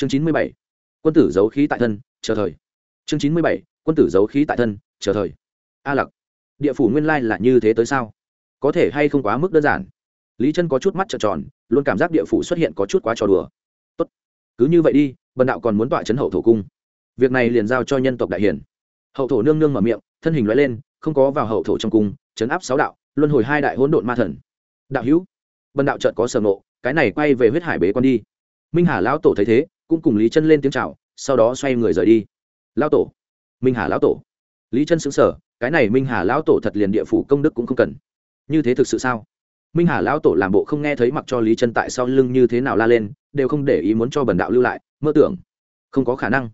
chương chín mươi bảy. Quân tử giấu khí tại thân, chờ thời. Chương chín mươi bảy. Quân tử giấu khí tại thân, chờ thời. A lặc. Địa phủ nguyên lai là như thế tới sao? Có thể hay không quá mức đơn giản? Lý chân có chút mắt trợn tròn, luôn cảm giác địa phủ xuất hiện có chút quá trò đùa. Tốt. Cứ như vậy đi, bần đạo còn muốn tọa chấn hậu thổ cung. Việc này liền giao cho nhân tộc đại hiển. Hậu thổ nương nương mở miệng, thân hình loại lên, không có vào hậu thổ trong cung, chấn áp sáu đạo, luân hồi hai đại hỗn độn ma thần. Đạo hữu. Bần đạo trợt có sở nộ cái này quay về huyết hải bế con đi. Minh hà lão tổ thấy thế cũng cùng lý chân lên tiếng chào, sau đó xoay người rời đi. Lão tổ. Minh hà lão tổ. Lý chân xứng sở cái này minh hà lão tổ thật liền địa phủ công đức cũng không cần. Như thế thực sự sao? Minh hà lão tổ làm bộ không nghe thấy mặc cho lý chân tại sau lưng như thế nào la lên, đều không để ý muốn cho bần đạo lưu lại, mơ tưởng. Không có khả năng.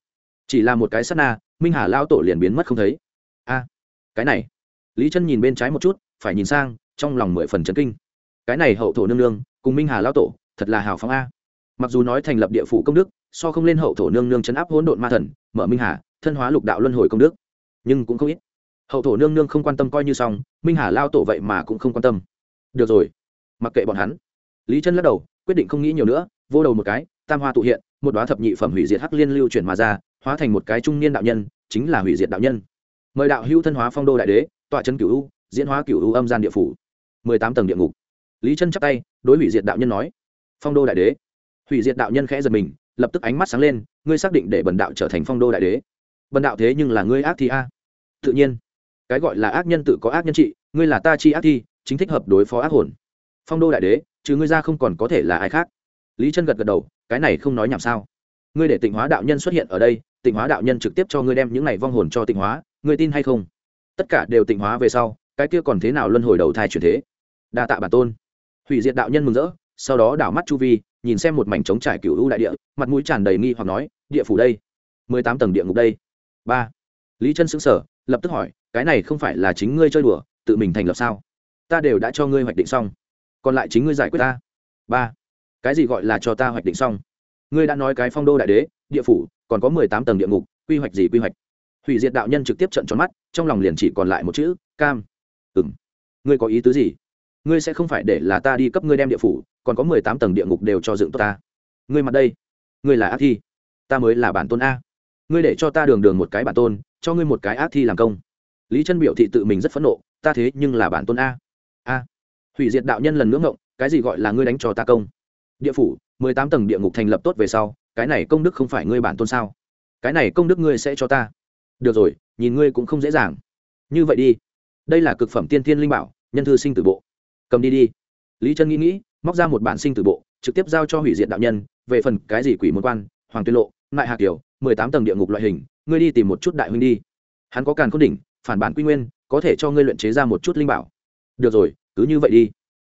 Chỉ là một cái sát na, minh hà lão tổ liền biến mất không thấy. A, cái này. Lý chân nhìn bên trái một chút, phải nhìn sang, trong lòng mười phần chấn kinh. Cái này hậu thổ nương nương, cùng minh hà lão tổ, thật là hào phóng a. Mặc dù nói thành lập địa phủ công đức so không lên hậu thổ nương nương chấn áp hỗn độn ma thần, mở minh hà, thân hóa lục đạo luân hồi công đức. Nhưng cũng không ít. Hậu thổ nương nương không quan tâm coi như xong, minh hà lao tổ vậy mà cũng không quan tâm. Được rồi. Mặc kệ bọn hắn. Lý chân lắc đầu, quyết định không nghĩ nhiều nữa, vô đầu một cái, tam hoa tụ hiện, một đoá thập nhị phẩm hủy diệt hắc liên lưu chuyển mà ra, hóa thành một cái trung niên đạo nhân, chính là hủy diệt đạo nhân. Mời đạo hữu thân hóa phong đô đại đế, tọa chân cửu u, diễn hóa cửu u âm gian địa phủ. Mười tám tầng địa ngục. Lý chân chắp tay, đối hủy diệt đạo nhân nói, phong đô đại đế. Hủy diệt đạo nhân khẽ giật mình lập tức ánh mắt sáng lên, ngươi xác định để bần đạo trở thành phong đô đại đế. Bần đạo thế nhưng là ngươi ác thi a. Tự nhiên, cái gọi là ác nhân tự có ác nhân trị, ngươi là ta chi ác thi, chính thích hợp đối phó ác hồn. Phong đô đại đế chứ ngươi ra không còn có thể là ai khác. Lý chân gật gật đầu, cái này không nói nhảm sao. Ngươi để tịnh hóa đạo nhân xuất hiện ở đây, tịnh hóa đạo nhân trực tiếp cho ngươi đem những này vong hồn cho tịnh hóa, ngươi tin hay không? Tất cả đều tịnh hóa về sau, cái kia còn thế nào luân hồi đầu thai chuyển thế? Đa tạ bản tôn. Hủy diệt đạo nhân mừng rỡ, sau đó đảo mắt chu vi nhìn xem một mảnh trống trải cựu u đại địa, mặt mũi tràn đầy nghi hoặc nói, địa phủ đây, mười tám tầng địa ngục đây. Ba. Lý chân xứng sở lập tức hỏi, cái này không phải là chính ngươi chơi đùa, tự mình thành lập sao? Ta đều đã cho ngươi hoạch định xong, còn lại chính ngươi giải quyết ta. Ba. Cái gì gọi là cho ta hoạch định xong? Ngươi đã nói cái phong đô đại đế, địa phủ, còn có mười tám tầng địa ngục, quy hoạch gì quy hoạch? Hủy diệt đạo nhân trực tiếp trận tròn mắt, trong lòng liền chỉ còn lại một chữ, cam. Ừ m ngươi có ý tứ gì? Ngươi sẽ không phải để là ta đi cấp ngươi đem địa phủ, còn có mười tám tầng địa ngục đều cho dựng tốt ta. Ngươi mặt đây, ngươi là ác thi, ta mới là bản tôn a. Ngươi để cho ta đường đường một cái bản tôn, cho ngươi một cái ác thi làm công. Lý chân biểu thị tự mình rất phẫn nộ, ta thế nhưng là bản tôn a. A. Hủy diệt đạo nhân lần nữa ngộng, cái gì gọi là ngươi đánh cho ta công? Địa phủ, mười tám tầng địa ngục thành lập tốt về sau, cái này công đức không phải ngươi bản tôn sao? Cái này công đức ngươi sẽ cho ta. Được rồi, nhìn ngươi cũng không dễ dàng. Như vậy đi. Đây là cực phẩm tiên thiên linh bảo, nhân thư sinh tử bộ cầm đi đi. Lý Trân nghĩ nghĩ móc ra một bản sinh tử bộ trực tiếp giao cho hủy diệt đạo nhân về phần cái gì quỷ môn quan hoàng tuyên lộ nại hạ kiều mười tám tầng địa ngục loại hình ngươi đi tìm một chút đại huynh đi. Hắn có càn k đỉnh phản bản quy nguyên có thể cho ngươi luyện chế ra một chút linh bảo. Được rồi cứ như vậy đi.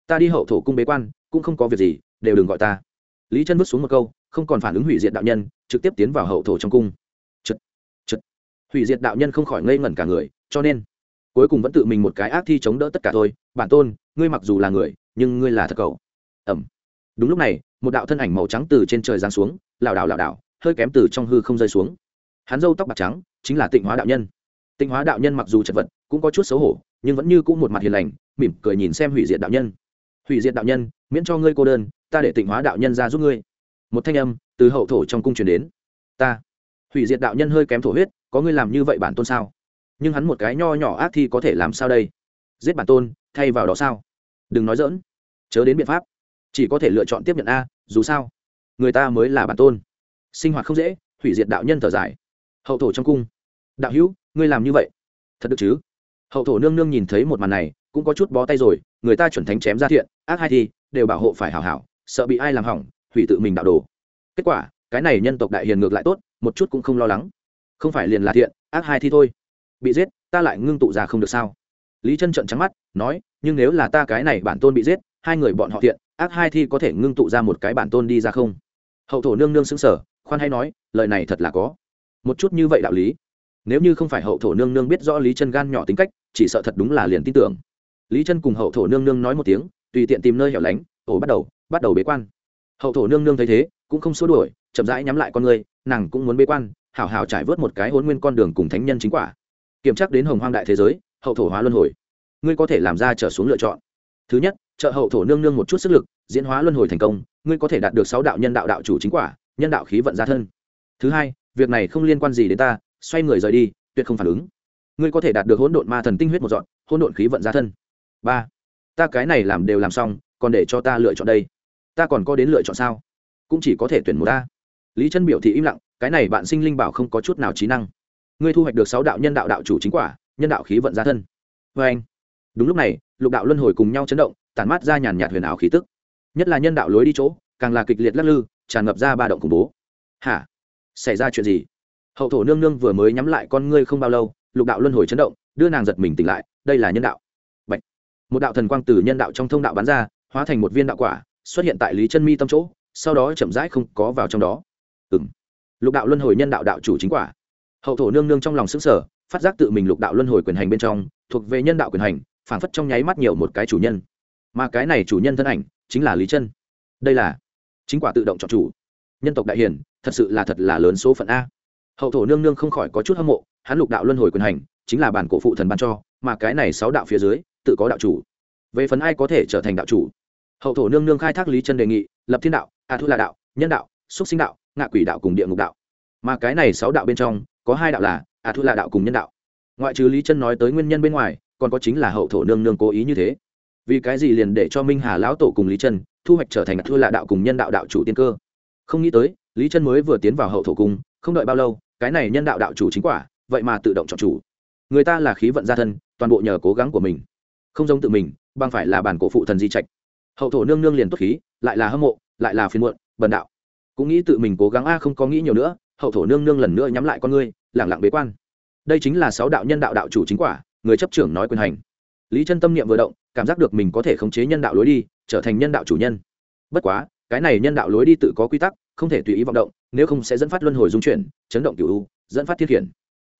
Ta đi hậu thổ cung bế quan cũng không có việc gì đều đừng gọi ta. Lý chân vứt xuống một câu không còn phản ứng hủy diệt đạo nhân trực tiếp tiến vào hậu thổ trong cung. Chật, chật. hủy diệt đạo nhân không khỏi ngây ngẩn cả người cho nên cuối cùng vẫn tự mình một cái ác thi chống đỡ tất cả thôi. Bản tôn, ngươi mặc dù là người, nhưng ngươi là thật cầu ẩm. Đúng lúc này, một đạo thân ảnh màu trắng từ trên trời giáng xuống, lảo đảo lảo đảo, hơi kém từ trong hư không rơi xuống. Hắn râu tóc bạc trắng, chính là tịnh hóa đạo nhân. Tịnh hóa đạo nhân mặc dù chật vật, cũng có chút xấu hổ, nhưng vẫn như cũng một mặt hiền lành, mỉm cười nhìn xem hủy diệt đạo nhân. Hủy diệt đạo nhân, miễn cho ngươi cô đơn, ta để tịnh hóa đạo nhân ra giúp ngươi. Một thanh âm từ hậu thổ trong cung truyền đến. Ta. Hủy diệt đạo nhân hơi kém thổ huyết, có ngươi làm như vậy bản tôn sao? Nhưng hắn một cái nho nhỏ ác thi có thể làm sao đây? Giết bản tôn, thay vào đó sao? Đừng nói dỡn chớ đến biện pháp. Chỉ có thể lựa chọn tiếp nhận a, dù sao. Người ta mới là bản tôn. Sinh hoạt không dễ, hủy diệt đạo nhân thở dài. Hậu thổ trong cung. Đạo hữu, ngươi làm như vậy. Thật được chứ? Hậu thổ nương nương nhìn thấy một màn này, cũng có chút bó tay rồi, người ta chuẩn thánh chém ra thiện, ác hai thi, đều bảo hộ phải hảo hảo, sợ bị ai làm hỏng, hủy tự mình đạo đồ. Kết quả, cái này nhân tộc đại hiền ngược lại tốt, một chút cũng không lo lắng. Không phải liền là thiện, ác hai thi thôi bị giết, ta lại ngưng tụ ra không được sao? Lý chân trận trắng mắt, nói, nhưng nếu là ta cái này bản tôn bị giết, hai người bọn họ thiện, ác hai thi có thể ngưng tụ ra một cái bản tôn đi ra không? Hậu thổ nương nương xứng sở khoan hay nói, lời này thật là có. Một chút như vậy đạo lý. Nếu như không phải hậu thổ nương nương biết rõ lý chân gan nhỏ tính cách, chỉ sợ thật đúng là liền tin tưởng. Lý chân cùng hậu thổ nương nương nói một tiếng, tùy tiện tìm nơi hẻo lánh, ổ bắt đầu bắt đầu bế quan. Hậu thổ nương nương thấy thế, cũng không xua đuổi, chậm rãi nhắm lại con người, nàng cũng muốn bế quan, hảo hảo trải vớt một cái hôn nguyên con đường cùng thánh nhân chính quả kiểm tra đến hồng hoang đại thế giới, hậu thổ hóa luân hồi. Ngươi có thể làm ra trở xuống lựa chọn. Thứ nhất, trợ hậu thổ nương nương một chút sức lực, diễn hóa luân hồi thành công, ngươi có thể đạt được sáu đạo nhân đạo đạo chủ chính quả, nhân đạo khí vận gia thân. Thứ hai, việc này không liên quan gì đến ta, xoay người rời đi, tuyệt không phản ứng. Ngươi có thể đạt được hỗn độn ma thần tinh huyết một dọn, hỗn độn khí vận gia thân. Ba, ta cái này làm đều làm xong, còn để cho ta lựa chọn đây. Ta còn có đến lựa chọn sao? Cũng chỉ có thể tuyển một ta lý chân biểu thị im lặng, cái này bạn sinh linh bảo không có chút nào trí năng ngươi thu hoạch được sáu đạo nhân đạo đạo chủ chính quả, nhân đạo khí vận ra thân. Vê anh, đúng lúc này, lục đạo luân hồi cùng nhau chấn động, tản mát ra nhàn nhạt huyền ảo khí tức. Nhất là nhân đạo lối đi chỗ, càng là kịch liệt lắc lư, tràn ngập ra ba động khủng bố. Hả? Xảy ra chuyện gì? Hậu thổ nương nương vừa mới nhắm lại con ngươi không bao lâu, lục đạo luân hồi chấn động, đưa nàng giật mình tỉnh lại, đây là nhân đạo. Bạch. một đạo thần quang từ nhân đạo trong thông đạo bắn ra, hóa thành một viên đạo quả, xuất hiện tại lý chân mi tâm chỗ, sau đó chậm rãi không có vào trong đó. Ừng lục đạo luân hồi nhân đạo đạo chủ chính quả hậu thổ nương nương trong lòng xứng sở phát giác tự mình lục đạo luân hồi quyền hành bên trong thuộc về nhân đạo quyền hành phảng phất trong nháy mắt nhiều một cái chủ nhân. Mà cái này chủ nhân thân ảnh chính là lý chân. Đây là chính quả tự động chọn chủ. Nhân tộc đại hiển, thật sự là thật là lớn số phận a. Hậu thổ nương nương không khỏi có chút hâm mộ hắn lục đạo luân hồi quyền hành chính là bản cổ phụ thần ban cho mà cái này sáu đạo phía dưới tự có đạo chủ. Về phần ai có thể trở thành đạo chủ? Hậu thổ nương nương khai thác lý chân đề nghị lập thiên đạo a thu là đạo nhân đạo xúc sinh đạo ngạ quỷ đạo cùng địa ngục đạo. Mà cái này sáu đạo bên trong có hai đạo là a thu là đạo cùng nhân đạo. Ngoại trừ lý chân nói tới nguyên nhân bên ngoài, còn có chính là hậu thổ nương nương cố ý như thế. Vì cái gì liền để cho minh hà lão tổ cùng lý chân thu hoạch trở thành a thu là đạo cùng nhân đạo đạo chủ tiên cơ? Không nghĩ tới, lý chân mới vừa tiến vào hậu thổ cung, không đợi bao lâu, cái này nhân đạo đạo chủ chính quả, vậy mà tự động chọn chủ. Người ta là khí vận gia thân, toàn bộ nhờ cố gắng của mình. Không giống tự mình, bằng phải là bản cổ phụ thần di trạch. Hậu thổ nương nương liền tốt khí, lại là hâm mộ, lại là phiền muộn, bần đạo. Cũng nghĩ tự mình cố gắng, a, không có nghĩ nhiều nữa hậu thổ nương nương lần nữa nhắm lại con ngươi, lẳng lặng bế quan. Đây chính là sáu đạo nhân đạo đạo chủ chính quả, người chấp trưởng nói quyền hành. Lý chân tâm niệm vừa động, cảm giác được mình có thể khống chế nhân đạo lối đi, trở thành nhân đạo chủ nhân. Bất quá, cái này nhân đạo lối đi tự có quy tắc, không thể tùy ý vọng động, nếu không sẽ dẫn phát luân hồi dung chuyển, chấn động cựu u, dẫn phát thiết hiển.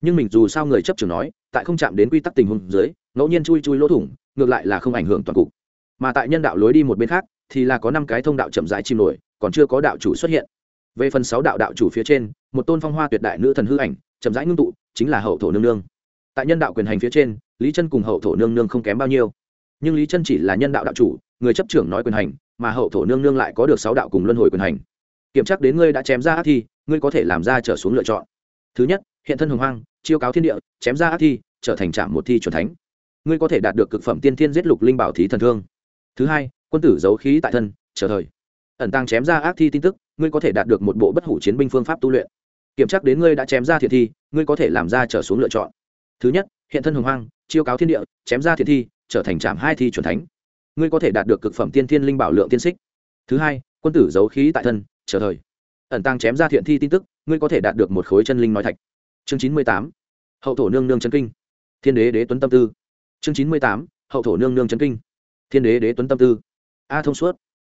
nhưng mình dù sao người chấp trưởng nói, tại không chạm đến quy tắc tình huống dưới, ngẫu nhiên chui chui lỗ thủng, ngược lại là không ảnh hưởng toàn cục. Mà tại nhân đạo lối đi một bên khác, thì là có năm cái thông đạo chậm rãi chìm nổi, còn chưa có đạo chủ xuất hiện về phần sáu đạo đạo chủ phía trên, một tôn phong hoa tuyệt đại nữ thần hư ảnh, chậm rãi ngưng tụ, chính là hậu thổ nương nương. Tại nhân đạo quyền hành phía trên, lý chân cùng hậu thổ nương nương không kém bao nhiêu. Nhưng lý chân chỉ là nhân đạo đạo chủ, người chấp trưởng nói quyền hành, mà hậu thổ nương nương lại có được sáu đạo cùng luân hồi quyền hành. Kiểm tra đến ngươi đã chém ra ác thi, ngươi có thể làm ra trở xuống lựa chọn. Thứ nhất, hiện thân hồng hoang, chiêu cáo thiên địa, chém ra ác thi, trở thành trạm một thi c thánh. Ngươi có thể đạt được cực phẩm tiên thiên giết lục linh bảo thí thần thương. Thứ hai, quân tử giấu khí tại thân, chờ thời. Ẩn tăng chém ra ác thi tin tức ngươi có thể đạt được một bộ bất hủ chiến binh phương pháp tu luyện. Kiểm tra đến ngươi đã chém ra thiệt thi, ngươi có thể làm ra trở xuống lựa chọn. Thứ nhất, hiện thân hồng hoang, chiêu cáo thiên địa, chém ra thiệt thi, trở thành trạm hai thi c thánh. Ngươi có thể đạt được cực phẩm tiên thiên linh bảo lượng tiên xích. Thứ hai, quân tử giấu khí tại thân, chờ thời. Ẩn tăng chém ra thiện thi tin tức, ngươi có thể đạt được một khối chân linh nói thạch. Chương chín mươi tám, hậu thổ nương nương chân kinh. Thiên đế đế tuấn tâm tư. Chương chín mươi tám, hậu thổ nương nương chân kinh. Thiên đế đế tuấn tâm tư. A thông suốt.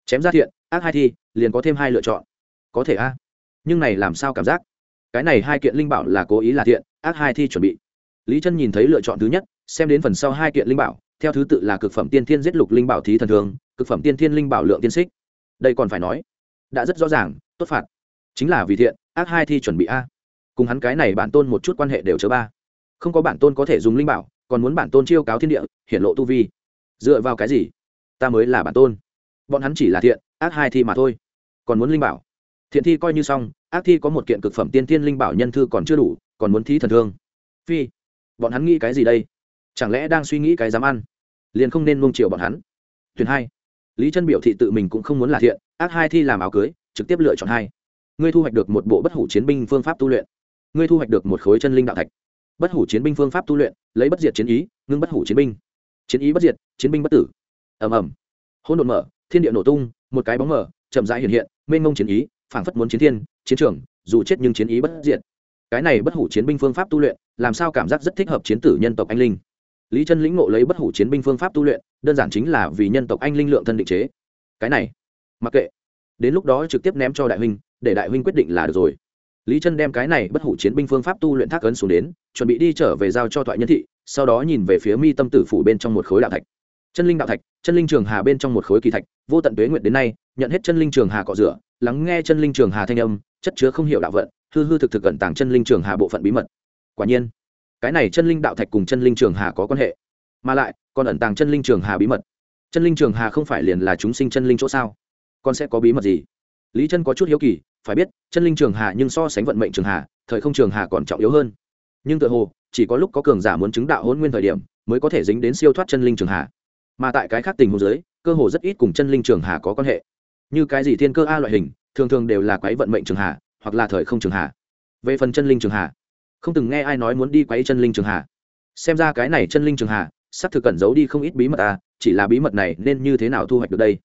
Chém ra thiện, ác hai thi, liền có thêm hai lựa chọn có thể a. Nhưng này làm sao cảm giác? Cái này hai kiện linh bảo là cố ý là thiện, ác hai thi chuẩn bị. Lý chân nhìn thấy lựa chọn thứ nhất, xem đến phần sau hai kiện linh bảo, theo thứ tự là cực phẩm tiên thiên giết lục linh bảo thí thần thường, cực phẩm tiên thiên linh bảo lượng tiên xích. Đây còn phải nói, đã rất rõ ràng, tốt phạt. Chính là vì thiện, ác hai thi chuẩn bị a. Cùng hắn cái này bản tôn một chút quan hệ đều chớ ba. Không có bản tôn có thể dùng linh bảo, còn muốn bản tôn chiêu cáo thiên địa hiện lộ tu vi. Dựa vào cái gì? Ta mới là bản tôn. Bọn hắn chỉ là thiện, ác hai thi mà thôi. Còn muốn linh bảo? Thiện thi coi như xong, ác thi có một kiện cực phẩm tiên tiên linh bảo nhân thư còn chưa đủ, còn muốn thí thần thương. Phi, bọn hắn nghĩ cái gì đây? Chẳng lẽ đang suy nghĩ cái dám ăn? Liền không nên nuông chiều bọn hắn. Tuyển hai, lý chân biểu thị tự mình cũng không muốn là thiện, ác hai thi làm áo cưới, trực tiếp lựa chọn hai. Ngươi thu hoạch được một bộ bất hủ chiến binh phương pháp tu luyện. Ngươi thu hoạch được một khối chân linh đạo thạch. Bất hủ chiến binh phương pháp tu luyện, lấy bất diệt chiến ý, ngưng bất hủ chiến binh. Chiến ý bất diệt, chiến binh bất tử. Ầm ầm. Hỗn độn mở, thiên địa nổ tung, một cái bóng mở, chậm rãi hiện hiện, mênh mông chiến ý phảng phất muốn chiến thiên, chiến trường, dù chết nhưng chiến ý bất diệt. Cái này bất hủ chiến binh phương pháp tu luyện, làm sao cảm giác rất thích hợp chiến tử nhân tộc anh linh? Lý chân lĩnh ngộ lấy bất hủ chiến binh phương pháp tu luyện, đơn giản chính là vì nhân tộc anh linh lượng thân định chế. Cái này, mặc kệ. Đến lúc đó trực tiếp ném cho đại huynh, để đại huynh quyết định là được rồi. Lý chân đem cái này bất hủ chiến binh phương pháp tu luyện thác ấn xuống đến, chuẩn bị đi trở về giao cho thoại nhân thị, sau đó nhìn về phía mi tâm tử phủ bên trong một khối đạo thạch. Chân linh đạo thạch, chân linh trường hà bên trong một khối kỳ thạch, vô tận tuế nguyện đến nay, nhận hết chân linh trường hà cọ rửa lắng nghe chân linh trường hà thanh âm, chất chứa không hiểu đạo vận, hư hư thực thực cẩn tàng chân linh trường hà bộ phận bí mật. Quả nhiên, cái này chân linh đạo thạch cùng chân linh trường hà có quan hệ. Mà lại, còn ẩn tàng chân linh trường hà bí mật. Chân linh trường hà không phải liền là chúng sinh chân linh chỗ sao? Con sẽ có bí mật gì? Lý chân có chút hiếu kỳ, phải biết, chân linh trường hà nhưng so sánh vận mệnh trường hà, thời không trường hà còn trọng yếu hơn. Nhưng tự hồ, chỉ có lúc có cường giả muốn chứng đạo hôn nguyên thời điểm, mới có thể dính đến siêu thoát chân linh trường hà. Mà tại cái khác tình huống dưới, cơ hồ rất ít cùng chân linh trường hà có quan hệ như cái gì thiên cơ a loại hình, thường thường đều là quái vận mệnh trường hà hoặc là thời không trường hà về phần chân linh trường hà không từng nghe ai nói muốn đi quấy chân linh trường hà xem ra cái này chân linh trường hà sắp thực cẩn giấu đi không ít bí mật à chỉ là bí mật này nên như thế nào thu hoạch được đây?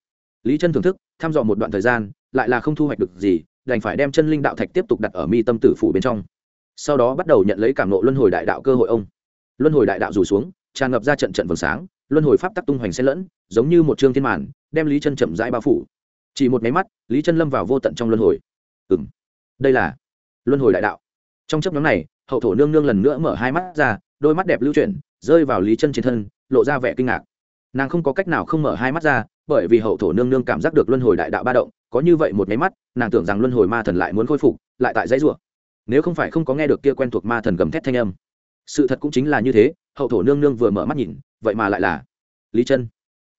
Lý chân thưởng thức, thăm dò một đoạn thời gian, lại là không thu hoạch được gì, đành phải đem chân linh đạo thạch tiếp tục đặt ở mi tâm tử phủ bên trong. Sau đó bắt đầu nhận lấy cảm nộ luân hồi đại đạo cơ hội ông. Luân hồi đại đạo rủ xuống, tràn ngập ra trận trận vầng sáng, luân hồi pháp tắc tung hoành xen lẫn, giống như một chương thiên màn, đem lý chân chậm rãi bao phủ chỉ một máy mắt, lý chân lâm vào vô tận trong luân hồi. Ừ m đây là luân hồi đại đạo. Trong chấp nhóm này, hậu thổ nương nương lần nữa mở hai mắt ra, đôi mắt đẹp lưu chuyển, rơi vào lý chân trên thân, lộ ra vẻ kinh ngạc. Nàng không có cách nào không mở hai mắt ra, bởi vì hậu thổ nương nương cảm giác được luân hồi đại đạo ba động, có như vậy một máy mắt, nàng tưởng rằng luân hồi ma thần lại muốn khôi phục, lại tại dãy rủa. Nếu không phải không có nghe được kia quen thuộc ma thần gầm thét thanh âm. Sự thật cũng chính là như thế, hậu thổ nương nương vừa mở mắt nhìn, vậy mà lại là lý chân.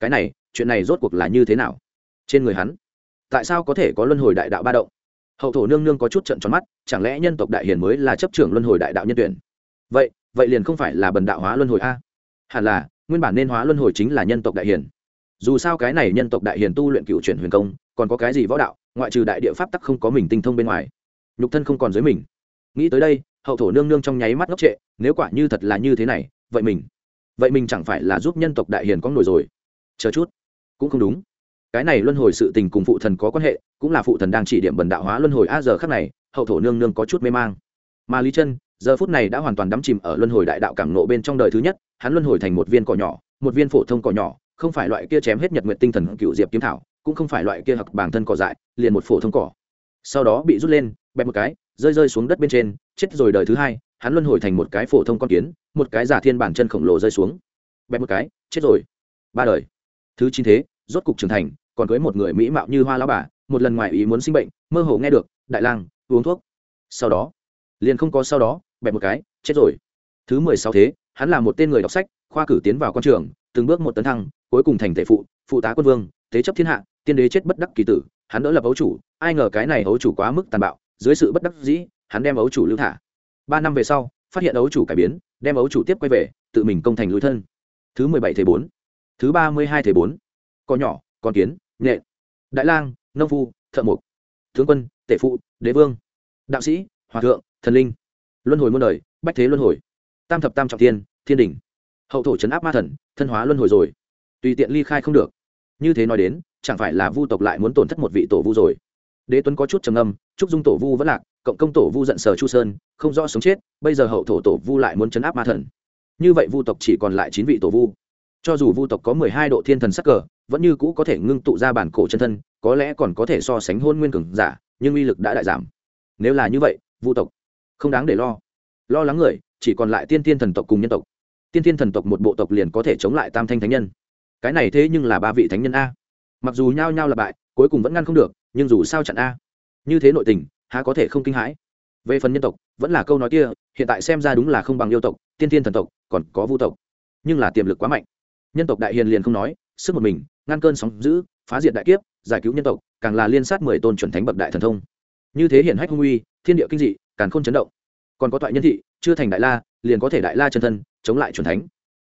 Cái này, chuyện này rốt cuộc là như thế nào? Trên người hắn tại sao có thể có luân hồi đại đạo ba động? Hậu thổ nương nương có chút trận tròn mắt, chẳng lẽ nhân tộc đại hiền mới là chấp trưởng luân hồi đại đạo nhân tuyển? Vậy vậy liền không phải là bần đạo hóa luân hồi a? Hẳn là, nguyên bản nên hóa luân hồi chính là nhân tộc đại hiền. Dù sao cái này nhân tộc đại hiền tu luyện cựu chuyển huyền công, còn có cái gì võ đạo, ngoại trừ đại địa pháp tắc không có mình tinh thông bên ngoài, nhục thân không còn dưới mình. Nghĩ tới đây, hậu thổ nương nương trong nháy mắt ngốc trệ, nếu quả như thật là như thế này, vậy mình vậy mình chẳng phải là giúp nhân tộc đại hiền có nổi rồi? Chờ chút, cũng không đúng cái này luân hồi sự tình cùng phụ thần có quan hệ, cũng là phụ thần đang chỉ điểm bần đạo hóa luân hồi a giờ khắc này, hậu thổ nương nương có chút mê mang. Mà lý chân, giờ phút này đã hoàn toàn đắm chìm ở luân hồi đại đạo cảm nộ bên trong đời thứ nhất, hắn luân hồi thành một viên cỏ nhỏ, một viên phổ thông cỏ nhỏ, không phải loại kia chém hết nhật nguyện tinh thần cựu diệp kiếm thảo, cũng không phải loại kia hặc bản thân cỏ dại, liền một phổ thông cỏ. Sau đó bị rút lên, bẹp một cái, rơi rơi xuống đất bên trên, chết rồi đời thứ hai, hắn luân hồi thành một cái phổ thông con kiến, một cái giả thiên bản chân khổng lồ rơi xuống. Bẹp một cái, chết rồi. Ba đời. Thứ chín thế, rốt cục trưởng thành còn cưới một người mỹ mạo như hoa lão bà, một lần ngoài ý muốn sinh bệnh, mơ hồ nghe được, đại lang, uống thuốc. Sau đó, liền không có sau đó, bẹp một cái, chết rồi. Thứ mười sáu thế, hắn là một tên người đọc sách, khoa cử tiến vào quan trường, từng bước một tấn thăng, cuối cùng thành tể phụ phụ tá quân vương, thế chấp thiên hạ, tiên đế chết bất đắc kỳ tử, hắn đỡ lập ấu chủ, ai ngờ cái này ấu chủ quá mức tàn bạo, dưới sự bất đắc dĩ, hắn đem ấu chủ lưu thả. Ba năm về sau, phát hiện ấu chủ cải biến, đem ấu chủ tiếp quay về, tự mình công thành lối thân. Thứ mười bảy thế bốn, thứ ba mươi hai thế bốn, con nhỏ, con kiến nghệ đại lang, nông phu, thợ mộc, tướng quân, tể phụ, đế vương, đạo sĩ, hòa thượng, thần linh, luân hồi muôn đời, bách thế luân hồi, tam thập tam trọng thiên thiên đình hậu thổ chấn áp ma thần, thân hóa luân hồi rồi. Tùy tiện ly khai không được. Như thế nói đến, chẳng phải là vu tộc lại muốn tổn thất một vị tổ vu rồi. Đế tuấn có chút trầm âm chúc dung tổ vu vẫn lạc, cộng công tổ vu giận sờ chu sơn, không rõ sống chết, bây giờ hậu thổ tổ vu lại muốn chấn áp ma thần. Như vậy vu tộc chỉ còn lại chín vị tổ vu. Cho dù vu tộc có mười hai độ thiên thần sắc cờ vẫn như cũ có thể ngưng tụ ra bản cổ chân thân, có lẽ còn có thể so sánh hôn nguyên cường giả, nhưng uy lực đã đại giảm. Nếu là như vậy, vu tộc, không đáng để lo. Lo lắng người, chỉ còn lại tiên tiên thần tộc cùng nhân tộc. Tiên tiên thần tộc một bộ tộc liền có thể chống lại tam thanh thánh nhân. Cái này thế nhưng là ba vị thánh nhân a. Mặc dù nhao nhao là bại, cuối cùng vẫn ngăn không được, nhưng dù sao chặn a. Như thế nội tình, há có thể không kinh hãi? Về phần nhân tộc, vẫn là câu nói kia, hiện tại xem ra đúng là không bằng yêu tộc, tiên tiên thần tộc, còn có vu tộc. Nhưng là tiềm lực quá mạnh. Nhân tộc đại hiền liền không nói, sức một mình ngăn cơn sóng giữ phá diệt đại kiếp, giải cứu nhân tộc, càng là liên sát mười tôn chuẩn thánh bậc đại thần thông. Như thế hiển hách hung uy, thiên địa kinh dị càng không chấn động. Còn có thoại nhân thị, chưa thành đại la, liền có thể đại la chân thân, chống lại chuẩn thánh.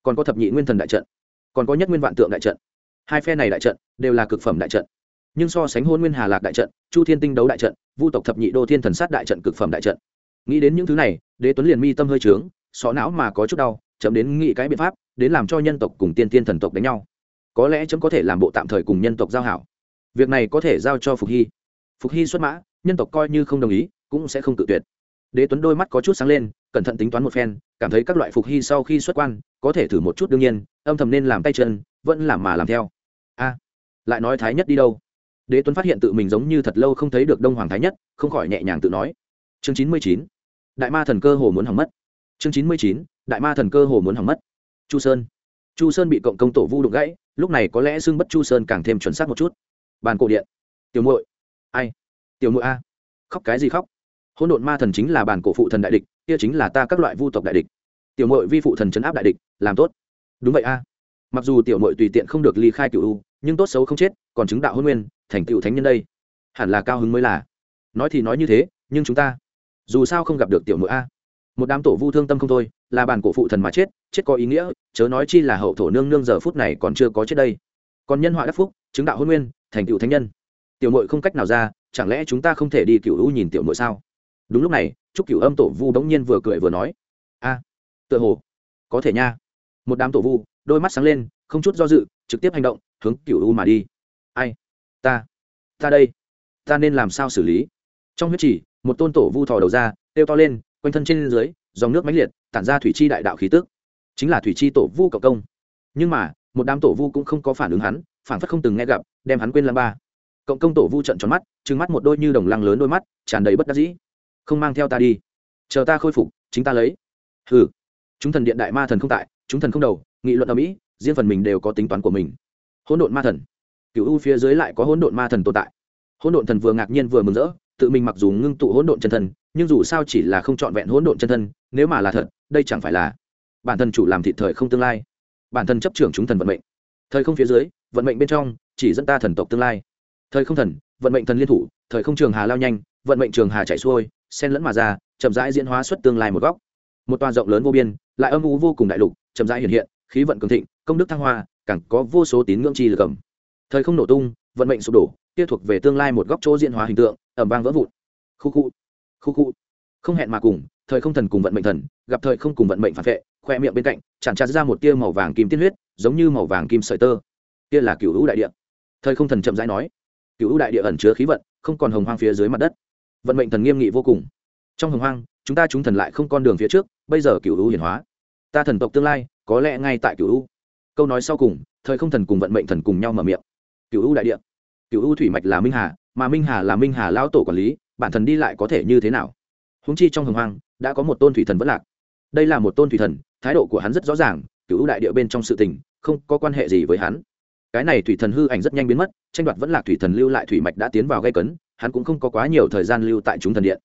Còn có thập nhị nguyên thần đại trận, còn có nhất nguyên vạn tượng đại trận. Hai phe này đại trận đều là cực phẩm đại trận. Nhưng so sánh hôn nguyên hà lạc đại trận, chu thiên tinh đấu đại trận, vu tộc thập nhị đô thiên thần sát đại trận cực phẩm đại trận. Nghĩ đến những thứ này, đế tuấn liền mi tâm hơi trướng, xó não mà có chút đau chấm đến nghĩ cái biện pháp, đến làm cho nhân tộc cùng tiên tiên thần tộc đánh nhau có lẽ chấm có thể làm bộ tạm thời cùng nhân tộc giao hảo. Việc này có thể giao cho phục hy. Phục hy xuất mã, nhân tộc coi như không đồng ý, cũng sẽ không tự tuyệt. Đế tuấn đôi mắt có chút sáng lên, cẩn thận tính toán một phen, cảm thấy các loại phục hy sau khi xuất quan, có thể thử một chút đương nhiên, âm thầm nên làm tay chân, vẫn làm mà làm theo. A, lại nói thái nhất đi đâu? Đế tuấn phát hiện tự mình giống như thật lâu không thấy được đông hoàng thái nhất, không khỏi nhẹ nhàng tự nói. Chương chín mươi chín, đại ma thần cơ hồ muốn hỏng mất. Chương chín mươi chín, đại ma thần cơ hồ muốn hỏng mất. Chu sơn. Chu sơn bị cộng công tổ vu đụng gãy lúc này có lẽ xưng bất chu sơn càng thêm chuẩn xác một chút. Bàn cổ điện. Tiểu muội. Ai? Tiểu muội a. Khóc cái gì khóc? Hỗn độn ma thần chính là bản cổ phụ thần đại địch, kia chính là ta các loại vu tộc đại địch. Tiểu muội vi phụ thần chấn áp đại địch, làm tốt. Đúng vậy a. Mặc dù tiểu muội tùy tiện không được ly khai cựu u, nhưng tốt xấu không chết, còn chứng đạo hôn nguyên, thành tựu thánh nhân đây. Hẳn là cao hứng mới là. Nói thì nói như thế, nhưng chúng ta dù sao không gặp được tiểu nội a một đám tổ vu thương tâm không thôi, là bản cổ phụ thần mà chết chết có ý nghĩa, chớ nói chi là hậu thổ nương nương giờ phút này còn chưa có chết đây. Còn nhân họa đắc phúc, chứng đạo hôn nguyên, thành cựu thánh nhân. Tiểu mội không cách nào ra, chẳng lẽ chúng ta không thể đi cựu u nhìn tiểu mội sao? Đúng lúc này chúc cựu âm tổ vu bỗng nhiên vừa cười vừa nói, a, tựa hồ có thể nha. Một đám tổ vu, đôi mắt sáng lên, không chút do dự, trực tiếp hành động, hướng cựu u mà đi. Ai? Ta ta đây. Ta nên làm sao xử lý? Trong huyết chỉ một tôn tổ vu thò đầu ra, kêu to lên quanh thân trên dưới, dòng nước mãnh liệt, tản ra thủy chi đại đạo khí tức. Chính là thủy chi tổ vu cộng công. Nhưng mà, một đám tổ vu cũng không có phản ứng hắn, phản phất không từng nghe gặp, đem hắn quên lăng ba. Cộng công tổ vu trận tròn mắt, trừng mắt một đôi như đồng lăng lớn đôi mắt, tràn đầy bất đắc dĩ. Không mang theo ta đi. Chờ ta khôi phục, chính ta lấy. Ừ chúng thần điện đại ma thần không tại, chúng thần không đầu, nghị luận ở mỹ, riêng phần mình đều có tính toán của mình. Hỗn độn ma thần. Cựu u phía dưới lại có hỗn độn ma thần tồn tại. Hỗn độn thần vừa ngạc nhiên vừa mừng rỡ tự mình mặc dù ngưng tụ hỗn độn chân thân, nhưng dù sao chỉ là không trọn vẹn hỗn độn chân thân, nếu mà là thật, đây chẳng phải là bản thân chủ làm thị thời không tương lai. Bản thân chấp trưởng chúng thần vận mệnh. Thời không phía dưới, vận mệnh bên trong, chỉ dẫn ta thần tộc tương lai. Thời không thần, vận mệnh thần liên thủ, thời không trường hà lao nhanh, vận mệnh trường hà chạy xuôi, xen lẫn mà ra, chậm rãi diễn hóa xuất tương lai một góc. Một toa rộng lớn vô biên, lại âm u vô cùng đại lục, chậm rãi hiện hiện, khí vận cường thịnh, công đức thăng hoa, càng có vô số tín ngưỡng chi lực cầm thời không nổ tung, vận mệnh sụp đổ kia thuộc về tương lai một góc chỗ diễn hóa hình tượng, ẩm vang vỡ vụn. Khu khu khu khu. Không hẹn mà cùng, thời không thần cùng vận mệnh thần, gặp thời không cùng vận mệnh phản vệ, khoe miệng bên cạnh chẳng tràn ra một tia màu vàng kim tiên huyết, giống như màu vàng kim sợi tơ. Kia là cựu hữu đại địa. Thời không thần chậm rãi nói cựu hữu đại địa ẩn chứa khí vận, không còn hồng hoang phía dưới mặt đất. Vận mệnh thần nghiêm nghị vô cùng. Trong hồng hoang, chúng ta chúng thần lại không con đường phía trước, bây giờ cựu hữu hiển hóa. Ta thần tộc tương lai, có lẽ ngay tại cựu hữu câu nói sau cùng, thời không thần cùng vận mệnh thần cùng nhau mở miệng. Cựu hữu đại địa cựu U thủy mạch là minh hà, mà minh hà là minh hà lao tổ quản lý, bản thần đi lại có thể như thế nào? Húng chi trong hồng hoang, đã có một tôn thủy thần vẫn lạc. Đây là một tôn thủy thần, thái độ của hắn rất rõ ràng cựu đại địa bên trong sự tình, không có quan hệ gì với hắn. Cái này thủy thần hư ảnh rất nhanh biến mất, tranh đoạt vẫn là thủy thần lưu lại thủy mạch đã tiến vào gây cấn, hắn cũng không có quá nhiều thời gian lưu tại chúng thần điện.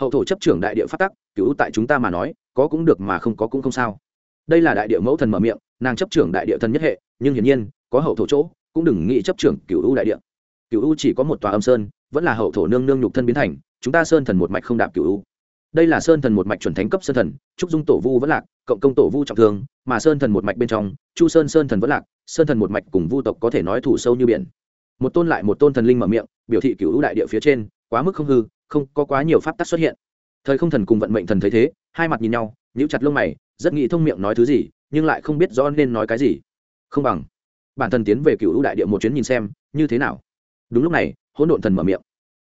Hậu thổ chấp trưởng đại địa phát tắc cựu tại chúng ta mà nói, có cũng được mà không có cũng không sao. Đây là đại địa mẫu thần mở miệng, nàng chấp trưởng đại địa thần nhất hệ, nhưng hiển nhiên, có hậu thổ chỗ, cũng đừng nghĩ chấp trưởng cựu đại địa cựu chỉ có một tòa âm sơn, vẫn là hậu thổ nương nương nhục thân biến thành, chúng ta sơn thần một mạch không đạp cựu đây là sơn thần một mạch chuẩn thánh cấp sơn thần, trúc dung tổ vu vẫn lạc, cộng công tổ vu trọng thương, mà sơn thần một mạch bên trong, chu sơn sơn thần vẫn lạc, sơn thần một mạch cùng vu tộc có thể nói thủ sâu như biển. Một tôn lại một tôn thần linh mở miệng, biểu thị cựu đại địa phía trên, quá mức không hư, không có quá nhiều pháp tắc xuất hiện. Thời không thần cùng vận mệnh thần thấy thế, hai mặt nhìn nhau, nhíu chặt lông mày, rất nghĩ thông miệng nói thứ gì, nhưng lại không biết rõ nên nói cái gì. Không bằng, bản thân tiến về cựu đại địa một chuyến nhìn xem, như thế nào? Đúng lúc này, hỗn độn thần mở miệng.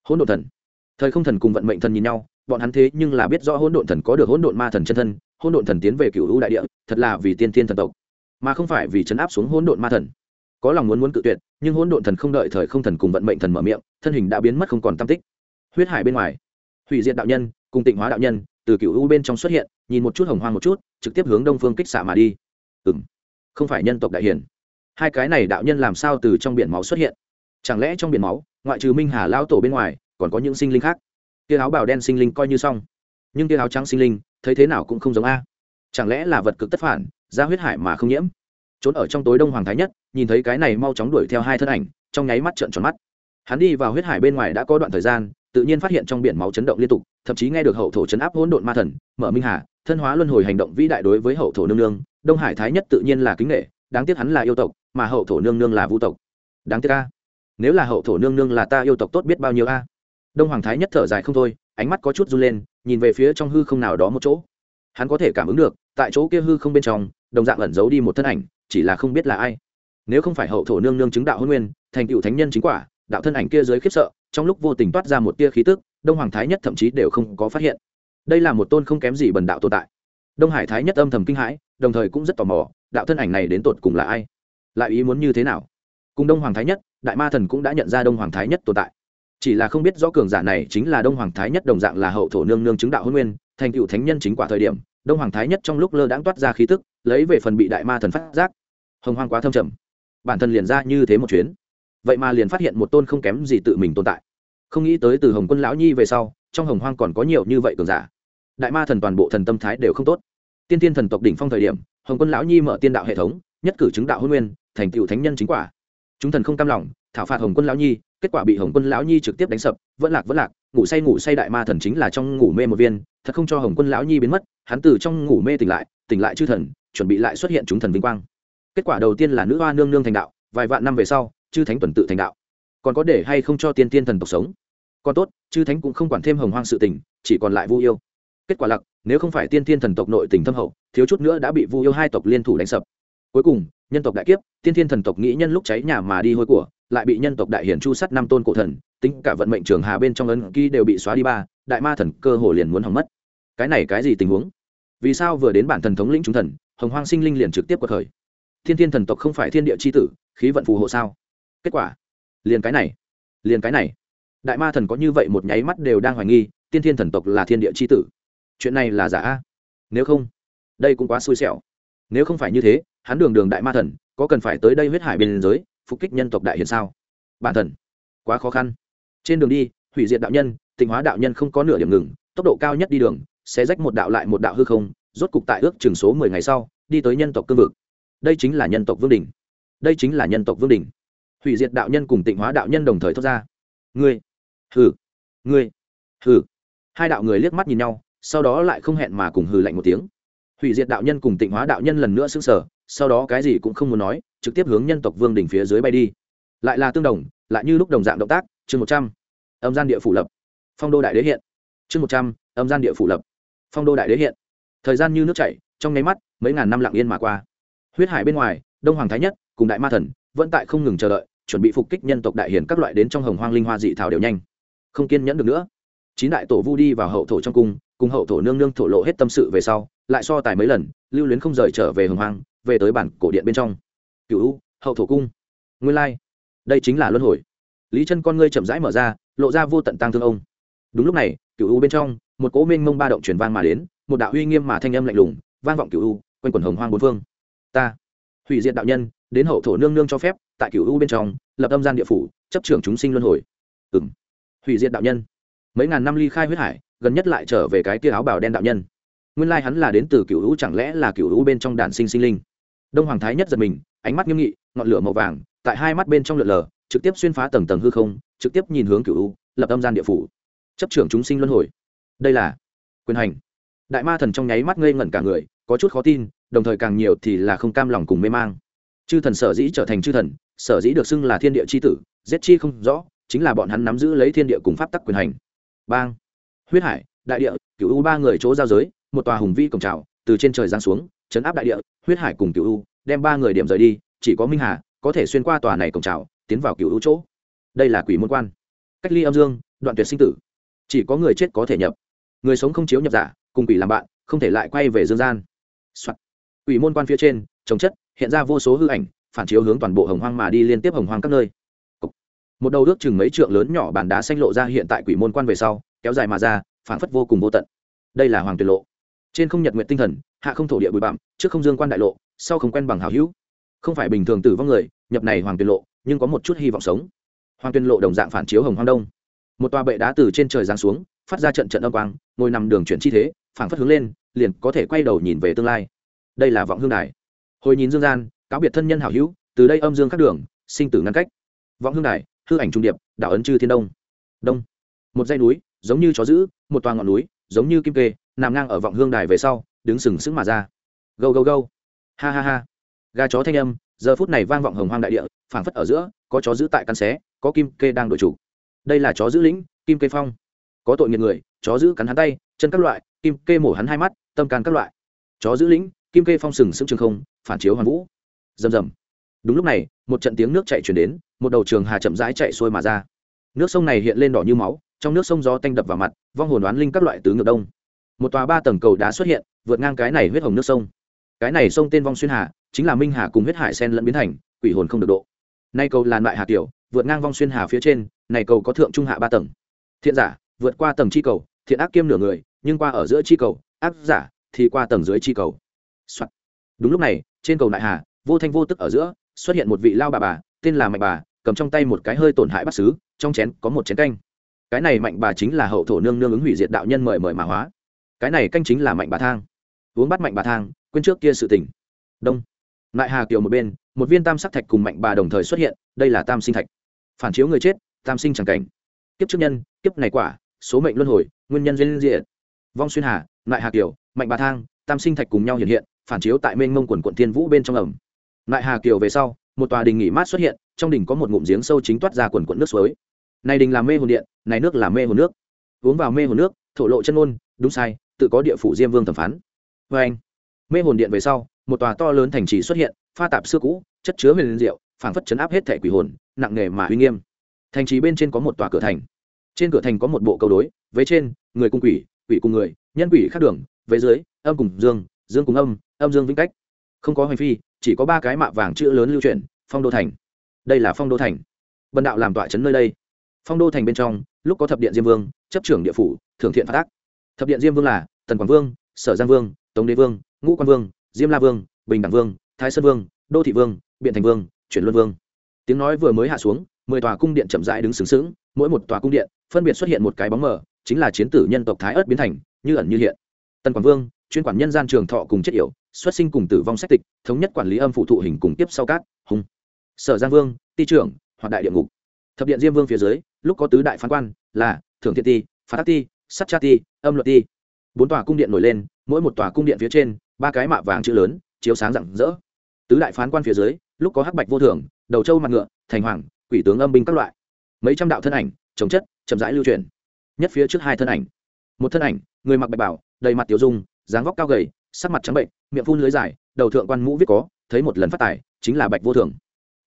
Hỗn độn thần. Thời không thần cùng vận mệnh thần nhìn nhau, bọn hắn thế nhưng là biết rõ hỗn độn thần có được hỗn độn ma thần chân thân, hỗn độn thần tiến về cựu hữu đại địa, thật là vì tiên thiên thần tộc, mà không phải vì chấn áp xuống hỗn độn ma thần. Có lòng muốn muốn cự tuyệt, nhưng hỗn độn thần không đợi thời không thần cùng vận mệnh thần mở miệng, thân hình đã biến mất không còn tam tích. Huyết hải bên ngoài, hủy diệt đạo nhân cùng tịnh hóa đạo nhân từ cựu u bên trong xuất hiện, nhìn một chút hồng hoang một chút, trực tiếp hướng đông phương kích xạ mà đi. Ừ m không phải nhân tộc đại hiển. Hai cái này đạo nhân làm sao từ trong biển máu xuất hiện? Chẳng lẽ trong biển máu, ngoại trừ minh hà lao tổ bên ngoài, còn có những sinh linh khác? Tia áo bào đen sinh linh coi như xong. Nhưng tia áo trắng sinh linh, thấy thế nào cũng không giống a. Chẳng lẽ là vật cực tất phản, ra huyết hải mà không nhiễm? Trốn ở trong tối đông hoàng thái nhất, nhìn thấy cái này mau chóng đuổi theo hai thân ảnh, trong nháy mắt trợn tròn mắt. Hắn đi vào huyết hải bên ngoài đã có đoạn thời gian, tự nhiên phát hiện trong biển máu chấn động liên tục, thậm chí nghe được hậu thổ chấn áp hỗn độn ma thần, mở minh hà, thân hóa luân hồi hành động vĩ đại đối với hậu thổ nương nương, đông hải thái nhất tự nhiên là kính nghệ đáng tiếc hắn là yêu tộc, mà hậu thổ nương nương là vũ tộc. Đáng tiếc a nếu là hậu thổ nương nương là ta yêu tộc tốt biết bao nhiêu a. Đông hoàng thái nhất thở dài không thôi, ánh mắt có chút run lên, nhìn về phía trong hư không nào đó một chỗ. Hắn có thể cảm ứng được, tại chỗ kia hư không bên trong, đồng dạng ẩn giấu đi một thân ảnh, chỉ là không biết là ai. Nếu không phải hậu thổ nương nương chứng đạo hôn nguyên, thành cựu thánh nhân chính quả, đạo thân ảnh kia dưới khiếp sợ, trong lúc vô tình toát ra một tia khí tức, đông hoàng thái nhất thậm chí đều không có phát hiện. Đây là một tôn không kém gì bần đạo tồn tại. Đông hải thái nhất âm thầm kinh hãi, đồng thời cũng rất tò mò, đạo thân ảnh này đến tột cùng là ai? Lại ý muốn như thế nào? Cùng đông hoàng thái nhất, đại ma thần cũng đã nhận ra đông hoàng thái nhất tồn tại. Chỉ là không biết rõ cường giả này chính là đông hoàng thái nhất đồng dạng là hậu thổ nương nương chứng đạo hôn nguyên, thành cựu thánh nhân chính quả thời điểm, đông hoàng thái nhất trong lúc lơ đãng toát ra khí tức, lấy về phần bị đại ma thần phát giác. Hồng hoang quá thâm trầm. Bản thân liền ra như thế một chuyến. Vậy mà liền phát hiện một tôn không kém gì tự mình tồn tại. Không nghĩ tới từ hồng quân lão nhi về sau, trong hồng hoang còn có nhiều như vậy cường giả. Đại ma thần toàn bộ thần tâm thái đều không tốt. Tiên tiên thần tộc đỉnh phong thời điểm, hồng quân lão nhi mở tiên đạo hệ thống, nhất cử chứng đạo hôn nguyên, thành cựu thánh nhân chính quả chúng thần không cam lòng, thảo phạt hồng quân lão nhi, kết quả bị hồng quân lão nhi trực tiếp đánh sập, vẫn lạc vẫn lạc, ngủ say ngủ say đại ma thần chính là trong ngủ mê một viên, thật không cho hồng quân lão nhi biến mất, hắn từ trong ngủ mê tỉnh lại tỉnh lại chư thần, chuẩn bị lại xuất hiện chúng thần vinh quang. Kết quả đầu tiên là nữ hoa nương nương thành đạo, vài vạn năm về sau, chư thánh tuần tự thành đạo. Còn có để hay không cho tiên tiên thần tộc sống? Còn tốt, chư thánh cũng không quản thêm hồng hoang sự tình, chỉ còn lại vu yêu. Kết quả lặc nếu không phải tiên tiên thần tộc nội tình thâm hậu, thiếu chút nữa đã bị vu yêu hai tộc liên thủ đánh sập. Cuối cùng nhân tộc đại kiếp, tiên thiên thần tộc nghĩ nhân lúc cháy nhà mà đi hôi của, lại bị nhân tộc đại hiển chu sắt năm tôn cổ thần, tính cả vận mệnh trường hà bên trong ấn ký đều bị xóa đi ba, đại ma thần cơ hồ liền muốn hỏng mất. Cái này cái gì tình huống? Vì sao vừa đến bản thần thống lĩnh chúng thần, hồng hoang sinh linh liền trực tiếp cuộc khởi? Thiên thiên thần tộc không phải thiên địa c h i tử, khí vận phù hộ sao? Kết quả, liền cái này, liền cái này. Đại ma thần có như vậy một nháy mắt đều đang hoài nghi, tiên thiên thần tộc là thiên địa c h i tử. Chuyện này là giả a? Nếu không, đây cũng quá xui xẻo. Nếu không phải như thế hắn đường đường đại ma thần, có cần phải tới đây huyết hải bên giới phục kích nhân tộc đại hiền sao? Bản thần, quá khó khăn. Trên đường đi, hủy diệt đạo nhân, tịnh hóa đạo nhân không có nửa điểm ngừng, tốc độ cao nhất đi đường, sẽ rách một đạo lại một đạo hư không, rốt cục tại ước chừng số mười ngày sau, đi tới nhân tộc cương vực. Đây chính là nhân tộc vương đình đây chính là nhân tộc vương đình hủy diệt đạo nhân cùng tịnh hóa đạo nhân đồng thời thoát ra. Ngươi, hừ ngươi, hừ. Hai đạo người liếc mắt nhìn nhau, sau đó lại không hẹn mà cùng hừ lạnh một tiếng hủy diệt đạo nhân cùng tịnh hóa đạo nhân lần nữa xứng sở, sau đó cái gì cũng không muốn nói, trực tiếp hướng nhân tộc vương đỉnh phía dưới bay đi. Lại là tương đồng, lại như lúc đồng dạng động tác, chương một trăm, âm gian địa phủ lập. Phong đô đại đế hiện. Chương một trăm, âm gian địa phủ lập. Phong đô đại đế hiện. Thời gian như nước chảy, trong nháy mắt, mấy ngàn năm lặng yên mà qua. Huyết hải bên ngoài, đông hoàng thái nhất cùng đại ma thần vẫn tại không ngừng chờ đợi, chuẩn bị phục kích nhân tộc đại hiển các loại đến trong hồng hoang linh hoa dị thảo đều nhanh. Không kiên nhẫn được nữa. Chín đại tổ vu đi vào hậu thổ trong cung, cùng hậu thổ nương nương thổ lộ hết tâm sự về sau lại so tài mấy lần, lưu luyến không rời trở về hồng hoang, về tới bản cổ điện bên trong. Cựu hậu thổ cung. Nguyên lai、like. đây chính là luân hồi. Lý chân con ngươi chậm rãi mở ra, lộ ra vô tận tăng thương ông. Đúng lúc này cựu u bên trong, một cỗ minh mông ba động truyền vang mà đến, một đạo uy nghiêm mà thanh âm lạnh lùng, vang vọng cựu u, quanh quần hồng hoang bốn phương. Ta, hủy diệt đạo nhân, đến hậu thổ nương nương cho phép, tại cựu u bên trong, lập âm gian địa phủ, chấp trưởng chúng sinh luân hồi. Ừ hủy diệt đạo nhân. Mấy ngàn năm ly khai huyết hải, gần nhất lại trở về cái tia áo bào đen đạo nhân nguyên lai hắn là đến từ cựu hữu chẳng lẽ là cựu hữu bên trong đàn sinh sinh linh? Đông hoàng thái nhất giật mình, ánh mắt nghiêm nghị, ngọn lửa màu vàng, tại hai mắt bên trong lượn lờ, trực tiếp xuyên phá tầng tầng hư không, trực tiếp nhìn hướng cựu hữu, lập âm gian địa phủ. Chấp trưởng chúng sinh luân hồi. Đây là quyền hành. Đại ma thần trong nháy mắt ngây ngẩn cả người, có chút khó tin, đồng thời càng nhiều thì là không cam lòng cùng mê mang. Chư thần sở dĩ trở thành chư thần, sở dĩ được xưng là thiên địa c h i tử, giết chi không rõ, chính là bọn hắn nắm giữ lấy thiên địa cùng pháp tắc quyền hành. Bang. Huyết hải, đại địa, cựu u ba người chỗ giao giới một tòa hùng vi cổng trào từ trên trời giáng xuống, chấn áp đại địa, huyết hải cùng cựu u, đem ba người điểm rời đi, chỉ có minh hà có thể xuyên qua tòa này cổng trào tiến vào cựu u chỗ. Đây là quỷ môn quan. Cách ly âm dương, đoạn tuyệt sinh tử. Chỉ có người chết có thể nhập. Người sống không chiếu nhập giả, cùng quỷ làm bạn, không thể lại quay về dương gian、Soạn. quỷ môn quan phía trên, trồng chất, hiện ra vô số hư ảnh, phản chiếu hướng toàn bộ hồng hoang mà đi liên tiếp hồng hoang các nơi. Một đầu ước chừng mấy trượng lớn nhỏ bàn đá xanh lộ ra hiện tại quỷ môn quan về sau, kéo dài mà ra phản phất vô cùng vô tận. Đây là hoàng tuyệt lộ trên không nhật nguyện tinh thần, hạ không thổ địa bụi bặm, trước không dương quan đại lộ, sau không quen bằng hảo hữu. Không phải bình thường tử vong người, nhập này hoàng tuyên lộ, nhưng có một chút hy vọng sống. Hoàng tuyên lộ đồng dạng phản chiếu hồng hoang đông. Một tòa bệ đá từ trên trời giáng xuống, phát ra trận trận âm quang, ngồi nằm đường chuyển chi thế, phảng phất hướng lên, liền có thể quay đầu nhìn về tương lai. Đây là vọng hương đài. Hồi nhìn dương gian, cáo biệt thân nhân hảo hữu, từ đây âm dương các đường, sinh tử ngăn cách. Vọng hương đài, hư ảnh trung điệp, đảo ấn chư thiên đông. Đông. Một dây núi, giống như chó giữ một toa ngọn núi giống như kim kê, nằm ngang ở vọng hương đài về sau, đứng sừng sững mà ra. Gâu gâu gâu. Ha ha ha. Gà chó thanh âm, giờ phút này vang vọng hồng hoang đại địa, phảng phất ở giữa, có chó giữ tại căn xé, có kim kê đang đổi chủ. Đây là chó giữ lĩnh, kim kê phong. Có tội nghiệt người, chó giữ cắn hắn tay, chân các loại, kim kê mổ hắn hai mắt, tâm can các loại. Chó giữ lĩnh, kim kê phong sừng sững trường không, phản chiếu hoàn vũ. Rầm rầm. Đúng lúc này, một trận tiếng nước chạy chuyển đến, một đầu trường hà chậm rãi chạy xuôi mà ra. Nước sông này hiện lên đỏ như máu, trong nước sông gió tanh đập vào mặt vong hồn đoán linh các loại tứ ngược đông. Một tòa ba tầng cầu đá xuất hiện, vượt ngang cái này huyết hồng nước sông. Cái này sông tên vong xuyên hà, chính là minh hà cùng huyết hải sen lẫn biến thành, quỷ hồn không được độ. Nay cầu là loại hà tiểu vượt ngang vong xuyên hà phía trên, này cầu có thượng trung hạ ba tầng. Thiện giả, vượt qua tầng chi cầu, thiện ác kiêm nửa người, nhưng qua ở giữa chi cầu, ác giả thì qua tầng dưới chi cầu、Soạn. đúng lúc này, trên cầu đại hà, vô thanh vô tức ở giữa, xuất hiện một vị lao bà bà, tên là mạnh bà, cầm trong tay một cái hơi tổn hại bắt xứ, trong chén có một chén canh cái này mạnh bà chính là hậu thổ nương nương ứng hủy diệt đạo nhân mời mời mà hóa. Cái này canh chính là mạnh bà thang. Uống bắt mạnh bà thang, quên trước kia sự tỉnh đông. Lại hà kiều một bên, một viên tam sắc thạch cùng mạnh bà đồng thời xuất hiện, đây là tam sinh thạch. Phản chiếu người chết, tam sinh c cảnh. Kiếp trước nhân, kiếp này quả, số mệnh luân hồi, nguyên nhân duyên diện vong xuyên hà lại hà kiều, mạnh bà thang, tam sinh thạch cùng nhau hiện hiện, phản chiếu tại mênh mông quần quận thiên vũ bên trong ẩm. Lại hà kiều về sau, một tòa đình nghỉ mát xuất hiện, trong đình có một ngụm giếng sâu chính toát ra quần quận nước suối này đình là mê hồn điện, này nước là mê hồn nước. Uống vào mê hồn nước, thổ lộ chân ngôn, đúng sai, tự có địa phủ diêm vương thẩm phán. Vê anh, mê hồn điện về sau, một tòa to lớn thành trì xuất hiện, pha tạp xưa cũ, chất chứa huyền diệu, phảng phất chấn áp hết thể quỷ hồn, nặng nề mà uy nghiêm. Thành trì bên trên có một tòa cửa thành. Trên cửa thành có một bộ câu đối, vế trên, người cung quỷ quỷ cùng người, nhân quỷ khác đường, vế dưới, âm cùng dương dương cùng âm âm dương vĩnh cách. Không có hành phi, chỉ có ba cái mạ vàng chữ lớn lưu truyền phong đô thành. Đây là phong đô thành. Bần đạo làm tọa trấn nơi đây phong đô thành bên trong, lúc có thập điện diêm vương, chấp trưởng địa phủ, thưởng thiện phát tác thập điện diêm vương là tần quảng vương, sở giang vương, tống đế vương, ngũ quan vương, diêm la vương, bình đẳng vương, thái sơn vương, đô thị vương, biện thành vương, chuyển luân vương. Tiếng nói vừa mới hạ xuống, mười tòa cung điện chậm rãi đứng sướng sướng mỗi một tòa cung điện phân biệt xuất hiện một cái bóng mờ, chính là chiến tử nhân tộc thái ớt biến thành, như ẩn như hiện. Tần quảng vương, chuyên quản nhân gian trường thọ cùng chết yểu, xuất sinh cùng tử vong sách tịch, thống nhất quản lý âm phụ thụ hình cùng tiếp sau cát, hùng. Sở giang vương, ti trưởng, hoạt đại địa ngục. Thập điện diêm vương phía dưới lúc có tứ đại phán quan là thưởng thiện ti, phạt tác ti sắt cha ti, âm luật ti. Bốn tòa cung điện nổi lên, mỗi một tòa cung điện phía trên, ba cái mạ vàng chữ lớn, chiếu sáng rạng rỡ. Tứ đại phán quan phía dưới, lúc có hắc bạch vô thường, đầu trâu mặt ngựa, thành hoàng, quỷ tướng âm binh các loại. Mấy trăm đạo thân ảnh chống chất, chậm rãi lưu truyền. Nhất phía trước hai thân ảnh. Một thân ảnh, người mặc bạch bảo, đầy mặt tiểu dung, dáng vóc cao gầy, sắc mặt trắng bệnh, miệng phun lưới dài, đầu thượng quan mũ viết có, thấy một lần phát tài, chính là bạch vô thường.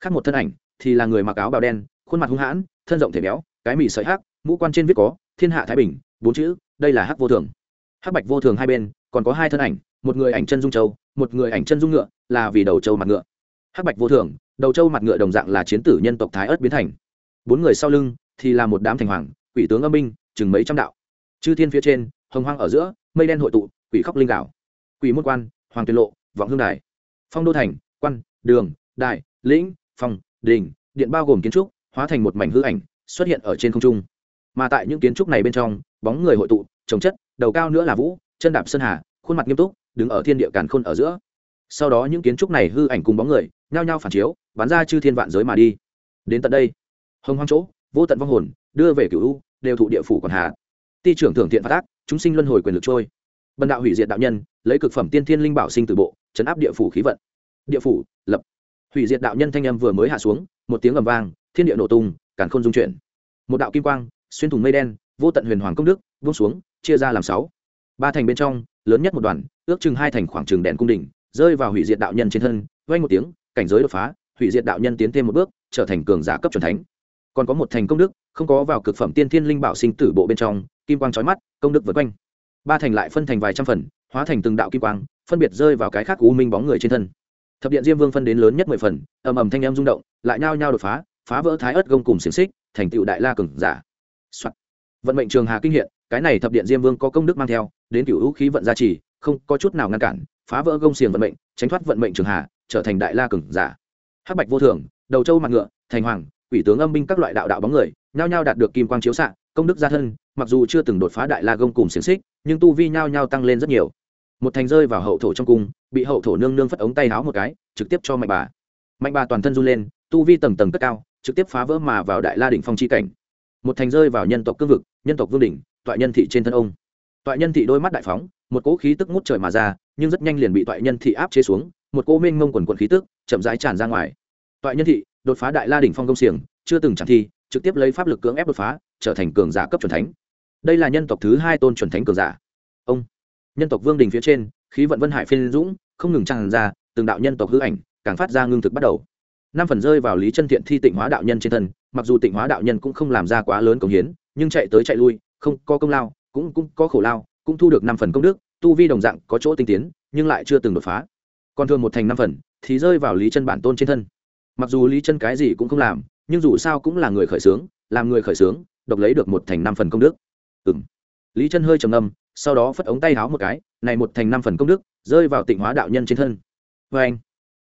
Khác một thân ảnh, thì là người mặc áo bào đen khuôn mặt hung hãn, thân rộng thể béo, cái mì sợi hắc, mũ quan trên viết có, thiên hạ thái bình bốn chữ, đây là hắc vô thường hắc bạch vô thường hai bên, còn có hai thân ảnh, một người ảnh chân dung châu, một người ảnh chân dung ngựa, là vì đầu châu mặt ngựa. Hắc bạch vô thường, đầu châu mặt ngựa đồng dạng là chiến tử nhân tộc thái ớt biến thành. Bốn người sau lưng thì là một đám thành hoàng, quỷ tướng âm binh, chừng mấy trăm đạo. Chư thiên phía trên, hồng hoang ở giữa, mây đen hội tụ, quỷ khóc linh đảo quỷ môn quan, hoàng tuyệt lộ, vọng hương đài. Phong đô thành, quan, đường đại lĩnh phòng đình, điện bao gồm kiến trúc hóa thành một mảnh hư ảnh, xuất hiện ở trên không trung. Mà tại những kiến trúc này bên trong, bóng người hội tụ, trồng chất, đầu cao nữa là vũ, chân đạp sơn hà, khuôn mặt nghiêm túc, đứng ở thiên địa càn khôn ở giữa. Sau đó những kiến trúc này hư ảnh cùng bóng người, nhao nhao phản chiếu, bắn ra chư thiên vạn giới mà đi. Đến tận đây, hồng hoang chỗ, vô tận vong hồn, đưa về cửu u, đều thụ địa phủ còn hạ. Ti trưởng thưởng thiện phát tác chúng sinh luân hồi quyền lực trôi. Bần đạo hủy diệt đạo nhân, lấy cực phẩm tiên thiên linh bảo sinh từ bộ, chấn áp địa phủ khí vận. Địa phủ, lập. Hủy diệt đạo nhân thanh âm vừa mới hạ xuống, một tiếng ầm vang thiên địa nổ tung, càn khôn dung chuyển. Một đạo kim quang, xuyên thủng mây đen, vô tận huyền hoàng công đức vung xuống, chia ra làm sáu. Ba thành bên trong, lớn nhất một đoàn, ước chừng hai thành khoảng trường đèn cung đỉnh, rơi vào hủy diệt đạo nhân trên thân vay một tiếng, cảnh giới đột phá, hủy diệt đạo nhân tiến thêm một bước, trở thành cường giả cấp c thánh. Còn có một thành công đức, không có vào cực phẩm tiên thiên linh bảo sinh tử bộ bên trong, kim quang trói mắt, công đức vượt quanh. Ba thành lại phân thành vài trăm phần, hóa thành từng đạo kim quang, phân biệt rơi vào cái khác u minh bóng người trên thân. Thập điện diêm vương phân đến lớn nhất mười phần, ầm ầm thanh em rung động, lại nhao nhao đột phá phá vỡ thái ớt gông cùng xiềng xích, thành tựu đại la cường giả、Soạn. vận mệnh trường hà kinh hiện, cái này thập điện diêm vương có công đức mang theo, đến cựu hữu khí vận gia trì, không có chút nào ngăn cản, phá vỡ gông xiềng vận mệnh, tránh thoát vận mệnh trường hà, trở thành đại la cường giả. Hắc bạch vô thường, đầu châu mặt ngựa, thành hoàng, quỷ tướng âm binh các loại đạo đạo bóng người, nhao nhao đạt được kim quang chiếu xạ, công đức gia thân, mặc dù chưa từng đột phá đại la gông cùng xiềng xích, nhưng tu vi nhao nhao tăng lên rất nhiều. Một thành rơi vào hậu thổ trong cung, bị hậu thổ nương nương phất ống tay háo một cái, trực tiếp cho mạnh bà. Mạnh bà toàn thân run lên tu vi tầng tầng cất cao, trực tiếp phá vỡ mà vào đại la đỉnh phong chi cảnh. Một thành rơi vào nhân tộc cương vực, nhân tộc vương đỉnh, toại nhân thị trên thân ông. Toại nhân thị đôi mắt đại phóng, một cỗ khí tức ngút trời mà ra, nhưng rất nhanh liền bị toại nhân thị áp chế xuống, một cỗ mênh mông quần quần khí tức chậm rãi tràn ra ngoài. Toại nhân thị đột phá đại la đỉnh phong công xiềng, chưa từng chẳng thi, trực tiếp lấy pháp lực cưỡng ép đột phá, trở thành cường giả cấp chuẩn thánh. Đây là nhân tộc thứ hai tôn chuẩn thánh cường giả. Ông. Nhân tộc vương đình phía trên, khí vận vân hải phiên dũng, không ngừng tràn ra, từng đạo nhân tộc hư ảnh càng phát ra ngưng thực bắt đầu năm phần rơi vào lý chân thiện thi tịnh hóa đạo nhân trên thân, mặc dù tịnh hóa đạo nhân cũng không làm ra quá lớn công hiến, nhưng chạy tới chạy lui, không có công lao, cũng cũng có khổ lao, cũng thu được năm phần công đức, tu vi đồng dạng có chỗ tinh tiến, nhưng lại chưa từng đột phá. Còn thường một thành năm phần, thì rơi vào lý chân bản tôn trên thân. Mặc dù lý chân cái gì cũng không làm, nhưng dù sao cũng là người khởi xướng, làm người khởi xướng, độc lấy được một thành năm phần công đức. Ừ m lý chân hơi trầm ngâm, sau đó phất ống tay háo một cái, này một thành năm phần công đức, rơi vào tịnh hóa đạo nhân trên thân. Vê anh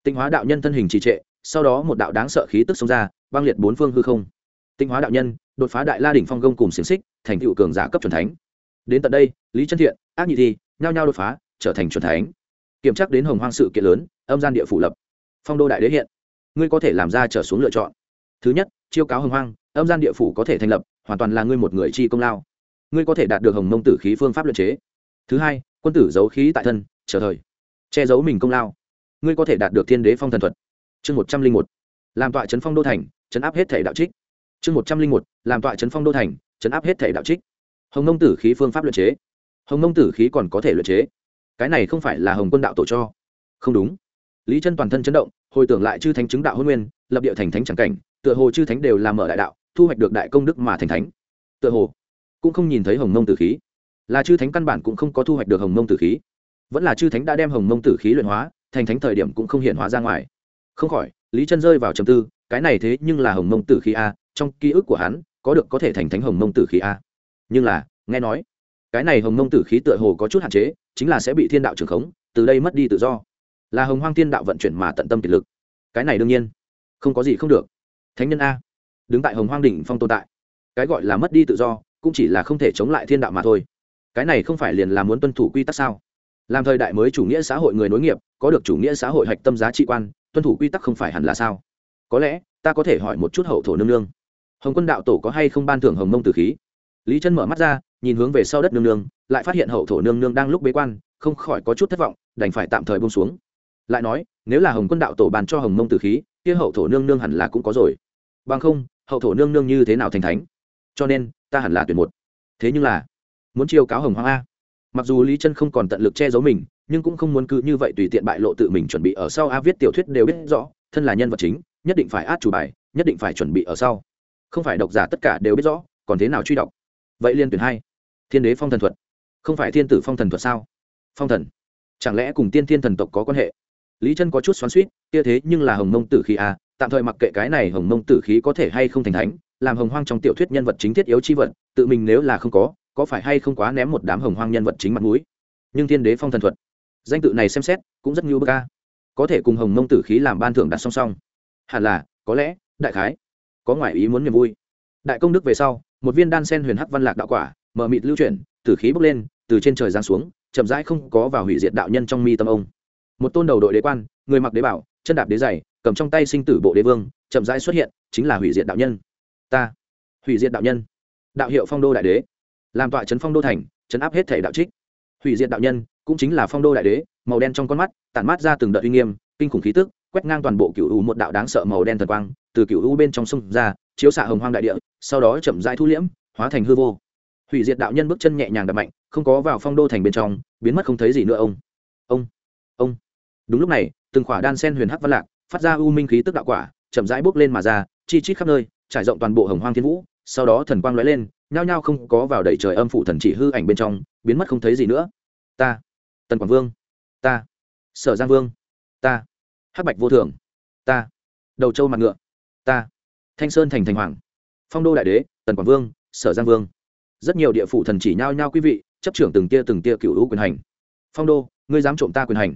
tịnh hóa đạo nhân thân hình trì trệ sau đó một đạo đáng sợ khí tức xông ra băng liệt bốn phương hư không. Tinh hóa đạo nhân, đột phá đại la đỉnh phong gông cùng xiềng xích, thành tựu cường giả cấp c thánh. Đến tận đây, lý chân thiện, ác nhị thi, nhao nhao đột phá, trở thành c thánh. Kiểm tra đến hồng hoang sự kiện lớn, âm gian địa phủ lập. Phong đô đại đế hiện. Ngươi có thể làm ra trở xuống lựa chọn. Thứ nhất, chiêu cáo hồng hoang, âm gian địa phủ có thể thành lập, hoàn toàn là ngươi một người chi công lao. Ngươi có thể đạt được hồng mông tử khí phương pháp luyện chế. Thứ hai, quân tử giấu khí tại thân, chờ thời. Che giấu mình công lao. Ngươi có thể đạt được thiên đế phong thần thuật chương một trăm linh một, làm tọa trấn phong đô thành trấn áp hết thể đạo trích. Chương một trăm linh một, làm tọa trấn phong đô thành trấn áp hết thể đạo trích. Hồng nông tử khí phương pháp luyện chế. Hồng nông tử khí còn có thể luyện chế. Cái này không phải là hồng quân đạo tổ cho. Không đúng. Lý chân toàn thân chấn động, hồi tưởng lại chư thánh chứng đạo hôn nguyên, lập địa thành thánh c cảnh, tựa hồ chư thánh đều làm mở đại đạo, thu hoạch được đại công đức mà thành thánh. Tựa hồ, cũng không nhìn thấy hồng mông tử khí. Là chư thánh căn bản cũng không có thu hoạch được hồng mông tử khí. Vẫn là chư thánh đã đem hồng mông tử khí luyện hóa, thành thánh thời điểm cũng không hiện hóa ra ngoài không khỏi, lý chân rơi vào trầm tư, cái này thế nhưng là hồng mông tử khí a, trong ký ức của hắn, có được có thể thành thánh hồng mông tử khí a. Nhưng là, nghe nói, cái này hồng mông tử khí tựa hồ có chút hạn chế, chính là sẽ bị thiên đạo trưởng khống, từ đây mất đi tự do. Là hồng hoang thiên đạo vận chuyển mà tận tâm kiệt lực. Cái này đương nhiên, không có gì không được. Thánh nhân a, đứng tại hồng hoang đỉnh phong tồn tại. Cái gọi là mất đi tự do, cũng chỉ là không thể chống lại thiên đạo mà thôi. Cái này không phải liền là muốn tuân thủ quy tắc sao? Làm thời đại mới chủ nghĩa xã hội người nối nghiệp, có được chủ nghĩa xã hội hạch tâm giá trị quan tuân thủ quy tắc không phải hẳn là sao? Có lẽ, ta có thể hỏi một chút hậu thổ nương nương. Hồng quân đạo tổ có hay không ban thưởng hồng mông tử khí? Lý chân mở mắt ra, nhìn hướng về sau đất nương nương, lại phát hiện hậu thổ nương nương đang lúc bế quan, không khỏi có chút thất vọng, đành phải tạm thời bông xuống. Lại nói, nếu là hồng quân đạo tổ bàn cho hồng mông tử khí, kia hậu thổ nương nương hẳn là cũng có rồi. Bằng không, hậu thổ nương nương như thế nào thành thánh? Cho nên, ta hẳn là tuyển một. Thế nhưng là, muốn chiêu cáo hồng hoàng a. Mặc dù lý chân không còn tận lực che giấu mình nhưng cũng không muốn cứ như vậy tùy tiện bại lộ tự mình chuẩn bị ở sau. A viết tiểu thuyết đều biết rõ, thân là nhân vật chính, nhất định phải át chủ bài, nhất định phải chuẩn bị ở sau. Không phải độc giả tất cả đều biết rõ, còn thế nào truy đọc? Vậy liên tuyển hai. Thiên đế phong thần thuật. Không phải thiên tử phong thần thuật sao? Phong thần. Chẳng lẽ cùng tiên thiên thần tộc có quan hệ? Lý chân có chút xoắn suýt kia thế nhưng là hồng mông tử khí à tạm thời mặc kệ cái này hồng mông tử khí có thể hay không thành thánh, làm hồng hoang trong tiểu thuyết nhân vật chính thiết yếu chi vật, tự mình nếu là không có có phải hay không quá ném một đám hồng hoang nhân vật chính mặt mũi? Nhưng thiên đế phong thần thuật danh tự này xem xét, cũng rất như bơ ca có thể cùng hồng mông tử khí làm ban thưởng đặt song song. Hẳn là, có lẽ, đại khái. Có ngoại ý muốn niềm vui. Đại công đức về sau, một viên đan sen huyền hắc văn lạc đạo quả, mở mịt lưu chuyển, tử khí bốc lên, từ trên trời giáng xuống, chậm rãi không có vào hủy diệt đạo nhân trong mi tâm ông. Một tôn đầu đội đế quan, người mặc đế bảo, chân đạp đế dày cầm trong tay sinh tử bộ đế vương, chậm rãi xuất hiện, chính là hủy diệt đạo nhân. Ta. Hủy diệt đạo nhân. Đạo hiệu phong đô đại đế. Làm tọa trấn phong đô thành trấn áp hết thể đạo trích. Hủy diệt đạo nhân cũng chính là phong đô đại đế, màu đen trong con mắt, tản mát ra từng đợt uy nghiêm, kinh khủng khí tức, quét ngang toàn bộ cựu u một đạo đáng sợ màu đen thần quang, từ cựu u bên trong sông ra, chiếu xạ hồng hoang đại địa, sau đó chậm rãi thu liễm, hóa thành hư vô. Hủy diệt đạo nhân bước chân nhẹ nhàng đập mạnh, không có vào phong đô thành bên trong, biến mất không thấy gì nữa ông. Ông ông. Đúng lúc này, từng khỏa đan sen huyền hắc văn lạc, phát ra u minh khí tức đạo quả, chậm rãi bước lên mà ra, chi chít khắp nơi, trải rộng toàn bộ hồng hoang thiên vũ, sau đó thần quang lóe lên, nhao nhao không có vào đầy trời âm phủ thần chỉ hư ảnh bên trong, biến mất không thấy gì nữa. Ta tần quảng vương ta sở giang vương ta hắc bạch vô thường ta đầu châu mặt ngựa ta thanh sơn thành thành hoàng phong đô đại đế tần quảng vương sở giang vương rất nhiều địa phủ thần chỉ nhao nhao quý vị chấp trưởng từng tia từng tia cựu hữu quyền hành phong đô ngươi dám trộm ta quyền hành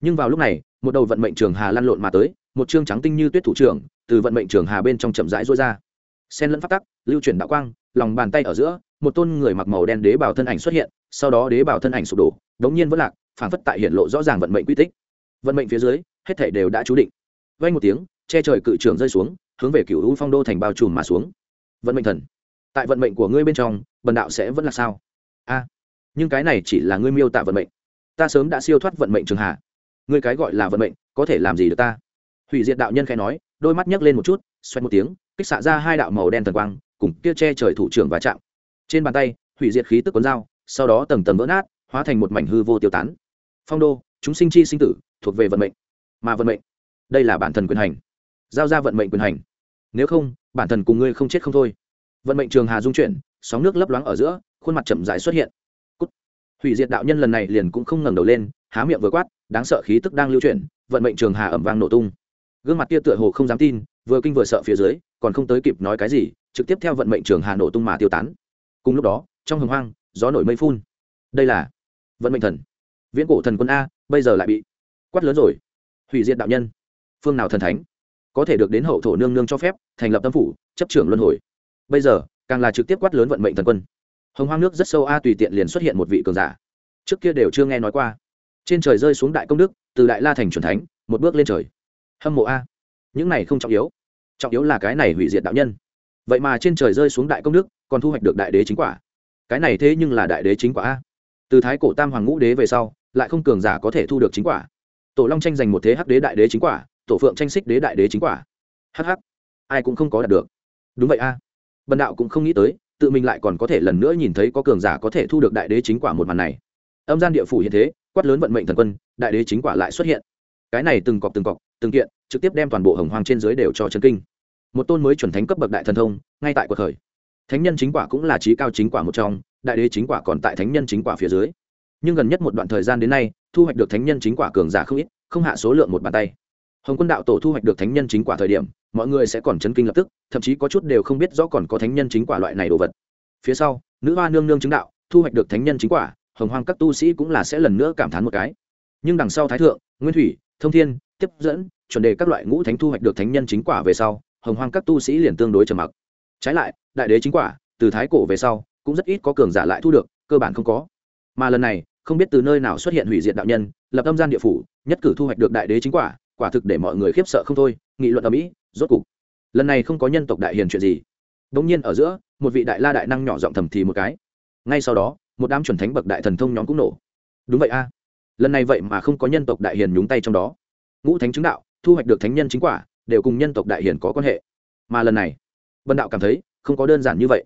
nhưng vào lúc này một đầu vận mệnh trường hà lăn lộn mà tới một chương trắng tinh như tuyết thủ trưởng từ vận mệnh trường hà bên trong chậm rãi rối ra sen lẫn phát tắc lưu chuyển đạo quang lòng bàn tay ở giữa một tôn người mặc màu đen đế bảo thân ảnh xuất hiện, sau đó đế bảo thân ảnh sụp đổ, đống nhiên vẫn lạc phản phất tại hiện lộ rõ ràng vận mệnh quy tích. Vận mệnh phía dưới, hết thể đều đã chú định. Vay một tiếng, che trời cự trường rơi xuống, hướng về cựu u phong đô thành bao trùm mà xuống. Vận mệnh thần, tại vận mệnh của ngươi bên trong, bần đạo sẽ vẫn là sao? A, nhưng cái này chỉ là ngươi miêu tả vận mệnh. Ta sớm đã siêu thoát vận mệnh trường hạ. Ngươi cái gọi là vận mệnh, có thể làm gì được ta? Hủy diệt đạo nhân khẽ nói, đôi mắt nhấc lên một chút xoay một tiếng, kích xạ ra hai đạo màu đen thần quang, cùng kia che trời thủ trưởng và chạm trên bàn tay, hủy diệt khí tức cuốn dao, sau đó tầng tầng vỡ nát, hóa thành một mảnh hư vô tiêu tán. Phong đô, chúng sinh chi sinh tử, thuộc về vận mệnh. Mà vận mệnh, đây là bản thần quyền hành. Giao ra vận mệnh quyền hành. Nếu không, bản thần cùng ngươi không chết không thôi. Vận mệnh trường hà dung chuyển, sóng nước lấp loáng ở giữa, khuôn mặt chậm rãi xuất hiện. Cút. hủy diệt đạo nhân lần này liền cũng không ngẩng đầu lên, há miệng vừa quát, đáng sợ khí tức đang lưu chuyển, vận mệnh trường hà ẩm vang nổ tung. Gương mặt kia tựa hồ không dám tin, vừa kinh vừa sợ phía dưới, còn không tới kịp nói cái gì, trực tiếp theo vận mệnh trường hà nổ tung mà tiêu tán cùng lúc đó, trong hồng hoang, gió nổi mây phun. Đây là vận mệnh thần. Viễn cổ thần quân a, bây giờ lại bị quát lớn rồi. Hủy diệt đạo nhân. Phương nào thần thánh? Có thể được đến hậu thổ nương nương cho phép, thành lập tâm phủ, chấp trưởng luân hồi. Bây giờ, càng là trực tiếp quát lớn vận mệnh thần quân. Hồng hoang nước rất sâu a tùy tiện liền xuất hiện một vị cường giả. Trước kia đều chưa nghe nói qua. Trên trời rơi xuống đại công đức, từ đại la thành c thánh, một bước lên trời. Hâm mộ a. Những này không trọng yếu. Trọng yếu là cái này hủy diệt đạo nhân vậy mà trên trời rơi xuống đại công đức, còn thu hoạch được đại đế chính quả. Cái này thế nhưng là đại đế chính quả a. Từ thái cổ tam hoàng ngũ đế về sau, lại không cường giả có thể thu được chính quả. Tổ long tranh giành một thế hắc đế đại đế chính quả, tổ phượng tranh xích đế đại đế chính quả. Hh ai cũng không có đạt được. Đúng vậy a. Bần đạo cũng không nghĩ tới, tự mình lại còn có thể lần nữa nhìn thấy có cường giả có thể thu được đại đế chính quả một màn này. Âm gian địa phủ hiện thế, quát lớn vận mệnh thần quân, đại đế chính quả lại xuất hiện. Cái này từng cọc từng cọc, từng kiện, trực tiếp đem toàn bộ hồng hoàng trên dưới đều cho chân kinh một tôn mới chuẩn thánh cấp bậc đại thần thông, ngay tại cuộc khởi. Thánh nhân chính quả cũng là trí cao chính quả một trong, đại đế chính quả còn tại thánh nhân chính quả phía dưới. Nhưng gần nhất một đoạn thời gian đến nay, thu hoạch được thánh nhân chính quả cường giả không ít, không hạ số lượng một bàn tay. Hồng quân đạo tổ thu hoạch được thánh nhân chính quả thời điểm, mọi người sẽ còn chấn kinh lập tức, thậm chí có chút đều không biết rõ còn có thánh nhân chính quả loại này đồ vật. Phía sau, nữ hoa nương nương chứng đạo, thu hoạch được thánh nhân chính quả, hồng hoang các tu sĩ cũng là sẽ lần nữa cảm thán một cái. Nhưng đằng sau thái thượng, nguyên thủy, thông thiên, tiếp dẫn, chuẩn đề các loại ngũ thánh thu hoạch được thánh nhân chính quả về sau hồng hoang các tu sĩ liền tương đối trầm mặc. Trái lại, đại đế chính quả, từ thái cổ về sau, cũng rất ít có cường giả lại thu được, cơ bản không có. Mà lần này, không biết từ nơi nào xuất hiện hủy diệt đạo nhân, lập âm gian địa phủ, nhất cử thu hoạch được đại đế chính quả quả thực để mọi người khiếp sợ không thôi, nghị luận ở mỹ rốt cục. Lần này không có nhân tộc đại hiền chuyện gì. Bỗng nhiên ở giữa, một vị đại la đại năng nhỏ giọng thầm thì một cái. Ngay sau đó, một đám chuẩn thánh bậc đại thần thông nhóm cũng nổ. Đúng vậy a. Lần này vậy mà không có nhân tộc đại hiền nhúng tay trong đó. Ngũ thánh chứng đạo, thu hoạch được thánh nhân chính quả đều cùng nhân tộc đại hiền có quan hệ. Mà lần này, bần đạo cảm thấy không có đơn giản như vậy.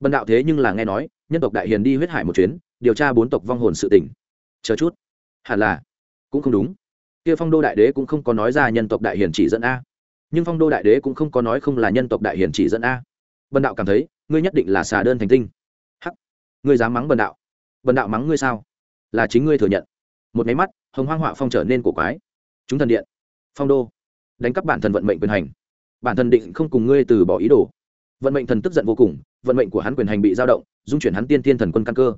Bần đạo thế nhưng là nghe nói, nhân tộc đại hiền đi huyết hải một chuyến, điều tra bốn tộc vong hồn sự tỉnh chờ chút. Hẳn là. Cũng không đúng. Kia phong đô đại đế cũng không có nói ra nhân tộc đại hiền chỉ dẫn a. Nhưng phong đô đại đế cũng không có nói không là nhân tộc đại hiền chỉ dẫn a. Bần đạo cảm thấy, ngươi nhất định là xà đơn thành tinh. Hắc. Ngươi dám mắng bần đạo. Bần đạo mắng ngươi sao? Là chính ngươi thừa nhận. Một máy mắt, hồng hoang họa phong trở nên cổ quái. Chúng thần điện. Phong đô đánh cắp bản thân vận mệnh quyền hành. Bản thân định không cùng ngươi từ bỏ ý đồ. Vận mệnh thần tức giận vô cùng vận mệnh của hắn quyền hành bị dao động dung chuyển hắn tiên tiên thần quân căn cơ.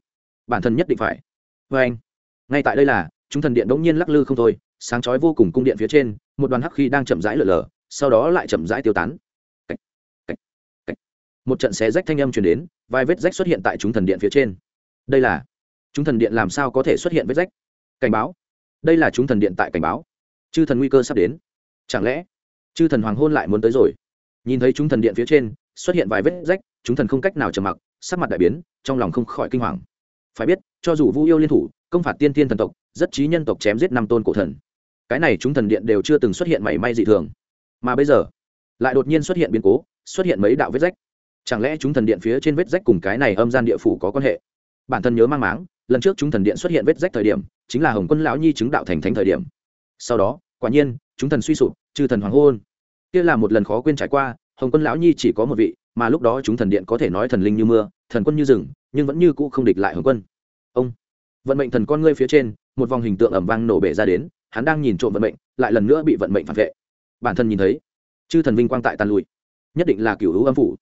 Bản thân nhất định phải. Vê anh ngay tại đây là chúng thần điện đống nhiên lắc lư không thôi sáng chói vô cùng cung điện phía trên một đoàn hắc khí đang chậm rãi lở lở sau đó lại chậm rãi tiêu tán. Cách, cách, cách. một trận xé rách thanh âm truyền đến vài vết rách xuất hiện tại chúng thần điện phía trên. Đây là chúng thần điện làm sao có thể xuất hiện vết rách? Cảnh báo. Đây là chúng thần điện tại cảnh báo. Chư thần nguy cơ sắp đến chẳng lẽ chư thần hoàng hôn lại muốn tới rồi? Nhìn thấy chúng thần điện phía trên xuất hiện vài vết rách, chúng thần không cách nào trầm mặc, sắc mặt đại biến, trong lòng không khỏi kinh hoàng. Phải biết, cho dù vu yêu liên thủ, công phạt tiên tiên thần tộc, rất trí nhân tộc chém giết năm tôn cổ thần. Cái này chúng thần điện đều chưa từng xuất hiện mảy may dị thường. Mà bây giờ, lại đột nhiên xuất hiện biến cố, xuất hiện mấy đạo vết rách. Chẳng lẽ chúng thần điện phía trên vết rách cùng cái này âm gian địa phủ có quan hệ? Bản thân nhớ mang máng, lần trước chúng thần điện xuất hiện vết rách thời điểm, chính là hồng quân lão nhi chứng đạo thành thánh thời điểm. Sau đó, quả nhiên chúng thần suy sụp, chư thần hoàng hôn. Kia là một lần khó quên trải qua, hồng quân lão nhi chỉ có một vị, mà lúc đó chúng thần điện có thể nói thần linh như mưa, thần quân như rừng, nhưng vẫn như cũ không địch lại hồng quân. Ông, vận mệnh thần con ngươi phía trên, một vòng hình tượng ẩm vang nổ bể ra đến, hắn đang nhìn trộm vận mệnh, lại lần nữa bị vận mệnh phản vệ. Bản thân nhìn thấy, chư thần vinh quang tại tàn lùi nhất định là cựu hữu âm phủ.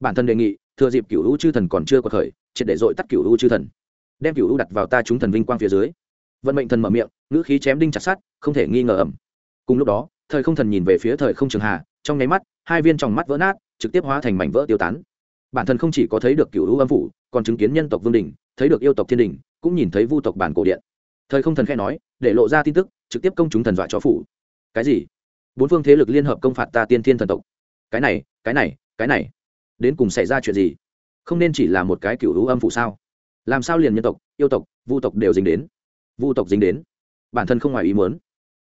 Bản thân đề nghị, thừa dịp cựu hữu chư thần còn chưa có khởi, triệt để dội tắt cựu hữu chư thần, đem cựu hữu đặt vào ta chúng thần vinh quang phía dưới. Vận mệnh thần mở miệng, ngữ khí chém đinh chặt sát không thể nghi ngờ ẩm cùng lúc đó, thời không thần nhìn về phía thời không trường hà, trong nháy mắt, hai viên tròng mắt vỡ nát, trực tiếp hóa thành mảnh vỡ tiêu tán. Bản thân không chỉ có thấy được cựu hữu âm phủ, còn chứng kiến nhân tộc vương đình, thấy được yêu tộc thiên đình, cũng nhìn thấy vu tộc bản cổ điện. Thời không thần khẽ nói, để lộ ra tin tức, trực tiếp công chúng thần dọa chó phủ. Cái gì? Bốn phương thế lực liên hợp công phạt ta tiên thiên thần tộc. Cái này cái này cái này. Đến cùng xảy ra chuyện gì? Không nên chỉ là một cái cựu hữu âm phủ sao? Làm sao liền nhân tộc, yêu tộc, vu tộc đều dính đến? Vu tộc dính đến? Bản thân không ngoài ý muốn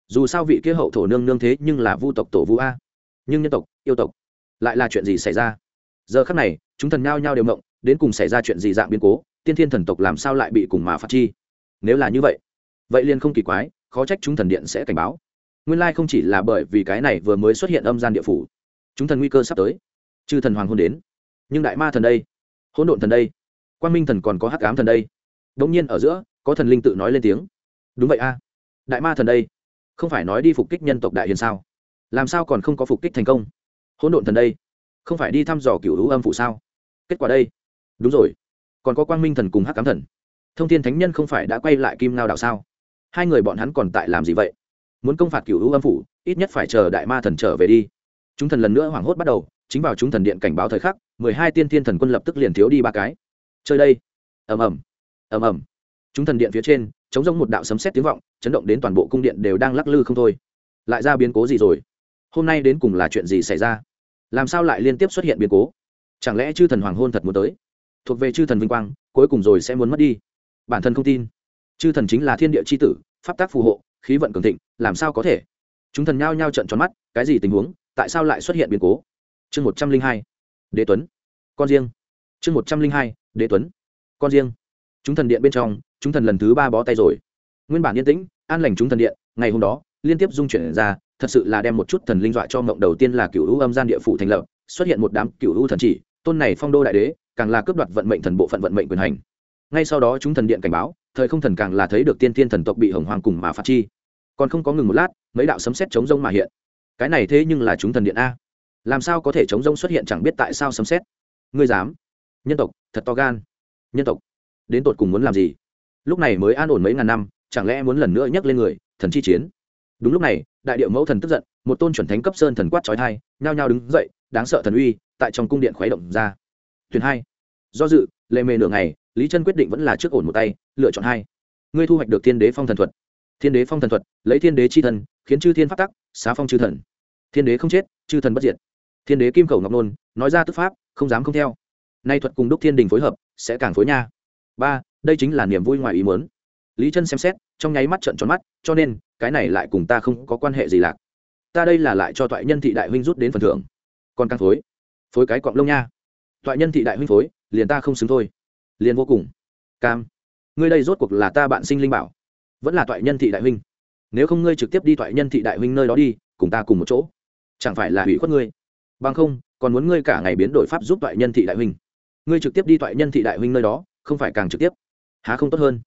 dù sao vị kia hậu thổ nương nương thế nhưng là vu tộc tổ vu a. Nhưng nhân tộc, yêu tộc, lại là chuyện gì xảy ra? Giờ khắc này, chúng thần nhao nhao đều mộng, đến cùng xảy ra chuyện gì dạng biến cố, tiên thiên thần tộc làm sao lại bị cùng mà phạt chi? Nếu là như vậy vậy liền không kỳ quái, khó trách chúng thần điện sẽ cảnh báo. Nguyên lai không chỉ là bởi vì cái này vừa mới xuất hiện âm gian địa phủ, chúng thần nguy cơ sắp tới. Chư thần hoàng hôn đến. Nhưng đại ma thần đây, hỗn độn thần đây quan minh thần còn có hắc ám thần đây. Đ nhiên ở giữa, có thần linh tự nói lên tiếng. Đúng vậy a. Đại ma thần đây không phải nói đi phục kích nhân tộc đại hiền sao? Làm sao còn không có phục kích thành công? Hỗn độn thần đây, không phải đi thăm dò cựu hữu âm phụ sao? Kết quả đây. Đúng rồi. Còn có quang minh thần cùng hắc cám thần. Thông thiên thánh nhân không phải đã quay lại kim ngao đạo sao? Hai người bọn hắn còn tại làm gì vậy? Muốn công phạt cựu hữu âm phủ, ít nhất phải chờ đại ma thần trở về đi. Chúng thần lần nữa hoảng hốt bắt đầu, chính vào chúng thần điện cảnh báo thời khắc, mười hai tiên thiên thần quân lập tức liền thiếu đi ba cái. Chơi đây. Ầm ầm. Ầm ầm. Chúng thần điện phía trên chống giống một đạo sấm sét tiếng vọng, chấn động đến toàn bộ cung điện đều đang lắc lư không thôi. Lại ra biến cố gì rồi? Hôm nay đến cùng là chuyện gì xảy ra? Làm sao lại liên tiếp xuất hiện biến cố? Chẳng lẽ chư thần hoàng hôn thật muốn tới? Thuộc về chư thần vinh quang, cuối cùng rồi sẽ muốn mất đi. Bản thân không tin. Chư thần chính là thiên địa c h i tử, pháp tác phù hộ, khí vận cường thịnh, làm sao có thể? Chúng thần nhao nhao trận tròn mắt, cái gì tình huống? Tại sao lại xuất hiện biến cố? Chương một trăm linh hai. Đế tuấn. Con riêng. Chương một trăm linh hai. Đế tuấn. Con riêng. Chúng thần điện bên trong chúng thần lần thứ ba bó tay rồi. Nguyên bản yên tĩnh, an lành chúng thần điện, ngày hôm đó, liên tiếp dung chuyển ra, thật sự là đem một chút thần linh dọa cho mộng đầu tiên là cựu hữu âm gian địa phủ thành lập, xuất hiện một đám cựu hữu thần chỉ, tôn này phong đô đại đế, càng là cướp đoạt vận mệnh thần bộ phận vận mệnh quyền hành. Ngay sau đó chúng thần điện cảnh báo, thời không thần càng là thấy được tiên thiên thần tộc bị hồng hoàng cùng mà phạt chi. Còn không có ngừng một lát, mấy đạo sấm xét chống rông mà hiện. Cái này thế nhưng là chúng thần điện a. Làm sao có thể chống rông xuất hiện chẳng biết tại sao sấm xét ngươi dám? Nhân tộc, thật to gan. Nhân tộc, đến tột cùng muốn làm gì? Lúc này mới an ổn mấy ngàn năm, chẳng lẽ muốn lần nữa nhắc lên người, thần chi chiến? Đúng lúc này, đại điệu mẫu thần tức giận, một tôn chuẩn thánh cấp sơn thần quát trói thai, nhao nhao đứng dậy, đáng sợ thần uy, tại trong cung điện khuấy động ra. Tuyển hai. Do dự, lệ mề nửa ngày, lý chân quyết định vẫn là trước ổn một tay, lựa chọn hai. Ngươi thu hoạch được thiên đế phong thần thuật. Thiên đế phong thần thuật, lấy thiên đế c h i thần, khiến chư thiên phát tắc, xá phong chư thần. Thiên đế không chết, chư thần bất diệt. Thiên đế kim khẩu ngọc nôn, nói ra tức pháp, không dám không theo. Nay thuật cùng đúc thiên đình phối hợp, sẽ càng phối nha. Ba đây chính là niềm vui ngoài ý muốn. Lý chân xem xét, trong nháy mắt trận tròn mắt, cho nên, cái này lại cùng ta không có quan hệ gì lạc. Ta đây là lại cho toại nhân thị đại huynh rút đến phần thưởng. Còn càng phối phối cái cọng lông nha. Toại nhân thị đại huynh phối, liền ta không xứng thôi. Liền vô cùng. Cam, ngươi đây rốt cuộc là ta bạn sinh linh bảo, vẫn là toại nhân thị đại huynh. Nếu không ngươi trực tiếp đi toại nhân thị đại huynh nơi đó đi, cùng ta cùng một chỗ. Chẳng phải là hủy khuất ngươi? Bằng không, còn muốn ngươi cả ngày biến đổi pháp giúp toại nhân thị đại huynh. Ngươi trực tiếp đi toại nhân thị đại huynh nơi đó, không phải càng trực tiếp há không tốt hơn?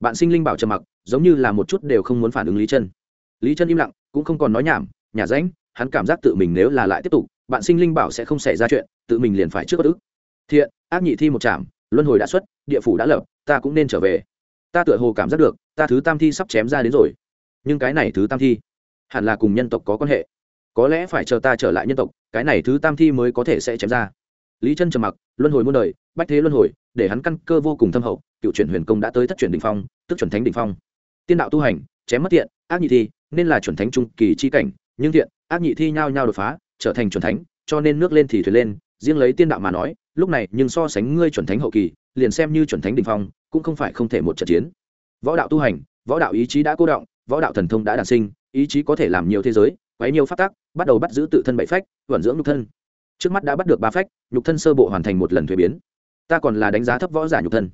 Bạn sinh linh bảo trầm mặc, giống như là một chút đều không muốn phản ứng lý chân. Lý chân im lặng, cũng không còn nói nhảm nhả ránh hắn cảm giác tự mình nếu là lại tiếp tục, bạn sinh linh bảo sẽ không xảy ra chuyện, tự mình liền phải trước bất ức. Thiện, ác nhị thi một chạm luân hồi đã xuất, địa phủ đã lập, ta cũng nên trở về. Ta tựa hồ cảm giác được, ta thứ tam thi sắp chém ra đến rồi. Nhưng cái này thứ tam thi, hẳn là cùng nhân tộc có quan hệ. Có lẽ phải chờ ta trở lại nhân tộc, cái này thứ tam thi mới có thể sẽ chém ra. Lý chân trầm mặc, luân hồi muôn đời, bách thế luân hồi, để hắn căn cơ vô cùng thâm hậu cựu chuyển huyền công đã tới thất chuyển đỉnh phong, tức chuẩn thánh đỉnh phong. Tiên đạo tu hành, chém mất tiện ác nhị thi, nên là chuẩn thánh trung kỳ chi cảnh, nhưng thiện, ác nhị thi nhao nhao đột phá, trở thành chuẩn thánh, cho nên nước lên thì thuyền lên, riêng lấy tiên đạo mà nói, lúc này nhưng so sánh ngươi chuẩn thánh hậu kỳ, liền xem như chuẩn thánh đỉnh phong, cũng không phải không thể một trận chiến. Võ đạo tu hành, võ đạo ý chí đã cố động, võ đạo thần thông đã đản sinh, ý chí có thể làm nhiều thế giới, quấy nhiều phát tác bắt đầu bắt giữ tự thân bảy phách, vận dưỡng nhục thân. Trước mắt đã bắt được ba phách, nhục thân sơ bộ hoàn thành một lần thuế biến. Ta còn là đánh giá thấp võ giả nhục thân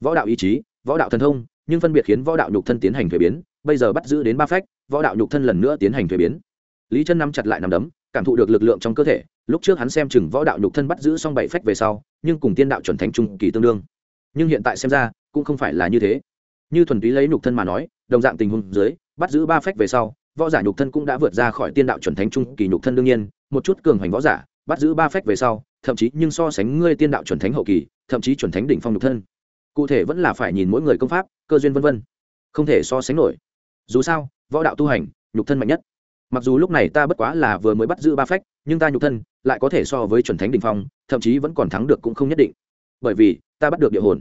võ đạo ý chí, võ đạo thần thông, nhưng phân biệt khiến võ đạo nhục thân tiến hành thuế biến, bây giờ bắt giữ đến ba phách, võ đạo nhục thân lần nữa tiến hành thuế biến. Lý chân nắm chặt lại nằm đấm, cảm thụ được lực lượng trong cơ thể, lúc trước hắn xem chừng võ đạo nhục thân bắt giữ xong bảy phách về sau, nhưng cùng tiên đạo chuẩn thành trung kỳ tương đương. Nhưng hiện tại xem ra, cũng không phải là như thế. Như thuần túy lấy nhục thân mà nói, đồng dạng tình huống dưới, bắt giữ ba phách về sau, võ giả nhục thân cũng đã vượt ra khỏi tiên đạo chuẩn thánh trung kỳ nhục thân đương nhiên, một chút cường hành võ giả, bắt giữ ba phách về sau, thậm chí nhưng so sánh ngươi tiên đạo chuẩn thánh hậu kỳ, thậm chí chuẩn thánh đỉnh phong nhục thân cụ thể vẫn là phải nhìn mỗi người công pháp, cơ duyên vân vân. Không thể so sánh nổi. Dù sao, võ đạo tu hành, nhục thân mạnh nhất. Mặc dù lúc này ta bất quá là vừa mới bắt giữ ba phách, nhưng ta nhục thân lại có thể so với chuẩn thánh đình phong, thậm chí vẫn còn thắng được cũng không nhất định. Bởi vì, ta bắt được địa hồn.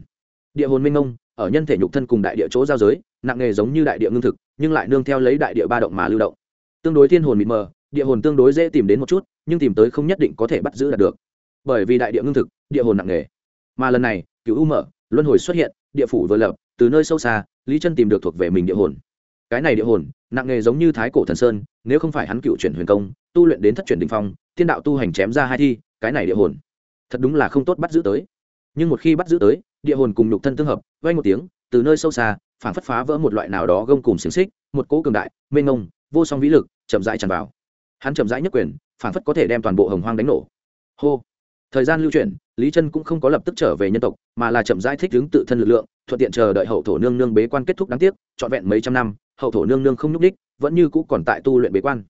Địa hồn minh ông ở nhân thể nhục thân cùng đại địa chỗ giao giới, nặng nghề giống như đại địa ngưng thực, nhưng lại nương theo lấy đại địa ba động mà lưu động. Tương đối thiên hồn mịt mờ, địa hồn tương đối dễ tìm đến một chút, nhưng tìm tới không nhất định có thể bắt giữ đạt được. Bởi vì đại địa ngưng thực, địa hồn nặng nghề. Mà lần này cựu u mở luân hồi xuất hiện, địa phủ vừa lập, từ nơi sâu xa, lý chân tìm được thuộc về mình địa hồn. Cái này địa hồn, nặng nghề giống như thái cổ thần sơn, nếu không phải hắn cựu chuyển huyền công, tu luyện đến thất chuyển đình phong, thiên đạo tu hành chém ra hai thi, cái này địa hồn, thật đúng là không tốt bắt giữ tới. Nhưng một khi bắt giữ tới, địa hồn cùng nhục thân tương hợp vay một tiếng, từ nơi sâu xa, phản phất phá vỡ một loại nào đó gông cùng xiềng xích, một cỗ cường đại, mênh ngông vô song vĩ lực, chậm rãi tràn vào. Hắn chậm rãi nhất quyền, phản phất có thể đem toàn bộ hồng hoang đánh nổ. Hô! Thời gian lưu chuyển, lý Trân cũng không có lập tức trở về nhân tộc, mà là chậm rãi thích ứng tự thân lực lượng, thuận tiện chờ đợi hậu thổ nương nương bế quan kết thúc đáng tiếc, trọn vẹn mấy trăm năm, hậu thổ nương nương không nhúc đích vẫn như cũ còn tại tu luyện bế quan.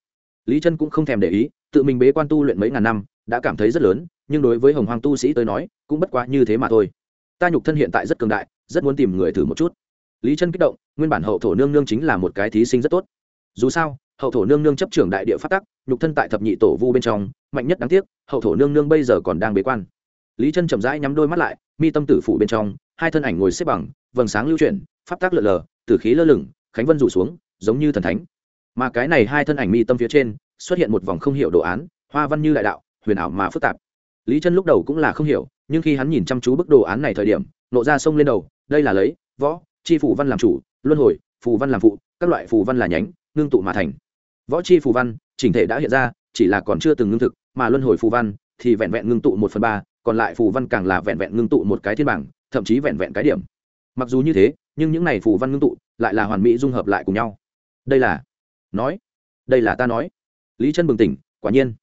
Lý Trân cũng không thèm để ý, tự mình bế quan tu luyện mấy ngàn năm, đã cảm thấy rất lớn, nhưng đối với hồng hoàng tu sĩ tới nói, cũng bất quá như thế mà thôi. Ta nhục thân hiện tại rất cường đại, rất muốn tìm người thử một chút. Lý Trân kích động, nguyên bản hậu thổ nương nương chính là một cái thí sinh rất tốt. Dù sao hậu thổ nương nương chấp trưởng đại địa phát tắc, nhục thân tại thập nhị tổ vu bên trong, mạnh nhất đáng tiếc, hậu thổ nương nương bây giờ còn đang bế quan. Lý chân chậm rãi nhắm đôi mắt lại, mi tâm tử phụ bên trong, hai thân ảnh ngồi xếp bằng, vầng sáng lưu chuyển, pháp tác lượn lờ, tử khí lơ lửng, khánh vân rủ xuống, giống như thần thánh. Mà cái này hai thân ảnh mi tâm phía trên, xuất hiện một vòng không hiểu đồ án, hoa văn như đại đạo, huyền ảo mà phức tạp. Lý chân lúc đầu cũng là không hiểu, nhưng khi hắn nhìn chăm chú bức đồ án này thời điểm, nộ ra sông lên đầu, đây là lấy, võ, chi phủ văn làm chủ, luân hồi, phù văn làm phụ, các loại phù văn là nhánh, ngưng tụ mà thành võ chi phù văn, chỉnh thể đã hiện ra, chỉ là còn chưa từng ngưng thực, mà luân hồi phù văn thì vẹn vẹn ngưng tụ một phần ba, còn lại phù văn càng là vẹn vẹn ngưng tụ một cái thiên bảng, thậm chí vẹn vẹn cái điểm. Mặc dù như thế, nhưng những này phù văn ngưng tụ lại là hoàn mỹ dung hợp lại cùng nhau. Đây là nói, đây là ta nói. Lý chân bừng tỉnh, quả nhiên,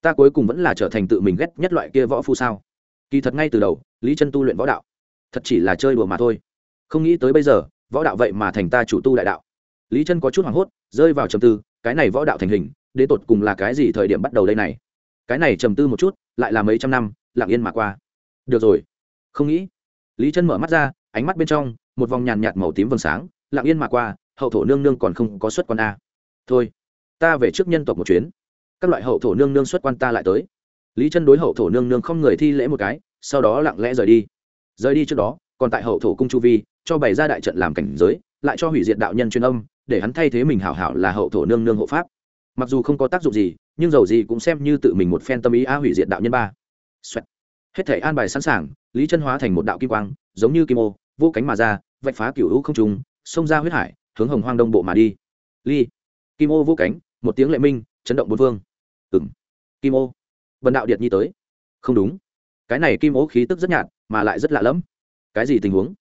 ta cuối cùng vẫn là trở thành tự mình ghét nhất loại kia võ phu sao? Kỳ thật ngay từ đầu, lý chân tu luyện võ đạo, thật chỉ là chơi đùa mà thôi. Không nghĩ tới bây giờ, võ đạo vậy mà thành ta chủ tu đại đạo lý chân có chút hoảng hốt, rơi vào trầm tư, cái này võ đạo thành hình, đến tột cùng là cái gì thời điểm bắt đầu đây này? Cái này trầm tư một chút, lại là mấy trăm năm, lặng yên mà qua. Được rồi. Không nghĩ. Lý chân mở mắt ra, ánh mắt bên trong, một vòng nhàn nhạt màu tím vầng sáng, lặng yên mà qua, hậu thổ nương nương còn không có xuất quan a. Thôi, ta về trước nhân tộc một chuyến. Các loại hậu thổ nương nương xuất quan ta lại tới. Lý chân đối hậu thổ nương nương không người thi lễ một cái, sau đó lặng lẽ rời đi. Rời đi trước đó, còn tại hậu thổ cung chu vi, cho bày ra đại trận làm cảnh giới, lại cho hủy diệt đạo nhân truyền âm để hắn thay thế mình hảo hảo là hậu thổ nương nương hộ pháp. Mặc dù không có tác dụng gì, nhưng dầu gì cũng xem như tự mình một phen tâm ý a hủy diệt đạo nhân ba. Xoẹt. hết thể an bài sẵn sàng, lý chân hóa thành một đạo kim quang, giống như kim ô, vô cánh mà ra, vạch phá cựu hữu không trùng xông ra huyết hải, hướng hồng hoang đông bộ mà đi. Ly. Kim ô vô cánh, một tiếng lệ minh, chấn động bốn vương. ừng kim ô. Vần đạo điệt nhi tới. Không đúng. Cái này kim ô khí tức rất nhạt, mà lại rất lạ lẫm. Cái gì tình huống?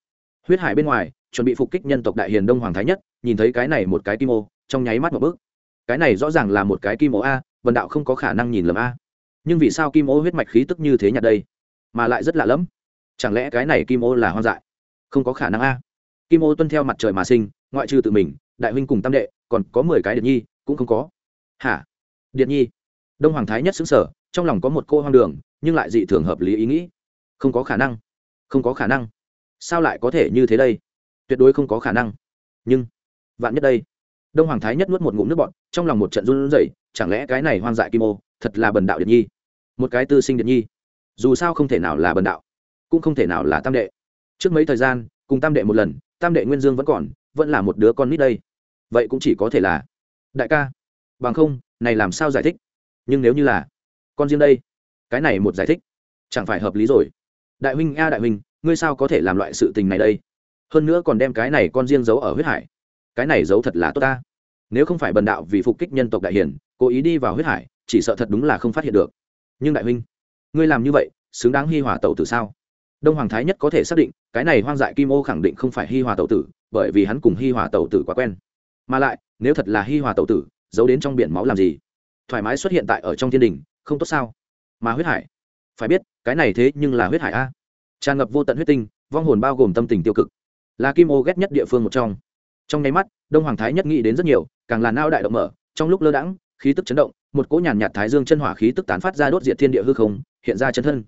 Huyết hải bên ngoài chuẩn bị phục kích nhân tộc đại hiền đông hoàng thái nhất, nhìn thấy cái này một cái kim ô, trong nháy mắt một bước. Cái này rõ ràng là một cái kim ô a, vần đạo không có khả năng nhìn lầm a. Nhưng vì sao kim ô huyết mạch khí tức như thế nhạt đây, mà lại rất lạ lẫm? Chẳng lẽ cái này kim ô là hoang dại? Không có khả năng a. Kim ô tuân theo mặt trời mà sinh, ngoại trừ tự mình, đại huynh cùng tam đệ, còn có mười cái điện nhi, cũng không có. Hả? Điện nhi? Đông hoàng thái nhất xứng sở trong lòng có một cô hoang đường, nhưng lại dị thường hợp lý ý nghĩ. Không có khả năng. Không có khả năng. Sao lại có thể như thế đây? Tuyệt đối không có khả năng. Nhưng, vạn nhất đây, đông hoàng thái nhất nuốt một ngụm nước bọn trong lòng một trận run rẩy, chẳng lẽ cái này hoang dại kim ô, thật là bần đạo điện nhi? Một cái tư sinh điện nhi, dù sao không thể nào là bần đạo, cũng không thể nào là tam đệ. Trước mấy thời gian, cùng tam đệ một lần, tam đệ nguyên dương vẫn còn, vẫn là một đứa con nít đây. Vậy cũng chỉ có thể là, đại ca. Bằng không, này làm sao giải thích? Nhưng nếu như là con riêng đây, cái này một giải thích, chẳng phải hợp lý rồi. Đại huynh, a đại huynh, ngươi sao có thể làm loại sự tình này đây? Hơn nữa còn đem cái này con riêng giấu ở huyết hải. Cái này giấu thật là tốt ta. Nếu không phải bần đạo vì phục kích nhân tộc đại hiền, cố ý đi vào huyết hải, chỉ sợ thật đúng là không phát hiện được. Nhưng đại huynh, ngươi làm như vậy, xứng đáng hi hòa tẩu tử sao? Đông hoàng thái nhất có thể xác định, cái này hoang dại kim ô khẳng định không phải hi hòa tẩu tử, bởi vì hắn cùng hi hòa tẩu tử quá quen. Mà lại, nếu thật là hi hòa tẩu tử, giấu đến trong biển máu làm gì? Thoải mái xuất hiện tại ở trong thiên đình, không tốt sao? Mà huyết hải, phải biết, cái này thế nhưng là huyết hải a. Tràn ngập vô tận huyết tinh, vong hồn bao gồm tâm tình tiêu cực là kim ô ghét nhất địa phương một trong. Trong nháy mắt, đông hoàng thái nhất nghĩ đến rất nhiều, càng là nao đại động mở, trong lúc lơ đãng, khí tức chấn động, một cỗ nhàn nhạt thái dương chân hỏa khí tức tán phát ra đốt diệt thiên địa hư không, hiện ra chân thân.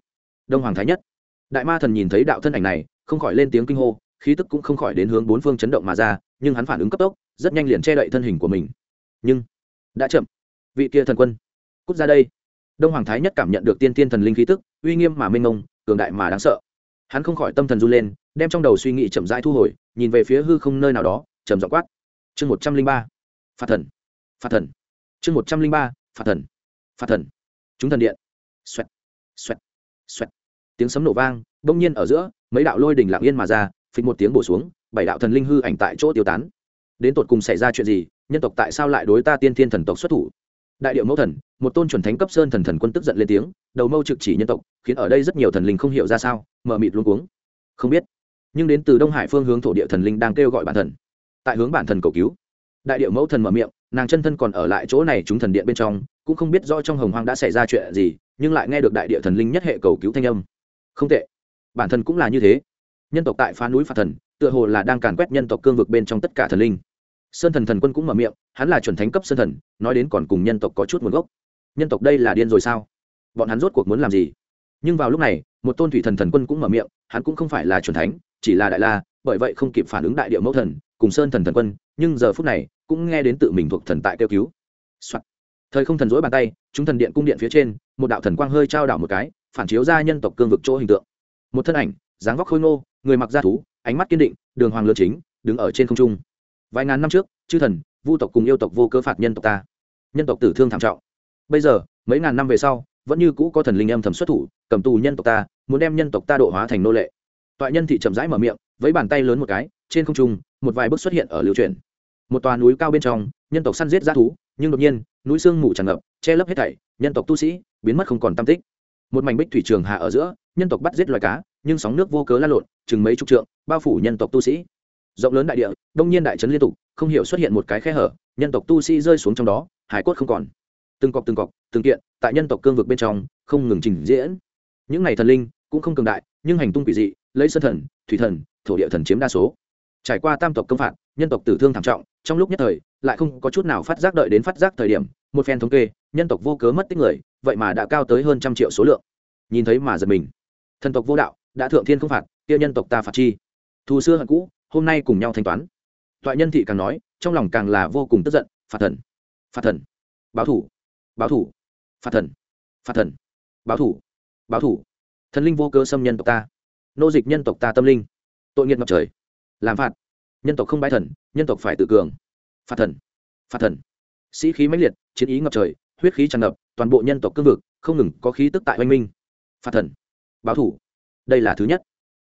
Đông hoàng thái nhất. Đại ma thần nhìn thấy đạo thân ảnh này, không khỏi lên tiếng kinh hô, khí tức cũng không khỏi đến hướng bốn phương chấn động mà ra, nhưng hắn phản ứng cấp tốc, rất nhanh liền che đậy thân hình của mình. Nhưng, đã chậm. Vị kia thần quân, cút ra đây. Đông hoàng thái nhất cảm nhận được tiên tiên thần linh khí tức, uy nghiêm mà mênh mông, cường đại mà đáng sợ. Hắn không khỏi tâm thần run lên đem trong đầu suy nghĩ chậm rãi thu hồi, nhìn về phía hư không nơi nào đó, trầm giọng quát. Chương một trăm linh ba, phạt thần. Phạt thần. Chương một trăm linh ba, phạt thần. Phạt thần. Chúng thần điện. Xoẹt. Xoẹt. Xoẹt. Tiếng sấm nổ vang, bỗng nhiên ở giữa, mấy đạo lôi đỉnh lặng yên mà ra, phịch một tiếng bổ xuống, bảy đạo thần linh hư ảnh tại chỗ tiêu tán. Đến tột cùng xảy ra chuyện gì, nhân tộc tại sao lại đối ta tiên thiên thần tộc xuất thủ? Đại điệu mẫu thần, một tôn chuẩn thánh cấp sơn thần thần quân tức giận lên tiếng, đầu mâu trực chỉ nhân tộc, khiến ở đây rất nhiều thần linh không hiểu ra sao mờ mịt luôn cuống. Không biết nhưng đến từ đông hải phương hướng thổ địa thần linh đang kêu gọi bản thần tại hướng bản thần cầu cứu. Đại điệu mẫu thần mở miệng, nàng chân thân còn ở lại chỗ này chúng thần điện bên trong, cũng không biết rõ trong hồng hoang đã xảy ra chuyện gì, nhưng lại nghe được đại địa thần linh nhất hệ cầu cứu thanh âm. Không tệ. Bản thân cũng là như thế. Nhân tộc tại phá núi phạt thần, tựa hồ là đang càn quét nhân tộc cương vực bên trong tất cả thần linh. Sơn thần thần quân cũng mở miệng, hắn là chuẩn thánh cấp sơn thần, nói đến còn cùng nhân tộc có chút nguồn gốc. Nhân tộc đây là điên rồi sao? Bọn hắn rốt cuộc muốn làm gì? Nhưng vào lúc này, một tôn thủy thần thần quân cũng mở miệng, hắn cũng không phải là chuẩn thánh chỉ là đại la, bởi vậy không kịp phản ứng đại địa mẫu thần, cùng sơn thần thần quân, nhưng giờ phút này, cũng nghe đến tự mình thuộc thần tại kêu cứu、Soạn. thời không thần dối bàn tay, chúng thần điện cung điện phía trên, một đạo thần quang hơi trao đảo một cái, phản chiếu ra nhân tộc cương vực chỗ hình tượng. Một thân ảnh, dáng vóc khôi ngô, người mặc da thú, ánh mắt kiên định, đường hoàng lơ chính, đứng ở trên không trung. Vài ngàn năm trước, chư thần, vu tộc cùng yêu tộc vô cơ phạt nhân tộc ta. Nhân tộc tử thương thảm trọng. Bây giờ, mấy ngàn năm về sau, vẫn như cũ có thần linh âm thầm xuất thủ, cầm tù nhân tộc ta, muốn đem nhân tộc ta độ hóa thành nô lệ toại nhân thị chậm rãi mở miệng với bàn tay lớn một cái, trên không trung, một vài bước xuất hiện ở lưu truyền một tòa núi cao bên trong, nhân tộc săn giết g thú, nhưng đột nhiên, núi sương mù tràn ngập, che lấp hết thảy, nhân tộc tu sĩ biến mất không còn tam tích. Một mảnh bích thủy trường hạ ở giữa, nhân tộc bắt giết loài cá, nhưng sóng nước vô cớ lan lộn, chừng mấy chục trượng, bao phủ nhân tộc tu sĩ. Rộng lớn đại địa, đông nhiên đại trấn liên tục, không hiểu xuất hiện một cái khe hở, nhân tộc tu sĩ rơi xuống trong đó, hải cốt không còn. Từng cọc từng cọc, từng kiện, tại nhân tộc cương vực bên trong, không ngừng trình diễn. Những này thần linh cũng không cường đại, nhưng hành tung quỷ dị lấy sân thần, thủy thần, thổ địa thần chiếm đa số. Trải qua tam tộc công phạt, nhân tộc tử thương thảm trọng, trong lúc nhất thời, lại không có chút nào phát giác đợi đến phát giác thời điểm, một phen thống kê, nhân tộc vô cớ mất tích người, vậy mà đã cao tới hơn trăm triệu số lượng. Nhìn thấy mà giật mình. Thần tộc vô đạo, đã thượng thiên không phạt, kia nhân tộc ta phạt chi? Thù xưa hận cũ, hôm nay cùng nhau thanh toán. Toại nhân thị càng nói, trong lòng càng là vô cùng tức giận, phạt thần phạt thần, báo thủ báo thủ, phạt thần phạt thần, báo thủ báo thủ. Thần linh vô cơ xâm nhân tộc ta nô dịch nhân tộc ta tâm linh. Tội nghiệt ngập trời. Làm phạt. Nhân tộc không bái thần, nhân tộc phải tự cường. Phạt thần. Phạt thần. Sĩ khí mãnh liệt, chiến ý ngập trời, huyết khí tràn ngập, toàn bộ nhân tộc cương vực, không ngừng có khí tức tại oanh minh. Phạt thần. Báo thủ. Đây là thứ nhất.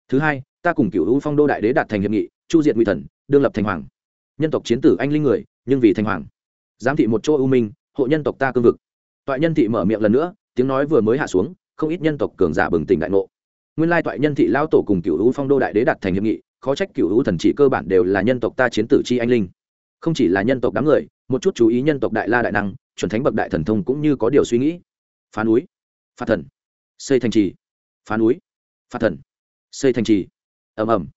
Thứ hai, ta cùng cựu u phong đô đại đế đạt thành hiệp nghị, chu diện nguy thần, đương lập thành hoàng. Nhân tộc chiến tử anh linh người, nhưng vì thành hoàng. Giám thị một chỗ u minh, hộ nhân tộc ta cương vực. Toại nhân thị mở miệng lần nữa, tiếng nói vừa mới hạ xuống, không ít nhân tộc cường giả bừng tỉnh đại ngộ nguyên lai toại nhân thị lao tổ cùng cựu hữu phong đô đại đế đạt thành hiệp nghị, khó trách cựu hữu thần chỉ cơ bản đều là nhân tộc ta chiến tử chi anh linh. Không chỉ là nhân tộc đám người, một chút chú ý nhân tộc đại la đại năng, chuẩn thánh bậc đại thần thông cũng như có điều suy nghĩ. Phá núi, phá thần, xây thành trì, phá núi, phá thần, xây thành trì. Ầm ầm.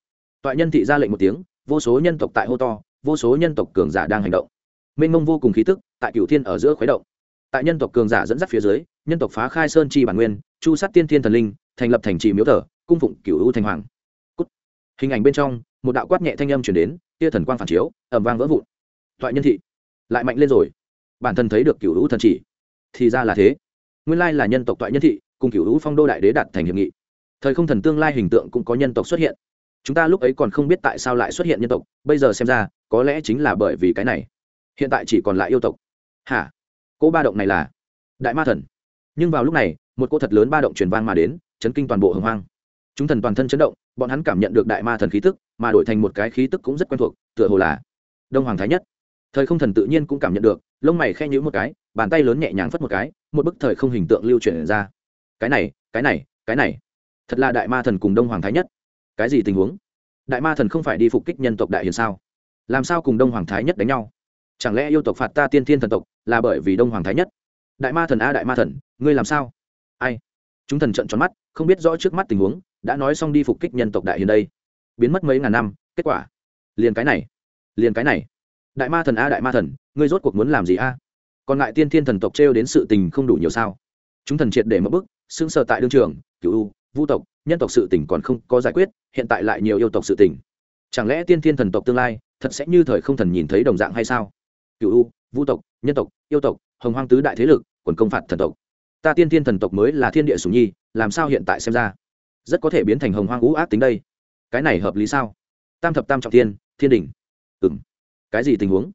Toại nhân thị ra lệnh một tiếng, vô số nhân tộc tại hô to, vô số nhân tộc cường giả đang hành động. Mênh mông vô cùng khí tức tại cửu thiên ở giữa khuấy động. Tại nhân tộc cường giả dẫn dắt phía dưới, nhân tộc phá khai sơn chi bản nguyên, chu sát tiên thiên thần linh thành lập thành trì miếu thờ, cung phụng cửu u thành hoàng. Cút. hình ảnh bên trong, một đạo quát nhẹ thanh âm chuyển đến, tia thần quang phản chiếu ẩm vang vỡ vụn. Thoại nhân thị. Lại mạnh lên rồi. Bản thân thấy được cửu hữu thần chỉ, thì ra là thế. Nguyên lai là nhân tộc thoại nhân thị, cùng cửu hữu phong đô đại đế đạt thành hiệp nghị. Thời không thần tương lai hình tượng cũng có nhân tộc xuất hiện. Chúng ta lúc ấy còn không biết tại sao lại xuất hiện nhân tộc, bây giờ xem ra, có lẽ chính là bởi vì cái này. Hiện tại chỉ còn lại yêu tộc. Hả? Cỗ ba động này là đại ma thần. Nhưng vào lúc này, một cô thật lớn ba động truyền vang mà đến chấn kinh toàn bộ hồng hoang. Chúng thần toàn thân chấn động, bọn hắn cảm nhận được đại ma thần khí tức, mà đổi thành một cái khí tức cũng rất quen thuộc, tựa hồ là đông hoàng thái nhất. Thời không thần tự nhiên cũng cảm nhận được, lông mày khe nhữ một cái, bàn tay lớn nhẹ nhàng phất một cái, một bức thời không hình tượng lưu truyền ra. Cái này cái này cái này. Thật là đại ma thần cùng đông hoàng thái nhất. Cái gì tình huống? Đại ma thần không phải đi phục kích nhân tộc đại hiền sao? Làm sao cùng đông hoàng thái nhất đánh nhau? Chẳng lẽ yêu tộc phạt ta tiên thiên thần tộc là bởi vì đông hoàng thái nhất? Đại ma thần a, đại ma thần, ngươi làm sao? Ai? Chúng thần trận tròn mắt, không biết rõ trước mắt tình huống, đã nói xong đi phục kích nhân tộc đại hiền đây. Biến mất mấy ngàn năm, kết quả? Liền cái này, liền cái này. Đại ma thần a, đại ma thần, ngươi rốt cuộc muốn làm gì a? Còn lại tiên thiên thần tộc trêu đến sự tình không đủ nhiều sao? Chúng thần triệt để mất bức xưng sợ tại đương trường cựu u, vu tộc, nhân tộc sự tình còn không có giải quyết, hiện tại lại nhiều yêu tộc sự tình. Chẳng lẽ tiên thiên thần tộc tương lai, thật sẽ như thời không thần nhìn thấy đồng dạng hay sao? Cựu u, vu tộc, nhân tộc, yêu tộc, hồng hoang tứ đại thế lực, quần công phạt thần tộc ta tiên thiên thần tộc mới là thiên địa sủng nhi, làm sao hiện tại xem ra? Rất có thể biến thành hồng hoang ngũ ác tính đây. Cái này hợp lý sao? Tam thập tam trọng thiên thiên đình ừ m cái gì tình huống?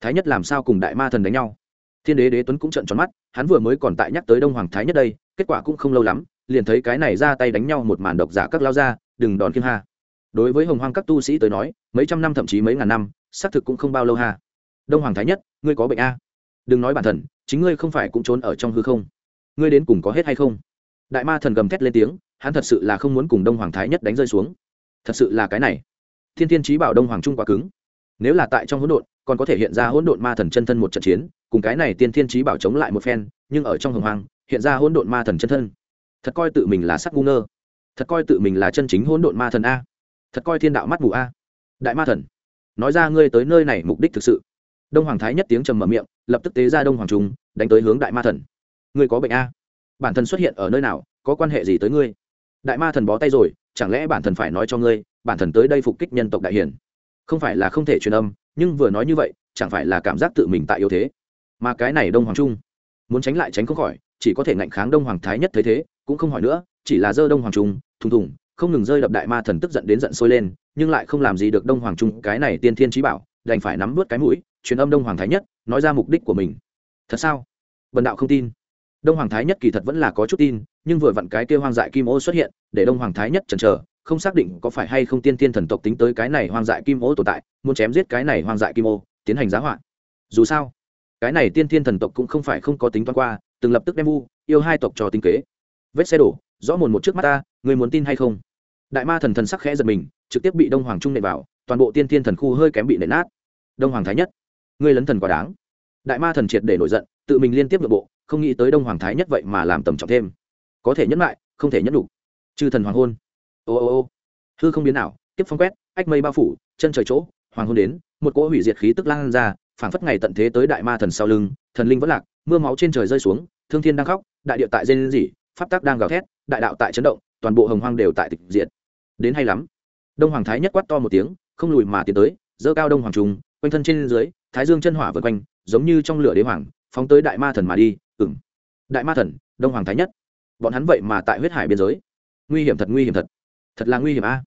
Thái nhất làm sao cùng đại ma thần đánh nhau? Thiên đế đế tuấn cũng trận tròn mắt, hắn vừa mới còn tại nhắc tới đông hoàng thái nhất đây, kết quả cũng không lâu lắm, liền thấy cái này ra tay đánh nhau một màn độc giả các lao ra đừng đòn kiêm ha. Đối với hồng hoang các tu sĩ tới nói, mấy trăm năm thậm chí mấy ngàn năm, xác thực cũng không bao lâu ha. Đông hoàng thái nhất, ngươi có bệnh a? Đừng nói bản thân, chính ngươi không phải cũng trốn ở trong hư không ngươi đến cùng có hết hay không? Đại ma thần gầm thét lên tiếng hắn thật sự là không muốn cùng đông hoàng thái nhất đánh rơi xuống. Thật sự là cái này. Thiên thiên trí bảo đông hoàng trung quá cứng. Nếu là tại trong hỗn độn còn có thể hiện ra hỗn độn ma thần chân thân một trận chiến cùng cái này tiên thiên trí bảo chống lại một phen nhưng ở trong hồng hoàng, hiện ra hỗn độn ma thần chân thân. Thật coi tự mình là sắc ngu ngơ. Thật coi tự mình là chân chính hỗn độn ma thần a. Thật coi thiên đạo mắt mù a. Đại ma thần nói ra ngươi tới nơi này mục đích thực sự. Đông hoàng thái nhất tiếng trầm mở miệng lập tức tế ra đông hoàng trung đánh tới hướng đại ma thần ngươi có bệnh a? Bản thân xuất hiện ở nơi nào, có quan hệ gì tới ngươi? Đại ma thần bó tay rồi, chẳng lẽ bản thân phải nói cho ngươi, bản thân tới đây phục kích nhân tộc đại hiển không phải là không thể truyền âm, nhưng vừa nói như vậy, chẳng phải là cảm giác tự mình tại yếu thế? Mà cái này đông hoàng trung, muốn tránh lại tránh không khỏi, chỉ có thể ngạnh kháng đông hoàng thái nhất thấy thế, cũng không hỏi nữa, chỉ là dơ đông hoàng trung, thùng thùng, không ngừng rơi đập đại ma thần tức giận đến giận sôi lên, nhưng lại không làm gì được đông hoàng trung, cái này tiên thiên trí bảo, đành phải nắm vớt cái mũi, truyền âm đông hoàng thái nhất, nói ra mục đích của mình. Thật sao? Bần đạo không tin đông hoàng thái nhất kỳ thật vẫn là có chút tin, nhưng vừa vặn cái kia hoang dại kim ô xuất hiện, để đông hoàng thái nhất chần chờ, không xác định có phải hay không tiên tiên thần tộc tính tới cái này hoang dại kim ô tồn tại, muốn chém giết cái này hoang dại kim ô, tiến hành giá họa. Dù sao, cái này tiên tiên thần tộc cũng không phải không có tính toán qua, từng lập tức đem vu, yêu hai tộc cho tính kế. Vết xe đổ, rõ mồn một trước mắt ta, người muốn tin hay không? Đại ma thần thần sắc khẽ giật mình, trực tiếp bị đông hoàng trung nệ vào, toàn bộ tiên tiên thần khu hơi kém bị nệ nát. Đông hoàng thái nhất ngươi lấn thần quá đáng. Đại ma thần triệt để nổi giận, tự mình liên tiếp nội bộ không nghĩ tới đông hoàng thái nhất vậy mà làm tầm trọng thêm. Có thể nhẫn lại, không thể nhẫn đủ. Chư thần hoàng hôn. Ô ô ô. Hư không biến nào tiếp phong quét, ách mây bao phủ, chân trời chỗ, hoàng hôn đến, một cỗ hủy diệt khí tức lan ra, phảng phất ngày tận thế tới đại ma thần sau lưng, thần linh vẫn lạc, mưa máu trên trời rơi xuống, thương thiên đang khóc, đại địa tại dên dỉ pháp tắc đang gào thét, đại đạo tại chấn động, toàn bộ hồng hoang đều tại tịch diệt. Đến hay lắm. Đông hoàng thái nhất quát to một tiếng, không lùi mà tiến tới dơ cao đông hoàng trung, quanh thân trên dưới, thái dương chân hỏa vượt quanh, giống như trong lửa đế hoàng, phóng tới đại ma thần mà đi đại ma thần, đông hoàng thái nhất. Bọn hắn vậy mà tại huyết hải biên giới. Nguy hiểm thật, nguy hiểm thật. Thật là nguy hiểm a.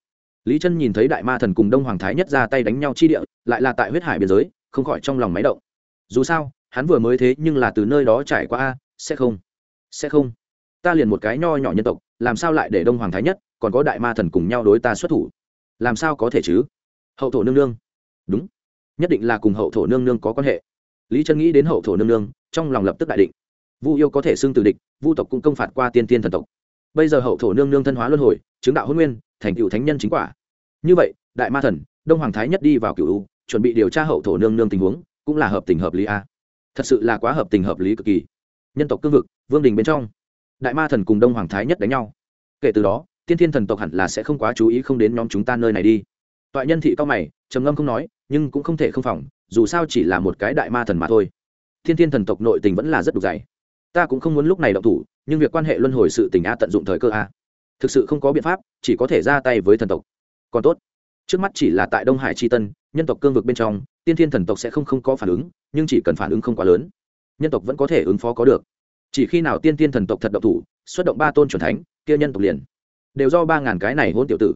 Lý chân nhìn thấy đại ma thần cùng đông hoàng thái nhất ra tay đánh nhau chi địa, lại là tại huyết hải biên giới, không khỏi trong lòng máy động. Dù sao, hắn vừa mới thế nhưng là từ nơi đó trải qua a, sẽ không sẽ không. Ta liền một cái nho nhỏ nhân tộc, làm sao lại để đông hoàng thái nhất, còn có đại ma thần cùng nhau đối ta xuất thủ? Làm sao có thể chứ? Hậu thổ nương nương. Đúng. Nhất định là cùng hậu thổ nương nương có quan hệ. Lý trân nghĩ đến hậu thổ nương nương, trong lòng lập tức đại định vu yêu có thể xưng từ địch, vu tộc cũng công phạt qua tiên tiên thần tộc. Bây giờ hậu thổ nương nương thân hóa luân hồi, chứng đạo hôn nguyên, thành cựu thánh nhân chính quả. Như vậy, đại ma thần, đông hoàng thái nhất đi vào cựu chuẩn bị điều tra hậu thổ nương nương tình huống, cũng là hợp tình hợp lý a. Thật sự là quá hợp tình hợp lý cực kỳ. Nhân tộc cương vực, vương đình bên trong. Đại ma thần cùng đông hoàng thái nhất đánh nhau. Kể từ đó, tiên thiên thần tộc hẳn là sẽ không quá chú ý không đến nhóm chúng ta nơi này đi. Toại nhân thị cao mày, trầm ngâm không nói, nhưng cũng không thể không phòng, dù sao chỉ là một cái đại ma thần mà thôi. Thiên thiên thần tộc nội tình vẫn là rất đục dày ta cũng không muốn lúc này động thủ, nhưng việc quan hệ luân hồi sự tình a tận dụng thời cơ a. Thực sự không có biện pháp, chỉ có thể ra tay với thần tộc. Còn tốt. Trước mắt chỉ là tại đông hải tri tân, nhân tộc cương vực bên trong, tiên thiên thần tộc sẽ không không có phản ứng, nhưng chỉ cần phản ứng không quá lớn, nhân tộc vẫn có thể ứng phó có được. Chỉ khi nào tiên thiên thần tộc thật độc thủ, xuất động ba tôn c thánh, kia nhân tộc liền. Đều do ba ngàn cái này hôn tiểu tử.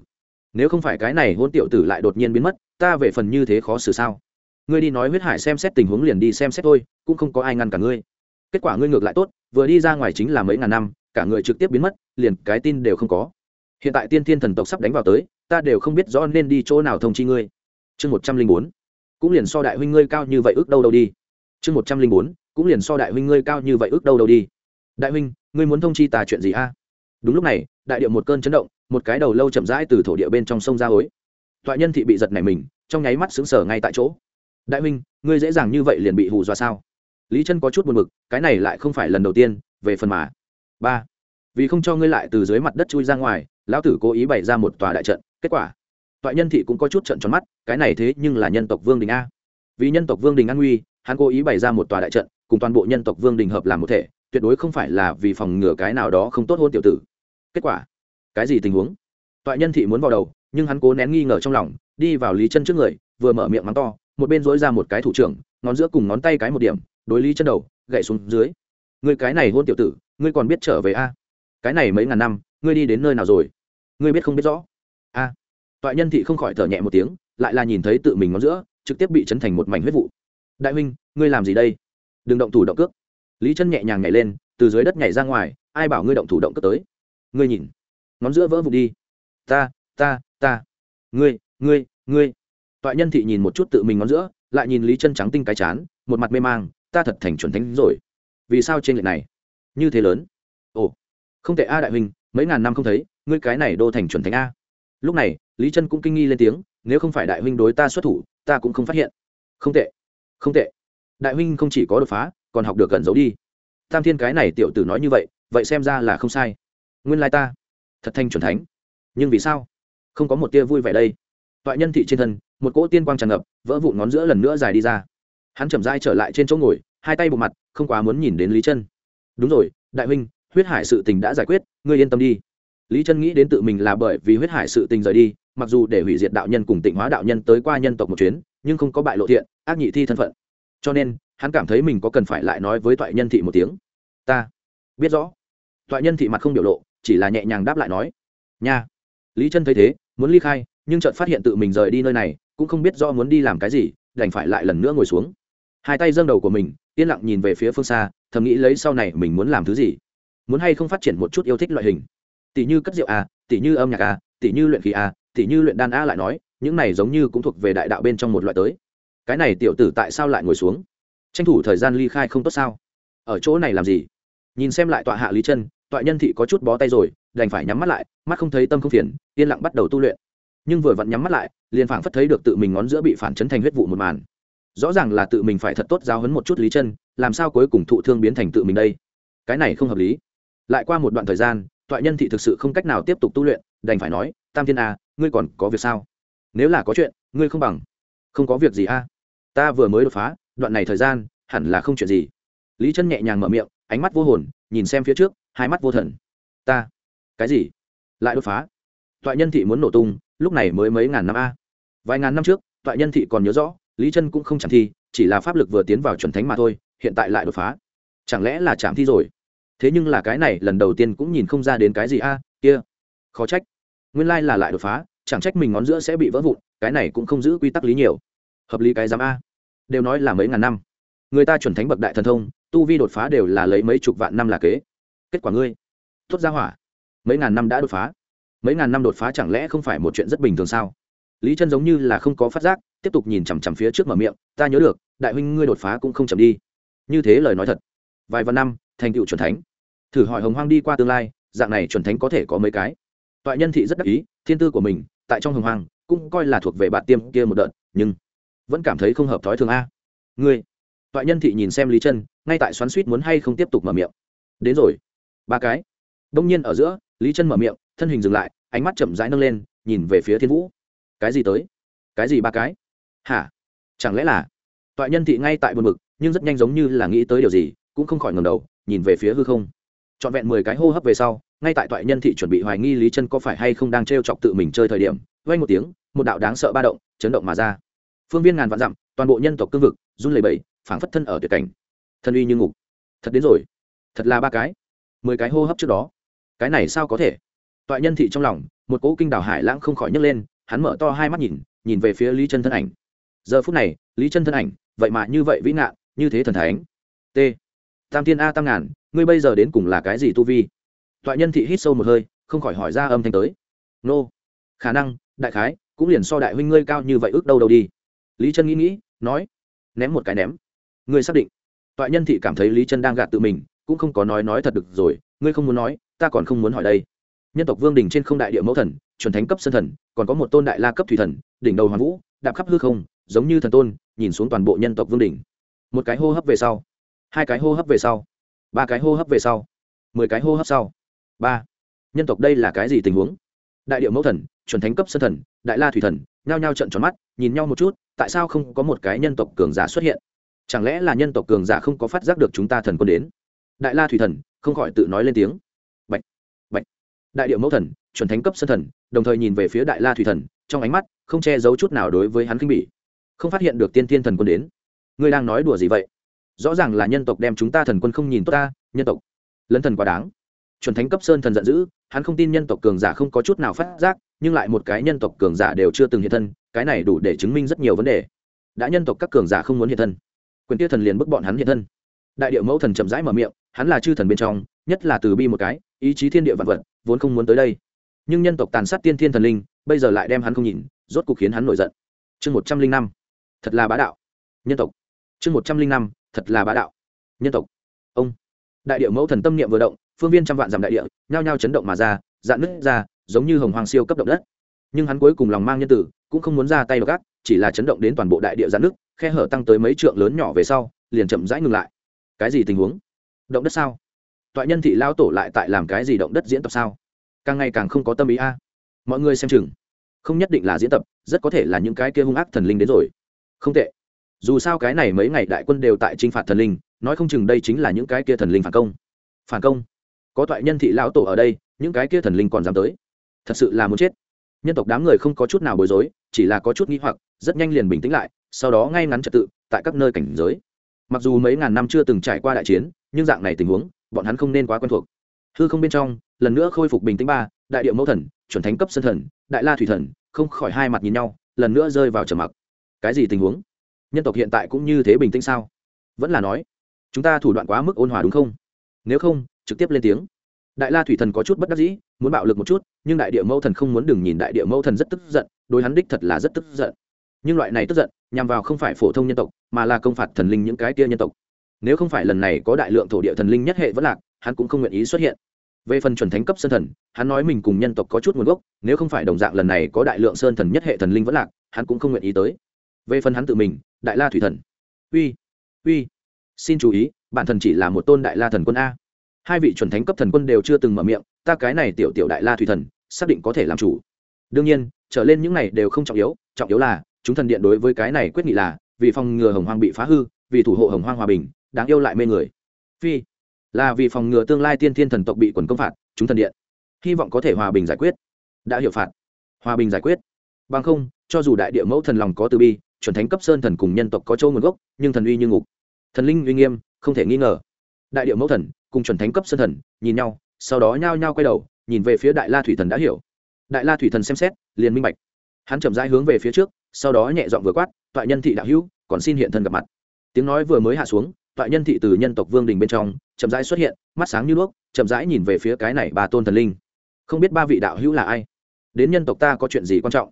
Nếu không phải cái này hôn tiểu tử lại đột nhiên biến mất, ta về phần như thế khó xử sao? Ngươi đi nói huyết hải xem xét tình huống liền đi xem xét thôi, cũng không có ai ngăn cả ngươi kết quả ngươi ngược lại tốt, vừa đi ra ngoài chính là mấy ngàn năm, cả người trực tiếp biến mất, liền cái tin đều không có. Hiện tại tiên thiên thần tộc sắp đánh vào tới, ta đều không biết rõ nên đi chỗ nào thông chi ngươi. Chương một trăm linh bốn, cũng liền so đại huynh ngươi cao như vậy ước đâu đâu đi. Chương một trăm linh bốn, cũng liền so đại huynh ngươi cao như vậy ước đâu đâu đi. Đại huynh, ngươi muốn thông chi ta chuyện gì a? Đúng lúc này, đại điệu một cơn chấn động, một cái đầu lâu chậm rãi từ thổ địa bên trong sông ra hối. Toại nhân thị bị giật nảy mình, trong nháy mắt xứng sở ngay tại chỗ. Đại huynh, ngươi dễ dàng như vậy liền bị hù dọa sao? Lý chân có chút buồn b ự c cái này lại không phải lần đầu tiên, về phần mà. Ba, vì không cho ngươi lại từ dưới mặt đất chui ra ngoài, lão tử cố ý bày ra một tòa đại trận, kết quả. Toại nhân thị cũng có chút trận tròn mắt, cái này thế nhưng là nhân tộc vương đình a. Vì nhân tộc vương đình an nguy, hắn cố ý bày ra một tòa đại trận, cùng toàn bộ nhân tộc vương đình hợp làm một thể, tuyệt đối không phải là vì phòng ngừa cái nào đó không tốt hôn tiểu tử. Kết quả, cái gì tình huống? Toại nhân thị muốn vào đầu, nhưng hắn cố nén nghi ngờ trong lòng, đi vào lý chân trước người, vừa mở miệng mắng to, một bên dối ra một cái thủ trưởng, ngón giữa cùng ngón tay cái một điểm đối lý chân đầu, gậy xuống dưới. Người cái này hôn tiểu tử, ngươi còn biết trở về a? Cái này mấy ngàn năm, ngươi đi đến nơi nào rồi? Ngươi biết không biết rõ? A. À. toại nhân thị không khỏi thở nhẹ một tiếng, lại là nhìn thấy tự mình ngón giữa, trực tiếp bị chấn thành một mảnh huyết vụ. Đại huynh, ngươi làm gì đây? Đừng động thủ động cước. Lý chân nhẹ nhàng nhảy lên, từ dưới đất nhảy ra ngoài, ai bảo ngươi động thủ động cước tới? Ngươi nhìn. Ngón giữa vỡ vụ đi. Ta ta ta. Ngươi ngươi ngươi. Toại nhân thị nhìn một chút tự mình ngón giữa, lại nhìn lý chân trắng tinh cái chán, một mặt mê mang ta thật thành chuẩn thánh rồi. Vì sao trên lệch này? Như thế lớn? Ồ, không thể a đại huynh, mấy ngàn năm không thấy, ngươi cái này đô thành chuẩn thánh a. Lúc này, lý Trân cũng kinh nghi lên tiếng, nếu không phải đại huynh đối ta xuất thủ, ta cũng không phát hiện. Không tệ không tệ. Đại huynh không chỉ có đột phá, còn học được gần giấu đi. Tam thiên cái này tiểu tử nói như vậy vậy xem ra là không sai. Nguyên lai ta, thật thanh chuẩn thánh. Nhưng vì sao? Không có một tia vui vẻ đây. Toại nhân thị trên thân, một cỗ tiên quang tràn ngập, vỡ vụn ngón giữa lần nữa dài đi ra hắn chậm dai trở lại trên chỗ ngồi, hai tay bộ mặt, không quá muốn nhìn đến lý chân. Đúng rồi, đại huynh, huyết hải sự tình đã giải quyết, ngươi yên tâm đi. Lý chân nghĩ đến tự mình là bởi vì huyết hải sự tình rời đi, mặc dù để hủy diệt đạo nhân cùng tịnh hóa đạo nhân tới qua nhân tộc một chuyến, nhưng không có bại lộ thiện, ác nhị thi thân phận. Cho nên, hắn cảm thấy mình có cần phải lại nói với toại nhân thị một tiếng. Ta biết rõ. Toại nhân thị mặt không biểu lộ, chỉ là nhẹ nhàng đáp lại nói. Nha. Lý chân thấy thế, muốn ly khai, nhưng chợt phát hiện tự mình rời đi nơi này, cũng không biết do muốn đi làm cái gì, đành phải lại lần nữa ngồi xuống hai tay dâng đầu của mình, yên lặng nhìn về phía phương xa, thầm nghĩ lấy sau này mình muốn làm thứ gì. Muốn hay không phát triển một chút yêu thích loại hình. Tỷ như cất rượu a tỷ như âm nhạc a tỷ như luyện khí a tỷ như luyện đan a lại nói, những này giống như cũng thuộc về đại đạo bên trong một loại tới. Cái này tiểu tử tại sao lại ngồi xuống? Tranh thủ thời gian ly khai không tốt sao? Ở chỗ này làm gì? Nhìn xem lại tọa hạ lý chân, tọa nhân thị có chút bó tay rồi, đành phải nhắm mắt lại, mắt không thấy tâm không phiền, yên lặng bắt đầu tu luyện. Nhưng vừa vặn nhắm mắt lại, liền phảng phất thấy được tự mình ngón giữa bị phản chấn thành huyết vụ một màn rõ ràng là tự mình phải thật tốt giáo hấn một chút lý chân làm sao cuối cùng thụ thương biến thành tự mình đây? Cái này không hợp lý. Lại qua một đoạn thời gian thoại nhân thị thực sự không cách nào tiếp tục tu luyện, đành phải nói, tam thiên a ngươi còn có việc sao? Nếu là có chuyện, ngươi không bằng. Không có việc gì a ta vừa mới đột phá, đoạn này thời gian, hẳn là không chuyện gì. Lý chân nhẹ nhàng mở miệng, ánh mắt vô hồn, nhìn xem phía trước, hai mắt vô thần. Ta? Cái gì? Lại đột phá? Toại nhân thị muốn nổ tung, lúc này mới mấy ngàn năm a. Vài ngàn năm trước, toại nhân thị còn nhớ rõ lý chân cũng không chẳng thi, chỉ là pháp lực vừa tiến vào chuẩn thánh mà thôi, hiện tại lại đột phá. Chẳng lẽ là chạm thi rồi? Thế nhưng là cái này lần đầu tiên cũng nhìn không ra đến cái gì a, kia. Khó trách. Nguyên lai là lại đột phá, chẳng trách mình ngón giữa sẽ bị vỡ vụn, cái này cũng không giữ quy tắc lý nhiều. Hợp lý cái giám a. Đều nói là mấy ngàn năm. Người ta chuẩn thánh bậc đại thần thông, tu vi đột phá đều là lấy mấy chục vạn năm là kế. Kết quả ngươi, tốt ra hỏa. Mấy ngàn năm đã đột phá. Mấy ngàn năm đột phá chẳng lẽ không phải một chuyện rất bình thường sao? Lý chân giống như là không có phát giác, tiếp tục nhìn chằm chằm phía trước mở miệng, ta nhớ được, đại huynh ngươi đột phá cũng không chậm đi. Như thế lời nói thật. Vài vạn năm, thành tựu chuẩn thánh. Thử hỏi hồng hoang đi qua tương lai, dạng này chuẩn thánh có thể có mấy cái? Toại nhân thị rất đắc ý, thiên tư của mình, tại trong hồng hoang, cũng coi là thuộc về bạn tiêm kia một đợt, nhưng vẫn cảm thấy không hợp thói thường a. Ngươi. Toại nhân thị nhìn xem lý chân, ngay tại xoắn suýt muốn hay không tiếp tục mở miệng. Đến rồi. Ba cái. Đông nhiên ở giữa, lý chân mở miệng, thân hình dừng lại, ánh mắt chậm rãi nâng lên, nhìn về phía thiên vũ cái gì tới? Cái gì ba cái? Hả? Chẳng lẽ là toại nhân thị ngay tại buồn mực nhưng rất nhanh giống như là nghĩ tới điều gì, cũng không khỏi ngầm đầu, nhìn về phía hư không. Trọn vẹn mười cái hô hấp về sau, ngay tại toại nhân thị chuẩn bị hoài nghi lý chân có phải hay không đang t r e o chọc tự mình chơi thời điểm vay một tiếng, một đạo đáng sợ ba động chấn động mà ra. Phương viên ngàn vạn dặm, toàn bộ nhân tộc cương vực, run lầy bầy phảng phất thân ở tuyệt cảnh. Thân uy như ngục. Thật đến rồi. Thật là ba cái. Mười cái hô hấp trước đó. Cái này sao có thể? Toại nhân thị trong lòng, một cỗ kinh đảo hải lãng không khỏi nhấc lên hắn mở to hai mắt nhìn nhìn về phía lý chân thân ảnh. Giờ phút này lý chân thân ảnh vậy mà như vậy vĩ ngạ, như thế thần thánh. T. Tam tiên a tam ngàn ngươi bây giờ đến cùng là cái gì tu vi? Toại nhân thị hít sâu một hơi không khỏi hỏi ra âm thanh tới. Nô. Khả năng đại khái cũng liền so đại huynh ngươi cao như vậy ước đâu đâu đi. Lý chân nghĩ nghĩ nói ném một cái ném. Ngươi xác định. Toại nhân thị cảm thấy lý chân đang gạt tự mình cũng không có nói nói thật được rồi ngươi không muốn nói ta còn không muốn hỏi đây. Nhân tộc vương đình trên không đại địa mẫu thần chuẩn thánh cấp sơn thần còn có một tôn đại la cấp thủy thần đỉnh đầu hoàn vũ đạp khắp hư không giống như thần tôn nhìn xuống toàn bộ nhân tộc vương đỉnh. một cái hô hấp về sau. Hai cái hô hấp về sau. Ba cái hô hấp về sau. Mười cái hô hấp sau. Ba. Nhân tộc đây là cái gì tình huống? Đại điệu mẫu thần chuẩn thánh cấp sơn thần đại la thủy thần nhao nhao trận tròn mắt nhìn nhau một chút tại sao không có một cái nhân tộc cường giả xuất hiện? Chẳng lẽ là nhân tộc cường giả không có phát giác được chúng ta thần quân đến? Đại la thủy thần không khỏi tự nói lên tiếng. Bạch, bạch. đại điệu mẫu thần chuẩn thánh cấp sơn thần đồng thời nhìn về phía đại la thủy thần, trong ánh mắt không che giấu chút nào đối với hắn kinh bỉ. Không phát hiện được tiên tiên thần quân đến. Ngươi đang nói đùa gì vậy? Rõ ràng là nhân tộc đem chúng ta thần quân không nhìn tốt ta, nhân tộc. Lấn thần quá đáng. Chuẩn thánh cấp sơn thần giận dữ, hắn không tin nhân tộc cường giả không có chút nào phát giác, nhưng lại một cái nhân tộc cường giả đều chưa từng hiện thân, cái này đủ để chứng minh rất nhiều vấn đề. Đã nhân tộc các cường giả không muốn hiện thân. Quyền tiêu thần liền bức bọn hắn hiện thân. Đại điệu mẫu thần chậm rãi mở miệng, hắn là chư thần bên trong, nhất là từ bi một cái, ý chí thiên địa vạn vật, vốn không muốn tới đây nhưng nhân tộc tàn sát tiên thiên thần linh, bây giờ lại đem hắn không nhìn, rốt cuộc khiến hắn nổi giận. Chương một trăm linh năm. Thật là bá đạo. Nhân tộc. Chương một trăm linh năm. Thật là bá đạo. Nhân tộc. Ông. Đại điệu mẫu thần tâm niệm vừa động, phương viên trăm vạn dặm đại địa, nhao nhao chấn động mà ra, dạn nứt ra, giống như hồng hoàng siêu cấp động đất. Nhưng hắn cuối cùng lòng mang nhân tử, cũng không muốn ra tay gác chỉ là chấn động đến toàn bộ đại địa dạn nứt, khe hở tăng tới mấy trượng lớn nhỏ về sau, liền chậm rãi ngừng lại. Cái gì tình huống? Động đất sao? Toại nhân thị lao tổ lại tại làm cái gì động đất diễn tập sao? Càng ngày càng không có tâm ý a. Mọi người xem chừng. Không nhất định là diễn tập, rất có thể là những cái kia hung ác thần linh đến rồi. Không tệ. Dù sao cái này mấy ngày đại quân đều tại t r i n h phạt thần linh, nói không chừng đây chính là những cái kia thần linh phản công. Phản công? Có toại nhân thị lão tổ ở đây, những cái kia thần linh còn dám tới. Thật sự là muốn chết. Nhân tộc đám người không có chút nào bối rối, chỉ là có chút nghĩ hoặc, rất nhanh liền bình tĩnh lại, sau đó ngay ngắn trật tự, tại các nơi cảnh giới. Mặc dù mấy ngàn năm chưa từng trải qua đại chiến, nhưng dạng này tình huống, bọn hắn không nên quá quen thuộc. Hư không bên trong lần nữa khôi phục bình tĩnh ba, đại điệu mẫu thần, chuẩn thánh cấp sân thần, đại la thủy thần, không khỏi hai mặt nhìn nhau, lần nữa rơi vào trầm mặc. Cái gì tình huống? Nhân tộc hiện tại cũng như thế bình tĩnh sao? Vẫn là nói, chúng ta thủ đoạn quá mức ôn hòa đúng không? Nếu không, trực tiếp lên tiếng. Đại la thủy thần có chút bất đắc dĩ, muốn bạo lực một chút, nhưng đại địa mẫu thần không muốn đừng nhìn đại địa mẫu thần rất tức giận, đối hắn đích thật là rất tức giận. Nhưng loại này tức giận, nhằm vào không phải phổ thông nhân tộc, mà là công phạt thần linh những cái kia nhân tộc. Nếu không phải lần này có đại lượng thổ địa thần linh nhất hệ vẫn lạc, hắn cũng không nguyện ý xuất hiện về phần chuẩn thánh cấp sơn thần, hắn nói mình cùng nhân tộc có chút nguồn gốc, nếu không phải đồng dạng lần này có đại lượng sơn thần nhất hệ thần linh vẫn lạc, hắn cũng không nguyện ý tới. Về phần hắn tự mình, đại la thủy thần. Uy uy, xin chú ý, bản thần chỉ là một tôn đại la thần quân a. Hai vị chuẩn thánh cấp thần quân đều chưa từng mở miệng, ta cái này tiểu tiểu đại la thủy thần, xác định có thể làm chủ. Đương nhiên, trở lên những này đều không trọng yếu trọng yếu là, chúng thần điện đối với cái này quyết nghị là, vì phòng ngừa hồng hoang bị phá hư, vì thủ hộ hồng hoang hòa bình, đáng yêu lại mê người. Phi là vì phòng ngừa tương lai tiên thiên thần tộc bị quần công phạt, chúng thần điện. Hy vọng có thể hòa bình giải quyết. Đã hiệu phạt. Hòa bình giải quyết. Bằng không, cho dù đại địa mẫu thần lòng có từ bi, chuẩn thánh cấp sơn thần cùng nhân tộc có châu nguồn gốc, nhưng thần uy như ngục. Thần linh uy nghiêm, không thể nghi ngờ. Đại địa mẫu thần cùng chuẩn thánh cấp sơn thần nhìn nhau, sau đó nhao nhao quay đầu, nhìn về phía đại la thủy thần đã hiểu. Đại la thủy thần xem xét, liền minh bạch. Hắn chậm rãi hướng về phía trước, sau đó nhẹ dọn vừa quát, toại nhân thị đạo hữu, còn xin hiện thân gặp mặt. Tiếng nói vừa mới hạ xuống toại nhân thị từ nhân tộc vương đình bên trong, chậm rãi xuất hiện, mắt sáng như đuốc, chậm rãi nhìn về phía cái này ba tôn thần linh. Không biết ba vị đạo hữu là ai? Đến nhân tộc ta có chuyện gì quan trọng?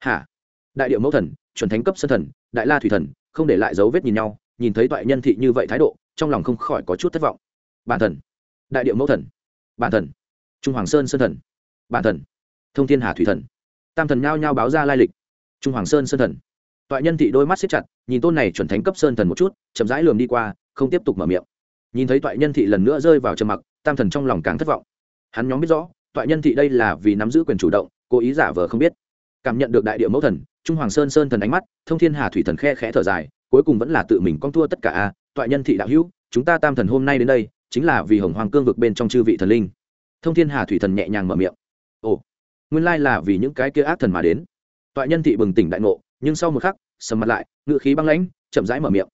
Hả? Đại điệu mẫu thần, chuẩn thánh cấp sân thần, đại la thủy thần, không để lại dấu vết nhìn nhau, nhìn thấy toại nhân thị như vậy thái độ, trong lòng không khỏi có chút thất vọng. Bản thần. Đại điệu mẫu thần. Bản thần. Trung hoàng sơn sơn thần. Bản thần. Thông thiên hà thủy thần. Tam thần nhao nhao báo ra lai lịch. Trung hoàng sơn sơn thần. Toại nhân thị đôi mắt xếp chặt, nhìn tôn này chuẩn thánh cấp sơn thần một chút, chậm rãi lườm đi qua không tiếp tục mở miệng. Nhìn thấy toại nhân thị lần nữa rơi vào trầm mặc, tam thần trong lòng càng thất vọng. Hắn nhóm biết rõ, toại nhân thị đây là vì nắm giữ quyền chủ động, cố ý giả vờ không biết. Cảm nhận được đại địa mẫu thần, trung hoàng sơn sơn thần ánh mắt, thông thiên hà thủy thần khe khẽ thở dài, cuối cùng vẫn là tự mình con thua tất cả a, toại nhân thị đạo hữu, chúng ta tam thần hôm nay đến đây, chính là vì hồng hoàng cương vực bên trong chư vị thần linh. Thông thiên hà thủy thần nhẹ nhàng mở miệng. Ồ, nguyên lai là vì những cái kia ác thần mà đến. Toại nhân thị bừng tỉnh đại ngộ, nhưng sau một khắc, sầm mặt lại ngự khí băng lãnh, chậm rãi mở miệng.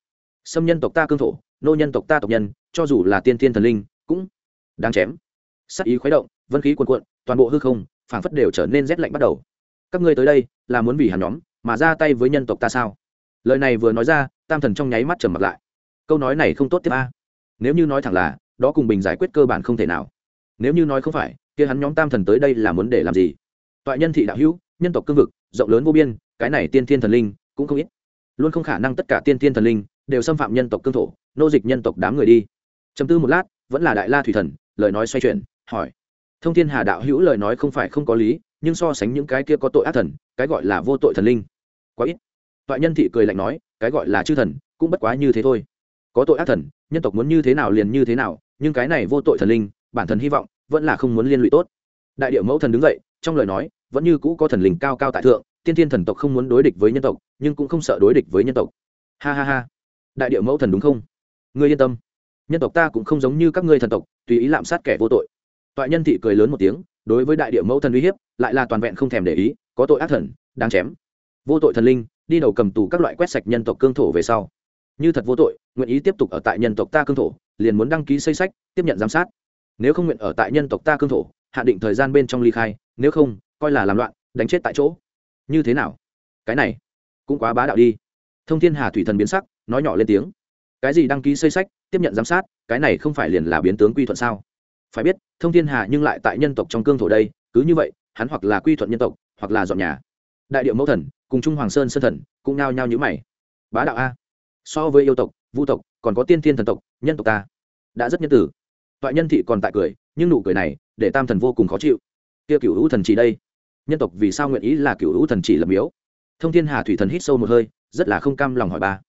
Xâm nhân tộc ta cương thổ nô nhân tộc ta tộc nhân, cho dù là tiên thiên thần linh, cũng đáng chém. Sắc ý khuấy động, vân khí cuồn cuộn, toàn bộ hư không, phảng phất đều trở nên rét lạnh bắt đầu. Các ngươi tới đây, là muốn vì hàn nhóm, mà ra tay với nhân tộc ta sao? Lời này vừa nói ra, tam thần trong nháy mắt trầm mặt lại. Câu nói này không tốt tiếp a. Nếu như nói thẳng là, đó cùng bình giải quyết cơ bản không thể nào. Nếu như nói không phải, kia hắn nhóm tam thần tới đây là muốn để làm gì? Toại nhân thị đạo hữu, nhân tộc cương vực, rộng lớn vô biên, cái này tiên thiên thần linh, cũng không ít. Luôn không khả năng tất cả tiên thiên thần linh, đều xâm phạm nhân tộc cương thổ nô dịch nhân tộc đám người đi. Chấm tư một lát, vẫn là đại la thủy thần, lời nói xoay chuyển, hỏi. Thông thiên hà đạo hữu lời nói không phải không có lý, nhưng so sánh những cái kia có tội ác thần, cái gọi là vô tội thần linh, quá ít. Toại nhân thị cười lạnh nói, cái gọi là chư thần, cũng bất quá như thế thôi. Có tội ác thần, nhân tộc muốn như thế nào liền như thế nào, nhưng cái này vô tội thần linh, bản thần hy vọng, vẫn là không muốn liên lụy tốt. Đại điệu mẫu thần đứng dậy, trong lời nói, vẫn như cũ có thần linh cao cao tại thượng, tiên thiên thần tộc không muốn đối địch với nhân tộc, nhưng cũng không sợ đối địch với nhân tộc. Ha ha ha. Đại điệu mẫu thần đúng không? Ngươi yên tâm. Nhân tộc ta cũng không giống như các ngươi thần tộc, tùy ý lạm sát kẻ vô tội. Toại nhân thị cười lớn một tiếng, đối với đại địa mẫu thần uy hiếp, lại là toàn vẹn không thèm để ý, có tội ác thần, đáng chém. Vô tội thần linh, đi đầu cầm tù các loại quét sạch nhân tộc cương thổ về sau. Như thật vô tội, nguyện ý tiếp tục ở tại nhân tộc ta cương thổ, liền muốn đăng ký xây sách, tiếp nhận giám sát. Nếu không nguyện ở tại nhân tộc ta cương thổ, hạ định thời gian bên trong ly khai, nếu không, coi là làm loạn, đánh chết tại chỗ. Như thế nào? Cái này cũng quá bá đạo đi. Thông thiên hà thủy thần biến sắc, nói nhỏ lên tiếng cái gì đăng ký xây sách, tiếp nhận giám sát, cái này không phải liền là biến tướng quy thuận sao? Phải biết, thông thiên hà nhưng lại tại nhân tộc trong cương thổ đây, cứ như vậy, hắn hoặc là quy thuận nhân tộc, hoặc là dọn nhà. Đại điệu mẫu thần, cùng trung hoàng sơn sơn thần, cũng nao nhao nhữ mày. Bá đạo a. So với yêu tộc, vu tộc, còn có tiên thiên thần tộc, nhân tộc ta. Đã rất nhân tử. Toại nhân thị còn tại cười, nhưng nụ cười này, để tam thần vô cùng khó chịu. Kia cựu hữu thần chỉ đây. Nhân tộc vì sao nguyện ý là cựu hữu thần chỉ lập miếu? Thông thiên hà thủy thần hít sâu một hơi, rất là không cam lòng hỏi ba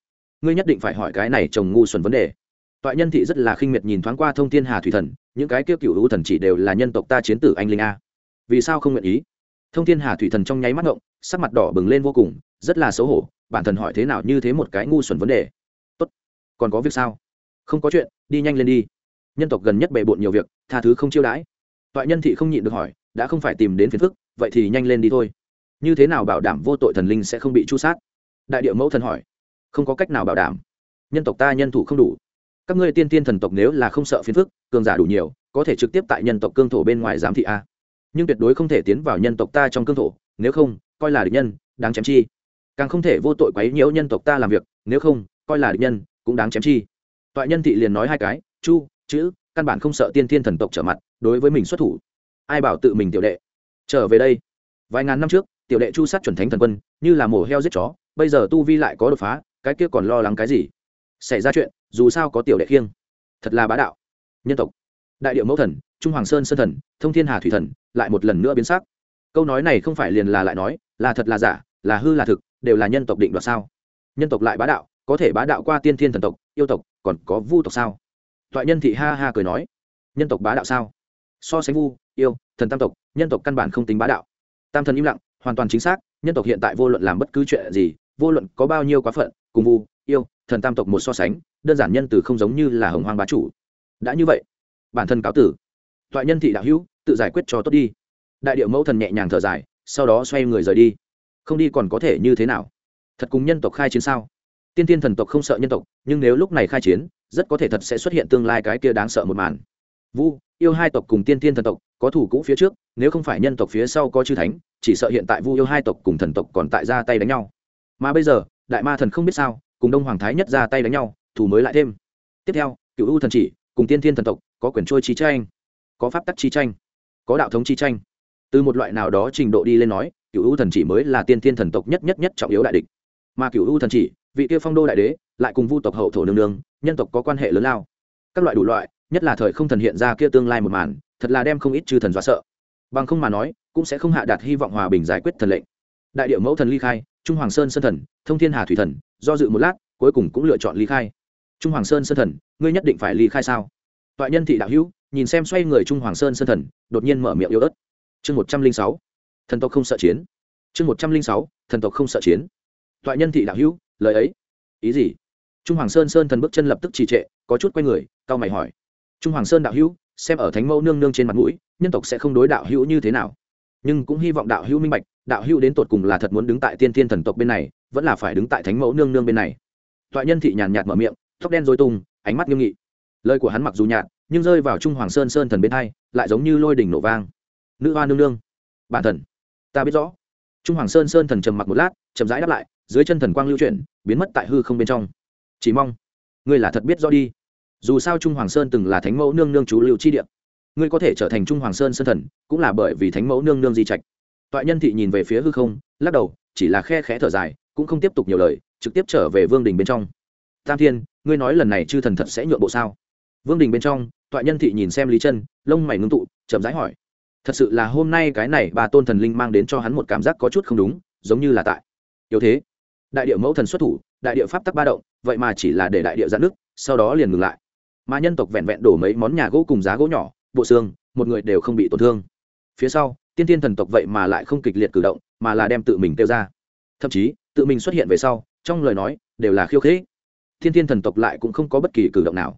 ngươi nhất định phải hỏi cái này chồng ngu xuẩn vấn đề. Toại nhân thị rất là khinh miệt nhìn thoáng qua thông thiên hà thủy thần, những cái kia cựu hữu thần chỉ đều là nhân tộc ta chiến tử anh linh a. Vì sao không nguyện ý? Thông thiên hà thủy thần trong nháy mắt ngộng, sắc mặt đỏ bừng lên vô cùng, rất là xấu hổ, bản thần hỏi thế nào như thế một cái ngu xuẩn vấn đề. Tốt, còn có việc sao? Không có chuyện, đi nhanh lên đi. Nhân tộc gần nhất bề bộn nhiều việc, tha thứ không chiêu đãi. Toại nhân thị không nhịn được hỏi, đã không phải tìm đến phiền phức, vậy thì nhanh lên đi thôi. Như thế nào bảo đảm vô tội thần linh sẽ không bị chu sát? Đại điệu mẫu thần hỏi không có cách nào bảo đảm. Nhân tộc ta nhân thủ không đủ. Các ngươi tiên tiên thần tộc nếu là không sợ phiền phức, cường giả đủ nhiều, có thể trực tiếp tại nhân tộc cương thổ bên ngoài giám thị a. Nhưng tuyệt đối không thể tiến vào nhân tộc ta trong cương thổ, nếu không, coi là địch nhân, đáng chém chi. Càng không thể vô tội quấy nhiễu nhân tộc ta làm việc, nếu không, coi là địch nhân, cũng đáng chém chi. Toại nhân thị liền nói hai cái, chu, chữ, căn bản không sợ tiên thiên thần tộc trở mặt, đối với mình xuất thủ. Ai bảo tự mình tiểu đệ? Trở về đây. Vài ngàn năm trước, tiểu đệ chu sát chuẩn thánh thần quân, như là mổ heo giết chó, bây giờ tu vi lại có đột phá cái kia còn lo lắng cái gì? Xảy ra chuyện, dù sao có tiểu đệ khiêng. Thật là bá đạo. Nhân tộc. Đại điệu mẫu thần, trung hoàng sơn sơn thần, thông thiên hà thủy thần, lại một lần nữa biến sắc. Câu nói này không phải liền là lại nói, là thật là giả, là hư là thực, đều là nhân tộc định đoạt sao? Nhân tộc lại bá đạo, có thể bá đạo qua tiên thiên thần tộc, yêu tộc, còn có vu tộc sao? Toại nhân thị ha ha cười nói, nhân tộc bá đạo sao? So sánh vu, yêu, thần tam tộc, nhân tộc căn bản không tính bá đạo. Tam thần im lặng, hoàn toàn chính xác, nhân tộc hiện tại vô luận làm bất cứ chuyện gì vô luận có bao nhiêu quá phận, cùng vu, yêu, thần tam tộc một so sánh, đơn giản nhân từ không giống như là hồng hoang bá chủ. Đã như vậy, bản thân cáo tử, toại nhân thị đạo hữu, tự giải quyết cho tốt đi. Đại điệu mẫu thần nhẹ nhàng thở dài, sau đó xoay người rời đi. Không đi còn có thể như thế nào? Thật cùng nhân tộc khai chiến sao? Tiên tiên thần tộc không sợ nhân tộc, nhưng nếu lúc này khai chiến, rất có thể thật sẽ xuất hiện tương lai cái kia đáng sợ một màn. Vu, yêu hai tộc cùng tiên tiên thần tộc, có thủ cũ phía trước, nếu không phải nhân tộc phía sau có chư thánh, chỉ sợ hiện tại vu yêu hai tộc cùng thần tộc còn tại ra tay đánh nhau mà bây giờ, đại ma thần không biết sao, cùng đông hoàng thái nhất ra tay đánh nhau, thủ mới lại thêm. Tiếp theo, cựu u thần chỉ, cùng tiên thiên thần tộc, có quyền trôi trí tranh, có pháp tắc chi tranh, có đạo thống chi tranh. Từ một loại nào đó trình độ đi lên nói, cựu u thần chỉ mới là tiên thiên thần tộc nhất nhất nhất trọng yếu đại địch. Mà cựu u thần chỉ, vị kia phong đô đại đế, lại cùng vu tộc hậu thổ nương nương, nhân tộc có quan hệ lớn lao. Các loại đủ loại, nhất là thời không thần hiện ra kia tương lai một màn, thật là đem không ít chư thần dọa sợ. Bằng không mà nói, cũng sẽ không hạ đạt hy vọng hòa bình giải quyết thần lệnh. Đại điệu mẫu thần ly khai trung hoàng sơn sơn thần, thông thiên hà thủy thần, do dự một lát, cuối cùng cũng lựa chọn ly khai. Trung hoàng sơn sơn thần, ngươi nhất định phải ly khai sao? Toại nhân thị đạo hữu, nhìn xem xoay người trung hoàng sơn sơn thần, đột nhiên mở miệng yếu ớt. Chương một trăm linh sáu, thần tộc không sợ chiến. Chương một trăm linh sáu, thần tộc không sợ chiến. Toại nhân thị đạo hữu, lời ấy. Ý gì? Trung hoàng sơn sơn thần bước chân lập tức trì trệ, có chút quay người cao mày hỏi. Trung hoàng sơn đạo hữu, xem ở thánh mẫu nương nương trên mặt mũi, nhân tộc sẽ không đối đạo hữu như thế nào? Nhưng cũng hy vọng đạo hữu minh bạch, đạo hữu đến tột cùng là thật muốn đứng tại tiên thiên thần tộc bên này, vẫn là phải đứng tại thánh mẫu nương nương bên này. Toại nhân thị nhàn nhạt mở miệng, tóc đen dối tung, ánh mắt nghiêm nghị. Lời của hắn mặc dù nhạt, nhưng rơi vào trung hoàng sơn sơn thần bên hai, lại giống như lôi đỉnh nổ vang. Nữ hoa nương nương, bản thần, ta biết rõ. Trung hoàng sơn sơn thần trầm mặc một lát, chậm rãi đáp lại, dưới chân thần quang lưu chuyển, biến mất tại hư không bên trong. Chỉ mong, ngươi là thật biết rõ đi. Dù sao trung hoàng sơn từng là thánh mẫu nương nương chú lưu chi địa ngươi có thể trở thành trung hoàng sơn sơn thần, cũng là bởi vì thánh mẫu nương nương di trạch. Toại nhân thị nhìn về phía hư không, lắc đầu, chỉ là khe khẽ thở dài, cũng không tiếp tục nhiều lời, trực tiếp trở về vương đình bên trong. Tam thiên, ngươi nói lần này chư thần thật sẽ nhượng bộ sao? Vương đình bên trong, toại nhân thị nhìn xem lý chân, lông mày ngưng tụ, chậm rãi hỏi. Thật sự là hôm nay cái này bà tôn thần linh mang đến cho hắn một cảm giác có chút không đúng, giống như là tại. Yếu thế. Đại địa mẫu thần xuất thủ, đại địa pháp tắc ba động, vậy mà chỉ là để đại địa giãn nước sau đó liền ngừng lại. Mà nhân tộc vẹn vẹn đổ mấy món nhà gỗ cùng giá gỗ nhỏ bộ xương, một người đều không bị tổn thương. Phía sau, tiên tiên thần tộc vậy mà lại không kịch liệt cử động, mà là đem tự mình tiêu ra. Thậm chí, tự mình xuất hiện về sau, trong lời nói đều là khiêu khích. Thiên tiên thần tộc lại cũng không có bất kỳ cử động nào.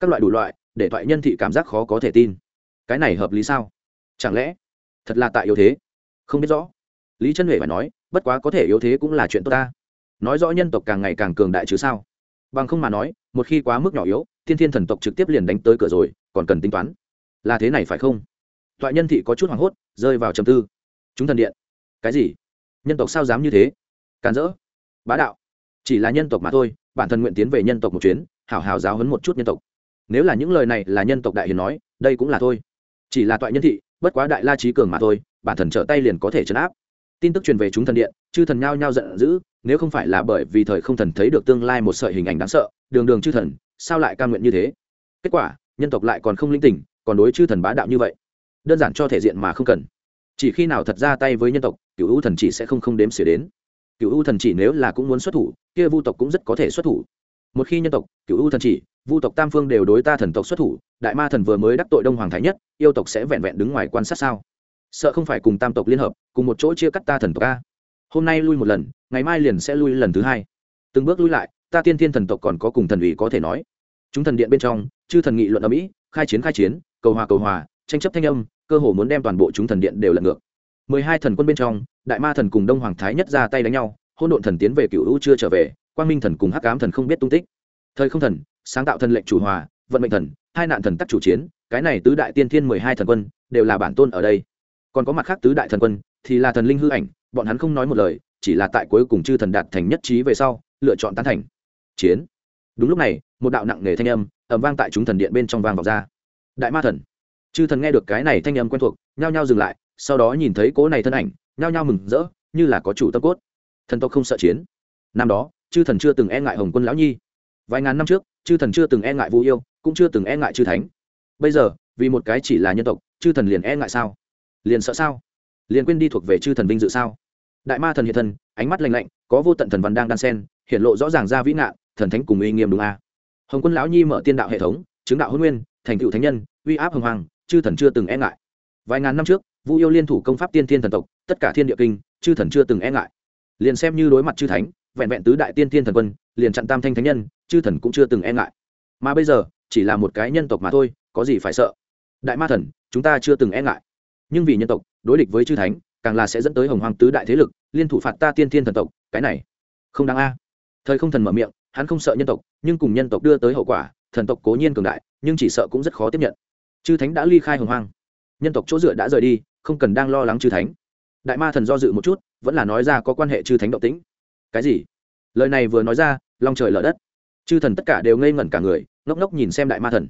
Các loại đủ loại, để thoại nhân thị cảm giác khó có thể tin. Cái này hợp lý sao? Chẳng lẽ, thật là tại yếu thế? Không biết rõ. Lý Trân huệ phải nói, bất quá có thể yếu thế cũng là chuyện tốt ta. Nói rõ nhân tộc càng ngày càng cường đại chứ sao? Bằng không mà nói, một khi quá mức nhỏ yếu thiên thiên thần tộc trực tiếp liền đánh tới cửa rồi, còn cần tính toán là thế này phải không? Toại nhân thị có chút hoảng hốt, rơi vào trầm tư. Chúng thần điện. Cái gì? Nhân tộc sao dám như thế? Càn rỡ. Bá đạo. Chỉ là nhân tộc mà thôi, bản thân nguyện tiến về nhân tộc một chuyến, hảo hảo giáo hấn một chút nhân tộc. Nếu là những lời này là nhân tộc đại hiền nói, đây cũng là thôi. Chỉ là toại nhân thị, bất quá đại la trí cường mà thôi, bản thần trợ tay liền có thể chấn áp. Tin tức truyền về chúng thần điện, chư thần nhao nhao giận dữ, nếu không phải là bởi vì thời không thần thấy được tương lai một sợi hình ảnh đáng sợ, đường đường chư thần, sao lại ca nguyện như thế? Kết quả, nhân tộc lại còn không linh tỉnh còn đối chư thần bá đạo như vậy, đơn giản cho thể diện mà không cần. Chỉ khi nào thật ra tay với nhân tộc cựu u thần chỉ sẽ không không đếm xỉa đến. Cựu u thần chỉ nếu là cũng muốn xuất thủ, kia vu tộc cũng rất có thể xuất thủ. Một khi nhân tộc cựu u thần chỉ, vu tộc tam phương đều đối ta thần tộc xuất thủ, đại ma thần vừa mới đắc tội đông hoàng thái nhất, yêu tộc sẽ vẹn vẹn đứng ngoài quan sát sao? Sợ không phải cùng tam tộc liên hợp, cùng một chỗ chia cắt ta thần tộc a. Hôm nay lui một lần, ngày mai liền sẽ lui lần thứ hai. Từng bước lui lại, ta tiên thiên thần tộc còn có cùng thần ủy có thể nói. Chúng thần điện bên trong, chư thần nghị luận ở mỹ, khai chiến khai chiến cầu hòa cầu hòa, tranh chấp thanh âm, cơ hồ muốn đem toàn bộ chúng thần điện đều lật ngược. Mười hai thần quân bên trong, đại ma thần cùng đông hoàng thái nhất ra tay đánh nhau hôn độn thần tiến về cựu hữu chưa trở về, quang minh thần cùng hắc cám thần không biết tung tích. Thời không thần, sáng tạo thần lệnh chủ hòa, vận mệnh thần, hai nạn thần tắc chủ chiến, cái này tứ đại tiên thiên mười hai thần quân, đều là bản tôn ở đây. Còn có mặt khác tứ đại thần quân, thì là thần linh hư ảnh, bọn hắn không nói một lời, chỉ là tại cuối cùng chư thần đạt thành nhất trí về sau, lựa chọn tán thành. Chiến. Đúng lúc này, một đạo nặng nề thanh âm ẩm vang tại chúng thần điện bên trong vang vọng ra đại ma thần. Chư thần nghe được cái này thanh âm quen thuộc, nhao nhao dừng lại, sau đó nhìn thấy cố này thân ảnh, nhao nhao mừng rỡ, như là có chủ tâm cốt. Thần tộc không sợ chiến. Năm đó, chư thần chưa từng e ngại hồng quân lão nhi. Vài ngàn năm trước, chư thần chưa từng e ngại vũ yêu, cũng chưa từng e ngại chư thánh. Bây giờ, vì một cái chỉ là nhân tộc, chư thần liền e ngại sao? Liền sợ sao? Liền quên đi thuộc về chư thần vinh dự sao? Đại ma thần hiện thân, ánh mắt lạnh lạnh, có vô tận thần văn đang đan sen, hiện lộ rõ ràng ra vĩ ngạn thần thánh cùng uy nghiêm đúng a. Hồng quân lão nhi mở tiên đạo hệ thống, chứng đạo hôn nguyên thành cựu thánh nhân, uy áp hồng hoàng, chư thần chưa từng e ngại. Vài ngàn năm trước, vu yêu liên thủ công pháp tiên thiên thần tộc, tất cả thiên địa kinh, chư thần chưa từng e ngại. Liền xem như đối mặt chư thánh, vẹn vẹn tứ đại tiên thiên thần quân, liền chặn tam thanh thánh nhân, chư thần cũng chưa từng e ngại. Mà bây giờ, chỉ là một cái nhân tộc mà thôi, có gì phải sợ? Đại ma thần, chúng ta chưa từng e ngại. Nhưng vì nhân tộc, đối địch với chư thánh, càng là sẽ dẫn tới hồng hoàng tứ đại thế lực, liên thủ phạt ta tiên thiên thần tộc, cái này không đáng a. Thời không thần mở miệng, hắn không sợ nhân tộc, nhưng cùng nhân tộc đưa tới hậu quả thần tộc cố nhiên cường đại, nhưng chỉ sợ cũng rất khó tiếp nhận. Chư thánh đã ly khai hồng hoang. Nhân tộc chỗ dựa đã rời đi, không cần đang lo lắng chư thánh. Đại ma thần do dự một chút, vẫn là nói ra có quan hệ chư thánh động tĩnh. Cái gì? Lời này vừa nói ra, long trời lở đất. Chư thần tất cả đều ngây ngẩn cả người, ngốc ngốc nhìn xem đại ma thần.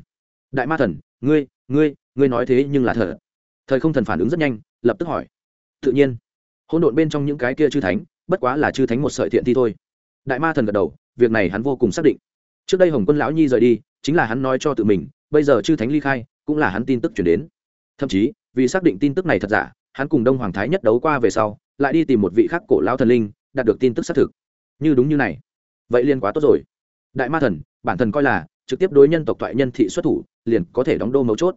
Đại ma thần, ngươi ngươi ngươi nói thế nhưng là thở thời không thần phản ứng rất nhanh, lập tức hỏi. Tự nhiên. Hỗn độn bên trong những cái kia chư thánh, bất quá là chư thánh một sợi thiện thi thôi. Đại ma thần gật đầu, việc này hắn vô cùng xác định trước đây hồng quân lão nhi rời đi, chính là hắn nói cho tự mình, bây giờ chư thánh ly khai, cũng là hắn tin tức chuyển đến. Thậm chí, vì xác định tin tức này thật giả, hắn cùng đông hoàng thái nhất đấu qua về sau, lại đi tìm một vị khắc cổ lao thần linh, đạt được tin tức xác thực. Như đúng như này. Vậy liền quá tốt rồi. Đại ma thần, bản thần coi là, trực tiếp đối nhân tộc thoại nhân thị xuất thủ, liền có thể đóng đô mấu chốt.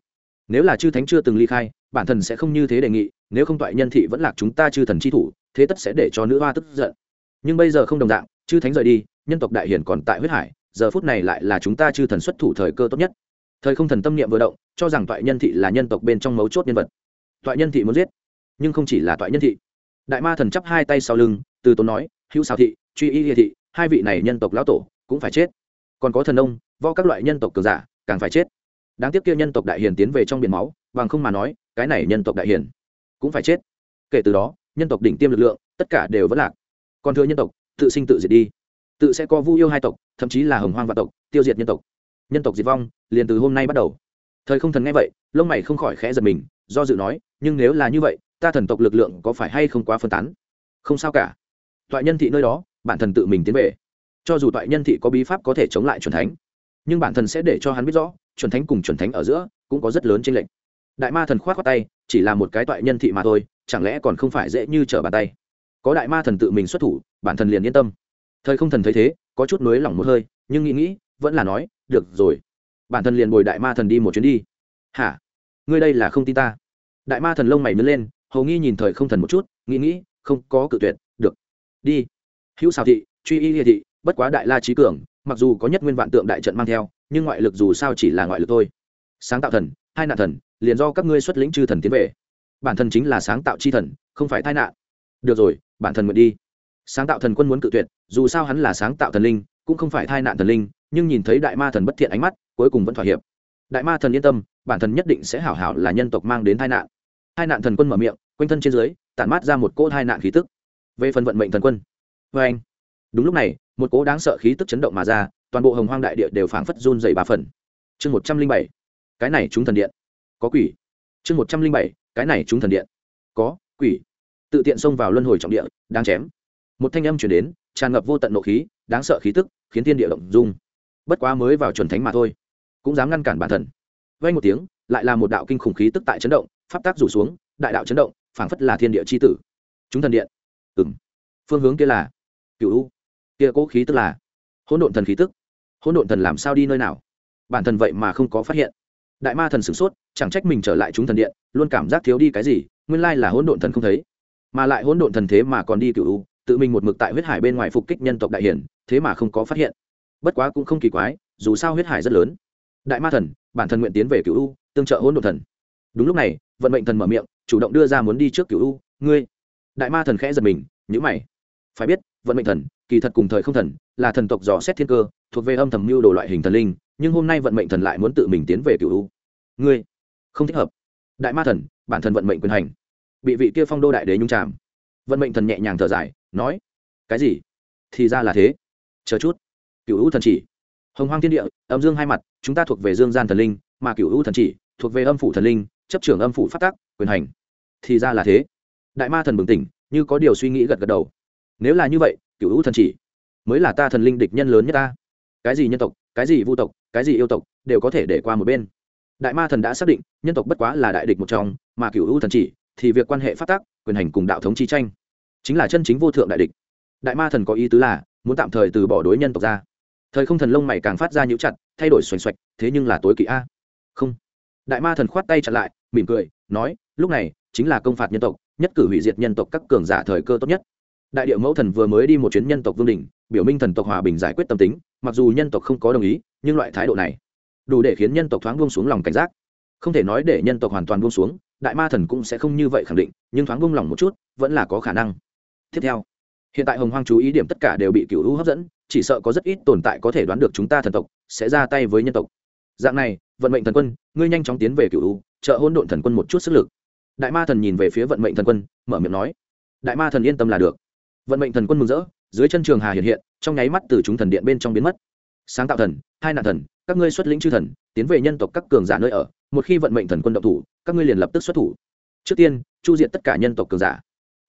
Nếu là chư thánh chưa từng ly khai, bản thần sẽ không như thế đề nghị, nếu không thoại nhân thị vẫn lạc chúng ta chư thần chi thủ, thế tất sẽ để cho nữ hoa tức giận. Nhưng bây giờ không đồng dạng, chư thánh rời đi, nhân tộc đại hiển còn tại huyết hải giờ phút này lại là chúng ta chư thần xuất thủ thời cơ tốt nhất. Thời không thần tâm niệm vừa động, cho rằng toại nhân thị là nhân tộc bên trong mấu chốt nhân vật. Toại nhân thị muốn giết, nhưng không chỉ là toại nhân thị. Đại ma thần chắp hai tay sau lưng, từ tốn nói, hữu xào thị, truy y địa thị, hai vị này nhân tộc lão tổ cũng phải chết. Còn có thần ông vo các loại nhân tộc cường giả càng phải chết. Đáng tiếc kia nhân tộc đại hiền tiến về trong biển máu, bằng không mà nói, cái này nhân tộc đại hiền cũng phải chết. Kể từ đó, nhân tộc đỉnh tiêm lực lượng, tất cả đều vẫn lạc. Còn thừa nhân tộc, tự sinh tự diệt đi. Tự sẽ có vu yêu hai tộc thậm chí là hồng hoang vạn tộc, tiêu diệt nhân tộc. Nhân tộc diệt vong, liền từ hôm nay bắt đầu. Thời không thần nghe vậy, lông mày không khỏi khẽ giật mình, do dự nói, nhưng nếu là như vậy, ta thần tộc lực lượng có phải hay không quá phân tán? Không sao cả. Toại nhân thị nơi đó, bản thần tự mình tiến về. Cho dù toại nhân thị có bí pháp có thể chống lại c thánh, nhưng bản thần sẽ để cho hắn biết rõ c thánh cùng c thánh ở giữa cũng có rất lớn trên lệnh đại ma thần k h o á t khoác tay, chỉ là một cái toại nhân thị mà thôi, chẳng lẽ còn không phải dễ như trở bàn tay? Có đại ma thần tự mình xuất thủ, bản thần liền yên tâm thời không thần thấy thế, có chút nới lỏng một hơi, nhưng nghĩ nghĩ, vẫn là nói, được rồi, bản thân liền bồi đại ma thần đi một chuyến đi. Hả? Ngươi đây là không tin ta? Đại ma thần lông mày nứt lên, hầu nghi nhìn thời không thần một chút, nghĩ nghĩ, không có cự tuyệt, được. Đi. Hữu xào thị, truy y địa thị, bất quá đại la trí cường, mặc dù có nhất nguyên vạn tượng đại trận mang theo, nhưng ngoại lực dù sao chỉ là ngoại lực thôi. Sáng tạo thần, hai nạn thần, liền do các ngươi xuất lĩnh chư thần tiến về. Bản thân chính là sáng tạo chi thần, không phải tai nạn. Được rồi, bản thân nguyện đi sáng tạo thần quân muốn cự tuyệt, dù sao hắn là sáng tạo thần linh, cũng không phải thai nạn thần linh, nhưng nhìn thấy đại ma thần bất thiện ánh mắt, cuối cùng vẫn thỏa hiệp. Đại ma thần yên tâm, bản thần nhất định sẽ hảo hảo là nhân tộc mang đến thai nạn. Hai nạn thần quân mở miệng, quanh thân trên dưới, tản mát ra một cỗ hai nạn khí tức. Về phần vận mệnh thần quân. Vê anh. Đúng lúc này, một cỗ đáng sợ khí tức chấn động mà ra, toàn bộ hồng hoang đại địa đều phảng phất run dày ba phần. Chương một trăm linh bảy. Cái này chúng thần điện. Có quỷ. Chương một trăm linh bảy. Cái này chúng thần điện. Có quỷ. Tự tiện xông vào luân hồi trọng địa đang chém một thanh âm chuyển đến, tràn ngập vô tận nộ khí, đáng sợ khí tức, khiến thiên địa động dung. Bất quá mới vào chuẩn thánh mà thôi, cũng dám ngăn cản bản thần vay một tiếng, lại là một đạo kinh khủng khí tức tại chấn động, pháp tác rủ xuống, đại đạo chấn động, phảng phất là thiên địa c h i tử. Chúng thần điện. Ừng phương hướng kia là cựu u. Kia cố khí tức là hỗn độn thần khí tức. Hỗn độn thần làm sao đi nơi nào? Bản thần vậy mà không có phát hiện. Đại ma thần sửng sốt, chẳng trách mình trở lại chúng thần điện, luôn cảm giác thiếu đi cái gì, nguyên lai là hỗn độn thần không thấy. Mà lại hỗn độn thần thế mà còn đi cựu u tự mình một mực tại huyết hải bên ngoài phục kích nhân tộc đại hiển, thế mà không có phát hiện. Bất quá cũng không kỳ quái, dù sao huyết hải rất lớn. Đại ma thần, bản thân nguyện tiến về cựu u, tương trợ hỗn độn thần. Đúng lúc này, vận mệnh thần mở miệng, chủ động đưa ra muốn đi trước cựu u, ngươi. Đại ma thần khẽ giật mình nhữ mày. Phải biết, vận mệnh thần, kỳ thật cùng thời không thần, là thần tộc dò xét thiên cơ, thuộc về âm thầm mưu đồ loại hình thần linh, nhưng hôm nay vận mệnh thần lại muốn tự mình tiến về cựu u. Ngươi, không thích hợp. Đại ma thần, bản thân vận mệnh quyền hành. Bị vị kia phong đô đại đế nhung chạm. Vận mệnh thần nhẹ nhàng thở dài nói, cái gì? Thì ra là thế. Chờ chút. Cựu u thần chỉ. Hồng hoang thiên địa, âm dương hai mặt, chúng ta thuộc về dương gian thần linh, mà cựu u thần chỉ thuộc về âm phủ thần linh, chấp trưởng âm phủ phát tác quyền hành. Thì ra là thế. Đại ma thần bừng tỉnh, như có điều suy nghĩ gật gật đầu. Nếu là như vậy cựu u thần chỉ mới là ta thần linh địch nhân lớn nhất ta. Cái gì nhân tộc, cái gì vu tộc, cái gì yêu tộc đều có thể để qua một bên. Đại ma thần đã xác định, nhân tộc bất quá là đại địch một trong, mà cựu u thần chỉ thì việc quan hệ phát tác quyền hành cùng đạo thống chi tranh chính là chân chính vô thượng đại địch. Đại ma thần có ý tứ là, muốn tạm thời từ bỏ đối nhân tộc ra. Thời không thần lông mày càng phát ra nhũ chặt, thay đổi xoành xoạch, thế nhưng là tối kỵ a. Không. Đại ma thần khoát tay chặn lại, mỉm cười, nói, lúc này, chính là công phạt nhân tộc, nhất cử hủy diệt nhân tộc các cường giả thời cơ tốt nhất. Đại điệu mẫu thần vừa mới đi một chuyến nhân tộc vương đình biểu minh thần tộc hòa bình giải quyết tâm tính, mặc dù nhân tộc không có đồng ý, nhưng loại thái độ này đủ để khiến nhân tộc thoáng buông xuống lòng cảnh giác. Không thể nói để nhân tộc hoàn toàn buông xuống, đại ma thần cũng sẽ không như vậy khẳng định, nhưng thoáng buông lòng một chút, vẫn là có khả năng tiếp theo. Hiện tại hồng hoang chú ý điểm tất cả đều bị cựu hữu hấp dẫn, chỉ sợ có rất ít tồn tại có thể đoán được chúng ta thần tộc sẽ ra tay với nhân tộc. Dạng này, vận mệnh thần quân, ngươi nhanh chóng tiến về cựu hữu trợ hôn độn thần quân một chút sức lực. Đại ma thần nhìn về phía vận mệnh thần quân, mở miệng nói, đại ma thần yên tâm là được. Vận mệnh thần quân mừng rỡ, dưới chân trường hà hiện hiện, trong nháy mắt từ chúng thần điện bên trong biến mất. Sáng tạo thần, hai nạn thần, các ngươi xuất lĩnh chư thần, tiến về nhân tộc các cường giả nơi ở, một khi vận mệnh thần quân động thủ, các ngươi liền lập tức xuất thủ. Trước tiên, chu diện tất cả nhân tộc cường giả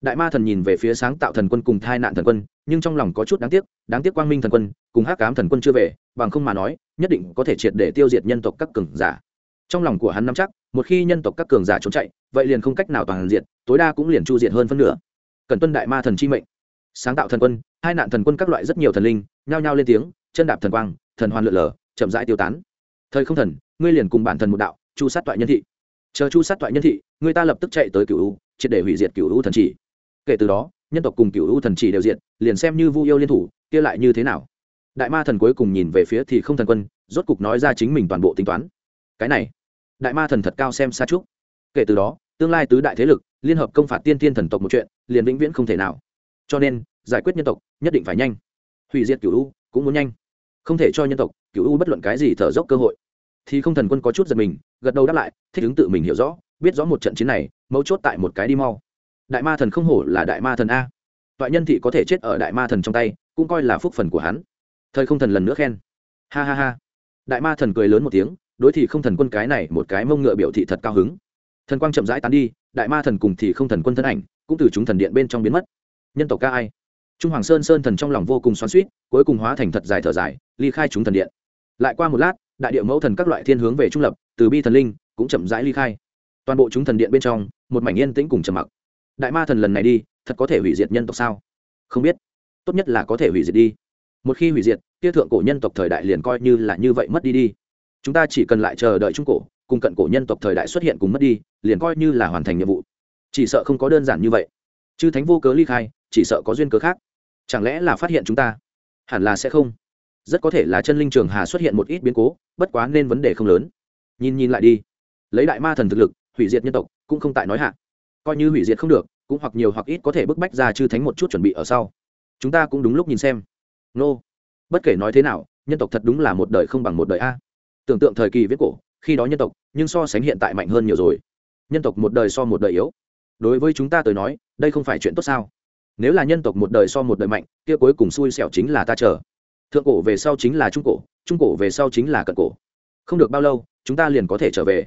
đại ma thần nhìn về phía sáng tạo thần quân cùng thai nạn thần quân, nhưng trong lòng có chút đáng tiếc đáng tiếc quang minh thần quân cùng hắc cám thần quân chưa về, bằng không mà nói, nhất định có thể triệt để tiêu diệt nhân tộc các cường giả. Trong lòng của hắn nắm chắc, một khi nhân tộc các cường giả trốn chạy, vậy liền không cách nào toàn diện, tối đa cũng liền chu diện hơn phân nửa. Cần tuân đại ma thần chi mệnh. Sáng tạo thần quân, hai nạn thần quân các loại rất nhiều thần linh, nhao nhao lên tiếng, chân đạp thần quang, thần hoàn lượn lờ, chậm rãi tiêu tán. Thời không thần, ngươi liền cùng bản thần một đạo, chu sát toại nhân thị. Chờ chu sát toại nhân thị, người ta lập tức chạy tới cựu u, triệt để hủy diệt cựu u thần chỉ kể từ đó nhân tộc cùng cựu u thần chỉ đều diện, liền xem như vu yêu liên thủ kia lại như thế nào? Đại ma thần cuối cùng nhìn về phía thì không thần quân rốt cục nói ra chính mình toàn bộ tính toán. Cái này đại ma thần thật cao xem xa trước kể từ đó tương lai tứ đại thế lực liên hợp công phạt tiên tiên thần tộc một chuyện liền vĩnh viễn không thể nào. Cho nên giải quyết nhân tộc nhất định phải nhanh. Hủy diệt cựu u cũng muốn nhanh. Không thể cho nhân tộc cựu u bất luận cái gì thở dốc cơ hội. Thì không thần quân có chút giật mình gật đầu đáp lại thích ứng tự mình hiểu rõ biết rõ một trận chiến này mấu chốt tại một cái đi mau đại ma thần không hổ là đại ma thần a. Toại nhân thị có thể chết ở đại ma thần trong tay, cũng coi là phúc phần của hắn. Thời không thần lần nữa khen. Ha ha ha. Đại ma thần cười lớn một tiếng, đối thì không thần quân cái này một cái mông ngựa biểu thị thật cao hứng. Thần quang chậm rãi tán đi, đại ma thần cùng thì không thần quân thân ảnh, cũng từ chúng thần điện bên trong biến mất. Nhân tộc ca ai? Trung hoàng sơn sơn thần trong lòng vô cùng xoắn suýt cuối cùng hóa thành thật dài thở dài, ly khai chúng thần điện. Lại qua một lát, đại điệu mẫu thần các loại thiên hướng về trung lập, từ bi thần linh, cũng chậm rãi ly khai. Toàn bộ chúng thần điện bên trong, một mảnh yên tĩnh cùng trầm mặc đại ma thần lần này đi, thật có thể hủy diệt nhân tộc sao? Không biết. Tốt nhất là có thể hủy diệt đi. Một khi hủy diệt, kia thượng cổ nhân tộc thời đại liền coi như là như vậy mất đi đi. Chúng ta chỉ cần lại chờ đợi trung cổ, cùng cận cổ nhân tộc thời đại xuất hiện cùng mất đi, liền coi như là hoàn thành nhiệm vụ. Chỉ sợ không có đơn giản như vậy. Chư thánh vô cớ ly khai, chỉ sợ có duyên cớ khác. Chẳng lẽ là phát hiện chúng ta? Hẳn là sẽ không. Rất có thể là chân linh trường hà xuất hiện một ít biến cố, bất quá nên vấn đề không lớn. Nhìn nhìn lại đi. Lấy đại ma thần thực lực, hủy diệt nhân tộc, cũng không tại nói hạn coi như hủy diệt không được, cũng hoặc nhiều hoặc ít có thể bức bách ra chư thánh một chút chuẩn bị ở sau. Chúng ta cũng đúng lúc nhìn xem. Nô, bất kể nói thế nào, nhân tộc thật đúng là một đời không bằng một đời a. Tưởng tượng thời kỳ viết cổ, khi đó nhân tộc, nhưng so sánh hiện tại mạnh hơn nhiều rồi. Nhân tộc một đời so một đời yếu. Đối với chúng ta tới nói, đây không phải chuyện tốt sao? Nếu là nhân tộc một đời so một đời mạnh, kia cuối cùng xui xẻo chính là ta chờ. Thượng cổ về sau chính là trung cổ trung cổ về sau chính là cận cổ. Không được bao lâu, chúng ta liền có thể trở về.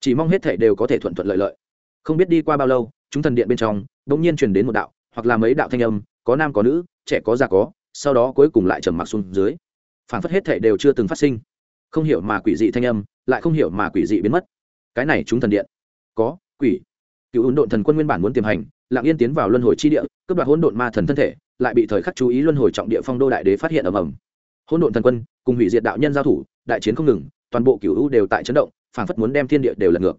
Chỉ mong hết thệ đều có thể thuận thuận lợi lợi không biết đi qua bao lâu, chúng thần điện bên trong đ ỗ n g nhiên truyền đến một đạo, hoặc là mấy đạo thanh âm, có nam có nữ, trẻ có già có, sau đó cuối cùng lại trầm mặc xuống dưới. Phản phất hết thể đều chưa từng phát sinh. Không hiểu mà quỷ dị thanh âm, lại không hiểu mà quỷ dị biến mất. Cái này chúng thần điện. Có, quỷ. Cựu ấn độn thần quân nguyên bản muốn tiềm hành, lặng yên tiến vào luân hồi chi địa, cướp đoạt hỗn độn ma thần thân thể, lại bị thời khắc chú ý luân hồi trọng địa phong đô đại đế phát hiện ầm ầm. Hỗn độn thần quân cùng hủy diệt đạo nhân giao thủ, đại chiến không ngừng, toàn bộ cựu u đều tại chấn động phảng phất muốn đem thiên địa đều lật ngược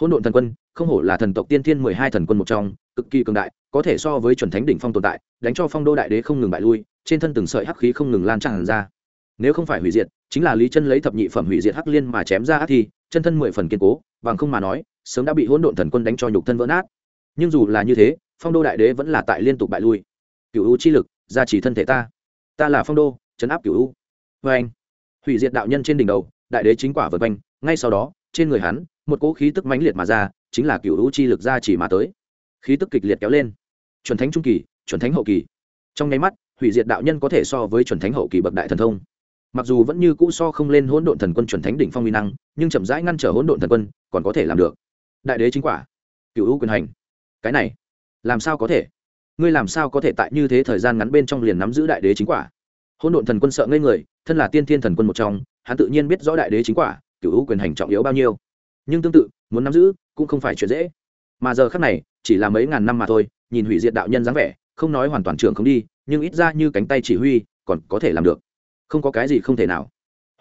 hỗn độn thần quân, không hổ là thần tộc tiên thiên mười hai thần quân một trong, cực kỳ cường đại, có thể so với chuẩn thánh đỉnh phong tồn tại, đánh cho phong đô đại đế không ngừng bại lui, trên thân từng sợi hắc khí không ngừng lan tràn ra. Nếu không phải hủy diệt, chính là lý chân lấy thập nhị phẩm hủy diệt hắc liên mà chém ra ác thi, chân thân mười phần kiên cố, bằng không mà nói, sớm đã bị hỗn độn thần quân đánh cho nhục thân vỡ nát. Nhưng dù là như thế, phong đô đại đế vẫn là tại liên tục bại lui. Cựu u chi lực, gia trì thân thể ta. Ta là phong đô, chấn áp cựu u. Vê anh hủy diệt đạo nhân trên đỉnh đầu, đại đế chính quả vượt quanh, ngay sau đó, trên người hắn một cỗ khí tức mãnh liệt mà ra, chính là cựu hữu chi lực ra chỉ mà tới. Khí tức kịch liệt kéo lên. Chuẩn thánh trung kỳ, chuẩn thánh hậu kỳ. Trong nháy mắt, hủy diệt đạo nhân có thể so với chuẩn thánh hậu kỳ bậc đại thần thông. Mặc dù vẫn như cũ so không lên hỗn độn thần quân chuẩn thánh đỉnh phong uy năng, nhưng chậm rãi ngăn trở hỗn độn thần quân còn có thể làm được. Đại đế chính quả. Cựu hữu quyền hành. Cái này, làm sao có thể? Ngươi làm sao có thể tại như thế thời gian ngắn bên trong liền nắm giữ đại đế chính quả? Hỗn độn thần quân sợ ngây người, thân là tiên thiên thần quân một trong, hắn tự nhiên biết rõ đại đế chính quả cựu hữu quyền hành trọng yếu bao nhiêu nhưng tương tự, muốn nắm giữ cũng không phải chuyện dễ. Mà giờ khác này, chỉ là mấy ngàn năm mà thôi, nhìn hủy diệt đạo nhân dáng vẻ, không nói hoàn toàn trường không đi, nhưng ít ra như cánh tay chỉ huy, còn có thể làm được. Không có cái gì không thể nào.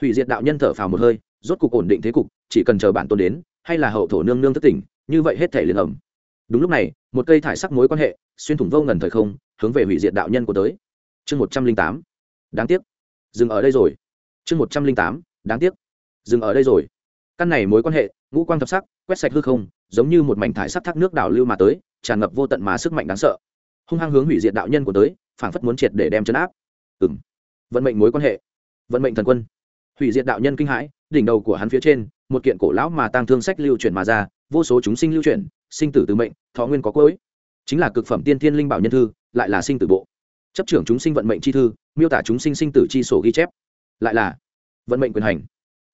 Hủy diệt đạo nhân thở phào một hơi, rốt cục ổn định thế cục, chỉ cần chờ bản tôn đến, hay là hậu thổ nương nương thất tỉnh, như vậy hết thể liền ẩm. Đúng lúc này, một cây thải sắc mối quan hệ, xuyên thủng vô ngần thời không, hướng về hủy diệt đạo nhân của tới. Chương một trăm linh tám. Đáng tiếc. Dừng ở đây rồi. Chương một trăm linh tám. Đáng tiếc. Dừng ở đây rồi căn này mối quan hệ, ngũ quang thập sắc, quét sạch hư không, giống như một mảnh thải sắc thác nước đảo lưu mà tới, tràn ngập vô tận mà sức mạnh đáng sợ. Hung hăng hướng hủy diệt đạo nhân của tới, phảng phất muốn triệt để đem chấn áp. Ừng vận mệnh mối quan hệ. Vận mệnh thần quân. Hủy diệt đạo nhân kinh hãi, đỉnh đầu của hắn phía trên, một kiện cổ lão mà tăng thương sách lưu chuyển mà ra, vô số chúng sinh lưu chuyển, sinh tử từ mệnh, thọ nguyên có cuối. Chính là cực phẩm tiên thiên linh bảo nhân thư, lại là sinh tử bộ. Chấp trưởng chúng sinh vận mệnh chi thư, miêu tả chúng sinh sinh tử chi sổ ghi chép. Lại là vận mệnh quyền hành.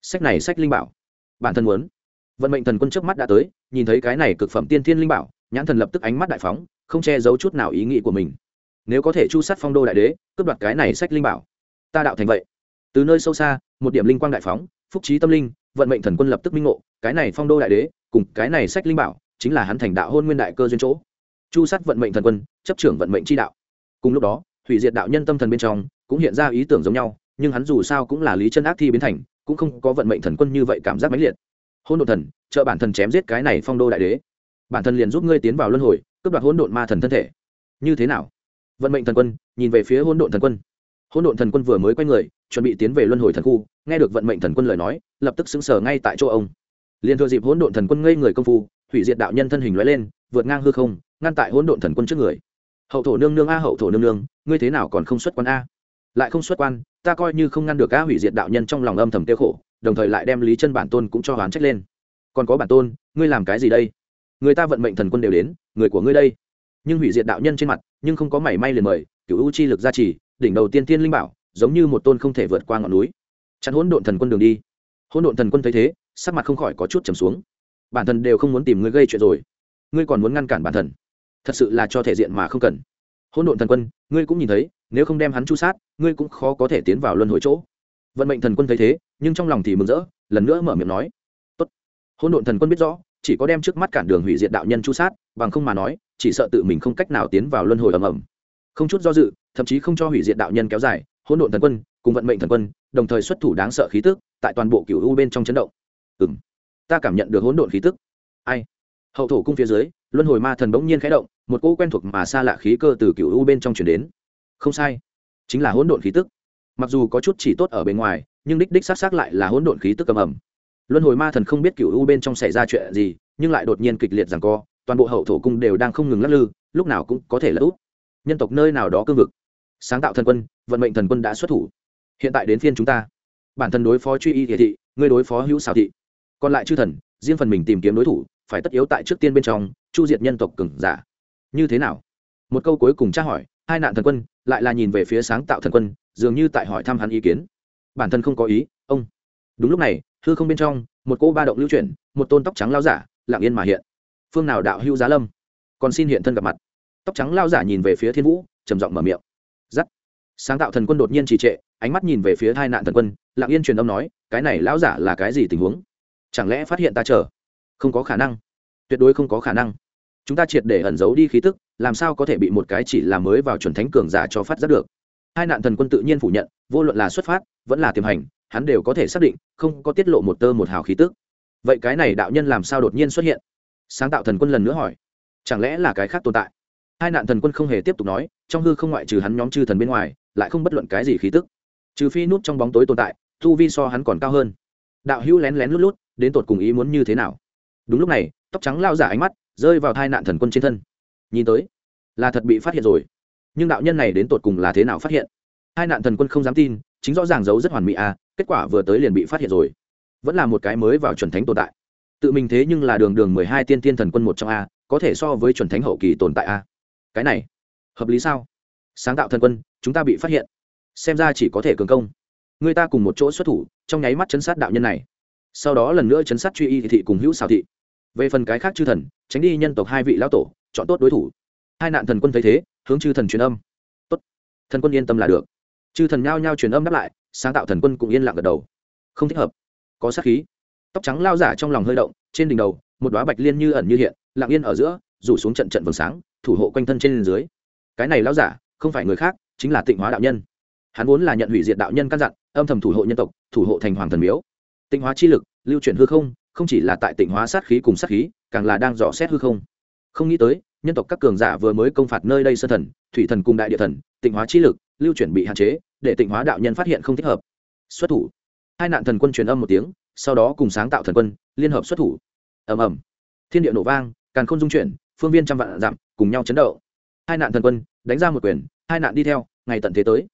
Sách này sách linh bảo bản thân muốn. Vận mệnh thần quân trước mắt đã tới, nhìn thấy cái này cực phẩm tiên thiên linh bảo, nhãn thần lập tức ánh mắt đại phóng, không che giấu chút nào ý nghĩ của mình. Nếu có thể chu sát phong đô đại đế, cướp đoạt cái này sách linh bảo, ta đạo thành vậy. Từ nơi sâu xa, một điểm linh quang đại phóng, phúc trí tâm linh, vận mệnh thần quân lập tức minh ngộ, cái này phong đô đại đế, cùng cái này sách linh bảo, chính là hắn thành đạo hôn nguyên đại cơ duyên chỗ. Chu sát vận mệnh thần quân, chấp trưởng vận mệnh chi đạo. Cùng lúc đó, hủy diệt đạo nhân tâm thần bên trong, cũng hiện ra ý tưởng giống nhau, nhưng hắn dù sao cũng là lý chân ác thi biến thành cũng không có vận mệnh thần quân như vậy cảm giác mãnh liệt. Hôn đ ộ thần, trợ bản thân chém giết cái này phong đô đại đế. Bản thân liền giúp ngươi tiến vào luân hồi, cướp đoạt hỗn độn ma thần thân thể. Như thế nào? Vận mệnh thần quân, nhìn về phía hỗn độn thần quân. Hỗn độn thần quân vừa mới quay người, chuẩn bị tiến về luân hồi thần khu, nghe được vận mệnh thần quân lời nói, lập tức xứng sở ngay tại chỗ ông. Liền thừa dịp hỗn độn thần quân ngây người công phu, hủy diệt đạo nhân thân hình lóe lên, vượt ngang hư không, ngăn tại hỗn độn thần quân trước người. Hậu thổ nương nương a, hậu thổ nương nương, ngươi thế nào còn không xuất quan a? Lại không xuất quan ta coi như không ngăn được cá hủy diệt đạo nhân trong lòng âm thầm tiêu khổ, đồng thời lại đem lý chân bản tôn cũng cho hoán trách lên. Còn có bản tôn, ngươi làm cái gì đây? Người ta vận mệnh thần quân đều đến, người của ngươi đây. Nhưng hủy diệt đạo nhân trên mặt, nhưng không có mảy may liền mời cựu u chi lực gia trì, đỉnh đầu tiên tiên linh bảo, giống như một tôn không thể vượt qua ngọn núi. Chặn hỗn độn thần quân đường đi. Hỗn độn thần quân thấy thế, sắc mặt không khỏi có chút trầm xuống. Bản thân đều không muốn tìm ngươi gây chuyện rồi. Ngươi còn muốn ngăn cản bản thân. Thật sự là cho thể diện mà không cần hỗn độn thần quân, ngươi cũng nhìn thấy, nếu không đem hắn chu sát, ngươi cũng khó có thể tiến vào luân hồi chỗ. Vận mệnh thần quân thấy thế, nhưng trong lòng thì mừng rỡ, lần nữa mở miệng nói. Tốt. Hỗn độn thần quân biết rõ, chỉ có đem trước mắt cản đường hủy diệt đạo nhân chu sát, bằng không mà nói, chỉ sợ tự mình không cách nào tiến vào luân hồi ầm ầm. Không chút do dự, thậm chí không cho hủy diệt đạo nhân kéo dài, hỗn độn thần quân cùng vận mệnh thần quân, đồng thời xuất thủ đáng sợ khí tức, tại toàn bộ cửu u bên trong chấn động. Ừng ta cảm nhận được hỗn độn khí tức. Ai? Hậu thổ cung phía dưới, luân hồi ma thần bỗng nhiên khẽ động một cỗ quen thuộc mà xa lạ khí cơ từ cửu u bên trong chuyển đến. Không sai, chính là hỗn độn khí tức. Mặc dù có chút chỉ tốt ở bên ngoài, nhưng đích đích xác xác lại là hỗn độn khí tức cầm ẩm luân hồi ma thần không biết cửu u bên trong xảy ra chuyện gì, nhưng lại đột nhiên kịch liệt rằng co, toàn bộ hậu thổ cung đều đang không ngừng lắc lư, lúc nào cũng có thể lỡ út nhân tộc nơi nào đó cương vực. Sáng tạo thần quân, vận mệnh thần quân đã xuất thủ. Hiện tại đến phiên chúng ta. Bản thân đối phó truy y thị thị, ngươi đối phó hữu xào thị. Còn lại chư thần, riêng phần mình tìm kiếm đối thủ, phải tất yếu tại trước tiên bên trong, chu diệt nhân tộc cừng giả như thế nào? Một câu cuối cùng tra hỏi, hai nạn thần quân, lại là nhìn về phía sáng tạo thần quân, dường như tại hỏi thăm hắn ý kiến. Bản thân không có ý, ông. Đúng lúc này, hư không bên trong, một cô ba động lưu chuyển, một tôn tóc trắng lao giả, lặng yên mà hiện. Phương nào đạo hưu giá lâm? Còn xin hiện thân gặp mặt. Tóc trắng lao giả nhìn về phía thiên vũ, trầm giọng mở miệng. Giắt. Sáng tạo thần quân đột nhiên trì trệ, ánh mắt nhìn về phía hai nạn thần quân, lặng yên truyền âm nói, cái này lão giả là cái gì tình huống? Chẳng lẽ phát hiện ta chờ? Không có khả năng. Tuyệt đối không có khả năng chúng ta triệt để ẩn giấu đi khí tức, làm sao có thể bị một cái chỉ là mới vào chuẩn thánh cường giả cho phát giác được? Hai nạn thần quân tự nhiên phủ nhận, vô luận là xuất phát, vẫn là tiềm hành, hắn đều có thể xác định, không có tiết lộ một tơ một hào khí tức. Vậy cái này đạo nhân làm sao đột nhiên xuất hiện? Sáng tạo thần quân lần nữa hỏi. Chẳng lẽ là cái khác tồn tại? Hai nạn thần quân không hề tiếp tục nói, trong hư không ngoại trừ hắn nhóm chư thần bên ngoài, lại không bất luận cái gì khí tức. Trừ phi nút trong bóng tối tồn tại thu vi so hắn còn cao hơn. Đạo hữu lén lén lút lút, đến tột cùng ý muốn như thế nào? Đúng lúc này, tóc trắng lao giả ánh mắt rơi vào thai nạn thần quân trên thân. Nhìn tới là thật bị phát hiện rồi. Nhưng đạo nhân này đến tột cùng là thế nào phát hiện? Hai nạn thần quân không dám tin chính rõ ràng giấu rất hoàn mỹ a à, kết quả vừa tới liền bị phát hiện rồi. Vẫn là một cái mới vào chuẩn thánh tồn tại. Tự mình thế nhưng là đường đường mười hai tiên tiên thần quân một trong a có thể so với chuẩn thánh hậu kỳ tồn tại a. Cái này hợp lý sao? Sáng tạo thần quân chúng ta bị phát hiện. Xem ra chỉ có thể cường công. Người ta cùng một chỗ xuất thủ trong nháy mắt chấn sát đạo nhân này. Sau đó lần nữa chấn sát truy y thị cùng hữu xào thị về phần cái khác chư thần, tránh đi nhân tộc hai vị lão tổ, chọn tốt đối thủ. Hai nạn thần quân thấy thế, hướng chư thần truyền âm. Tốt. Thần quân yên tâm là được. Chư thần nhao nhao truyền âm đáp lại, sáng tạo thần quân cũng yên lặng gật đầu. Không thích hợp. Có sát khí. Tóc trắng lao giả trong lòng hơi động, trên đỉnh đầu, một đoá bạch liên như ẩn như hiện, lặng yên ở giữa, rủ xuống trận trận vầng sáng, thủ hộ quanh thân trên dưới. Cái này lao giả, không phải người khác, chính là tịnh hóa đạo nhân. Hắn vốn là nhận hủy diệt đạo nhân căn dặn, âm thầm thủ hộ nhân tộc, thủ hộ thành hoàng thần miếu. Tịnh hóa chi lực, lưu chuyển hư không không chỉ là tại tịnh hóa sát khí cùng sát khí, càng là đang dò xét hư không. Không nghĩ tới, nhân tộc các cường giả vừa mới công phạt nơi đây sơ thần, thủy thần cùng đại địa thần, tịnh hóa chi lực, lưu chuyển bị hạn chế, để tịnh hóa đạo nhân phát hiện không thích hợp. Xuất thủ. Hai nạn thần quân truyền âm một tiếng, sau đó cùng sáng tạo thần quân, liên hợp xuất thủ. Ầm ầm. Thiên địa nổ vang, càn khôn dung chuyển, phương viên trăm vạn dặm, cùng nhau chấn động. Hai nạn thần quân, đánh ra một quyền, hai nạn đi theo, ngày tận thế tới.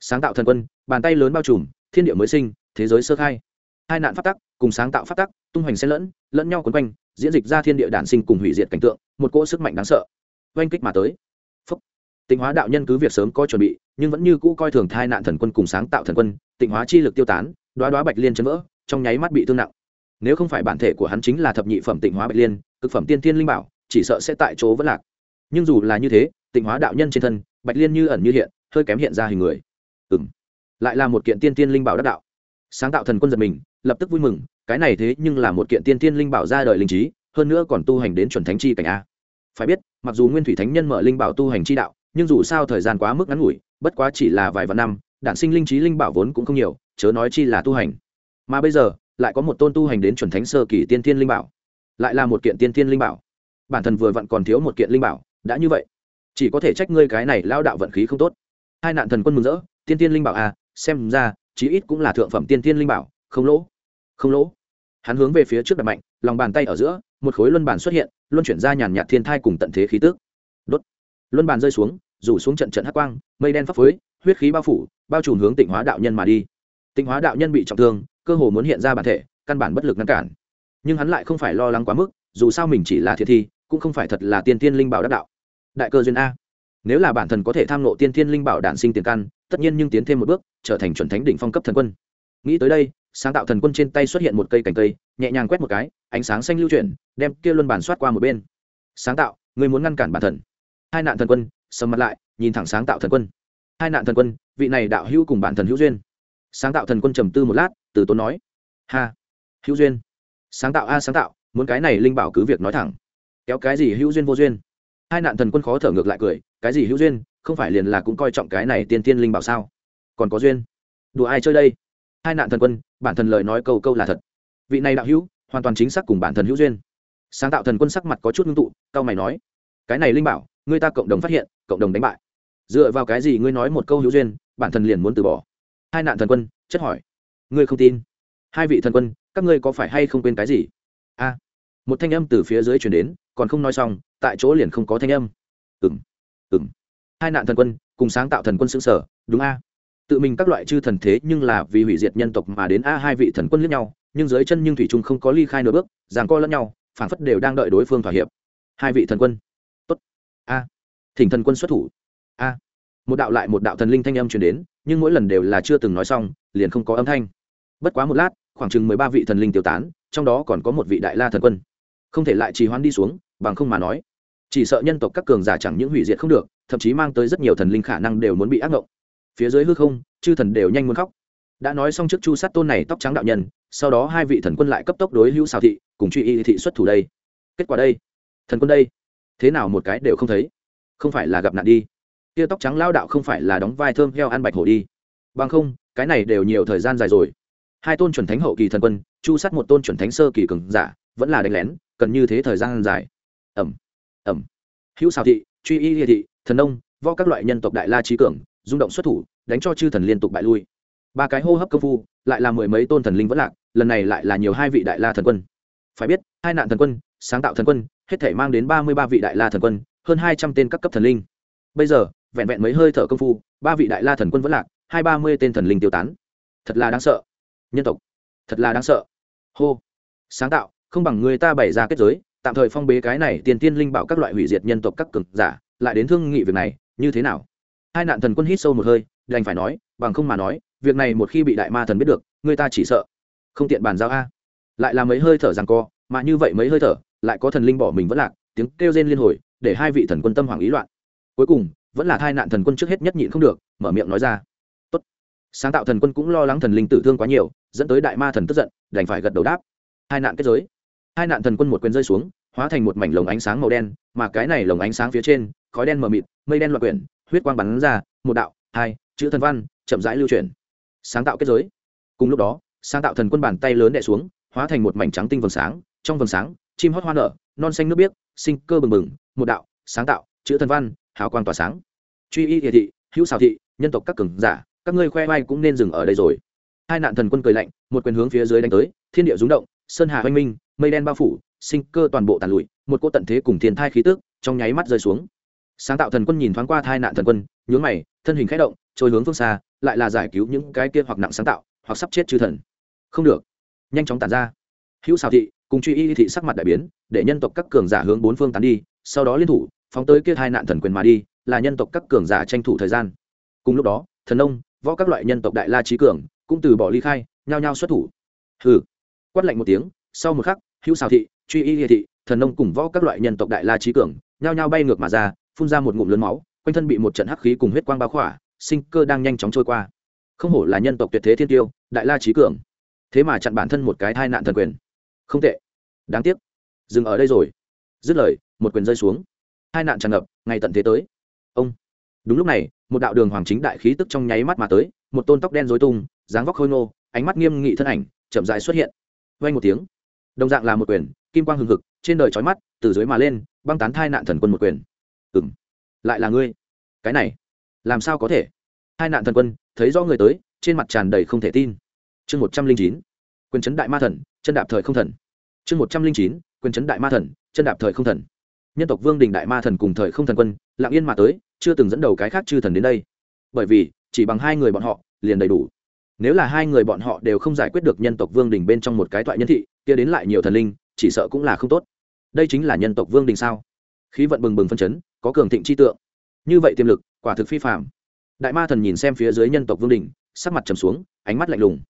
Sáng tạo thần quân, bàn tay lớn bao trùm, thiên địa mới sinh, thế giới sơ khai. Hai nạn phát tắc cùng sáng tạo phát tắc, tung hoành xen lẫn lẫn nhau quấn quanh, diễn dịch ra thiên địa đản sinh cùng hủy diệt cảnh tượng, một cỗ sức mạnh đáng sợ. Oanh kích mà tới. Phúc. Tịnh hóa đạo nhân cứ việc sớm có chuẩn bị, nhưng vẫn như cũ coi thường thai nạn thần quân cùng sáng tạo thần quân, tịnh hóa chi lực tiêu tán đoá đoá bạch liên chấn vỡ, trong nháy mắt bị thương nặng. Nếu không phải bản thể của hắn chính là thập nhị phẩm tịnh hóa bạch liên, cực phẩm tiên thiên linh bảo, chỉ sợ sẽ tại chỗ vẫn lạc. Nhưng dù là như thế, tịnh hóa đạo nhân trên thân, bạch liên như ẩn như hiện, hơi kém hiện ra hình người. Ừ m lại là một kiện tiên tiên linh bảo đắc đạo. Sáng tạo thần quân giật mình, lập tức vui mừng cái này thế nhưng là một kiện tiên tiên linh bảo ra đời linh trí, hơn nữa còn tu hành đến chuẩn thánh chi cảnh a. Phải biết, mặc dù nguyên thủy thánh nhân mở linh bảo tu hành chi đạo, nhưng dù sao thời gian quá mức ngắn ngủi, bất quá chỉ là vài vạn năm, đản sinh linh trí linh bảo vốn cũng không nhiều, chớ nói chi là tu hành. Mà bây giờ, lại có một tôn tu hành đến chuẩn thánh sơ kỳ tiên tiên linh bảo. Lại là một kiện tiên tiên linh bảo. Bản thân vừa vặn còn thiếu một kiện linh bảo, đã như vậy, chỉ có thể trách ngươi cái này lao đạo vận khí không tốt. Hai nạn thần quân mừng rỡ, tiên tiên linh bảo à xem ra, chí ít cũng là thượng phẩm tiên tiên linh bảo, không lỗ không lỗ. Hắn hướng về phía trước đặt mạnh, lòng bàn tay ở giữa, một khối luân bàn xuất hiện, luân chuyển ra nhàn nhạt thiên thai cùng tận thế khí tước đốt. Luân bàn rơi xuống, rủ xuống trận trận hắc quang, mây đen phấp phới, huyết khí bao phủ, bao trùm hướng tịnh hóa đạo nhân mà đi. Tịnh hóa đạo nhân bị trọng thương, cơ hồ muốn hiện ra bản thể, căn bản bất lực ngăn cản. Nhưng hắn lại không phải lo lắng quá mức, dù sao mình chỉ là thiệt thi, cũng không phải thật là tiên tiên linh bảo đắc đạo. Đại cơ duyên a. Nếu là bản thân có thể tham nộ tiên tiên linh bảo đản sinh tiền căn, tất nhiên nhưng tiến thêm một bước, trở thành chuẩn thánh đỉnh phong cấp thần quân. Nghĩ tới đây sáng tạo thần quân trên tay xuất hiện một cây cành cây, nhẹ nhàng quét một cái, ánh sáng xanh lưu chuyển, đem kia luân bản soát qua một bên. Sáng tạo, người muốn ngăn cản bản thần. Hai nạn thần quân, sầm mặt lại, nhìn thẳng sáng tạo thần quân. Hai nạn thần quân, vị này đạo hữu cùng bản thần hữu duyên. Sáng tạo thần quân trầm tư một lát, từ tốn nói, ha, hữu duyên. Sáng tạo a, sáng tạo, muốn cái này linh bảo cứ việc nói thẳng. Kéo cái gì hữu duyên vô duyên? Hai nạn thần quân khó thở ngược lại cười, cái gì hữu duyên, không phải liền là cũng coi trọng cái này tiên tiên linh bảo sao? Còn có duyên. Đùa ai chơi đây? Hai nạn thần quân, bản thần lời nói câu câu là thật. Vị này đạo hữu, hoàn toàn chính xác cùng bản thần hữu duyên. Sáng tạo thần quân sắc mặt có chút ngưng tụ cao mày nói, cái này linh bảo người ta cộng đồng phát hiện, cộng đồng đánh bại. Dựa vào cái gì ngươi nói một câu hữu duyên, bản thần liền muốn từ bỏ? Hai nạn thần quân, chất hỏi, ngươi không tin? Hai vị thần quân, các ngươi có phải hay không quên cái gì? A. Một thanh âm từ phía dưới chuyển đến, còn không nói xong, tại chỗ liền không có thanh âm. Ừng ừng hai nạn thần quân, cùng sáng tạo thần quân xứng sở đúng a tự mình các loại chư thần thế nhưng là vì hủy diệt nhân tộc mà đến a hai vị thần quân lẫn nhau, nhưng dưới chân nhưng thủy trung không có ly khai nửa bước ràng co lẫn nhau phản phất đều đang đợi đối phương thỏa hiệp. Hai vị thần quân. Tốt. A. Thỉnh thần quân xuất thủ. A. Một đạo lại một đạo thần linh thanh âm truyền đến, nhưng mỗi lần đều là chưa từng nói xong, liền không có âm thanh. Bất quá một lát, khoảng chừng mười ba vị thần linh tiêu tán, trong đó còn có một vị đại la thần quân. Không thể lại trì hoãn đi xuống, bằng không mà nói, chỉ sợ nhân tộc các cường giả chẳng những hủy diệt không được, thậm chí mang tới rất nhiều thần linh khả năng đều muốn bị ác ngộng phía dưới hư không, chư thần đều nhanh muốn khóc. Đã nói xong trước chu sát tôn này tóc trắng đạo nhân, sau đó hai vị thần quân lại cấp tốc đối hữu xào thị, cùng truy y thị xuất thủ đây. Kết quả đây? Thần quân đây, thế nào một cái đều không thấy? Không phải là gặp nạn đi. Kia tóc trắng lao đạo không phải là đóng vai thơm heo ăn bạch hổ đi. Bằng không, cái này đều nhiều thời gian dài rồi. Hai tôn chuẩn thánh hậu kỳ thần quân, chu sát một tôn chuẩn thánh sơ kỳ cường giả, vẫn là đánh lén, cần như thế thời gian dài. Ẩm ẩm hữu xào thị, truy y địa thị, thần nông vo các loại nhân tộc đại la trí cường rung động xuất thủ, đánh cho chư thần liên tục bại lui. Ba cái hô hấp công phu, lại là mười mấy tôn thần linh vẫn lạc, lần này lại là nhiều hai vị đại la thần quân. Phải biết, hai nạn thần quân, sáng tạo thần quân, hết thể mang đến ba mươi ba vị đại la thần quân, hơn hai trăm tên các cấp thần linh. Bây giờ, vẹn vẹn mấy hơi thở công phu, ba vị đại la thần quân vẫn lạc, hai ba mươi tên thần linh tiêu tán. Thật là đáng sợ. Nhân tộc. Thật là đáng sợ. Hô. Sáng tạo, không bằng người ta bày ra kết giới, tạm thời phong bế cái này tiền tiên linh bảo các loại hủy diệt nhân tộc các cực giả, lại đến thương nghị việc này, như thế nào? Hai nạn thần quân hít sâu một hơi, đành phải nói, bằng không mà nói, việc này một khi bị đại ma thần biết được, người ta chỉ sợ không tiện bàn giao a. Lại là mấy hơi thở rằng co, mà như vậy mấy hơi thở, lại có thần linh bỏ mình vẫn lạc, tiếng kêu rên liên hồi, để hai vị thần quân tâm hoàng ý loạn. Cuối cùng, vẫn là thai nạn thần quân trước hết nhất nhịn không được, mở miệng nói ra, Tốt. sáng tạo thần quân cũng lo lắng thần linh tử thương quá nhiều, dẫn tới đại ma thần tức giận, đành phải gật đầu đáp, hai nạn kết giới. Hai nạn thần quân một quyền rơi xuống, hóa thành một mảnh lồng ánh sáng màu đen, mà cái này lồng ánh sáng phía trên, khói đen mờ mịt, mây đen loạn quyển huyết quang bắn ra, một đạo, hai, chữ thần văn, chậm rãi lưu truyền sáng tạo kết giới. Cùng lúc đó, sáng tạo thần quân bàn tay lớn đè xuống, hóa thành một mảnh trắng tinh vầng sáng, trong vầng sáng, chim hót hoa nở, non xanh nước biếc, sinh cơ bừng bừng, một đạo, sáng tạo, chữ thần văn, hào quang tỏa sáng. Truy y địa thị, hữu xào thị, nhân tộc các cường giả, các ngươi khoe vai cũng nên dừng ở đây rồi. Hai nạn thần quân cười lạnh, một quyền hướng phía dưới đánh tới, thiên địa rúng động, sơn hà oanh minh, mây đen bao phủ, sinh cơ toàn bộ tàn lụi, một cỗ tận thế cùng thiên thai khí tức, trong nháy mắt rơi xuống sáng tạo thần quân nhìn thoáng qua thai nạn thần quân, nhướng mày, thân hình khẽ động, trôi hướng phương xa, lại là giải cứu những cái kia hoặc nặng sáng tạo, hoặc sắp chết chư thần. Không được. Nhanh chóng tản ra. Hữu xào thị, cùng truy y thị sắc mặt đại biến, để nhân tộc các cường giả hướng bốn phương tán đi, sau đó liên thủ, phóng tới kia hai nạn thần quyền mà đi, là nhân tộc các cường giả tranh thủ thời gian. Cùng lúc đó, thần nông, võ các loại nhân tộc đại la trí cường, cũng từ bỏ ly khai, nhao nhao xuất thủ. Hừ. Quát lạnh một tiếng, sau một khắc, hữu xào thị, truy y thị, thần nông cùng võ các loại nhân tộc đại la trí cường, nhao nhao bay ngược mà ra phun ra một ngụm lớn máu, quanh thân bị một trận hắc khí cùng huyết quang bao khỏa, sinh cơ đang nhanh chóng trôi qua. Không hổ là nhân tộc tuyệt thế thiên tiêu, đại la trí cường. Thế mà chặn bản thân một cái thai nạn thần quyền. Không tệ. Đáng tiếc. Dừng ở đây rồi. Dứt lời, một quyền rơi xuống. Hai nạn tràn ngập, ngay tận thế tới. Ông. Đúng lúc này, một đạo đường hoàng chính đại khí tức trong nháy mắt mà tới, một tôn tóc đen dối tung, dáng vóc khôi nô ánh mắt nghiêm nghị thân ảnh, chậm dài xuất hiện. Vay một tiếng. Đồng dạng là một quyền, kim quang hừng hực, trên đời trói mắt, từ dưới mà lên, băng tán thai nạn thần quân một quyền ừng lại là ngươi? Cái này, làm sao có thể? Hai nạn thần quân, thấy rõ người tới, trên mặt tràn đầy không thể tin. Chương một trăm linh chín, quyền chấn đại ma thần, chân đạp thời không thần. Chương một trăm linh chín, quyền chấn đại ma thần, chân đạp thời không thần. Nhân tộc vương đình đại ma thần cùng thời không thần quân lạng yên mà tới, chưa từng dẫn đầu cái khác chư thần đến đây. Bởi vì, chỉ bằng hai người bọn họ, liền đầy đủ. Nếu là hai người bọn họ đều không giải quyết được nhân tộc vương đình bên trong một cái toại nhân thị, kia đến lại nhiều thần linh, chỉ sợ cũng là không tốt. Đây chính là nhân tộc vương đình sao? Khí vận bừng bừng phân chấn có cường thịnh chi tượng. Như vậy tiềm lực, quả thực phi phạm đại ma thần nhìn xem phía dưới nhân tộc vương đình sắc mặt trầm xuống, ánh mắt lạnh lùng.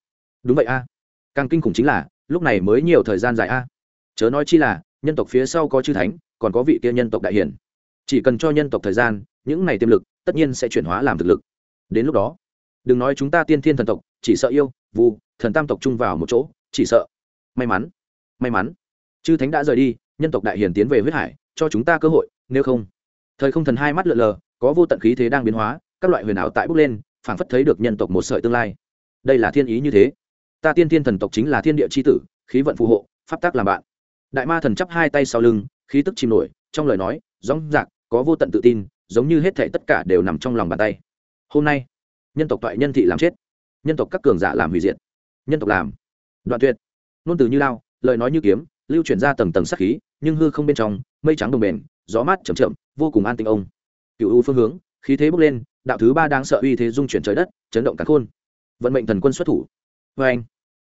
Đúng vậy a. Càng kinh khủng chính là, lúc này mới nhiều thời gian dài a. Chớ nói chi là, nhân tộc phía sau có chư thánh, còn có vị kia nhân tộc đại hiển. Chỉ cần cho nhân tộc thời gian, những này tiềm lực, tất nhiên sẽ chuyển hóa làm thực lực. Đến lúc đó, đừng nói chúng ta tiên thiên thần tộc, chỉ sợ yêu vu thần tam tộc chung vào một chỗ, chỉ sợ. May mắn may mắn. Chư thánh đã rời đi, nhân tộc đại hiển tiến về huyết hải, cho chúng ta cơ hội, nếu không thời không thần hai mắt lượn lờ, có vô tận khí thế đang biến hóa, các loại huyền ảo tại bốc lên, phảng phất thấy được nhân tộc một sợi tương lai. Đây là thiên ý như thế. Ta tiên thiên thần tộc chính là thiên địa c h i tử, khí vận phù hộ, pháp tác làm bạn. Đại ma thần chắp hai tay sau lưng, khí tức chìm nổi, trong lời nói rõ dạc có vô tận tự tin, giống như hết thể tất cả đều nằm trong lòng bàn tay. Hôm nay, nhân tộc toại nhân thị làm chết, nhân tộc các cường giả làm hủy diệt, nhân tộc làm đoạn tuyệt. Nôn từ như lao, lời nói như kiếm, lưu chuyển ra tầng tầng sắc khí, nhưng hư không bên trong mây trắng đồng bền, gió mát chầm chậm, vô cùng an tinh ông. Cựu u phương hướng, khí thế bốc lên, đạo thứ ba đang sợ uy thế dung chuyển trời đất, chấn động cả khôn. Vận mệnh thần quân xuất thủ. Vê anh,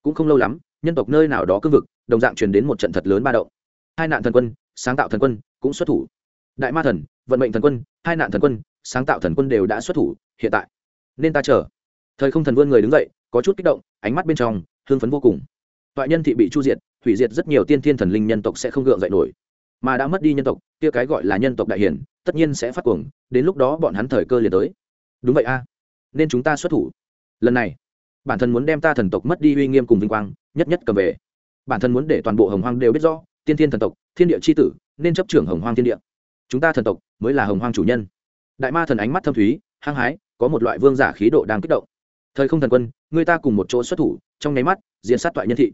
cũng không lâu lắm, nhân tộc nơi nào đó cương vực, đồng dạng truyền đến một trận thật lớn ba động. Hai nạn thần quân, sáng tạo thần quân, cũng xuất thủ. Đại ma thần, vận mệnh thần quân, hai nạn thần quân, sáng tạo thần quân đều đã xuất thủ, hiện tại. Nên ta chờ. Thời không thần vương người đứng dậy, có chút kích động, ánh mắt bên trong hương phấn vô cùng. Toại nhân thị bị chu diệt, hủy diệt rất nhiều tiên thiên thần linh nhân tộc sẽ không gượng dậy nổi mà đã mất đi nhân tộc, kia cái gọi là nhân tộc đại hiển, tất nhiên sẽ phát cuồng, đến lúc đó bọn hắn thời cơ liền tới. Đúng vậy a, nên chúng ta xuất thủ. Lần này, bản thân muốn đem ta thần tộc mất đi uy nghiêm cùng vinh quang, nhất nhất cầm về. Bản thân muốn để toàn bộ hồng hoang đều biết rõ, tiên thiên thần tộc, thiên địa c h i tử, nên chấp trưởng hồng hoang thiên địa. Chúng ta thần tộc mới là hồng hoang chủ nhân. Đại ma thần ánh mắt thâm thúy, hăng hái, có một loại vương giả khí độ đang kích động. Thời không thần quân, người ta cùng một chỗ xuất thủ, trong nháy mắt diễn sát toại nhân thị.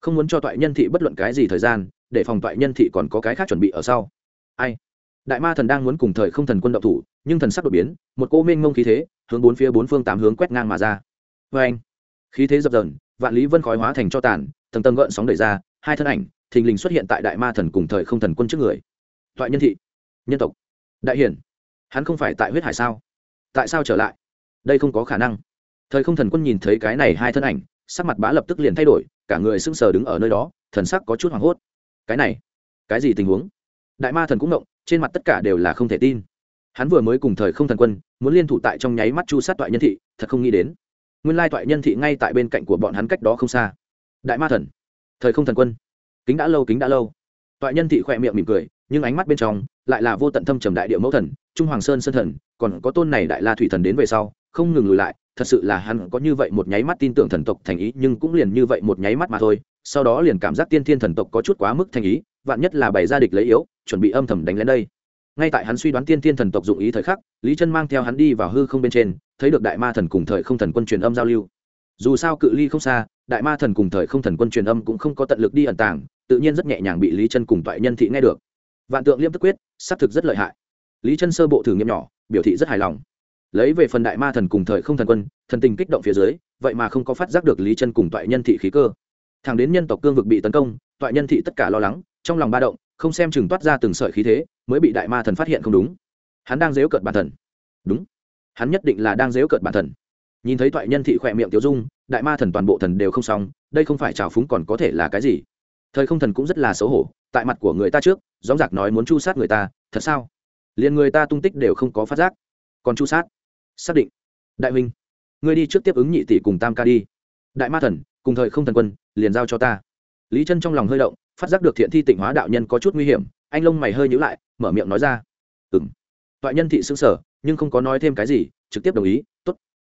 Không muốn cho toại nhân thị bất luận cái gì thời gian để phòng toại nhân thị còn có cái khác chuẩn bị ở sau. Ai? Đại ma thần đang muốn cùng thời không thần quân động thủ, nhưng thần sắc đột biến, một cô mênh mông khí thế, hướng bốn phía bốn phương tám hướng quét ngang mà ra. Vê anh, khí thế dập dần vạn lý vân khói hóa thành cho tàn, tầng tầng gợn sóng đẩy ra, hai thân ảnh, thình lình xuất hiện tại đại ma thần cùng thời không thần quân trước người. Toại nhân thị, nhân tộc, đại hiển, hắn không phải tại huyết hải sao? Tại sao trở lại? Đây không có khả năng. Thời không thần quân nhìn thấy cái này hai thân ảnh, sắc mặt bá lập tức liền thay đổi, cả người sững sờ đứng ở nơi đó, thần sắc có chút hoảng hốt cái này, cái gì tình huống? Đại ma thần cũng động trên mặt tất cả đều là không thể tin. Hắn vừa mới cùng thời không thần quân, muốn liên thủ tại trong nháy mắt chu sát toại nhân thị, thật không nghĩ đến. Nguyên lai toại nhân thị ngay tại bên cạnh của bọn hắn cách đó không xa. Đại ma thần, thời không thần quân, kính đã lâu, kính đã lâu. Toại nhân thị khỏe miệng mỉm cười, nhưng ánh mắt bên trong lại là vô tận thâm trầm đại địa mẫu thần, trung hoàng sơn sơn thần, còn có tôn này đại la thủy thần đến về sau, không ngừng lùi lại, thật sự là hắn có như vậy một nháy mắt tin tưởng thần tộc thành ý, nhưng cũng liền như vậy một nháy mắt mà thôi sau đó liền cảm giác tiên thiên thần tộc có chút quá mức thành ý, vạn nhất là bày ra địch lấy yếu, chuẩn bị âm thầm đánh lên đây. Ngay tại hắn suy đoán tiên thiên thần tộc dụng ý thời khắc, lý chân mang theo hắn đi vào hư không bên trên, thấy được đại ma thần cùng thời không thần quân truyền âm giao lưu. Dù sao cự ly không xa, đại ma thần cùng thời không thần quân truyền âm cũng không có tận lực đi ẩn tàng, tự nhiên rất nhẹ nhàng bị lý chân cùng toại nhân thị nghe được. Vạn tượng liêm tức quyết, xác thực rất lợi hại. Lý chân sơ bộ thử nghiệm nhỏ, biểu thị rất hài lòng. Lấy về phần đại ma thần cùng thời không thần quân, thần tình kích động phía dưới, vậy mà không có phát giác được lý chân cùng toại nhân thị khí cơ thẳng đến nhân tộc cương vực bị tấn công, toại nhân thị tất cả lo lắng, trong lòng ba động, không xem chừng toát ra từng sợi khí thế, mới bị đại ma thần phát hiện không đúng. Hắn đang dếu cợt bản thần. Đúng. Hắn nhất định là đang dếu cợt bản thần. Nhìn thấy toại nhân thị khỏe miệng tiêu dung, đại ma thần toàn bộ thần đều không xong, đây không phải trào phúng còn có thể là cái gì? Thời không thần cũng rất là xấu hổ, tại mặt của người ta trước dóng giặc nói muốn chu sát người ta, thật sao? Liền người ta tung tích đều không có phát giác. Còn chu sát? Xác định. Đại huynh, ngươi đi trước tiếp ứng nhị tỷ cùng tam ca đi. Đại ma thần cùng thời không thần quân, liền giao cho ta. Lý chân trong lòng hơi động, phát giác được thiện thi tịnh hóa đạo nhân có chút nguy hiểm, anh lông mày hơi nhữ lại, mở miệng nói ra. Ừ m toại nhân thị xứng sở nhưng không có nói thêm cái gì, trực tiếp đồng ý t ố t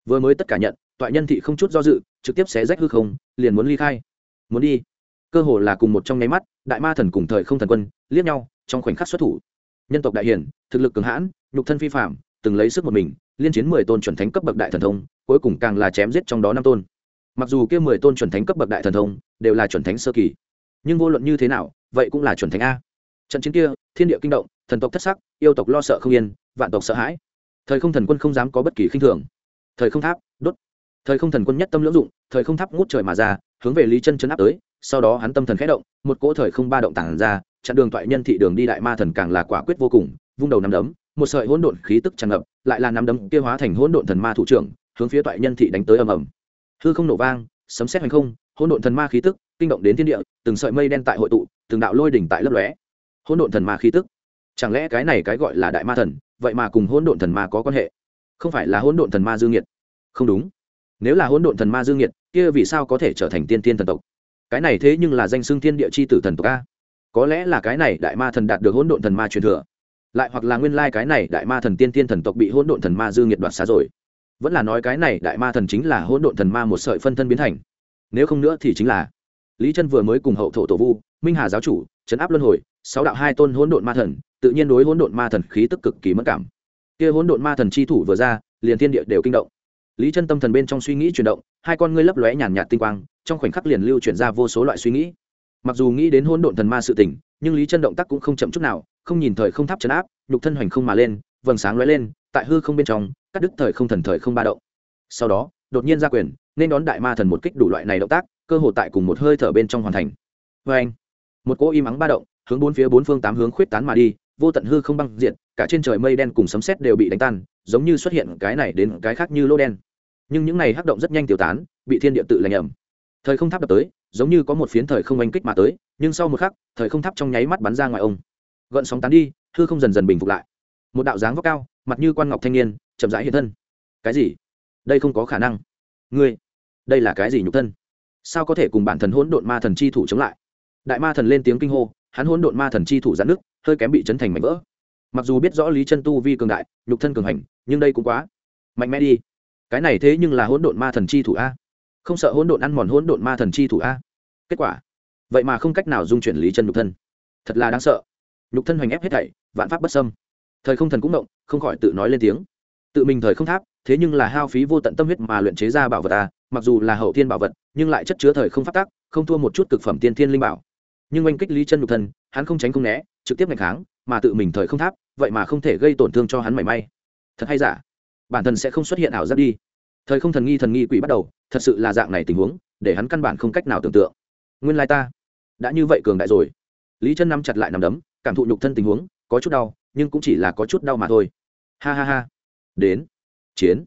vừa mới tất cả nhận, toại nhân thị không chút do dự, trực tiếp xé rách hư không, liền muốn ly khai. Muốn đi. Cơ hồ là cùng một trong nháy mắt, đại ma thần cùng thời không thần quân, liếc nhau, trong khoảnh khắc xuất thủ. Nhân tộc đại hiển, thực lực cường hãn, nhục thân phi phạm từng lấy sức một mình, liên chiến mười tôn chuẩn thánh cấp bậc đại thần thông, cuối cùng càng là chém giết trong đó năm tôn mặc dù kia mười tôn chuẩn thánh cấp bậc đại thần thông đều là chuẩn thánh sơ kỳ, nhưng vô luận như thế nào, vậy cũng là chuẩn thánh a. Trận chiến kia, thiên địa kinh động, thần tộc thất sắc, yêu tộc lo sợ không yên, vạn tộc sợ hãi. Thời không thần quân không dám có bất kỳ khinh thường. Thời không tháp, đốt. Thời không thần quân nhất tâm lưỡng dụng, thời không tháp ngút trời mà ra, hướng về lý chân chấn áp tới, sau đó hắn tâm thần khẽ động, một cỗ thời không ba động tản ra, chặn đường toại nhân thị đường đi đại ma thần càng là quả quyết vô cùng, vung đầu nắm đấm, một sợi hỗn độn khí tức tràn ngập, lại là nắm đấm kia hóa thành hỗn độn thần ma thủ trưởng, hướng phía toại nhân thị đánh tới ầm ầm hư không nổ vang, sấm xét hành không, hỗn độn thần ma khí tức, kinh động đến thiên địa, từng sợi mây đen tại hội tụ, từng đạo lôi đỉnh tại lấp lóe. Hỗn độn thần ma khí tức. Chẳng lẽ cái này cái gọi là đại ma thần, vậy mà cùng hỗn độn thần ma có quan hệ? Không phải là hỗn độn thần ma dương nhiệt không đúng. Nếu là hỗn độn thần ma dương nhiệt kia vì sao có thể trở thành tiên tiên thần tộc? Cái này thế nhưng là danh xưng thiên địa chi tử thần tộc a. Có lẽ là cái này đại ma thần đạt được hỗn độn thần ma truyền thừa, lại hoặc là nguyên lai cái này đại ma thần tiên tiên thần tộc bị hỗn độn thần ma dương nhiệt đoạt xá rồi vẫn là nói cái này, đại ma thần chính là hỗn độn thần ma một sợi phân thân biến thành. Nếu không nữa thì chính là lý chân vừa mới cùng hậu thổ tổ vu, minh hà giáo chủ, trấn áp luân hồi, sáu đạo hai tôn hỗn độn ma thần, tự nhiên đối hỗn độn ma thần khí tức cực kỳ mất cảm. Kia hỗn độn ma thần chi thủ vừa ra, liền thiên địa đều kinh động. Lý chân tâm thần bên trong suy nghĩ chuyển động, hai con ngươi lấp lóe nhàn nhạt tinh quang, trong khoảnh khắc liền lưu chuyển ra vô số loại suy nghĩ. Mặc dù nghĩ đến hỗn độn thần ma sự tình, nhưng lý chân động tác cũng không chậm chút nào, không nhìn thời không tháp chấn áp, nhục thân hoành không mà lên, vầng sáng lóe lên, tại hư không bên trong cắt đứt thời không thần thời không ba động. Sau đó, đột nhiên ra quyền, nên đón đại ma thần một kích đủ loại này động tác, cơ hội tại cùng một hơi thở bên trong hoàn thành. Vê anh, một cỗ im ắng ba động, hướng bốn phía bốn phương tám hướng khuyết tán mà đi, vô tận hư không băng diện cả trên trời mây đen cùng sấm sét đều bị đánh tan, giống như xuất hiện cái này đến cái khác như lô đen. Nhưng những này hắc động rất nhanh tiêu tán, bị thiên địa tự lành ẩm. Thời không tháp đập tới, giống như có một phiến thời không oanh kích mà tới, nhưng sau một khắc, thời không tháp trong nháy mắt bắn ra ngoài ông. Gợn sóng tán đi, hư không dần dần bình phục lại. Một đạo dáng vóc cao, mặt như quan ngọc thanh niên chậm rãi hiện thân. Cái gì? Đây không có khả năng. Ngươi, đây là cái gì nhục thân? Sao có thể cùng bản thần hỗn độn ma thần chi thủ chống lại? Đại ma thần lên tiếng kinh hô, hắn hỗn độn ma thần chi thủ giãn nước hơi kém bị chấn thành mảnh vỡ. Mặc dù biết rõ lý chân tu vi cường đại, nhục thân cường hành, nhưng đây cũng quá mạnh mẽ đi. Cái này thế nhưng là hỗn độn ma thần chi thủ a. Không sợ hỗn độn ăn mòn hỗn độn ma thần chi thủ a. Kết quả, vậy mà không cách nào dung chuyển lý chân nhục thân. Thật là đáng sợ. Nhục thân hoành ép hết thảy, vạn pháp bất sâm thời không thần cũng động, không khỏi tự nói lên tiếng tự mình thời không tháp, thế nhưng là hao phí vô tận tâm huyết mà luyện chế ra bảo vật à mặc dù là hậu thiên bảo vật, nhưng lại chất chứa thời không phát tác không thua một chút cực phẩm tiên thiên linh bảo. Nhưng oanh kích lý chân nhục thân hắn không tránh không né, trực tiếp ngày kháng, mà tự mình thời không tháp, vậy mà không thể gây tổn thương cho hắn mảy may. Thật hay giả? Bản thân sẽ không xuất hiện ảo giác đi. Thời không thần nghi thần nghi quỷ bắt đầu, thật sự là dạng này tình huống, để hắn căn bản không cách nào tưởng tượng. Nguyên lai ta, đã như vậy cường đại rồi. Lý chân nắm chặt lại nằm đấm, cảm thụ nhục thân tình huống, có chút đau, nhưng cũng chỉ là có chút đau mà thôi. Ha ha ha đến. Chiến.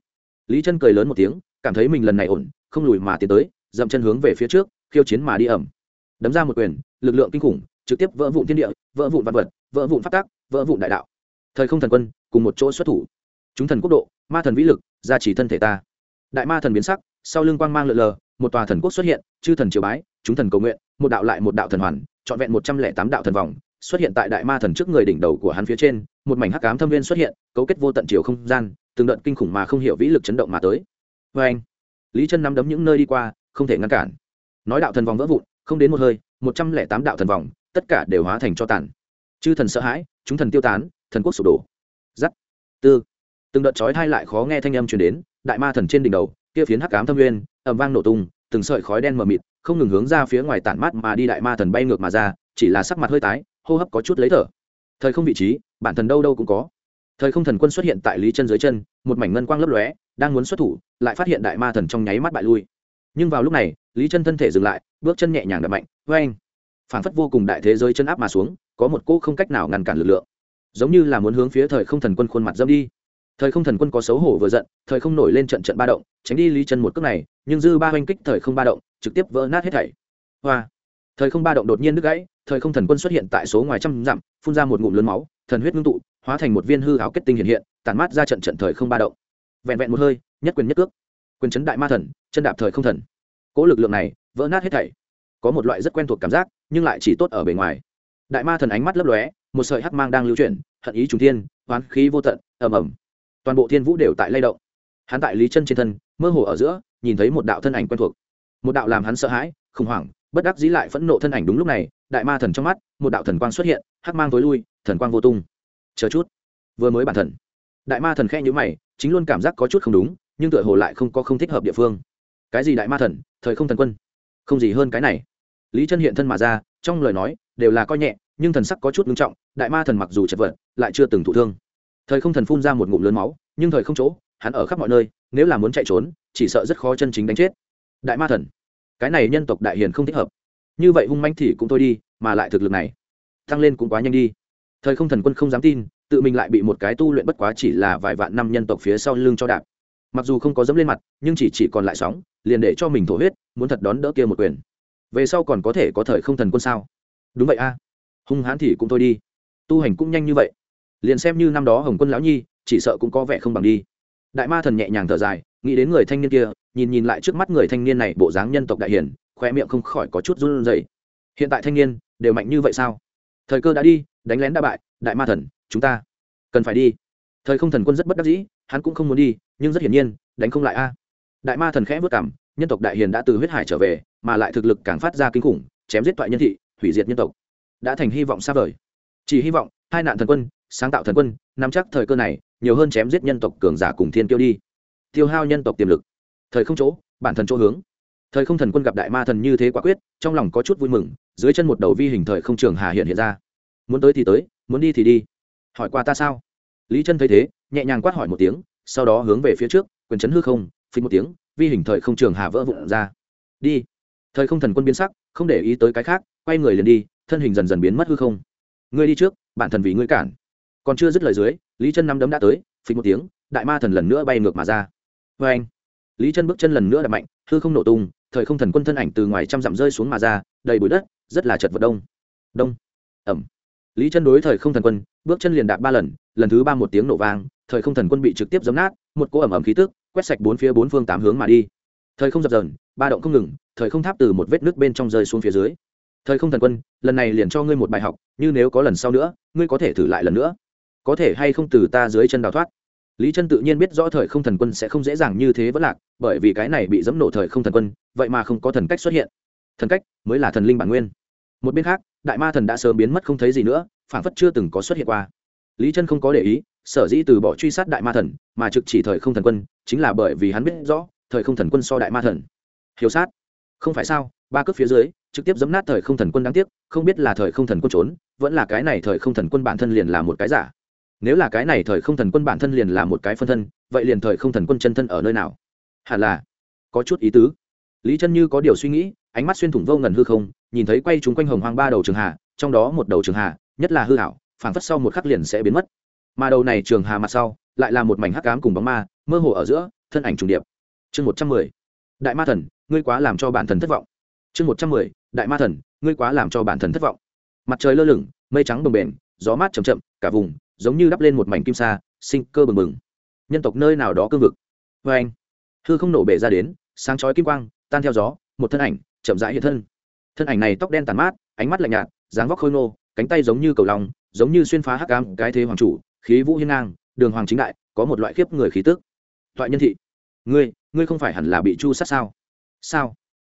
Lý chân cười lớn một tiếng, cảm thấy mình lần này ổn, không lùi mà tiến tới, dậm chân hướng về phía trước, khiêu chiến mà đi ẩm. Đấm ra một quyền, lực lượng kinh khủng, trực tiếp vỡ vụn thiên địa, vỡ vụn vật vật, vỡ vụn phát tác vỡ vụn đại đạo. Thời không thần quân, cùng một chỗ xuất thủ. Chúng thần quốc độ, ma thần vĩ lực, gia trì thân thể ta. Đại ma thần biến sắc, sau lưng quang mang lượn lờ, một tòa thần quốc xuất hiện, chư thần triều bái, chúng thần cầu nguyện, một đạo lại một đạo thần hoàn, trọn vẹn một trăm lẻ tám đạo thần vòng, xuất hiện tại đại ma thần trước người đỉnh đầu của hắn phía trên, một mảnh hắc ám thâm viên xuất hiện, cấu kết vô tận chiều không gian từng đợt kinh khủng mà không hiểu vĩ lực chấn động mà tới. Vê anh, lý chân nắm đấm những nơi đi qua, không thể ngăn cản. Nói đạo thần vòng vỡ vụn, không đến một hơi, một trăm lẻ tám đạo thần vòng, tất cả đều hóa thành cho tàn. Chư thần sợ hãi, chúng thần tiêu tán, thần quốc sụp đổ. Giắt. Tư. Từng đợt chói thai lại khó nghe thanh âm truyền đến, đại ma thần trên đỉnh đầu, kia phiến hắc ám thâm nguyên, ầm vang nổ tung, từng sợi khói đen mờ mịt, không ngừng hướng ra phía ngoài tản mát mà đi đại ma thần bay ngược mà ra, chỉ là sắc mặt hơi tái, hô hấp có chút lấy thở. Thời không vị trí, bản thần đâu đâu cũng có thời không thần quân xuất hiện tại lý chân dưới chân, một mảnh ngân quang lấp lóe, đang muốn xuất thủ, lại phát hiện đại ma thần trong nháy mắt bại lui. Nhưng vào lúc này, lý chân thân thể dừng lại, bước chân nhẹ nhàng đập mạnh vê anh phản phất vô cùng đại thế giới chân áp mà xuống, có một cỗ không cách nào ngăn cản lực lượng. Giống như là muốn hướng phía thời không thần quân khuôn mặt dâm đi. Thời không thần quân có xấu hổ vừa giận, thời không nổi lên trận trận ba động, tránh đi lý chân một cước này, nhưng dư ba oanh kích thời không ba động, trực tiếp vỡ nát hết thảy. Hoa thời không ba động đột nhiên đứt gãy, thời không thần quân xuất hiện tại số ngoài trăm dặm, phun ra một ngụm lớn máu, thần huyết ngưng tụ, hóa thành một viên hư áo kết tinh hiện hiện, tản mát ra trận trận thời không ba động. Vẹn vẹn một hơi, nhất quyền nhất cước. Quyền chấn đại ma thần, chân đạp thời không thần. Cỗ lực lượng này, vỡ nát hết thảy. Có một loại rất quen thuộc cảm giác, nhưng lại chỉ tốt ở bề ngoài. Đại ma thần ánh mắt lấp lóe, một sợi hắc mang đang lưu chuyển, hận ý trùng thiên hoán khí vô tận, ầm ầm. Toàn bộ thiên vũ đều tại lay động. Hắn tại lý chân trên thân, mơ hồ ở giữa, nhìn thấy một đạo thân ảnh quen thuộc. Một đạo làm hắn sợ hãi, khủng hoảng bất đắc dĩ lại phẫn nộ thân ảnh đúng lúc này, đại ma thần trong mắt, một đạo thần quang xuất hiện, hắc mang tối lui, thần quang vô tung. Chờ chút, vừa mới bản thần. Đại ma thần khe nhữ mày, chính luôn cảm giác có chút không đúng, nhưng tựa hồ lại không có không thích hợp địa phương. Cái gì đại ma thần, thời không thần quân? Không gì hơn cái này. Lý chân hiện thân mà ra, trong lời nói, đều là coi nhẹ, nhưng thần sắc có chút nghiêm trọng, đại ma thần mặc dù chật vật, lại chưa từng thụ thương. Thời không thần phun ra một ngụm lớn máu, nhưng thời không chỗ, hắn ở khắp mọi nơi, nếu là muốn chạy trốn, chỉ sợ rất khó chân chính đánh chết. Đại ma thần cái này nhân tộc đại hiền không thích hợp. Như vậy hung manh thì cũng thôi đi, mà lại thực lực này, tăng lên cũng quá nhanh đi. Thời không thần quân không dám tin, tự mình lại bị một cái tu luyện bất quá chỉ là vài vạn năm nhân tộc phía sau lưng cho đạp. Mặc dù không có dẫm lên mặt, nhưng chỉ chỉ còn lại sóng, liền để cho mình thổ huyết, muốn thật đón đỡ kia một quyền. Về sau còn có thể có thời không thần quân sao? Đúng vậy a. Hung hãn thì cũng thôi đi. Tu hành cũng nhanh như vậy. Liền xem như năm đó hồng quân lão nhi, chỉ sợ cũng có vẻ không bằng đi. Đại ma thần nhẹ nhàng thở dài nghĩ đến người thanh niên kia, nhìn nhìn lại trước mắt người thanh niên này bộ dáng nhân tộc đại hiển khoe miệng không khỏi có chút run rẩy. Hiện tại thanh niên, đều mạnh như vậy sao? Thời cơ đã đi, đánh lén đã bại, đại ma thần, chúng ta cần phải đi. Thời không thần quân rất bất đắc dĩ, hắn cũng không muốn đi, nhưng rất hiển nhiên, đánh không lại a. Đại ma thần khẽ vất cảm nhân tộc đại hiền đã từ huyết hải trở về, mà lại thực lực càng phát ra kinh khủng, chém giết toại nhân thị, hủy diệt nhân tộc. Đã thành hy vọng xa vời. Chỉ hy vọng, hai nạn thần quân, sáng tạo thần quân, nắm chắc thời cơ này, nhiều hơn chém giết nhân tộc cường giả cùng thiên tiêu đi tiêu hao nhân tộc tiềm lực. Thời không chỗ, bản thân chỗ hướng. Thời không thần quân gặp đại ma thần như thế quả quyết, trong lòng có chút vui mừng, dưới chân một đầu vi hình thời không trường hà hiện hiện ra. Muốn tới thì tới, muốn đi thì đi. Hỏi qua ta sao? Lý chân thấy thế, nhẹ nhàng quát hỏi một tiếng, sau đó hướng về phía trước, quyền chấn hư không phí một tiếng, vi hình thời không trường hà vỡ vụn ra. Đi. Thời không thần quân biến sắc, không để ý tới cái khác, quay người liền đi, thân hình dần dần biến mất hư không. Ngươi đi trước, bản thần vì ngươi cản. Còn chưa dứt lời dưới, lý chân năm đấm đã tới phí một tiếng, đại ma thần lần nữa bay ngược mà ra vê anh, lý chân bước chân lần nữa đập mạnh, hư không nổ tung, thời không thần quân thân ảnh từ ngoài trăm dặm rơi xuống mà ra, đầy bụi đất, rất là chật vật đông. Đông. Ẩm. Lý chân đối thời không thần quân, bước chân liền đạp ba lần lần thứ ba một tiếng nổ vang, thời không thần quân bị trực tiếp giấm nát, một cỗ ẩm ẩm khí tức, quét sạch bốn phía bốn phương tám hướng mà đi. Thời không dập dờn, ba động không ngừng, thời không tháp từ một vết nước bên trong rơi xuống phía dưới. Thời không thần quân, lần này liền cho ngươi một bài học, như nếu có lần sau nữa, ngươi có thể thử lại lần nữa. Có thể hay không từ ta dưới chân đào thoát lý chân tự nhiên biết rõ thời không thần quân sẽ không dễ dàng như thế vẫn lạc, bởi vì cái này bị dẫm nổ thời không thần quân, vậy mà không có thần cách xuất hiện. Thần cách mới là thần linh bản nguyên. Một bên khác, đại ma thần đã sớm biến mất không thấy gì nữa phản phất chưa từng có xuất hiện qua. Lý chân không có để ý, sở dĩ từ bỏ truy sát đại ma thần, mà trực chỉ thời không thần quân, chính là bởi vì hắn biết rõ, thời không thần quân so đại ma thần. Hiểu sát. Không phải sao, ba cước phía dưới, trực tiếp giấm nát thời không thần quân đáng tiếc, không biết là thời không thần quân trốn, vẫn là cái này thời không thần quân bản thân liền là một cái giả nếu là cái này thời không thần quân bản thân liền là một cái phân thân, vậy liền thời không thần quân chân thân ở nơi nào? Hẳn là có chút ý tứ. Lý chân như có điều suy nghĩ, ánh mắt xuyên thủng vô ngần hư không, nhìn thấy quay chúng quanh hồng hoang ba đầu trường hà, trong đó một đầu trường hà, nhất là hư hảo phảng phất sau một khắc liền sẽ biến mất. Mà đầu này trường hà mặt sau, lại là một mảnh hắc cám cùng bóng ma, mơ hồ ở giữa, thân ảnh trùng điệp. Chương một trăm mười. Đại ma thần, ngươi quá làm cho bản thần thất vọng. Chương một trăm mười. Đại ma thần, ngươi quá làm cho bản thần thất vọng. Mặt trời lơ lửng, mây trắng bồng bềnh, gió mát chầm chậm, cả vùng giống như đắp lên một mảnh kim sa, sinh cơ bừng bừng. Nhân tộc nơi nào đó cương vực. Vê anh, hư không nổ bể ra đến, sáng chói kim quang, tan theo gió, một thân ảnh chậm rãi hiện thân. Thân ảnh này tóc đen tàn mát, ánh mắt lạnh nhạt, dáng vóc khôi ngô, cánh tay giống như cầu lòng giống như xuyên phá hắc cam cái thế hoàng chủ, khí vũ hiên ngang, đường hoàng chính đại, có một loại khiếp người khí tức. Thoại nhân thị, ngươi ngươi không phải hẳn là bị chu sát sao? Sao?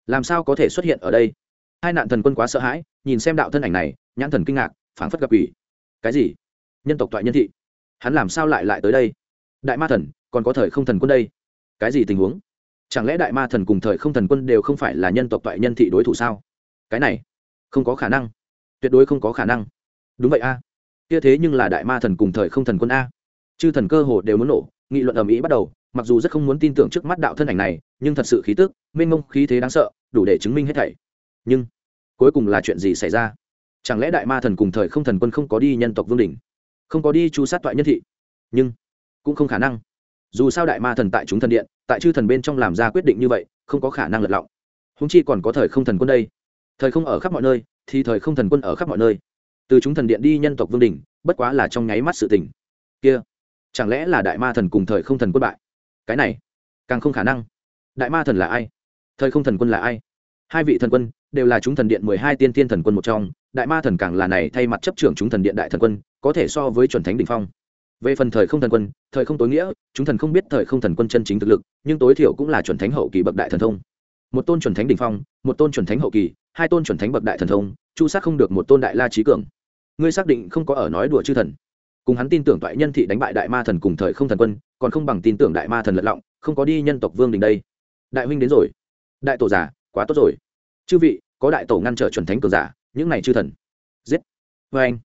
Làm sao có thể xuất hiện ở đây? Hai nạn thần quân quá sợ hãi, nhìn xem đạo thân ảnh này, nhãn thần kinh ngạc, phảng phất gặp ủy cái gì? Nhân tộc thoại nhân thị. Hắn làm sao lại lại tới đây? Đại ma thần, còn có thời không thần quân đây. Cái gì tình huống? Chẳng lẽ đại ma thần cùng thời không thần quân đều không phải là nhân tộc toại nhân thị đối thủ sao? Cái này, không có khả năng. Tuyệt đối không có khả năng. Đúng vậy a. Kia thế nhưng là đại ma thần cùng thời không thần quân a. Chư thần cơ hồ đều muốn nổ, nghị luận ầm ĩ bắt đầu, mặc dù rất không muốn tin tưởng trước mắt đạo thân ảnh này, nhưng thật sự khí tức, mênh mông khí thế đáng sợ, đủ để chứng minh hết thảy. Nhưng, cuối cùng là chuyện gì xảy ra? Chẳng lẽ đại ma thần cùng thời không thần quân không có đi nhân tộc vương đình không có đi chu sát toại nhân thị nhưng cũng không khả năng dù sao đại ma thần tại chúng thần điện tại chư thần bên trong làm ra quyết định như vậy không có khả năng lật lọng húng chi còn có thời không thần quân đây thời không ở khắp mọi nơi thì thời không thần quân ở khắp mọi nơi từ chúng thần điện đi nhân tộc vương đình bất quá là trong nháy mắt sự tình kia chẳng lẽ là đại ma thần cùng thời không thần quân bại cái này càng không khả năng đại ma thần là ai thời không thần quân là ai hai vị thần quân đều là chúng thần điện mười hai tiên thiên thần quân một trong, đại ma thần càng là này thay mặt chấp trưởng chúng thần điện đại thần quân, có thể so với chuẩn thánh đ ỉ n h phong. Về phần thời không thần quân, thời không tối nghĩa, chúng thần không biết thời không thần quân chân chính thực lực, nhưng tối thiểu cũng là chuẩn thánh hậu kỳ bậc đại thần thông. Một tôn chuẩn thánh đ ỉ n h phong, một tôn chuẩn thánh hậu kỳ, hai tôn chuẩn thánh bậc đại thần thông, chu sát không được một tôn đại la trí cường. Ngươi xác định không có ở nói đùa chư thần. Cùng hắn tin tưởng toại nhân thị đánh bại đại ma thần cùng thời không thần quân, còn không bằng tin tưởng đại ma thần lật lọng, không có đi nhân tộc vương đình đây. Đại huynh đến rồi. Đại tổ giả quá tốt rồi. Chư vị, có đại tổ ngăn trở chuẩn thánh cường giả, những này chư thần. Giết. Vê anh.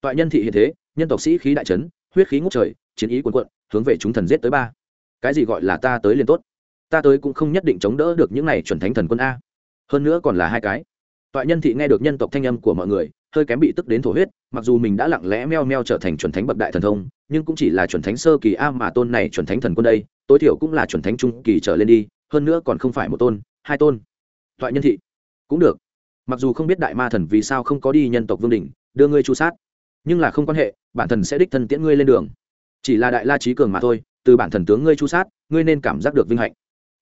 Toại nhân thị hiện thế, nhân tộc sĩ khí đại trấn huyết khí ngút trời, chiến ý cuồn cuộn, hướng về chúng thần giết tới ba. Cái gì gọi là ta tới liền tốt? Ta tới cũng không nhất định chống đỡ được những này chuẩn thánh thần quân a. Hơn nữa còn là hai cái. Toại nhân thị nghe được nhân tộc thanh âm của mọi người, hơi kém bị tức đến thổ huyết, mặc dù mình đã lặng lẽ meo meo trở thành chuẩn thánh bậc đại thần thông, nhưng cũng chỉ là chuẩn thánh sơ kỳ a mà tôn này chuẩn thánh thần quân đây, tối thiểu cũng là chuẩn thánh trung kỳ trở lên đi, hơn nữa còn không phải một tôn, hai tôn toại nhân thị. Cũng được. Mặc dù không biết đại ma thần vì sao không có đi nhân tộc vương đình đưa ngươi chu sát, nhưng là không quan hệ, bản thần sẽ đích thân tiễn ngươi lên đường. Chỉ là đại la trí cường mà thôi, từ bản thần tướng ngươi chu sát, ngươi nên cảm giác được vinh hạnh.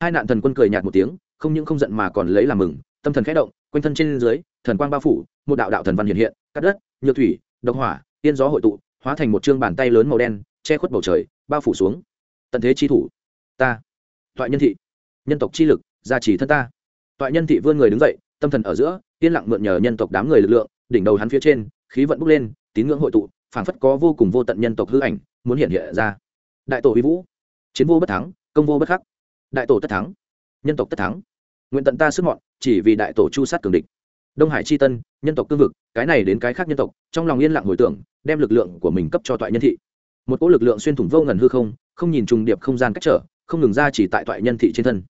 Hai nạn thần quân cười nhạt một tiếng, không những không giận mà còn lấy làm mừng, tâm thần khẽ động, quanh thân trên dưới, thần quang bao phủ, một đạo đạo thần văn hiện hiện, cắt đất, nhược thủy, độc hỏa, tiên gió hội tụ, hóa thành một chương bàn tay lớn màu đen, che khuất bầu trời, bao phủ xuống. Tận thế chi thủ, ta. Toại nhân thị. Nhân tộc chi lực, gia trì thân ta toại nhân thị vươn người đứng dậy, tâm thần ở giữa, yên lặng mượn nhờ nhân tộc đám người lực lượng, đỉnh đầu hắn phía trên, khí vận bốc lên, tín ngưỡng hội tụ, phảng phất có vô cùng vô tận nhân tộc hư ảnh, muốn hiện hiện ra. Đại tổ uy vũ, chiến vô bất thắng, công vô bất khắc. Đại tổ tất thắng, nhân tộc tất thắng. Nguyện tận ta sức mọn, chỉ vì đại tổ chu sát cường địch. Đông hải chi tân, nhân tộc cương vực, cái này đến cái khác nhân tộc, trong lòng yên lặng hồi tưởng, đem lực lượng của mình cấp cho toại nhân thị. Một cỗ lực lượng xuyên thủng vô ngần hư không không nhìn trùng điệp không gian cách trở, không ngừng ra chỉ tại toại nhân thị trên thân.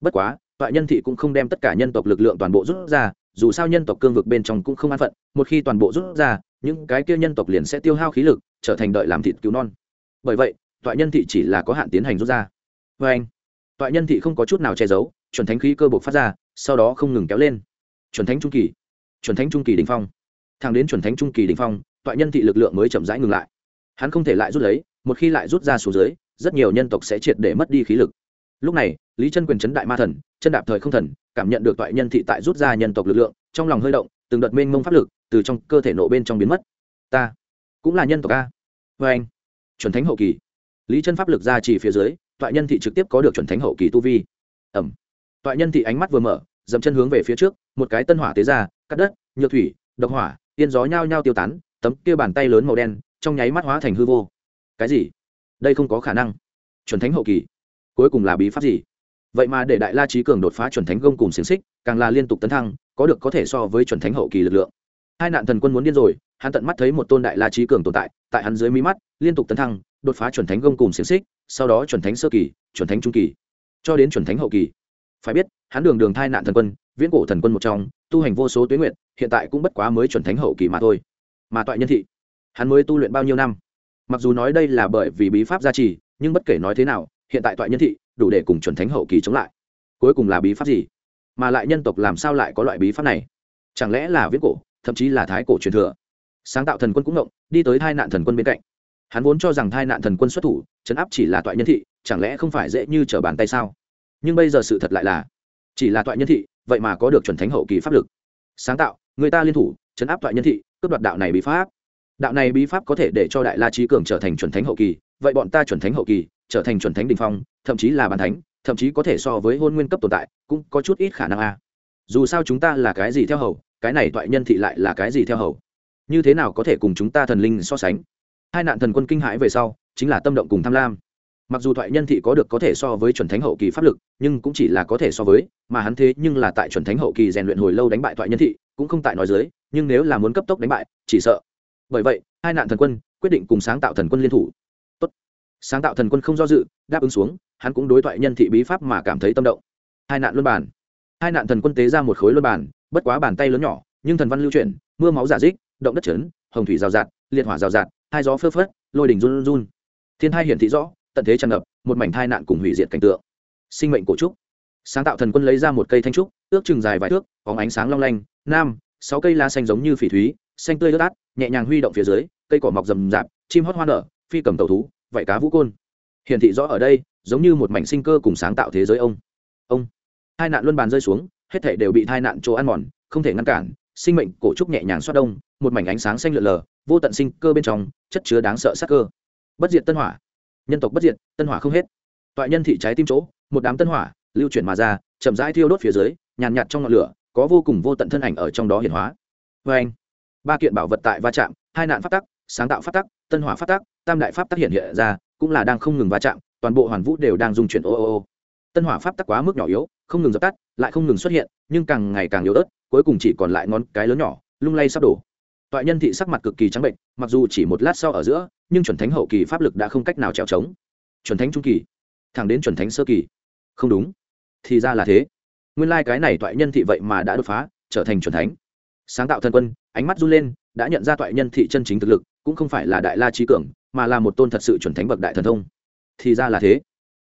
Bất quá Tọa nhân thị cũng không đem tất cả nhân tộc lực lượng toàn bộ rút ra, dù sao nhân tộc cương vực bên trong cũng không an phận, một khi toàn bộ rút ra, những cái kia nhân tộc liền sẽ tiêu hao khí lực, trở thành đợi làm thịt cứu non. Bởi vậy Tọa nhân thị chỉ là có hạn tiến hành rút ra. Vê anh. Tọa nhân thị không có chút nào che giấu, chuẩn thánh khí cơ bộc phát ra, sau đó không ngừng kéo lên. Chuẩn thánh trung kỳ. Chuẩn thánh trung kỳ đình phong. Thang đến chuẩn thánh trung kỳ đình phong Tọa nhân thị lực lượng mới chậm rãi ngừng lại. Hắn không thể lại rút lấy, một khi lại rút ra xuống dưới, rất nhiều nhân tộc sẽ triệt để mất đi khí lực. Lúc này lý chân quyền chấn đại ma thần, chân đạp thời không thần, cảm nhận được toại nhân thị tại rút ra nhân tộc lực lượng, trong lòng hơi động, từng đợt mênh mông pháp lực từ trong cơ thể nộ bên trong biến mất. Ta cũng là nhân tộc a. Vê anh, chuẩn thánh hậu kỳ. Lý chân pháp lực ra chỉ phía dưới, toại nhân thị trực tiếp có được chuẩn thánh hậu kỳ tu vi. Ẩm. Toại nhân thị ánh mắt vừa mở, dậm chân hướng về phía trước, một cái tân hỏa tế ra, cắt đất, nhược thủy, độc hỏa, tiên gió nhao nhao tiêu tán, tấm kia bàn tay lớn màu đen, trong nháy mắt hóa thành hư vô. Cái gì? Đây không có khả năng. Chuẩn thánh hậu kỳ. Cuối cùng là bí pháp gì? Vậy mà để đại la trí cường đột phá chuẩn thánh gông cùng xiềng xích, càng là liên tục tấn thăng, có được có thể so với chuẩn thánh hậu kỳ lực lượng. Hai nạn thần quân muốn điên rồi, hắn tận mắt thấy một tôn đại la trí cường tồn tại tại hắn dưới mí mắt, liên tục tấn thăng, đột phá chuẩn thánh gông cùng xiềng xích, sau đó chuẩn thánh sơ kỳ, chuẩn thánh trung kỳ, cho đến chuẩn thánh hậu kỳ. Phải biết, hắn đường đường thai nạn thần quân, viễn cổ thần quân một trong, tu hành vô số tuyến nguyện, hiện tại cũng bất quá mới chuẩn thánh hậu kỳ mà thôi. Mà toại nhân thị, hắn mới tu luyện bao nhiêu năm? Mặc dù nói đây là bởi vì bí pháp gia trì, nhưng bất kể nói thế nào hiện tại toại nhân thị đủ để cùng chuẩn thánh hậu kỳ chống lại. Cuối cùng là bí pháp gì? Mà lại nhân tộc làm sao lại có loại bí pháp này? Chẳng lẽ là viết cổ, thậm chí là thái cổ truyền thừa? Sáng tạo thần quân cũng ngộng, đi tới hai nạn thần quân bên cạnh. Hắn vốn cho rằng hai nạn thần quân xuất thủ chấn áp chỉ là toại nhân thị, chẳng lẽ không phải dễ như trở bàn tay sao? Nhưng bây giờ sự thật lại là, chỉ là toại nhân thị, vậy mà có được chuẩn thánh hậu kỳ pháp lực. Sáng tạo, người ta liên thủ chấn áp toại nhân thị, cướp đoạt đạo này bí pháp. Đạo này bí pháp có thể để cho đại la trí cường trở thành chuẩn thánh hậu kỳ vậy bọn ta chuẩn thánh hậu kỳ, trở thành chuẩn thánh đình phong, thậm chí là bàn thánh, thậm chí có thể so với hôn nguyên cấp tồn tại, cũng có chút ít khả năng a. Dù sao chúng ta là cái gì theo hầu, cái này toại nhân thị lại là cái gì theo hầu? Như thế nào có thể cùng chúng ta thần linh so sánh? Hai nạn thần quân kinh hãi về sau, chính là tâm động cùng tham lam. Mặc dù thoại nhân thị có được có thể so với chuẩn thánh hậu kỳ pháp lực, nhưng cũng chỉ là có thể so với, mà hắn thế nhưng là tại chuẩn thánh hậu kỳ rèn luyện hồi lâu đánh bại thoại nhân thị, cũng không tại nói dưới nhưng nếu là muốn cấp tốc đánh bại, chỉ sợ. Bởi vậy, hai nạn thần quân quyết định cùng sáng tạo thần quân liên thủ sáng tạo thần quân không do dự, đáp ứng xuống, hắn cũng đối thoại nhân thị bí pháp mà cảm thấy tâm động. Hai nạn luân bản hai nạn thần quân tế ra một khối luân bản bất quá bàn tay lớn nhỏ, nhưng thần văn lưu chuyển, mưa máu giả dích, động đất chấn hồng thủy rào rạt, liệt hỏa rào rạt, hai gió phơ phất, lôi đỉnh run run. Thiên hai hiển thị rõ, tận thế tràn ngập, một mảnh thai nạn cùng hủy diệt cảnh tượng. Sinh mệnh cổ trúc. Sáng tạo thần quân lấy ra một cây thanh trúc, ước chừng dài vài thước, có ánh sáng long lanh, nam, sáu cây lá xanh giống như phỉ thúy, xanh tươi lướt át, nhẹ nhàng huy động phía dưới, cây cỏ mọc rầm rạp, chim hót hoa nở, phi cầm tàu thú vảy cá vũ côn. Hiển thị rõ ở đây, giống như một mảnh sinh cơ cùng sáng tạo thế giới ông. Ông. Hai nạn luân bàn rơi xuống, hết thể đều bị hai nạn chỗ ăn mòn, không thể ngăn cản, sinh mệnh cổ trúc nhẹ nhàng xoát đông, một mảnh ánh sáng xanh lượn lờ, vô tận sinh cơ bên trong, chất chứa đáng sợ sắc cơ. Bất diệt tân hỏa. Nhân tộc bất diệt, tân hỏa không hết. Toại nhân thị trái tim chỗ, một đám tân hỏa, lưu chuyển mà ra, chậm rãi thiêu đốt phía dưới, nhàn nhạt trong ngọn lửa, có vô cùng vô tận thân ảnh ở trong đó hiển hóa. Vê anh ba kiện bảo vật tại va chạm, hai nạn phát tắc sáng tạo phát tắc, tân hỏa phát tắc, tam đại pháp tắc hiện hiện ra, cũng là đang không ngừng va chạm, toàn bộ hoàn vũ đều đang dung chuyển ô ô ô. Tân hỏa pháp tắc quá mức nhỏ yếu, không ngừng dập tắt, lại không ngừng xuất hiện, nhưng càng ngày càng yếu ớt, cuối cùng chỉ còn lại ngón cái lớn nhỏ, lung lay sắp đổ. Toại nhân thị sắc mặt cực kỳ trắng bệnh, mặc dù chỉ một lát sau ở giữa, nhưng chuẩn thánh hậu kỳ pháp lực đã không cách nào trèo trống. Chuẩn thánh trung kỳ, thẳng đến chuẩn thánh sơ kỳ. Không đúng, thì ra là thế. Nguyên lai、like、cái này toại nhân thị vậy mà đã đột phá, trở thành chuẩn thánh. Sáng tạo thân quân, ánh mắt run lên, đã nhận ra toại nhân thị chân chính thực lực cũng không phải là đại la trí cường, mà là một tôn thật sự chuẩn thánh bậc đại thần thông. Thì ra là thế.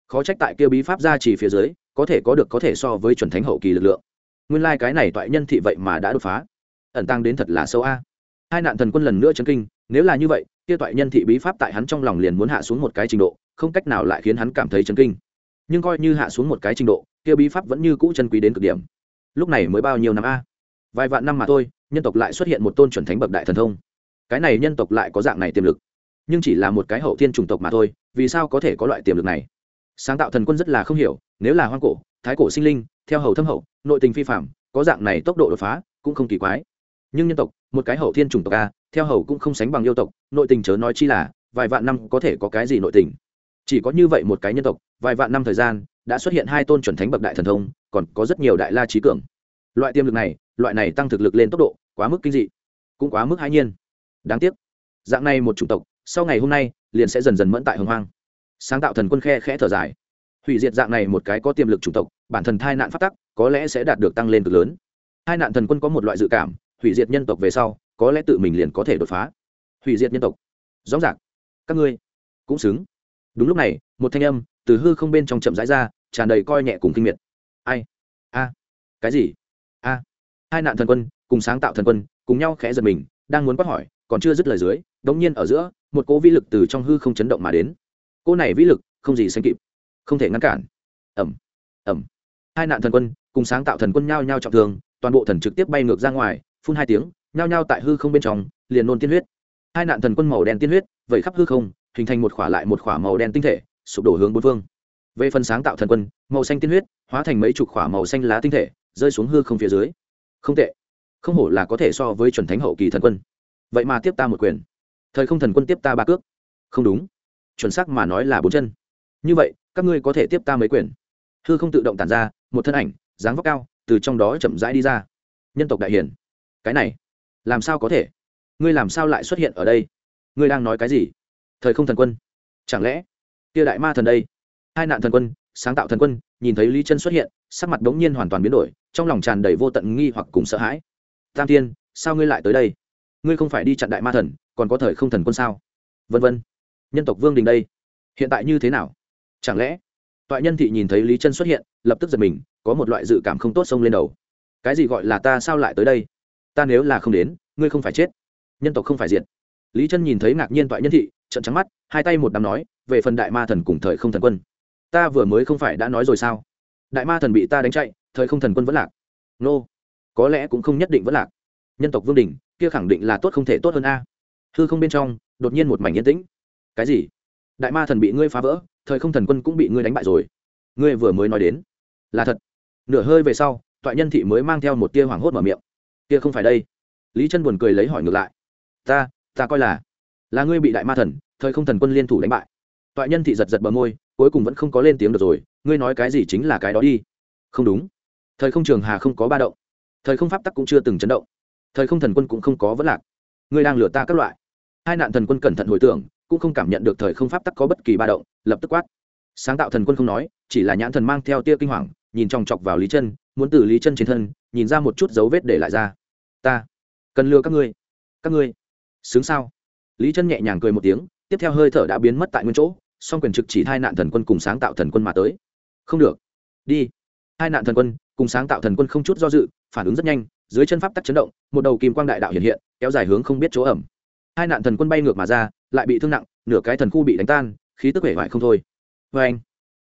Khó trách tại kia bí pháp gia trì phía dưới, có thể có được có thể so với chuẩn thánh hậu kỳ lực lượng. Nguyên lai、like、cái này toại nhân thị vậy mà đã đột phá. Ẩn tăng đến thật là sâu a. Hai nạn thần quân lần nữa chấn kinh, nếu là như vậy, kia toại nhân thị bí pháp tại hắn trong lòng liền muốn hạ xuống một cái trình độ, không cách nào lại khiến hắn cảm thấy chấn kinh. Nhưng coi như hạ xuống một cái trình độ, kia bí pháp vẫn như cũ chân quý đến cực điểm. Lúc này mới bao nhiêu năm a? Vài vạn năm mà thôi, nhân tộc lại xuất hiện một tôn chuẩn thánh bậc đại thần thông cái này nhân tộc lại có dạng này tiềm lực. Nhưng chỉ là một cái hậu thiên chủng tộc mà thôi, vì sao có thể có loại tiềm lực này? Sáng tạo thần quân rất là không hiểu, nếu là hoang cổ, thái cổ sinh linh, theo hầu thâm hậu, nội tình phi phạm, có dạng này tốc độ đột phá cũng không kỳ quái. Nhưng nhân tộc, một cái hậu thiên chủng tộc a, theo hầu cũng không sánh bằng yêu tộc, nội tình chớ nói chi là, vài vạn năm có thể có cái gì nội tình. Chỉ có như vậy một cái nhân tộc, vài vạn năm thời gian, đã xuất hiện hai tôn chuẩn thánh bậc đại thần thông, còn có rất nhiều đại la trí cường. Loại tiềm lực này, loại này tăng thực lực lên tốc độ, quá mức kinh dị, cũng quá mức hãi nhiên đáng tiếc. Dạng này một chủng tộc, sau ngày hôm nay, liền sẽ dần dần mẫn tại hồng hoang. Sáng tạo thần quân khe khẽ thở dài. Hủy diệt dạng này một cái có tiềm lực chủng tộc, bản thân thai nạn phát tắc, có lẽ sẽ đạt được tăng lên cực lớn. Hai nạn thần quân có một loại dự cảm, hủy diệt nhân tộc về sau, có lẽ tự mình liền có thể đột phá. Hủy diệt nhân tộc. Rõ ràng. Các ngươi cũng xứng. Đúng lúc này, một thanh âm từ hư không bên trong chậm rãi ra, tràn đầy coi nhẹ cùng kinh miệt. Ai? A. Cái gì? A. Hai nạn thần quân cùng sáng tạo thần quân cùng nhau khẽ giật mình đang muốn quát hỏi, còn chưa dứt lời dưới, đống nhiên ở giữa, một cỗ vĩ lực từ trong hư không chấn động mà đến. Cỗ này vĩ lực, không gì sánh kịp, không thể ngăn cản. Ẩm ẩm hai nạn thần quân cùng sáng tạo thần quân nhao nhao trọng thương, toàn bộ thần trực tiếp bay ngược ra ngoài, phun hai tiếng, nhao nhao tại hư không bên trong, liền nôn tiên huyết. Hai nạn thần quân màu đen tiên huyết, vẩy khắp hư không, hình thành một khỏa lại một khỏa màu đen tinh thể, sụp đổ hướng bốn phương. Về phần sáng tạo thần quân, màu xanh tiên huyết, hóa thành mấy chục khỏa màu xanh lá tinh thể, rơi xuống hư không phía dưới. Không tệ không hổ là có thể so với chuẩn thánh hậu kỳ thần quân. Vậy mà tiếp ta một quyền. Thời không thần quân tiếp ta ba cước. Không đúng. Chuẩn xác mà nói là bốn chân. Như vậy, các ngươi có thể tiếp ta mấy quyền. Hư không tự động tản ra, một thân ảnh, dáng vóc cao, từ trong đó chậm rãi đi ra. Nhân tộc đại hiển. Cái này, làm sao có thể? Ngươi làm sao lại xuất hiện ở đây? Ngươi đang nói cái gì? Thời không thần quân. Chẳng lẽ, kia đại ma thần đây? Hai nạn thần quân, sáng tạo thần quân, nhìn thấy lý chân xuất hiện, sắc mặt đống nhiên hoàn toàn biến đổi, trong lòng tràn đầy vô tận nghi hoặc cùng sợ hãi tam tiên sao ngươi lại tới đây? Ngươi không phải đi chặn đại ma thần, còn có thời không thần quân sao? Vân vân. Nhân tộc vương đình đây. Hiện tại như thế nào? Chẳng lẽ? Toại nhân thị nhìn thấy lý chân xuất hiện, lập tức giật mình, có một loại dự cảm không tốt xông lên đầu. Cái gì gọi là ta sao lại tới đây? Ta nếu là không đến, ngươi không phải chết. Nhân tộc không phải diệt. Lý chân nhìn thấy ngạc nhiên toại nhân thị trận trắng mắt, hai tay một đám nói, về phần đại ma thần cùng thời không thần quân. Ta vừa mới không phải đã nói rồi sao? Đại ma thần bị ta đánh chạy, thời không thần quân vẫn lạc. Nô có lẽ cũng không nhất định vẫn lạc. Nhân tộc vương đình, kia khẳng định là tốt không thể tốt hơn a. Hư không bên trong, đột nhiên một mảnh yên tĩnh. Cái gì? Đại ma thần bị ngươi phá vỡ, thời không thần quân cũng bị ngươi đánh bại rồi. Ngươi vừa mới nói đến, là thật. Nửa hơi về sau, toại nhân thị mới mang theo một tia hoảng hốt mở miệng. Kia không phải đây. Lý chân buồn cười lấy hỏi ngược lại. Ta ta coi là là ngươi bị đại ma thần, thời không thần quân liên thủ đánh bại. Toại nhân thị giật giật bờ môi, cuối cùng vẫn không có lên tiếng được rồi. Ngươi nói cái gì chính là cái đó đi. Không đúng. Thời không trường hà không có ba động thời không pháp tắc cũng chưa từng chấn động. Thời không thần quân cũng không có vấn lạc. Ngươi đang lừa ta các loại. Hai nạn thần quân cẩn thận hồi tưởng, cũng không cảm nhận được thời không pháp tắc có bất kỳ ba động, lập tức quát. Sáng tạo thần quân không nói, chỉ là nhãn thần mang theo tia kinh hoàng, nhìn chòng chọc vào lý chân, muốn từ lý chân trên thân, nhìn ra một chút dấu vết để lại ra. Ta cần lừa các ngươi. Các ngươi. Xứng sao? Lý chân nhẹ nhàng cười một tiếng, tiếp theo hơi thở đã biến mất tại nguyên chỗ, song quyền trực chỉ hai nạn thần quân cùng sáng tạo thần quân mà tới. Không được. Đi. Hai nạn thần quân cùng sáng tạo thần quân không chút do dự, phản ứng rất nhanh, dưới chân pháp tắc chấn động, một đầu kim quang đại đạo hiện hiện, kéo dài hướng không biết chỗ ẩm. Hai nạn thần quân bay ngược mà ra, lại bị thương nặng, nửa cái thần khu bị đánh tan, khí tức vẻ vải không thôi. Vê anh,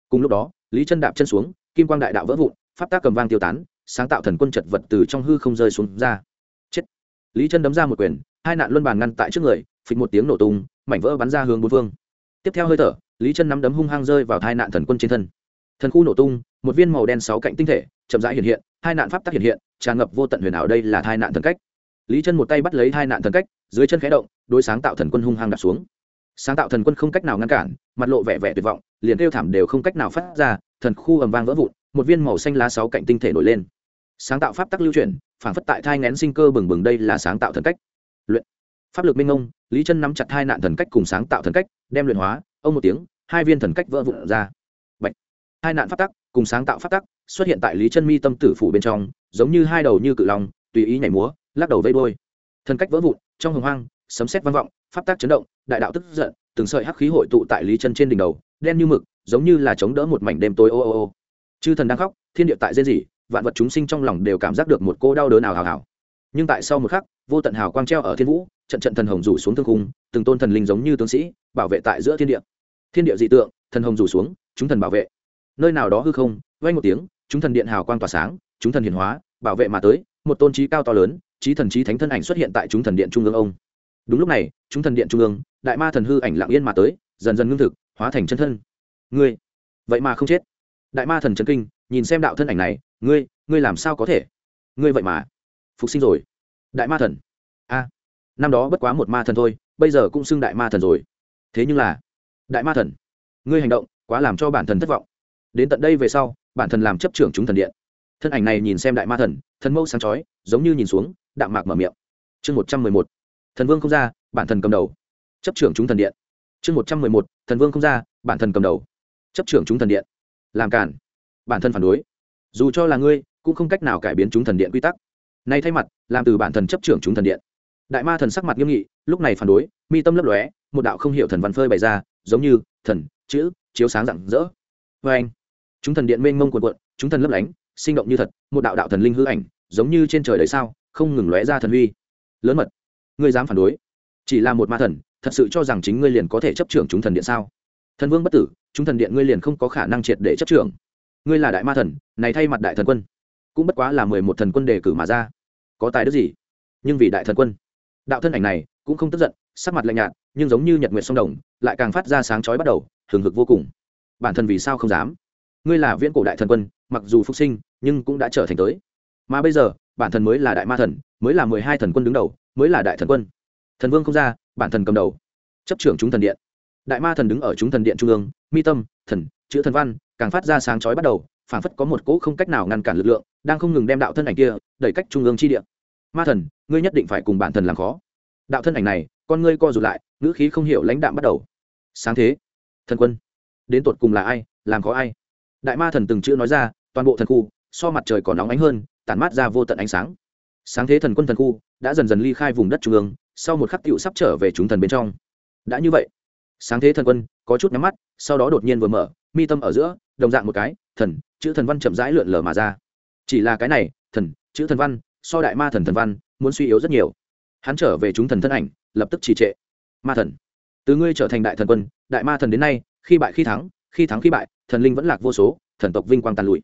cùng lúc đó, lý chân đạp chân xuống, kim quang đại đạo vỡ vụn, pháp tác cầm vang tiêu tán, sáng tạo thần quân chật vật từ trong hư không rơi xuống ra. Chết. Lý chân đấm ra một quyền, hai nạn luân bàn ngăn tại trước người, phịch một tiếng nổ tung, mảnh vỡ bắn ra hướng bốn phương. Tiếp theo hơi thở, lý chân nắm đấm hung hăng rơi vào hai nạn thần quân trên thân thần khu nổ tung, một viên màu đen sáu cạnh tinh thể, chậm rãi hiện hiện, hai nạn pháp tắc hiện hiện, tràn ngập vô tận huyền ảo đây là hai nạn thần cách. Lý chân một tay bắt lấy hai nạn thần cách, dưới chân khẽ động, đối sáng tạo thần quân hung hăng đặt xuống. Sáng tạo thần quân không cách nào ngăn cản, mặt lộ vẻ vẻ tuyệt vọng, liền kêu thảm đều không cách nào phát ra, thần khu ầm vang vỡ vụn, một viên màu xanh lá sáu cạnh tinh thể nổi lên. Sáng tạo pháp tắc lưu chuyển, phản phất tại thai ngén sinh cơ bừng bừng đây là sáng tạo thần cách. Luyện. Pháp lực minh ông lý chân nắm chặt hai nạn thần cách cùng sáng tạo thần cách, đem luyện hóa, ông một tiếng, hai viên thần cách vỡ vụn ra hai nạn phát tắc cùng sáng tạo phát tắc xuất hiện tại lý chân mi tâm tử phủ bên trong, giống như hai đầu như cự long, tùy ý nhảy múa, lắc đầu vây đôi thân cách vỡ vụn, trong hồng hoang, sấm xét vang vọng, pháp tác chấn động, đại đạo tức giận, từng sợi hắc khí hội tụ tại lý chân trên đỉnh đầu, đen như mực, giống như là chống đỡ một mảnh đêm tối ô ô ô. Chư thần đang khóc, thiên địa tại dên dỉ vạn vật chúng sinh trong lòng đều cảm giác được một cô đau đớn nào hào hào nhưng tại sau một khắc, vô tận hào quang treo ở thiên vũ, trận trận thần hồng rủ xuống thương cung từng tôn thần linh giống như tướng sĩ, bảo vệ tại giữa thiên địa. Thiên địa dị tượng, thần hồng rủ xuống, chúng thần bảo vệ nơi nào đó hư không vay một tiếng, chúng thần điện hào quang tỏa sáng, chúng thần hiển hóa, bảo vệ mà tới, một tôn trí cao to lớn, trí thần trí thánh thân ảnh xuất hiện tại chúng thần điện trung ương ông. Đúng lúc này, chúng thần điện trung ương, đại ma thần hư ảnh lặng yên mà tới, dần dần ngưng thực, hóa thành chân thân. Ngươi, vậy mà không chết. Đại ma thần chân kinh, nhìn xem đạo thân ảnh này, ngươi ngươi làm sao có thể? Ngươi vậy mà phục sinh rồi. Đại ma thần. A, năm đó bất quá một ma thần thôi, bây giờ cũng xưng đại ma thần rồi. Thế nhưng là, đại ma thần, ngươi hành động quá làm cho bản thần thất vọng đến tận đây về sau, bản thần làm chấp trưởng chúng thần điện. Thân ảnh này nhìn xem đại ma thần thần mâu sáng chói, giống như nhìn xuống, đạm mạc mở miệng. Chương một trăm mười một, thần vương không ra, bản thần cầm đầu. Chấp trưởng chúng thần điện. Chương một trăm mười một, thần vương không ra, bản thần cầm đầu. Chấp trưởng chúng thần điện. Làm cản. Bản thân phản đối. Dù cho là ngươi, cũng không cách nào cải biến chúng thần điện quy tắc. Nay thay mặt, làm từ bản thần chấp trưởng chúng thần điện. Đại ma thần sắc mặt nghiêm nghị, lúc này phản đối, mi tâm lấp lóe, một đạo không hiểu thần văn phơi bày ra, giống như, thần, chữ, chiếu sáng rạng rỡ. Vê anh chúng thần điện mênh mông cuộn cuộn, chúng thần lấp lánh, sinh động như thật, một đạo đạo thần linh hư ảnh, giống như trên trời đầy sao, không ngừng lóe ra thần huy. Lớn mật, ngươi dám phản đối? Chỉ là một ma thần, thật sự cho rằng chính ngươi liền có thể chấp trưởng chúng thần điện sao? Thần vương bất tử, chúng thần điện ngươi liền không có khả năng triệt để chấp trưởng. Ngươi là đại ma thần, này thay mặt đại thần quân, cũng bất quá là mười một thần quân đề cử mà ra. Có tài đức gì? Nhưng vì đại thần quân, đạo thân ảnh này cũng không tức giận, sắc mặt lạnh nhạt, nhưng giống như nhật nguyện sông đồng, lại càng phát ra sáng chói bắt đầu, hừng hực vô cùng. Bản thân vì sao không dám? Ngươi là viễn cổ đại thần quân, mặc dù phục sinh, nhưng cũng đã trở thành tới. Mà bây giờ, bản thần mới là đại ma thần, mới là mười hai thần quân đứng đầu, mới là đại thần quân. Thần vương không ra, bản thần cầm đầu. Chấp trưởng chúng thần điện. Đại ma thần đứng ở chúng thần điện trung ương, mi tâm, thần, chữ thần văn, càng phát ra sáng chói bắt đầu, phảng phất có một cỗ không cách nào ngăn cản lực lượng, đang không ngừng đem đạo thân ảnh kia đẩy cách trung ương chi điện ma thần, ngươi nhất định phải cùng bản thần làm khó. Đạo thân ảnh này, con ngươi co rụt lại, ngữ khí không hiểu lãnh đạm bắt đầu. Sáng thế. Thần quân, đến tột cùng là ai, làm khó ai? Đại ma thần từng chữ nói ra, toàn bộ thần khu, so mặt trời còn nóng ánh hơn, tản mát ra vô tận ánh sáng. Sáng thế thần quân thần khu đã dần dần ly khai vùng đất trung ương, sau một khắc tựu sắp trở về chúng thần bên trong. Đã như vậy, sáng thế thần quân có chút nhắm mắt, sau đó đột nhiên vừa mở, mi tâm ở giữa, đồng dạng một cái, thần, chữ thần văn chậm rãi lượn lờ mà ra. Chỉ là cái này, thần, chữ thần văn, so đại ma thần thần văn, muốn suy yếu rất nhiều. Hắn trở về chúng thần thân ảnh, lập tức trì trệ. Ma thần, từ ngươi trở thành đại thần quân, đại ma thần đến nay, khi bại khi thắng khi thắng khi bại, thần linh vẫn lạc vô số, thần tộc vinh quang tàn lụi.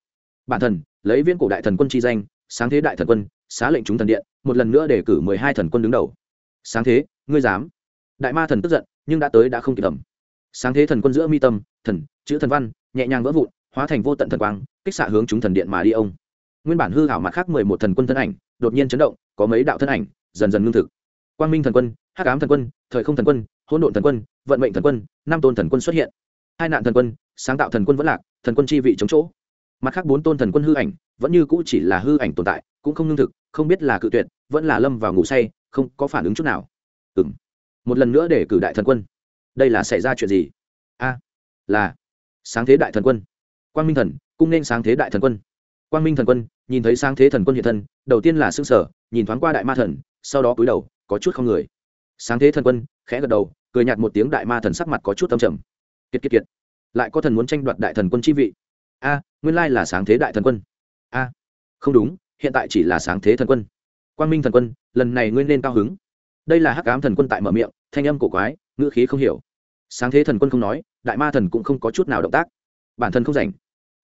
Bản thần, lấy viên cổ đại thần quân chi danh, sáng thế đại thần quân, xá lệnh chúng thần điện, một lần nữa để cử mười hai thần quân đứng đầu. Sáng thế, ngươi dám. Đại ma thần tức giận, nhưng đã tới đã không kịp tầm sáng thế thần quân giữa mi tâm, thần, chữ thần văn, nhẹ nhàng vỡ vụn, hóa thành vô tận thần quang, kích xạ hướng chúng thần điện mà đi ông. Nguyên bản hư hảo mặt khác mười một thần quân thân ảnh, đột nhiên chấn động, có mấy đạo thân ảnh, dần dần ngưng thực. Quang minh thần quân, hắc ám thần quân, thời không thần quân, hỗn độn thần quân, vận mệnh thần quân, năm tôn thần quân xuất hiện hai nạn thần quân, sáng tạo thần quân vẫn lạc, thần quân chi vị chống chỗ. Mặt khác bốn tôn thần quân hư ảnh, vẫn như cũ chỉ là hư ảnh tồn tại, cũng không lương thực, không biết là cự tuyệt, vẫn là lâm vào ngủ say, không có phản ứng chút nào. Ừ m một lần nữa để cử đại thần quân. Đây là xảy ra chuyện gì? A, là sáng thế đại thần quân. Quang minh thần, cung nên sáng thế đại thần quân. Quang minh thần quân, nhìn thấy sáng thế thần quân hiện thân, đầu tiên là s ư n g sở nhìn thoáng qua đại ma thần, sau đó cúi đầu, có chút không người. Sáng thế thần quân, khẽ gật đầu, cười nhạt một tiếng đại ma thần sắc mặt có chút tâm trầm kiệt kiệt kiệt. Lại có thần muốn tranh đoạt đại thần quân chi vị. A, nguyên lai là sáng thế đại thần quân. A, không đúng, hiện tại chỉ là sáng thế thần quân. Quang minh thần quân, lần này nguyên nên cao hứng. Đây là hắc ám thần quân tại mở miệng, thanh âm cổ quái, ngữ khí không hiểu. Sáng thế thần quân không nói, đại ma thần cũng không có chút nào động tác. Bản thân không rảnh.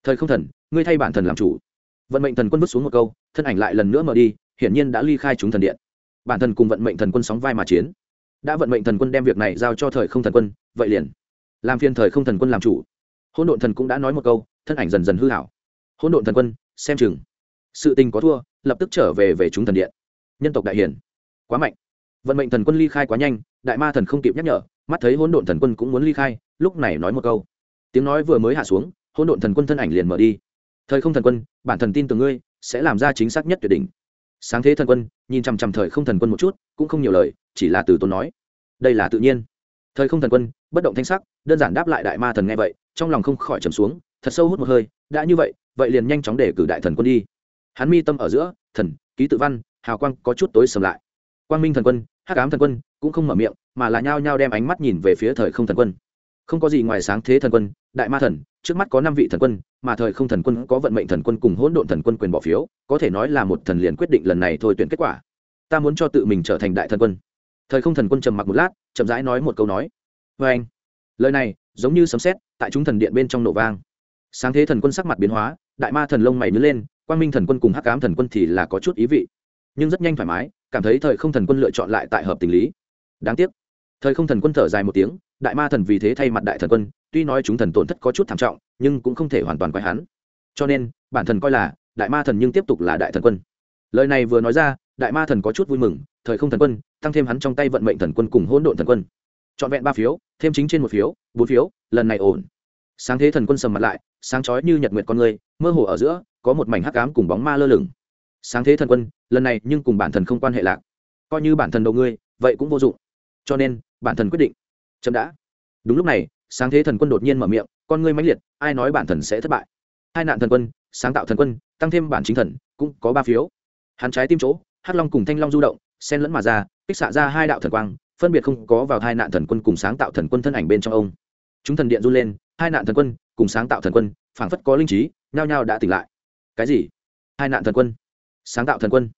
Thời không thần, ngươi thay bản thần làm chủ. Vận mệnh thần quân bước xuống một câu, thân ảnh lại lần nữa mở đi, hiển nhiên đã ly khai chúng thần điện. Bản thân cùng vận mệnh thần quân sóng vai mà chiến. Đã vận mệnh thần quân đem việc này giao cho thời không thần quân, vậy liền làm phiên thời không thần quân làm chủ. Hỗn độn thần cũng đã nói một câu, thân ảnh dần dần hư hảo. Hỗn độn thần quân, xem chừng. Sự tình có thua, lập tức trở về về chúng thần điện. Nhân tộc đại hiển. Quá mạnh. Vận mệnh thần quân ly khai quá nhanh, đại ma thần không kịp nhắc nhở, mắt thấy hỗn độn thần quân cũng muốn ly khai, lúc này nói một câu. Tiếng nói vừa mới hạ xuống, hỗn độn thần quân thân ảnh liền mở đi. Thời không thần quân, bản thần tin từ ngươi, sẽ làm ra chính xác nhất tuyệt đỉnh. Sáng thế thần quân, nhìn chằm chằm thời không thần quân một chút, cũng không nhiều lời, chỉ là từ tốn nói. Đây là tự nhiên thời không thần quân, bất động thanh sắc, đơn giản đáp lại đại ma thần nghe vậy, trong lòng không khỏi trầm xuống, thật sâu hút một hơi, đã như vậy vậy liền nhanh chóng để cử đại thần quân đi. Hắn mi tâm ở giữa, thần, ký tự văn, hào quang có chút tối sầm lại. Quang minh thần quân, hắc ám thần quân, cũng không mở miệng, mà là nhao nhao đem ánh mắt nhìn về phía thời không thần quân. Không có gì ngoài sáng thế thần quân, đại ma thần, trước mắt có năm vị thần quân, mà thời không thần quân có vận mệnh thần quân cùng hỗn độn thần quân quyền bỏ phiếu, có thể nói là một thần liền quyết định lần này thôi tuyển kết quả. Ta muốn cho tự mình trở thành đại thần quân thời không thần quân trầm mặc một lát, chậm rãi nói một câu nói. Vê anh. Lời này, giống như sấm sét, tại chúng thần điện bên trong nổ vang. Sáng thế thần quân sắc mặt biến hóa, đại ma thần lông mày nhớ lên, quang minh thần quân cùng hắc cám thần quân thì là có chút ý vị. Nhưng rất nhanh thoải mái, cảm thấy thời không thần quân lựa chọn lại tại hợp tình lý. Đáng tiếc. Thời không thần quân thở dài một tiếng, đại ma thần vì thế thay mặt đại thần quân, tuy nói chúng thần tổn thất có chút thảm trọng, nhưng cũng không thể hoàn toàn quay hắn. Cho nên, bản thần coi là, đại ma thần nhưng tiếp tục là đại thần quân. Lời này vừa nói ra đại ma thần có chút vui mừng, thời không thần quân, tăng thêm hắn trong tay vận mệnh thần quân cùng hỗn độn thần quân. Trọn vẹn ba phiếu, thêm chính trên một phiếu, bốn phiếu, lần này ổn. Sáng thế thần quân sầm mặt lại, sáng chói như nhật nguyệt con người, mơ hồ ở giữa, có một mảnh hắc ám cùng bóng ma lơ lửng. Sáng thế thần quân, lần này nhưng cùng bản thần không quan hệ lạc. Coi như bản thần đầu ngươi, vậy cũng vô dụng. Cho nên, bản thần quyết định. Chậm đã. Đúng lúc này, sáng thế thần quân đột nhiên mở miệng, con ngươi mãnh liệt, ai nói bản thần sẽ thất bại? Hai nạn thần quân, sáng tạo thần quân, tăng thêm bản chính thần, cũng có ba phiếu. Hắn trái tim chỗ hắc long cùng thanh long du động, xen lẫn mà ra, kích xạ ra hai đạo thần quang, phân biệt không có vào hai nạn thần quân cùng sáng tạo thần quân thân ảnh bên trong ông. Chúng thần điện run lên, hai nạn thần quân cùng sáng tạo thần quân, phảng phất có linh trí, nhao nhao đã tỉnh lại. Cái gì? Hai nạn thần quân, sáng tạo thần quân?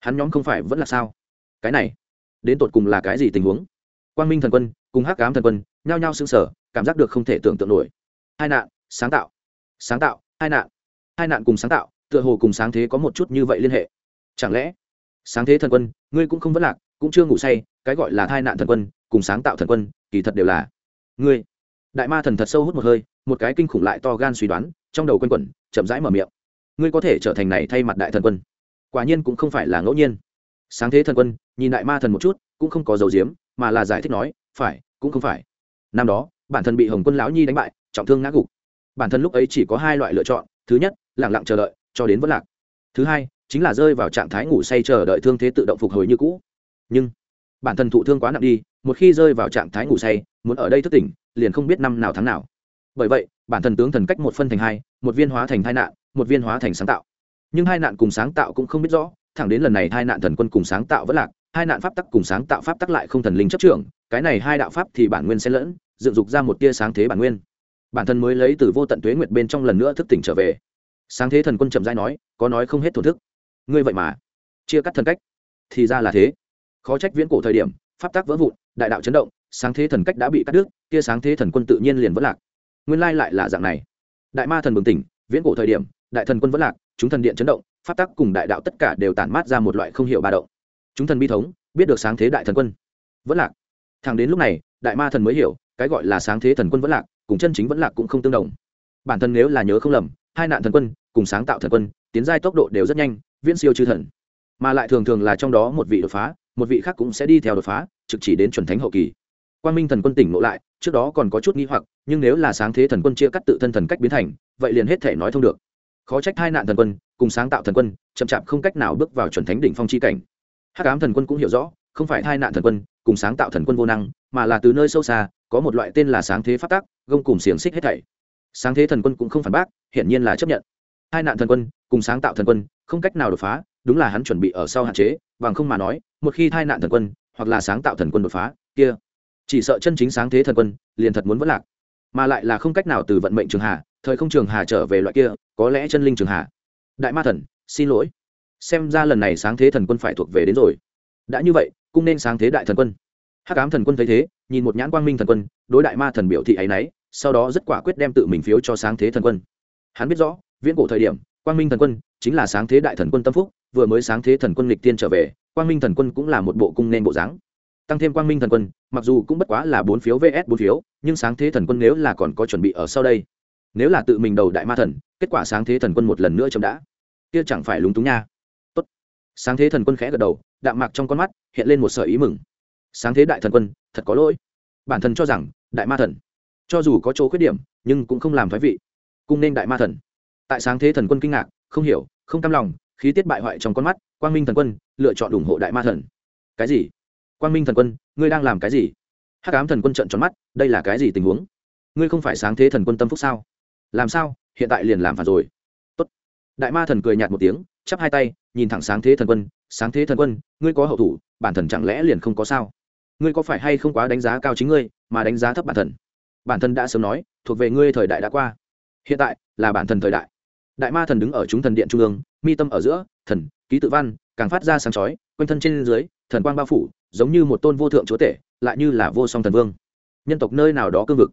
Hắn nhóm không phải vẫn là sao? Cái này, đến tột cùng là cái gì tình huống? Quang minh thần quân cùng hắc ám thần quân nhao nhao xương sở cảm giác được không thể tưởng tượng nổi. Hai nạn, sáng tạo sáng tạo, hai nạn hai nạn cùng sáng tạo, tựa hồ cùng sáng thế có một chút như vậy liên hệ. Chẳng lẽ sáng thế thần quân, ngươi cũng không vất lạc, cũng chưa ngủ say, cái gọi là thai nạn thần quân, cùng sáng tạo thần quân, kỳ thật đều là ngươi. Đại ma thần thật sâu hút một hơi, một cái kinh khủng lại to gan suy đoán, trong đầu quanh quẩn, chậm rãi mở miệng. Ngươi có thể trở thành này thay mặt đại thần quân. Quả nhiên cũng không phải là ngẫu nhiên. Sáng thế thần quân, nhìn đại ma thần một chút, cũng không có dầu diếm mà là giải thích nói, phải, cũng không phải. Năm đó, bản thân bị hồng quân lão nhi đánh bại, trọng thương ngã gục. Bản thân lúc ấy chỉ có hai loại lựa chọn, thứ nhất lẳng lặng chờ đợi, cho đến vất lạc. Thứ hai chính là rơi vào trạng thái ngủ say chờ đợi thương thế tự động phục hồi như cũ. Nhưng, bản thân thụ thương quá nặng đi, một khi rơi vào trạng thái ngủ say, muốn ở đây thức tỉnh, liền không biết năm nào tháng nào. Bởi vậy, bản thân tướng thần cách một phân thành hai, một viên hóa thành tai nạn, một viên hóa thành sáng tạo. Nhưng hai nạn cùng sáng tạo cũng không biết rõ, thẳng đến lần này hai nạn thần quân cùng sáng tạo vẫn lạc, hai nạn pháp tắc cùng sáng tạo pháp tắc lại không thần linh chấp trưởng, cái này hai đạo pháp thì bản nguyên xen lẫn, dựng dục ra một tia sáng thế bản nguyên. Bản thân mới lấy từ vô tận tuế nguyệt bên trong lần nữa thức tỉnh trở về. Sáng thế thần quân chậm dai nói, có nói không hết thổ thức ngươi vậy mà chia cắt thần cách, thì ra là thế. Khó trách viễn cổ thời điểm, pháp tắc vỡ vụn, đại đạo chấn động, sáng thế thần cách đã bị cắt đứt, kia sáng thế thần quân tự nhiên liền vỡ lạc. Nguyên lai lại là dạng này. Đại ma thần bừng tỉnh, viễn cổ thời điểm, đại thần quân vẫn lạc, chúng thần điện chấn động, pháp tắc cùng đại đạo tất cả đều tản mát ra một loại không hiểu ba động. Chúng thần bi thống, biết được sáng thế đại thần quân vẫn lạc. Thẳng đến lúc này, đại ma thần mới hiểu, cái gọi là sáng thế thần quân vẫn lạc, cùng chân chính vẫn lạc cũng không tương đồng. Bản thân nếu là nhớ không lầm, hai nạn thần quân cùng sáng tạo thần quân, tiến giai tốc độ đều rất nhanh viễn siêu chư thần. Mà lại thường thường là trong đó một vị đột phá, một vị khác cũng sẽ đi theo đột phá, trực chỉ đến chuẩn thánh hậu kỳ. Quang minh thần quân tỉnh ngộ lại, trước đó còn có chút nghi hoặc, nhưng nếu là sáng thế thần quân chia cắt tự thân thần cách biến thành, vậy liền hết thể nói thông được. Khó trách hai nạn thần quân, cùng sáng tạo thần quân, chậm chạp không cách nào bước vào chuẩn thánh đỉnh phong chi cảnh. Hắc ám thần quân cũng hiểu rõ, không phải hai nạn thần quân, cùng sáng tạo thần quân vô năng, mà là từ nơi sâu xa, có một loại tên là sáng thế phát tác gông cùng xiềng xích hết thảy. Sáng thế thần quân cũng không phản bác, hiển nhiên là chấp nhận. Hai nạn thần quân, cùng sáng tạo thần quân không cách nào đột phá, đúng là hắn chuẩn bị ở sau hạn chế, bằng không mà nói, một khi thai nạn thần quân, hoặc là sáng tạo thần quân đột phá, kia, chỉ sợ chân chính sáng thế thần quân, liền thật muốn vất lạc. Mà lại là không cách nào từ vận mệnh trường hà thời không trường hà trở về loại kia, có lẽ chân linh trường hà đại ma thần, xin lỗi. Xem ra lần này sáng thế thần quân phải thuộc về đến rồi. Đã như vậy, cũng nên sáng thế đại thần quân. Hắc ám thần quân thấy thế, nhìn một nhãn quang minh thần quân, đối đại ma thần biểu thị ấ y n ấ y sau đó rất quả quyết đem tự mình phiếu cho sáng thế thần quân. Hắn biết rõ, viễn cổ thời điểm quang minh thần quân chính là sáng thế đại thần quân tâm phúc, vừa mới sáng thế thần quân lịch tiên trở về, quang minh thần quân cũng là một bộ cung nên bộ dáng. Tăng thêm quang minh thần quân, mặc dù cũng bất quá là bốn phiếu vs bốn phiếu, nhưng sáng thế thần quân nếu là còn có chuẩn bị ở sau đây, nếu là tự mình đầu đại ma thần, kết quả sáng thế thần quân một lần nữa chậm đã. Kia chẳng phải lúng túng nha. Tốt. Sáng thế thần quân khẽ gật đầu, đạm mạc trong con mắt hiện lên một sợi ý mừng. Sáng thế đại thần quân, thật có lỗi. Bản thân cho rằng, đại ma thần, cho dù có chỗ khuyết điểm, nhưng cũng không làm thoái vị. Cung nên đại ma thần tại sáng thế thần quân kinh ngạc, không hiểu, không cam lòng, khí tiết bại hoại trong con mắt, quang minh thần quân, lựa chọn ủng hộ đại ma thần. Cái gì? Quang minh thần quân, ngươi đang làm cái gì? Hắc ám thần quân trận tròn mắt, đây là cái gì tình huống? Ngươi không phải sáng thế thần quân tâm phúc sao? Làm sao? Hiện tại liền làm phản rồi. Tốt. đại ma thần cười nhạt một tiếng, chắp hai tay, nhìn thẳng sáng thế thần quân, sáng thế thần quân, ngươi có hậu thủ, bản thần chẳng lẽ liền không có sao? Ngươi có phải hay không quá đánh giá cao chính ngươi, mà đánh giá thấp bản thần? Bản thân đã sớm nói, thuộc về ngươi thời đại đã qua. Hiện tại là bản thần thời đại đại ma thần đứng ở chúng thần điện trung ương, mi tâm ở giữa, thần, ký tự văn, càng phát ra sáng chói, quanh thân trên dưới, thần quang bao phủ, giống như một tôn vô thượng chúa tể, lại như là vô song thần vương. Nhân tộc nơi nào đó cương vực.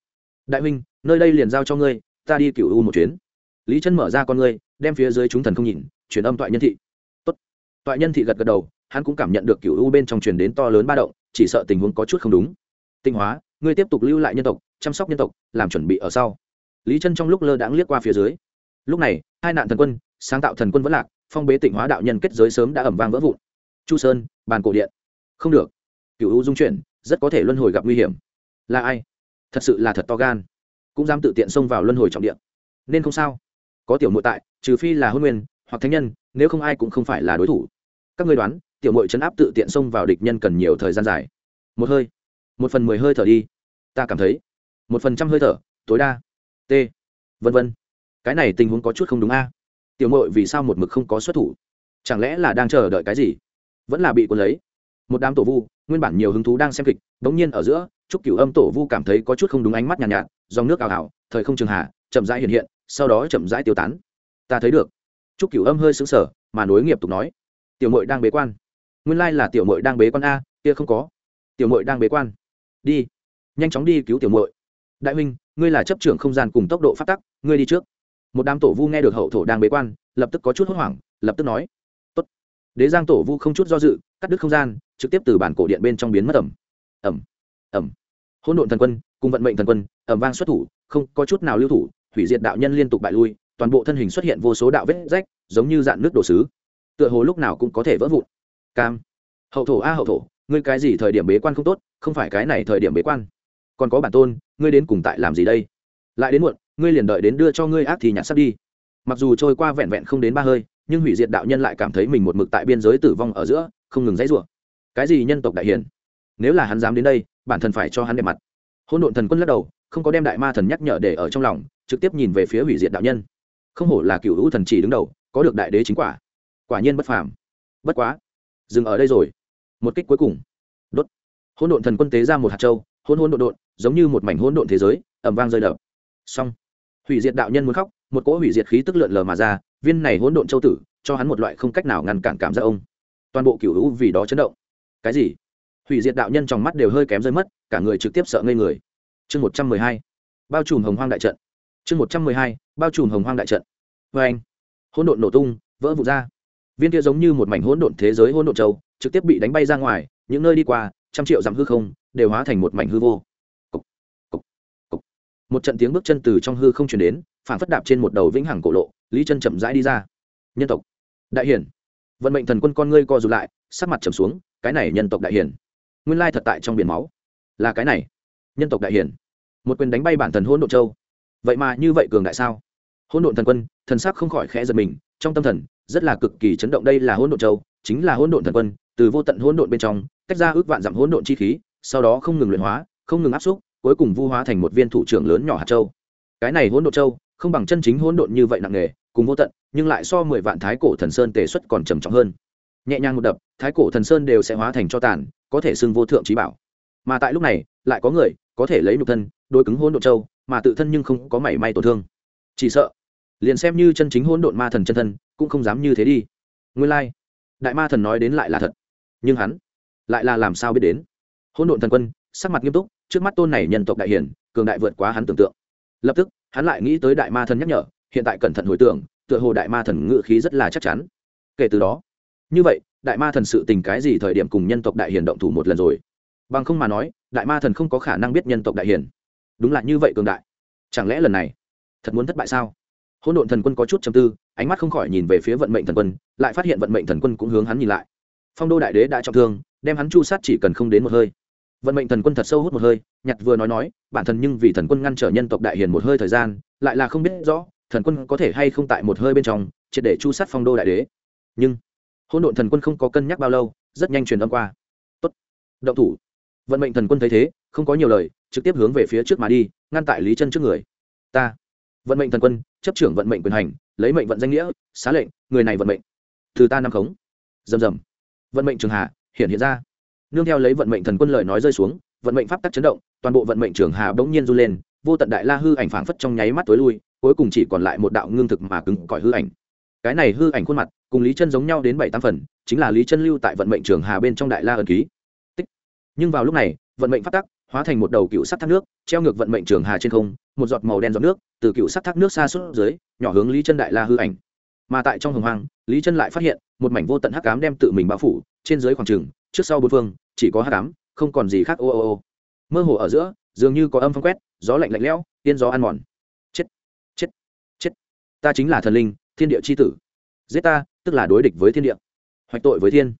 Đại huynh, nơi đây liền giao cho ngươi, ta đi cựu u một chuyến. Lý chân mở ra con ngươi, đem phía dưới chúng thần không nhìn, truyền âm toại nhân thị. Tốt. toại nhân thị gật gật đầu, hắn cũng cảm nhận được cựu u bên trong truyền đến to lớn ba động, chỉ sợ tình huống có chút không đúng. Tinh hóa, ngươi tiếp tục lưu lại nhân tộc, chăm sóc nhân tộc, làm chuẩn bị ở sau. Lý chân trong lúc lơ đãng liếc qua phía dưới lúc này, hai nạn thần quân, sáng tạo thần quân vẫn lạc, phong bế tịnh hóa đạo nhân kết giới sớm đã ẩm vang vỡ vụn. Chu sơn, bàn cổ điện. Không được. Cựu u dung chuyển, rất có thể luân hồi gặp nguy hiểm. Là ai? Thật sự là thật to gan. Cũng dám tự tiện xông vào luân hồi trọng điện nên không sao. Có tiểu nội tại, trừ phi là hôn nguyên, hoặc thánh nhân, nếu không ai cũng không phải là đối thủ. Các người đoán, tiểu nội chấn áp tự tiện xông vào địch nhân cần nhiều thời gian dài? Một hơi. Một phần mười hơi thở đi. Ta cảm thấy. Một phần trăm hơi thở, tối đa. T. Vân vân cái này tình huống có chút không đúng a. Tiểu mội vì sao một mực không có xuất thủ? Chẳng lẽ là đang chờ đợi cái gì? Vẫn là bị cuốn lấy. Một đám tổ vu nguyên bản nhiều hứng thú đang xem kịch đ ố n g nhiên ở giữa chúc cửu âm tổ vu cảm thấy có chút không đúng ánh mắt nhàn nhạt, nhạt dòng nước ảo ảo thời không trường hạ chậm rãi hiện hiện sau đó chậm rãi tiêu tán. Ta thấy được. Chúc cửu âm hơi xứng sở mà nối nghiệp tục nói tiểu mội đang bế quan. Nguyên lai là tiểu mội đang bế quan a kia không có. Tiểu mội đang bế quan. Đi nhanh chóng đi cứu tiểu mội đại huynh ngươi là chấp trưởng không gian cùng tốc độ phát tắc ngươi đi trước một đám tổ vu nghe được hậu thổ đang bế quan, lập tức có chút hốt hoảng, lập tức nói, Tốt. đế giang tổ vu không chút do dự, cắt đứt không gian, trực tiếp từ bản cổ điện bên trong biến mất ẩm ẩm ẩm hỗn độn thần quân cùng vận mệnh thần quân ẩm vang xuất thủ, không có chút nào lưu thủ, hủy diệt đạo nhân liên tục bại lui, toàn bộ thân hình xuất hiện vô số đạo vết rách, giống như dạn nước đồ sứ tựa hồ lúc nào cũng có thể vỡ vụn. Cam. Hậu thổ a hậu thổ, ngươi cái gì thời điểm bế quan không tốt, không phải cái này thời điểm bế quan. Còn có bản tôn, ngươi đến cùng tại làm gì đây? Lại đến muộn ngươi liền đợi đến đưa cho ngươi ác thì nhặt sắp đi. Mặc dù trôi qua vẹn vẹn không đến ba hơi, nhưng hủy diệt đạo nhân lại cảm thấy mình một mực tại biên giới tử vong ở giữa, không ngừng dãy rủa. Cái gì nhân tộc đại hiền? Nếu là hắn dám đến đây, bản thân phải cho hắn đẹp mặt. Hôn độn thần quân lắc đầu, không có đem đại ma thần nhắc nhở để ở trong lòng, trực tiếp nhìn về phía hủy diệt đạo nhân. Không hổ là cựu hữu thần chỉ đứng đầu, có được đại đế chính quả. Quả nhiên bất phàm. Bất quá, dừng ở đây rồi. Một kích cuối cùng. Đốt. Hôn độn thần quân tế ra một hạt châu hôn hôn độn độn, giống như một mảnh hôn độn thế giới ẩm vang rơi đập. Xong hủy diệt đạo nhân muốn khóc, một cỗ hủy diệt khí tức lượn lờ mà ra, viên này hỗn độn châu tử, cho hắn một loại không cách nào ngăn cản cảm giác ông. Toàn bộ cựu hữu vì đó chấn động. Cái gì? Hủy diệt đạo nhân trong mắt đều hơi kém rơi mất, cả người trực tiếp sợ ngây người. Chương một trăm mười hai, bao trùm hồng hoang đại trận. Chương một trăm mười hai, bao trùm hồng hoang đại trận. Vê anh, hỗn độn nổ tung, vỡ vụn ra. Viên kia giống như một mảnh hỗn độn thế giới hỗn độn châu, trực tiếp bị đánh bay ra ngoài, những nơi đi qua, trăm triệu dặm hư không, đều hóa thành một mảnh hư vô một trận tiếng bước chân từ trong hư không chuyển đến phản phất đạp trên một đầu vĩnh hằng cổ lộ, lý chân chậm rãi đi ra. Nhân tộc. Đại hiển. Vận mệnh thần quân con ngươi co rụt lại, sắc mặt trầm xuống, cái này nhân tộc đại hiển. Nguyên lai thật tại trong biển máu. Là cái này. Nhân tộc đại hiển. Một quyền đánh bay bản thần hôn độn châu. Vậy mà như vậy cường đại sao? Hôn độn thần quân, thần sắc không khỏi khẽ giật mình, trong tâm thần, rất là cực kỳ chấn động đây là hôn độn châu, chính là hôn độn thần quân, từ vô tận hôn độn bên trong, tách ra ước vạn dặm hôn độn chi khí, sau đó không ngừng luyện hóa, không ngừng áp xúc cuối cùng vu hóa thành một viên thủ trưởng lớn nhỏ hạt châu. Cái này hỗn độn châu, không bằng chân chính hỗn độn như vậy nặng nề, cùng vô tận, nhưng lại so mười vạn thái cổ thần sơn tề xuất còn trầm trọng hơn. Nhẹ nhàng một đập, thái cổ thần sơn đều sẽ hóa thành cho tàn, có thể xưng vô thượng trí bảo. Mà tại lúc này, lại có người, có thể lấy nhục thân đôi cứng hỗn độn châu, mà tự thân nhưng không có mảy may tổn thương. Chỉ sợ, liền xem như chân chính hỗn độn ma thần chân thân, cũng không dám như thế đi. Nguyên lai、like. đại ma thần nói đến lại là thật. Nhưng hắn, lại là làm sao biết đến? Hỗn độn thần quân, sắc mặt nghiêm túc trước mắt tôn này nhân tộc đại hiển cường đại vượt quá hắn tưởng tượng. Lập tức, hắn lại nghĩ tới đại ma thần nhắc nhở, hiện tại cẩn thận hồi tưởng, tựa hồ đại ma thần ngự khí rất là chắc chắn. Kể từ đó, như vậy, đại ma thần sự tình cái gì thời điểm cùng nhân tộc đại hiển động thủ một lần rồi? Bằng không mà nói, đại ma thần không có khả năng biết nhân tộc đại hiển đúng là như vậy cường đại. Chẳng lẽ lần này, thật muốn thất bại sao? Hỗn độn thần quân có chút chầm tư, ánh mắt không khỏi nhìn về phía vận mệnh thần quân, lại phát hiện vận mệnh thần quân cũng hướng hắn nhìn lại. Phong đô đại đế đã trọng thương, đem hắn chu sát chỉ cần không đến một hơi vận mệnh thần quân thật sâu hút một hơi, nhặt vừa nói nói, bản thân nhưng vì thần quân ngăn trở nhân tộc đại hiền một hơi thời gian, lại là không biết rõ, thần quân có thể hay không tại một hơi bên trong, triệt để chu sát phong đô đại đế. Nhưng, hỗn độn thần quân không có cân nhắc bao lâu, rất nhanh truyền âm qua. Tốt. Động thủ. Vận mệnh thần quân thấy thế, không có nhiều lời, trực tiếp hướng về phía trước mà đi, ngăn tại lý chân trước người. Ta. Vận mệnh thần quân, chấp trưởng vận mệnh quyền hành, lấy mệnh vận danh nghĩa, xá lệnh, người này vận mệnh. Từ ta năm khống. Rầm rầm. vận mệnh trường hạ, hiện hiện ra nương theo lấy vận mệnh thần quân lời nói rơi xuống, vận mệnh pháp tắc chấn động, toàn bộ vận mệnh trường hà bỗng nhiên run lên, vô tận đại la hư ảnh phảng phất trong nháy mắt tối lui, cuối cùng chỉ còn lại một đạo ngưng thực mà cứng cỏi hư ảnh. Cái này hư ảnh khuôn mặt, cùng lý chân giống nhau đến bảy tam phần, chính là lý chân lưu tại vận mệnh trường hà bên trong đại la ẩn ký. Tích. nhưng vào lúc này, vận mệnh pháp tắc hóa thành một đầu cựu sắt thác nước, treo ngược vận mệnh trường hà trên không, một giọt màu đen giọt nước từ cựu sắt thác nước xa suốt dưới, nhỏ hướng lý chân đại la hư ảnh. Mà tại trong hồng hoang, lý chân lại phát hiện một mảnh vô tận hắc ám đem tự mình bao phủ, trên dưới khoảng trừng trước sau bốn phương, chỉ có hát ám không còn gì khác, ô ô ô. Mơ hồ ở giữa, dường như có âm phong quét, gió lạnh lạnh lẽo, tiên gió ăn mòn. Chết chết chết. Ta chính là thần linh, thiên địa c h i tử. Giết ta, tức là đối địch với thiên địa. Hoạch tội với thiên.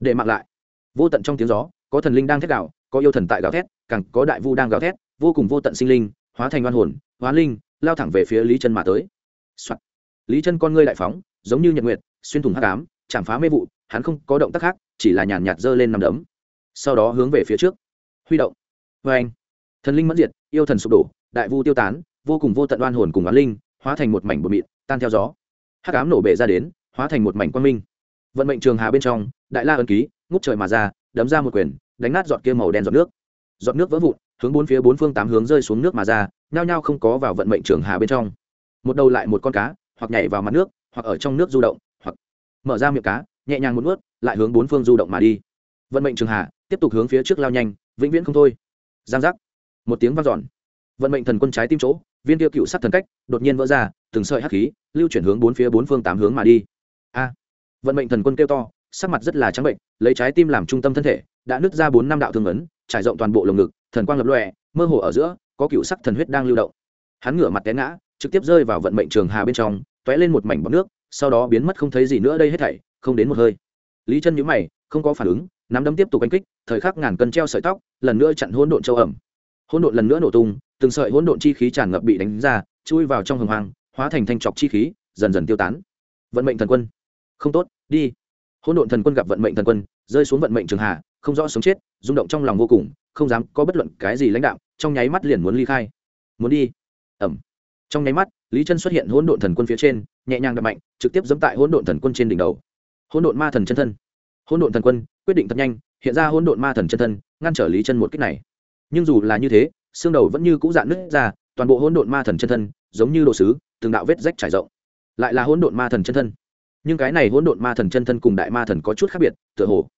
Để mặc lại. Vô tận trong tiếng gió, có thần linh đang thét gạo có yêu thần tại gạo thét, càng có đại vu đang gào thét, vô cùng vô tận sinh linh, hóa thành oan hồn, hóa linh, lao thẳng về phía lý chân mà tới、Soạn. lý chân con ngươi đại phóng, giống như nhật nguyệt, xuyên thủng hát cám chạm phá mê vụ, hắn không có động tác khác chỉ là nhàn nhạt giơ lên nằm đấm. Sau đó hướng về phía trước. Huy động. Vê anh. Thần linh mất diệt, yêu thần sụp đổ, đại vu tiêu tán, vô cùng vô tận oan hồn cùng oán linh, hóa thành một mảnh bột mịn tan theo gió. Hắc ám nổ bể ra đến, hóa thành một mảnh quang minh. Vận mệnh trường hà bên trong, đại la ân ký, ngút trời mà ra, đấm ra một quyền, đánh nát giọt kia màu đen giọt nước. Giọt nước vỡ vụn, hướng bốn phía bốn phương tám hướng rơi xuống nước mà ra, nhao nhao không có vào vận mệnh trường hà bên trong. Một đầu lại một con cá, hoặc nhảy vào mặt nước, hoặc ở trong nước du động, hoặc mở ra miệng cá nhẹ nhàng một nuốt, lại hướng bốn phương du động mà đi. Vận mệnh trường hà tiếp tục hướng phía trước lao nhanh, vĩnh viễn không thôi. Giang giác. Một tiếng vang dọn. Vận mệnh thần quân trái tim chỗ, viên tiêu cựu sắc thần cách đột nhiên vỡ ra, từng sợi hắc khí lưu chuyển hướng bốn phía bốn phương tám hướng mà đi. A. Vận mệnh thần quân kêu to, sắc mặt rất là trắng bệnh, lấy trái tim làm trung tâm thân thể, đã nứt ra bốn năm đạo thương ấn, trải rộng toàn bộ lồng ngực, thần quang lập lòe, mơ hồ ở giữa, có cựu sắc thần huyết đang lưu động. Hắn ngửa mặt té ngã, trực tiếp rơi vào vận mệnh trường hà bên trong t ó é lên một mảnh bọc nước, sau đó biến mất không thấy gì nữa đây hết thảy không đến một hơi. Lý chân nhữ mày không có phản ứng nắm đấm tiếp tục đánh kích thời khắc ngàn cân treo sợi tóc lần nữa chặn hỗn độn châu ẩm. Hỗn độn lần nữa nổ tung từng sợi hỗn độn chi khí tràn ngập bị đánh ra chui vào trong hồng hoang hóa thành thanh trọc chi khí dần dần tiêu tán. Vận mệnh thần quân. Không tốt đi. Hỗn độn thần quân gặp vận mệnh thần quân rơi xuống vận mệnh trường hạ, không rõ sống chết rung động trong lòng vô cùng không dám có bất luận cái gì lãnh đạo trong nháy mắt liền muốn ly khai. Muốn đi. Ẩm. Trong nháy mắt lý chân xuất hiện hỗn độn thần quân phía trên nhẹ nhàng đập mạnh trực tiếp dẫm tại hỗn độn thần quân trên đỉnh đầu hỗn độn ma thần chân thân hỗn độn thần quân quyết định thật nhanh hiện ra hỗn độn ma thần chân thân ngăn trở lý chân một cách này nhưng dù là như thế xương đầu vẫn như cũ dạn nứt ra toàn bộ hỗn độn ma thần chân thân giống như đồ sứ từng đạo vết rách trải rộng lại là hỗn độn ma thần chân thân nhưng cái này hỗn độn ma thần chân thân cùng đại ma thần có chút khác biệt tựa hồ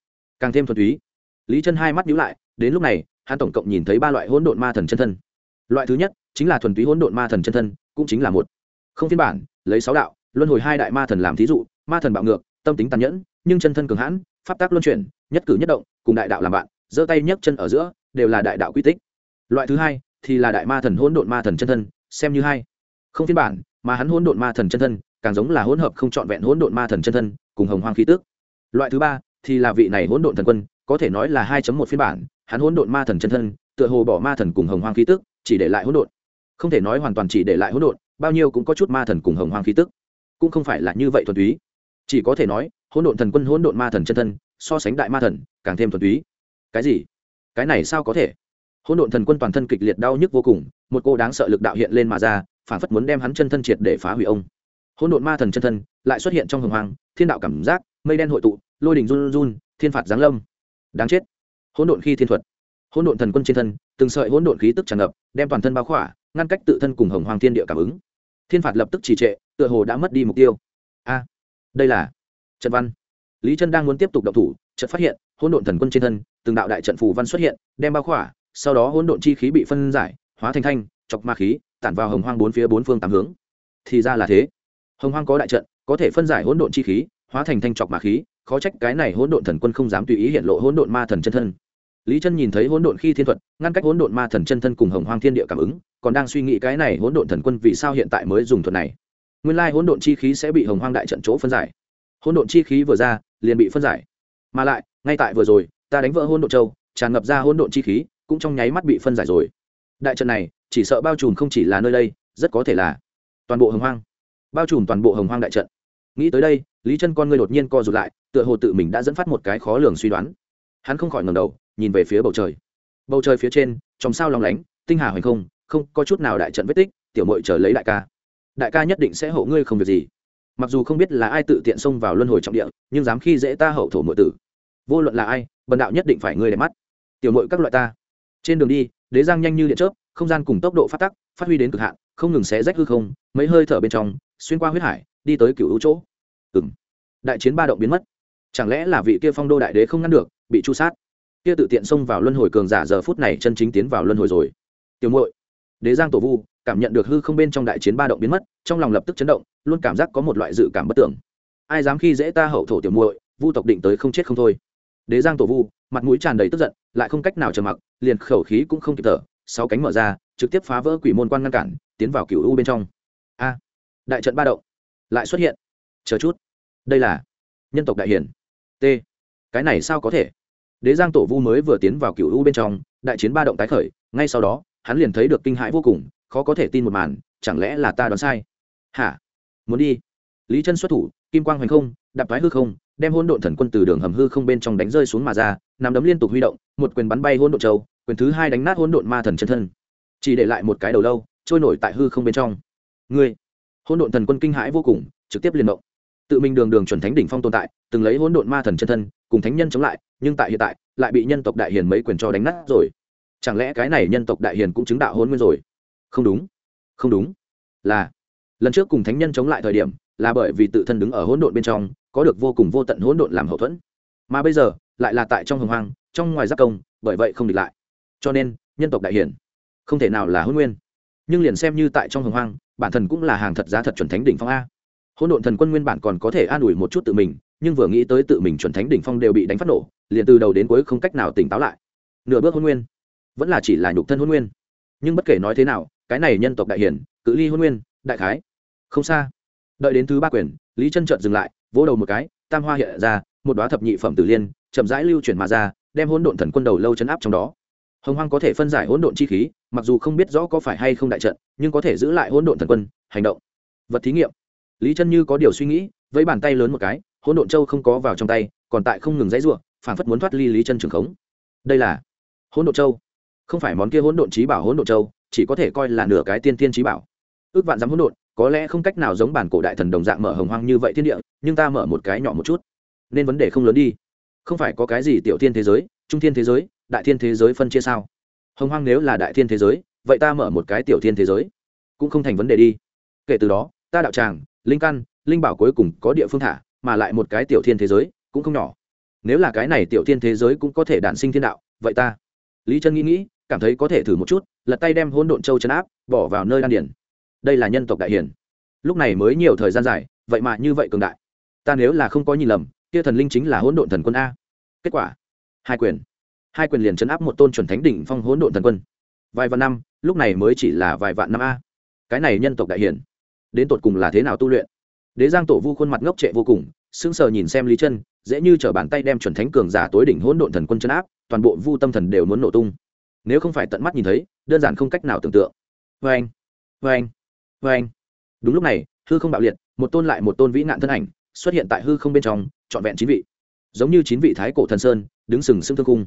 càng thêm thuần túy lý chân hai mắt nhíu lại đến lúc này hắn tổng cộng nhìn thấy ba loại hỗn độn ma thần chân thân loại thứ nhất chính là thuần túy hỗn độn ma thần chân thân cũng chính là một không phiên bản lấy sáu đạo luân hồi hai đại ma thần làm thí dụ ma thần bạo ngược tâm tính tàn nhẫn, nhưng chân thân cường hãn, pháp tác luân chuyển, nhất cử nhất động, cùng đại đạo làm bạn, giơ tay nhấc chân ở giữa, đều là đại đạo quy tích. Loại thứ hai thì là đại ma thần hỗn độn ma thần chân thân, xem như hai. Không phiên bản, mà hắn hỗn độn ma thần chân thân, càng giống là hỗn hợp không trọn vẹn hỗn độn ma thần chân thân, cùng hồng hoang khí tước loại thứ ba thì là vị này hỗn độn thần quân, có thể nói là 2 một phiên bản, hắn hỗn độn ma thần chân thân, tựa hồ bỏ ma thần cùng hồng hoang khí tước chỉ để lại hỗn độn. Không thể nói hoàn toàn chỉ để lại hỗn độn, bao nhiêu cũng có chút ma thần cùng hồng hoang khí tức. Cũng không phải là như vậy thuần túy chỉ có thể nói, hỗn độn thần quân, hỗn độn ma thần chân thân, so sánh đại ma thần, càng thêm thuần túy. Cái gì? Cái này sao có thể? Hỗn độn thần quân toàn thân kịch liệt đau nhức vô cùng, một cô đáng sợ lực đạo hiện lên mà ra, phản phất muốn đem hắn chân thân triệt để phá hủy ông. Hỗn độn ma thần chân thân lại xuất hiện trong hồng hoàng thiên đạo cảm giác, mây đen hội tụ, lôi đình run run, thiên phạt giáng lâm. Đáng chết. Hỗn độn khi thiên thuật. Hỗn độn thần quân trên thân, từng sợi hỗn độn khí tức tràn ngập, đem toàn thân bao khỏa, ngăn cách tự thân cùng hồng hoàng thiên địa cảm ứng. Thiên phạt lập tức trì trệ, tựa hồ đã mất đi mục tiêu. A! Đây là trận văn. Lý Trân đang muốn tiếp tục động thủ, chợt phát hiện, hỗn độn thần quân trên thân, từng đạo đại trận phù văn xuất hiện, đem bao khỏa, sau đó hỗn độn chi khí bị phân giải, hóa thành thanh, chọc ma khí, tản vào hồng hoang bốn phía bốn phương tám hướng. Thì ra là thế. Hồng hoang có đại trận, có thể phân giải hỗn độn chi khí, hóa thành thanh chọc ma khí, khó trách cái này hỗn độn thần quân không dám tùy ý hiện lộ hỗn độn ma thần chân thân. Lý chân nhìn thấy hỗn độn khi thiên thuật, ngăn cách hỗn độn ma thần chân thân cùng hồng hoang thiên địa cảm ứng, còn đang suy nghĩ cái này hỗn độn thần quân vì sao hiện tại mới dùng thuật này nguyên lai hỗn độn chi khí sẽ bị hồng hoang đại trận chỗ phân giải. Hỗn độn chi khí vừa ra, liền bị phân giải. Mà lại, ngay tại vừa rồi, ta đánh vỡ hỗn độn châu, tràn ngập ra hỗn độn chi khí, cũng trong nháy mắt bị phân giải rồi. Đại trận này, chỉ sợ bao trùm không chỉ là nơi đây, rất có thể là toàn bộ hồng hoang. Bao trùm toàn bộ hồng hoang đại trận. Nghĩ tới đây, lý chân con ngươi đột nhiên co rụt lại, tựa hồ tự mình đã dẫn phát một cái khó lường suy đoán. Hắn không khỏi ngầm đầu, nhìn về phía bầu trời. Bầu trời phía trên, trong sao lòng lánh, tinh hà hoành không không có chút nào đại trận vết tích, tiểu mội chờ lấy đại ca đại ca nhất định sẽ hộ ngươi không việc gì. Mặc dù không biết là ai tự tiện xông vào luân hồi trọng địa, nhưng dám khi dễ ta hậu thổ mượn tử. Vô luận là ai, bần đạo nhất định phải ngươi để mắt. Tiểu mội các loại ta. Trên đường đi, đế giang nhanh như điện chớp, không gian cùng tốc độ phát tắc, phát huy đến cực hạn, không ngừng xé rách hư không, mấy hơi thở bên trong, xuyên qua huyết hải, đi tới cựu hữu chỗ. Ừng đại chiến ba động biến mất. Chẳng lẽ là vị kia phong đô đại đế không ngăn được, bị chu sát? Kia tự tiện xông vào luân hồi cường giả giờ phút này chân chính tiến vào luân hồi rồi. Tiểu muội, đế giang tổ vu cảm nhận được hư không bên trong đại chiến ba động biến mất, trong lòng lập tức chấn động, luôn cảm giác có một loại dự cảm bất tưởng. Ai dám khi dễ ta hậu thổ tiểu muội, vu tộc định tới không chết không thôi. Đế giang tổ vu, mặt mũi tràn đầy tức giận, lại không cách nào trầm mặc, liền khẩu khí cũng không kịp thở, sáu cánh mở ra, trực tiếp phá vỡ quỷ môn quan ngăn cản, tiến vào cựu u bên trong. A, đại trận ba động, lại xuất hiện. Chờ chút. Đây là nhân tộc đại hiển. T, cái này sao có thể? Đế giang tổ vu mới vừa tiến vào cựu u bên trong, đại chiến ba động tái khởi, ngay sau đó, hắn liền thấy được kinh hãi vô cùng khó có thể tin một màn, chẳng lẽ là ta đoán sai? Hả? Muốn đi. Lý chân xuất thủ, kim quang hoành không, đạp thoái hư không, đem hôn độn thần quân từ đường hầm hư không bên trong đánh rơi xuống mà ra nằm đấm liên tục huy động, một quyền bắn bay hôn độn châu, quyền thứ hai đánh nát hôn độn ma thần chân thân. Chỉ để lại một cái đầu lâu, trôi nổi tại hư không bên trong. Ngươi hôn độn thần quân kinh hãi vô cùng, trực tiếp liên động. Tự mình đường đường chuẩn thánh đỉnh phong tồn tại, từng lấy hôn độn ma thần chân thân, cùng thánh nhân chống lại, nhưng tại hiện tại, lại bị nhân tộc đại hiền mấy quyền cho đánh nát rồi. Chẳng lẽ cái này nhân tộc đại hiền cũng chứng đạo hôn nguyên rồi? Không đúng. Không đúng. Là, lần trước cùng thánh nhân chống lại thời điểm, là bởi vì tự thân đứng ở hỗn độn bên trong, có được vô cùng vô tận hỗn độn làm hậu thuẫn. Mà bây giờ, lại là tại trong hồng hoang, trong ngoài giác công, bởi vậy không địch lại. Cho nên, nhân tộc đại hiển, không thể nào là hôn nguyên. Nhưng liền xem như tại trong hồng hoang, bản thân cũng là hàng thật giá thật chuẩn thánh đỉnh phong a. Hỗn độn thần quân nguyên bản còn có thể an ủi một chút tự mình, nhưng vừa nghĩ tới tự mình chuẩn thánh đỉnh phong đều bị đánh phát nổ, liền từ đầu đến cuối không cách nào tỉnh táo lại. Nửa bước hôn nguyên, vẫn là chỉ là nhục thân hôn nguyên. Nhưng bất kể nói thế nào cái này nhân tộc đại hiển, cự ly hôn nguyên, đại khái. Không xa. Đợi đến thứ ba quyền, lý chân trợn dừng lại, vỗ đầu một cái, tam hoa hiện ra, một đoá thập nhị phẩm tử liên, chậm rãi lưu chuyển mà ra, đem hỗn độn thần quân đầu lâu chấn áp trong đó. Hồng hoang có thể phân giải hỗn độn chi khí, mặc dù không biết rõ có phải hay không đại trận, nhưng có thể giữ lại hỗn độn thần quân, hành động. Vật thí nghiệm. Lý chân như có điều suy nghĩ với bàn tay lớn một cái, hỗn độn châu không có vào trong tay, còn tại không ngừng dãy ruộng phản phất muốn thoát ly lý chân trường khống. Đây là hỗn độn châu. Không phải món kia hỗn độn trí bảo hỗn độn châu chỉ có thể coi là nửa cái tiên tiên trí bảo. Ước vạn dám hỗn độn, có lẽ không cách nào giống bản cổ đại thần đồng dạng mở hồng hoang như vậy thiên địa, nhưng ta mở một cái nhỏ một chút. Nên vấn đề không lớn đi. Không phải có cái gì tiểu thiên thế giới, trung thiên thế giới, đại thiên thế giới phân chia sao? Hồng hoang nếu là đại thiên thế giới, vậy ta mở một cái tiểu thiên thế giới. Cũng không thành vấn đề đi. Kể từ đó, ta đạo tràng, linh căn, linh bảo cuối cùng có địa phương thả, mà lại một cái tiểu thiên thế giới cũng không nhỏ. Nếu là cái này tiểu thiên thế giới cũng có thể đản sinh thiên đạo, vậy ta. Lý chân nghĩ nghĩ cảm thấy có thể thử một chút, lật tay đem hôn độn châu chấn áp, bỏ vào nơi đan điển đây là nhân tộc đại hiển. Lúc này mới nhiều thời gian dài, vậy mà như vậy cường đại. Ta nếu là không có nhìn lầm, kia thần linh chính là hỗn độn thần quân a. Kết quả, hai quyền. Hai quyền liền chấn áp một tôn chuẩn thánh đỉnh phong hỗn độn thần quân. Vài vạn năm, lúc này mới chỉ là vài vạn năm a. Cái này nhân tộc đại hiển, đến tột cùng là thế nào tu luyện? Đế giang tổ vu khuôn mặt ngốc trệ vô cùng, sững sờ nhìn xem lý chân, dễ như t bàn tay đem chuẩn thánh cường giả tối đỉnh hỗn độn thần quân chấn áp, toàn bộ vu tâm thần đều muốn nổ tung nếu không phải tận mắt nhìn thấy, đơn giản không cách nào tưởng tượng. Vê anh vê anh vê anh đúng lúc này, hư không bạo liệt, một tôn lại một tôn vĩ nạn thân ảnh xuất hiện tại hư không bên trong, trọn vẹn chín vị. Giống như chín vị thái cổ thần sơn, đứng sừng sững thương cung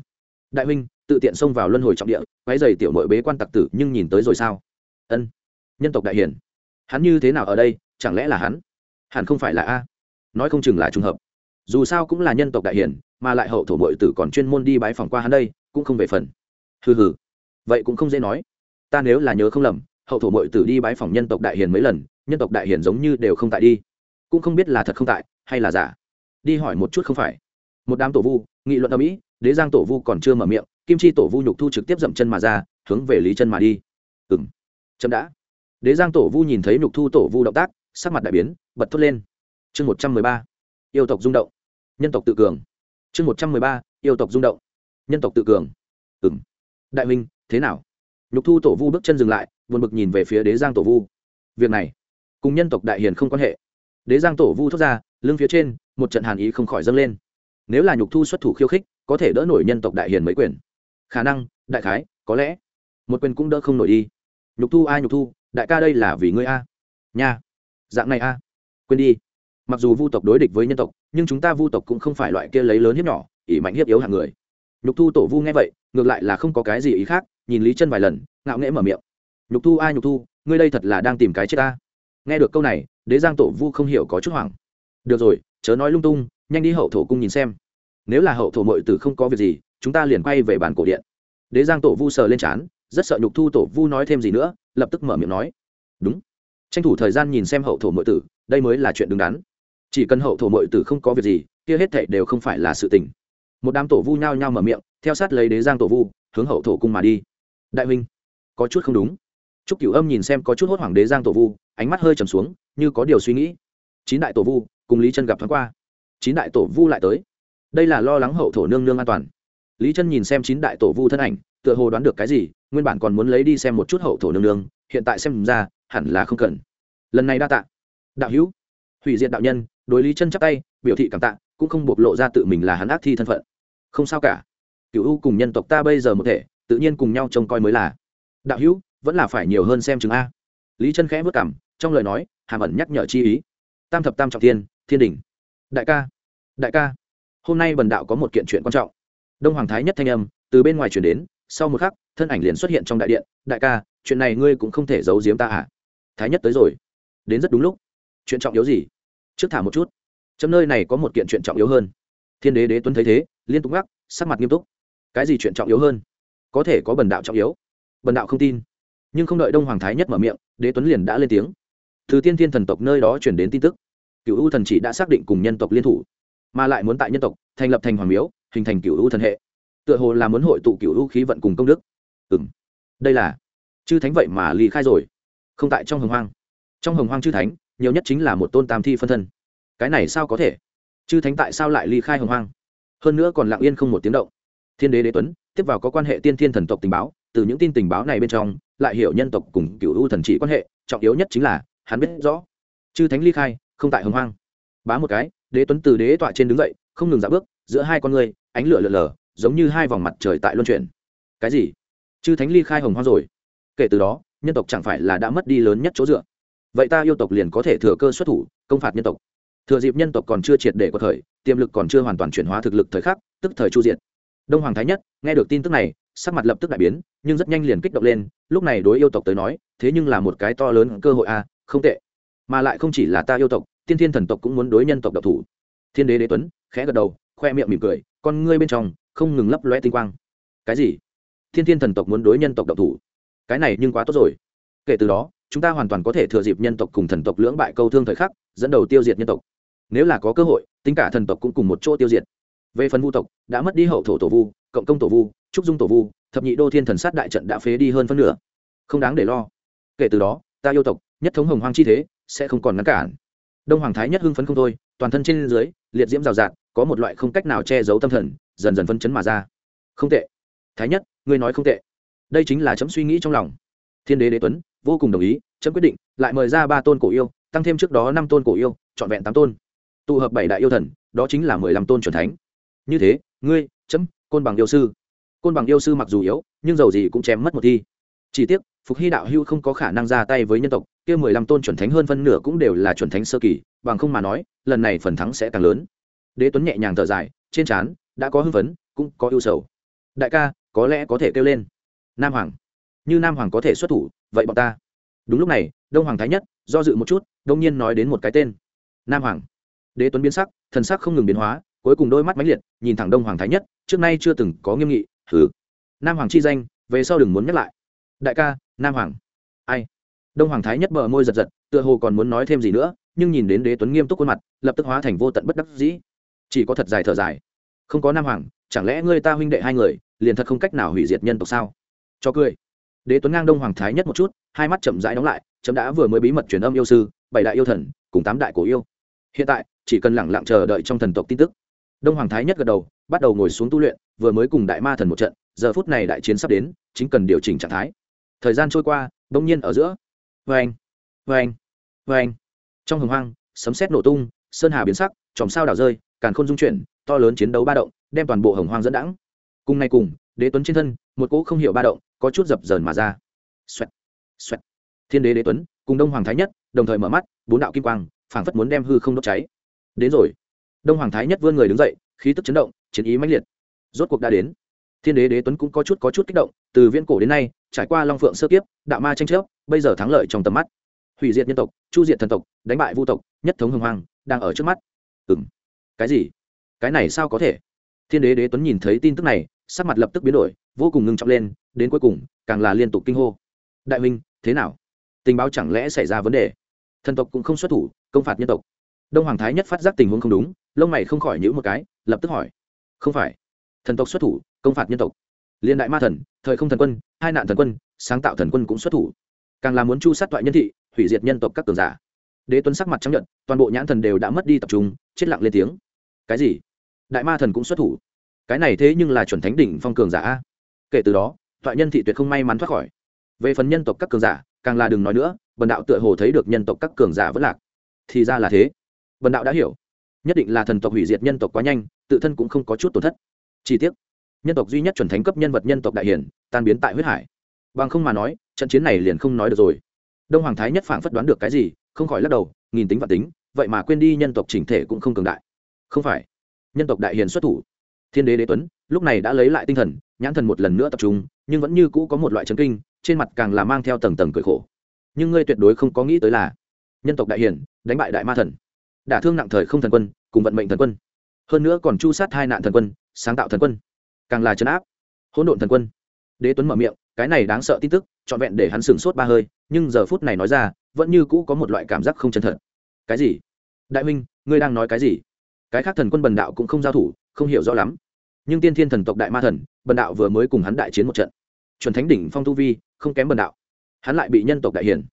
đại huynh, tự tiện xông vào luân hồi trọng địa quái dày tiểu nội bế quan tặc tử, nhưng nhìn tới rồi sao? Ân, nhân tộc đại hiển. Hắn như thế nào ở đây, chẳng lẽ là hắn? Hẳn không phải là a. Nói không chừng là trùng hợp. Dù sao cũng là nhân tộc đại hiển, mà lại hậu thổ mội tử còn chuyên môn đi bái phòng qua hắn đây, cũng không về phần hừ hừ. Vậy cũng không dễ nói. Ta nếu là nhớ không lầm, hậu thổ mội tử đi bái phòng nhân tộc đại hiền mấy lần, nhân tộc đại hiền giống như đều không tại đi. Cũng không biết là thật không tại, hay là giả. Đi hỏi một chút không phải. Một đám tổ vu, nghị luận ở mỹ đế giang tổ vu còn chưa mở miệng, kim chi tổ vu nhục thu trực tiếp dậm chân mà ra, hướng về lý chân mà đi. Ừ m chậm đã. Đế giang tổ vu nhìn thấy nhục thu tổ vu động tác, sắc mặt đại biến, bật thốt lên. Chương một trăm mười ba. Yêu tộc rung động. Nhân tộc tự cường. Chương một trăm mười ba. Yêu tộc rung động. Nhân tộc tự cường. Ừ m đại Minh thế nào? Nhục thu tổ vu bước chân dừng lại, buồn bực nhìn về phía đế giang tổ vu. Việc này, cùng nhân tộc đại hiền không quan hệ. Đế giang tổ vu thốt ra, lưng phía trên, một trận hàn ý không khỏi dâng lên. Nếu là nhục thu xuất thủ khiêu khích, có thể đỡ nổi nhân tộc đại hiền mấy quyền. Khả năng, đại khái, có lẽ, một quyền cũng đỡ không nổi đi. Nhục thu ai nhục thu, đại ca đây là vì ngươi a. Nha, dạng này a. Quên đi. Mặc dù vu tộc đối địch với nhân tộc, nhưng chúng ta vu tộc cũng không phải loại kia lấy lớn hiếp nhỏ, ỷ mạnh hiếp yếu hàng người nhục thu tổ vu nghe vậy, ngược lại là không có cái gì ý khác, nhìn lý chân vài lần, ngạo nghễ mở miệng. Nhục thu ai, nhục thu, ngươi đây thật là đang tìm cái chết ta. Nghe được câu này, đế giang tổ vu không hiểu có chút hoảng. Được rồi, chớ nói lung tung, nhanh đi hậu thổ cung nhìn xem. Nếu là hậu thổ mội tử không có việc gì, chúng ta liền quay về bàn cổ điện. Đế giang tổ vu sờ lên trán, rất sợ nhục thu tổ vu nói thêm gì nữa, lập tức mở miệng nói. Đúng. Tranh thủ thời gian nhìn xem hậu thổ mội tử, đây mới là chuyện đứng đắn. Chỉ cần hậu thổ mội tử không có việc gì, kia hết thảy đều không phải là sự tình một đám tổ vu nhao nhao mở miệng theo sát lấy đế giang tổ vu hướng hậu thổ cung mà đi đại huynh có chút không đúng Trúc Cửu Âm nhìn xem có chút hốt hoảng đế giang tổ vu, ánh mắt hơi trầm xuống, như có điều suy nghĩ. Chín đại tổ vu, cùng Lý Chân gặp thoáng qua. Chín đại tổ vu lại tới. Đây là lo lắng hậu thổ nương nương an toàn. Lý Chân nhìn xem chín đại tổ vu thân ảnh, tựa hồ đoán được cái gì, nguyên bản còn muốn lấy đi xem một chút hậu thổ nương nương, hiện tại xem ra, hẳn là không cần. Lần này đa tạ. Đạo hữu, hủy diệt đạo nhân, đối Lý Chân chắp tay, biểu thị cảm tạ, cũng không bộc lộ ra tự mình là hắn ác thi thân phận. Không sao cả. Cửu U cùng nhân tộc ta bây giờ một thể, tự nhiên cùng nhau trông coi mới là. Đạo hữu, vẫn là phải nhiều hơn xem chứng a. Lý chân khẽ vất cảm trong lời nói hàm ẩn nhắc nhở chi ý. Tam thập tam trọng thiên thiên đình đại ca đại ca. Hôm nay bần đạo có một kiện chuyện quan trọng. Đông hoàng thái nhất thanh âm từ bên ngoài chuyển đến sau một khắc thân ảnh liền xuất hiện trong đại điện. Đại ca chuyện này ngươi cũng không thể giấu giếm ta à? Thái nhất tới rồi. Đến rất đúng lúc. Chuyện trọng yếu gì? Trước thả một chút. Trong nơi này có một kiện chuyện trọng yếu hơn. Thiên đế đế tuấn thấy thế liên tục ngắc, sắc mặt nghiêm túc. Cái gì chuyện trọng yếu hơn? Có thể có bần đạo trọng yếu. Bần đạo không tin. Nhưng không đợi đông hoàng thái nhất mở miệng, đế tuấn liền đã lên tiếng. Từ tiên thiên thần tộc nơi đó chuyển đến tin tức. Cựu u thần chỉ đã xác định cùng nhân tộc liên thủ, mà lại muốn tại nhân tộc, thành lập thành hoàng miếu, hình thành cựu u thần hệ. Tựa hồ là muốn hội tụ cựu u khí vận cùng công đức. Ừ m đây là chư thánh vậy mà ly khai rồi. Không tại trong hồng hoang. Trong hồng hoang chư thánh, nhiều nhất chính là một tôn tam thi phân thân. Cái này sao có thể? Chư thánh tại sao lại ly khai hồng hoang? Hơn nữa còn lặng yên không một tiếng động. Thiên đế đế tuấn, tiếp vào có quan hệ tiên thiên thần tộc tình báo, từ những tin tình báo này bên trong, lại hiểu nhân tộc cùng cựu u thần chỉ quan hệ, trọng yếu nhất chính là, hắn biết rõ. Chư thánh ly khai, không tại hồng hoang. Bá một cái, đế tuấn từ đế tọa trên đứng dậy, không ngừng dạ bước, giữa hai con người, ánh lửa lờ lờ, giống như hai vòng mặt trời tại luân chuyển. Cái gì? Chư thánh ly khai hồng hoang rồi. Kể từ đó, nhân tộc chẳng phải là đã mất đi lớn nhất chỗ dựa. Vậy ta yêu tộc liền có thể thừa cơ xuất thủ, công phạt nhân tộc thừa dịp nhân tộc còn chưa triệt để có thời tiềm lực còn chưa hoàn toàn chuyển hóa thực lực thời khắc tức thời chu diệt. Đông hoàng thái nhất nghe được tin tức này sắc mặt lập tức đại biến nhưng rất nhanh liền kích động lên lúc này đối yêu tộc tới nói thế nhưng là một cái to lớn cơ hội a à, không tệ. Mà lại không chỉ là ta yêu tộc tiên thiên thần tộc cũng muốn đối nhân tộc độc thủ. Thiên đế đế tuấn khẽ gật đầu khoe miệng mỉm cười con ngươi bên trong không ngừng lấp loe tinh quang. Cái gì? Thiên thiên thần tộc muốn đối nhân tộc độc thủ? Cái này nhưng quá tốt rồi. Kể từ đó chúng ta hoàn toàn có thể thừa dịp nhân tộc cùng thần tộc lưỡng bại câu thương thời khắc dẫn đầu tiêu diệt nhân tộc nếu là có cơ hội, tính cả thần tộc cũng cùng một chỗ tiêu diệt. Về phần vu tộc, đã mất đi hậu thổ tổ vu, cộng công tổ vu, trúc dung tổ vu, thập nhị đô thiên thần sát đại trận đã phế đi hơn phân nửa. Không đáng để lo. Kể từ đó, ta yêu tộc, nhất thống hồng hoang chi thế, sẽ không còn ngăn cản. Đông hoàng thái nhất hưng phấn không thôi, toàn thân trên dưới, liệt diễm rào rạt, có một loại không cách nào che giấu tâm thần, dần dần phân chấn mà ra. Không tệ. Thái nhất, ngươi nói không tệ. Đây chính là chấm suy nghĩ trong lòng. Thiên đế đế tuấn, vô cùng đồng ý, chấm quyết định, lại mời ra ba tôn cổ yêu, tăng thêm trước đó năm tôn cổ yêu, trọn vẹn tám tôn tụ hợp bảy đại yêu thần, đó chính là mười lăm tôn c thánh. Như thế, ngươi, chấm, côn bằng yêu sư. Côn bằng yêu sư mặc dù yếu, nhưng dầu gì cũng chém mất một thi. Chỉ tiếc, phục hy đạo hưu không có khả năng ra tay với nhân tộc, kia mười lăm tôn chuẩn thánh hơn phân nửa cũng đều là chuẩn thánh sơ kỳ, bằng không mà nói, lần này phần thắng sẽ càng lớn. Đế tuấn nhẹ nhàng thở dài, trên trán đã có hưng phấn, cũng có ưu sầu. Đại ca, có lẽ có thể kêu lên. Nam hoàng, như nam hoàng có thể xuất thủ, vậy bọn ta. Đúng lúc này, đông hoàng thái nhất do dự một chút, đông nhiên nói đến một cái tên. Nam hoàng đế tuấn biến sắc, thần sắc không ngừng biến hóa, cuối cùng đôi mắt mãnh liệt, nhìn thẳng đông hoàng thái nhất, trước nay chưa từng có nghiêm nghị thử nam hoàng chi danh, về sau đừng muốn nhắc lại. Đại ca, nam hoàng. Ai? Đông hoàng thái nhất bờ môi giật giật, tựa hồ còn muốn nói thêm gì nữa, nhưng nhìn đến đế tuấn nghiêm túc khuôn mặt, lập tức hóa thành vô tận bất đắc dĩ. Chỉ có thật dài thở dài. Không có nam hoàng, chẳng lẽ ngươi ta huynh đệ hai người, liền thật không cách nào hủy diệt nhân tộc sao? Cho cười. Đế tuấn ngang đông hoàng thái nhất một chút, hai mắt chậm rãi đóng lại, chấm đã vừa mới bí mật truyền âm yêu sư, bảy đại yêu thần, cùng tám đại cổ yêu hiện tại, chỉ cần lẳng lặng chờ đợi trong thần tộc tin tức. Đông hoàng thái nhất gật đầu, bắt đầu ngồi xuống tu luyện, vừa mới cùng đại ma thần một trận, giờ phút này đại chiến sắp đến, chính cần điều chỉnh trạng thái. Thời gian trôi qua đông nhiên ở giữa. Vê anh vê anh vê anh trong hồng hoang, sấm sét nổ tung, sơn hà biến sắc, chòm sao đảo rơi, càn khôn dung chuyển, to lớn chiến đấu ba động, đem toàn bộ hồng hoang dẫn đẳng cùng ngày cùng, đế tuấn trên thân, một cỗ không hiểu ba động, có chút dập dờn mà ra. Xoẹt xoẹt. Thiên đế đế tuấn, cùng đông hoàng thái nhất, đồng thời mở mắt, bốn đạo kim quang phảng phất muốn đem hư không đốt cháy. Đến rồi. Đông hoàng thái nhất vươn người đứng dậy khí tức chấn động chiến ý mãnh liệt. Rốt cuộc đã đến. Thiên đế đế tuấn cũng có chút có chút kích động từ viễn cổ đến nay trải qua long phượng sơ kiếp đạo ma tranh chấp bây giờ thắng lợi trong tầm mắt. Hủy diệt nhân tộc chu diệt thần tộc đánh bại vu tộc nhất thống hưng hoàng đang ở trước mắt. Ừm, cái gì? Cái này sao có thể? Thiên đế đế tuấn nhìn thấy tin tức này sắc mặt lập tức biến đổi vô cùng ngưng trọng lên đến cuối cùng càng là liên tục kinh hô. Đại minh thế nào? Tình báo chẳng lẽ xảy ra vấn đề? Thần tộc cũng không xuất thủ công phạt nhân tộc. Đông hoàng thái nhất phát giác tình huống không đúng, lông mày không khỏi nhữ một cái, lập tức hỏi. Không phải. Thần tộc xuất thủ, công phạt nhân tộc. Liên đại ma thần, thời không thần quân, hai nạn thần quân, sáng tạo thần quân cũng xuất thủ. Càng là muốn chu sát toại nhân thị, hủy diệt nhân tộc các cường giả. Đế tuấn sắc mặt chấp nhận toàn bộ nhãn thần đều đã mất đi tập trung, chết lặng lên tiếng. Cái gì? Đại ma thần cũng xuất thủ. Cái này thế nhưng là chuẩn thánh đỉnh phong cường giả kể từ đó, toại nhân thị tuyệt không may mắn thoát khỏi. Về phần nhân tộc các cường giả, càng là đừng nói nữa, bần đạo tựa hồ thấy được nhân tộc các cường giả vẫn lạc thì ra là thế. Vần đạo đã hiểu. Nhất định là thần tộc hủy diệt nhân tộc quá nhanh, tự thân cũng không có chút tổn thất. Chi tiết nhân tộc duy nhất chuẩn thánh cấp nhân vật nhân tộc đại hiển, tan biến tại huyết hải. Bằng không mà nói, trận chiến này liền không nói được rồi. Đông hoàng thái nhất phảng phất đoán được cái gì, không khỏi lắc đầu, nghìn tính và tính, vậy mà quên đi nhân tộc chỉnh thể cũng không cường đại. Không phải. Nhân tộc đại hiền xuất thủ. Thiên đế đế tuấn, lúc này đã lấy lại tinh thần, nhãn thần một lần nữa tập trung, nhưng vẫn như cũ có một loại chấn kinh, trên mặt càng là mang theo tầng tầng cười khổ. Nhưng ngươi tuyệt đối không có nghĩ tới là, nhân tộc đại hiền đánh bại đại ma thần. Đả thương nặng thời không thần quân, cùng vận mệnh thần quân. Hơn nữa còn chu sát hai nạn thần quân, sáng tạo thần quân. Càng là chấn áp, hỗn độn thần quân. Đế tuấn mở miệng, cái này đáng sợ tin tức, trọn vẹn để hắn sửng sốt ba hơi, nhưng giờ phút này nói ra, vẫn như cũ có một loại cảm giác không chân thật. Cái gì? Đại minh ngươi đang nói cái gì? Cái khác thần quân bần đạo cũng không giao thủ, không hiểu rõ lắm. Nhưng tiên thiên thần tộc đại ma thần, bần đạo vừa mới cùng hắn đại chiến một trận. Chuẩn thánh đỉnh phong tu vi, không kém bần đạo. Hắn lại bị nhân tộc đại hiền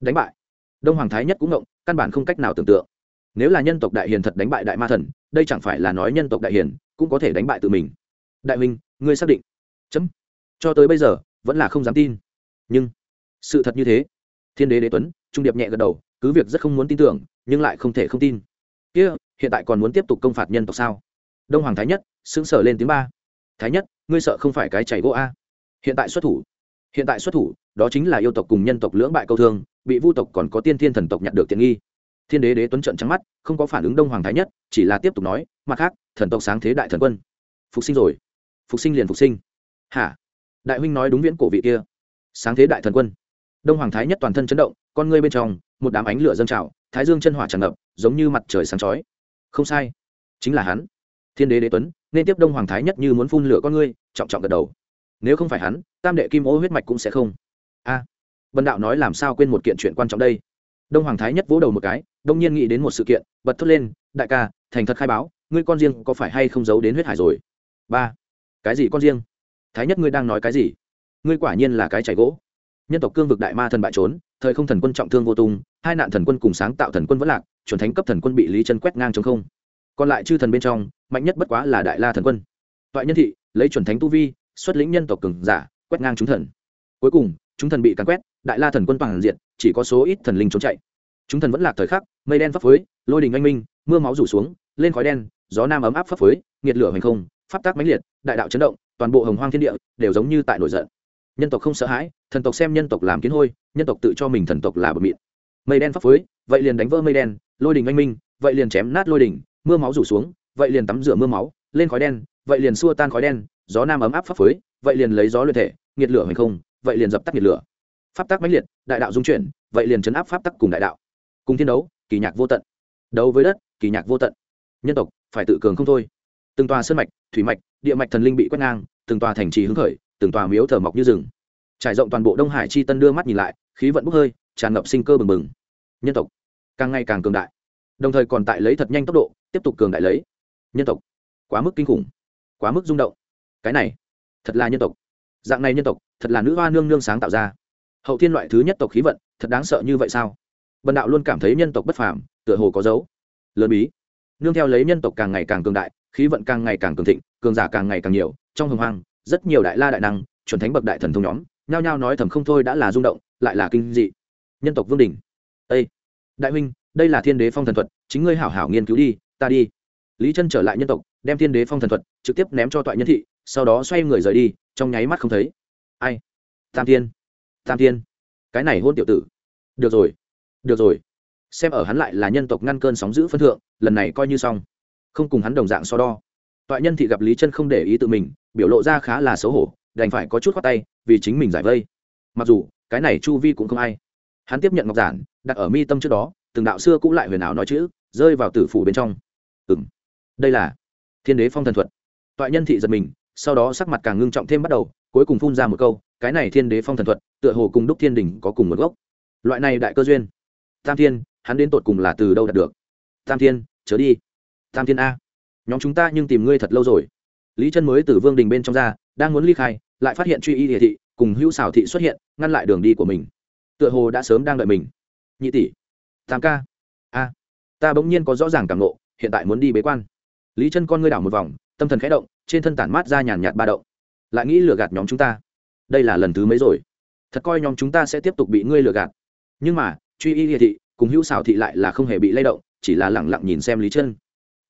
đánh bại. Đông hoàng thái nhất cũng ngộng căn bản không cách nào tưởng tượng. Nếu là nhân tộc đại hiền thật đánh bại đại ma thần, đây chẳng phải là nói nhân tộc đại hiền cũng có thể đánh bại tự mình. Đại minh ngươi xác định. Chấm. Cho tới bây giờ, vẫn là không dám tin. Nhưng, sự thật như thế. Thiên đế đế tuấn, trung điệp nhẹ gật đầu, cứ việc rất không muốn tin tưởng, nhưng lại không thể không tin. Kia, hiện tại còn muốn tiếp tục công phạt nhân tộc sao? Đông hoàng thái nhất xứng sở lên tiếng ba. Thái nhất, ngươi sợ không phải cái chảy gỗ a? Hiện tại xuất thủ. Hiện tại xuất thủ đó chính là yêu tộc cùng nhân tộc lưỡng bại câu thương, bị vu tộc còn có tiên thiên thần tộc nhận được tiện nghi. Thiên đế đế tuấn trận trắng mắt, không có phản ứng đông hoàng thái nhất, chỉ là tiếp tục nói, mặt khác, thần tộc sáng thế đại thần quân. Phục sinh rồi. Phục sinh liền phục sinh. Hả? Đại huynh nói đúng viễn cổ vị kia. Sáng thế đại thần quân. Đông hoàng thái nhất toàn thân chấn động, con ngươi bên trong, một đám ánh lửa dâng trào, thái dương chân hỏa tràn ngập, giống như mặt trời sáng chói. Không sai, chính là hắn. Thiên đế đế tuấn, nên tiếp đông hoàng thái nhất như muốn phun lửa con ngươi, trọng trọng gật đầu. Nếu không phải hắn, tam đệ kim ô huyết mạch cũng sẽ không a. À, vân đạo nói làm sao quên một kiện chuyện quan trọng đây? Đông hoàng thái nhất vỗ đầu một cái đông nhiên nghĩ đến một sự kiện bật thốt lên đại ca thành thật khai báo ngươi con riêng có phải hay không giấu đến huyết hải rồi? Ba. Cái gì con riêng? Thái nhất ngươi đang nói cái gì? Ngươi quả nhiên là cái chảy gỗ. Nhân tộc cương vực đại ma thần bại trốn thời không thần quân trọng thương vô tung hai nạn thần quân cùng sáng tạo thần quân vẫn lạc chuẩn thánh cấp thần quân bị lý chân quét ngang chống không. Còn lại chư thần bên trong mạnh nhất bất quá là đại la thần quân. Toại nhân thị lấy chuẩn thánh tu vi xuất lĩnh nhân tộc cường giả quét ngang chúng thần. Cuối cùng chúng thần bị càn quét, đại la thần quân toàn diện, chỉ có số ít thần linh trốn chạy. Chúng thần vẫn lạc thời khắc, mây đen phấp phới, lôi đình anh minh, mưa máu rủ xuống, lên khói đen, gió nam ấm áp phấp phới, nhiệt lửa hành không, pháp tác mãnh liệt, đại đạo chấn động, toàn bộ hồng hoang thiên địa đều giống như tại nổi giận. Nhân tộc không sợ hãi, thần tộc xem nhân tộc làm kiến hôi, nhân tộc tự cho mình thần tộc là bờ miệng mây đen phấp phới, vậy liền đánh vỡ mây đen, lôi đình anh minh, vậy liền chém nát lôi đình, mưa máu rủ xuống, vậy liền tắm rửa mưa máu, lên khói đen, vậy liền xua tan khói đen, gió nam ấm áp phấp phới, vậy liền lấy gió luyện thể, nhiệt lửa hành không vậy liền dập tắt nhiệt lửa. Pháp tắc mãnh liệt, đại đạo dung chuyển, vậy liền chấn áp pháp tắc cùng đại đạo. Cùng thiên đấu, kỳ nhạc vô tận. Đấu với đất, kỳ nhạc vô tận. Nhân tộc, phải tự cường không thôi. Từng tòa sơn mạch, thủy mạch, địa mạch thần linh bị quét ngang, từng tòa thành trì hứng khởi, từng tòa miếu thờ mọc như rừng. Trải rộng toàn bộ đông hải chi tân đưa mắt nhìn lại, khí vận bốc hơi, tràn ngập sinh cơ bừng bừng. Nhân tộc, càng ngày càng cường đại. Đồng thời còn tại lấy thật nhanh tốc độ, tiếp tục cường đại lấy. Nhân tộc, quá mức kinh khủng, quá mức rung động. Cái này, thật là nhân tộc dạng này nhân tộc, thật là nữ hoa nương nương sáng tạo ra. Hậu thiên loại thứ nhất tộc khí vận, thật đáng sợ như vậy sao? Bần đạo luôn cảm thấy nhân tộc bất phàm, tựa hồ có dấu. Lớn bí. Nương theo lấy nhân tộc càng ngày càng cường đại, khí vận càng ngày càng cường thịnh, cường giả càng ngày càng nhiều, trong hồng hoang, rất nhiều đại la đại năng, chuẩn thánh bậc đại thần thông nhóm, nhao nhao nói thầm không thôi đã là rung động, lại là kinh dị. Nhân tộc vương đình ây đại huynh, đây là thiên đế phong thần thuật, chính ngươi hảo hảo nghiên cứu đi, ta đi. Lý chân trở lại nhân tộc, đem thiên đế phong thần thuật trực tiếp ném cho toại nhân thị, sau đó xoay người rời đi trong nháy mắt không thấy. Ai? Tam thiên. Tam thiên. Cái này hôn tiểu tử. Được rồi. Được rồi. Xem ở hắn lại là nhân tộc ngăn cơn sóng giữ phân thượng, lần này coi như xong. Không cùng hắn đồng dạng so đo. Toại nhân thị gặp lý chân không để ý tự mình, biểu lộ ra khá là xấu hổ, đành phải có chút khoát tay, vì chính mình giải vây. Mặc dù, cái này chu vi cũng không ai. Hắn tiếp nhận ngọc giản, đặt ở mi tâm trước đó, từng đạo xưa cũng lại huyền ảo nói chữ, rơi vào tử phủ bên trong. Ừ m đây là thiên đế phong thần thuật. Toại nhân thị giật mình sau đó sắc mặt càng ngưng trọng thêm bắt đầu, cuối cùng phun ra một câu, cái này thiên đế phong thần thuật, tựa hồ cùng đúc thiên đình có cùng một gốc. Loại này đại cơ duyên. Tam thiên, hắn đến tột cùng là từ đâu đạt được? Tam thiên, chớ đi. Tam thiên a. Nhóm chúng ta nhưng tìm ngươi thật lâu rồi. Lý chân mới từ vương đình bên trong ra, đang muốn ly khai, lại phát hiện truy y địa thị cùng hữu xảo thị xuất hiện, ngăn lại đường đi của mình. Tựa hồ đã sớm đang đợi mình. Nhị tỷ. Tam ca. A. Ta bỗng nhiên có rõ ràng cảm nộ hiện tại muốn đi bế quan. Lý chân con ngươi đảo một vòng tâm thần khẽ động, trên thân tản mát ra nhàn nhạt ba động. Lại nghĩ lừa gạt nhóm chúng ta. Đây là lần thứ mấy rồi? Thật coi nhóm chúng ta sẽ tiếp tục bị ngươi lừa gạt. Nhưng mà, truy y địa thị cùng hữu xảo thị lại là không hề bị lay động, chỉ là lẳng lặng nhìn xem lý chân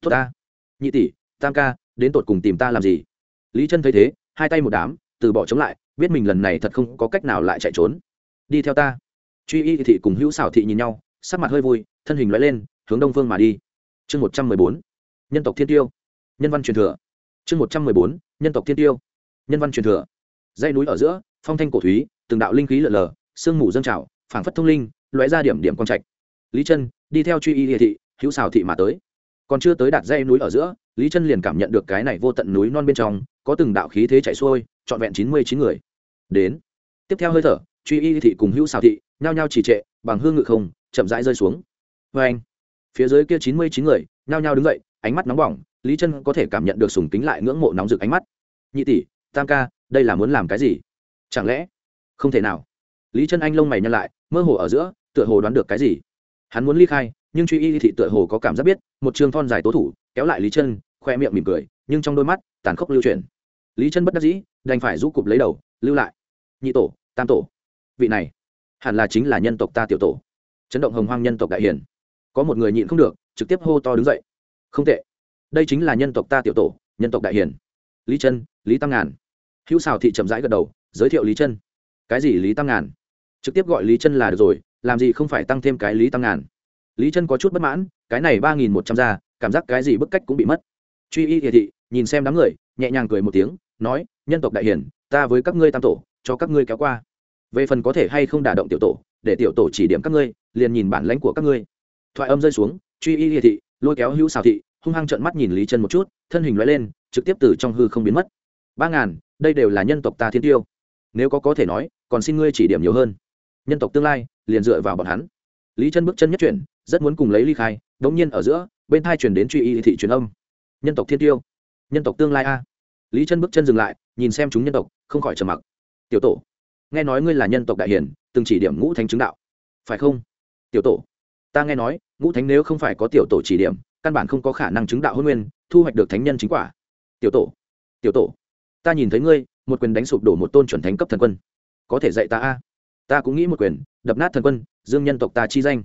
tốt ta. Nhị tỷ, tam ca, đến tột cùng tìm ta làm gì? Lý chân thấy thế, hai tay một đám, từ bỏ chống lại, biết mình lần này thật không có cách nào lại chạy trốn. Đi theo ta. Truy y thị cùng hữu xảo thị nhìn nhau, sắc mặt hơi vui, thân hình loại lên, hướng đông phương mà đi. Chương một trăm mười bốn. Nhân tộc thiên tiêu nhân văn truyền thừa. Chương một trăm mười bốn, nhân tộc thiên tiêu. Nhân văn truyền thừa. Dây núi ở giữa, phong thanh cổ thúy, từng đạo linh khí lợn lờ, sương mù dâng trào, phảng phất thông linh, lóe ra điểm điểm quang trạch. Lý chân đi theo truy y địa thị, hữu xào thị mà tới. Còn chưa tới đạt dây núi ở giữa, lý chân liền cảm nhận được cái này vô tận núi non bên trong, có từng đạo khí thế chạy xuôi, trọn vẹn chín mươi chín người. Đến. Tiếp theo hơi thở, truy y thị cùng hữu xào thị nhao nhao trì trệ, bằng hương ngự không, chậm rãi rơi xuống. Vê anh phía dưới kia chín mươi chín người nhao nhao đứng dậy, ánh mắt nóng bỏng lý chân có thể cảm nhận được sùng kính lại ngưỡng mộ nóng rực ánh mắt. Nhị tỷ, tam ca, đây là muốn làm cái gì? Chẳng lẽ? Không thể nào. Lý chân anh lông mày nhăn lại, mơ hồ ở giữa, tựa hồ đoán được cái gì. Hắn muốn ly khai, nhưng truy y thị tựa hồ có cảm giác biết, một trường thon dài tố thủ, kéo lại lý chân khoe miệng mỉm cười, nhưng trong đôi mắt, tàn khốc lưu truyền lý chân bất đắc dĩ, đành phải rũ cụp lấy đầu, lưu lại. Nhị tổ, tam tổ. Vị này, hẳn là chính là nhân tộc ta tiểu tổ. Chấn động hồng hoang nhân tộc đại hiền có một người nhịn không được, trực tiếp hô to đứng dậy. Không tệ đây chính là nhân tộc ta tiểu tổ, nhân tộc đại hiền. Lý Trân lý tam ngàn. Hữu xào thị chậm rãi gật đầu, giới thiệu lý Trân cái gì lý tam ngàn? Trực tiếp gọi lý Trân là được rồi, làm gì không phải tăng thêm cái lý tam ngàn? Lý Trân có chút bất mãn, cái này ba nghìn một trăm ra, cảm giác cái gì bức cách cũng bị mất. Truy y hiệp thị, nhìn xem đám người, nhẹ nhàng cười một tiếng, nói, nhân tộc đại hiển ta với các ngươi tam tổ, cho các ngươi kéo qua. Về phần có thể hay không đả động tiểu tổ, để tiểu tổ chỉ điểm các ngươi, liền nhìn bản lãnh của các ngươi. Thoại âm rơi xuống, truy y hiệp thị, lôi kéo hữu xào thị hung hăng trợn mắt nhìn lý chân một chút, thân hình loại lên, trực tiếp từ trong hư không biến mất. Ba ngàn, đây đều là nhân tộc ta thiên tiêu. Nếu có có thể nói, còn xin ngươi chỉ điểm nhiều hơn. Nhân tộc tương lai, liền dựa vào bọn hắn. Lý chân bước chân nhất chuyển, rất muốn cùng lấy ly khai, đống nhiên ở giữa, bên thai chuyển đến truy y thị truyền âm. Nhân tộc thiên tiêu. Nhân tộc tương lai a. Lý chân bước chân dừng lại, nhìn xem chúng nhân tộc, không khỏi trầm mặc. Tiểu tổ, nghe nói ngươi là nhân tộc đại hiển, từng chỉ điểm ngũ thánh chứng đạo. Phải không? Tiểu tổ, ta nghe nói, ngũ thánh nếu không phải có tiểu tổ chỉ điểm căn bản không có khả năng chứng đạo hôn nguyên, thu hoạch được thánh nhân chính quả. Tiểu tổ tiểu tổ, ta nhìn thấy ngươi, một quyền đánh sụp đổ một tôn chuẩn thánh cấp thần quân. Có thể dạy ta a? Ta cũng nghĩ một quyền, đập nát thần quân, dương nhân tộc ta chi danh.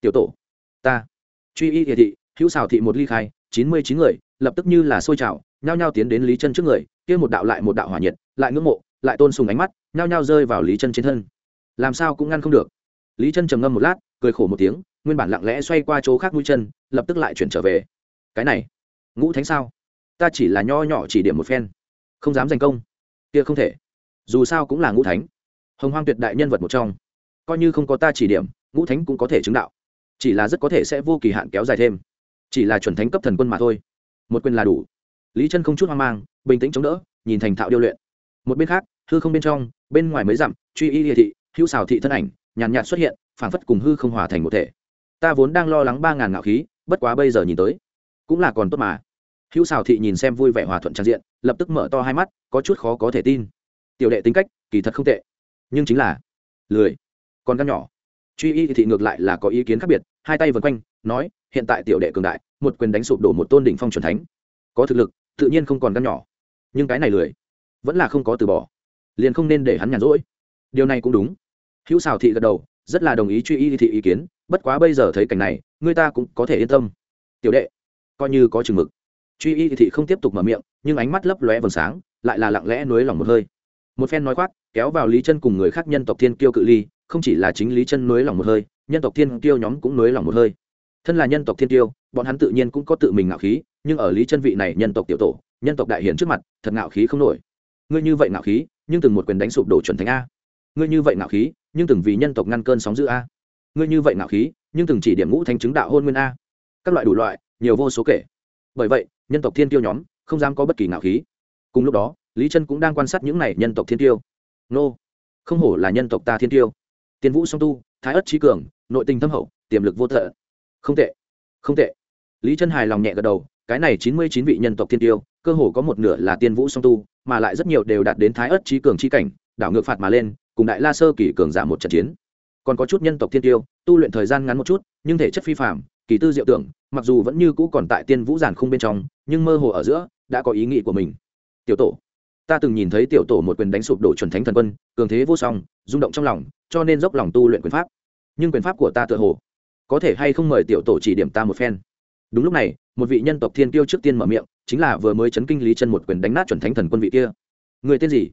Tiểu tổ, ta. Truy y địa thị, hữu xào thị một ly khai, chín mươi chín người, lập tức như là sôi trào, nhao nhao tiến đến lý chân trước người, kia một đạo lại một đạo hỏa nhiệt, lại ngưỡng mộ, lại tôn sùng ánh mắt, nhao nhao rơi vào lý chân trên thân. Làm sao cũng ngăn không được. Lý chân trầm ngâm một lát cười khổ một tiếng, nguyên bản lặng lẽ xoay qua chỗ khác mũi chân, lập tức lại chuyển trở về. Cái này, ngũ thánh sao? Ta chỉ là nho nhỏ chỉ điểm một phen. Không dám giành công. Kia không thể. Dù sao cũng là ngũ thánh. Hồng hoang tuyệt đại nhân vật một trong. Coi như không có ta chỉ điểm, ngũ thánh cũng có thể chứng đạo. Chỉ là rất có thể sẽ vô kỳ hạn kéo dài thêm. Chỉ là chuẩn thánh cấp thần quân mà thôi. Một quyền là đủ. Lý chân không chút hoang mang, bình tĩnh chống đỡ, nhìn thành thạo điêu luyện. Một bên khác, hư không bên trong, bên ngoài mới dặm, truy y địa thị, hữu xào thị thân ảnh nhàn nhạt xuất hiện, phảng phất cùng hư không hòa thành một thể. Ta vốn đang lo lắng ba ngàn ngạo khí, bất quá bây giờ nhìn tới, cũng là còn tốt mà. Hữu xào thị nhìn xem vui vẻ hòa thuận trang diện, lập tức mở to hai mắt, có chút khó có thể tin. Tiểu đệ tính cách, kỳ thật không tệ, nhưng chính là lười, còn căn nhỏ. Truy y thị ngược lại là có ý kiến khác biệt, hai tay vần quanh, nói, hiện tại tiểu đệ cường đại, một quyền đánh sụp đổ một tôn đỉnh phong c thánh. Có thực lực, tự nhiên không còn căn nhỏ. Nhưng cái này lười, vẫn là không có từ bỏ, liền không nên để hắn nhàn rỗi. Điều này cũng đúng hữu xào thị gật đầu, rất là đồng ý truy y thị ý kiến, bất quá bây giờ thấy cảnh này, người ta cũng có thể yên tâm. Tiểu đệ, coi như có chừng mực. Truy y thị không tiếp tục mở miệng, nhưng ánh mắt lấp lóe vầng sáng, lại là lặng lẽ nuối lòng một hơi. Một phen nói khoác, kéo vào lý chân cùng người khác nhân tộc thiên kiêu cự ly, không chỉ là chính lý chân nuối lòng một hơi, nhân tộc thiên kiêu nhóm cũng nuối lòng một hơi. Thân là nhân tộc thiên kiêu, bọn hắn tự nhiên cũng có tự mình ngạo khí, nhưng ở lý chân vị này nhân tộc tiểu tổ, nhân tộc đại hiển trước mặt, thật ngạo khí không nổi. Ngươi như vậy ngạo khí, nhưng từng một quyền đánh sụp đổ chuẩn thánh a. Ngươi như vậy ngạo khí nhưng từng vì nhân tộc ngăn cơn sóng dữ a. Ngươi như vậy ngạo khí, nhưng từng chỉ điểm ngũ thanh chứng đạo hôn nguyên a. Các loại đủ loại, nhiều vô số kể. Bởi vậy, nhân tộc thiên tiêu nhóm không dám có bất kỳ ngạo khí. Cùng lúc đó, lý chân cũng đang quan sát những này nhân tộc thiên tiêu. Nô, không hổ là nhân tộc ta thiên tiêu. Tiên vũ song tu, thái ất trí cường, nội tình thâm hậu, tiềm lực vô thợ không tệ không tệ. Lý chân hài lòng nhẹ gật đầu, cái này chín mươi chín vị nhân tộc thiên tiêu, cơ hồ có một nửa là tiên vũ song tu, mà lại rất nhiều đều đạt đến thái ất trí cường chi cảnh, đảo ngược phạt mà lên cùng đại la sơ kỳ cường giả một trận chiến. Còn có chút nhân tộc thiên tiêu, tu luyện thời gian ngắn một chút, nhưng thể chất phi phạm kỳ tư diệu tưởng, mặc dù vẫn như cũ còn tại tiên vũ giản không bên trong, nhưng mơ hồ ở giữa, đã có ý nghĩ của mình. Tiểu tổ, ta từng nhìn thấy tiểu tổ một quyền đánh sụp đổ chuẩn thánh thần quân, cường thế vô song, rung động trong lòng, cho nên dốc lòng tu luyện quyền pháp. Nhưng quyền pháp của ta tựa hồ, có thể hay không mời tiểu tổ chỉ điểm ta một phen? Đúng lúc này, một vị nhân tộc thiên tiêu trước tiên mở miệng, chính là vừa mới chấn kinh lý chân một quyền đánh nát chuẩn thánh thần quân vị kia. Người tên gì?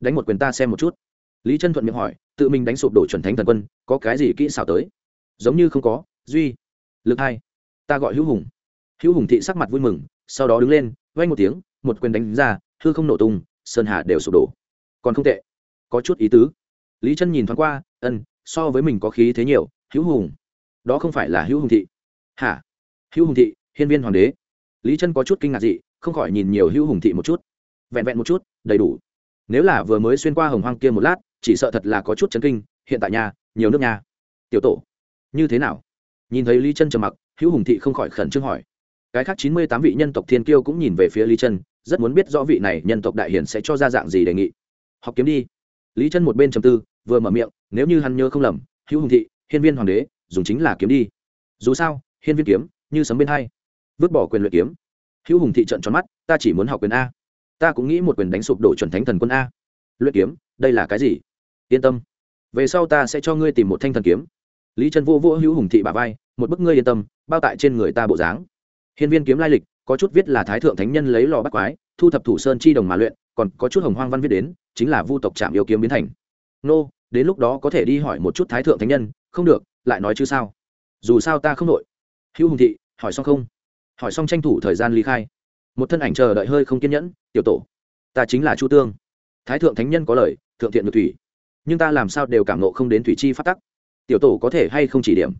Đánh một quyền ta xem một chút lý chân thuận miệng hỏi, tự mình đánh sụp đổ chuẩn thánh thần quân, có cái gì kỹ xảo tới? Giống như không có. Duy. Lực hai. Ta gọi hữu hùng. Hữu hùng thị sắc mặt vui mừng, sau đó đứng lên vay một tiếng, một quyền đánh ra, hư không nổ tung, sơn hà đều sụp đổ. Còn không tệ. Có chút ý tứ. Lý chân nhìn thoáng qua, ân, so với mình có khí thế nhiều, hữu hùng. Đó không phải là hữu hùng thị. Hả? Hữu hùng thị, hiên viên hoàng đế. Lý chân có chút kinh ngạc dị, không khỏi nhìn nhiều hữu hùng thị một chút. Vẹn vẹn một chút, đầy đủ. Nếu là vừa mới xuyên qua hồng hoang kia một lát chỉ sợ thật là có chút chấn kinh, hiện tại nhà nhiều nước nhà tiểu tổ, như thế nào? Nhìn thấy lý chân trầm mặc, hữu hùng thị không khỏi khẩn trương hỏi. Cái khác chín mươi tám vị nhân tộc thiên kiêu cũng nhìn về phía lý chân, rất muốn biết rõ vị này nhân tộc đại hiển sẽ cho ra dạng gì đề nghị. Học kiếm đi. Lý chân một bên trầm tư, vừa mở miệng, nếu như hắn nhớ không lầm, hữu hùng thị, hiên viên hoàng đế, dùng chính là kiếm đi. Dù sao, hiên viên kiếm, như sấm bên hay vứt bỏ quyền luyện kiếm. Hữu hùng thị trận tròn mắt, ta chỉ muốn học quyền a. Ta cũng nghĩ một quyền đánh sụp đổ chuẩn thánh thần quân a. Luyện kiếm, đây là cái gì? Yên tâm. Về sau ta sẽ cho ngươi tìm một thanh thần kiếm. Lý trần vô vô hữu hùng thị bà vai, một bức ngươi yên tâm, bao tại trên người ta bộ dáng. Hiên viên kiếm lai lịch, có chút viết là thái thượng thánh nhân lấy lò bắt quái, thu thập thủ sơn chi đồng mà luyện, còn có chút hồng hoang văn viết đến, chính là vu tộc trạm yêu kiếm biến thành. Nô, đến lúc đó có thể đi hỏi một chút thái thượng thánh nhân, không được, lại nói chứ sao? Dù sao ta không nội. hữu hùng thị, hỏi xong không? Hỏi xong tranh thủ thời gian ly khai. Một thân ảnh chờ đợi hơi không kiên nhẫn, tiểu tổ, ta chính là chu tương. Thái thượng thánh nhân có lời, thượng thiện ngược thủy nhưng ta làm sao đều cảm nộ không đến thủy chi phát tắc. Tiểu tổ có thể hay không chỉ điểm?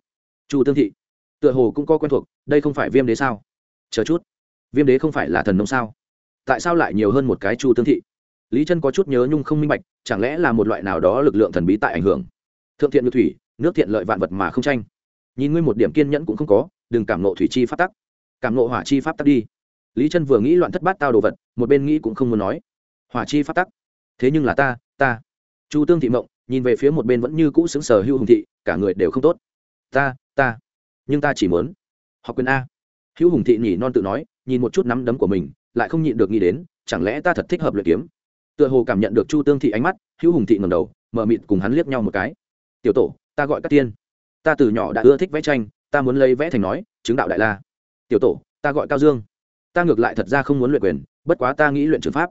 Chu tương thị, tựa hồ cũng có quen thuộc, đây không phải viêm đế sao? Chờ chút, viêm đế không phải là thần nông sao? Tại sao lại nhiều hơn một cái chu tương thị? Lý chân có chút nhớ nhung không minh bạch, chẳng lẽ là một loại nào đó lực lượng thần bí tại ảnh hưởng? Thượng thiện như thủy, nước thiện lợi vạn vật mà không tranh. Nhìn ngươi một điểm kiên nhẫn cũng không có, đừng cảm nộ thủy chi phát tắc. Cảm nộ hỏa chi pháp tắc đi. Lý chân vừa nghĩ loạn thất bát tao đồ vật, một bên nghĩ cũng không muốn nói. Hỏa chi pháp tắc? Thế nhưng là ta ta chu tương thị mộng, nhìn về phía một bên vẫn như cũ xứng sờ hưu hùng thị, cả người đều không tốt. Ta ta, nhưng ta chỉ muốn học quyền a. Hữu hùng thị nhỉ non tự nói, nhìn một chút nắm đấm của mình, lại không nhịn được nghĩ đến, chẳng lẽ ta thật thích hợp luyện kiếm? Tựa hồ cảm nhận được chu tương thị ánh mắt hữu hùng thị ngầm đầu, mở mịt cùng hắn liếc nhau một cái. Tiểu tổ, ta gọi các tiên. Ta từ nhỏ đã ưa thích vẽ tranh, ta muốn lấy vẽ thành nói, chứng đạo đại la. Tiểu tổ, ta gọi cao dương. Ta ngược lại thật ra không muốn luyện quyền, bất quá ta nghĩ luyện trường pháp.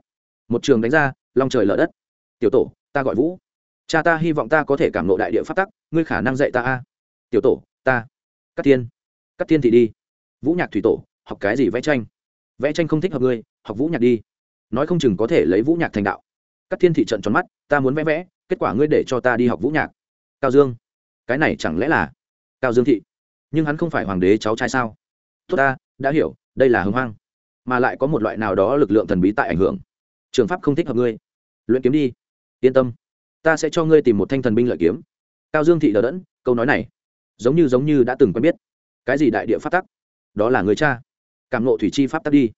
Một trường đánh ra, long trời lở đất. Tiểu tổ ta gọi vũ cha ta hy vọng ta có thể cảm nộ đại địa phát tắc ngươi khả năng dạy ta a tiểu tổ ta cắt tiên cắt tiên thì đi vũ nhạc thủy tổ học cái gì vẽ tranh vẽ tranh không thích hợp ngươi học vũ nhạc đi nói không chừng có thể lấy vũ nhạc thành đạo cắt thiên thị trận tròn mắt ta muốn vẽ vẽ kết quả ngươi để cho ta đi học vũ nhạc cao dương cái này chẳng lẽ là cao dương thị nhưng hắn không phải hoàng đế cháu trai sao tốt ta đã hiểu đây là hưng hoang mà lại có một loại nào đó lực lượng thần bí tại ảnh hưởng trường pháp không thích hợp ngươi luyện kiếm đi yên tâm. Ta sẽ cho ngươi tìm một thanh thần binh lợi kiếm. Cao dương thị đờ đẫn câu nói này giống như giống như đã từng quen biết. Cái gì đại địa phát tắc? Đó là người cha. Cảm nộ thủy chi pháp tắc đi.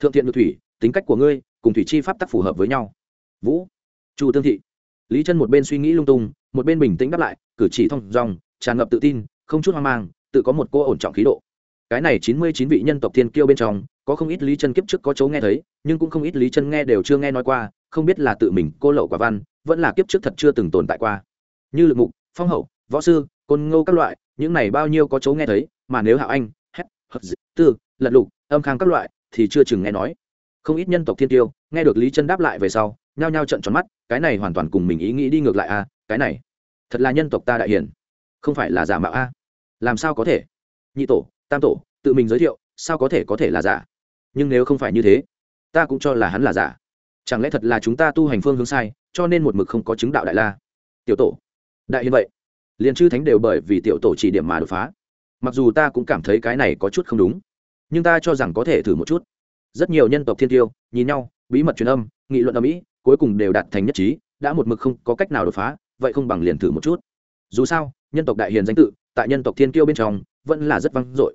Thượng thiện được thủy tính cách của ngươi cùng thủy chi pháp tắc phù hợp với nhau. Vũ chu tương thị. Lý chân một bên suy nghĩ lung tung một bên bình tĩnh đáp lại cử chỉ thông dòng, tràn ngập tự tin không chút hoang mang tự có một cô ổn trọng khí độ. Cái này chín mươi chín vị nhân tộc thiên kiêu bên trong có không ít lý chân kiếp trước có chỗ nghe thấy nhưng cũng không ít lý chân nghe đều chưa nghe nói qua không biết là tự mình cô lậu quả văn vẫn là kiếp trước thật chưa từng tồn tại qua. Như lực mục phong hậu võ sư côn ngô các loại những này bao nhiêu có chỗ nghe thấy mà nếu hạo anh hét hật dị, tư lật lục âm khang các loại thì chưa chừng nghe nói. Không ít nhân tộc thiên tiêu nghe được lý chân đáp lại về sau nhao nhao trận tròn mắt cái này hoàn toàn cùng mình ý nghĩ đi ngược lại a à, cái này thật là nhân tộc ta đại hiển không phải là giả mạo a à. làm sao có thể? Nhị tổ tam tổ tự mình giới thiệu sao có thể có thể là giả? Nhưng nếu không phải như thế ta cũng cho là hắn là giả chẳng lẽ thật là chúng ta tu hành phương hướng sai, cho nên một mực không có chứng đạo đại la? Tiểu tổ. Đại hiền vậy. Liền chư thánh đều bởi vì tiểu tổ chỉ điểm mà đột phá. Mặc dù ta cũng cảm thấy cái này có chút không đúng, nhưng ta cho rằng có thể thử một chút. Rất nhiều nhân tộc thiên tiêu, nhìn nhau, bí mật truyền âm, nghị luận ở mỹ cuối cùng đều đạt thành nhất trí, đã một mực không có cách nào đột phá, vậy không bằng liền thử một chút. Dù sao, nhân tộc đại hiền danh tự, tại nhân tộc thiên kiêu bên trong, vẫn là rất vang dội.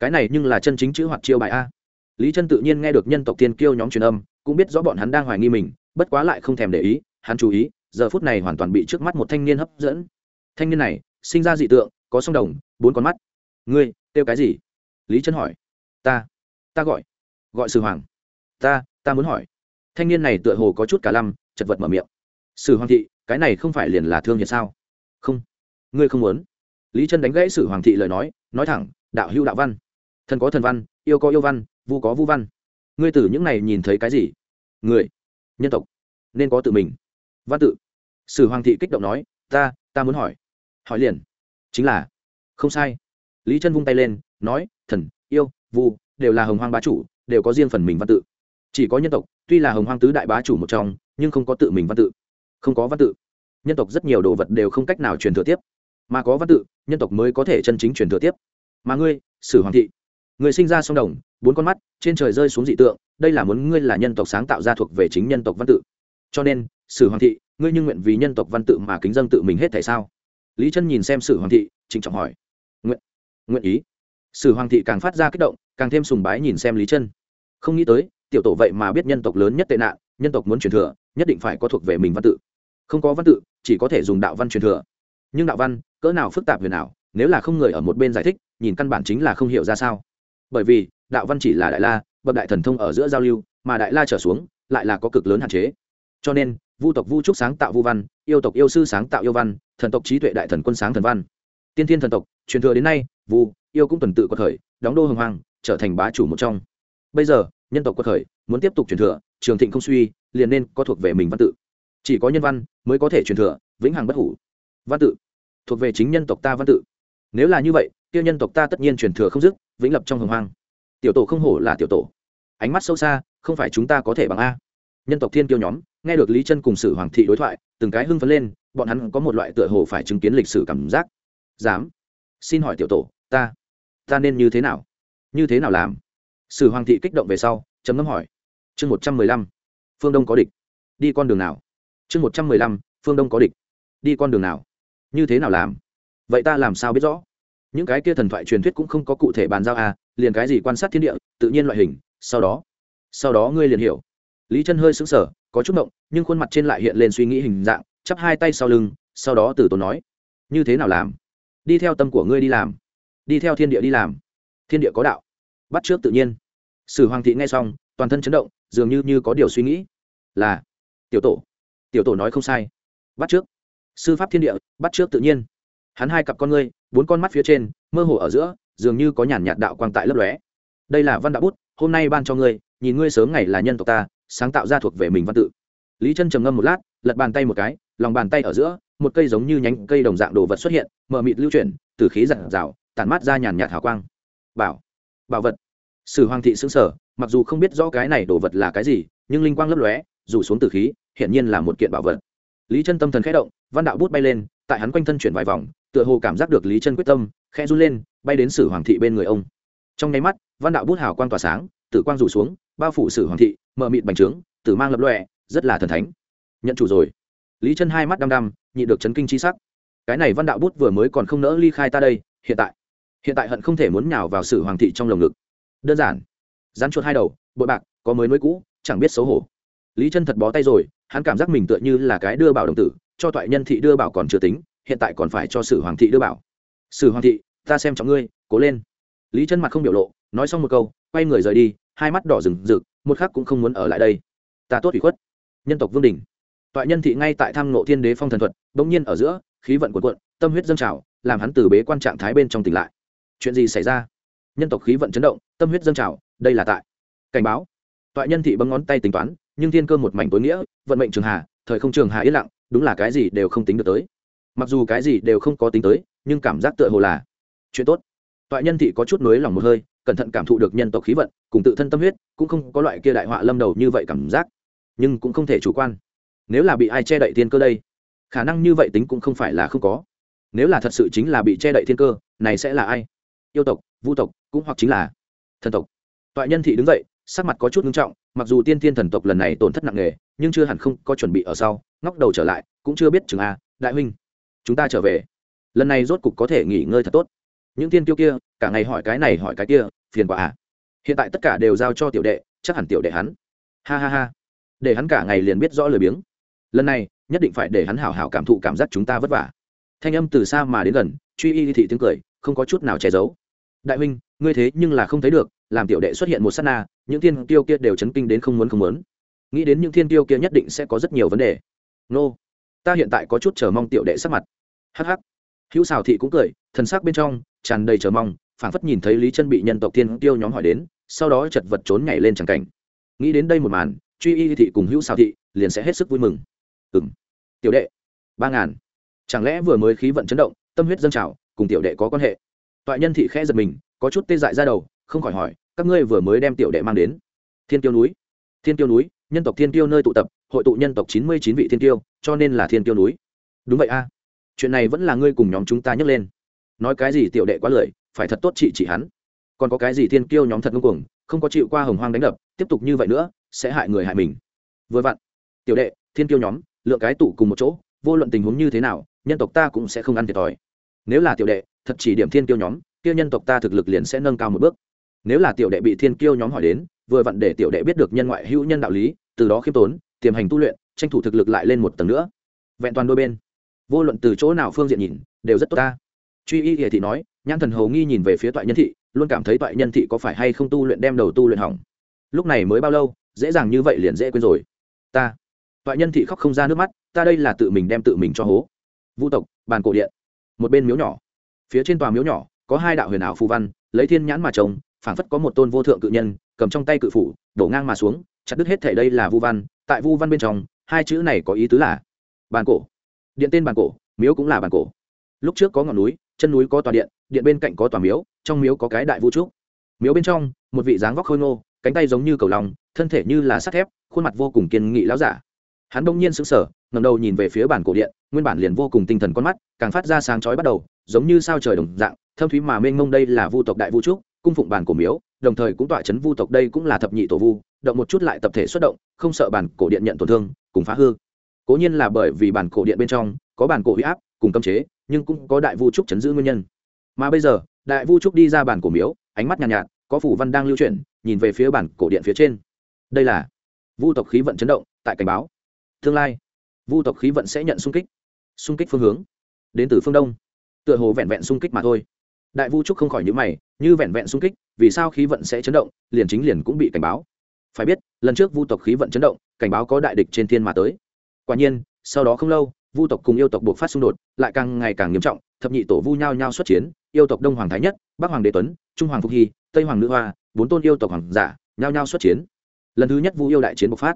Cái này nhưng là chân chính chữ hoạt chiêu bài a lý chân tự nhiên nghe được nhân tộc tiên kiêu nhóm truyền âm, cũng biết rõ bọn hắn đang hoài nghi mình, bất quá lại không thèm để ý, hắn chú ý, giờ phút này hoàn toàn bị trước mắt một thanh niên hấp dẫn. Thanh niên này, sinh ra dị tượng, có song đồng, bốn con mắt. Ngươi, kêu cái gì? Lý chân hỏi. Ta ta gọi gọi sử hoàng. Ta ta muốn hỏi. Thanh niên này tựa hồ có chút cả lăm, chật vật mở miệng. Sử hoàng thị, cái này không phải liền là thương nhiệt sao? Không, ngươi không muốn. Lý chân đánh gãy sử hoàng thị lời nói nói thẳng, đạo hữu đạo văn. Thần có thần văn, yêu có yêu văn vu có vu văn. Ngươi từ những này nhìn thấy cái gì? Người, nhân tộc, nên có tự mình. Văn tự. Sử hoàng thị kích động nói, ta ta muốn hỏi. Hỏi liền. Chính là, không sai. Lý chân vung tay lên, nói, thần, yêu, vu, đều là hồng hoang bá chủ, đều có riêng phần mình văn tự. Chỉ có nhân tộc, tuy là hồng hoang tứ đại bá chủ một trong, nhưng không có tự mình văn tự. Không có văn tự. Nhân tộc rất nhiều đồ vật đều không cách nào truyền thừa tiếp. Mà có văn tự, nhân tộc mới có thể chân chính truyền thừa tiếp. Mà ngươi, sử hoàng thị người sinh ra sông đồng, bốn con mắt, trên trời rơi xuống dị tượng, đây là muốn ngươi là nhân tộc sáng tạo ra thuộc về chính nhân tộc văn tự. Cho nên, sử hoàng thị, ngươi như nguyện vì nhân tộc văn tự mà kính dân tự mình hết tại sao? Lý chân nhìn xem sử hoàng thị, trịnh trọng hỏi. Nguyện nguyện ý. Sử hoàng thị càng phát ra kích động, càng thêm sùng bái nhìn xem lý chân. Không nghĩ tới, tiểu tổ vậy mà biết nhân tộc lớn nhất tệ nạn, nhân tộc muốn truyền thừa, nhất định phải có thuộc về mình văn tự. Không có văn tự, chỉ có thể dùng đạo văn truyền thừa. Nhưng đạo văn, cỡ nào phức tạp về nào nếu là không người ở một bên giải thích, nhìn căn bản chính là không hiểu ra sao bởi vì đạo văn chỉ là đại la, bậc đại thần thông ở giữa giao lưu, mà đại la trở xuống lại là có cực lớn hạn chế. Cho nên, vu tộc vu trúc sáng tạo vu văn, yêu tộc yêu sư sáng tạo yêu văn, thần tộc trí tuệ đại thần quân sáng thần văn. Tiên thiên thần tộc, truyền thừa đến nay, vu, yêu cũng tuần tự có thời đóng đô hồng hoàng trở thành bá chủ một trong. Bây giờ, nhân tộc có thời muốn tiếp tục truyền thừa, trường thịnh không suy, liền nên có thuộc về mình văn tự. Chỉ có nhân văn mới có thể truyền thừa, vĩnh hằng bất hủ. Văn tự thuộc về chính nhân tộc ta văn tự. Nếu là như vậy tiêu nhân tộc ta tất nhiên truyền thừa không dứt vĩnh lập trong hồng hoang. Tiểu tổ không hổ là tiểu tổ. Ánh mắt sâu xa, không phải chúng ta có thể bằng a. Nhân tộc thiên kiêu nhóm, nghe được lý chân cùng sử hoàng thị đối thoại, từng cái hưng phấn lên, bọn hắn có một loại tựa hồ phải chứng kiến lịch sử cảm giác. Dám. Xin hỏi tiểu tổ, ta ta nên như thế nào? Như thế nào làm? Sử hoàng thị kích động về sau chấm ngâm hỏi. Chương một trăm mười lăm. Phương đông có địch. Đi con đường nào? Chương một trăm mười lăm, phương đông có địch. Đi con đường nào? Như thế nào làm? Vậy ta làm sao biết rõ? Những cái kia thần thoại truyền thuyết cũng không có cụ thể bàn giao à liền cái gì quan sát thiên địa, tự nhiên loại hình, sau đó. Sau đó ngươi liền hiểu. Lý chân hơi sững sờ, có chút động nhưng khuôn mặt trên lại hiện lên suy nghĩ hình dạng, chắp hai tay sau lưng, sau đó từ tốn nói. Như thế nào làm? Đi theo tâm của ngươi đi làm. Đi theo thiên địa đi làm. Thiên địa có đạo. Bắt trước tự nhiên. Sử hoàng thị nghe xong, toàn thân chấn động, dường như như có điều suy nghĩ. Là, tiểu tổ. Tiểu tổ nói không sai. Bắt trước. Sư pháp thiên địa, bắt trước tự nhiên. Hắn hai cặp con ngươi bốn con mắt phía trên, mơ hồ ở giữa, dường như có nhàn nhạt đạo quang tại lấp lóe. Đây là văn đạo bút, hôm nay ban cho ngươi, nhìn ngươi sớm ngày là nhân tộc ta, sáng tạo ra thuộc về mình văn tự. Lý chân trầm ngâm một lát, lật bàn tay một cái, lòng bàn tay ở giữa, một cây giống như nhánh cây đồng dạng đồ vật xuất hiện, mờ mịt lưu chuyển, từ khí giặt rào, tản mát ra nhàn nhạt hào quang. Bảo bảo vật. Sử hoàng thị xứng sở mặc dù không biết rõ cái này đồ vật là cái gì, nhưng linh quang lấp lóe, rủ xuống từ khí hiện nhiên là một kiện bảo vật. Lý chân tâm thần khẽ động văn đạo bút bay lên, tại hắn quanh thân chuyển vài vòng, tựa hồ cảm giác được lý chân quyết tâm, khẽ run lên, bay đến sử hoàng thị bên người ông. Trong nháy mắt, văn đạo bút hào quang tỏa sáng, tử quang rủ xuống, bao phủ sử hoàng thị, mờ mịt bành trướng, tử mang lập lọe rất là thần thánh. Nhận chủ rồi. Lý chân hai mắt đăm đăm nhị được chấn kinh chi sắc. Cái này văn đạo bút vừa mới còn không nỡ ly khai ta đây, hiện tại. Hiện tại hận không thể muốn nhào vào sử hoàng thị trong lồng ngực. Đơn giản. Rán chuột hai đầu, bội bạc, có mới mới cũ, chẳng biết xấu hổ. Lý chân thật bó tay rồi, hắn cảm giác mình tựa như là cái đưa bảo đồng tử cho toại nhân thị đưa bảo còn chưa tính, hiện tại còn phải cho sử hoàng thị đưa bảo. Sử hoàng thị, ta xem trọng ngươi, cố lên. Lý chân mặt không biểu lộ, nói xong một câu, quay người rời đi, hai mắt đỏ rừng rực, một khắc cũng không muốn ở lại đây. Ta tốt ủy khuất. Nhân tộc vương đình toại nhân thị ngay tại tham ngộ thiên đế phong thần thuật, bỗng nhiên ở giữa, khí vận cuộn cuộn, tâm huyết dâng trào, làm hắn từ bế quan trạng thái bên trong tỉnh lại. Chuyện gì xảy ra? Nhân tộc khí vận chấn động, tâm huyết dâng trào, đây là tại. Cảnh báo. Toại nhân thị bấm ngón tay tính toán, nhưng thiên cơ một mảnh tối nghĩa, vận mệnh trường hà, thời không trường hà yên lặng đúng là cái gì đều không tính được tới. Mặc dù cái gì đều không có tính tới, nhưng cảm giác tựa hồ là chuyện tốt. Toại nhân thị có chút nối lòng một hơi, cẩn thận cảm thụ được nhân tộc khí vận, cùng tự thân tâm huyết, cũng không có loại kia đại họa lâm đầu như vậy cảm giác. Nhưng cũng không thể chủ quan. Nếu là bị ai che đậy thiên cơ đây, khả năng như vậy tính cũng không phải là không có. Nếu là thật sự chính là bị che đậy thiên cơ, này sẽ là ai? Yêu tộc, vu tộc, cũng hoặc chính là thần tộc. Toại nhân thị đứng dậy, sắc mặt có chút nghiêm trọng, mặc dù tiên thiên thần tộc lần này tổn thất nặng nề, nhưng chưa hẳn không có chuẩn bị ở sau ngóc đầu trở lại, cũng chưa biết chừng a, đại huynh, chúng ta trở về. Lần này rốt cục có thể nghỉ ngơi thật tốt. Những thiên tiêu kia, cả ngày hỏi cái này hỏi cái kia, phiền quả à hiện tại tất cả đều giao cho tiểu đệ, chắc hẳn tiểu đệ hắn. Ha ha ha. Để hắn cả ngày liền biết rõ lời biếng. Lần này, nhất định phải để hắn hảo hảo cảm thụ cảm giác chúng ta vất vả. Thanh âm từ xa mà đến gần, truy y thị tiếng cười, không có chút nào che giấu. Đại huynh, ngươi thế nhưng là không thấy được, làm tiểu đệ xuất hiện một s á t na, những thiên tiêu kia đều chấn kinh đến không muốn không muốn. Nghĩ đến những thiên tiêu kia nhất định sẽ có rất nhiều vấn đề nô, ta hiện tại có chút chờ mong tiểu đệ sắc mặt. Hh hữu xào thị cũng cười, thần sắc bên trong tràn đầy chờ mong, phảng phất nhìn thấy lý chân bị nhân tộc thiên tiêu nhóm hỏi đến, sau đó chật vật trốn nhảy lên tràng cảnh. Nghĩ đến đây một màn, truy y thị cùng hữu xào thị liền sẽ hết sức vui mừng. Ừ m tiểu đệ, ba ngàn. Chẳng lẽ vừa mới khí vận chấn động, tâm huyết dân trào, cùng tiểu đệ có quan hệ? Toại nhân thị khẽ giật mình, có chút tê dại ra đầu, không khỏi hỏi, các ngươi vừa mới đem tiểu đệ mang đến? Thiên tiêu núi. Thiên tiêu núi nhân tộc thiên tiêu nơi tụ tập, hội tụ nhân tộc chín mươi chín vị thiên tiêu cho nên là thiên tiêu núi. Đúng vậy a. Chuyện này vẫn là ngươi cùng nhóm chúng ta nhấc lên. Nói cái gì tiểu đệ quá lười phải thật tốt trị trị hắn. Còn có cái gì thiên kiêu nhóm thật ngưng cuồng, không có chịu qua hồng hoang đánh đập, tiếp tục như vậy nữa, sẽ hại người hại mình. Vừa vặn, tiểu đệ, thiên kiêu nhóm, lượng cái tụ cùng một chỗ, vô luận tình huống như thế nào, nhân tộc ta cũng sẽ không ăn thiệt thòi. Nếu là tiểu đệ, thật chỉ điểm thiên kiêu nhóm, kia nhân tộc ta thực lực liền sẽ nâng cao một bước. Nếu là tiểu đệ bị thiên kiêu nhóm hỏi đến vừa vặn để tiểu đệ biết được nhân ngoại hữu nhân đạo lý, từ đó khiêm tốn, tiềm hành tu luyện, tranh thủ thực lực lại lên một tầng nữa. Vẹn toàn đôi bên. Vô luận từ chỗ nào phương diện nhìn, đều rất tốt ta. Truy y hiệ thị nói, nhãn thần hầu nghi nhìn về phía toại nhân thị, luôn cảm thấy toại nhân thị có phải hay không tu luyện đem đầu tu luyện hỏng. Lúc này mới bao lâu, dễ dàng như vậy liền dễ quên rồi. Ta. Toại nhân thị khóc không ra nước mắt, ta đây là tự mình đem tự mình cho hố. Vũ tộc, bàn cổ điện. Một bên miếu nhỏ. Phía trên tòa miếu nhỏ, có hai đạo huyền ảo phù văn, lấy thiên nhãn mà trông phảng phất có một tôn vô thượng cự nhân cầm trong tay cự phủ, đổ ngang mà xuống, chặt đứt hết thể đây là vu văn. Tại vu văn bên trong, hai chữ này có ý tứ là bàn cổ. Điện tên bàn cổ, miếu cũng là bàn cổ. Lúc trước có ngọn núi, chân núi có tòa điện điện bên cạnh có tòa miếu, trong miếu có cái đại vũ trúc miếu bên trong, một vị dáng vóc khôi ngô, cánh tay giống như cầu lòng thân thể như là sắt thép, khuôn mặt vô cùng kiên nghị láo giả. Hắn đông nhiên sững sờ ngầm đầu nhìn về phía bản cổ điện, nguyên bản liền vô cùng tinh thần con mắt, càng phát ra sáng chói bắt đầu, giống như sao trời đồng dạng, thâm thúy mà mênh mông đây là vu tộc đại vũ trúc cung phụng bản cổ miếu đồng thời cũng tọa chấn vu tộc đây cũng là thập nhị tổ vu động một chút lại tập thể xuất động không sợ bản cổ điện nhận tổn thương cùng phá hư. Cố nhiên là bởi vì bản cổ điện bên trong có bản cổ huy áp cùng cấm chế nhưng cũng có đại vu trúc chấn giữ nguyên nhân. Mà bây giờ đại vu trúc đi ra bản cổ miếu ánh mắt nhàn nhạt, nhạt có phủ văn đang lưu chuyển nhìn về phía bản cổ điện phía trên. Đây là vu tộc khí vận chấn động tại cảnh báo. Tương lai vu tộc khí vận sẽ nhận xung kích xung kích phương hướng đến từ phương đông. Tựa hồ vẹn vẹn xung kích mà thôi đại vu trúc không khỏi nhữ mày, như vẹn vẹn xung kích, vì sao khí vận sẽ chấn động, liền chính liền cũng bị cảnh báo. Phải biết, lần trước vu tộc khí vận chấn động, cảnh báo có đại địch trên thiên mà tới. Quả nhiên, sau đó không lâu, vu tộc cùng yêu tộc buộc phát xung đột, lại càng ngày càng nghiêm trọng, thập nhị tổ vu nhao nhao xuất chiến, yêu tộc đông hoàng thái nhất, bắc hoàng đế tuấn, trung hoàng phục hy, tây hoàng nữ hoa, bốn tôn yêu tộc hoàng giả nhao nhao xuất chiến. Lần thứ nhất vu yêu đại chiến bộc phát.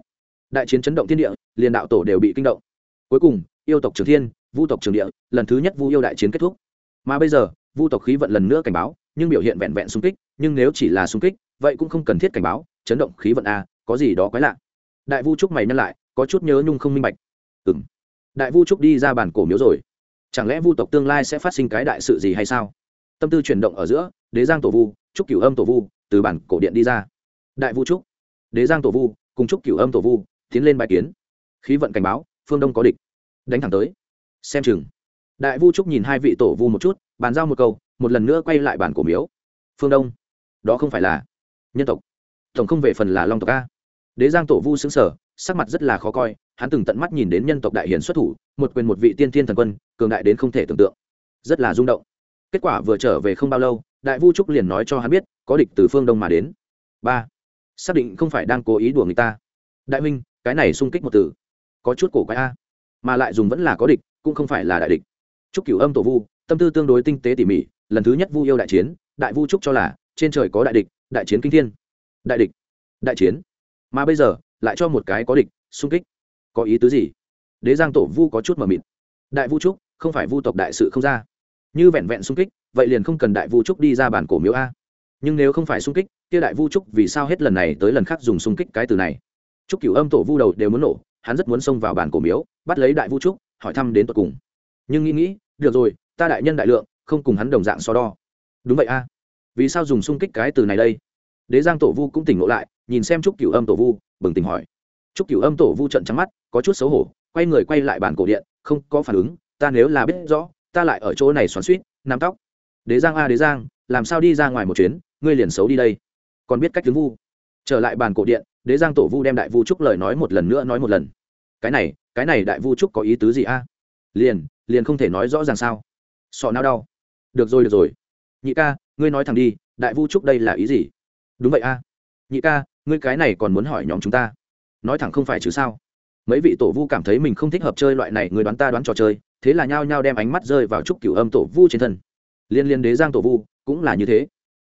Đại chiến chấn động thiên địa, liền đạo tổ đều bị kinh động. Cuối cùng, yêu tộc trường thiên, vu tộc trường địa, lần thứ nhất vu yêu đại chiến kết thúc. Mà bây giờ vu tộc khí vận lần nữa cảnh báo, nhưng biểu hiện vẹn vẹn xung kích, nhưng nếu chỉ là xung kích, vậy cũng không cần thiết cảnh báo, chấn động khí vận a, có gì đó quái lạ. Đại vu trúc mày nhân lại, có chút nhớ nhung không minh bạch. Ừ m đại vu trúc đi ra bàn cổ miếu rồi. Chẳng lẽ vu tộc tương lai sẽ phát sinh cái đại sự gì hay sao? Tâm tư chuyển động ở giữa, đế giang tổ vu, trúc cửu âm tổ vu, từ bản cổ điện đi ra. Đại vu trúc. Đế giang tổ vu, cùng trúc cửu âm tổ vu, tiến lên bài kiến. Khí vận cảnh báo, phương đông có địch. Đánh thẳng tới. Xem chừng đại vu trúc nhìn hai vị tổ vu một chút, bàn giao một câu, một lần nữa quay lại bản cổ miếu. Phương đông, đó không phải là nhân tộc. Tổng không về phần là long tộc a. Đế giang tổ vu xứng sở sắc mặt rất là khó coi, hắn từng tận mắt nhìn đến nhân tộc đại hiển xuất thủ, một quyền một vị tiên thiên thần quân, cường đại đến không thể tưởng tượng. Rất là rung động. Kết quả vừa trở về không bao lâu, đại vu trúc liền nói cho hắn biết, có địch từ phương đông mà đến. Ba, xác định không phải đang cố ý đùa người ta. Đại huynh, cái này sung kích một từ, có chút cổ quái a. Mà lại dùng vẫn là có địch, cũng không phải là đại địch trúc cửu âm tổ vu, tâm tư tương đối tinh tế tỉ mỉ, lần thứ nhất vu yêu đại chiến, đại vu trúc cho là, trên trời có đại địch, đại chiến kinh thiên. Đại địch, đại chiến. Mà bây giờ, lại cho một cái có địch, xung kích. Có ý tứ gì? Đế giang tổ vu có chút mờ mịt. Đại vu trúc, không phải vu tộc đại sự không ra. Như vẹn vẹn xung kích, vậy liền không cần đại vu trúc đi ra bản cổ miếu a. Nhưng nếu không phải xung kích, kia đại vu trúc vì sao hết lần này tới lần khác dùng xung kích cái từ này? Trúc cửu âm tổ vu đầu đều muốn nổ, hắn rất muốn xông vào bản cổ miếu, bắt lấy đại vu trúc, hỏi thăm đến tận cùng. Nhưng nghĩ nghĩ được rồi, ta đại nhân đại lượng, không cùng hắn đồng dạng so đo. Đúng vậy a. Vì sao dùng xung kích cái từ này đây? Đế giang tổ vu cũng tỉnh ngộ lại, nhìn xem trúc cửu âm tổ vu, bừng tỉnh hỏi. Trúc cửu âm tổ vu trận trắng mắt, có chút xấu hổ, quay người quay lại bản cổ điện, không có phản ứng, ta nếu là biết rõ, ta lại ở chỗ này xoắn suýt nắm tóc. Đế giang a, đế giang, làm sao đi ra ngoài một chuyến, ngươi liền xấu đi đây. Còn biết cách tướng vu. Trở lại bàn cổ điện, đế giang tổ vu đem đại vu trúc lời nói một lần nữa nói một lần. Cái này cái này đại vu trúc có ý tứ gì a? Liền liền không thể nói rõ ràng sao? Sọ não đau. Được rồi được rồi. Nhị ca, ngươi nói thẳng đi, đại vu trúc đây là ý gì? Đúng vậy a. Nhị ca, ngươi cái này còn muốn hỏi nhóm chúng ta? Nói thẳng không phải chứ sao? Mấy vị tổ vu cảm thấy mình không thích hợp chơi loại này, người đoán ta đoán trò chơi, thế là nhao nhao đem ánh mắt rơi vào trúc cửu âm tổ vu trên thân. Liên liên đế giang tổ vu, cũng là như thế.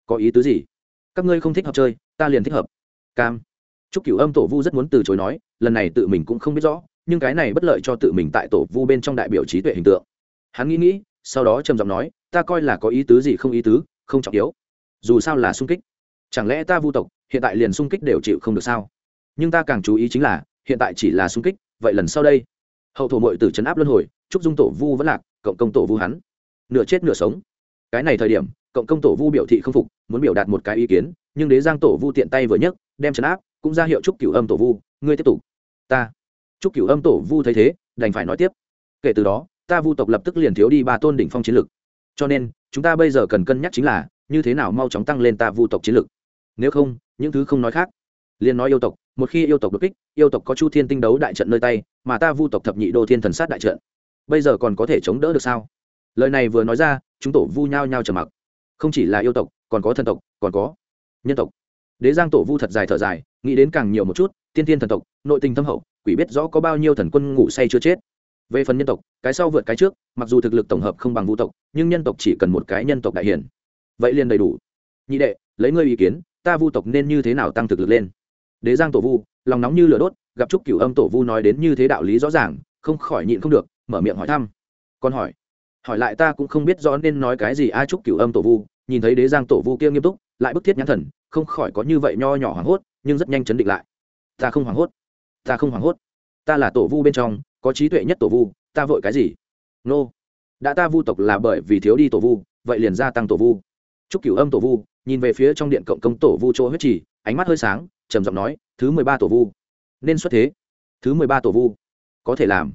Có ý tứ gì? Các ngươi không thích hợp chơi, ta liền thích hợp. Cam. Trúc cửu âm tổ vu rất muốn từ chối nói, lần này tự mình cũng không biết rõ nhưng cái này bất lợi cho tự mình tại tổ vu bên trong đại biểu trí tuệ hình tượng. Hắn nghĩ nghĩ, sau đó trầm giọng nói, ta coi là có ý tứ gì không ý tứ, không trọng yếu. Dù sao là sung kích. Chẳng lẽ ta vu tộc, hiện tại liền sung kích đều chịu không được sao? Nhưng ta càng chú ý chính là, hiện tại chỉ là sung kích, vậy lần sau đây? Hậu thổ mội từ trấn áp luân hồi trúc dung tổ vu vẫn lạc, cộng công tổ vu hắn. Nửa chết nửa sống. Cái này thời điểm, cộng công tổ vu biểu thị không phục, muốn biểu đạt một cái ý kiến, nhưng đế giang tổ vu tiện tay vừa nhấc, đem trấn áp, cũng ra hiệu trúc cửu âm tổ vu, ngươi tiếp tục. Ta trúc cửu âm tổ vu thấy thế, đành phải nói tiếp. Kể từ đó, ta vu tộc lập tức liền thiếu đi ba tôn đỉnh phong chiến lực. Cho nên, chúng ta bây giờ cần cân nhắc chính là, như thế nào mau chóng tăng lên ta vu tộc chiến lực. Nếu không, những thứ không nói khác. Liền nói yêu tộc, một khi yêu tộc đột kích, yêu tộc có chu thiên tinh đấu đại trận nơi tay, mà ta vu tộc thập nhị đô thiên thần sát đại trận. Bây giờ còn có thể chống đỡ được sao? Lời này vừa nói ra, chúng tổ vu nhao nhao trầm mặc. Không chỉ là yêu tộc, còn có thần tộc, còn có nhân tộc. Đế giang tổ vu thật dài thở dài, nghĩ đến càng nhiều một chút, tiên tiên thần tộc, nội tình thâm hậu quỷ biết rõ có bao nhiêu thần quân ngủ say chưa chết. Về phần nhân tộc, cái sau vượt cái trước, mặc dù thực lực tổng hợp không bằng vũ tộc, nhưng nhân tộc chỉ cần một cái nhân tộc đại hiển. Vậy liền đầy đủ. Nhị đệ, lấy ngươi ý kiến, ta vu tộc nên như thế nào tăng thực lực lên? Đế giang tổ vu, lòng nóng như lửa đốt, gặp trúc cửu âm tổ vu nói đến như thế đạo lý rõ ràng, không khỏi nhịn không được, mở miệng hỏi thăm. Còn hỏi hỏi lại ta cũng không biết rõ nên nói cái gì ai trúc cửu âm tổ vu, nhìn thấy đế giang tổ vu kia nghiêm túc, lại bức thiết nhãn thần, không khỏi có như vậy nho nhỏ hoảng hốt, nhưng rất nhanh chấn định lại. Ta không hoảng hốt ta không hoảng hốt. Ta là tổ vu bên trong, có trí tuệ nhất tổ vu, ta vội cái gì? Nô. Đã ta vu tộc là bởi vì thiếu đi tổ vu, vậy liền gia tăng tổ vu. Chúc cửu âm tổ vu, nhìn về phía trong điện cộng công tổ vu chỗ huyết trì, ánh mắt hơi sáng, trầm giọng nói, thứ mười ba tổ vu. Nên xuất thế. Thứ mười ba tổ vu. Có thể làm.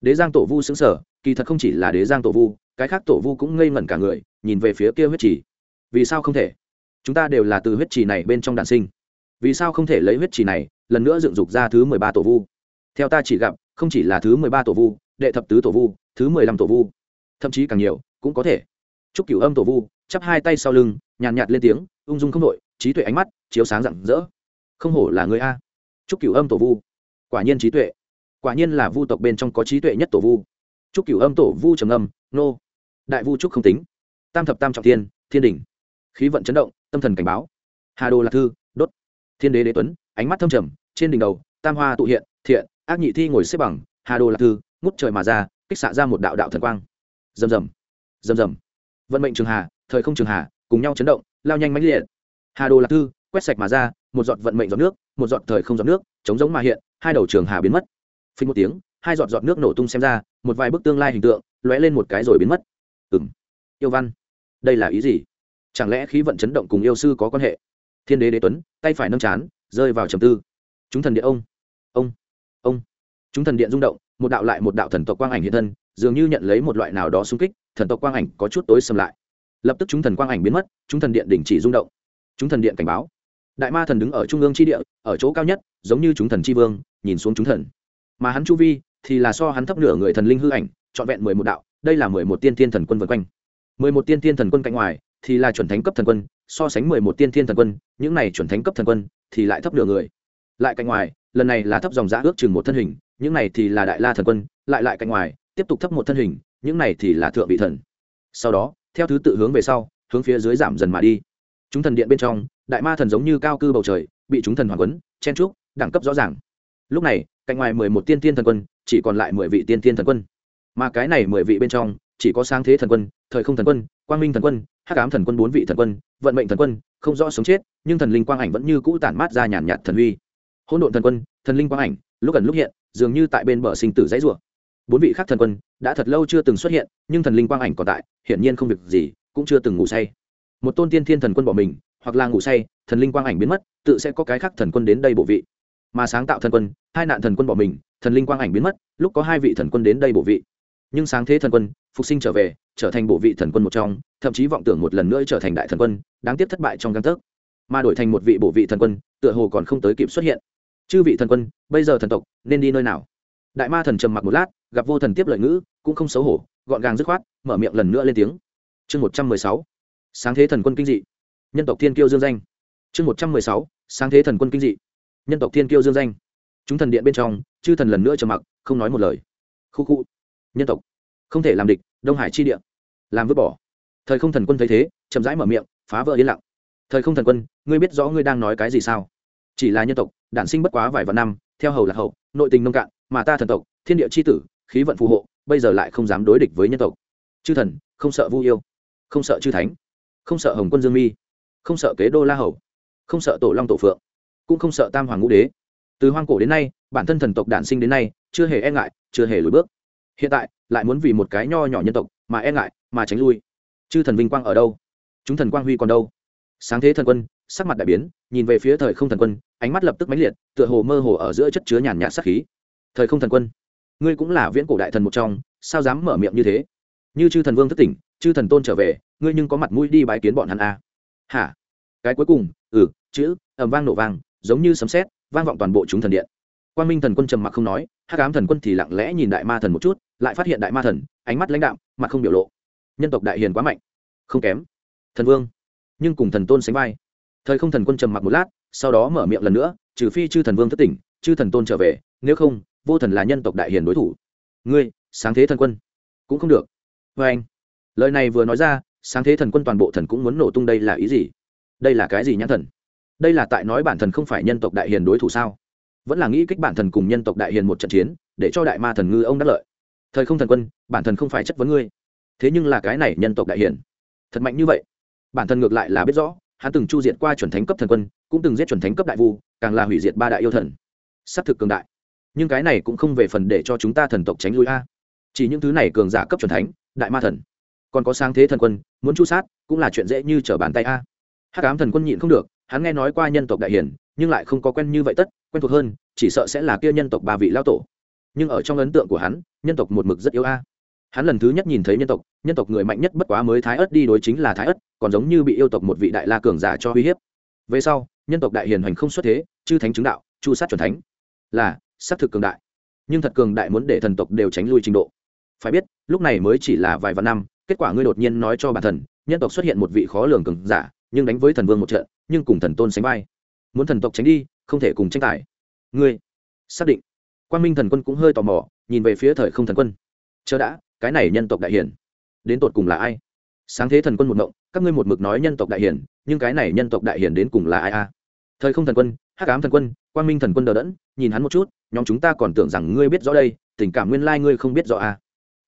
Đế giang tổ vu xứng sở kỳ thật không chỉ là đế giang tổ vu, cái khác tổ vu cũng ngây ngẩn cả người, nhìn về phía kia huyết trì. Vì sao không thể? Chúng ta đều là từ huyết trì này bên trong đạn sinh. Vì sao không thể lấy huyết trì này lần nữa dựng dục ra thứ mười ba tổ vu. Theo ta chỉ gặp không chỉ là thứ mười ba tổ vu đệ thập tứ tổ vu thứ mười lăm tổ vu. Thậm chí càng nhiều cũng có thể. Chúc cửu âm tổ vu chắp hai tay sau lưng nhàn nhạt, lên tiếng ung dung không đội trí tuệ ánh mắt chiếu sáng rạng rỡ. Không hổ là người a. Chúc cửu âm tổ vu. Quả nhiên trí tuệ. Quả nhiên là vu tộc bên trong có trí tuệ nhất tổ vu. Chúc cửu âm tổ vu trầm âm nô. Đại vu trúc không tính. Tam thập tam trọng thiên thiên đỉnh. Khí vận chấn động tâm thần cảnh báo. Hà đồ lạc thư đốt. Thiên đế đế tuấn ánh mắt thâm trầm, trên đỉnh đầu, tam hoa tụ hiện, thiện, ác nhị thi ngồi xếp bằng, hà đồ lạc thư, ngút trời mà ra, kích xạ ra một đạo đạo thần quang. Rầm rầm rầm rầm. Vận mệnh trường hà, thời không trường hà, cùng nhau chấn động, lao nhanh mãnh liệt. Hà đồ lạc thư, quét sạch mà ra, một giọt vận mệnh giọt nước, một giọt thời không giọt nước chống giống mà hiện, hai đầu trường hà biến mất. Phí một tiếng, hai giọt giọt nước nổ tung xem ra, một vài bức tương lai hình tượng, lóe lên một cái rồi biến mất. Ừng yêu văn. Đây là ý gì? Chẳng lẽ khí vận chấn động cùng yêu sư có quan hệ? Thiên đế đế tuấn, tay phải nâng chán rơi vào trầm tư. Chúng thần điện ông ông ông. Chúng thần điện rung động, một đạo lại một đạo thần tộc quang ảnh hiện thân, dường như nhận lấy một loại nào đó xung kích, thần tộc quang ảnh có chút tối xâm lại. Lập tức chúng thần quang ảnh biến mất, chúng thần điện đình chỉ rung động. Chúng thần điện cảnh báo. Đại ma thần đứng ở trung ương tri địa, ở chỗ cao nhất, giống như chúng thần tri vương, nhìn xuống chúng thần. Mà hắn chu vi thì là so hắn thấp nửa người thần linh hư ảnh, trọn vẹn mười một đạo, đây là mười một tiên thiên thần quân vân quanh. Mười một tiên thiên thần quân cạnh ngoài thì là chuẩn thánh cấp thần quân so sánh mười một tiên thiên thần quân, những này chuẩn thánh cấp thần quân, thì lại thấp nửa người. Lại cạnh ngoài, lần này là thấp dòng giã ước chừng một thân hình, những này thì là đại la thần quân, lại lại cạnh ngoài, tiếp tục thấp một thân hình, những này thì là thượng vị thần. Sau đó, theo thứ tự hướng về sau, hướng phía dưới giảm dần mà đi. Chúng thần điện bên trong, đại ma thần giống như cao cư bầu trời, bị chúng thần hoàng quấn, chen trúc đẳng cấp rõ ràng. Lúc này, cạnh ngoài mười một tiên tiên thần quân, chỉ còn lại mười vị tiên tiên thần quân. Mà cái này mười vị bên trong, chỉ có sáng thế thần quân, thời không thần quân, quang minh thần quân hắc ám thần quân bốn vị thần quân, vận mệnh thần quân, không rõ sống chết, nhưng thần linh quang ảnh vẫn như cũ tản mát ra nhàn nhạt thần uy. Hỗn độn thần quân, thần linh quang ảnh, lúc gần lúc hiện, dường như tại bên bờ sinh tử dãy rủa. Bốn vị khác thần quân, đã thật lâu chưa từng xuất hiện, nhưng thần linh quang ảnh còn tại, hiển nhiên không việc gì, cũng chưa từng ngủ say. Một tôn tiên thiên thần quân bỏ mình, hoặc là ngủ say, thần linh quang ảnh biến mất, tự sẽ có cái khác thần quân đến đây bổ vị. Mà sáng tạo thần quân, hai nạn thần quân bỏ mình, thần linh quang ảnh biến mất, lúc có hai vị thần quân đến đây bổ vị nhưng sáng thế thần quân, phục sinh trở về, trở thành bộ vị thần quân một trong, thậm chí vọng tưởng một lần nữa trở thành đại thần quân, đáng tiếc thất bại trong căn tấc. Mà đổi thành một vị bộ vị thần quân, tựa hồ còn không tới kịp xuất hiện. Chư vị thần quân, bây giờ thần tộc, nên đi nơi nào? Đại ma thần trầm mặc một lát, gặp vô thần tiếp lợi ngữ, cũng không xấu hổ, gọn gàng dứt khoát, mở miệng lần nữa lên tiếng. Chương một trăm mười sáu, sáng thế thần quân kinh dị. Nhân tộc thiên kiêu dương danh. Chương một trăm mười sáu, sáng thế thần quân kinh dị. Nhân tộc thiên kiêu dương danh. Chúng thần điện bên trong, chư thần lần nữa trầm mặc, không nói một lời. Khu khu nhân tộc. Không thể làm địch, đông hải chi địa. Làm vứt bỏ. Thời không thần quân thấy thế, chậm rãi mở miệng, phá vỡ yên lặng. Thời không thần quân, ngươi biết rõ ngươi đang nói cái gì sao? Chỉ là nhân tộc, đản sinh bất quá vài vạn năm, theo hầu là hậu, nội tình nông cạn, mà ta thần tộc, thiên địa c h i tử, khí vận phù hộ, bây giờ lại không dám đối địch với nhân tộc. Chư thần, không sợ vu yêu, không sợ chư thánh, không sợ hồng quân dương mi, không sợ kế đô la hầu, không sợ tổ long tổ phượng, cũng không sợ tam hoàng ngũ đế. Từ hoang cổ đến nay, bản thân thần tộc đản sinh đến nay, chưa hề e ngại, chưa hề lùi bước hiện tại, lại muốn vì một cái nho nhỏ nhân tộc mà e ngại, mà tránh lui. Chư thần vinh quang ở đâu? Chúng thần quang huy còn đâu? Sáng thế thần quân, sắc mặt đại biến, nhìn về phía thời không thần quân, ánh mắt lập tức mãnh liệt, tựa hồ mơ hồ ở giữa chất chứa nhàn nhạt sắc khí. Thời không thần quân, ngươi cũng là viễn cổ đại thần một trong, sao dám mở miệng như thế? Như chư thần vương thất tỉnh, chư thần tôn trở về, ngươi nhưng có mặt mũi đi bái kiến bọn hắn à. hả? Cái cuối cùng ừ chữ, ầm vang nổ vang, giống như sấm sét, vang vọng toàn bộ chúng thần điện. Quan minh thần quân trầm mặc không nói, hắc ám thần quân thì lặng lẽ nhìn đại ma thần một chút lại phát hiện đại ma thần, ánh mắt lãnh đạm mặt không biểu lộ. Nhân tộc đại hiền quá mạnh. Không kém. Thần vương. Nhưng cùng thần tôn sánh vai. Thời không thần quân trầm mặc một lát, sau đó mở miệng lần nữa, trừ phi chư thần vương thất tỉnh, chư thần tôn trở về, nếu không, vô thần là nhân tộc đại hiền đối thủ. Ngươi, sáng thế thần quân. Cũng không được. Vê anh. Lời này vừa nói ra, sáng thế thần quân toàn bộ thần cũng muốn nổ tung đây là ý gì? Đây là cái gì nhãn thần? Đây là tại nói bản thần không phải nhân tộc đại hiền đối thủ sao? Vẫn là nghĩ kích bản thần cùng nhân tộc đại hiền một trận chiến, để cho đại ma thần ngư ông đắc lợi thời không thần quân bản thân không phải chất vấn ngươi. Thế nhưng là cái này nhân tộc đại hiển, thật mạnh như vậy. Bản thân ngược lại là biết rõ hắn từng chu diệt qua chuẩn thánh cấp thần quân cũng từng giết chuẩn thánh cấp đại vu càng là hủy diệt ba đại yêu thần. S á c thực cường đại. Nhưng cái này cũng không về phần để cho chúng ta thần tộc tránh lui a. Chỉ những thứ này cường giả cấp chuẩn thánh đại ma thần. Còn có sáng thế thần quân muốn chu sát cũng là chuyện dễ như trở bàn tay a. Hắc ám thần quân nhịn không được hắn nghe nói qua nhân tộc đại hiển nhưng lại không có quen như vậy tất quen thuộc hơn chỉ sợ sẽ là kia nhân tộc ba vị lao tổ nhưng ở trong ấn tượng của hắn, nhân tộc một mực rất yếu a. Hắn lần thứ nhất nhìn thấy nhân tộc nhân tộc người mạnh nhất bất quá mới thái ất đi đối chính là thái ất còn giống như bị yêu tộc một vị đại la cường giả cho uy hiếp. Về sau, nhân tộc đại hiền hoành không xuất thế, chư thánh chứng đạo, chu sát chuẩn thánh. Là xác thực cường đại. Nhưng thật cường đại muốn để thần tộc đều tránh lui trình độ. Phải biết, lúc này mới chỉ là vài vạn năm, kết quả ngươi đột nhiên nói cho bản thần, nhân tộc xuất hiện một vị khó lường cường giả, nhưng đánh với thần vương một trận, nhưng cùng thần tôn sánh vai. Muốn thần tộc tránh đi, không thể cùng tranh tài. Ngươi, xác định quan minh thần quân cũng hơi tò mò, nhìn về phía thời không thần quân. Chờ đã, cái này nhân tộc đại hiển, đến tột cùng là ai? Sáng thế thần quân một mộng các ngươi một mực nói nhân tộc đại hiển, nhưng cái này nhân tộc đại hiển đến cùng là ai a? Thời không thần quân, hắc ám thần quân quan minh thần quân đờ đẫn, nhìn hắn một chút, nhóm chúng ta còn tưởng rằng ngươi biết rõ đây, tình cảm nguyên lai ngươi không biết rõ a.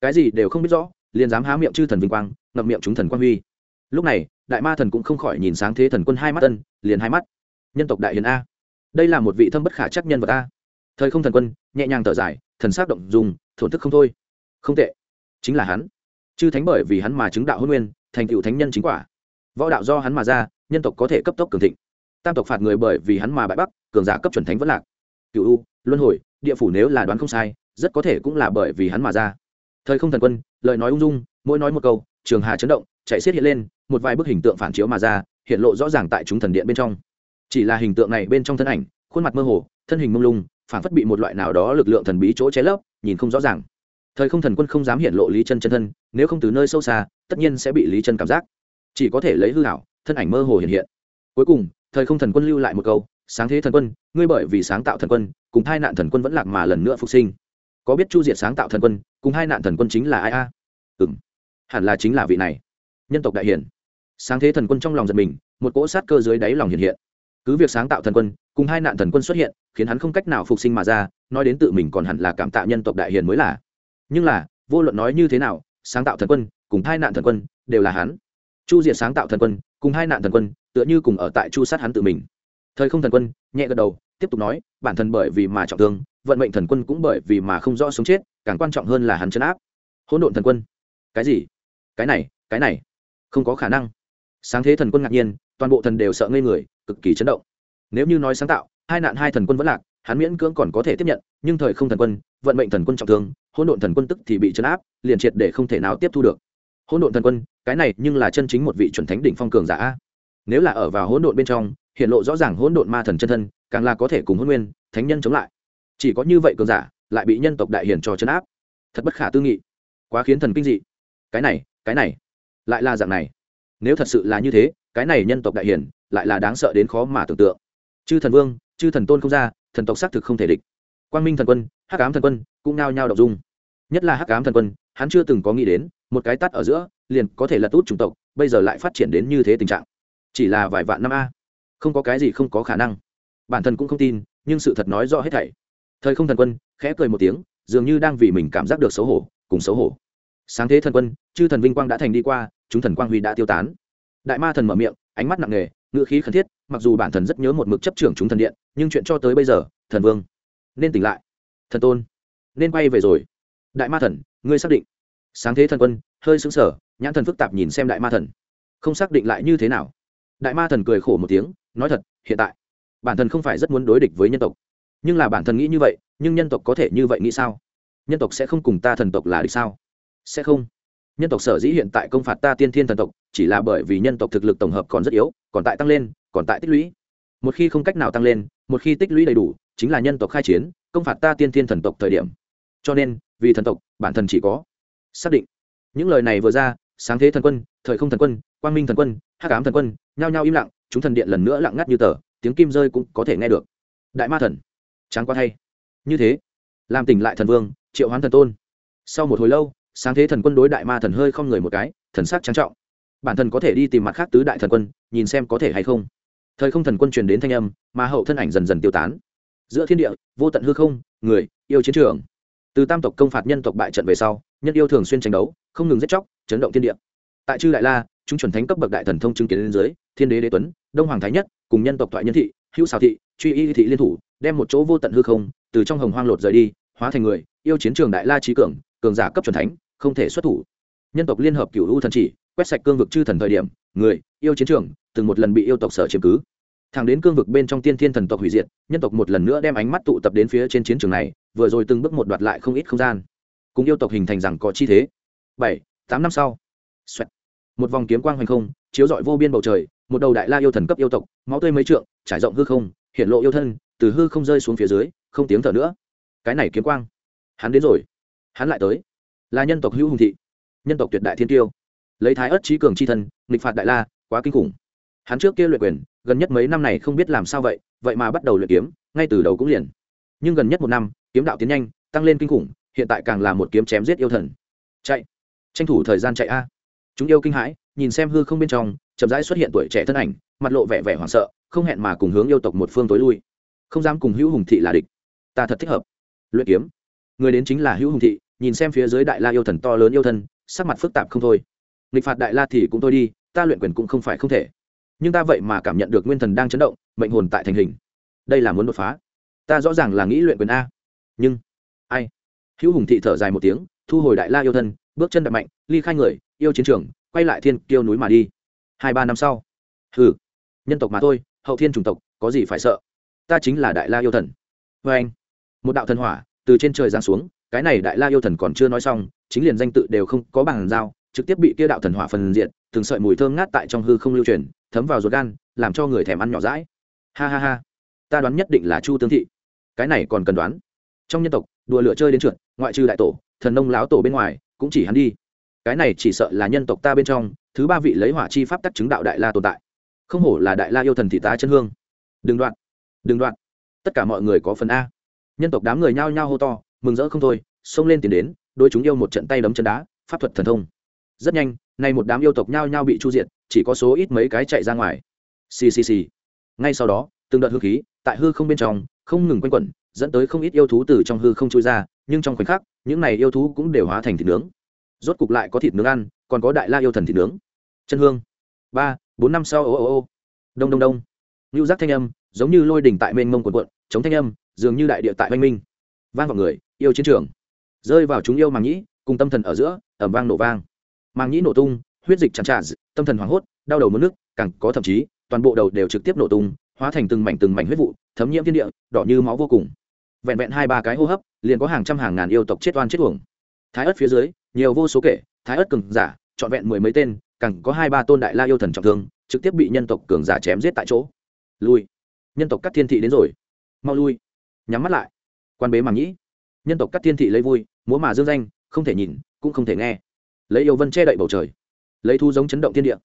Cái gì đều không biết rõ, liền dám há miệng chư thần vinh quang, ngậm miệng chúng thần quang huy. Lúc này, đại ma thần cũng không khỏi nhìn sáng thế thần quân hai mắt tân liền hai mắt. Nhân tộc đại hiền a, đây là một vị thâm bất khả chắc nhân vật a thời không thần quân, nhẹ nhàng thở dài, thần s á c động dùng thổn thức không thôi. Không tệ. Chính là hắn. Chư thánh bởi vì hắn mà chứng đạo hôn nguyên, thành cựu thánh nhân chính quả. Võ đạo do hắn mà ra, nhân tộc có thể cấp tốc cường thịnh. Tam tộc phạt người bởi vì hắn mà bại bắc, cường giả cấp chuẩn thánh vẫn lạc. Cựu u, luân hồi, địa phủ nếu là đoán không sai, rất có thể cũng là bởi vì hắn mà ra. Thời không thần quân, lời nói ung dung, mỗi nói một câu, trường hà chấn động, chạy xiết hiện lên, một vài bức hình tượng phản chiếu mà ra, hiện lộ rõ ràng tại chúng thần điện bên trong. Chỉ là hình tượng này bên trong thân ảnh, khuôn mặt mơ hồ, thân hình mông lung phản phất bị một loại nào đó lực lượng thần bí chỗ che lấp, nhìn không rõ ràng. Thời không thần quân không dám hiện lộ lý chân chân thân, nếu không từ nơi sâu xa, tất nhiên sẽ bị lý chân cảm giác. Chỉ có thể lấy hư hảo thân ảnh mơ hồ hiện hiện. Cuối cùng, thời không thần quân lưu lại một câu, sáng thế thần quân, ngươi bởi vì sáng tạo thần quân, cùng hai nạn thần quân vẫn lạc mà lần nữa phục sinh. Có biết chu diệt sáng tạo thần quân, cùng hai nạn thần quân chính là ai a? À? ừ hẳn là chính là vị này. Nhân tộc đại hiển. Sáng thế thần quân trong lòng giật mình, một cỗ sát cơ dưới đáy lòng hiện hiện cứ việc sáng tạo thần quân, cùng hai nạn thần quân xuất hiện, khiến hắn không cách nào phục sinh mà ra, nói đến tự mình còn hẳn là cảm tạ nhân tộc đại hiền mới là. Nhưng là, vô luận nói như thế nào, sáng tạo thần quân, cùng hai nạn thần quân, đều là hắn. Chu diệt sáng tạo thần quân, cùng hai nạn thần quân, tựa như cùng ở tại chu sát hắn tự mình. Thời không thần quân, nhẹ gật đầu, tiếp tục nói, bản thân bởi vì mà trọng thương, vận mệnh thần quân cũng bởi vì mà không rõ sống chết, càng quan trọng hơn là hắn chấn áp. Hỗn độn thần quân. Cái gì? Cái này cái này. Không có khả năng. Sáng thế thần quân ngạc nhiên, toàn bộ thần đều sợ ngây người cực kỳ chấn động. Nếu như nói sáng tạo, hai nạn hai thần quân vẫn lạc, hắn miễn cưỡng còn có thể tiếp nhận, nhưng thời không thần quân, vận mệnh thần quân trọng thương, hỗn độn thần quân tức thì bị chấn áp, liền triệt để không thể nào tiếp thu được. Hỗn độn thần quân, cái này nhưng là chân chính một vị chuẩn thánh đỉnh phong cường giả nếu là ở vào hỗn độn bên trong, hiện lộ rõ ràng hỗn độn ma thần chân thân, càng là có thể cùng hỗn nguyên, thánh nhân chống lại. Chỉ có như vậy cường giả, lại bị nhân tộc đại hiển cho chấn áp. Thật bất khả tư nghị. Quá khiến thần kinh dị. Cái này cái này, lại là dạng này. Nếu thật sự là như thế, cái này nhân tộc đại hiển lại là đáng sợ đến khó mà tưởng tượng. Chư thần vương, chư thần tôn không ra, thần tộc xác thực không thể địch. Quang minh thần quân, hắc ám thần quân cũng nao nhao động dung. Nhất là hắc ám thần quân, hắn chưa từng có nghĩ đến, một cái tắt ở giữa, liền có thể lật út chủng tộc, bây giờ lại phát triển đến như thế tình trạng. Chỉ là vài vạn năm a. Không có cái gì không có khả năng. Bản thân cũng không tin, nhưng sự thật nói rõ hết thảy. Thời không thần quân, khẽ cười một tiếng, dường như đang vì mình cảm giác được xấu hổ, cùng xấu hổ. Sáng thế thần quân, chư thần vinh quang đã thành đi qua, chúng thần quang huy đã tiêu tán. Đại ma thần mở miệng, ánh mắt nặng nề ngựa khí khẩn thiết, mặc dù bản thần rất nhớ một mực chấp trưởng chúng thần điện, nhưng chuyện cho tới bây giờ, thần vương, nên tỉnh lại. Thần tôn, nên quay về rồi. Đại ma thần, ngươi xác định. Sáng thế thần quân, hơi xứng sở nhãn thần phức tạp nhìn xem đại ma thần. Không xác định lại như thế nào. Đại ma thần cười khổ một tiếng, nói thật, hiện tại, bản thân không phải rất muốn đối địch với nhân tộc. Nhưng là bản thân nghĩ như vậy, nhưng nhân tộc có thể như vậy nghĩ sao? Nhân tộc sẽ không cùng ta thần tộc là địch sao? Sẽ không. Nhân tộc sở dĩ hiện tại công phạt ta tiên thiên thần tộc chỉ là bởi vì nhân tộc thực lực tổng hợp còn rất yếu, còn tại tăng lên, còn tại tích lũy. Một khi không cách nào tăng lên, một khi tích lũy đầy đủ, chính là nhân tộc khai chiến, công phạt ta tiên thiên thần tộc thời điểm. Cho nên, vì thần tộc, bản thân chỉ có xác định. Những lời này vừa ra, sáng thế thần quân, thời không thần quân, quang minh thần quân hát cám thần quân, nhao nhao im lặng, chúng thần điện lần nữa lặng ngắt như tờ, tiếng kim rơi cũng có thể nghe được. Đại ma thần, tráng quá thay. Như thế, làm tỉnh lại thần vương, triệu hoán thần tôn. Sau một hồi lâu, sáng thế thần quân đối đại ma thần hơi không người một cái, thần sắc trang trọng bản thân có thể đi tìm mặt khác tứ đại thần quân, nhìn xem có thể hay không. Thời không thần quân truyền đến thanh âm, mà hậu thân ảnh dần dần tiêu tán. Giữa thiên địa, vô tận hư không, người, yêu chiến trường. Từ tam tộc công phạt nhân tộc bại trận về sau, nhân yêu thường xuyên tranh đấu, không ngừng giết chóc, chấn động thiên địa. Tại chư đại la, chúng chuẩn thánh cấp bậc đại thần thông chứng kiến lên dưới, thiên đế đế tuấn, đông hoàng thái nhất, cùng nhân tộc thoại nhân thị, hữu xào thị, truy y thị liên thủ, đem một chỗ vô tận hư không, từ trong hồng hoang lột rời đi, hóa thành người, yêu chiến trường đại la trí cường cường giả cấp chuẩn thánh, không thể xuất thủ. Nhân tộc liên hợp cửu u thần chỉ quét sạch cương vực chư thần thời điểm, người, yêu chiến trường, từng một lần bị yêu tộc sở chiếm cứ. Thẳng đến cương vực bên trong tiên thiên thần tộc hủy diệt, nhân tộc một lần nữa đem ánh mắt tụ tập đến phía trên chiến trường này, vừa rồi từng bước một đoạt lại không ít không gian. Cùng yêu tộc hình thành rằng có chi thế. Bảy, tám năm sau. Xoẹt. một vòng kiếm quang hoành không, chiếu rọi vô biên bầu trời, một đầu đại la yêu thần cấp yêu tộc, máu tươi mấy trượng, trải rộng hư không, hiện lộ yêu thân, từ hư không rơi xuống phía dưới, không tiếng thở nữa. Cái này kiếm quang. Hắn đến rồi. Hắn lại tới. Là nhân tộc hữu hùng thị. Nhân tộc tuyệt đại thiên tiêu lấy thái ớt trí cường c h i thân, nghịch phạt đại la, quá kinh khủng. Hắn trước kia luyện quyền, gần nhất mấy năm này không biết làm sao vậy vậy mà bắt đầu luyện kiếm, ngay từ đầu cũng liền. Nhưng gần nhất một năm, kiếm đạo tiến nhanh, tăng lên kinh khủng, hiện tại càng là một kiếm chém giết yêu thần. Chạy! Tranh thủ thời gian chạy a. Chúng yêu kinh hãi, nhìn xem hư không bên trong, chậm rãi xuất hiện tuổi trẻ thân ảnh, mặt lộ vẻ vẻ hoảng sợ, không hẹn mà cùng hướng yêu tộc một phương tối lui. Không dám cùng hữu hùng thị là địch. Ta thật thích hợp. Luyện kiếm. Người đến chính là hữu hùng thị, nhìn xem phía dưới đại la yêu thần to lớn yêu thân sắc mặt phức tạp không thôi nghịch phạt đại la thì cũng thôi đi, ta luyện quyền cũng không phải không thể. Nhưng ta vậy mà cảm nhận được nguyên thần đang chấn động, mệnh hồn tại thành hình. Đây là muốn đột phá. Ta rõ ràng là nghĩ luyện quyền a. Nhưng, ai? Hữu hùng thị thở dài một tiếng, thu hồi đại la yêu thân, bước chân đập mạnh, ly khai người, yêu chiến trường, quay lại thiên kiêu núi mà đi. Hai ba năm sau. Hừ, nhân tộc mà thôi, hậu thiên chủng tộc, có gì phải sợ? Ta chính là đại la yêu thần. Vê anh, một đạo thần hỏa từ trên trời giáng xuống, cái này đại la yêu thần còn chưa nói xong, chính liền danh tự đều không có bằng giao trực tiếp bị kia đạo thần hỏa phần diện từng sợi mùi thơm ngát tại trong hư không lưu truyền, thấm vào ruột gan, làm cho người thèm ăn nhỏ rãi ha ha ha. Ta đoán nhất định là chu tương thị. Cái này còn cần đoán. Trong nhân tộc, đùa lửa chơi đến trượt, ngoại trừ đại tổ, thần nông láo tổ bên ngoài, cũng chỉ hắn đi. Cái này chỉ sợ là nhân tộc ta bên trong, thứ ba vị lấy hỏa chi pháp tắc chứng đạo đại la tồn tại. Không hổ là đại la yêu thần thị tá chân hương. Đừng đoạn. Đừng đoạn. Tất cả mọi người có phần a. Nhân tộc đám người nhao nhao hô to, mừng rỡ không thôi, xông lên tiến đến, đôi chúng yêu một trận tay đấm chân đá, pháp thuật thần thông rất nhanh, nay một đám yêu tộc nhao nhao bị chu diệt, chỉ có số ít mấy cái chạy ra ngoài. Xì xì xì. Ngay sau đó, từng đợt hư khí tại hư không bên trong, không ngừng quanh quẩn, dẫn tới không ít yêu thú từ trong hư không trôi ra, nhưng trong khoảnh khắc, những này yêu thú cũng đều hóa thành thịt nướng. Rốt cục lại có thịt nướng ăn, còn có đại la yêu thần thịt nướng. Chân hương. Ba, bốn năm sau, ô ô ô. Đông đông đông. Ngưu giác thanh âm, giống như lôi đỉnh tại mênh mông quần quận chống thanh âm, dường như đại địa tại oanh minh. Vang vào người, yêu chiến trường. Rơi vào chúng yêu màng nhĩ, cùng tâm thần ở giữa ẩm vang nổ vang màng nhĩ nổ tung, huyết dịch tràn tràn, tâm thần hoảng hốt, đau đầu mất nước, càng có thậm chí, toàn bộ đầu đều trực tiếp nổ tung, hóa thành từng mảnh từng mảnh huyết vụ, thấm nhiễm thiên địa, đỏ như máu vô cùng. Vẹn vẹn hai ba cái hô hấp, liền có hàng trăm hàng ngàn yêu tộc chết oan chết uổng. Thái ớt phía dưới, nhiều vô số kể, thái ớt cường giả, trọn vẹn mười mấy tên, càng có hai ba tôn đại la yêu thần trọng thương, trực tiếp bị nhân tộc cường giả chém giết tại chỗ. Lui. Nhân tộc các thiên thị đến rồi. Mau lui. Nhắm mắt lại. Quan bế màng nhĩ. Nhân tộc các thiên thị lấy vui, múa mà dương danh, không thể nhìn, cũng không thể nghe lấy yêu vân che đậy bầu trời, lấy thu giống chấn động thiên địa.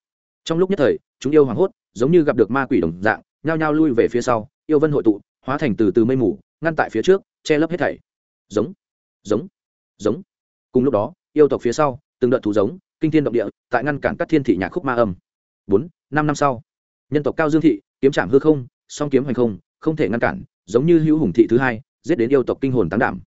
Trong lúc nhất thời, chúng yêu hoảng hốt, giống như gặp được ma quỷ đồng dạng, nhao nhao lui về phía sau, yêu vân hội tụ, hóa thành từ từ mây mù, ngăn tại phía trước, che lấp hết thảy. Giống giống giống. Cùng lúc đó, yêu tộc phía sau, từng đợt thú giống, kinh thiên động địa, tại ngăn cản các thiên thị nhạc khúc ma âm. Bốn, năm năm sau, nhân tộc cao dương thị, kiếm trảm hư không, song kiếm hoành không không thể ngăn cản, giống như hữu hùng thị thứ hai, giết đến yêu tộc kinh hồn tán đảm.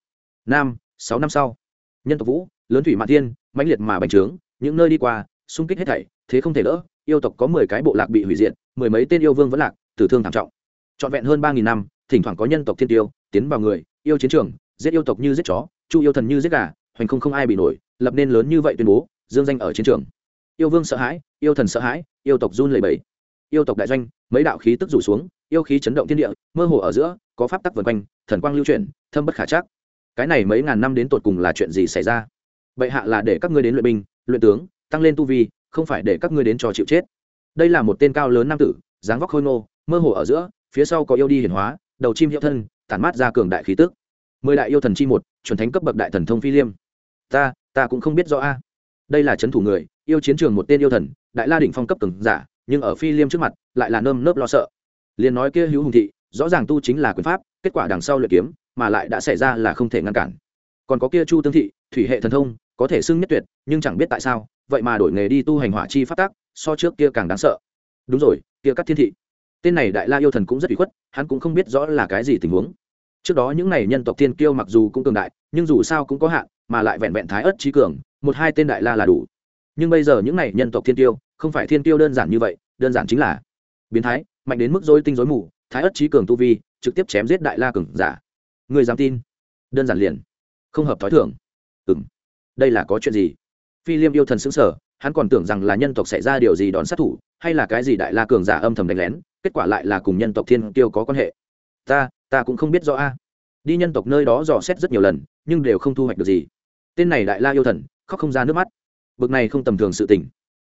Năm sáu năm sau, nhân tộc vũ lớn thủy mạn thiên, mãnh liệt mà bành trướng, những nơi đi qua, xung kích hết thảy, thế không thể đỡ, yêu tộc có mười cái bộ lạc bị hủy diệt, mười mấy tên yêu vương vẫn lạc, tử thương thảm trọng. Trọn vẹn hơn ba nghìn năm, thỉnh thoảng có nhân tộc thiên tiêu tiến vào người, yêu chiến trường, giết yêu tộc như giết chó, chu yêu thần như giết gà, hoành không không ai bị nổi, lập nên lớn như vậy tuyên bố, dương danh ở chiến trường. Yêu vương sợ hãi, yêu thần sợ hãi, yêu tộc run lẩy bẩy. Yêu tộc đại doanh, mấy đạo khí tức rủ xuống, yêu khí chấn động thiên địa, mơ hồ ở giữa, có pháp tắc vần quanh, thần quang lưu chuyển, thâm bất khả chắc. Cái này mấy ngàn năm đến tột cùng là chuyện gì xảy ra? Bệ hạ là để các ngươi đến luyện binh luyện tướng tăng lên tu vi không phải để các ngươi đến trò chịu chết. Đây là một tên cao lớn nam tử dáng vóc khôi ngô, mơ hồ ở giữa phía sau có yêu đi hiển hóa đầu chim hiệu thân tản mát ra cường đại khí tức. Mười đại yêu thần chi một chuẩn thánh cấp bậc đại thần thông phi liêm. Ta ta cũng không biết rõ a. Đây là c h ấ n thủ người yêu chiến trường một tên yêu thần đại la đỉnh phong cấp từng giả nhưng ở phi liêm trước mặt lại là nơm nớp lo sợ. Liền nói kia hữu hùng thị rõ ràng tu chính là quyền pháp kết quả đằng sau luyện kiếm mà lại đã xảy ra là không thể ngăn cản. Còn có kia chu tương thị thủy hệ thần thông có thể xưng nhất tuyệt, nhưng chẳng biết tại sao, vậy mà đổi nghề đi tu hành hỏa chi phát tác so trước kia càng đáng sợ. Đúng rồi, kia các thiên thị. Tên này đại la yêu thần cũng rất bị khuất, hắn cũng không biết rõ là cái gì tình huống. Trước đó những n à y nhân tộc thiên kiêu mặc dù cũng cường đại, nhưng dù sao cũng có hạn, mà lại vẹn vẹn thái ất trí cường, một hai tên đại la là đủ. Nhưng bây giờ những n à y nhân tộc thiên tiêu không phải thiên tiêu đơn giản như vậy, đơn giản chính là biến thái, mạnh đến mức dối tinh dối mù, thái ất trí cường tu vi, trực tiếp chém giết đại la cường giả. Người dám tin? Đơn giản liền. Không hợp t h ó i thưởng đây là có chuyện gì? Phi liêm yêu thần xứng sở hắn còn tưởng rằng là nhân tộc xảy ra điều gì đón sát thủ, hay là cái gì đại la cường giả âm thầm đánh lén, kết quả lại là cùng nhân tộc thiên tiêu có quan hệ. Ta ta cũng không biết rõ a. Đi nhân tộc nơi đó dò xét rất nhiều lần, nhưng đều không thu hoạch được gì. Tên này đại la yêu thần, khóc không ra nước mắt. Bực này không tầm thường sự tình.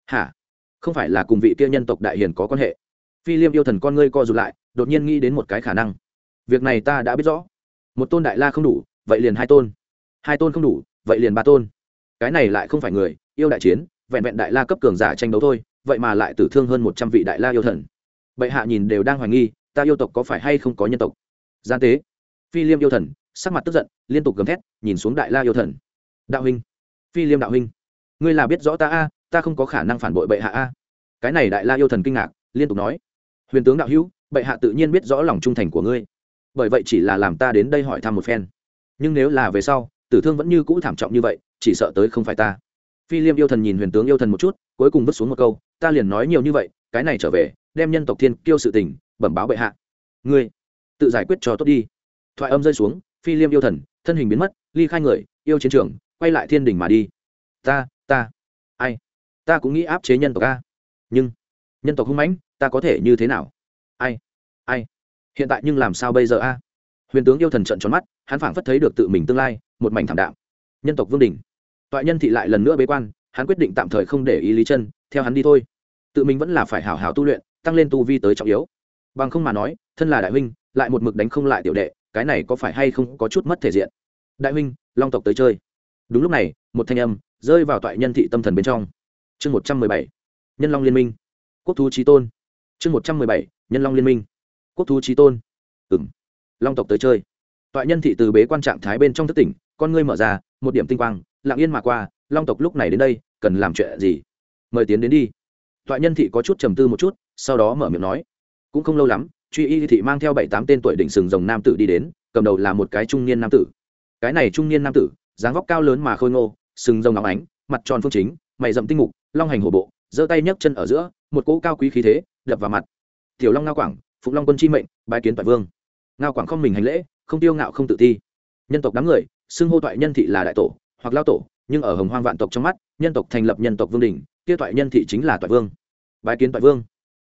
Hả? Không phải là cùng vị kia nhân tộc đại hiền có quan hệ? Phi liêm yêu thần con ngươi co rụt lại, đột nhiên nghĩ đến một cái khả năng. Việc này ta đã biết rõ. Một tôn đại la không đủ, vậy liền hai tôn. Hai tôn không đủ, vậy liền ba tôn cái này lại không phải người, yêu đại chiến, vẹn vẹn đại la cấp cường giả tranh đấu thôi, vậy mà lại tử thương hơn một trăm vị đại la yêu thần. Bệ hạ nhìn đều đang hoài nghi, ta yêu tộc có phải hay không có nhân tộc? Gian tế. Phi liêm yêu thần, sắc mặt tức giận, liên tục gầm thét, nhìn xuống đại la yêu thần. Đạo huynh. Phi liêm đạo huynh. Ngươi là biết rõ ta a, ta không có khả năng phản bội bệ hạ a. Cái này đại la yêu thần kinh ngạc, liên tục nói. Huyền tướng đạo hữu, bệ hạ tự nhiên biết rõ lòng trung thành của ngươi. Bởi vậy chỉ là làm ta đến đây hỏi thăm một phen. Nhưng nếu là về sau, tử thương vẫn như cũ thảm trọng như vậy chỉ sợ tới không phải ta. Phi liêm yêu thần nhìn huyền tướng yêu thần một chút, cuối cùng vứt xuống một câu, ta liền nói nhiều như vậy, cái này trở về, đem nhân tộc thiên kiêu sự tình, bẩm báo bệ hạ. Ngươi, tự giải quyết cho tốt đi. Thoại âm rơi xuống phi liêm yêu thần, thân hình biến mất, ly khai người, yêu chiến trường, quay lại thiên đình mà đi. Ta ta, ai? Ta cũng nghĩ áp chế nhân tộc a. Nhưng, nhân tộc hung mãnh, ta có thể như thế nào? Ai ai? Hiện tại nhưng làm sao bây giờ a? Huyền tướng yêu thần trận tròn mắt, hắn phảng phất thấy được tự mình tương lai, một mảnh thảm đạm. Nhân tộc vương đình toại nhân thị lại lần nữa bế quan, hắn quyết định tạm thời không để ý lý chân, theo hắn đi thôi. Tự mình vẫn là phải hào hào tu luyện, tăng lên tu vi tới trọng yếu. Bằng không mà nói, thân là đại huynh, lại một mực đánh không lại tiểu đệ, cái này có phải hay không có chút mất thể diện? Đại huynh, long tộc tới chơi. Đúng lúc này, một thanh âm rơi vào toại nhân thị tâm thần bên trong. Chương một trăm mười bảy, nhân long liên minh. Quốc thú trí tôn. Chương một trăm mười bảy, nhân long liên minh. Quốc thú trí tôn. Ừ m long tộc tới chơi. Toại nhân thị từ bế quan trạng thái bên trong thất tỉnh, con ngươi mở ra, một điểm tinh quang lặng yên mà qua, long tộc lúc này đến đây, cần làm chuyện gì? Mời tiến đến đi. Toại nhân thị có chút trầm tư một chút, sau đó mở miệng nói. Cũng không lâu lắm, truy y thị mang theo bảy tám tên tuổi đỉnh sừng rồng nam tử đi đến, cầm đầu là một cái trung niên nam tử. Cái này trung niên nam tử, dáng vóc cao lớn mà khôi ngô, sừng rồng óng ánh, mặt tròn phương chính, mày rậm tinh mục, long hành hổ bộ, giơ tay nhấc chân ở giữa, một cỗ cao quý khí thế, đập vào mặt. Tiểu long ngao quảng, phụng long quân chi mệnh, bái kiến toại vương. Ngao quảng không mình hành lễ, không tiêu ngạo không tự ti. Nhân tộc đám người, xưng hô toại nhân thị là đại tổ hoặc lao tổ, nhưng ở hồng hoang vạn tộc trong mắt, nhân tộc thành lập nhân tộc vương đình kia toại nhân thị chính là toại vương. Bái kiến toại vương.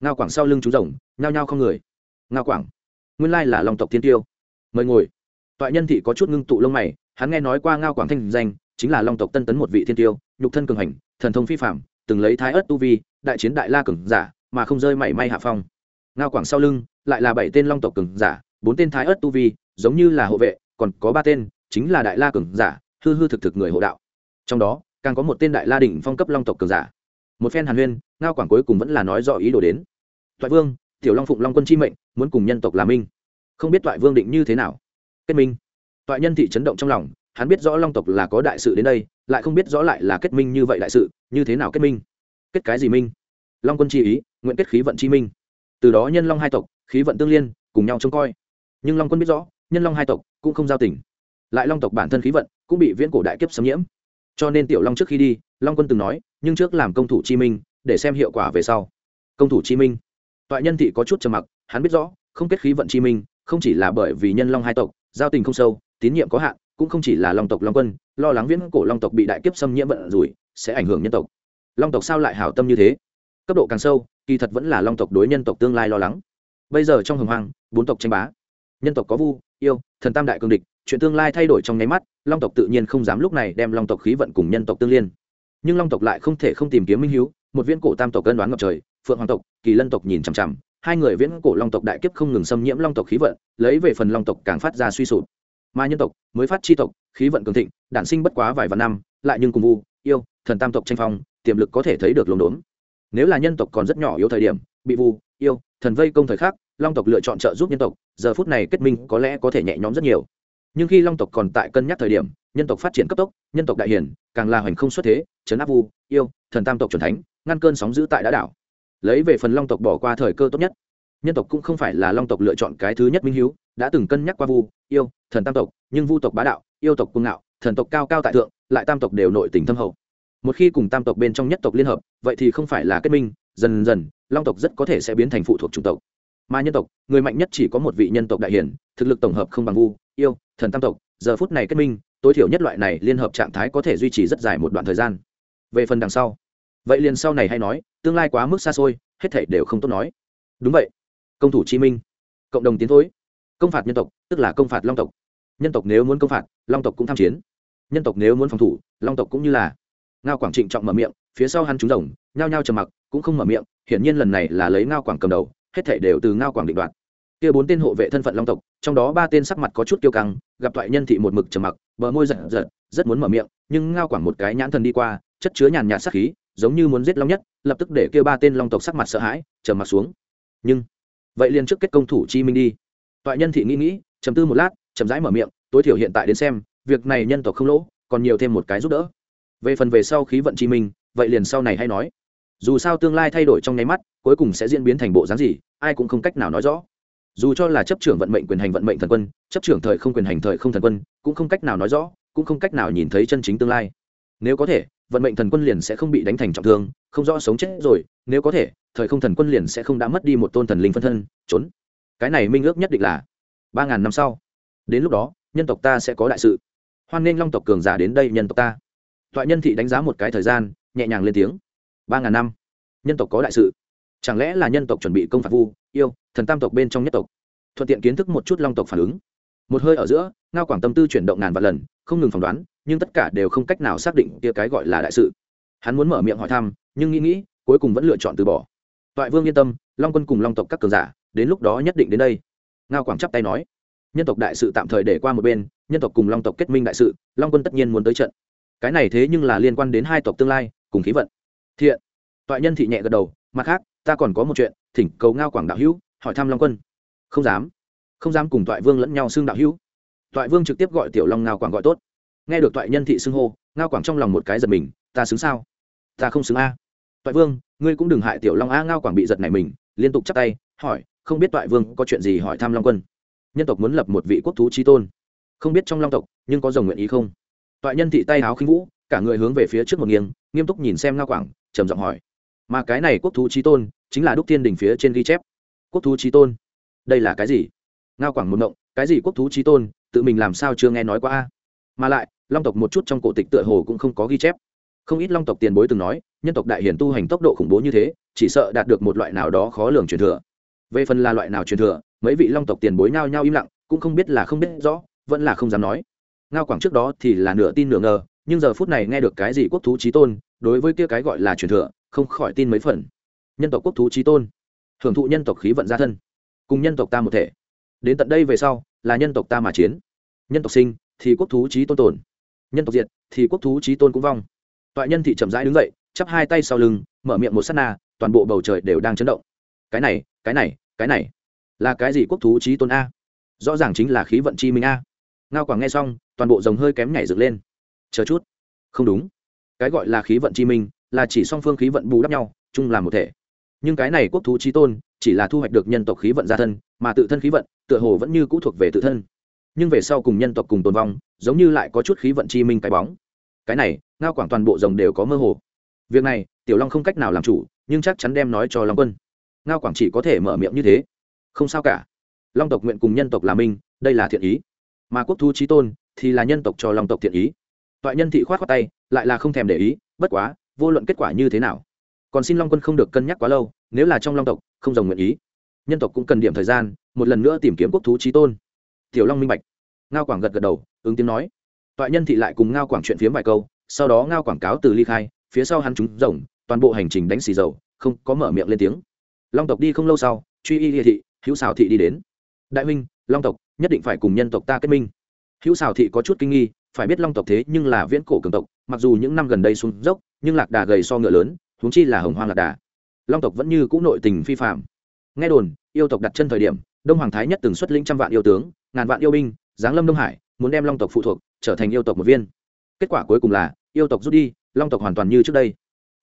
Ngao quảng sau lưng chú rồng, nhao nhao không người. Ngao quảng, nguyên lai là long tộc thiên tiêu. Mời ngồi. Toại nhân thị có chút ngưng tụ lông mày, hắn nghe nói qua ngao quảng thanh danh, chính là long tộc tân tấn một vị thiên tiêu, nhục thân cường hành, thần thông phi phạm từng lấy thái ớt tu vi, đại chiến đại la cường giả, mà không rơi mảy may hạ phong. Ngao quảng sau lưng, lại là bảy tên long tộc cường giả, bốn tên thái ớt tu vi, giống như là hộ vệ, còn có ba tên, chính là đại la cường giả hư hư thực thực người hộ đạo. Trong đó, càng có một tên đại la đỉnh phong cấp long tộc cường giả. Một phen hàn huyên, ngao quảng cuối cùng vẫn là nói rõ ý đồ đến. Toại vương, tiểu long phụng long quân chi mệnh, muốn cùng nhân tộc làm minh. Không biết toại vương định như thế nào? Kết minh. Toại nhân thị chấn động trong lòng, hắn biết rõ long tộc là có đại sự đến đây, lại không biết rõ lại là kết minh như vậy đại sự, như thế nào kết minh? Kết cái gì minh? Long quân chi ý, nguyện kết khí vận chi minh. Từ đó nhân long hai tộc, khí vận tương liên, cùng nhau trông coi. Nhưng long quân biết rõ, nhân long hai tộc cũng không giao tình lại long tộc bản thân khí vận cũng bị viễn cổ đại kiếp xâm nhiễm. Cho nên tiểu long trước khi đi, long quân từng nói, nhưng trước làm công thủ chi minh, để xem hiệu quả về sau. Công thủ chi minh. Toại nhân thị có chút trầm mặc, hắn biết rõ, không kết khí vận chi minh, không chỉ là bởi vì nhân long hai tộc, giao tình không sâu, tín nhiệm có hạn, cũng không chỉ là long tộc long quân, lo lắng viễn cổ long tộc bị đại kiếp xâm nhiễm vận rủi, sẽ ảnh hưởng nhân tộc. Long tộc sao lại hảo tâm như thế? Cấp độ càng sâu, kỳ thật vẫn là long tộc đối nhân tộc tương lai lo lắng. Bây giờ trong hồng hoang, bốn tộc tranh bá. Nhân tộc có vu, yêu, thần tam đại cương địch chuyện tương lai thay đổi trong nháy mắt, long tộc tự nhiên không dám lúc này đem long tộc khí vận cùng nhân tộc tương liên. Nhưng long tộc lại không thể không tìm kiếm minh hiếu, một viễn cổ tam tộc cân đoán ngập trời, phượng hoàng tộc, kỳ lân tộc nhìn chằm chằm, hai người viễn cổ long tộc đại kiếp không ngừng xâm nhiễm long tộc khí vận, lấy về phần long tộc càng phát ra suy sụp. Mà nhân tộc mới phát chi tộc, khí vận cường thịnh, đản sinh bất quá vài vạn năm, lại nhưng cùng vu, yêu, thần tam tộc tranh phong, tiềm lực có thể thấy được lồn đốn. Nếu là nhân tộc còn rất nhỏ yếu thời điểm, bị vu, yêu, thần vây công thời khắc, long tộc lựa chọn trợ giúp nhân tộc, giờ phút này kết minh có lẽ có thể nhẹ nhõm rất nhiều nhưng khi long tộc còn tại cân nhắc thời điểm, nhân tộc phát triển cấp tốc, nhân tộc đại hiển, càng là hoành không xuất thế chấn áp vu, yêu, thần tam tộc c thánh, ngăn cơn sóng giữ tại đã đảo. Lấy về phần long tộc bỏ qua thời cơ tốt nhất, nhân tộc cũng không phải là long tộc lựa chọn cái thứ nhất minh hiếu, đã từng cân nhắc qua vu, yêu, thần tam tộc, nhưng vu tộc bá đạo, yêu tộc cuồng ngạo, thần tộc cao cao tại thượng, lại tam tộc đều nội tình thâm hậu. Một khi cùng tam tộc bên trong nhất tộc liên hợp, vậy thì không phải là kết minh, dần dần, long tộc rất có thể sẽ biến thành phụ thuộc chủng tộc. Mà nhân tộc, người mạnh nhất chỉ có một vị nhân tộc đại hiển, thực lực tổng hợp không bằng vu, yêu thần tam tộc, giờ phút này kết minh, tối thiểu nhất loại này liên hợp trạng thái có thể duy trì rất dài một đoạn thời gian. Về phần đằng sau, vậy liền sau này hay nói, tương lai quá mức xa xôi, hết thể đều không tốt nói. Đúng vậy. Công thủ chi minh, cộng đồng tiến thối. Công phạt nhân tộc, tức là công phạt long tộc. Nhân tộc nếu muốn công phạt, long tộc cũng tham chiến. Nhân tộc nếu muốn phòng thủ, long tộc cũng như là. Ngao quảng trịnh trọng mở miệng, phía sau hắn trúng rồng nhao nhao trầm mặc, cũng không mở miệng, hiển nhiên lần này là lấy ngao quảng cầm đầu, hết thể đều từ ngao quảng định đoạt kia bốn tên hộ vệ thân phận long tộc, trong đó ba tên sắc mặt có chút kiêu căng, gặp thoại nhân thị một mực trầm mặc, bờ môi giật giật, rất muốn mở miệng, nhưng ngao quẳng một cái nhãn thần đi qua, chất chứa nhàn nhạt sắc khí, giống như muốn giết long nhất, lập tức để kêu ba tên long tộc sắc mặt sợ hãi, trầm mặt xuống. Nhưng, vậy liền trước kết công thủ chi minh đi. Toại nhân thị nghĩ nghĩ, trầm tư một lát, chậm rãi mở miệng, tối thiểu hiện tại đến xem, việc này nhân tộc không lỗ, còn nhiều thêm một cái giúp đỡ. Về phần về sau khí vận chi minh, vậy liền sau này hay nói. Dù sao tương lai thay đổi trong nháy mắt, cuối cùng sẽ diễn biến thành bộ dáng gì, ai cũng không cách nào nói rõ dù cho là chấp trưởng vận mệnh quyền hành vận mệnh thần quân, chấp trưởng thời không quyền hành thời không thần quân, cũng không cách nào nói rõ, cũng không cách nào nhìn thấy chân chính tương lai. Nếu có thể, vận mệnh thần quân liền sẽ không bị đánh thành trọng thương, không rõ sống chết rồi, nếu có thể, thời không thần quân liền sẽ không đã mất đi một tôn thần linh phân thân, trốn. Cái này minh ước nhất định là ba ngàn năm sau. Đến lúc đó, nhân tộc ta sẽ có đại sự. Hoan nghênh long tộc cường giả đến đây nhân tộc ta. Thoại nhân thị đánh giá một cái thời gian, nhẹ nhàng lên tiếng. Ba ngàn năm, nhân tộc có đại sự chẳng lẽ là nhân tộc chuẩn bị công phạt vu, yêu, thần tam tộc bên trong nhất tộc? Thuận tiện kiến thức một chút long tộc phản ứng. Một hơi ở giữa, ngao quảng tâm tư chuyển động ngàn vạn lần, không ngừng phỏng đoán, nhưng tất cả đều không cách nào xác định kia cái gọi là đại sự. Hắn muốn mở miệng hỏi thăm, nhưng nghĩ nghĩ, cuối cùng vẫn lựa chọn từ bỏ. Toại vương yên tâm, long quân cùng long tộc các cường giả, đến lúc đó nhất định đến đây. Ngao quảng chắp tay nói, nhân tộc đại sự tạm thời để qua một bên, nhân tộc cùng long tộc kết minh đại sự, long quân tất nhiên muốn tới trận. Cái này thế nhưng là liên quan đến hai tộc tương lai, cùng khí vận. Thiện. Toại nhân thị nhẹ gật đầu, mặt khác ta còn có một chuyện, thỉnh cầu ngao quảng đạo hữu, hỏi thăm long quân. Không dám. Không dám cùng toại vương lẫn nhau xưng đạo hữu. Toại vương trực tiếp gọi tiểu long ngao quảng gọi tốt. Nghe được toại nhân thị xưng hô, ngao quảng trong lòng một cái giật mình, ta xứng sao? Ta không xứng a. Toại vương, ngươi cũng đừng hại tiểu long a, ngao quảng bị giật này mình, liên tục chắp tay, hỏi, không biết toại vương có chuyện gì hỏi thăm long quân? Nhân tộc muốn lập một vị quốc thú trí tôn. Không biết trong long tộc, nhưng có dòng nguyện ý không? Toại nhân thị tay áo khinh vũ, cả người hướng về phía trước một nghiêng, nghiêm túc nhìn xem ngao quảng, trầm giọng hỏi mà cái này quốc thú trí tôn chính là đúc thiên đỉnh phía trên ghi chép. Quốc thú trí tôn? Đây là cái gì? Ngao quảng một động cái gì quốc thú trí tôn? Tự mình làm sao chưa nghe nói qua a? Mà lại, long tộc một chút trong cổ tịch tựa hồ cũng không có ghi chép. Không ít long tộc tiền bối từng nói, nhân tộc đại hiển tu hành tốc độ khủng bố như thế, chỉ sợ đạt được một loại nào đó khó lường truyền thừa. Về phần là loại nào truyền thừa, mấy vị long tộc tiền bối nhao nhao im lặng, cũng không biết là không biết rõ, vẫn là không dám nói. Ngao quảng trước đó thì là nửa tin nửa ngờ, nhưng giờ phút này nghe được cái gì quốc thú trí tôn, đối với kia cái gọi là truyền thừa không khỏi tin mấy phần. Nhân tộc quốc thú trí tôn, hưởng thụ nhân tộc khí vận gia thân, cùng nhân tộc ta một thể. Đến tận đây về sau, là nhân tộc ta mà chiến. Nhân tộc sinh, thì quốc thú trí tôn tồn. Nhân tộc diệt, thì quốc thú trí tôn cũng vong. Toại nhân thị chậm rãi đứng dậy, chắp hai tay sau lưng, mở miệng một s á t na, toàn bộ bầu trời đều đang chấn động. Cái này cái này cái này, là cái gì quốc thú trí tôn a? Rõ ràng chính là khí vận chi minh a. Ngao quảng nghe xong, toàn bộ dòng hơi kém nhảy dựng lên. Chờ chút. Không đúng. Cái gọi là khí vận chi minh là chỉ song phương khí vận bù đắp nhau, chung làm một thể. Nhưng cái này quốc thú trí tôn, chỉ là thu hoạch được nhân tộc khí vận gia thân, mà tự thân khí vận, tựa hồ vẫn như cũ thuộc về tự thân. Nhưng về sau cùng nhân tộc cùng tồn vong, giống như lại có chút khí vận chi minh cái bóng. Cái này, ngao quảng toàn bộ rồng đều có mơ hồ. Việc này, tiểu long không cách nào làm chủ, nhưng chắc chắn đem nói cho long quân. Ngao quảng chỉ có thể mở miệng như thế. Không sao cả. Long tộc nguyện cùng nhân tộc là minh, đây là thiện ý. Mà quốc thu trí tôn, thì là nhân tộc cho long tộc thiện ý. Toại nhân thị khoát khoát tay, lại là không thèm để ý, bất quá vô luận kết quả như thế nào. Còn xin long quân không được cân nhắc quá lâu, nếu là trong long tộc, không rồng nguyện ý. Nhân tộc cũng cần điểm thời gian, một lần nữa tìm kiếm quốc thú trí tôn. Tiểu long minh bạch. Ngao quảng gật gật đầu, ứng tiếng nói. Toại nhân thị lại cùng ngao quảng chuyện phiếm vài câu, sau đó ngao quảng cáo từ ly khai, phía sau hắn chúng rồng, toàn bộ hành trình đánh xì dầu, không có mở miệng lên tiếng. Long tộc đi không lâu sau, truy y địa thị, hữu xào thị đi đến. Đại huynh, long tộc, nhất định phải cùng nhân tộc ta kết minh. Hữu xào thị có chút kinh nghi, phải biết long tộc thế nhưng là viễn cổ cường tộc, mặc dù những năm gần đây xuống dốc nhưng lạc đà gầy so ngựa lớn, huống chi là hồng hoang lạc đà. Long tộc vẫn như c ũ nội tình phi phạm nghe đồn, yêu tộc đặt chân thời điểm, đông hoàng thái nhất từng xuất lĩnh trăm vạn yêu tướng, ngàn vạn yêu binh, giáng lâm đông hải, muốn đem long tộc phụ thuộc, trở thành yêu tộc một viên. Kết quả cuối cùng là, yêu tộc rút đi, long tộc hoàn toàn như trước đây.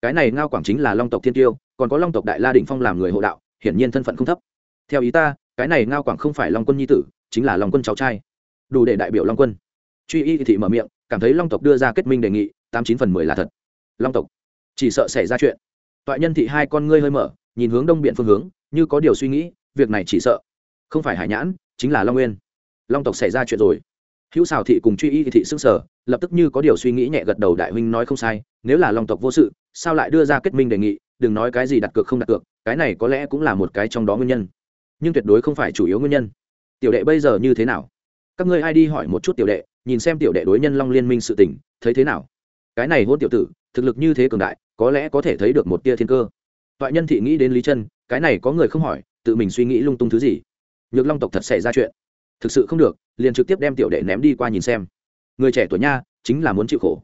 Cái này ngao quảng chính là long tộc thiên tiêu, còn có long tộc đại la đỉnh phong làm người hộ đạo, hiển nhiên thân phận không thấp. Theo ý ta, cái này ngao quảng không phải long quân nhi tử, chính là long quân cháu trai. Đủ để đại biểu long quân. Truy y thị mở miệng, cảm thấy long tộc đưa ra kết minh đề nghị, tám chín phần mười là thật long tộc. Chỉ sợ xảy ra chuyện. Toại nhân thị hai con ngươi hơi mở, nhìn hướng đông biện phương hướng, như có điều suy nghĩ, việc này chỉ sợ không phải hải nhãn, chính là long nguyên. Long tộc xảy ra chuyện rồi. Hữu xào thị cùng truy y thị xưng sở, lập tức như có điều suy nghĩ nhẹ gật đầu đại huynh nói không sai, nếu là long tộc vô sự, sao lại đưa ra kết minh đề nghị, đừng nói cái gì đặt cược không đặt cược, cái này có lẽ cũng là một cái trong đó nguyên nhân. Nhưng tuyệt đối không phải chủ yếu nguyên nhân. Tiểu đệ bây giờ như thế nào? Các ngươi ai đi hỏi một chút tiểu đệ, nhìn xem tiểu đệ đối nhân long liên minh sự tình, thấy thế nào? Cái này hôn tiểu tử thực lực như thế cường đại, có lẽ có thể thấy được một tia thiên cơ. Toại nhân thị nghĩ đến lý chân, cái này có người không hỏi, tự mình suy nghĩ lung tung thứ gì. Nhược long tộc thật xảy ra chuyện. Thực sự không được, liền trực tiếp đem tiểu đệ ném đi qua nhìn xem. Người trẻ tuổi nha, chính là muốn chịu khổ.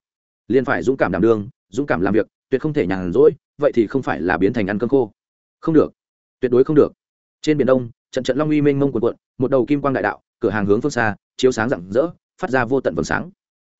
Liền phải dũng cảm đảm đương, dũng cảm làm việc, tuyệt không thể nhàn rỗi, vậy thì không phải là biến thành ăn cơm khô. Không được. Tuyệt đối không được. Trên biển đông, trận trận long uy mênh mông cuộn cuộn, một đầu kim quang đại đạo, cửa hàng hướng phương xa, chiếu sáng rạng rỡ, phát ra vô tận vầng sáng.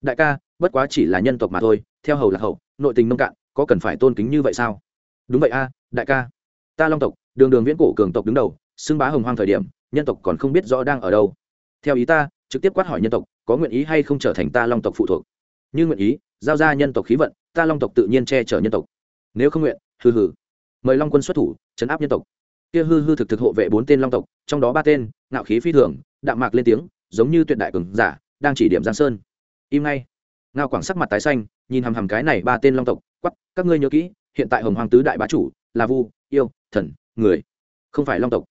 Đại ca, bất quá chỉ là nhân tộc mà thôi, theo hầu là hậu nội tình nông cạn, có cần phải tôn kính như vậy sao? Đúng vậy a, đại ca. Ta long tộc, đường đường viễn cổ cường tộc đứng đầu, xưng bá hồng hoang thời điểm, nhân tộc còn không biết rõ đang ở đâu. Theo ý ta, trực tiếp quát hỏi nhân tộc, có nguyện ý hay không trở thành ta long tộc phụ thuộc? Như nguyện ý, giao ra nhân tộc khí vận, ta long tộc tự nhiên che chở nhân tộc. Nếu không nguyện, hừ hừ. Mời long quân xuất thủ chấn áp nhân tộc. Kia hư hư thực thực hộ vệ bốn tên long tộc, trong đó ba tên, ngạo khí phi thường, đạm mạc lên tiếng, giống như tuyệt đại cường giả, đang chỉ điểm giang sơn. Im ngay. Ngao quảng sắc mặt tái xanh nhìn hằm hằm cái này ba tên long tộc quắp các ngươi nhớ kỹ, hiện tại hồng hoàng tứ đại bá chủ là vu, yêu, thần, người, không phải long tộc.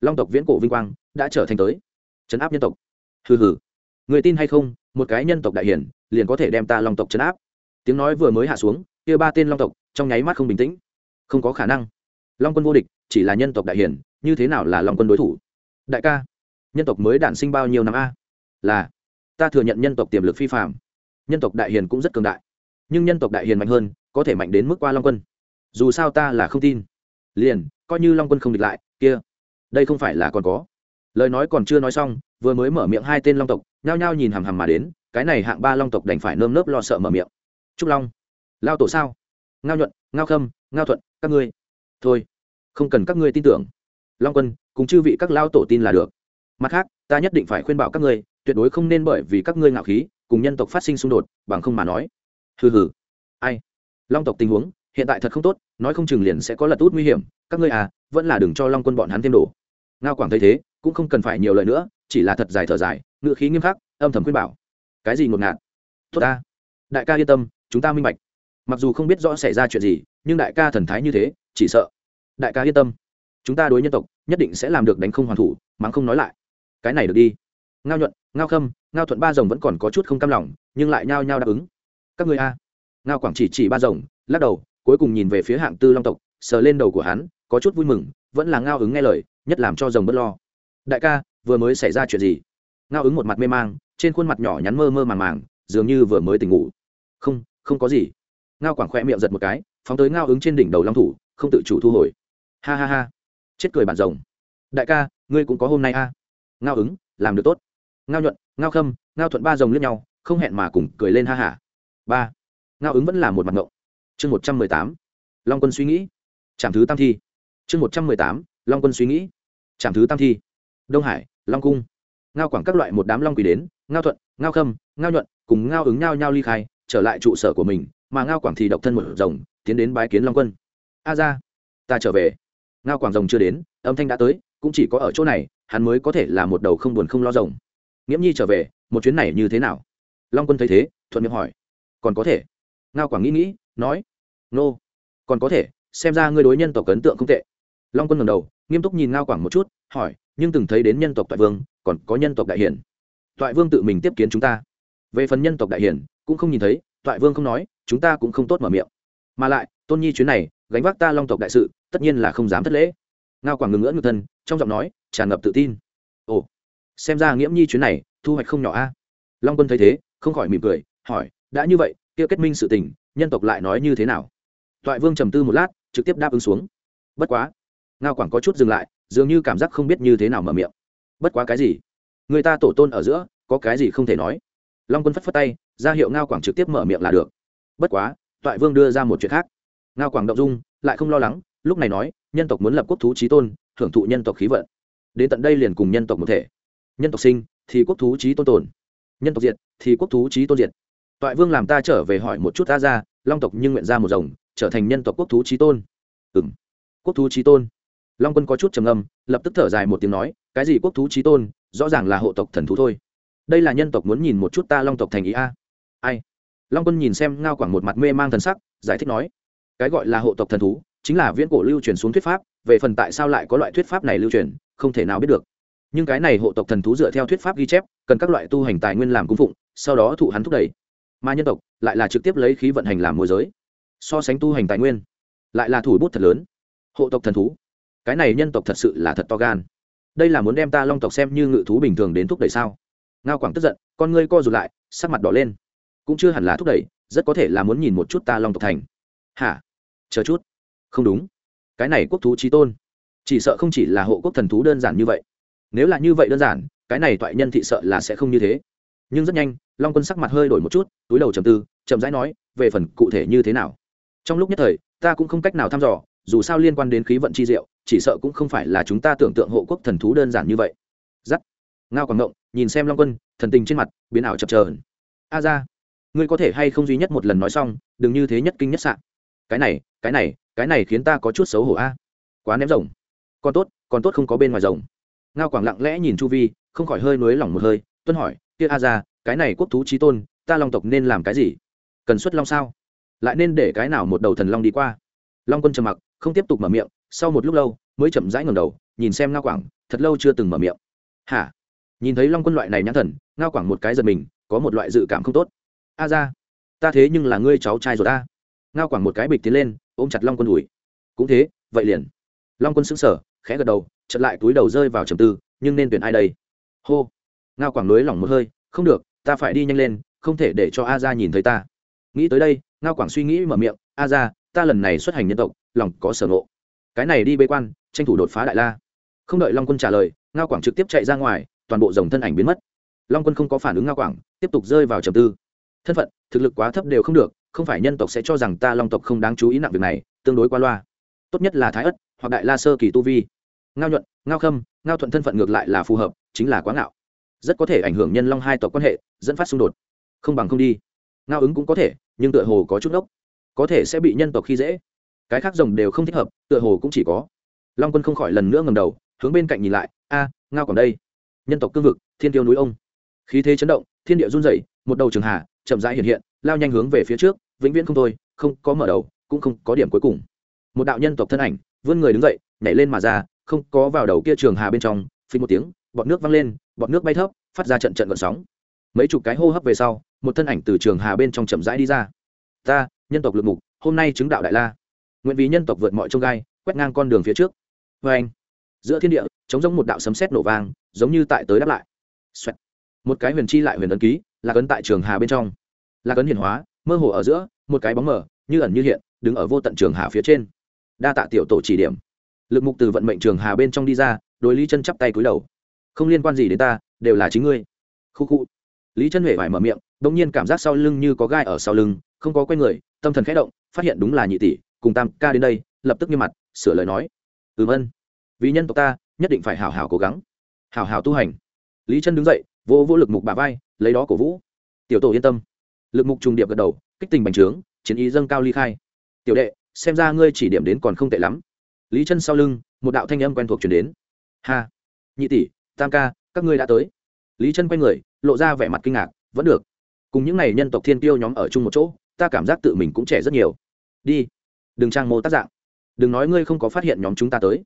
Long tộc viễn cổ vinh quang đã trở thành tới. Chấn áp nhân tộc. Hừ hừ. Người tin hay không, một cái nhân tộc đại hiển liền có thể đem ta long tộc chấn áp. Tiếng nói vừa mới hạ xuống, kia ba tên long tộc trong nháy mắt không bình tĩnh. Không có khả năng. Long quân vô địch chỉ là nhân tộc đại hiển, như thế nào là long quân đối thủ? Đại ca, nhân tộc mới đản sinh bao nhiêu năm a? Là, ta thừa nhận nhân tộc tiềm lực phi phạm nhân tộc đại hiền cũng rất cường đại nhưng nhân tộc đại hiền mạnh hơn, có thể mạnh đến mức qua long quân. Dù sao ta là không tin. Liền, coi như long quân không địch lại, kia, đây không phải là còn có. Lời nói còn chưa nói xong, vừa mới mở miệng hai tên long tộc, nhao nhao nhìn hằm hằm mà đến, cái này hạng ba long tộc đành phải nơm nớp lo sợ mở miệng. Trúc long, lao tổ sao? Ngao nhuận, ngao khâm, ngao thuận, các ngươi. Thôi, không cần các ngươi tin tưởng. Long quân, cùng chư vị các lao tổ tin là được. Mặt khác, ta nhất định phải khuyên bảo các ngươi, tuyệt đối không nên bởi vì các ngươi ngạo khí, cùng nhân tộc phát sinh xung đột, bằng không mà nói hừ hừ. Ai? Long tộc tình huống, hiện tại thật không tốt, nói không chừng liền sẽ có lật út nguy hiểm, các ngươi à vẫn là đừng cho long quân bọn hắn thêm đổ ngao quảng thấy thế, cũng không cần phải nhiều lời nữa, chỉ là thật dài thở dài ngự khí nghiêm khắc, âm thầm khuyên bảo. Cái gì ngột ngạt? Tốt ta. Đại ca yên tâm, chúng ta minh bạch. Mặc dù không biết rõ xảy ra chuyện gì, nhưng đại ca thần thái như thế, chỉ sợ. Đại ca yên tâm. Chúng ta đối nhân tộc, nhất định sẽ làm được đánh không hoàn thủ, mắng không nói lại. Cái này được đi. Ngao nhuận, ngao khâm, ngao thuận ba rồng vẫn còn có chút không cam lòng, nhưng lại nhao nhao đáp ứng các người a. Ngao quảng chỉ chỉ ba rồng, lắc đầu, cuối cùng nhìn về phía hạng tư long tộc, sờ lên đầu của hắn, có chút vui mừng, vẫn là ngao ứng nghe lời, nhất làm cho rồng bớt lo. Đại ca, vừa mới xảy ra chuyện gì? Ngao ứng một mặt mê mang, trên khuôn mặt nhỏ nhắn mơ mơ màng màng, dường như vừa mới tỉnh ngủ. Không không có gì. Ngao quảng khoe miệng giật một cái, phóng tới ngao ứng trên đỉnh đầu long thủ, không tự chủ thu hồi. Ha ha ha. Chết cười bản rồng. Đại ca, ngươi cũng có hôm nay a. Ngao ứng, làm được tốt. Ngao nhuận, ngao khâm, ngao thuận ba rồng lướt nhau, không hẹn mà cùng cười lên ha hả ba. Ngao ứng vẫn là một mặt ngộng. Chương một trăm mười tám. Long quân suy nghĩ. Chạm thứ tam thi. Chương một trăm mười tám. Long quân suy nghĩ. Chạm thứ tam thi. Đông hải, long cung. Ngao quảng các loại một đám long quỷ đến, ngao thuận, ngao khâm, ngao nhuận cùng ngao ứng ngao nhau ly khai, trở lại trụ sở của mình, mà ngao quảng thì độc thân một rồng, tiến đến bái kiến long quân. A ra, ta trở về. Ngao quảng rồng chưa đến, âm thanh đã tới, cũng chỉ có ở chỗ này, hắn mới có thể là một đầu không buồn không lo rồng. Nghiễm nhi trở về, một chuyến này như thế nào? Long quân thấy thế, thuận miệng hỏi còn có thể. Ngao quảng nghĩ nghĩ, nói, nô, còn có thể, xem ra ngươi đối nhân tộc ấn tượng không tệ. Long quân ngầm đầu, nghiêm túc nhìn ngao quảng một chút, hỏi, nhưng từng thấy đến nhân tộc toại vương, còn có nhân tộc đại hiển? Toại vương tự mình tiếp kiến chúng ta. Về phần nhân tộc đại hiển, cũng không nhìn thấy, toại vương không nói, chúng ta cũng không tốt mở miệng. Mà lại, tôn nhi chuyến này, gánh vác ta long tộc đại sự, tất nhiên là không dám thất lễ. Ngao quảng ngừng ngỡ ngược thân, trong giọng nói, tràn ngập tự tin. Ồ, xem ra nghiễm nhi chuyến này, thu hoạch không nhỏ a. Long quân thấy thế, không khỏi mỉm cười, hỏi đã như vậy, kia kết minh sự tình, nhân tộc lại nói như thế nào? Toại vương trầm tư một lát, trực tiếp đáp ứng xuống. Bất quá, ngao quảng có chút dừng lại, dường như cảm giác không biết như thế nào mở miệng. Bất quá cái gì? Người ta tổ tôn ở giữa, có cái gì không thể nói? Long quân phất phất tay, ra hiệu ngao quảng trực tiếp mở miệng là được. Bất quá, toại vương đưa ra một chuyện khác. Ngao quảng động dung, lại không lo lắng, lúc này nói, nhân tộc muốn lập quốc thú trí tôn hưởng thụ nhân tộc khí vận. Đến tận đây liền cùng nhân tộc một thể. Nhân tộc sinh, thì quốc thú trí tôn tồn. Nhân tộc diệt, thì quốc thú trí tôn diệt toại vương làm ta trở về hỏi một chút ta ra, long tộc nhưng nguyện ra một rồng, trở thành nhân tộc quốc thú trí tôn. Ừng quốc thú trí tôn. Long quân có chút trầm âm lập tức thở dài một tiếng nói, cái gì quốc thú trí tôn, rõ ràng là hộ tộc thần thú thôi. Đây là nhân tộc muốn nhìn một chút ta long tộc thành ý a. Ai? Long quân nhìn xem ngao quảng một mặt mê mang thần sắc, giải thích nói, cái gọi là hộ tộc thần thú, chính là viễn cổ lưu truyền xuống thuyết pháp, về phần tại sao lại có loại thuyết pháp này lưu truyền, không thể nào biết được. Nhưng cái này hộ tộc thần thú dựa theo thuyết pháp ghi chép, cần các loại tu hành tài nguyên làm cung phụng, sau đó thụ hắn thúc đẩy mà nhân tộc lại là trực tiếp lấy khí vận hành làm môi giới, so sánh tu hành tài nguyên, lại là thủ bút thật lớn, hộ tộc thần thú. Cái này nhân tộc thật sự là thật to gan. Đây là muốn đem ta long tộc xem như ngự thú bình thường đến thúc đẩy sao? Ngao quảng tức giận, con ngươi co rụt lại, sắc mặt đỏ lên. Cũng chưa hẳn là thúc đẩy, rất có thể là muốn nhìn một chút ta long tộc thành. Hả? Chờ chút. Không đúng. Cái này quốc thú trí tôn. Chỉ sợ không chỉ là hộ quốc thần thú đơn giản như vậy. Nếu là như vậy đơn giản, cái này toại nhân thị sợ là sẽ không như thế nhưng rất nhanh, long quân sắc mặt hơi đổi một chút, túi đầu trầm tư, chậm rãi nói, về phần cụ thể như thế nào? Trong lúc nhất thời, ta cũng không cách nào thăm dò, dù sao liên quan đến khí vận chi diệu, chỉ sợ cũng không phải là chúng ta tưởng tượng hộ quốc thần thú đơn giản như vậy. Giắt. Ngao quảng ngộng, nhìn xem long quân, thần tình trên mặt, biến ảo chập trờn a ra ngươi có thể hay không duy nhất một lần nói xong, đừng như thế nhất kinh nhất sạn cái này cái này cái này khiến ta có chút xấu hổ a. Quá ném rồng. Còn tốt còn tốt không có bên ngoài rồng. Ngao quảng lặng lẽ nhìn chu vi, không khỏi hơi nối lỏng một hơi, tuân hỏi kia a ra, cái này quốc thú trí tôn, ta long tộc nên làm cái gì? Cần xuất long sao? Lại nên để cái nào một đầu thần long đi qua? Long quân trầm mặc, không tiếp tục mở miệng, sau một lúc lâu, mới chậm rãi ngầm đầu, nhìn xem ngao quảng, thật lâu chưa từng mở miệng. Hả? Nhìn thấy long quân loại này nhãn thần, ngao quảng một cái giật mình, có một loại dự cảm không tốt. A ra, ta thế nhưng là ngươi cháu trai rồi ta. Ngao quảng một cái bịch tiến lên, ôm chặt long quân ủi cũng thế, vậy liền. Long quân xứng sở khẽ gật đầu chật lại túi đầu rơi vào trầm tư, nhưng nên tuyển ai đây? Hô ngao quảng nối lỏng một hơi, không được, ta phải đi nhanh lên, không thể để cho a ra nhìn thấy ta. Nghĩ tới đây, ngao quảng suy nghĩ mở miệng, a ra ta lần này xuất hành nhân tộc, lòng có sở ngộ. Cái này đi bế quan, tranh thủ đột phá đại la. Không đợi long quân trả lời, ngao quảng trực tiếp chạy ra ngoài, toàn bộ dòng thân ảnh biến mất. Long quân không có phản ứng ngao quảng tiếp tục rơi vào trầm tư. Thân phận, thực lực quá thấp đều không được, không phải nhân tộc sẽ cho rằng ta long tộc không đáng chú ý nặng việc này, tương đối qua loa. Tốt nhất là thái ất, hoặc đại la sơ kỳ tu vi. Ngao nhuận, ngao khâm, ngao thuận thân phận ngược lại là phù hợp, chính là quá ngạo rất có thể ảnh hưởng nhân long hai tộc quan hệ, dẫn phát xung đột. Không bằng không đi. Ngao ứng cũng có thể, nhưng tựa hồ có chút ốc có thể sẽ bị nhân tộc khi dễ. Cái khác rồng đều không thích hợp, tựa hồ cũng chỉ có. Long quân không khỏi lần nữa ngầm đầu, hướng bên cạnh nhìn lại. A, ngao còn đây. Nhân tộc cương vực, thiên tiêu núi ông. Khí thế chấn động, thiên địa run rẩy, một đầu trường hà, chậm rãi hiện hiện, lao nhanh hướng về phía trước, vĩnh viễn không thôi, không có mở đầu, cũng không có điểm cuối cùng. Một đạo nhân tộc thân ảnh, vươn người đứng dậy, nhảy lên mà ra, không có vào đầu kia trường hà bên trong, phí một tiếng bọt nước văng lên, bọt nước bay thấp, phát ra trận trận gợn sóng. Mấy chục cái hô hấp về sau, một thân ảnh từ trường hà bên trong chậm rãi đi ra. Ta, nhân tộc lực mục hôm nay chứng đạo đại la. Nguyện vì nhân tộc vượt mọi trông gai, quét ngang con đường phía trước. Vê anh, giữa thiên địa chống giống một đạo sấm sét nổ vang, giống như tại tới đáp lại、Xoẹt. Một cái huyền chi lại huyền ấn ký là cấn tại trường hà bên trong. Là cấn hiển hóa, mơ hồ ở giữa, một cái bóng mờ, như ẩn như hiện, đứng ở vô tận trường hà phía trên. Đa tạ tiểu tổ chỉ điểm. Lực mục từ vận mệnh trường hà bên trong đi ra, đối lý chân chắp tay cúi đầu không liên quan gì đến ta, đều là chính ngươi. Khu khu. Lý chân huệ phải mở miệng đ ỗ n g nhiên cảm giác sau lưng như có gai ở sau lưng, không có quen người, tâm thần khẽ động, phát hiện đúng là nhị tỷ, cùng tam ca đến đây, lập tức như mặt, sửa lời nói. Ừm ân. Vì nhân tộc ta, nhất định phải hảo hảo cố gắng. Hảo hảo tu hành. Lý chân đứng dậy vô vô lực mục bà vai, lấy đó cổ vũ. Tiểu tổ yên tâm. Lực mục trùng điệp gật đầu, kích tình bành trướng, chiến ý dâng cao ly khai. Tiểu đệ, xem ra ngươi chỉ điểm đến còn không tệ lắm. Lý chân sau lưng, một đạo thanh âm quen thuộc chuyển đến. Ha. Nhị tỷ tam ca, các ngươi đã tới. Lý chân quay người, lộ ra vẻ mặt kinh ngạc, vẫn được. Cùng những n à y nhân tộc thiên tiêu nhóm ở chung một chỗ, ta cảm giác tự mình cũng trẻ rất nhiều. Đi. Đừng trang mô tác dạng. Đừng nói ngươi không có phát hiện nhóm chúng ta tới.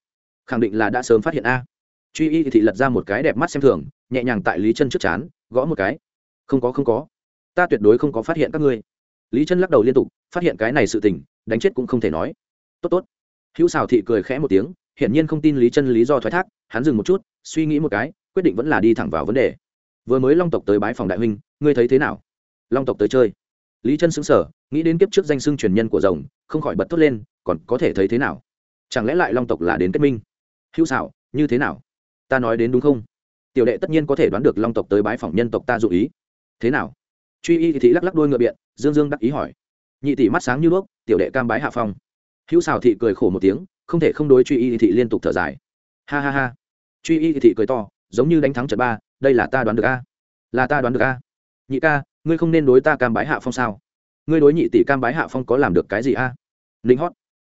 Khẳng định là đã sớm phát hiện a. Truy y thị lật ra một cái đẹp mắt xem thường, nhẹ nhàng tại lý chân trước chán, gõ một cái. Không có không có. Ta tuyệt đối không có phát hiện các ngươi. Lý chân lắc đầu liên tục, phát hiện cái này sự tình, đánh chết cũng không thể nói. Tốt tốt. Hữu xào thị cười khẽ một tiếng hiển nhiên không tin lý chân lý do thoái thác, hắn dừng một chút, suy nghĩ một cái, quyết định vẫn là đi thẳng vào vấn đề. Vừa mới long tộc tới bái phòng đại huynh, ngươi thấy thế nào? Long tộc tới chơi. Lý chân xứng sở nghĩ đến kiếp trước danh xưng truyền nhân của rồng, không khỏi bật thốt lên, còn có thể thấy thế nào? Chẳng lẽ lại long tộc là đến kết minh? Hữu xảo, như thế nào? Ta nói đến đúng không? Tiểu đệ tất nhiên có thể đoán được long tộc tới bái phòng nhân tộc ta dụ ý. Thế nào? Truy y thị lắc lắc đôi ngựa biện, dương dương đắc ý hỏi. Nhị tỷ mắt sáng như đuốc, tiểu đệ cam bái hạ phong. Hữu xào thị cười khổ một tiếng không thể không đối truy y thị liên tục thở dài. Ha ha ha. Truy y thị cười to, giống như đánh thắng trận ba, đây là ta đoán được a. Là ta đoán được a. Nhị ca, ngươi không nên đối ta cam bái hạ phong sao? Ngươi đối nhị tỷ cam bái hạ phong có làm được cái gì a? Lính hót.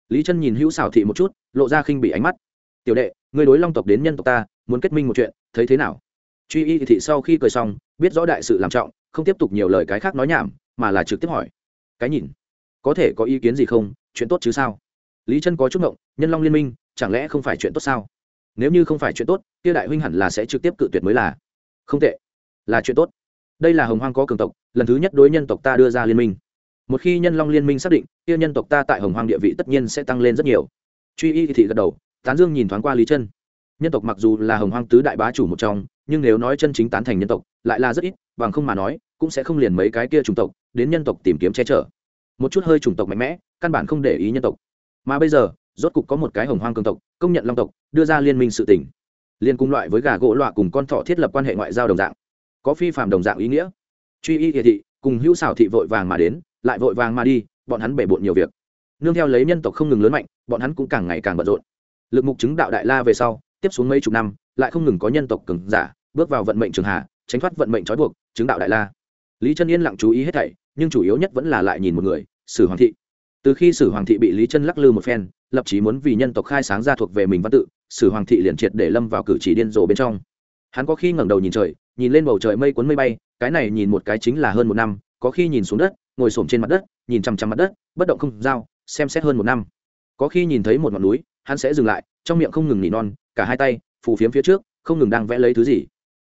Lý chân nhìn hữu xảo thị một chút, lộ ra khinh bị ánh mắt. Tiểu đệ, ngươi đối long tộc đến nhân tộc ta, muốn kết minh một chuyện, thấy thế nào? Truy y thị sau khi cười xong, biết rõ đại sự làm trọng, không tiếp tục nhiều lời cái khác nói nhảm, mà là trực tiếp hỏi. Cái nhìn, có thể có ý kiến gì không? Chuyện tốt chứ sao? Lý chân có chút ngộng, nhân long liên minh, chẳng lẽ không phải chuyện tốt sao? Nếu như không phải chuyện tốt, kia đại huynh hẳn là sẽ trực tiếp cự tuyệt mới là. Không tệ, là chuyện tốt. Đây là hồng hoang có cường tộc, lần thứ nhất đối nhân tộc ta đưa ra liên minh. Một khi nhân long liên minh xác định, kia nhân tộc ta tại hồng hoang địa vị tất nhiên sẽ tăng lên rất nhiều. Truy y thị gật đầu, tán dương nhìn thoáng qua lý chân. Nhân tộc mặc dù là hồng hoang tứ đại bá chủ một trong, nhưng nếu nói chân chính tán thành nhân tộc, lại là rất ít, bằng không mà nói, cũng sẽ không liền mấy cái kia chủng tộc, đến nhân tộc tìm kiếm che chở. Một chút hơi chủng tộc mạnh mẽ, căn bản không để ý nhân tộc mà bây giờ, rốt cục có một cái hồng hoang cường tộc, công nhận long tộc, đưa ra liên minh sự tỉnh liên cung loại với gà gỗ loạ cùng con thỏ thiết lập quan hệ ngoại giao đồng dạng. Có phi phạm đồng dạng ý nghĩa. Truy y địa thị, cùng hữu xảo thị vội vàng mà đến, lại vội vàng mà đi, bọn hắn bể bộn nhiều việc. Nương theo lấy nhân tộc không ngừng lớn mạnh, bọn hắn cũng càng ngày càng bận rộn. Lực mục chứng đạo đại la về sau, tiếp xuống mấy chục năm, lại không ngừng có nhân tộc cường giả, bước vào vận mệnh trường hạ, tránh thoát vận mệnh trói buộc, chứng đạo đại la. Lý chân yên lặng chú ý hết thảy, nhưng chủ yếu nhất vẫn là lại nhìn một người, sử hoàng thị từ khi sử hoàng thị bị lý chân lắc lư một phen lập chí muốn vì nhân tộc khai sáng ra thuộc về mình văn tự sử hoàng thị liền triệt để lâm vào cử chỉ điên rồ bên trong. Hắn có khi ngẩng đầu nhìn trời nhìn lên bầu trời mây cuốn mây bay cái này nhìn một cái chính là hơn một năm có khi nhìn xuống đất ngồi xổm trên mặt đất nhìn chằm chằm mặt đất bất động không dao, xem xét hơn một năm. Có khi nhìn thấy một ngọn núi hắn sẽ dừng lại trong miệng không ngừng nỉ non cả hai tay phù phiếm phía trước không ngừng đang vẽ lấy thứ gì.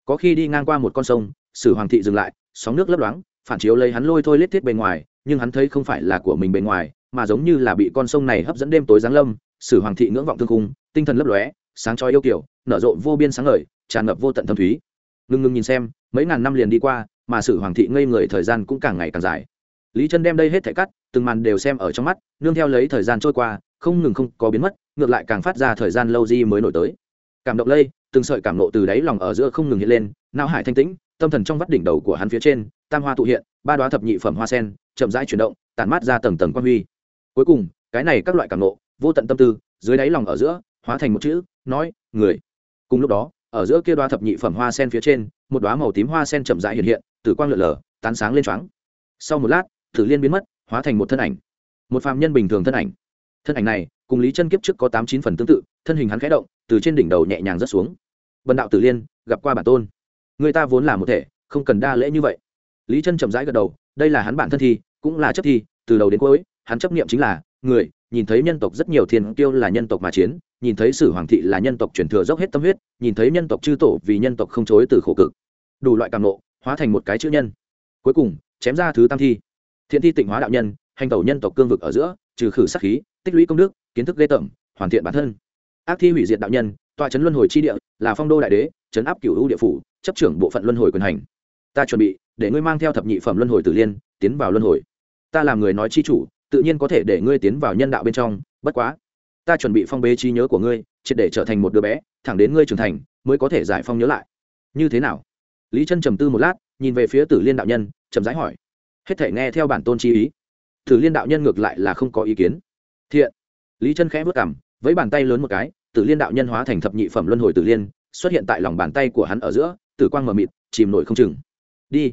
Có khi đi ngang qua một con sông sử hoàng thị dừng lại sóng nước lấp loáng phản chiếu lấy hắn lôi thôi lết thiết bề ngoài nhưng hắn thấy không phải là của mình bề ngoài mà giống như là bị con sông này hấp dẫn đêm tối giáng lâm, sử hoàng thị ngưỡng vọng thương cung tinh thần lấp lóe, sáng trói yêu kiểu nở rộ vô biên sáng ngời, tràn ngập vô tận thâm thúy. Ngưng ngưng nhìn xem, mấy ngàn năm liền đi qua, mà sử hoàng thị ngây người thời gian cũng càng ngày càng dài. Lý chân đem đây hết thảy cắt, từng màn đều xem ở trong mắt, nương theo lấy thời gian trôi qua, không ngừng không có biến mất, ngược lại càng phát ra thời gian lâu di mới nổi tới. Cảm động lây, từng sợi cảm nộ từ đáy lòng ở giữa không ngừng hiện lên, não hải thanh tĩnh, tâm thần trong vắt đỉnh đầu của hắn phía trên, tam hoa tụ hiện, ba đoá thập nhị phẩm hoa sen, chậm rãi chuyển động, tản mát ra tầng tầng quan huy cuối cùng, cái này các loại cảm nộ, vô tận tâm tư, dưới đáy lòng ở giữa, hóa thành một chữ, nói, người. Cùng lúc đó, ở giữa kia đoa thập nhị phẩm hoa sen phía trên, một đoá màu tím hoa sen chậm rãi hiện hiện, tử quang lượn lờ, tán sáng lên choáng. Sau một lát, thử liên biến mất, hóa thành một thân ảnh. Một phàm nhân bình thường thân ảnh. Thân ảnh này, cùng lý chân kiếp trước có tám chín phần tương tự, thân hình hắn khẽ động, từ trên đỉnh đầu nhẹ nhàng rớt xuống. Bần đạo tử liên, gặp qua bản tôn. Người ta vốn là một thể, không cần đa lễ như vậy. Lý chân chậm rãi gật đầu, đây là hắn bản thân thi, cũng là chấp thi, từ đầu đến cuối hắn chấp niệm chính là, người, nhìn thấy nhân tộc rất nhiều thiên tiêu là nhân tộc mà chiến, nhìn thấy sử hoàng thị là nhân tộc truyền thừa dốc hết tâm huyết, nhìn thấy nhân tộc chư tổ vì nhân tộc không chối từ khổ cực. Đủ loại càng nộ hóa thành một cái chữ nhân. Cuối cùng, chém ra thứ tam thi. Thiện thi tịnh hóa đạo nhân, hành tẩu nhân tộc cương vực ở giữa, trừ khử sát khí, tích lũy công đức, kiến thức ghê tởm, hoàn thiện bản thân. Ác thi hủy diệt đạo nhân, tọa trấn luân hồi chi địa, là phong đô đại đế trấn áp cửu hữu địa phủ, chấp trưởng bộ phận luân hồi quyền hành. Ta chuẩn bị, để ngươi mang theo thập nhị phẩm luân hồi tử liên, tiến vào luân hồi. Ta làm người nói chi chủ tự nhiên có thể để ngươi tiến vào nhân đạo bên trong, bất quá, ta chuẩn bị phong bế trí nhớ của ngươi, triệt để trở thành một đứa bé, thẳng đến ngươi trưởng thành, mới có thể giải phong nhớ lại. Như thế nào? Lý chân trầm tư một lát, nhìn về phía tử liên đạo nhân trầm rãi hỏi. Hết thể nghe theo bản tôn chi ý. Tử liên đạo nhân ngược lại là không có ý kiến. Thiện. Lý chân khẽ vất cảm với bàn tay lớn một cái, tử liên đạo nhân hóa thành thập nhị phẩm luân hồi tử liên, xuất hiện tại lòng bàn tay của hắn ở giữa, tử quang mờ mịt, chìm nổi không chừng. Đi.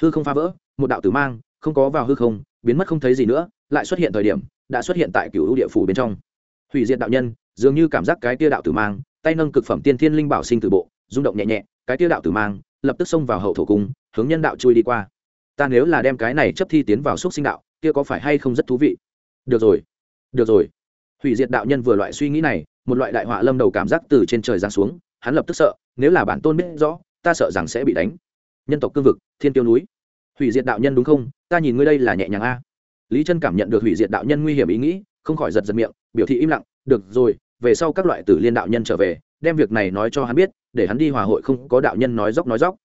Hư không phá vỡ, một đạo tử mang, không có vào hư không, biến mất không thấy gì nữa lại xuất hiện thời điểm, đã xuất hiện tại cựu địa phủ bên trong. Hủy diệt đạo nhân, dường như cảm giác cái tia đạo tử mang, tay nâng cực phẩm tiên thiên linh bảo sinh tử bộ, rung động nhẹ nhẹ, cái tia đạo tử mang, lập tức xông vào hậu thổ cung, hướng nhân đạo chui đi qua. Ta nếu là đem cái này chấp thi tiến vào xúc sinh đạo, kia có phải hay không rất thú vị? Được rồi được rồi. Hủy diệt đạo nhân vừa loại suy nghĩ này, một loại đại họa lâm đầu cảm giác từ trên trời giáng xuống, hắn lập tức sợ, nếu là bản tôn biết rõ, ta sợ rằng sẽ bị đánh. Nhân tộc cương vực, thiên tiêu núi. Hủy diệt đạo nhân đúng không? Ta nhìn ngươi đây là nhẹ nhàng a lý chân cảm nhận được hủy diệt đạo nhân nguy hiểm ý nghĩ, không khỏi giật giật miệng, biểu thị im lặng, được rồi, về sau các loại tử liên đạo nhân trở về, đem việc này nói cho hắn biết, để hắn đi hòa hội không có đạo nhân nói dốc nói dốc.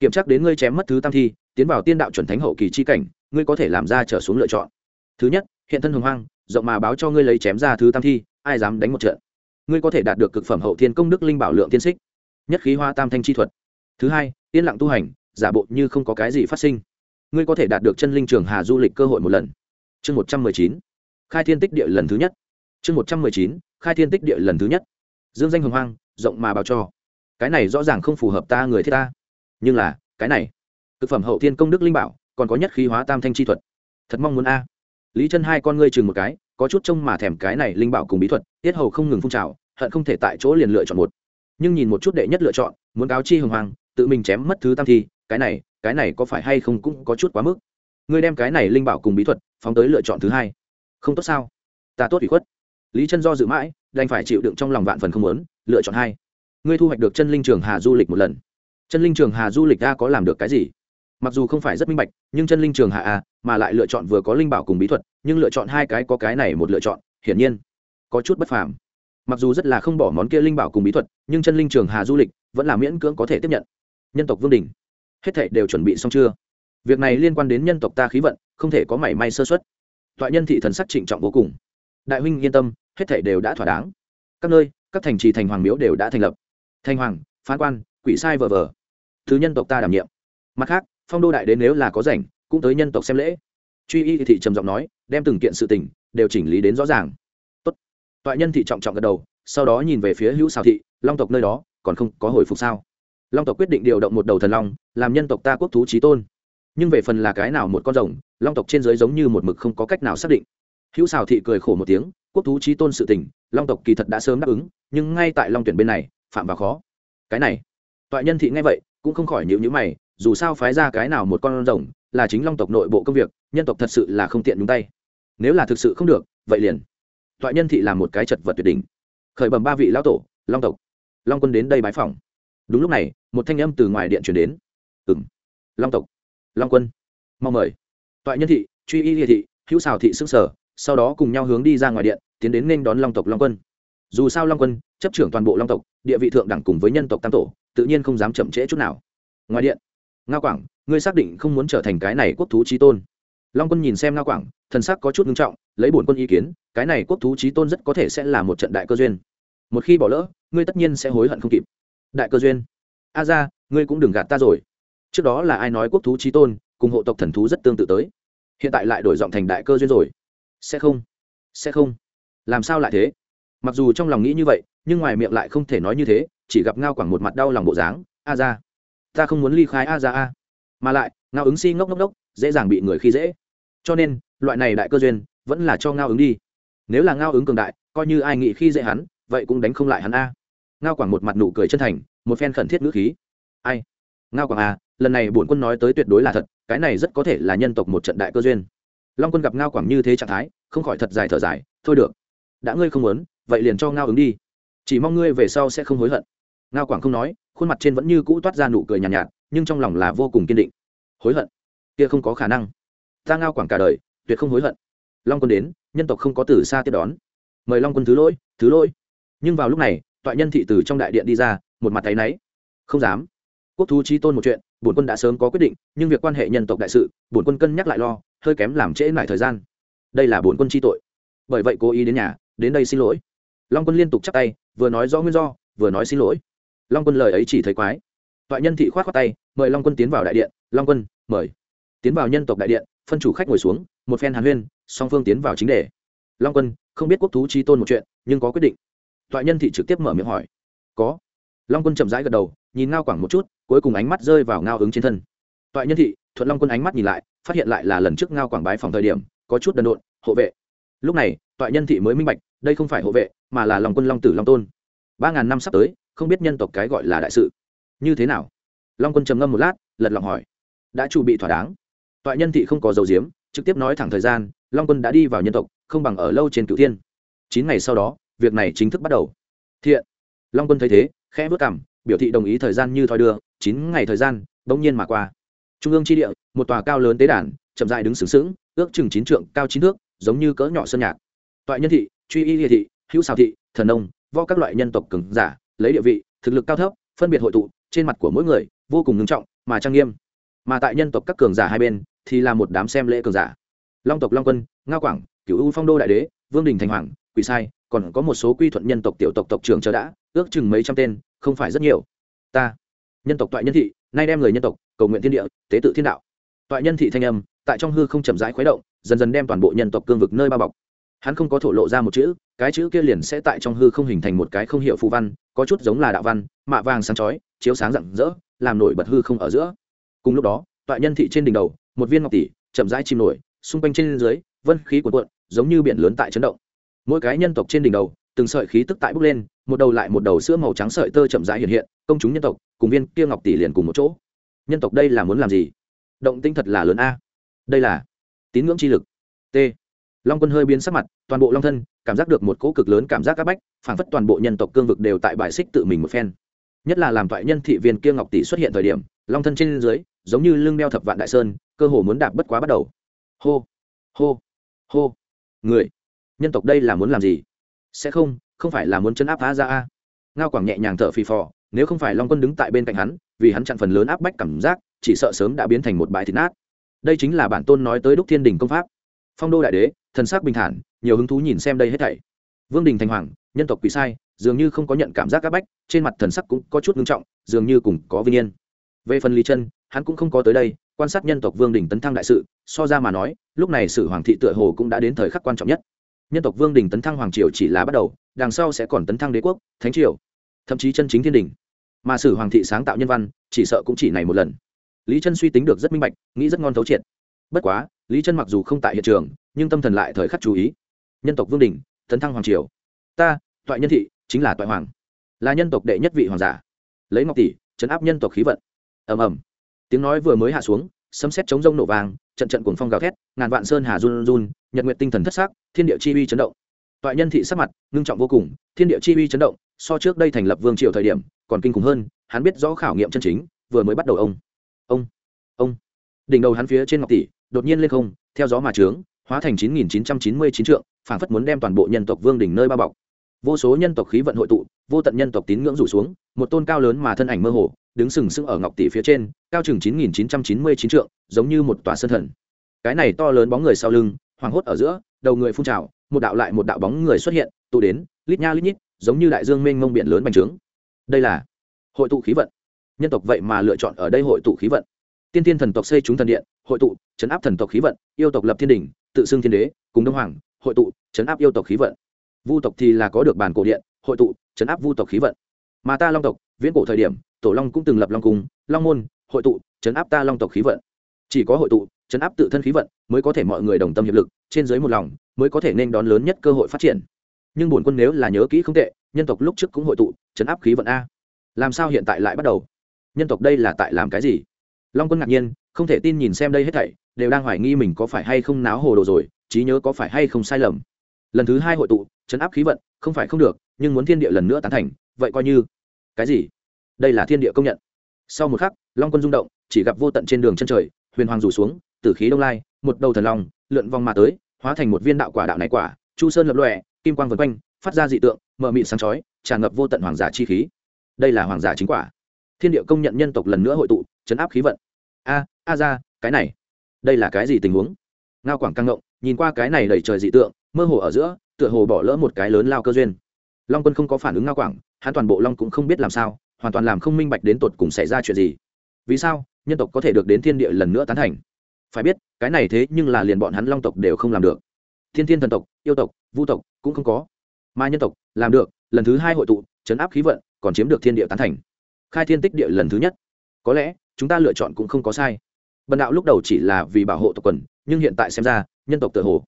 Kiểm tra đến ngươi chém mất thứ tam thi, tiến vào tiên đạo chuẩn thánh hậu kỳ chi cảnh, ngươi có thể làm ra trở xuống lựa chọn. Thứ nhất, hiện thân hồng hoang, rộng mà báo cho ngươi lấy chém ra thứ tam thi, ai dám đánh một trận? Ngươi có thể đạt được cực phẩm hậu thiên công đức linh bảo lượng tiên xích, nhất khí hoa tam thanh chi thuật. Thứ hai, yên lặng tu hành, giả bộ như không có cái gì phát sinh. Ngươi có thể đạt được chân linh trường hà du lịch cơ hội một lần chương một trăm mười chín, khai thiên tích địa lần thứ nhất. Chương một trăm mười chín, khai thiên tích địa lần thứ nhất. Dương danh hồng hoang, rộng mà báo cho. Cái này rõ ràng không phù hợp ta người thiết ta. Nhưng là, cái này thực phẩm hậu thiên công đức linh bảo, còn có nhất khí hóa tam thanh chi thuật. Thật mong muốn a. Lý chân hai con ngươi chừng một cái, có chút trông mà thèm cái này linh bảo cùng bí thuật, tiết hầu không ngừng phun trào, hận không thể tại chỗ liền lựa chọn một. Nhưng nhìn một chút đệ nhất lựa chọn, muốn cáo chi hồng hoàng tự mình chém mất thứ tam thi, cái này cái này có phải hay không cũng có chút quá mức. Ngươi đem cái này linh bảo cùng bí thuật phóng tới lựa chọn thứ hai. Không tốt sao? Ta tốt ủy khuất. Lý chân do dự mãi, đành phải chịu đựng trong lòng vạn phần không muốn, lựa chọn hai. Ngươi thu hoạch được chân linh trường hà du lịch một lần. Chân linh trường hà du lịch a có làm được cái gì? Mặc dù không phải rất minh bạch, nhưng chân linh trường hà a mà lại lựa chọn vừa có linh bảo cùng bí thuật, nhưng lựa chọn hai cái có cái này một lựa chọn, hiển nhiên, có chút bất phàm. Mặc dù rất là không bỏ món kia linh bảo cùng bí thuật, nhưng chân linh trường hà du lịch vẫn là miễn cưỡng có thể tiếp nhận. Nhân tộc vương đình, hết thảy đều chuẩn bị xong chưa? Việc này liên quan đến nhân tộc ta khí vận, không thể có mảy may sơ xuất Tọa nhân thị thần sắc trịnh trọng vô cùng. Đại huynh yên tâm, hết thảy đều đã thỏa đáng. Các nơi, các thành trì thành hoàng miếu đều đã thành lập. Thanh hoàng, phán quan, quỷ sai vờ vờ. Thứ nhân tộc ta đảm nhiệm. Mặt khác, phong đô đại đến nếu là có rảnh, cũng tới nhân tộc xem lễ. Truy y thị trầm giọng nói, đem từng kiện sự tình, đều chỉnh lý đến rõ ràng. Tốt. Tọa nhân thị trọng trọng gật đầu, sau đó nhìn về phía hữu xào thị, long tộc nơi đó, còn không có hồi phục sao? Long tộc quyết định điều động một đầu thần long, làm nhân tộc ta quốc thú trí tôn nhưng về phần là cái nào một con rồng, long tộc trên dưới giống như một mực không có cách nào xác định. Hữu xào thị cười khổ một tiếng, quốc thú trí tôn sự tình, long tộc kỳ thật đã sớm đáp ứng, nhưng ngay tại long tuyển bên này, phạm vào khó. Cái này, toại nhân thị nghe vậy, cũng không khỏi nhịu nhữ mày, dù sao phái ra cái nào một con rồng, là chính long tộc nội bộ công việc, nhân tộc thật sự là không tiện nhúng tay. Nếu là thực sự không được, vậy liền. Toại nhân thị làm một cái chật vật tuyệt đỉnh. Khởi bẩm ba vị lão tổ, long tộc. Long quân đến đây bái phòng. Đúng lúc này, một thanh âm từ ngoài điện chuyển đến. Ừ m long tộc long quân. Mong mời. Toại nhân thị, truy y địa thị, hữu xào thị s ư n g sở, sau đó cùng nhau hướng đi ra ngoài điện, tiến đến nên đón long tộc long quân. Dù sao long quân, chấp trưởng toàn bộ long tộc, địa vị thượng đẳng cùng với nhân tộc tam tổ, tự nhiên không dám chậm trễ chút nào. Ngoài điện nga quảng, ngươi xác định không muốn trở thành cái này quốc thú trí tôn. Long quân nhìn xem nga quảng, thần sắc có chút nghiêm trọng, lấy bổn quân ý kiến, cái này quốc thú trí tôn rất có thể sẽ là một trận đại cơ duyên. Một khi bỏ lỡ, ngươi tất nhiên sẽ hối hận không kịp. Đại cơ duyên? A ra, ngươi cũng đừng gạt ta rồi trước đó là ai nói quốc thú trí tôn, cùng hộ tộc thần thú rất tương tự tới. Hiện tại lại đổi giọng thành đại cơ duyên rồi. Sẽ không sẽ không. Làm sao lại thế? Mặc dù trong lòng nghĩ như vậy, nhưng ngoài miệng lại không thể nói như thế, chỉ gặp ngao quảng một mặt đau lòng bộ dáng. A ra, ta không muốn ly khai a ra a. Mà lại, ngao ứng si ngốc ngốc ngốc, dễ dàng bị người khi dễ. Cho nên, loại này đại cơ duyên, vẫn là cho ngao ứng đi. Nếu là ngao ứng cường đại, coi như ai nghĩ khi dễ hắn, vậy cũng đánh không lại hắn a. Ngao quảng một mặt nụ cười chân thành, một phen khẩn thiết ngữ khí. Ai? Ngao quảng a lần này bổn quân nói tới tuyệt đối là thật cái này rất có thể là nhân tộc một trận đại cơ duyên. Long quân gặp ngao quảng như thế trạng thái không khỏi thật dài thở dài thôi được đã ngươi không muốn vậy liền cho ngao ứng đi. Chỉ mong ngươi về sau sẽ không hối hận. Ngao quảng không nói khuôn mặt trên vẫn như cũ toát ra nụ cười nhàn nhạt, nhạt nhưng trong lòng là vô cùng kiên định. Hối hận? Kia không có khả năng. Ta ngao quảng cả đời tuyệt không hối hận. Long quân đến nhân tộc không có từ xa tiếp đón. Mời long quân thứ lỗi thứ lỗi. Nhưng vào lúc này toại nhân thị từ trong đại điện đi ra một mặt tay náy. Không dám quốc thú trí tôn một chuyện, bổn quân đã sớm có quyết định, nhưng việc quan hệ nhân tộc đại sự, bổn quân cân nhắc lại lo, hơi kém làm trễ lại thời gian. Đây là bổn quân chi tội. Bởi vậy cố ý đến nhà, đến đây xin lỗi. Long quân liên tục chắp tay, vừa nói rõ nguyên do, vừa nói xin lỗi. Long quân lời ấy chỉ thấy quái. Toại nhân thị khoát khoát tay, mời long quân tiến vào đại điện. Long quân, mời. Tiến vào nhân tộc đại điện, phân chủ khách ngồi xuống, một phen hàn huyên, song phương tiến vào chính đề. Long quân, không biết quốc thú chi tôn một chuyện, nhưng có quyết định. Toại nhân thị trực tiếp mở miệng hỏi. Có long quân chậm rãi gật đầu, nhìn ngao quảng một chút, cuối cùng ánh mắt rơi vào ngao ứng trên thân. Toại nhân thị, thuận long quân ánh mắt nhìn lại, phát hiện lại là lần trước ngao quảng bái phòng thời điểm, có chút đần độn, hộ vệ. Lúc này, toại nhân thị mới minh bạch, đây không phải hộ vệ, mà là lòng quân long tử long tôn. Ba ngàn năm sắp tới, không biết nhân tộc cái gọi là đại sự. Như thế nào? Long quân trầm ngâm một lát, lật lòng hỏi. Đã chuẩn bị thỏa đáng. Toại nhân thị không có dầu diếm trực tiếp nói thẳng thời gian, long quân đã đi vào nhân tộc, không bằng ở lâu trên cửu thiên. Chín ngày sau đó, việc này chính thức bắt đầu. Thiện. Long quân thấy thế khẽ vớt cảm, biểu thị đồng ý thời gian như thoi đưa, chín ngày thời gian, bỗng nhiên mà qua. Trung ương tri địa, một tòa cao lớn tế đàn, chậm dại đứng sướng sướng ước chừng chín trượng, cao chín thước, giống như cỡ nhỏ sơn nhạc. Toại nhân thị, truy y địa thị, hữu xào thị, thần nông vo các loại nhân tộc cứng giả, lấy địa vị, thực lực cao thấp, phân biệt hội tụ, trên mặt của mỗi người, vô cùng ngưng trọng, mà trang nghiêm. Mà tại nhân tộc các cường giả hai bên, thì là một đám xem lễ cường giả. Long tộc long quân nga quảng cựu u phong đô đại đế, vương đình thành hoàng quỷ sai, còn có một số quy thuận nhân tộc tiểu tộc tộc trưởng chờ đã, ước chừng mấy trăm tên, không phải rất nhiều. Ta, nhân tộc toại nhân thị, nay đem người nhân tộc, cầu nguyện thiên địa, tế tự thiên đạo. Toại nhân thị thanh âm, tại trong hư không chậm rãi khuấy động, dần dần đem toàn bộ nhân tộc cương vực nơi bao bọc. Hắn không có thổ lộ ra một chữ, cái chữ kia liền sẽ tại trong hư không hình thành một cái không h i ể u phù văn, có chút giống là đạo văn, mạ vàng sáng chói, chiếu sáng rạng rỡ, làm nổi bật hư không ở giữa. Cùng lúc đó, toại nhân thị trên đỉnh đầu, một viên ngọc tỷ, chậm rãi chìm nổi, xung quanh trên dưới, vân khí cuộn cuộn, giống như biển lớn tại chấn động mỗi cái nhân tộc trên đỉnh đầu, từng sợi khí tức tại bốc lên, một đầu lại một đầu sữa màu trắng sợi tơ chậm rãi hiện hiện, công chúng nhân tộc, cùng viên kia ngọc tỷ liền cùng một chỗ. Nhân tộc đây là muốn làm gì? Động tinh thật là lớn a. Đây là tín ngưỡng chi lực. T. Long quân hơi biến sắc mặt, toàn bộ long thân, cảm giác được một cỗ cực lớn cảm giác áp bách, phảng phất toàn bộ nhân tộc cương vực đều tại bài xích tự mình một phen. Nhất là làm thoại nhân thị viên kia ngọc tỷ xuất hiện thời điểm, long thân trên dưới, giống như lưng đeo thập vạn đại sơn, cơ hồ muốn đạp bất quá bắt đầu. Hô hô hô. Người nhân tộc đây là muốn làm gì? Sẽ không không phải là muốn chấn áp phá ra a ngao quảng nhẹ nhàng thở phì phò, nếu không phải long quân đứng tại bên cạnh hắn, vì hắn chặn phần lớn áp bách cảm giác, chỉ sợ sớm đã biến thành một bãi thịt nát. Đây chính là bản tôn nói tới đúc thiên đình công pháp. Phong đô đại đế, thần sắc bình thản, nhiều hứng thú nhìn xem đây hết thảy. Vương đình thành hoàng, nhân tộc quỷ sai, dường như không có nhận cảm giác áp bách, trên mặt thần sắc cũng có chút ngưng trọng, dường như cùng có vinh yên. Về phần lý chân, hắn cũng không có tới đây, quan sát nhân tộc vương đình tấn thăng đại sự, so ra mà nói, lúc này sử hoàng thị tựa hồ cũng đã đến thời khắc quan trọng nhất nhân tộc vương đình tấn thăng hoàng triều chỉ là bắt đầu, đằng sau sẽ còn tấn thăng đế quốc, thánh triều, thậm chí chân chính thiên đình. Mà sử hoàng thị sáng tạo nhân văn, chỉ sợ cũng chỉ này một lần. Lý chân suy tính được rất minh bạch, nghĩ rất ngon thấu triệt. Bất quá, lý chân mặc dù không tại hiện trường, nhưng tâm thần lại thời khắc chú ý. Nhân tộc vương đình, tấn thăng hoàng triều. Ta, toại nhân thị, chính là toại hoàng. Là nhân tộc đệ nhất vị hoàng giả. Lấy ngọc tỷ chấn áp nhân tộc khí vận. Ầm ầm. Tiếng nói vừa mới hạ xuống, sấm xét chống rông nổ vàng trận trận cuồng phong gào thét, ngàn vạn sơn hà run run nhật nguyện tinh thần thất xác thiên địa chi uy chấn động. Toại nhân thị sắc mặt, ngưng trọng vô cùng, thiên địa chi uy chấn động, so trước đây thành lập vương triều thời điểm, còn kinh khủng hơn, hắn biết rõ khảo nghiệm chân chính, vừa mới bắt đầu ông. Ông ông. Đỉnh đầu hắn phía trên ngọc tỷ, đột nhiên lên không, theo gió mà trướng, hóa thành chín nghìn chín trăm chín mươi chín trượng phản phất muốn đem toàn bộ nhân tộc vương đỉnh nơi bao bọc. Vô số nhân tộc khí vận hội tụ, vô tận nhân tộc tín ngưỡng rủ xuống, một tôn cao lớn mà thân ảnh mơ hồ, đứng sừng sững ở ngọc tỷ phía trên, cao chừng chín nghìn chín trăm chín mươi chín trượng, giống như một tòa sân thần. Cái này to lớn bóng người sau lưng hoảng hốt ở giữa, đầu người phun trào, một đạo lại một đạo bóng người xuất hiện, tụ đến, lít nha lít nhít, giống như đại dương mênh mông biển lớn bành trướng. Đây là hội tụ khí vận. Nhân tộc vậy mà lựa chọn ở đây hội tụ khí vận. Tiên tiên thần tộc xây chúng thần điện, hội tụ, chấn áp thần tộc khí vận, yêu tộc lập thiên đình, tự xưng thiên đế, cùng đông hoàng, hội tụ, chấn áp yêu tộc khí vận. Vu tộc thì là có được bản cổ điện, hội tụ, chấn áp vu tộc khí vận. Mà ta long tộc, viễn cổ thời điểm, tổ long cũng từng lập long cung, long môn, hội tụ, chấn áp ta long tộc khí vận. Chỉ có hội tụ chấn áp tự thân khí vận, mới có thể mọi người đồng tâm hiệp lực, trên dưới một lòng, mới có thể nên đón lớn nhất cơ hội phát triển. Nhưng bổn quân nếu là nhớ kỹ không tệ, nhân tộc lúc trước cũng hội tụ, chấn áp khí vận a. Làm sao hiện tại lại bắt đầu? Nhân tộc đây là tại làm cái gì? Long quân ngạc nhiên, không thể tin nhìn xem đây hết thảy, đều đang hoài nghi mình có phải hay không náo hồ đồ rồi, trí nhớ có phải hay không sai lầm. Lần thứ hai hội tụ, chấn áp khí vận, không phải không được, nhưng muốn thiên địa lần nữa tán thành, vậy coi như. Cái gì? Đây là thiên địa công nhận. Sau một khắc, long quân rung động, chỉ gặp vô tận trên đường chân trời, huyền hoàng rủ xuống tử khí đông lai, một đầu thần long, lượn vòng mà tới, hóa thành một viên đạo quả đạo này quả, chu sơn lập lòe, kim quang vân quanh, phát ra dị tượng, mờ mịt sáng chói, tràn ngập vô tận hoàng giả chi khí. Đây là hoàng giả chính quả. Thiên địa công nhận nhân tộc lần nữa hội tụ, chấn áp khí vận. A a ra, cái này. Đây là cái gì tình huống? Ngao quảng căng ngộng, nhìn qua cái này đầy trời dị tượng, mơ hồ ở giữa, tựa hồ bỏ lỡ một cái lớn lao cơ duyên. Long quân không có phản ứng ngao quảng, hắn toàn bộ long cũng không biết làm sao, hoàn toàn làm không minh bạch đến tột cùng xảy ra chuyện gì. Vì sao, nhân tộc có thể được đến thiên địa lần nữa tán thành? Phải biết, cái này thế nhưng là liền bọn hắn long tộc đều không làm được. Thiên thiên thần tộc, yêu tộc, vu tộc cũng không có. Mà nhân tộc, làm được, lần thứ hai hội tụ, chấn áp khí vận, còn chiếm được thiên địa tán thành. Khai thiên tích địa lần thứ nhất. Có lẽ, chúng ta lựa chọn cũng không có sai. Bần đạo lúc đầu chỉ là vì bảo hộ tộc quần, nhưng hiện tại xem ra, nhân tộc tự hồ.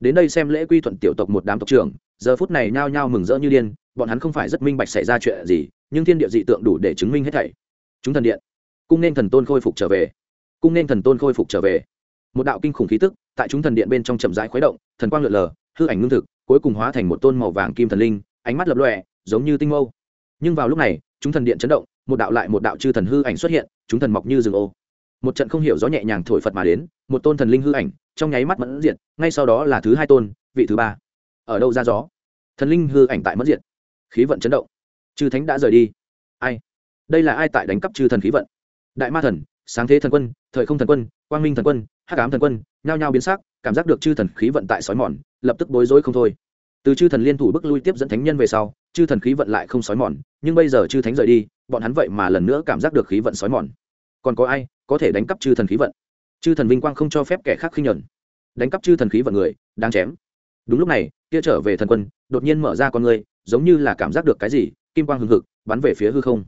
Đến đây xem lễ quy thuận tiểu tộc một đám tộc trưởng, giờ phút này nhao nhao mừng rỡ như điên, bọn hắn không phải rất minh bạch xảy ra chuyện gì, nhưng thiên địa dị tượng đủ để chứng minh hết thảy. Chúng thần điện. Cung nên thần tôn khôi phục trở về cung nên thần tôn khôi phục trở về. Một đạo kinh khủng khí tức tại chúng thần điện bên trong chậm rãi khuấy động, thần quang lượn lờ, hư ảnh ngưng thực, cuối cùng hóa thành một tôn màu vàng kim thần linh, ánh mắt lập lòe, giống như tinh mâu. Nhưng vào lúc này, chúng thần điện chấn động, một đạo lại một đạo chư thần hư ảnh xuất hiện, chúng thần mọc như rừng ô. Một trận không hiểu gió nhẹ nhàng thổi phật mà đến, một tôn thần linh hư ảnh, trong nháy mắt mẫn diện ngay sau đó là thứ hai tôn, vị thứ ba. Ở đâu ra gió? Thần linh hư ảnh tại mất diện khí vận chấn động. Chư thánh đã rời đi. Ai? Đây là ai tại đánh cắp chư thần khí vận? Đại ma thần sáng thế thần quân, thời không thần quân, quang minh thần quân, hắc ám thần quân, nhao nhao biến sắc, cảm giác được chư thần khí vận tại sói mòn, lập tức bối rối không thôi. Từ chư thần liên thủ bức lui tiếp dẫn thánh nhân về sau, chư thần khí vận lại không sói mòn, nhưng bây giờ chư thánh rời đi, bọn hắn vậy mà lần nữa cảm giác được khí vận sói mòn. Còn có ai có thể đánh cắp chư thần khí vận? Chư thần vinh quang không cho phép kẻ khác khinh nhẫn đánh cắp chư thần khí vận người đang chém. Đúng lúc này, kia trở về thần quân, đột nhiên mở ra con người, giống như là cảm giác được cái gì, kim quang hừng hực, bắn về phía hư không.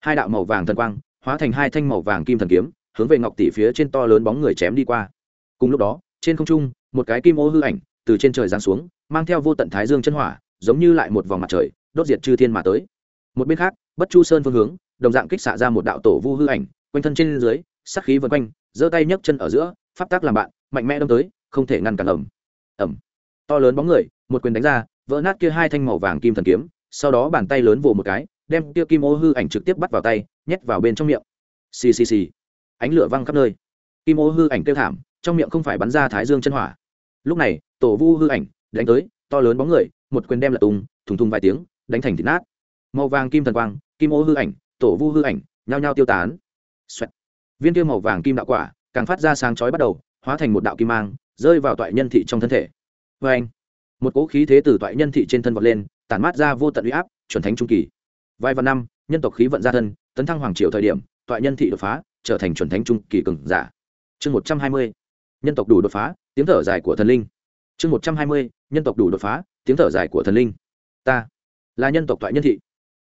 Hai đạo màu vàng thần quang hóa thành hai thanh màu vàng kim thần kiếm, hướng về ngọc tỷ phía trên to lớn bóng người chém đi qua. Cùng lúc đó, trên không trung, một cái kim ô hư ảnh từ trên trời giáng xuống, mang theo vô tận thái dương chân hỏa, giống như lại một vòng mặt trời, đốt diệt chư thiên mà tới. Một bên khác, bất chu sơn phương hướng, đồng dạng kích xạ ra một đạo tổ vu hư ảnh, quanh thân trên dưới sắc khí vân quanh, giơ tay nhấc chân ở giữa, pháp tác làm bạn, mạnh mẽ đâm tới, không thể ngăn cản ẩm ẩm to lớn bóng người, một quyền đánh ra, vỡ nát kia hai thanh màu vàng kim thần kiếm, sau đó bàn tay lớn vồ một cái, đem kia kim ô hư ảnh trực tiếp bắt vào tay nhét vào bên trong miệng. Xì xì xì. Ánh lửa văng khắp nơi. Kim ô hư ảnh kêu thảm, trong miệng không phải bắn ra thái dương chân hỏa. Lúc này, tổ vu hư ảnh đánh tới, to lớn bóng người, một quyền đem lật tung, thùng thùng vài tiếng, đánh thành thịt nát. Màu vàng kim thần quang, kim ô hư ảnh, tổ vu hư ảnh, nhao nhao tiêu tán. Xoẹt. viên tiêu màu vàng kim đạo quả, càng phát ra sáng chói bắt đầu, hóa thành một đạo kim mang, rơi vào toại nhân thị trong thân thể. Vê anh. Một cỗ khí thế từ toại nhân thị trên thân vọt lên, tản mát ra vô tận uy áp, chuẩn thánh trung kỳ. Vài vạn năm, nhân tộc khí vận ra thân tấn thăng hoàng triều thời điểm, toại nhân thị đột phá, trở thành chuẩn thánh trung kỳ cường giả. Chương một trăm hai mươi, nhân tộc đủ đột phá, tiếng thở dài của thần linh. Chương một trăm hai mươi, nhân tộc đủ đột phá, tiếng thở dài của thần linh. Ta là nhân tộc toại nhân thị.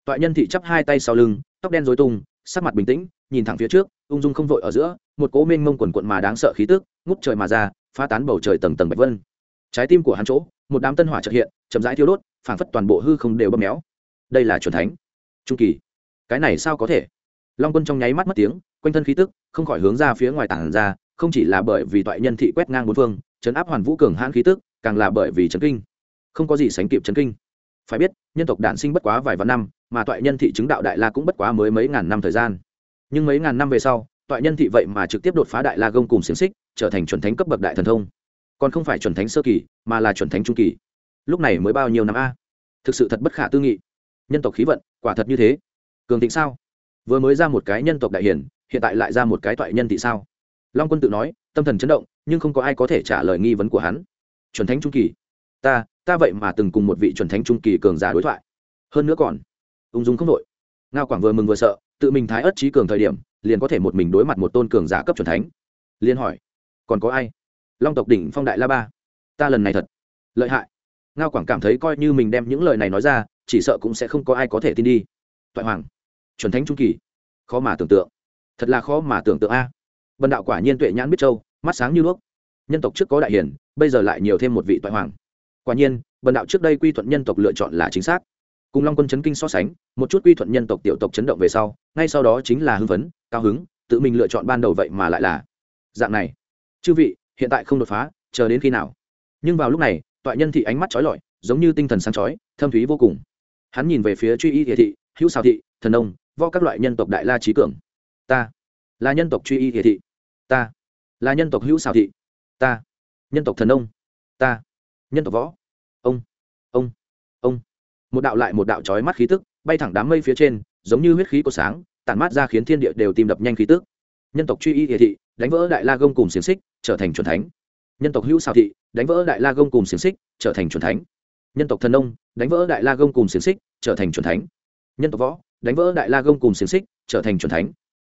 Toại nhân thị chắp hai tay sau lưng, tóc đen dối tung, sắc mặt bình tĩnh, nhìn thẳng phía trước, ung dung không vội ở giữa, một cố mênh mông quần quận mà đáng sợ khí tức, ngút trời mà ra, phá tán bầu trời tầng tầng bạch vân. Trái tim của hắn chỗ, một đám tân hỏa trợ hiện, chậm rãi thiêu đốt, phảng phất toàn bộ hư không đều bơm méo. Đây là chuẩn thánh trung kỳ cái này sao có thể? Long quân trong nháy mắt mất tiếng, quanh thân khí tức, không khỏi hướng ra phía ngoài tảng ra, không chỉ là bởi vì toại nhân thị quét ngang bốn phương, chấn áp hoàn vũ cường hãn khí tức, càng là bởi vì chấn kinh. Không có gì sánh kịp chấn kinh. Phải biết, nhân tộc đản sinh bất quá vài vạn năm, mà toại nhân thị chứng đạo đại la cũng bất quá mới mấy ngàn năm thời gian. Nhưng mấy ngàn năm về sau, toại nhân thị vậy mà trực tiếp đột phá đại la gông cùng xiềng xích, trở thành chuẩn thánh cấp bậc đại thần thông. Còn không phải chuẩn thánh sơ kỳ, mà là chuẩn thánh trung kỳ. Lúc này mới bao nhiêu năm a? Thực sự thật bất khả tư nghị. Nhân tộc khí vận, quả thật như thế cường thịnh sao? Vừa mới ra một cái nhân tộc đại hiển, hiện tại lại ra một cái toại nhân thị sao? Long quân tự nói, tâm thần chấn động, nhưng không có ai có thể trả lời nghi vấn của hắn. Chuẩn thánh trung kỳ. Ta ta vậy mà từng cùng một vị chuẩn thánh trung kỳ cường giả đối thoại. Hơn nữa còn, ung dung không đội. Ngao quảng vừa mừng vừa sợ, tự mình thái ất trí cường thời điểm, liền có thể một mình đối mặt một tôn cường giả cấp chuẩn thánh. Liên hỏi, còn có ai? Long tộc đỉnh phong đại la ba. Ta lần này thật lợi hại. Ngao quảng cảm thấy coi như mình đem những lời này nói ra, chỉ sợ cũng sẽ không có ai có thể tin đi. Toại hoàng chuẩn thánh trung kỳ. Khó mà tưởng tượng. Thật là khó mà tưởng tượng a. Bần đạo quả nhiên tuệ nhãn biết châu, mắt sáng như đuốc. Nhân tộc trước có đại hiển bây giờ lại nhiều thêm một vị toại hoàng. Quả nhiên, bần đạo trước đây quy thuận nhân tộc lựa chọn là chính xác. Cùng long quân chấn kinh so sánh, một chút quy thuận nhân tộc tiểu tộc chấn động về sau, ngay sau đó chính là hưng phấn, cao hứng, tự mình lựa chọn ban đầu vậy mà lại là dạng này. Chư vị, hiện tại không đột phá, chờ đến khi nào? Nhưng vào lúc này, toại nhân thị ánh mắt trói lọi, giống như tinh thần sáng chói, thâm thúy vô cùng. Hắn nhìn về phía truy y địa thị, hữu xào thị, thần ông vo các loại nhân tộc đại la trí cường. Ta. Là nhân tộc truy y hiệp thị. Ta. Là nhân tộc hữu xào thị. Ta. Nhân tộc thần ông. Ta. Nhân tộc võ. Ông. Ông. Ông. Một đạo lại một đạo trói mắt khí tức, bay thẳng đám mây phía trên, giống như huyết khí của sáng, tản mát ra khiến thiên địa đều tìm đập nhanh khí tức. Nhân tộc truy y hiệp thị, đánh vỡ đại la gông cùng xiềng xích, trở thành c thánh. Nhân tộc hữu xào thị, đánh vỡ đại la gông cùng xiềng xích, trở thành c thánh. Nhân tộc thần nông đánh vỡ đại la gông cùng xiềng xích, trở thành c thánh. Nhân tộc võ đánh vỡ đại la gông cùng xiềng xích, trở thành c thánh.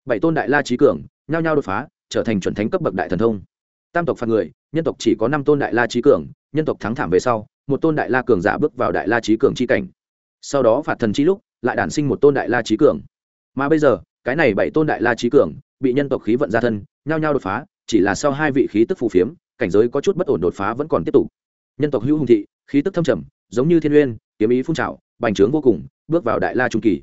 Bảy tôn đại la trí cường, nhao nhao đột phá, trở thành chuẩn thánh cấp bậc đại thần thông. Tam tộc phạt người, nhân tộc chỉ có năm tôn đại la trí cường, nhân tộc thắng thảm về sau, một tôn đại la cường giả bước vào đại la trí cường chi cảnh. Sau đó phạt thần chi lúc, lại đản sinh một tôn đại la trí cường. Mà bây giờ, cái này bảy tôn đại la trí cường, bị nhân tộc khí vận ra thân, nhao nhao đột phá, chỉ là sau hai vị khí tức phù phiếm, cảnh giới có chút bất ổn đột phá vẫn còn tiếp tục. Nhân tộc hữu hùng thị, khí tức thâm trầm, giống như thiên uyên, kiếm ý phun trào, bành trướng vô cùng, bước vào đại la trung kỳ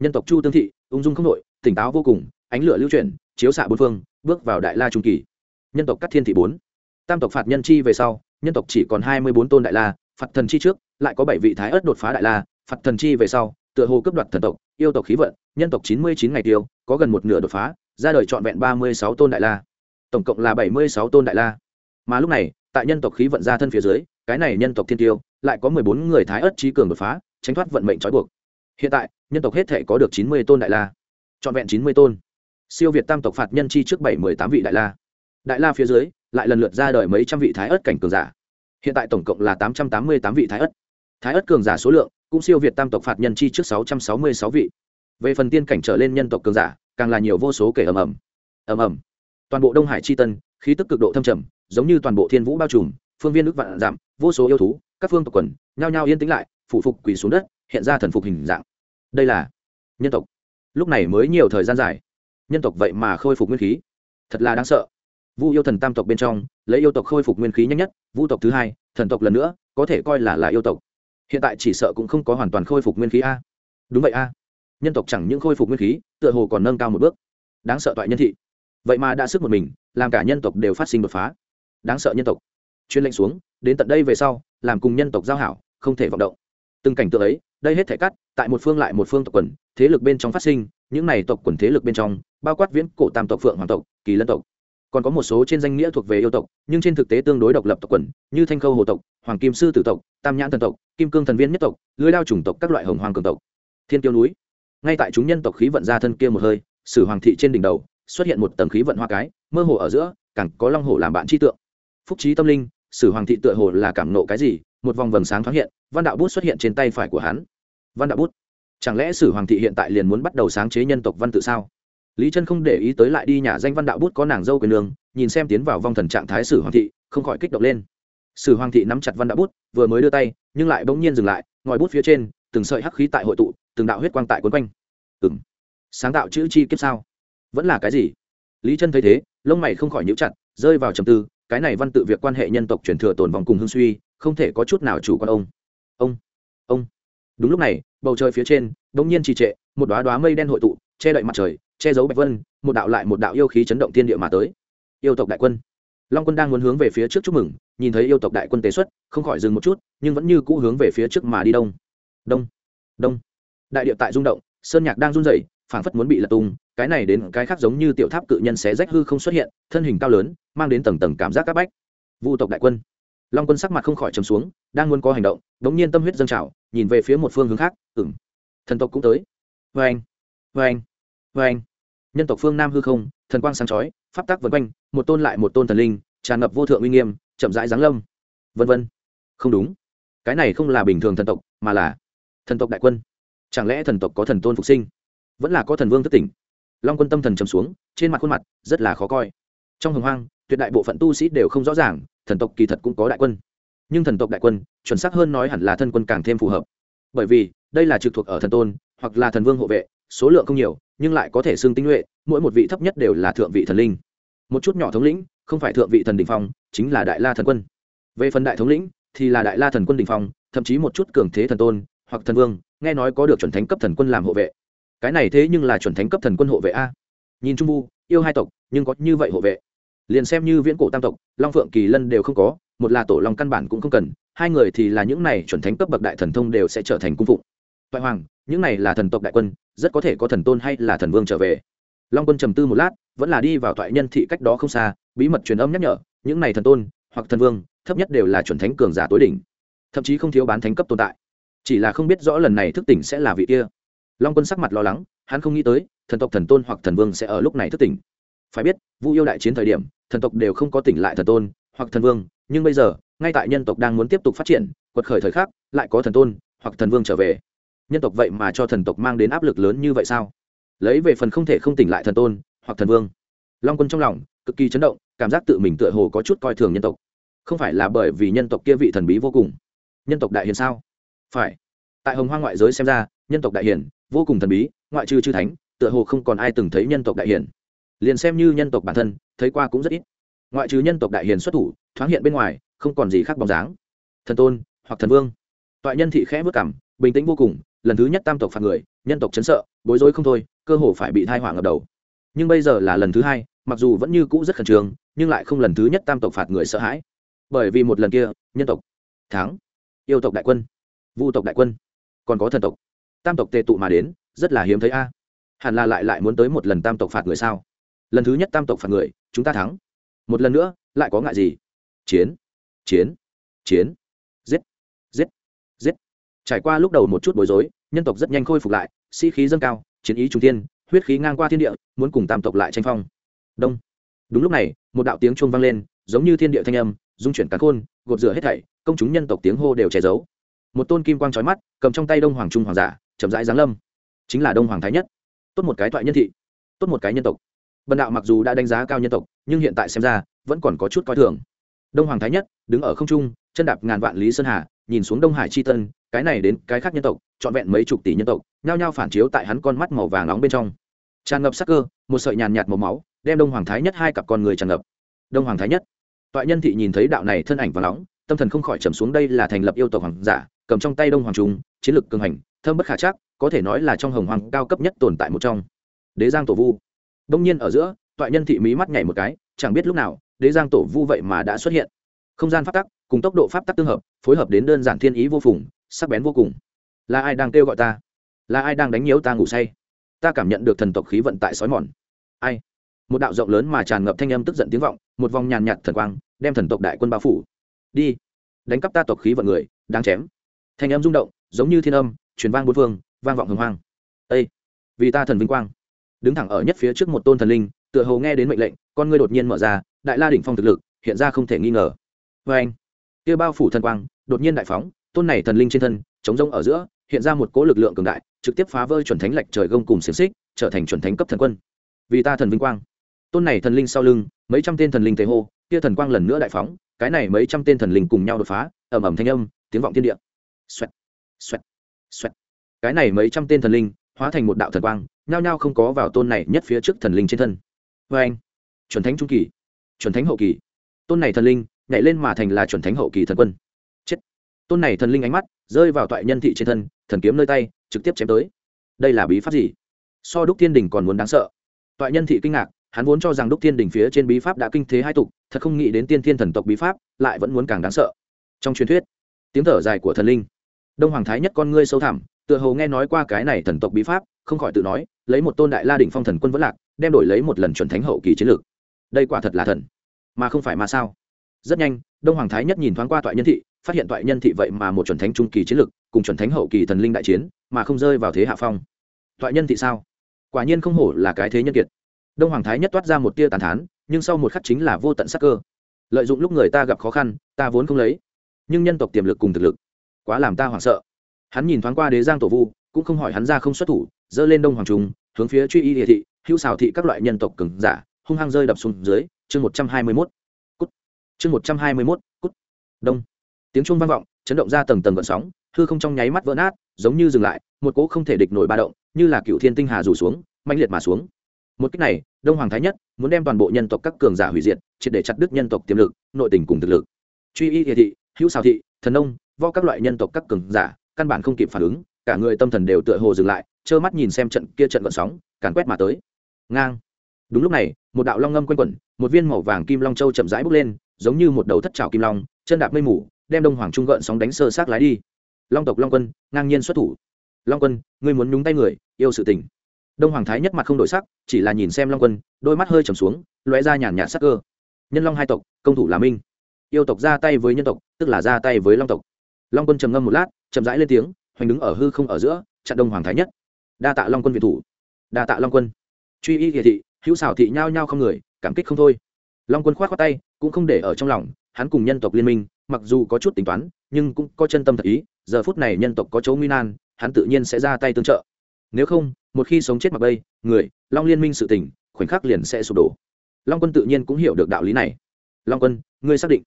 nhân tộc chu tương thị, ung dung không nội tỉnh táo vô cùng, ánh lửa lưu chuyển, chiếu xạ bốn phương, bước vào đại la trung kỳ. Nhân tộc cắt thiên thị bốn. Tam tộc phạt nhân chi về sau, nhân tộc chỉ còn hai mươi bốn tôn đại la, phạt thần chi trước, lại có bảy vị thái ớt đột phá đại la, phạt thần chi về sau, tựa hồ cấp đoạt thần tộc, yêu tộc khí vận, nhân tộc chín mươi chín ngày tiêu, có gần một nửa đột phá, ra đời trọn vẹn ba mươi sáu tôn đại la. Tổng cộng là bảy mươi sáu tôn đại la. Mà lúc này, tại nhân tộc khí vận ra thân phía dưới, cái này nhân tộc thiên tiêu, lại có mười bốn người thái ớt trí cường đột phá, tránh thoát vận mệnh trói buộc hiện tại, nhân tộc hết thể có được chín mươi tôn đại la. Trọn vẹn chín mươi tôn. Siêu việt tam tộc phạt nhân chi trước bảy mươi tám vị đại la. Đại la phía dưới, lại lần lượt ra đời mấy trăm vị thái ớt cảnh cường giả. Hiện tại tổng cộng là tám trăm tám mươi tám vị thái ớt. Thái ớt cường giả số lượng, cũng siêu việt tam tộc phạt nhân chi trước sáu trăm sáu mươi sáu vị. Về phần tiên cảnh trở lên nhân tộc cường giả, càng là nhiều vô số kể ầm ầm. Ầm ầm. Toàn bộ đông hải chi tân, khí tức cực độ thâm trầm, giống như toàn bộ thiên vũ bao trùm, phương viên nước vạn giảm, vô số yêu thú, các phương tộc quần, nhao nhao yên tĩnh lại, phủ phục quỳ xuống đất hiện ra thần phục hình dạng. Đây là nhân tộc. Lúc này mới nhiều thời gian dài. Nhân tộc vậy mà khôi phục nguyên khí. Thật là đáng sợ. Vu yêu thần tam tộc bên trong, lấy yêu tộc khôi phục nguyên khí nhanh nhất, vu tộc thứ hai, thần tộc lần nữa, có thể coi là là yêu tộc. Hiện tại chỉ sợ cũng không có hoàn toàn khôi phục nguyên khí a. Đúng vậy a. Nhân tộc chẳng những khôi phục nguyên khí, tựa hồ còn nâng cao một bước. Đáng sợ toại nhân thị. Vậy mà đã sức một mình, làm cả nhân tộc đều phát sinh đột phá. Đáng sợ nhân tộc. Chuyên lệnh xuống, đến tận đây về sau, làm cùng nhân tộc giao hảo, không thể vọng động từng cảnh tượng ấy, đây hết thể cắt, tại một phương lại một phương tộc quần, thế lực bên trong phát sinh, những này tộc quần thế lực bên trong, bao quát viễn cổ tam tộc, phượng hoàng tộc, kỳ lân tộc. Còn có một số trên danh nghĩa thuộc về yêu tộc, nhưng trên thực tế tương đối độc lập tộc quần, như thanh khâu hồ tộc, hoàng kim sư tử tộc, tam nhãn thần tộc, kim cương thần viên nhất tộc, lưới lao chủng tộc các loại hồng hoàng cường tộc. Thiên tiêu núi. Ngay tại chúng nhân tộc khí vận ra thân kia một hơi, sử hoàng thị trên đỉnh đầu, xuất hiện một tầng khí vận hoa cái, mơ hồ ở giữa, càng có long hồ làm bạn chi tượng. Phúc trí tâm linh, sử hoàng thị tựa hồ là cảm nộ cái gì một vòng vầng sáng thoáng hiện, văn đạo bút xuất hiện trên tay phải của hắn. Văn đạo bút, chẳng lẽ sử hoàng thị hiện tại liền muốn bắt đầu sáng chế nhân tộc văn tự sao? Lý chân không để ý tới lại đi nhà danh văn đạo bút có nàng dâu quyền đường, nhìn xem tiến vào vong thần trạng thái sử hoàng thị, không khỏi kích động lên. Sử hoàng thị nắm chặt văn đạo bút, vừa mới đưa tay, nhưng lại bỗng nhiên dừng lại, ngòi bút phía trên, từng sợi hắc khí tại hội tụ, từng đạo huyết quang tại quấn quanh. Ừ m sáng tạo chữ chi kiếp sao? Vẫn là cái gì? Lý chân thấy thế, lông mày không khỏi nhíu chặt, rơi vào trầm tư, cái này văn tự việc quan hệ nhân tộc truyền thừa tồn vòng cùng hương suy không thể có chút nào chủ quan ông. Ông ông. Đúng lúc này, bầu trời phía trên đ ỗ n g nhiên trì trệ, một đoá đoá mây đen hội tụ, che đậy mặt trời, che giấu bạch vân, một đạo lại một đạo yêu khí chấn động tiên địa mà tới. Yêu tộc đại quân. Long quân đang muốn hướng về phía trước chúc mừng, nhìn thấy yêu tộc đại quân tế xuất, không khỏi dừng một chút, nhưng vẫn như cũ hướng về phía trước mà đi đông. Đông đông. Đại địa tại rung động, sơn nhạc đang run rẩy, phảng phất muốn bị lật tung, cái này đến cái khác giống như tiểu tháp cự nhân xé rách hư không xuất hiện, thân hình cao lớn, mang đến tầng tầng cảm giác áp bách. Vu tộc đại quân long quân sắc mặt không khỏi trầm xuống, đang muốn có hành động, đống nhiên tâm huyết dâng trào, nhìn về phía một phương hướng khác ừng thần tộc cũng tới. Vê anh vê anh vê anh nhân tộc phương nam hư không, thần quang sáng chói, pháp tắc vân quanh, một tôn lại một tôn thần linh, tràn ngập vô thượng uy nghiêm, chậm rãi giáng lâm. Vân vân. Không đúng. Cái này không là bình thường thần tộc, mà là thần tộc đại quân. Chẳng lẽ thần tộc có thần tôn phục sinh? Vẫn là có thần vương thất tỉnh. Long quân tâm thần trầm xuống, trên mặt khuôn mặt rất là khó coi. Trong hồng hoang tuyệt đại bộ phận tu sĩ đều không rõ ràng, thần tộc kỳ thật cũng có đại quân. Nhưng thần tộc đại quân, chuẩn xác hơn nói hẳn là thân quân càng thêm phù hợp. Bởi vì, đây là trực thuộc ở thần tôn, hoặc là thần vương hộ vệ, số lượng không nhiều, nhưng lại có thể xưng tinh nhuệ, mỗi một vị thấp nhất đều là thượng vị thần linh. Một chút nhỏ thống lĩnh, không phải thượng vị thần đình phong, chính là đại la thần quân. Về phần đại thống lĩnh, thì là đại la thần quân đình phong, thậm chí một chút cường thế thần tôn, hoặc thần vương, nghe nói có được chuẩn thánh cấp thần quân làm hộ vệ. Cái này thế nhưng là chuẩn thánh cấp thần quân hộ vệ a. Nhìn trung vu, yêu hai tộc, nhưng có như vậy hộ vệ liền xem như viễn cổ tam tộc, long phượng kỳ lân đều không có, một là tổ long căn bản cũng không cần, hai người thì là những này chuẩn thánh cấp bậc đại thần thông đều sẽ trở thành cung phụng. Toại hoàng, những này là thần tộc đại quân, rất có thể có thần tôn hay là thần vương trở về. Long quân trầm tư một lát, vẫn là đi vào thoại nhân thị cách đó không xa, bí mật truyền âm nhắc nhở, những này thần tôn, hoặc thần vương, thấp nhất đều là chuẩn thánh cường giả tối đỉnh. Thậm chí không thiếu bán thánh cấp tồn tại. Chỉ là không biết rõ lần này thức tỉnh sẽ là vị kia. Long quân sắc mặt lo lắng, hắn không nghĩ tới, thần tộc thần tôn hoặc thần vương sẽ ở lúc này thức tỉnh. Phải biết, vu yêu đại chiến thời điểm thần tộc đều không có tỉnh lại thần tôn hoặc thần vương, nhưng bây giờ, ngay tại nhân tộc đang muốn tiếp tục phát triển, quật khởi thời khắc, lại có thần tôn hoặc thần vương trở về. Nhân tộc vậy mà cho thần tộc mang đến áp lực lớn như vậy sao? Lấy về phần không thể không tỉnh lại thần tôn hoặc thần vương. Long quân trong lòng cực kỳ chấn động, cảm giác tự mình tựa hồ có chút coi thường nhân tộc. Không phải là bởi vì nhân tộc kia vị thần bí vô cùng. Nhân tộc đại hiền sao? Phải. Tại hồng hoa ngoại giới xem ra, nhân tộc đại hiền, vô cùng thần bí, ngoại trừ chư thánh, tựa hồ không còn ai từng thấy nhân tộc đại hiền liền xem như nhân tộc bản thân, thấy qua cũng rất ít. Ngoại trừ nhân tộc đại hiền xuất thủ, thoáng hiện bên ngoài, không còn gì khác bóng dáng. Thần tôn, hoặc thần vương. Toại nhân thị khẽ vất cảm, bình tĩnh vô cùng, lần thứ nhất tam tộc phạt người, nhân tộc chấn sợ, bối rối không thôi, cơ hồ phải bị thai hỏa ngập đầu. Nhưng bây giờ là lần thứ hai, mặc dù vẫn như cũ rất khẩn trương, nhưng lại không lần thứ nhất tam tộc phạt người sợ hãi. Bởi vì một lần kia, nhân tộc, thắng. Yêu tộc đại quân, vu tộc đại quân, còn có thần tộc. Tam tộc tề tụ mà đến, rất là hiếm thấy a. Hẳn là lại lại muốn tới một lần tam tộc phạt người sao? Lần thứ nhất tam tộc phạt người, chúng ta thắng. Một lần nữa, lại có ngại gì? Chiến chiến chiến. Giết giết giết. Trải qua lúc đầu một chút bối rối, nhân tộc rất nhanh khôi phục lại, sĩ、si、khí dâng cao, chiến ý trung tiên huyết khí ngang qua thiên địa, muốn cùng tam tộc lại tranh phong. Đông. Đúng lúc này, một đạo tiếng chuông vang lên, giống như thiên địa thanh âm dung chuyển cắn khôn, gột rửa hết thảy, công chúng nhân tộc tiếng hô đều che giấu. Một tôn kim quang trói mắt, cầm trong tay đông hoàng trung hoàng giả, chậm rãi giáng lâm. Chính là đông hoàng thái nhất. Tốt một cái thoại nhân thị, tốt một cái nhân tộc bần đạo mặc dù đã đánh giá cao nhân tộc, nhưng hiện tại xem ra, vẫn còn có chút coi thường. Đông hoàng thái nhất, đứng ở không trung, chân đạp ngàn vạn lý sơn hà, nhìn xuống đông hải c h i tân, cái này đến cái khác nhân tộc, trọn vẹn mấy chục tỷ nhân tộc, nhao nhao phản chiếu tại hắn con mắt màu vàng nóng bên trong. Tràn ngập sắc cơ, một sợi nhàn nhạt màu máu, đem đông hoàng thái nhất hai cặp con người tràn ngập. Đông hoàng thái nhất. Toại nhân thị nhìn thấy đạo này thân ảnh và nóng, tâm thần không khỏi trầm xuống đây là thành lập yêu tộc hoàng giả, cầm trong tay đông hoàng trung, chiến lược cường hành thơm bất khả chắc, có thể nói là trong hồng hoàng cao cấp nhất tồn tại một trong. Đế giang tổ vu đông nhiên ở giữa, toại nhân thị mí mắt nhảy một cái, chẳng biết lúc nào, đế giang tổ vu vậy mà đã xuất hiện. Không gian pháp tắc, cùng tốc độ pháp tắc tương hợp, phối hợp đến đơn giản thiên ý vô phùng, sắc bén vô cùng. Là ai đang kêu gọi ta? Là ai đang đánh nhiễu ta ngủ say? Ta cảm nhận được thần tộc khí vận tại sói mòn. Ai? Một đạo rộng lớn mà tràn ngập thanh âm tức giận tiếng vọng, một vòng nhàn nhạt thần quang, đem thần tộc đại quân bao phủ. Đi! Đánh cắp ta tộc khí vận người đang chém. Thanh âm rung động, giống như thiên âm, truyền vang bốn phương, vang vọng hồng hoang ây vì ta thần vinh quang đứng thẳng ở nhất phía trước một tôn thần linh, tựa hồ nghe đến mệnh lệnh, con ngươi đột nhiên mở ra, đại la đỉnh phong thực lực, hiện ra không thể nghi ngờ. Vê anh, kia bao phủ thần quang, đột nhiên đại phóng, tôn này thần linh trên thân, chống rông ở giữa, hiện ra một cỗ lực lượng cường đại, trực tiếp phá vỡ chuẩn thánh lệch trời gông cùng xiềng xích, trở thành chuẩn thánh cấp thần quân. Vì ta thần vinh quang. Tôn này thần linh sau lưng, mấy trăm tên thần linh tế hô, kia thần quang lần nữa đại phóng, cái này mấy trăm tên thần linh cùng nhau đột phá, ầm ầm thanh âm, tiếng vọng thiên địa. Xoẹt xoẹt xoẹt. Cái này mấy trăm tên thần linh, hóa thành một đạo thần quang nhao nhao không có vào tôn này nhất phía trước thần linh trên thân. Vê anh, chuẩn thánh trung kỳ, chuẩn thánh hậu kỳ. Tôn này thần linh nhảy lên mà thành là chuẩn thánh hậu kỳ thần quân. Chết. Tôn này thần linh ánh mắt rơi vào toại nhân thị trên thân, thần kiếm nơi tay, trực tiếp chém tới. Đây là bí pháp gì? So đúc thiên đình còn muốn đáng sợ. Toại nhân thị kinh ngạc, hắn vốn cho rằng đúc thiên đình phía trên bí pháp đã kinh thế hai tục, thật không nghĩ đến tiên thiên thần tộc bí pháp lại vẫn muốn càng đáng sợ. Trong truyền thuyết, tiếng thở dài của thần linh, đông hoàng thái nhất con ngươi sâu thẳm tựa hồ nghe nói qua cái này thần tộc bí pháp, không khỏi tự nói, lấy một tôn đại la đỉnh phong thần quân vẫn lạc, đem đổi lấy một lần chuẩn thánh hậu kỳ chiến lược. Đây quả thật là thần, mà không phải mà sao? Rất nhanh, đông hoàng thái nhất nhìn thoáng qua toại nhân thị, phát hiện toại nhân thị vậy mà một chuẩn thánh trung kỳ chiến lược, cùng chuẩn thánh hậu kỳ thần linh đại chiến, mà không rơi vào thế hạ phong. Toại nhân thị sao? Quả nhiên không hổ là cái thế nhân kiệt. Đông hoàng thái nhất toát ra một tia tàn thán, nhưng sau một khắc chính là vô tận sắc cơ. Lợi dụng lúc người ta gặp khó khăn, ta vốn không lấy. Nhưng nhân tộc tiềm lực cùng thực lực, quá làm ta hoảng sợ hắn nhìn thoáng qua đế giang tổ vu, cũng không hỏi hắn ra không xuất thủ, dơ lên đông hoàng trung hướng phía truy y địa thị, hữu xào thị các loại nhân tộc cứng giả, hung hăng rơi đập xuống dưới, chương một trăm hai mươi mốt. Cút. Chương một trăm hai mươi mốt, cút. Đông. Tiếng chuông vang vọng, chấn động ra tầng tầng gợn sóng, hư không trong nháy mắt vỡ nát, giống như dừng lại, một cỗ không thể địch nổi ba động, như là cựu thiên tinh hà rủ xuống mạnh liệt mà xuống. Một cách này, đông hoàng thái nhất muốn đem toàn bộ nhân tộc các cường giả hủy diệt, triệt để chặt đứt nhân tộc tiềm lực, nội tình cùng thực lực. Truy y địa thị, hữu xào thị, thần nông vo các loại nhân tộc các cường giả căn bản không kịp phản ứng, cả người tâm thần đều tựa hồ dừng lại, trơ mắt nhìn xem trận kia trận gọn sóng, càn quét mà tới. Ngang. Đúng lúc này, một đạo long ngâm quanh quẩn, một viên màu vàng kim long châu chậm rãi bốc lên, giống như một đầu thất trào kim long, chân đạp mây mù, đem đông hoàng trung gợn sóng đánh sơ sát lái đi. Long tộc long quân, ngang nhiên xuất thủ. Long quân, ngươi muốn nhúng tay người, yêu sự tình. Đông hoàng thái nhất mặt không đổi sắc, chỉ là nhìn xem long quân, đôi mắt hơi trầm xuống, lóe ra nhàn nhạt sắc cơ. Nhân long hai tộc, công thủ là minh. Yêu tộc ra tay với nhân tộc, tức là ra tay với long tộc. Long quân trầm ngâm một lát chậm rãi lên tiếng, hoành đứng ở hư không ở giữa, chặn đông hoàng thái nhất. Đa tạ long quân việt thủ. Đa tạ long quân. Truy y địa thị, hữu xảo thị nhao nhao không người, cảm kích không thôi. Long quân k h o á t tay, cũng không để ở trong lòng, hắn cùng nhân tộc liên minh, mặc dù có chút tính toán, nhưng cũng có chân tâm thật ý, giờ phút này nhân tộc có chỗ nguy nan, hắn tự nhiên sẽ ra tay tương trợ. Nếu không, một khi sống chết mặc bây, người, long liên minh sự tỉnh khoảnh khắc liền sẽ sụp đổ. Long quân tự nhiên cũng hiểu được đạo lý này. Long quân, ngươi xác định.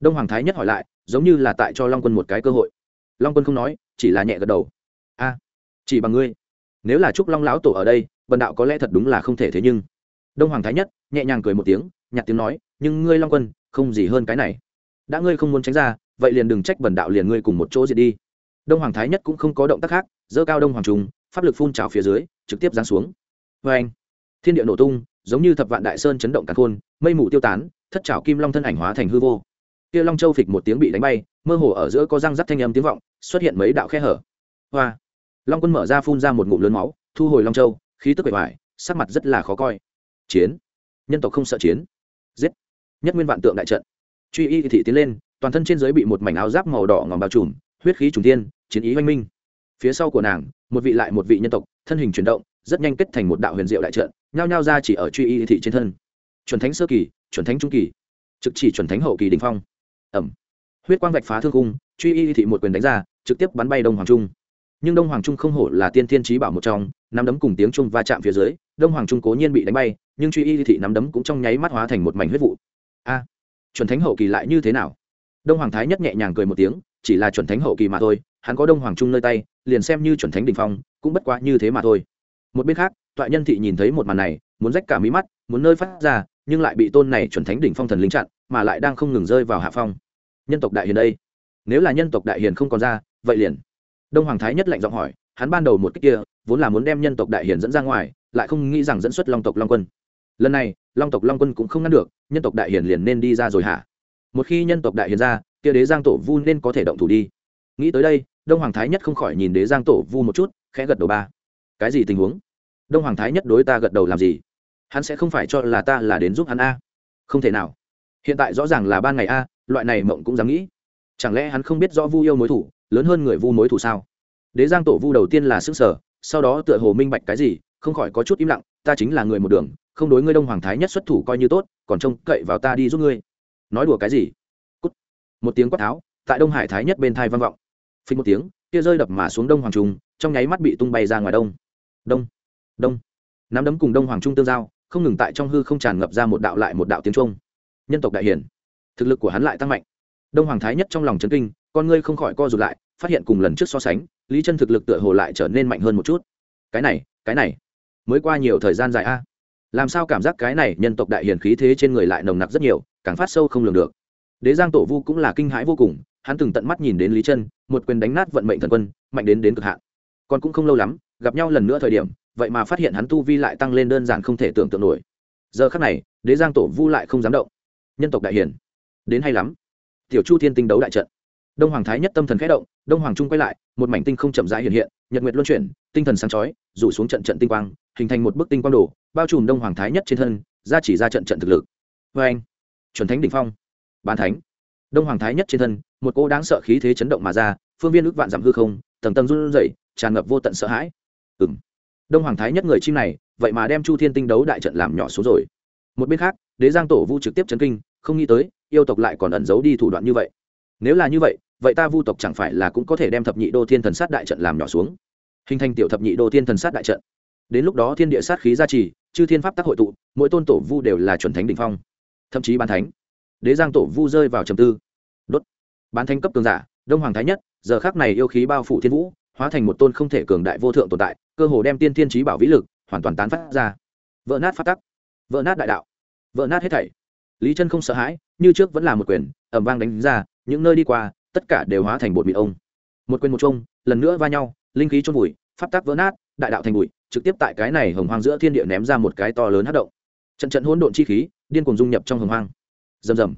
Đông hoàng thái nhất hỏi lại, giống như là tại cho long quân một cái cơ hội long quân không nói, chỉ là nhẹ gật đầu. A, chỉ bằng ngươi. Nếu là trúc long lão tổ ở đây, bần đạo có lẽ thật đúng là không thể thế nhưng. Đông hoàng thái nhất, nhẹ nhàng cười một tiếng nhặt tiếng nói, nhưng ngươi long quân, không gì hơn cái này. Đã ngươi không muốn tránh ra, vậy liền đừng trách bần đạo liền ngươi cùng một chỗ diệt đi. Đông hoàng thái nhất cũng không có động tác khác dơ cao đông hoàng trùng pháp lực phun trào phía dưới, trực tiếp giáng xuống. Vê anh thiên địa nổ tung, giống như thập vạn đại sơn chấn động càn khôn, mây mù tiêu tán, thất trào kim long thân ảnh hóa thành hư vô kia long châu phịch một tiếng bị đánh bay, mơ hồ ở giữa có răng rắc thanh âm tiếng vọng, xuất hiện mấy đạo khe hở. Hoa! Long quân mở ra phun ra một ngụm lớn máu, thu hồi long châu, khí tức bề ngoài sắc mặt rất là khó coi. Chiến! Nhân tộc không sợ chiến. Giết! Nhất nguyên vạn tượng đại trận. Truy y thị tiến lên, toàn thân trên giới bị một mảnh áo giáp màu đỏ ngòm bao trùm, huyết khí trùng tiên chiến ý oanh minh. Phía sau của nàng, một vị lại một vị nhân tộc, thân hình chuyển động, rất nhanh kết thành một đạo huyền diệu đại trận, nhao nhao ra chỉ ở truy y thị trên thân. Chuẩn thánh sơ kỳ, chuẩn thánh trung kỳ, trực chỉ chuẩn thánh hậu kỳ đình phong ẩm. Huyết quang vạch phá thương cung truy y thị một quyền đánh ra, trực tiếp bắn bay đông hoàng trung. Nhưng đông hoàng trung không hổ là tiên thiên trí bảo một trong, nắm đấm cùng tiếng trung va chạm phía dưới, đông hoàng trung cố nhiên bị đánh bay, nhưng truy y thị nắm đấm cũng trong nháy mắt hóa thành một mảnh huyết vụ. A, chuẩn thánh hậu kỳ lại như thế nào? Đông hoàng thái nhất nhẹ nhàng cười một tiếng, chỉ là chuẩn thánh hậu kỳ mà thôi, hắn có đông hoàng trung nơi tay, liền xem như chuẩn thánh đình phong, cũng bất quá như thế mà thôi. Một bên khác, toại nhân thị nhìn thấy một màn này, muốn rách cả mí mắt, muốn nơi phát ra, nhưng lại bị tôn này chuẩn thánh đỉnh phong thần lính chặn, mà lại đang không ngừng rơi vào hạ phong nhân tộc đại hiền đây. Nếu là nhân tộc đại hiền không còn ra, vậy liền. Đông hoàng thái nhất lạnh giọng hỏi, hắn ban đầu một cách kia, vốn là muốn đem nhân tộc đại hiền dẫn ra ngoài, lại không nghĩ rằng dẫn xuất long tộc long quân. Lần này, long tộc long quân cũng không ngăn được, nhân tộc đại hiền liền nên đi ra rồi hả? Một khi nhân tộc đại hiền ra, kia đế giang tổ vu nên có thể động thủ đi. Nghĩ tới đây, đông hoàng thái nhất không khỏi nhìn đế giang tổ vu một chút, khẽ gật đầu ba. Cái gì tình huống? Đông hoàng thái nhất đối ta gật đầu làm gì? Hắn sẽ không phải cho là ta là đến giúp hắn a. Không thể nào. Hiện tại rõ ràng là ban ngày a loại này mộng cũng dám nghĩ. Chẳng lẽ hắn không biết rõ vu yêu mối thủ, lớn hơn người vu mối thủ sao? Đế giang tổ vu đầu tiên là sức sở sau đó tựa hồ minh bạch cái gì, không khỏi có chút im lặng, ta chính là người một đường, không đối ngươi đông hoàng thái nhất xuất thủ coi như tốt, còn trông cậy vào ta đi giúp ngươi. Nói đùa cái gì? Cút. một tiếng quát tháo, tại đông hải thái nhất bên thai vang vọng. Phình một tiếng, kia rơi đập mà xuống đông hoàng trung, trong nháy mắt bị tung bay ra ngoài đông. Đông. Đông. Nắm đấm cùng đông hoàng trung tương giao, không ngừng tại trong hư không tràn ngập ra một đạo lại một đạo tiếng trung nhân tộc đại hiển thực lực của hắn lại tăng mạnh. Đông hoàng thái nhất trong lòng chấn kinh, con ngươi không khỏi co rụt lại, phát hiện cùng lần trước so sánh, lý chân thực lực tựa hồ lại trở nên mạnh hơn một chút. Cái này cái này, mới qua nhiều thời gian dài a. Làm sao cảm giác cái này nhân tộc đại hiền khí thế trên người lại nồng nặc rất nhiều, càng phát sâu không lường được. Đế giang tổ vu cũng là kinh hãi vô cùng, hắn từng tận mắt nhìn đến lý chân, một quyền đánh nát vận mệnh thần quân, mạnh đến đến cực hạn. Còn cũng không lâu lắm, gặp nhau lần nữa thời điểm, vậy mà phát hiện hắn tu vi lại tăng lên đơn giản không thể tưởng tượng nổi. Giờ khắc này, đế giang tổ vu lại không dám động. Nhân tộc đại hiền đến hay lắm. Tiểu chu thiên tinh đấu đại trận. Đông hoàng thái nhất tâm thần khẽ động, đông hoàng trung quay lại, một mảnh tinh không chậm rãi hiện hiện, nhật nguyệt luân chuyển, tinh thần sáng chói, rủ xuống trận trận tinh quang, hình thành một bức tinh quang đồ bao trùm đông hoàng thái nhất trên thân, ra chỉ ra trận trận thực lực. Vê anh, chuẩn thánh đỉnh phong, bán thánh. Đông hoàng thái nhất trên thân, một cô đáng sợ khí thế chấn động mà ra, phương viên ước vạn giảm hư không, tầng tầng run rẩy, tràn ngập vô tận sợ hãi. Ừ m đông hoàng thái nhất người chim này, vậy mà đem chu thiên tinh đấu đại trận làm nhỏ số rồi. Một bên khác, đế giang tổ vu trực tiếp chấn kinh không nghĩ tới, yêu tộc lại còn ẩn giấu đi thủ đoạn như vậy. Nếu là như vậy vậy ta vu tộc chẳng phải là cũng có thể đem thập nhị đô thiên thần sát đại trận làm nhỏ xuống? Hình thành tiểu thập nhị đô thiên thần sát đại trận. Đến lúc đó thiên địa sát khí gia trì, chư thiên pháp tác hội tụ, mỗi tôn tổ vu đều là chuẩn thánh đ ỉ n h phong. Thậm chí bán thánh. Đế giang tổ vu rơi vào trầm tư. Đốt. Bán thánh cấp cường giả, đông hoàng thái nhất, giờ khác này yêu khí bao phủ thiên vũ, hóa thành một tôn không thể cường đại vô thượng tồn tại, cơ hồ đem tiên thiên trí bảo vĩ lực hoàn toàn tán phát ra. Vỡ nát phát tắc. Vỡ nát đại đạo. Vỡ nát hết thảy lý chân không sợ hãi, như trước vẫn là một quyền ẩm vang đánh ra, những nơi đi qua, tất cả đều hóa thành bột mịn ông. Một quyền một chung, lần nữa va nhau, linh khí trôn vùi, pháp tắc vỡ nát, đại đạo thành bụi, trực tiếp tại cái này hồng hoang giữa thiên địa ném ra một cái to lớn hát động. Trận trận hỗn độn chi khí, điên cùng dung nhập trong hồng hoang. Rầm rầm.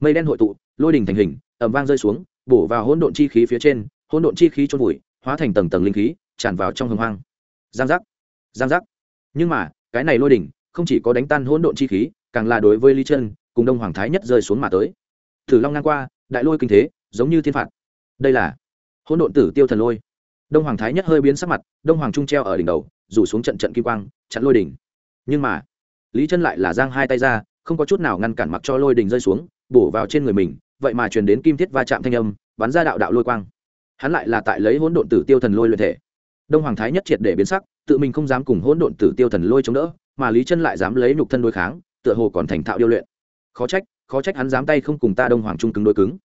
Mây đen hội tụ, lôi đình thành hình ẩm vang rơi xuống, bổ vào hỗn độn chi khí phía trên, hỗn độn chi khí trôn vùi, hóa thành tầng tầng linh khí, tràn vào trong hồng hoang. Giang giác. Giang giác. Nhưng mà, cái này lôi đỉnh không chỉ có đánh tan hỗn độn chi khí càng là đối với lý chân cùng đông hoàng thái nhất rơi xuống mà tới. Thử long ngang qua, đại lôi kinh thế, giống như thiên phạt. Đây là hỗn độn tử tiêu thần lôi. Đông hoàng thái nhất hơi biến sắc mặt, đông hoàng trung treo ở đỉnh đầu, rủ xuống trận trận kim quang, chặn lôi đỉnh. Nhưng mà, lý chân lại là giang hai tay ra, không có chút nào ngăn cản mặc cho lôi đỉnh rơi xuống, bổ vào trên người mình, vậy mà truyền đến kim thiết va chạm thanh âm, bắn ra đạo đạo lôi quang. Hắn lại là tại lấy hỗn độn tử tiêu thần lôi luyện thể. Đông hoàng thái nhất triệt để biến sắc, tự mình không dám cùng hỗn độn tử tiêu thần lôi chống đỡ, mà lý chân lại dám lấy nhục thân đối kháng tựa hồ còn thành thạo điêu luyện. Khó trách khó trách hắn dám tay không cùng ta đông hoàng trung cứng đối cứng.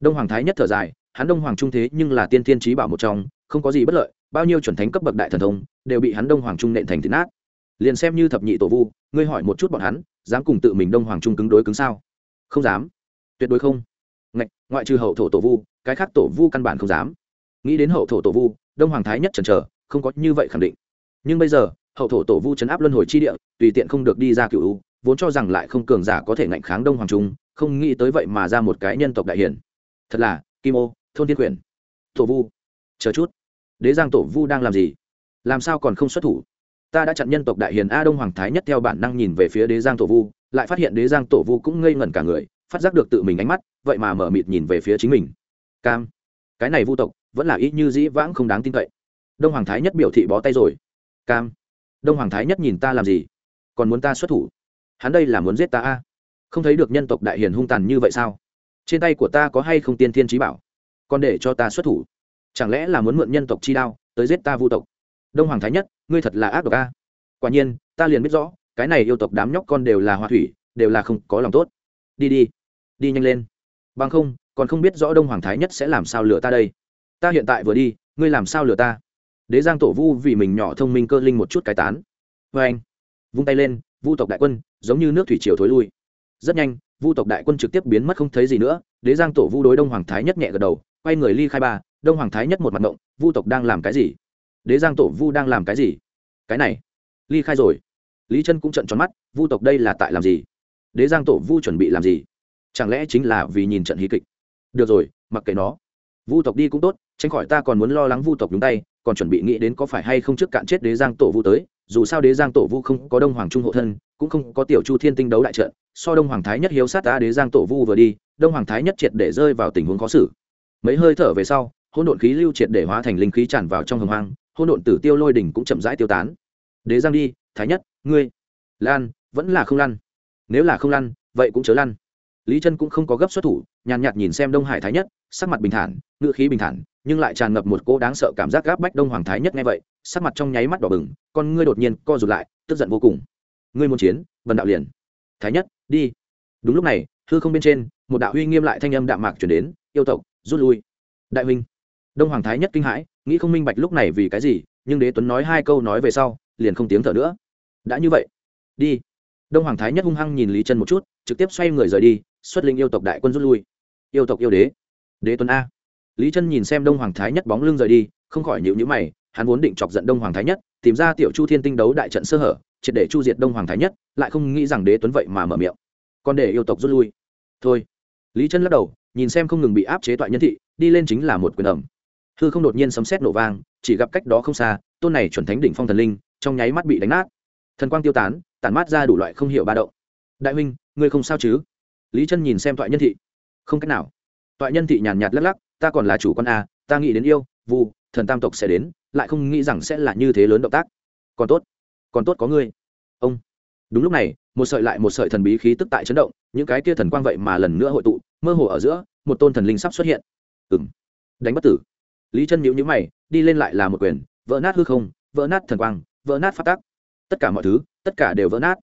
Đông hoàng thái nhất thở dài hắn đông hoàng trung thế nhưng là tiên thiên trí bảo một trong không có gì bất lợi bao nhiêu chuẩn thánh cấp bậc đại thần thông đều bị hắn đông hoàng trung nện thành thịt nát. Liền xem như thập nhị tổ vu ngươi hỏi một chút bọn hắn dám cùng tự mình đông hoàng trung cứng đối cứng sao? Không dám. Tuyệt đối không. Ngạch, ngoại trừ hậu thổ tổ vu cái khác tổ vu căn bản không dám. Nghĩ đến hậu thổ tổ vu đông hoàng thái nhất chần chờ không có như vậy khẳng định. Nhưng bây giờ hậu thổ tổ vu chấn áp luân hồi chi địa tùy tiện không được đi ra cựu vốn cho rằng lại không cường giả có thể ngạnh kháng đông hoàng trung, không nghĩ tới vậy mà ra một cái nhân tộc đại hiển. Thật là, kim ô, thôn thiên quyển. Tổ vu. Chờ chút. Đế giang tổ vu đang làm gì? Làm sao còn không xuất thủ? Ta đã chặn nhân tộc đại hiền a đông hoàng thái nhất theo bản năng nhìn về phía đế giang tổ vu, lại phát hiện đế giang tổ vu cũng ngây ngẩn cả người, phát giác được tự mình ánh mắt, vậy mà mở mịt nhìn về phía chính mình. Cam. Cái này vu tộc, vẫn là ít như dĩ vãng không đáng tin cậy. Đông hoàng thái nhất biểu thị bó tay rồi. Cam. Đông hoàng thái nhất nhìn ta làm gì? Còn muốn ta xuất thủ? Hắn đây là muốn giết ta a? Không thấy được nhân tộc đại hiền hung tàn như vậy sao? Trên tay của ta có hay không tiên thiên trí bảo? Còn để cho ta xuất thủ. Chẳng lẽ là muốn mượn nhân tộc chi đao tới giết ta vu tộc? Đông hoàng thái nhất, ngươi thật là ác độc a. Quả nhiên, ta liền biết rõ, cái này yêu tộc đám nhóc con đều là hoa thủy, đều là không có lòng tốt. Đi đi đi nhanh lên. Bằng không, còn không biết rõ đông hoàng thái nhất sẽ làm sao lừa ta đây. Ta hiện tại vừa đi, ngươi làm sao lừa ta? Đế giang tổ vu vì mình nhỏ thông minh cơ linh một chút cái tán. Vê anh. Vung tay lên vu tộc đại quân, giống như nước thủy triều thối lui. Rất nhanh, vu tộc đại quân trực tiếp biến mất không thấy gì nữa, đế giang tổ vu đối đông hoàng thái nhất nhẹ gật đầu, quay người ly khai ba, đông hoàng thái nhất một mặt ngộng, vu tộc đang làm cái gì? Đế giang tổ vu đang làm cái gì? Cái này, ly khai rồi. Lý chân cũng trận tròn mắt, vu tộc đây là tại làm gì? Đế giang tổ vu chuẩn bị làm gì? Chẳng lẽ chính là vì nhìn trận hí kịch? Được rồi, mặc kệ nó. Vu tộc đi cũng tốt, tránh khỏi ta còn muốn lo lắng vu tộc nhúng tay, còn chuẩn bị nghĩ đến có phải hay không trước cạn chết đế giang tổ vu tới dù sao đế giang tổ vu không có đông hoàng trung hộ thân, cũng không có tiểu chu thiên tinh đấu đại trận, so đông hoàng thái nhất hiếu sát ta đế giang tổ vu vừa đi, đông hoàng thái nhất triệt để rơi vào tình huống khó xử. Mấy hơi thở về sau, hỗn độn khí lưu triệt để hóa thành linh khí tràn vào trong hồng hoang, hỗn độn tử tiêu lôi đỉnh cũng chậm rãi tiêu tán. Đế giang đi, thái nhất, ngươi, lan, vẫn là không lăn. Nếu là không lăn, vậy cũng chớ lăn. Lý chân cũng không có gấp xuất thủ, nhàn nhạt nhìn xem đông hải thái nhất, sắc mặt bình thản ngựa khí bình thản nhưng lại tràn ngập một cỗ đáng sợ cảm giác gáp bách đông hoàng thái nhất nghe vậy, sắc mặt trong nháy mắt đỏ bừng, con ngươi đột nhiên co rụt lại, tức giận vô cùng. Ngươi muốn chiến vần đạo liền. Thái nhất, đi. Đúng lúc này, hư không bên trên, một đạo uy nghiêm lại thanh âm đạm mạc chuyển đến, yêu tộc, rút lui. Đại huynh. Đông hoàng thái nhất kinh hãi, nghĩ không minh bạch lúc này vì cái gì, nhưng đế tuấn nói hai câu nói về sau, liền không tiếng thở nữa. Đã như vậy, đi. Đông hoàng thái nhất hung hăng nhìn lý chân một chút, trực tiếp xoay người rời đi, xuất linh yêu tộc đại quân rút lui. Yêu tộc yêu đế. Đế tuấn a lý chân nhìn xem đông hoàng thái nhất bóng lưng rời đi, không khỏi nhịu nhữ mày, hắn vốn định chọc giận đông hoàng thái nhất, tìm ra tiểu chu thiên tinh đấu đại trận sơ hở, triệt để chu diệt đông hoàng thái nhất, lại không nghĩ rằng đế tuấn vậy mà mở miệng. Còn để yêu tộc rút lui. Thôi. Lý chân lắc đầu, nhìn xem không ngừng bị áp chế toại nhân thị, đi lên chính là một quyền ẩm. Hư không đột nhiên sấm sét nổ vang, chỉ gặp cách đó không xa, tôn này chuẩn thánh đỉnh phong thần linh, trong nháy mắt bị đánh nát. Thần quang tiêu tán, tản mát ra đủ loại không hiểu ba động. Đại huynh, ngươi không sao chứ? Lý chân nhìn xem toại nhân thị. Không cách nào. Toại nhân thị nhàn nhạt lắc lắc ta còn là chủ con a, ta nghĩ đến yêu, vu, thần tam tộc sẽ đến, lại không nghĩ rằng sẽ là như thế lớn động tác. Còn tốt còn tốt có ngươi. Ông. Đúng lúc này, một sợi lại một sợi thần bí khí tức tại chấn động, những cái kia thần quang vậy mà lần nữa hội tụ, mơ hồ ở giữa, một tôn thần linh sắp xuất hiện. Ừng đánh bất tử. Lý chân nhữ nhữ mày, đi lên lại là một quyền, vỡ nát hư không, vỡ nát thần quang, vỡ nát phát tác tất cả mọi thứ, tất cả đều vỡ nát.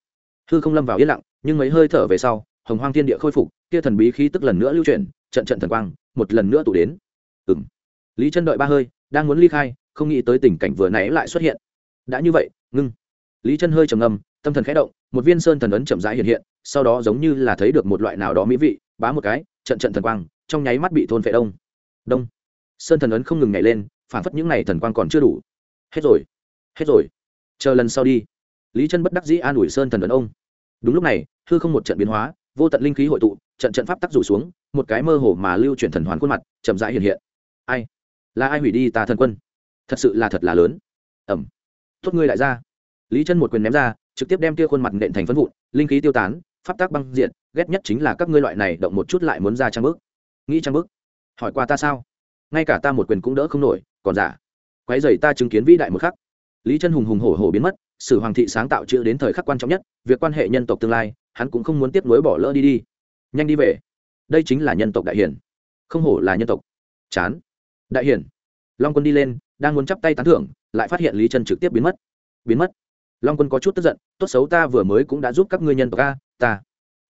Hư không lâm vào yên lặng, nhưng mấy hơi thở về sau, hồng hoang thiên địa khôi phục, kia thần bí khí tức lần nữa lưu chuyển trận trận thần quang, một lần nữa tụ đến. Ừng lý chân đợi ba hơi, đang muốn ly khai, không nghĩ tới tình cảnh vừa nãy lại xuất hiện. Đã như vậy, ngưng. Lý chân hơi trầm ngâm, tâm thần khẽ động, một viên sơn thần ấn chậm rãi hiện hiện, sau đó giống như là thấy được một loại nào đó mỹ vị, bá một cái, trận trận thần quang, trong nháy mắt bị thôn phệ đông. Đông. Sơn thần ấn không ngừng nhảy lên, phản phất những n à y thần quang còn chưa đủ. Hết rồi. Hết rồi. Chờ lần sau đi. Lý chân bất đắc dĩ an ủi sơn thần ấn ông. Đúng lúc này, hư không một trận biến hóa, vô tận linh khí hội tụ trận trận pháp tắc rủ xuống, một cái mơ hồ mà lưu chuyển thần hoàn khuôn mặt, chậm rãi hiện hiện. Ai? Là ai hủy đi ta thần quân? Thật sự là thật là lớn. Ẩm. Tốt ngươi lại ra. Lý chân một quyền ném ra, trực tiếp đem kia khuôn mặt nện thành phân vụn, linh khí tiêu tán, pháp tác băng diện ghét nhất chính là các ngươi loại này động một chút lại muốn ra trang bức nghĩ trang bức hỏi qua ta sao? Ngay cả ta một quyền cũng đỡ không nổi, còn giả. Quái dày ta chứng kiến vĩ đại một khắc. Lý chân hùng hùng hổ hổ biến mất, sử hoàng thị sáng tạo chữ đến thời khắc quan trọng nhất, việc quan hệ nhân tộc tương lai, hắn cũng không muốn tiếp nối bỏ lỡ đi đi nhanh đi về. Đây chính là nhân tộc đại hiển. Không hổ là nhân tộc. Chán. Đại hiển. Long quân đi lên, đang muốn chắp tay tán thưởng, lại phát hiện lý chân trực tiếp biến mất. Biến mất. Long quân có chút tức giận, tốt xấu ta vừa mới cũng đã giúp các ngươi nhân tộc a, ta.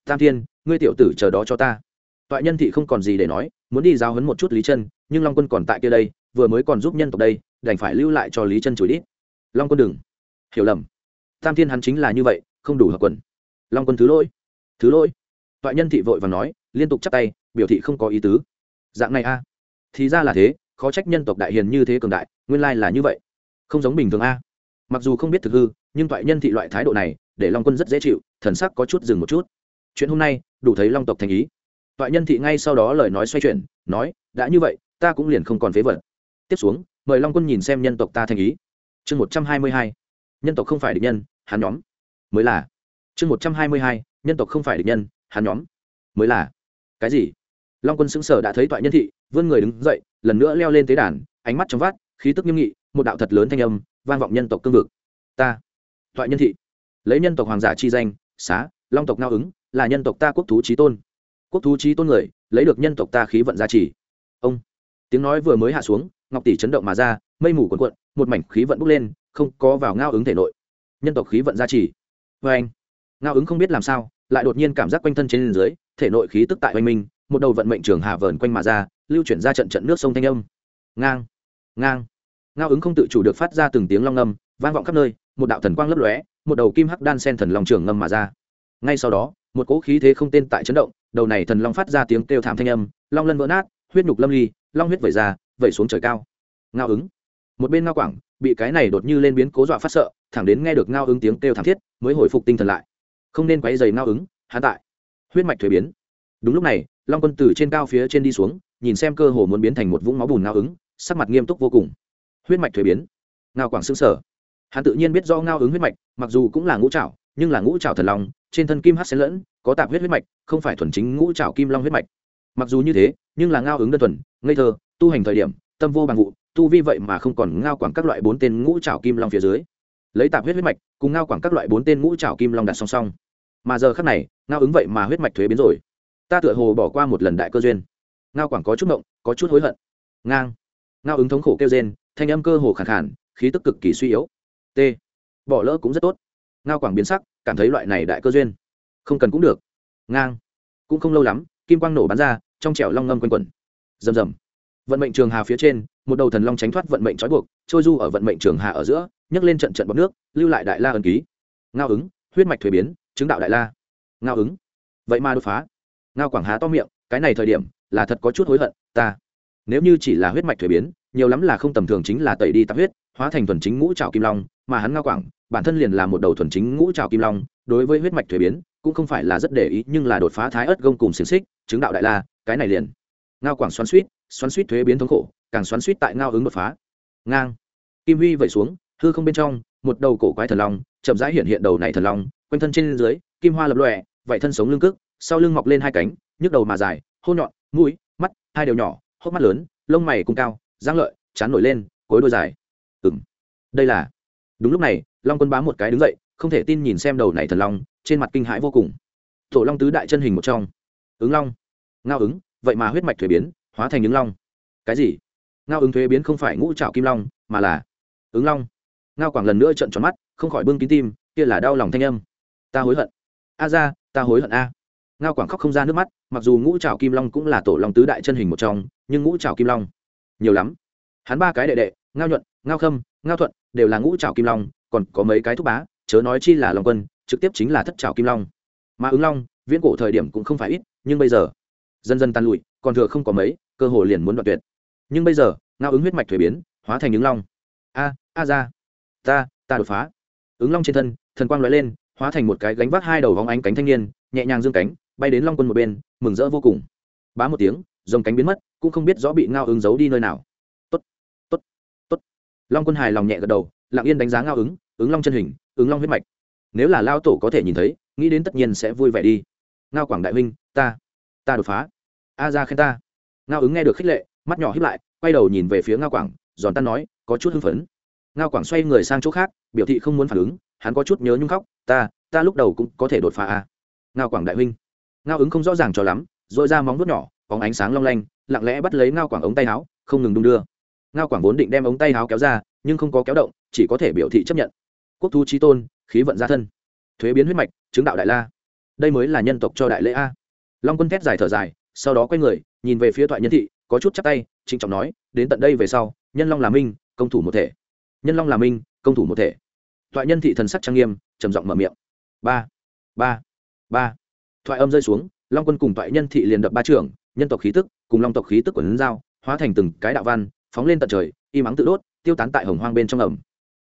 Tam thiên, ngươi tiểu tử chờ đó cho ta. Toại nhân thị không còn gì để nói, muốn đi giao hấn một chút lý chân, nhưng long quân còn tại kia đây, vừa mới còn giúp nhân tộc đây, đành phải lưu lại cho lý chân chửi đít long quân đừng. Hiểu lầm. Tam thiên hắn chính là như vậy, không đủ hợp quần. Long quân thứ lỗi. Thứ lỗi toại nhân thị vội và nói, liên tục chắp tay, biểu thị không có ý tứ. Dạng này a. Thì ra là thế, khó trách nhân tộc đại hiền như thế cường đại, nguyên lai là như vậy. Không giống bình thường a. Mặc dù không biết thực hư, nhưng toại nhân thị loại thái độ này, để long quân rất dễ chịu, thần sắc có chút dừng một chút. Chuyện hôm nay, đủ thấy long tộc thành ý. Toại nhân thị ngay sau đó lời nói xoay chuyển, nói, đã như vậy, ta cũng liền không còn phế vật. Tiếp xuống, mời long quân nhìn xem nhân tộc ta thành ý. Chương một trăm hai mươi hai, nhân tộc không phải địch nhân, hắn nhóm. Mới là. Chương một trăm hai mươi hai, nhân tộc không phải địch nhân hắn nhóm. Mới là. Cái gì? Long quân xứng sở đã thấy toại nhân thị, vươn người đứng dậy, lần nữa leo lên tế đàn, ánh mắt trong vát khí tức nghiêm nghị, một đạo thật lớn thanh âm, vang vọng nhân tộc cương vực. Ta. Toại nhân thị. Lấy nhân tộc hoàng giả chi danh, xá, long tộc ngao ứng, là nhân tộc ta quốc thú trí tôn. Quốc thú trí tôn người, lấy được nhân tộc ta khí vận gia trì. Ông. Tiếng nói vừa mới hạ xuống, ngọc tỷ chấn động mà ra, mây mù quần quận một mảnh khí vận bốc lên, không có vào ngao ứng thể nội. Nhân tộc khí vận gia trì. Vê anh ngao ứng không biết làm sao lại đột nhiên cảm giác quanh thân trên dưới, thể nội khí tức tại oanh minh, một đầu vận mệnh trường hạ vờn quanh mà ra, lưu chuyển ra trận trận nước sông thanh âm. Ngang ngang. Ngao ứng không tự chủ được phát ra từng tiếng long âm, vang vọng khắp nơi, một đạo thần quang lấp lóe, một đầu kim hắc đan sen thần long trường ngâm mà ra. Ngay sau đó, một cỗ khí thế không tên tại chấn động, đầu này thần long phát ra tiếng kêu thảm thanh âm, long lân vỡ nát, huyết nhục lâm ly, long huyết vẩy ra, vẩy xuống trời cao. Ngao ứng. Một bên ngao quảng, bị cái này đột như lên biến cố dọa phát sợ, thẳng đến nghe được ngao ứng tiếng kêu thảm thiết, mới hồi phục tinh thần lại không nên quấy giày ngao ứng, hắn tại. Huyết mạch thuế biến. Đúng lúc này, long quân từ trên cao phía trên đi xuống, nhìn xem cơ hồ muốn biến thành một vũng máu bùn ngao ứng, sắc mặt nghiêm túc vô cùng. Huyết mạch thuế biến. Ngao quảng xương sở hắn tự nhiên biết do ngao ứng huyết mạch, mặc dù cũng là ngũ trảo, nhưng là ngũ trảo thần long, trên thân kim hát xen lẫn, có tạp huyết huyết mạch, không phải thuần chính ngũ trảo kim long huyết mạch. Mặc dù như thế, nhưng là ngao ứng đơn thuần, ngây thơ, tu hành thời điểm, tâm vô bằng vụ, tu vi vậy mà không còn ngao quảng các loại bốn tên ngũ trảo kim long phía dưới. Lấy tạp huyết huyết mạch, cùng ngao quảng các loại bốn tên ngũ trảo kim long đặt song song mà giờ khác này, ngao ứng vậy mà huyết mạch thuế biến rồi. Ta tựa hồ bỏ qua một lần đại cơ duyên. Ngao quảng có chút mộng có chút hối hận. Ngang. Ngao ứng thống khổ kêu rên, thanh âm cơ hồ khẳng khản khí tức cực kỳ suy yếu. T. Bỏ lỡ cũng rất tốt. Ngao quảng biến sắc, cảm thấy loại này đại cơ duyên, không cần cũng được. Ngang. Cũng không lâu lắm, kim quang nổ bắn ra, trong trẻo long ngâm quanh quẩn. Rầm rầm. Vận mệnh trường hà phía trên, một đầu thần long tránh thoát vận mệnh trói buộc, trôi du ở vận mệnh trường hà ở giữa, nhấc lên trận trận bọc nước, lưu lại đại la ẩn ký. Ngao ứng, huyết mạch thuế biến chứng đạo đại la. Ngao ứng. Vậy mà đột phá. Ngao quảng há to miệng, cái này thời điểm là thật có chút hối hận, ta. Nếu như chỉ là huyết mạch thuế biến, nhiều lắm là không tầm thường chính là tẩy đi tạp huyết, hóa thành thuần chính ngũ trào kim long, mà hắn ngao quảng, bản thân liền là một đầu thuần chính ngũ trào kim long, đối với huyết mạch thuế biến, cũng không phải là rất để ý, nhưng là đột phá thái ớt gông cùng xiềng xích, chứng đạo đại la, cái này liền. Ngao quảng xoắn suýt xoắn suýt thuế biến thống khổ, càng xoắn suýt tại ngao ứng đột phá. Ngang. Kim huy vẩy xuống, hư không bên trong một đầu cổ quái thần long, chậm rãi hiện hiện đầu này thần long, quanh thân trên dưới, kim hoa lập lòe vậy thân sống lưng cước, sau lưng mọc lên hai cánh, nhức đầu mà dài, hô nhọn, mũi, mắt, hai đều nhỏ, hốc mắt lớn, lông mày cung cao giang lợi, chán nổi lên, cối đôi dài. Ừng đây là. Đúng lúc này, long quân bám một cái đứng dậy, không thể tin nhìn xem đầu này thần long, trên mặt kinh hãi vô cùng. Tổ long tứ đại chân hình một trong. Ứng long. Ngao ứng, vậy mà huyết mạch thuế biến, hóa thành ứng long. Cái gì? Ngao ứng thuế biến không phải ngũ trạo kim long, mà là ứng long ngao quảng lần nữa trận tròn mắt, không khỏi bưng kín tim, kia là đau lòng thanh âm. Ta hối hận. A ra, ta hối hận a. Ngao quảng khóc không ra nước mắt, mặc dù ngũ trào kim long cũng là tổ long tứ đại chân hình một trong, nhưng ngũ trào kim long, nhiều lắm. Hắn ba cái đệ đệ, ngao nhuận, ngao khâm, ngao thuận, đều là ngũ trào kim long, còn có mấy cái thúc bá, chớ nói chi là long quân, trực tiếp chính là thất trào kim long. Mà ứng long, viễn cổ thời điểm cũng không phải ít, nhưng bây giờ, dần dần tan lụi, còn thừa không có mấy, cơ hồ liền muốn đoạn tuyệt. Nhưng bây giờ, ngao ứng huyết mạch thuế biến, hóa thành ứng long. A a ra ta ta đột phá. Ứng long trên thân, thần quang lóe lên, hóa thành một cái gánh vác hai đầu vóng ánh cánh thanh niên, nhẹ nhàng dương cánh, bay đến long quân một bên, mừng rỡ vô cùng. Bá một tiếng, dòng cánh biến mất, cũng không biết rõ bị ngao ứng giấu đi nơi nào. Tốt tốt tốt. Long quân hài lòng nhẹ gật đầu, lặng yên đánh giá ngao ứng ứng long chân hình, ứng long huyết mạch. Nếu là lao tổ có thể nhìn thấy, nghĩ đến tất nhiên sẽ vui vẻ đi. Ngao quảng đại huynh, ta ta đột phá. A ra khen ta. Ngao ứng nghe được khích lệ, mắt nhỏ hiếp lại, quay đầu nhìn về phía ngao quảng, giòn tan nói, có chút hưng phấn ngao quảng xoay người sang chỗ khác, biểu thị không muốn phản ứng, hắn có chút nhớ nhung khóc, ta ta lúc đầu cũng có thể đột phá à? ngao quảng đại huynh. Ngao ứng không rõ ràng cho lắm dội ra móng vuốt nhỏ, bóng ánh sáng long lanh, lặng lẽ bắt lấy ngao quảng ống tay áo, không ngừng đung đưa. Ngao quảng vốn định đem ống tay áo kéo ra, nhưng không có kéo động, chỉ có thể biểu thị chấp nhận. Quốc thu trí tôn, khí vận gia thân. Thuế biến huyết mạch, chứng đạo đại la. Đây mới là nhân tộc cho đại lễ a. Long quân thét dài thở dài, sau đó quay người, nhìn về phía thoại nhân thị, có chút chắc tay, trịnh trọng nói, đến tận đây về sau, nhân long là minh, công thủ một thể nhân long là minh, công thủ một thể. Thoại nhân thị thần sắc trang nghiêm, trầm giọng mở miệng. Ba ba ba. Thoại âm rơi xuống, long quân cùng thoại nhân thị liền đập ba trưởng nhân tộc khí tức cùng long tộc khí tức của lấn giao hóa thành từng cái đạo văn, phóng lên tận trời im mắng tự đốt, tiêu tán tại hồng hoang bên trong ẩm.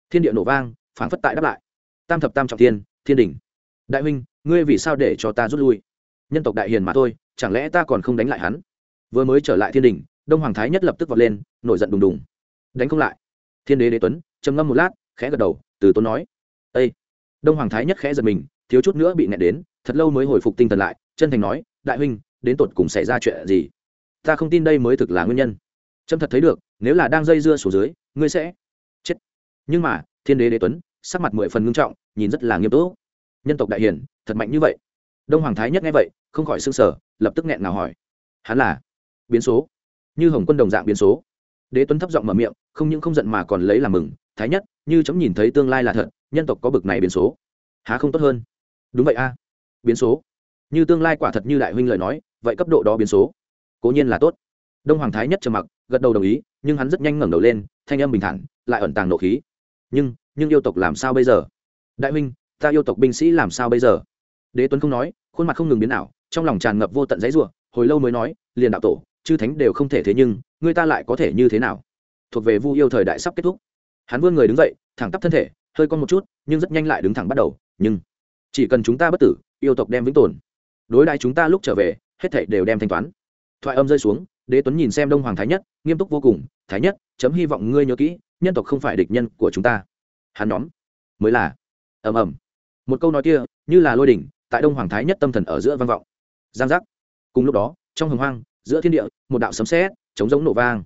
Thiên địa nổ vang, phảng phất tại đáp lại. Tam thập tam trọng thiên thiên đình đại huynh, ngươi vì sao để cho ta rút lui? Nhân tộc đại hiền mà thôi, chẳng lẽ ta còn không đánh lại hắn? Vừa mới trở lại thiên đình đông hoàng thái nhất lập tức vọt lên, nổi giận đùng đùng. Đánh không lại. Thiên đế đế tuấn trầm ngâm một lát, khẽ gật đầu, từ tốn nói â đông hoàng thái nhất khẽ giật mình, thiếu chút nữa bị nẹt đến, thật lâu mới hồi phục tinh thần lại, chân thành nói, đại huynh, đến tột cùng xảy ra chuyện gì? Ta không tin đây mới thực là nguyên nhân. Trâm thật thấy được, nếu là đang dây dưa xuống dưới, ngươi sẽ chết. Nhưng mà, thiên đế đế tuấn, sắc mặt mười phần ngưng trọng, nhìn rất là nghiêm túc. Nhân tộc đại hiển, thật mạnh như vậy. Đông hoàng thái nhất nghe vậy, không khỏi s ư n g sở lập tức nghẹn nào hỏi, hắn là biến số? Như hồng quân đồng dạng biến số. Đế tuấn thấp giọng mở miệng, không những không giận mà còn lấy làm mừng thái nhất, như chấm nhìn thấy tương lai là thật, nhân tộc có bực này biến số. Há không tốt hơn? Đúng vậy a. Biến số. Như tương lai quả thật như đại huynh lời nói, vậy cấp độ đó biến số. Cố nhiên là tốt. Đông hoàng thái nhất trầm mặc, gật đầu đồng ý, nhưng hắn rất nhanh ngẩng đầu lên, thanh âm bình thản, lại ẩn tàng nộ khí. Nhưng nhưng yêu tộc làm sao bây giờ? Đại huynh, ta yêu tộc binh sĩ làm sao bây giờ? Đế tuấn không nói, khuôn mặt không ngừng biến ảo, trong lòng tràn ngập vô tận giấy ruộng hồi lâu mới nói, liền đạo tổ, chư thánh đều không thể thế nhưng, người ta lại có thể như thế nào? Thuộc về vu yêu thời đại sắp kết thúc hắn vươn người đứng dậy, thẳng tắp thân thể, hơi con một chút, nhưng rất nhanh lại đứng thẳng bắt đầu, nhưng chỉ cần chúng ta bất tử, yêu tộc đem vĩnh tồn. Đối đại chúng ta lúc trở về, hết thảy đều đem thanh toán. Thoại âm rơi xuống, đế tuấn nhìn xem đông hoàng thái nhất, nghiêm túc vô cùng, thái nhất, chấm hy vọng ngươi nhớ kỹ, nhân tộc không phải địch nhân của chúng ta. Hắn nhóm mới là, ầm ầm. Một câu nói kia, như là lôi đỉnh, tại đông hoàng thái nhất tâm thần ở giữa vang vọng. Giang giác. Cùng lúc đó, trong hồng hoang, giữa thiên địa, một đạo sấm sét chống giống nổ vang.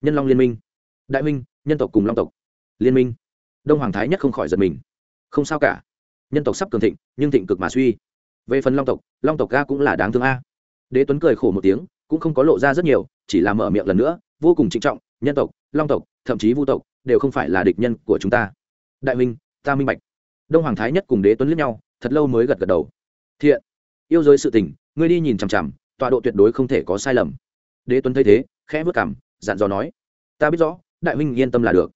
Nhân long liên minh, đại minh, nhân tộc cùng long tộc liên minh. Đông hoàng thái nhất không khỏi giật mình. Không sao cả. Nhân tộc sắp cường thịnh, nhưng thịnh cực mà suy. Về phần long tộc long tộc ga cũng là đáng thương a. Đế tuấn cười khổ một tiếng, cũng không có lộ ra rất nhiều, chỉ là mở miệng lần nữa, vô cùng trịnh trọng, nhân tộc, long tộc, thậm chí vu tộc, đều không phải là địch nhân của chúng ta. Đại minh ta minh bạch. Đông hoàng thái nhất cùng đế tuấn lướt nhau, thật lâu mới gật gật đầu. Thiện, yêu giới sự tình, ngươi đi nhìn chằm chằm, tọa độ tuyệt đối không thể có sai lầm. Đế tuấn thấy thế, khẽ vất cảm dặn dò nói, ta biết rõ, đại minh yên tâm là được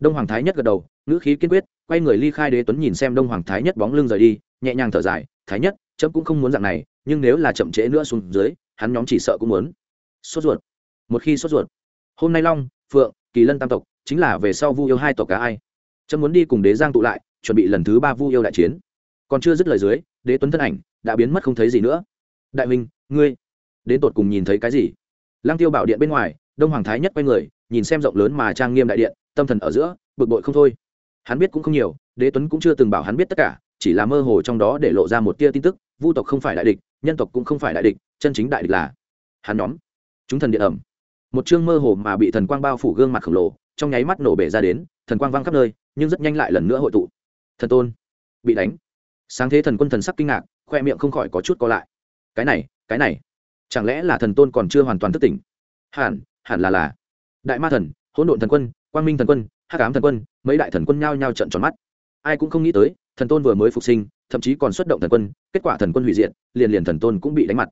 đông hoàng thái nhất gật đầu, ngữ khí kiên quyết, quay người ly khai đế tuấn nhìn xem đông hoàng thái nhất bóng lưng rời đi, nhẹ nhàng thở dài, thái nhất, chấm cũng không muốn dạng này, nhưng nếu là chậm trễ nữa xuống dưới, hắn nhóm chỉ sợ cũng muốn. Sốt ruột. Một khi sốt ruột. Hôm nay long, phượng, kỳ lân tam tộc, chính là về sau vu yêu hai tộc cả ai? Chấm muốn đi cùng đế giang tụ lại, chuẩn bị lần thứ ba vu yêu đại chiến. Còn chưa dứt lời dưới, đế tuấn thân ảnh đã biến mất không thấy gì nữa. Đại minh ngươi đến tột cùng nhìn thấy cái gì? Lăng tiêu bảo điện bên ngoài, đông hoàng thái nhất quay người nhìn xem rộng lớn mà trang nghiêm đại điện, tâm thần ở giữa, bực bội không thôi. Hắn biết cũng không nhiều, đế tuấn cũng chưa từng bảo hắn biết tất cả, chỉ là mơ hồ trong đó để lộ ra một tia tin tức, vu tộc không phải đại địch, nhân tộc cũng không phải đại địch, chân chính đại địch là hắn nhóm. Chúng thần điện ẩm. Một chương mơ hồ mà bị thần quang bao phủ gương mặt khổng lồ, trong nháy mắt nổ bể ra đến, thần quang văng khắp nơi, nhưng rất nhanh lại lần nữa hội tụ. Thần tôn bị đánh. Sáng thế thần quân thần sắc kinh ngạc, khoe miệng không khỏi có chút co lại. Cái này cái này, chẳng lẽ là thần tôn còn chưa hoàn toàn thức tỉnh? Hẳn hẳn là là đại ma thần, hỗn độn thần quân, quang minh thần quân, hắc ám thần quân, mấy đại thần quân nhao nhao trận tròn mắt. Ai cũng không nghĩ tới, thần tôn vừa mới phục sinh, thậm chí còn xuất động thần quân, kết quả thần quân hủy diệt, liền liền thần tôn cũng bị đánh mặt.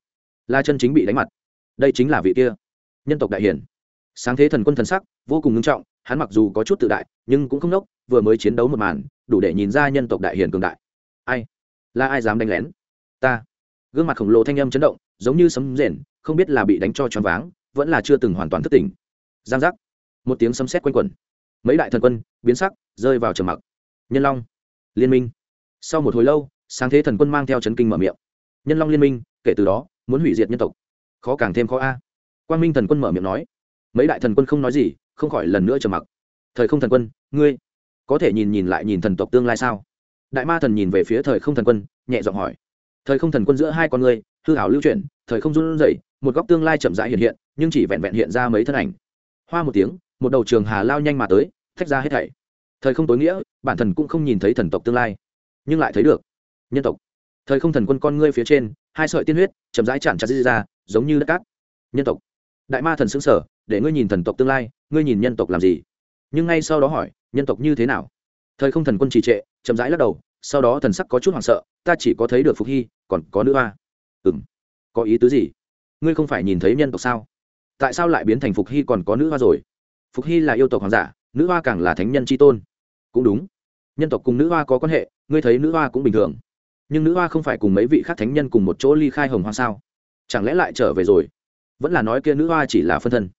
La chân chính bị đánh mặt. Đây chính là vị kia nhân tộc đại hiển. Sáng thế thần quân thần sắc vô cùng nghiêm trọng, hắn mặc dù có chút tự đại, nhưng cũng không nốc, vừa mới chiến đấu một màn, đủ để nhìn ra nhân tộc đại hiển cường đại. Ai? Là ai dám đánh lén? Ta. Gương mặt khổng lồ thanh âm chấn động, giống như sấm rền, không biết là bị đánh cho choáng váng, vẫn là chưa từng hoàn toàn thức tỉnh giang giác. Một tiếng sấm sét quanh quẩn. Mấy đại thần quân, biến sắc, rơi vào trầm mặc. Nhân long, liên minh. Sau một hồi lâu, sáng thế thần quân mang theo chấn kinh mở miệng. Nhân long liên minh, kể từ đó, muốn hủy diệt nhân tộc. Khó càng thêm khó a. Quang minh thần quân mở miệng nói. Mấy đại thần quân không nói gì, không khỏi lần nữa trầm mặc. Thời không thần quân, ngươi có thể nhìn nhìn lại nhìn thần tộc tương lai sao? Đại ma thần nhìn về phía thời không thần quân, nhẹ giọng hỏi. Thời không thần quân giữa hai con ngươi, hư hảo lưu chuyển, thời không run rẩy, một góc tương lai chậm rãi hiện hiện, nhưng chỉ vẹn vẹn hiện ra mấy thân ảnh hoa một tiếng, một đầu trường hà lao nhanh mà tới, thách ra hết thảy. Thời không tối nghĩa, bản thần cũng không nhìn thấy thần tộc tương lai, nhưng lại thấy được nhân tộc. Thời không thần quân con ngươi phía trên, hai sợi tiên huyết, chậm rãi chạm chặt ra, giống như đất cát. Nhân tộc. Đại ma thần xứng sở để ngươi nhìn thần tộc tương lai, ngươi nhìn nhân tộc làm gì? Nhưng ngay sau đó hỏi, nhân tộc như thế nào? Thời không thần quân trì trệ, chậm rãi lắc đầu, sau đó thần sắc có chút hoảng sợ, ta chỉ có thấy được phục hy, còn có nữ hoa. Ừ m có ý tứ gì? Ngươi không phải nhìn thấy nhân tộc sao? Tại sao lại biến thành phục hy còn có nữ hoa rồi? Phục hy là yêu tộc hoàng giả, nữ hoa càng là thánh nhân tri tôn. Cũng đúng. Nhân tộc cùng nữ hoa có quan hệ, ngươi thấy nữ hoa cũng bình thường. Nhưng nữ hoa không phải cùng mấy vị khác thánh nhân cùng một chỗ ly khai hồng hoa sao? Chẳng lẽ lại trở về rồi? Vẫn là nói kia nữ hoa chỉ là phân thân.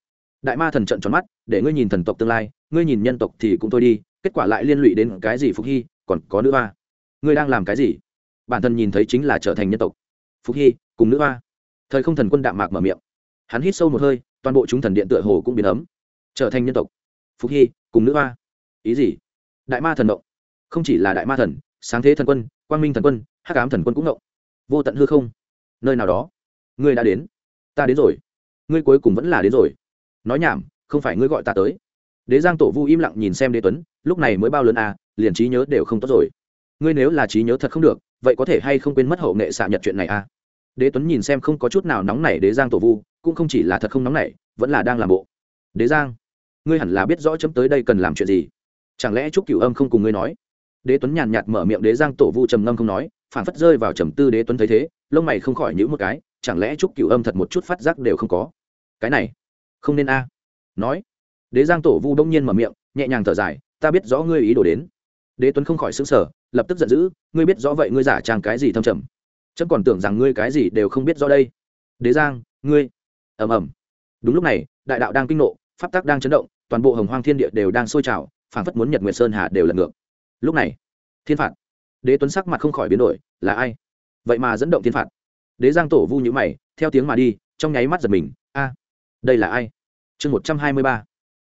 Đại ma thần trận tròn mắt, để ngươi nhìn thần tộc tương lai, ngươi nhìn nhân tộc thì cũng thôi đi, kết quả lại liên lụy đến cái gì phục hy, còn có nữ hoa? Ngươi đang làm cái gì? Bản thân nhìn thấy chính là trở thành nhân tộc. Phục hy, cùng nữ hoa. Thời không thần quân đạm mạc mở miệng. Hắn hít sâu một hơi toàn bộ chúng thần điện tựa hồ cũng biến ấm, trở thành nhân tộc. Phục hy, cùng nữ hoa. Ý gì? Đại ma thần động. Không chỉ là đại ma thần, sáng thế thần quân, quang minh thần quân, hắc ám thần quân cũng động. Vô tận hư không. Nơi nào đó. Ngươi đã đến. Ta đến rồi. Ngươi cuối cùng vẫn là đến rồi. Nói nhảm, không phải ngươi gọi ta tới. Đế giang tổ vu im lặng nhìn xem đế tuấn, lúc này mới bao lớn à liền trí nhớ đều không tốt rồi. Ngươi nếu là trí nhớ thật không được, vậy có thể hay không quên mất hậu nghệ xạ nhật chuyện này à? Đế tuấn nhìn xem không có chút nào nóng nảy đế giang tổ vu cũng không chỉ là thật không nóng nảy, vẫn là đang làm bộ. Đế giang, ngươi hẳn là biết rõ chấm tới đây cần làm chuyện gì. Chẳng lẽ trúc cửu âm không cùng ngươi nói? Đế tuấn nhàn nhạt mở miệng đế giang tổ vu trầm ngâm không nói, phản phất rơi vào trầm tư đế tuấn thấy thế, lông mày không khỏi nhữ một cái, chẳng lẽ trúc cửu âm thật một chút phát giác đều không có? Cái này, không nên a. Nói, đế giang tổ vu đông nhiên mở miệng, nhẹ nhàng thở dài, ta biết rõ ngươi ý đồ đến. Đế tuấn không khỏi xứng sở lập tức giận dữ, ngươi biết rõ vậy ngươi giả trang cái gì thâm trầm. Chấm còn tưởng rằng ngươi cái gì đều không biết rõ đây. Đế giang, ngươi ầm ầm. Đúng lúc này, đại đạo đang kinh nộ, pháp tắc đang chấn động, toàn bộ hồng hoang thiên địa đều đang sôi trào, phảng phất muốn nhật nguyệt sơn hà đều lật ngược. Lúc này, thiên phạt. Đế tuấn sắc mặt không khỏi biến đổi, là ai? Vậy mà dẫn động thiên phạt. Đế giang tổ vu nhữ mày, theo tiếng mà đi, trong nháy mắt giật mình, a, đây là ai? Chương một trăm hai mươi ba.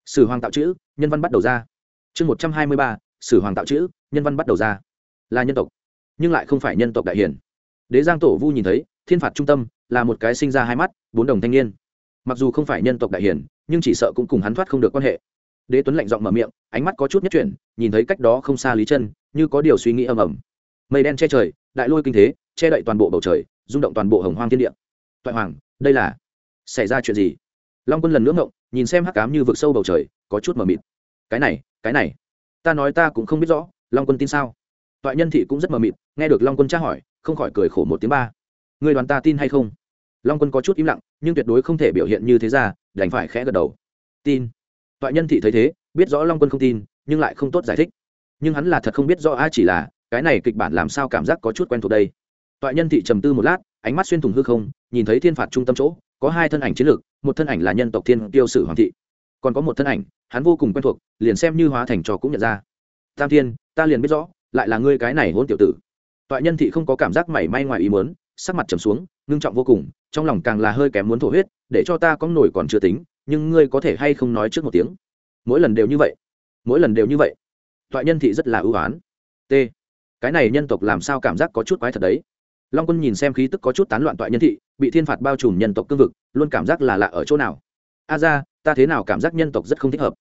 Sử hoàng tạo chữ, nhân văn bắt đầu ra. Chương một trăm hai mươi ba. Sử hoàng tạo chữ, nhân văn bắt đầu ra. Là nhân tộc, nhưng lại không phải nhân tộc đại hiển. Đế giang tổ vu nhìn thấy, thiên phạt trung tâm là một cái sinh ra hai mắt, bốn đồng thanh niên. Mặc dù không phải nhân tộc đại hiển, nhưng chỉ sợ cũng cùng hắn thoát không được quan hệ. Đế tuấn lạnh giọng mở miệng, ánh mắt có chút nhất chuyển, nhìn thấy cách đó không xa lý chân, như có điều suy nghĩ ầm ầm. Mây đen che trời, đại lôi kinh thế, che đậy toàn bộ bầu trời, rung động toàn bộ hồng hoang thiên địa. Toại hoàng, đây là xảy ra chuyện gì? Long quân lần nữa ngộng, nhìn xem hắc cám như vực sâu bầu trời, có chút mờ mịt. Cái này cái này, ta nói ta cũng không biết rõ, long quân tin sao? Toại nhân thị cũng rất mờ mịt, nghe được long quân tra hỏi, không khỏi cười khổ một tiếng ba. Người đoàn ta tin hay không? Long quân có chút im lặng, nhưng tuyệt đối không thể biểu hiện như thế ra, đành phải khẽ gật đầu. Tin. Toại nhân thị thấy thế, biết rõ long quân không tin, nhưng lại không tốt giải thích. Nhưng hắn là thật không biết rõ ai chỉ là, cái này kịch bản làm sao cảm giác có chút quen thuộc đây. Toại nhân thị trầm tư một lát, ánh mắt xuyên thủng hư không, nhìn thấy thiên phạt trung tâm chỗ, có hai thân ảnh chiến lược, một thân ảnh là nhân tộc thiên tiêu sử hoàng thị. Còn có một thân ảnh, hắn vô cùng quen thuộc, liền xem như hóa thành trò cũng nhận ra. Tam thiên, ta liền biết rõ, lại là ngươi cái này hôn tiểu tử. Toại nhân thị không có cảm giác mảy may ngoài ý muốn sắc mặt trầm xuống, ngưng trọng vô cùng, trong lòng càng là hơi kém muốn thổ huyết, để cho ta có nổi còn chưa tính, nhưng ngươi có thể hay không nói trước một tiếng? Mỗi lần đều như vậy. Mỗi lần đều như vậy. Toại nhân thị rất là ưu á t. Cái này nhân tộc làm sao cảm giác có chút quái thật đấy? Long quân nhìn xem khí tức có chút tán loạn toại nhân thị, bị thiên phạt bao trùm nhân tộc cương vực, luôn cảm giác là lạ ở chỗ nào? A ra, ta thế nào cảm giác nhân tộc rất không thích hợp?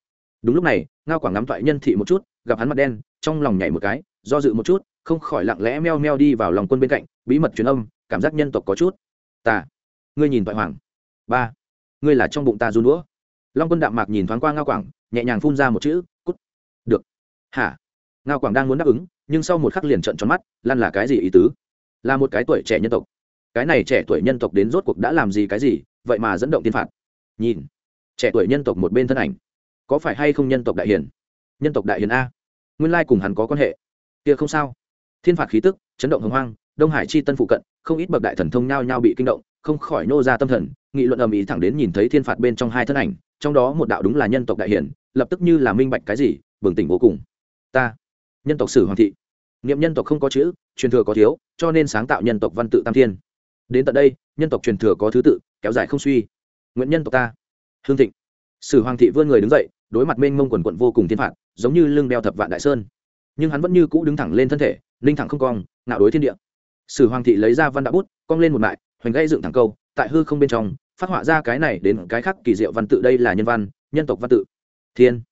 Đúng lúc này, ngao quảng ngắm toại nhân thị một chút, gặp hắn mặt đen, trong lòng nhảy một cái, do dự một chút, không khỏi lặng lẽ meo meo đi vào lòng quân bên cạnh, bí mật truyền âm cảm giác nhân tộc có chút. Ta, ngươi nhìn toại hoàng. Ba, ngươi là trong bụng ta run đũa. Long quân đạm mạc nhìn thoáng qua ngao quảng, nhẹ nhàng phun ra một chữ, cút. Được. Hả? Ngao quảng đang muốn đáp ứng, nhưng sau một khắc liền trận tròn mắt lan là cái gì ý tứ? Là một cái tuổi trẻ nhân tộc. Cái này trẻ tuổi nhân tộc đến rốt cuộc đã làm gì cái gì, vậy mà dẫn động tiên phạt. Nhìn, trẻ tuổi nhân tộc một bên thân ảnh. Có phải hay không nhân tộc đại hiền? Nhân tộc đại hiền a. Nguyên lai cùng hắn có quan hệ. Kia không sao. Thiên phạt khí tức, chấn động hồng hoang đông hải chi tân phụ cận, không ít bậc đại thần thông nhao nhao bị kinh động, không khỏi nô ra tâm thần, nghị luận ầm ĩ thẳng đến nhìn thấy thiên phạt bên trong hai thân ảnh, trong đó một đạo đúng là nhân tộc đại hiển, lập tức như là minh bạch cái gì, bừng tỉnh vô cùng. Ta, nhân tộc sử hoàng thị. Niệm nhân tộc không có chữ, truyền thừa có thiếu, cho nên sáng tạo nhân tộc văn tự tam thiên. Đến tận đây, nhân tộc truyền thừa có thứ tự, kéo dài không suy. Nguyện nhân tộc ta. Hương thịnh. Sử hoàng thị vươn người đứng dậy, đối mặt mênh mông quần quận vô cùng thiên phạt, giống như lưng đeo thập vạn đại sơn. Nhưng hắn vẫn như cũ đứng thẳng lên thân thể, linh thẳng không cong nạo đối thiên địa sử hoàng thị lấy ra văn đạo bút, cong lên một mại hoành gây dựng thẳng câu, tại hư không bên trong, phát họa ra cái này đến cái khác kỳ diệu văn tự, đây là nhân văn, nhân tộc văn tự. Thiên.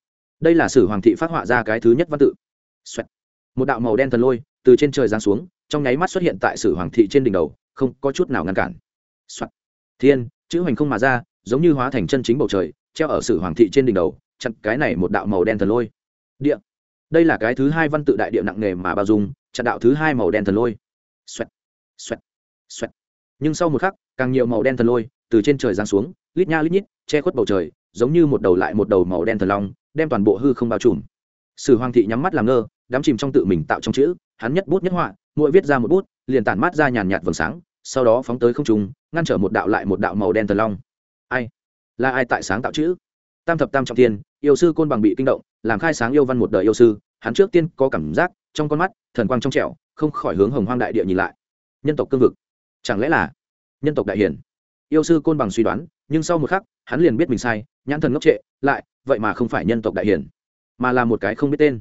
Đây là sử hoàng thị phát họa ra cái thứ nhất văn tự、Xoẹt. Một đạo màu đen thần lôi, từ trên trời giáng xuống, trong nháy mắt xuất hiện tại sử hoàng thị trên đỉnh đầu, không có chút nào ngăn cản、Xoẹt. Thiên, chữ hoành không mà ra, giống như hóa thành chân chính bầu trời, treo ở sử hoàng thị trên đỉnh đầu, chặn cái này một đạo màu đen thần lôi. Địa. Đây là cái thứ hai văn tự đại địa nặng nề mà bao dung, chặn đạo thứ hai màu đen thần lôi xoẹt xoẹt xoẹt. Nhưng sau một khắc, càng nhiều màu đen thần lôi từ trên trời giáng xuống, lít nha lít nhít, che khuất bầu trời, giống như một đầu lại một đầu màu đen thần long, đem toàn bộ hư không bao trùm. Sử hoàng thị nhắm mắt làm ngơ, đắm chìm trong tự mình tạo trong chữ, hắn nhất bút nhất họa, mỗi viết ra một bút, liền tản mát ra nhàn nhạt vầng sáng, sau đó phóng tới không trung, ngăn trở một đạo lại một đạo màu đen thần long. Ai? Là ai tại sáng tạo chữ? Tam thập tam trọng tiên yêu sư côn bằng bị kinh động, làm khai sáng yêu văn một đời yêu sư, hắn trước tiên có cảm giác, trong con mắt, thần quang trong trẻo không khỏi hướng hồng hoang đại địa nhìn lại. Nhân tộc cương vực. Chẳng lẽ là nhân tộc đại hiển? Yêu sư côn bằng suy đoán, nhưng sau một khắc, hắn liền biết mình sai, nhãn thần ngốc trệ, lại, vậy mà không phải nhân tộc đại hiển, mà là một cái không biết tên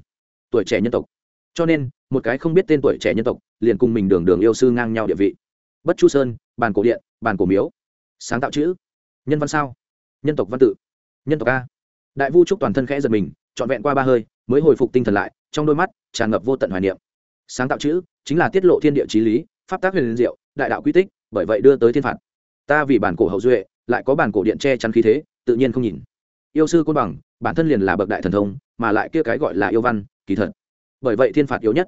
tuổi trẻ nhân tộc. Cho nên, một cái không biết tên tuổi trẻ nhân tộc liền cùng mình đường đường yêu sư ngang nhau địa vị. Bất chu sơn, bàn cổ điện, bàn cổ miếu. Sáng tạo chữ. Nhân văn sao? Nhân tộc văn tự. Nhân tộc a. Đại vu trúc toàn thân khẽ giật mình, trọn vẹn qua ba hơi, mới hồi phục tinh thần lại, trong đôi mắt tràn ngập vô tận hoài niệm sáng tạo chữ chính là tiết lộ thiên địa trí lý, pháp tác huyền liên diệu, đại đạo quy tích, bởi vậy đưa tới thiên phạt. Ta vì bản cổ hậu duệ, lại có bản cổ điện che chắn khí thế, tự nhiên không nhìn. Yêu sư côn bằng, bản thân liền là bậc đại thần thông, mà lại kia cái gọi là yêu văn, kỳ thật. Bởi vậy thiên phạt yếu nhất.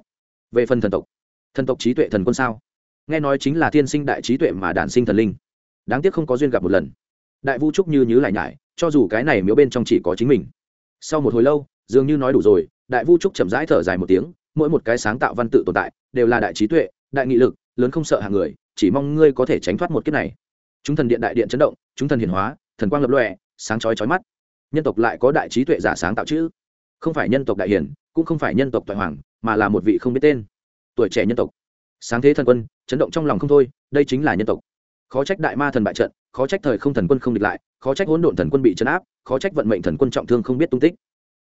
Về phần thần tộc thần tộc trí tuệ thần quân sao? Nghe nói chính là thiên sinh đại trí tuệ mà đản sinh thần linh. Đáng tiếc không có duyên gặp một lần. Đại vu trúc như nhứ lại nhải, cho dù cái này miếu bên trong chỉ có chính mình. Sau một hồi lâu, dường như nói đủ rồi, đại vu trúc chậm rãi thở dài một tiếng mỗi một cái sáng tạo văn tự tồn tại, đều là đại trí tuệ, đại nghị lực, lớn không sợ hàng người, chỉ mong ngươi có thể tránh thoát một kiếp này. Chúng thần điện đại điện chấn động, chúng thần hiển hóa, thần quang lập lòe, sáng chói chói mắt. Nhân tộc lại có đại trí tuệ giả sáng tạo chữ không phải nhân tộc đại hiển, cũng không phải nhân tộc toại hoàng, mà là một vị không biết tên. Tuổi trẻ nhân tộc. Sáng thế thần quân, chấn động trong lòng không thôi, đây chính là nhân tộc. Khó trách đại ma thần bại trận, khó trách thời không thần quân không địch lại, khó trách hỗn độn thần quân bị chấn áp, khó trách vận mệnh thần quân trọng thương không biết tung tích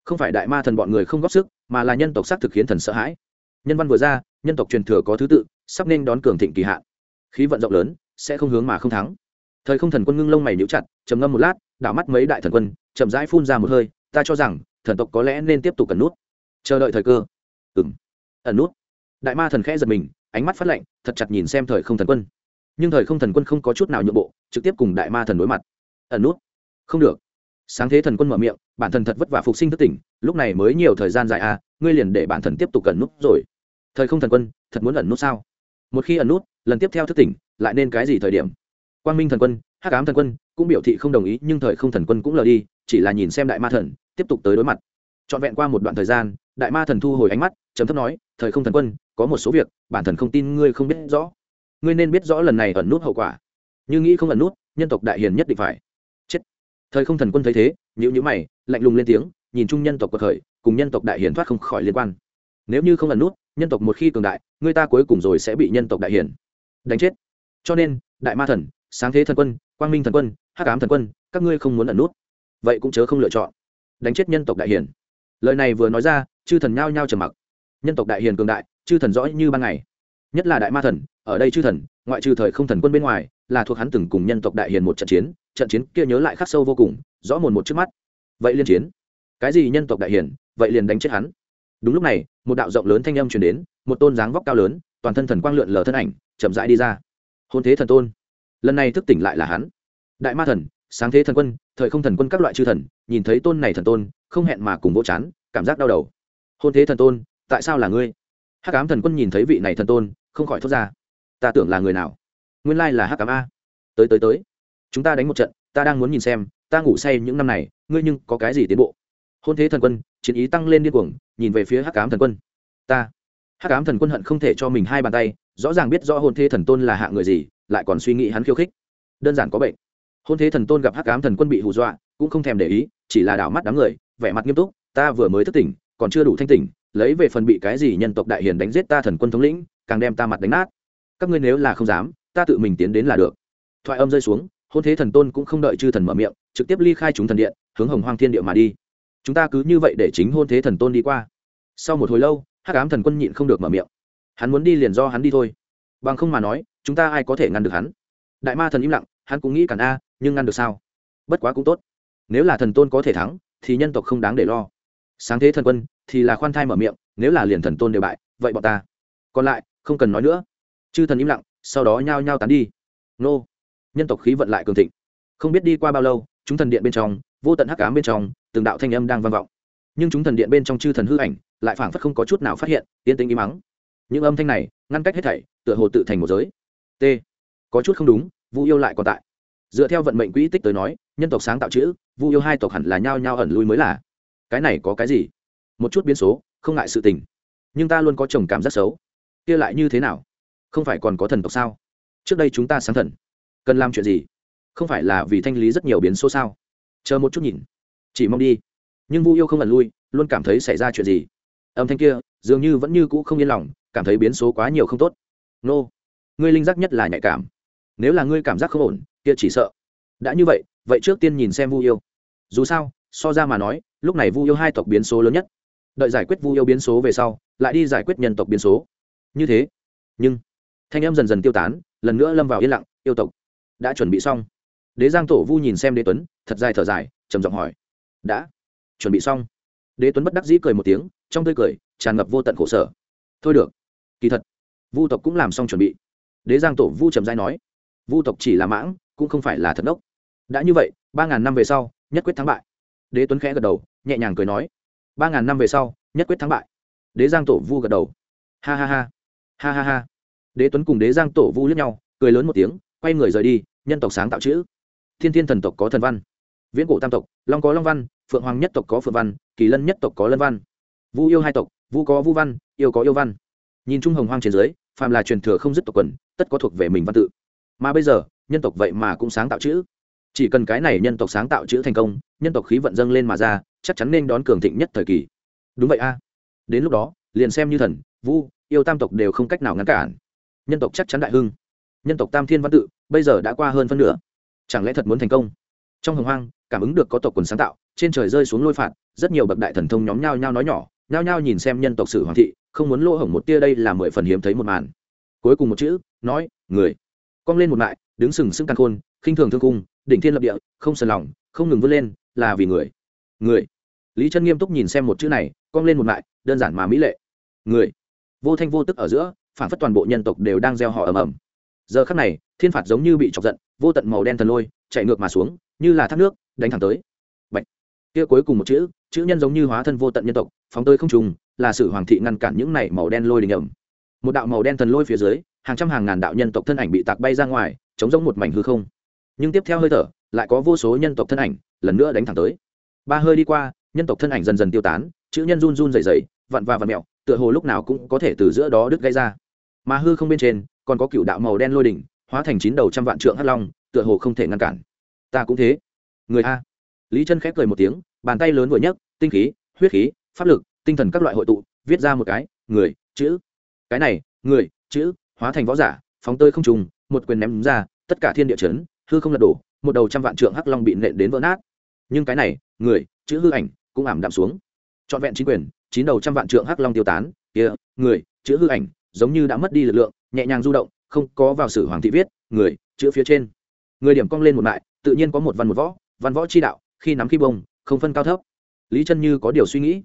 không phải đại ma thần bọn người không góp sức, mà là nhân tộc xác thực khiến thần sợ hãi. Nhân văn vừa ra, nhân tộc truyền thừa có thứ tự, sắp nên đón cường thịnh kỳ hạn. Khí vận rộng lớn, sẽ không hướng mà không thắng. Thời không thần quân ngưng lông mày níu chặt, trầm ngâm một lát, đảo mắt mấy đại thần quân, chậm rãi phun ra một hơi, ta cho rằng, thần tộc có lẽ nên tiếp tục cần nút. Chờ đợi thời cơ. Ừ ẩn nút? Đại ma thần khẽ giật mình, ánh mắt phát lạnh, thật chặt nhìn xem thời không thần quân. Nhưng thời không thần quân không có chút nào nhượng bộ, trực tiếp cùng đại ma thần đối mặt. Ẩn nút? Không được sáng thế thần quân mở miệng, bản thần thật vất vả phục sinh thức tỉnh, lúc này mới nhiều thời gian dài à ngươi liền để bản thần tiếp tục ẩn nút rồi. Thời không thần quân, thật muốn ẩn nút sao? Một khi ẩn nút, lần tiếp theo thức tỉnh, lại nên cái gì thời điểm? Quang minh thần quân, hắc ám thần quân, cũng biểu thị không đồng ý, nhưng thời không thần quân cũng lờ đi, chỉ là nhìn xem đại ma thần, tiếp tục tới đối mặt. Trọn vẹn qua một đoạn thời gian, đại ma thần thu hồi ánh mắt chấm thấp nói, thời không thần quân, có một số việc, bản thần không tin ngươi không biết rõ. Ngươi nên biết rõ lần này ẩn nút hậu quả. Như nghĩ không ẩn nút, nhân tộc đại hiền nhất định phải thời không thần quân thấy thế nhữ nhữ mày, lạnh lùng lên tiếng, nhìn chung nhân tộc cuộc khởi cùng nhân tộc đại hiển thoát không khỏi liên quan. Nếu như không ẩn nút, nhân tộc một khi cường đại, người ta cuối cùng rồi sẽ bị nhân tộc đại hiển đánh chết. Cho nên, đại ma thần, sáng thế thần quân, quang minh thần quân, hắc ám thần quân, các ngươi không muốn ẩn nút. Vậy cũng chớ không lựa chọn. Đánh chết nhân tộc đại hiển. lời này vừa nói ra, chư thần nhao nhao trầm mặc. Nhân tộc đại hiền cường đại, chư thần rõ như ban ngày nhất là đại ma thần, ở đây chư thần, ngoại trừ thời không thần quân bên ngoài, là thuộc hắn từng cùng nhân tộc đại hiền một trận chiến trận chiến kia nhớ lại khắc sâu vô cùng, rõ mồn một trước mắt. Vậy liên chiến. Cái gì nhân tộc đại hiền, vậy liền đánh chết hắn. Đúng lúc này, một đạo rộng lớn thanh âm truyền đến, một tôn dáng vóc cao lớn, toàn thân thần quang lượn lờ thân ảnh, chậm rãi đi ra. Hôn thế thần tôn. Lần này thức tỉnh lại là hắn. Đại ma thần, sáng thế thần quân, thời không thần quân các loại chư thần, nhìn thấy tôn này thần tôn, không hẹn mà cùng vỗ chán, cảm giác đau đầu. Hôn thế thần tôn, tại sao là ngươi? Hắc ám thần quân nhìn thấy vị này thần tôn không khỏi thốt ra. Ta tưởng là người nào? Nguyên lai là hắc ám a. Tới tới tới. Chúng ta đánh một trận, ta đang muốn nhìn xem, ta ngủ say những năm này, ngươi nhưng có cái gì tiến bộ? Hôn thế thần quân, chiến ý tăng lên điên cuồng, nhìn về phía hắc ám thần quân. Ta. Hắc ám thần quân hận không thể cho mình hai bàn tay, rõ ràng biết rõ hôn thế thần tôn là hạ người gì, lại còn suy nghĩ hắn khiêu khích. Đơn giản có bệnh. Hôn thế thần tôn gặp hắc ám thần quân bị hù dọa, cũng không thèm để ý, chỉ là đảo mắt đám người, vẻ mặt nghiêm túc, ta vừa mới thức tỉnh, còn chưa đủ thanh tỉnh, lấy về phần bị cái gì nhân tộc đại hiền đánh giết ta thần quân thống lĩnh càng đem ta mặt đánh nát. Các ngươi nếu là không dám, ta tự mình tiến đến là được. Thoại âm rơi xuống, hôn thế thần tôn cũng không đợi chư thần mở miệng, trực tiếp ly khai chúng thần điện, hướng hồng hoang thiên địa mà đi. Chúng ta cứ như vậy để chính hôn thế thần tôn đi qua. Sau một hồi lâu, hắc ám thần quân nhịn không được mở miệng. Hắn muốn đi liền do hắn đi thôi. Bằng không mà nói, chúng ta ai có thể ngăn được hắn? Đại ma thần im lặng, hắn cũng nghĩ cản a, nhưng ngăn được sao? Bất quá cũng tốt. Nếu là thần tôn có thể thắng, thì nhân tộc không đáng để lo. Sáng thế thần quân, thì là khoan thai mở miệng, nếu là liền thần tôn đều bại, vậy bọn ta. Còn lại không cần nói nữa. Chư thần im lặng, sau đó nhao nhao tán đi. Nô. Nhân tộc khí vận lại cường thịnh. Không biết đi qua bao lâu, chúng thần điện bên trong, vô tận hắc ám bên trong, từng đạo thanh âm đang vang vọng. Nhưng chúng thần điện bên trong chư thần hư ảnh, lại phảng phất không có chút nào phát hiện, yên tĩnh im mắng. Những âm thanh này, ngăn cách hết thảy, tựa hồ tự thành một giới. T. Có chút không đúng, vu yêu lại còn tại. Dựa theo vận mệnh quỹ tích tới nói, nhân tộc sáng tạo chữ, vu yêu hai tộc hẳn là nhao nhao ẩn lui mới là. Cái này có cái gì? Một chút biến số, không ngại sự tình. Nhưng ta luôn có chồng cảm giác xấu kia lại như thế nào? Không phải còn có thần tộc sao? Trước đây chúng ta sáng thần, cần làm chuyện gì? Không phải là vì thanh lý rất nhiều biến số sao? Chờ một chút nhìn. Chỉ mong đi. Nhưng vu yêu không lần lui, luôn cảm thấy xảy ra chuyện gì? Âm thanh kia, dường như vẫn như cũ không yên lòng, cảm thấy biến số quá nhiều không tốt. Nô, ngươi linh giác nhất là nhạy cảm. Nếu là ngươi cảm giác không ổn, kia chỉ sợ. Đã như vậy vậy trước tiên nhìn xem vu yêu. Dù sao, so ra mà nói, lúc này vu yêu hai tộc biến số lớn nhất. Đợi giải quyết vu yêu biến số về sau, lại đi giải quyết nhân tộc biến số như thế. Nhưng, thanh em dần dần tiêu tán, lần nữa lâm vào yên lặng, yêu tộc đã chuẩn bị xong. Đế giang tổ vu nhìn xem đế tuấn, thật dài thở dài, trầm giọng hỏi, đã, chuẩn bị xong. Đế tuấn bất đắc dĩ cười một tiếng, trong tươi cười, tràn ngập vô tận khổ sở. Thôi được, kỳ thật, vu tộc cũng làm xong chuẩn bị. Đế giang tổ vu trầm giai nói, vu tộc chỉ là mãng, cũng không phải là thật đốc. Đã như vậy, ba ngàn năm về sau, nhất quyết thắng bại. Đế tuấn khẽ gật đầu, nhẹ nhàng cười nói, ba ngàn năm về sau, nhất quyết thắng bại. Đế giang tổ vu gật đầu, ha ha ha ha ha ha. Đế tuấn cùng đế giang tổ vu lướt nhau, cười lớn một tiếng, quay người rời đi, nhân tộc sáng tạo chữ. Thiên thiên thần tộc có thần văn. Viễn cổ tam tộc, long có long văn, phượng hoàng nhất tộc có phượng văn, kỳ lân nhất tộc có lân văn. Vu yêu hai tộc, vu có vu văn, yêu có yêu văn. Nhìn chung hồng hoang trên dưới, phàm là truyền thừa không dứt tộc quần, tất có thuộc về mình văn tự. Mà bây giờ, nhân tộc vậy mà cũng sáng tạo chữ. Chỉ cần cái này nhân tộc sáng tạo chữ thành công, nhân tộc khí vận dâng lên mà ra, chắc chắn nên đón cường thịnh nhất thời kỳ. Đúng vậy a. Đến lúc đó, liền xem như thần, vu yêu tam tộc đều không cách nào ngăn cản. Nhân tộc chắc chắn đại hưng. Nhân tộc tam thiên văn tự, bây giờ đã qua hơn phân nửa. Chẳng lẽ thật muốn thành công? Trong hồng hoang, cảm ứng được có tộc quần sáng tạo, trên trời rơi xuống lôi phạt, rất nhiều bậc đại thần thông nhóm nhao nhao nói nhỏ, nhao nhao nhìn xem nhân tộc sử hoàng thị, không muốn lỗ hổng một tia đây là mười phần hiếm thấy một màn. Cuối cùng một chữ, nói, người. Cong lên một mại đứng sừng sững căn khôn, khinh thường thương cung, đỉnh thiên lập địa, không sờn lòng, không ngừng vươn lên, là vì người. Người. Lý chân nghiêm túc nhìn xem một chữ này, cong lên một mại đơn giản mà mỹ lệ. Người vô thanh vô tức ở giữa phản phất toàn bộ nhân tộc đều đang gieo họ ầm ầm. Giờ khắc này, thiên phạt giống như bị chọc giận, vô tận màu đen thần lôi chạy ngược mà xuống, như là thác nước, đánh thẳng tới. Bạch. kia cuối cùng một chữ chữ nhân giống như hóa thân vô tận nhân tộc, phóng tới không trùng là sự hoàng thị ngăn cản những này màu đen lôi đình ẩm một đạo màu đen thần lôi phía dưới, hàng trăm hàng ngàn đạo nhân tộc thân ảnh bị tạc bay ra ngoài, chống giống một mảnh hư không. Nhưng tiếp theo hơi thở, lại có vô số nhân tộc thân ảnh, lần nữa đánh thẳng tới. Ba hơi đi qua, nhân tộc thân ảnh dần dần tiêu tán, chữ nhân run run dày dày vặn và vặn mẹo tựa hồ lúc nào cũng có thể từ giữa đó đứt gây ra. Mà hư không bên trên, còn có cựu đạo màu đen lôi đỉnh, hóa thành chín đầu trăm vạn trượng hắc long, tựa hồ không thể ngăn cản. Ta cũng thế. Người a. Lý chân khép cười một tiếng, bàn tay lớn vừa nhấc, tinh khí, huyết khí, pháp lực, tinh thần các loại hội tụ, viết ra một cái, người, chữ. Cái này, người, chữ, hóa thành võ giả, phóng tơi không trùng, một quyền ném ra, tất cả thiên địa chấn, hư không lật đổ, một đầu trăm vạn trượng hắc long bị nện đến vỡ nát. Nhưng cái này, người, chữ hư ảnh, cũng ảm đạm xuống. Trọn vẹn chính quyền chín đầu trăm vạn trượng hắc long tiêu tán, kia, người, chữ hư ảnh, giống như đã mất đi lực lượng, nhẹ nhàng du động, không có vào sử hoàng thị viết, người, chữ phía trên. Người điểm cong lên một mại, tự nhiên có một văn một võ, văn võ chi đạo, khi nắm khi bông, không phân cao thấp. Lý chân như có điều suy nghĩ.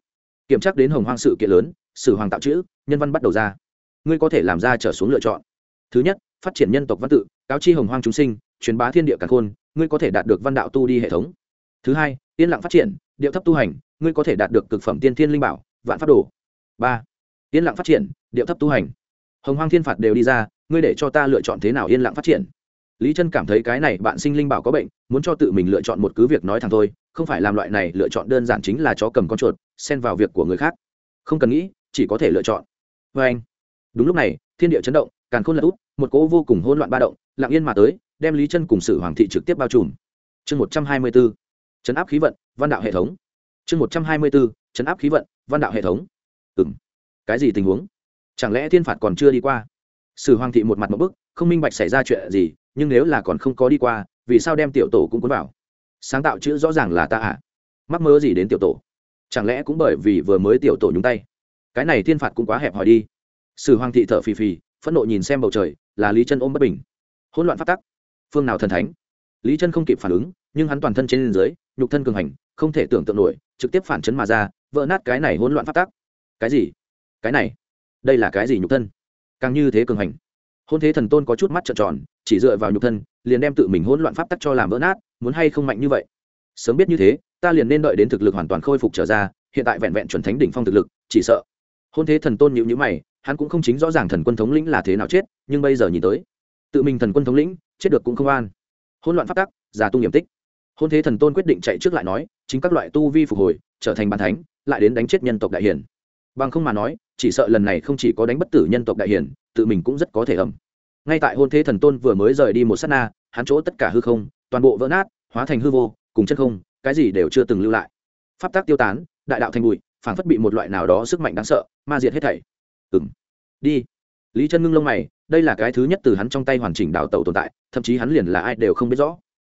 Kiểm tra đến hồng hoang sự kiện lớn, sử hoàng tạo chữ, nhân văn bắt đầu ra. Ngươi có thể làm ra trở xuống lựa chọn. Thứ nhất, phát triển nhân tộc văn tự, cáo chi hồng hoang chúng sinh, truyền bá thiên địa càn khôn, ngươi có thể đạt được văn đạo tu đi hệ thống. Thứ hai, yên lặng phát triển, điệu thấp tu hành, ngươi có thể đạt được cực phẩm tiên thiên linh bảo vạn pháp đồ. Ba, yên lặng phát triển, điệu thấp tu hành. Hồng hoang thiên phạt đều đi ra, ngươi để cho ta lựa chọn thế nào yên lặng phát triển? Lý chân cảm thấy cái này bạn sinh linh bảo có bệnh, muốn cho tự mình lựa chọn một cứ việc nói thẳng thôi, không phải làm loại này, lựa chọn đơn giản chính là chó cầm con chuột, xen vào việc của người khác. Không cần nghĩ, chỉ có thể lựa chọn. Vê anh, đúng lúc này, thiên địa chấn động, càn khôn lật út một cỗ vô cùng hỗn loạn ba động, lặng yên mà tới, đem lý chân cùng sử hoàng thị trực tiếp bao trùm. Chương một trăm hai mươi bốn chấn áp khí vận, văn đạo hệ thống. Chương một trăm hai mươi bốn chấn áp khí vận văn đạo hệ thống. Ừ m cái gì tình huống? Chẳng lẽ thiên phạt còn chưa đi qua? Sử hoàng thị một mặt một bức, không minh bạch xảy ra chuyện gì, nhưng nếu là còn không có đi qua, vì sao đem tiểu tổ cũng cuốn vào? Sáng tạo chữ rõ ràng là ta ạ. À? mắc mơ gì đến tiểu tổ? Chẳng lẽ cũng bởi vì vừa mới tiểu tổ nhúng tay? Cái này thiên phạt cũng quá hẹp hòi đi. Sử hoàng thị thở phì phì, phẫn nộ nhìn xem bầu trời, là lý chân ôm bất bình. Hỗn loạn phát tắc. Phương nào thần thánh? Lý chân không kịp phản ứng, nhưng hắn toàn thân trên dưới, nhục thân cường hành, không thể tưởng tượng nổi, trực tiếp phản chấn mà ra vỡ nát cái này hỗn loạn phát tắc. Cái gì? Cái này? Đây là cái gì nhục thân? Càng như thế cường hành. Hôn thế thần tôn có chút mắt trợn tròn, chỉ dựa vào nhục thân, liền đem tự mình hỗn loạn pháp tắc cho làm vỡ nát, muốn hay không mạnh như vậy? Sớm biết như thế, ta liền nên đợi đến thực lực hoàn toàn khôi phục trở ra, hiện tại vẹn vẹn chuẩn thánh đỉnh phong thực lực, chỉ sợ. Hôn thế thần tôn nhịu nhữ mày, hắn cũng không chính rõ ràng thần quân thống lĩnh là thế nào chết, nhưng bây giờ nhìn tới, tự mình thần quân thống lĩnh, chết được cũng không an. Hỗn loạn pháp tắc, giả tung nhiệm tích. Hôn thế thần tôn quyết định chạy trước lại nói, chính các loại tu vi phục hồi, trở thành bàn thánh lại đến đánh chết nhân tộc đại hiển bằng không mà nói, chỉ sợ lần này không chỉ có đánh bất tử nhân tộc đại hiển tự mình cũng rất có thể ẩm. Ngay tại hôn thế thần tôn vừa mới rời đi một s á t na, hắn chỗ tất cả hư không, toàn bộ vỡ nát, hóa thành hư vô, cùng chân không, cái gì đều chưa từng lưu lại. Pháp tác tiêu tán, đại đạo thành bụi phản phất bị một loại nào đó sức mạnh đáng sợ, ma diệt hết thảy. Ừng đi. Lý chân ngưng lông mày, đây là cái thứ nhất từ hắn trong tay hoàn chỉnh đào tẩu tồn tại, thậm chí hắn liền là ai đều không biết rõ.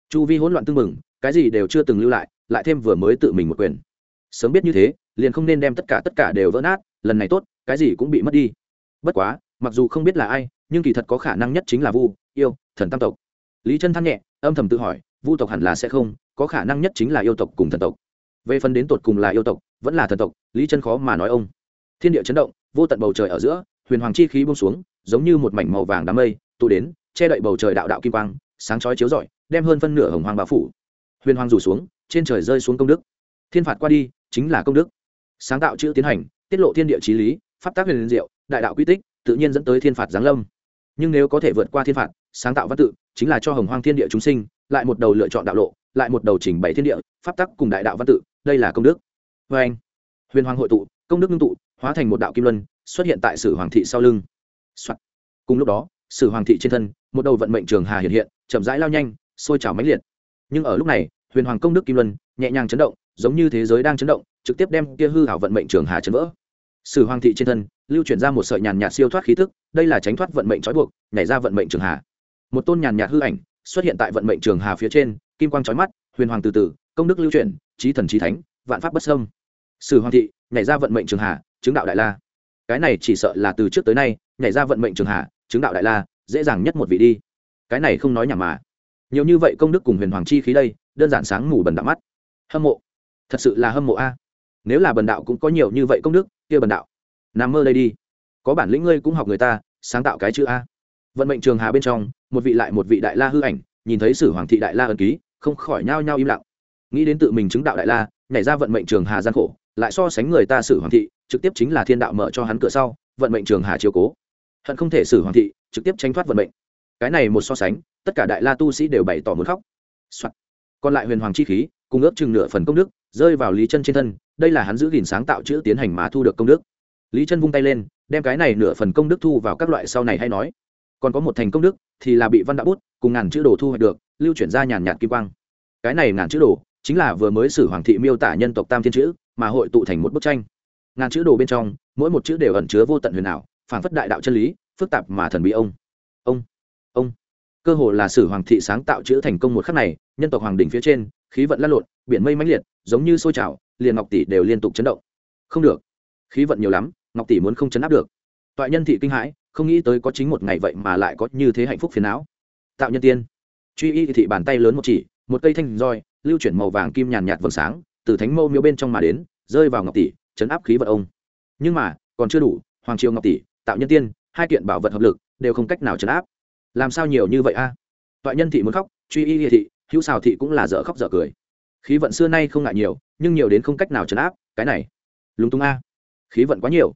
Chu vi hỗn loạn tương mừng cái gì đều chưa từng lưu lại lại thêm vừa mới tự mình một quyền sớm biết như thế, liền không nên đem tất cả tất cả đều vỡ nát, lần này tốt, cái gì cũng bị mất đi. Bất quá, mặc dù không biết là ai, nhưng kỳ thật có khả năng nhất chính là vu, yêu, thần tam tộc. Lý chân than nhẹ, âm thầm tự hỏi, vu tộc hẳn là sẽ không, có khả năng nhất chính là yêu tộc cùng thần tộc. Về phần đến tột cùng là yêu tộc, vẫn là thần tộc, lý chân khó mà nói ông. Thiên địa chấn động, vô tận bầu trời ở giữa, huyền hoàng chi khí bông xuống, giống như một mảnh màu vàng đám mây, tụ đến, che đậy bầu trời đạo đạo kim quang, sáng chói chiếu rọi, đem hơn phân nửa hồng hoàng bao phủ. Huyền hoàng rủ xuống, trên trời rơi xuống công đức. Thiên phạt qua đi chính là công đức. Sáng tạo chữ tiến hành, tiết lộ thiên địa trí lý, pháp tác huyền diệu, đại đạo quy tích, tự nhiên dẫn tới thiên phạt giáng lâm. Nhưng nếu có thể vượt qua thiên phạt, sáng tạo văn tự chính là cho hồng hoang thiên địa chúng sinh, lại một đầu lựa chọn đạo lộ, lại một đầu chỉnh bảy thiên địa, pháp tắc cùng đại đạo văn tự, đây là công đức. Vê anh, huyền hoàng hội tụ, công đức ngưng tụ, hóa thành một đạo kim luân, xuất hiện tại sử hoàng thị sau lưng、Soạn. cùng lúc đó, sử hoàng thị trên thân, một đầu vận mệnh trường hà hiện hiện, chậm rãi lao nhanh, sôi trào mãnh liệt. Nhưng ở lúc này, huyền hoàng công đức kim luân nhẹ nhàng chấn động giống như thế giới đang chấn động, trực tiếp đem kia hư hảo vận mệnh trường hà chấn vỡ. Sử hoàng thị trên thân, lưu chuyển ra một sợi nhàn nhạt siêu thoát khí thức đây là tránh thoát vận mệnh trói buộc, nhảy ra vận mệnh trường hà. Một tôn nhàn nhạt hư ảnh xuất hiện tại vận mệnh trường hà phía trên, kim quang trói mắt, huyền hoàng từ từ, công đức lưu chuyển trí thần trí thánh, vạn pháp bất sâm sử hoàng thị, nhảy ra vận mệnh trường hà, chứng đạo đại la. Cái này chỉ sợ là từ trước tới nay, nhảy ra vận mệnh trường hà, chứng đạo đại la, dễ dàng nhất một vị đi. Cái này không nói nhảm mà. Nhiều như vậy công đức cùng huyền hoàng chi khí đây, đơn giản sáng mù bần đạm mắt. Hâm mộ thật sự là hâm mộ a. À. Nếu là bần đạo cũng có nhiều như vậy công đức, kia bần đạo. Nằm mơ đây đi. Có bản lĩnh ngươi cũng học người ta, sáng tạo cái chữ a. Vận mệnh trường hà bên trong, một vị lại một vị đại la hư ảnh, nhìn thấy sử hoàng thị đại la ẩn ký, không khỏi nhao nhao im lặng. Nghĩ đến tự mình chứng đạo đại la, nhảy ra vận mệnh trường hà gian khổ, lại so sánh người ta sử hoàng thị, trực tiếp chính là thiên đạo mở cho hắn cửa sau, vận mệnh trường hà chiếu cố. Hận không thể sử hoàng thị, trực tiếp tranh thoát vận mệnh. Cái này một so sánh, tất cả đại la tu sĩ đều bày tỏ muốn khóc、Soạn. còn lại huyền hoàng chi khí, cùng ước chừng nửa phần công đức rơi vào lý chân trên thân, đây là hắn giữ gìn sáng tạo chữ tiến hành mà thu được công đức. Lý chân vung tay lên, đem cái này nửa phần công đức thu vào các loại sau này hay nói. Còn có một thành công đức thì là bị văn đạo bút cùng ngàn chữ đồ thu hoạch được, lưu chuyển ra nhàn nhạt kim quang. Cái này ngàn chữ đồ chính là vừa mới sử hoàng thị miêu tả nhân tộc tam thiên chữ, mà hội tụ thành một bức tranh. Ngàn chữ đồ bên trong, mỗi một chữ đều ẩn chứa vô tận huyền ảo phản phất đại đạo chân lý, phức tạp mà thần bí ông. Ông ông. Cơ hồ là sử hoàng thị sáng tạo chữ thành công một khắc này, nhân tộc hoàng đỉnh phía trên khí vận lăn lộn, biển mây mãnh liệt, giống như sôi trào, liền ngọc tỷ đều liên tục chấn động. Không được, khí vận nhiều lắm, ngọc tỷ muốn không chấn áp được. Toại nhân thị kinh hãi, không nghĩ tới có chính một ngày vậy mà lại có như thế hạnh phúc phiền não. Tạo nhân tiên, truy y thị bàn tay lớn một chỉ, một cây thanh roi, lưu chuyển màu vàng kim nhàn nhạt vầng sáng, từ thánh mâu miếu bên trong mà đến, rơi vào ngọc tỷ, chấn áp khí vận ông. Nhưng mà, còn chưa đủ, hoàng triều ngọc tỷ, tạo nhân tiên, hai kiện bảo vật hợp lực, đều không cách nào chấn áp. Làm sao nhiều như vậy a? À? toại nhân thị muốn khóc, truy y thị hữu xào thị cũng là dở khóc dở cười. Khí vận xưa nay không ngại nhiều, nhưng nhiều đến không cách nào chấn áp, cái này. Lúng túng a. Khí vận quá nhiều.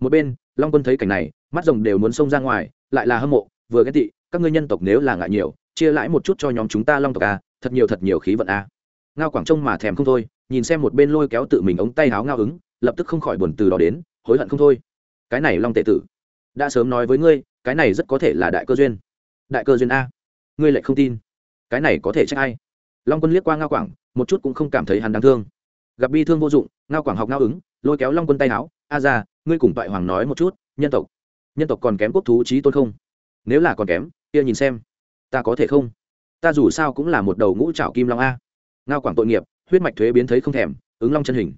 Một bên, long quân thấy cảnh này, mắt rồng đều muốn xông ra ngoài, lại là hâm mộ, vừa ghét tị, các ngươi nhân tộc nếu là ngại nhiều, chia lãi một chút cho nhóm chúng ta long tộc a, thật nhiều thật nhiều khí vận a. Ngao quảng trông mà thèm không thôi, nhìn xem một bên lôi kéo tự mình ống tay háo ngao ứng, lập tức không khỏi buồn từ đó đến, hối hận không thôi. Cái này long tệ tử, đã sớm nói với ngươi, cái này rất có thể là đại cơ duyên. Đại cơ duyên a. Ngươi lại không tin cái này có thể trách ai? Long quân liếc qua ngao quảng, một chút cũng không cảm thấy hắn đáng thương. Gặp bi thương vô dụng, ngao quảng học ngao ứng, lôi kéo long quân tay áo. A ra, ngươi cùng toại hoàng nói một chút, nhân tộc nhân tộc còn kém quốc thú trí tôn không? Nếu là còn kém, kia nhìn xem, ta có thể không? Ta dù sao cũng là một đầu ngũ trảo kim long a. Ngao quảng tội nghiệp, huyết mạch thuế biến thấy không thèm, ứng long chân hình,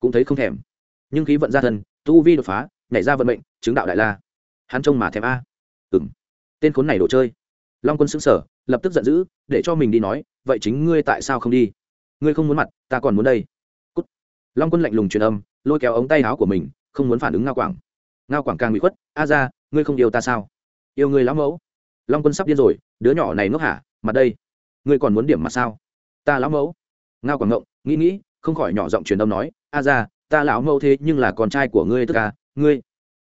cũng thấy không thèm. Nhưng khí vận ra thân, tu vi đột phá, nhảy ra vận mệnh, chứng đạo đại la. Hắn trông mà thèm a. Ừ m tên khốn này đồ chơi long quân xứng sở lập tức giận dữ, để cho mình đi nói, vậy chính ngươi tại sao không đi? Ngươi không muốn mặt, ta còn muốn đây. Cút. long quân lạnh lùng truyền âm, lôi kéo ống tay áo của mình, không muốn phản ứng ngao quảng. Ngao quảng càng bị khuất, a ra, ngươi không yêu ta sao? Yêu ngươi lão mẫu. Long quân sắp điên rồi, đứa nhỏ này ngốc hả? Mặt đây, ngươi còn muốn điểm mặt sao? Ta lão mẫu. Ngao quảng ngộng, nghĩ nghĩ, không khỏi nhỏ giọng truyền âm nói, a ra, ta lão mẫu thế nhưng là con trai của ngươi tức à ngươi.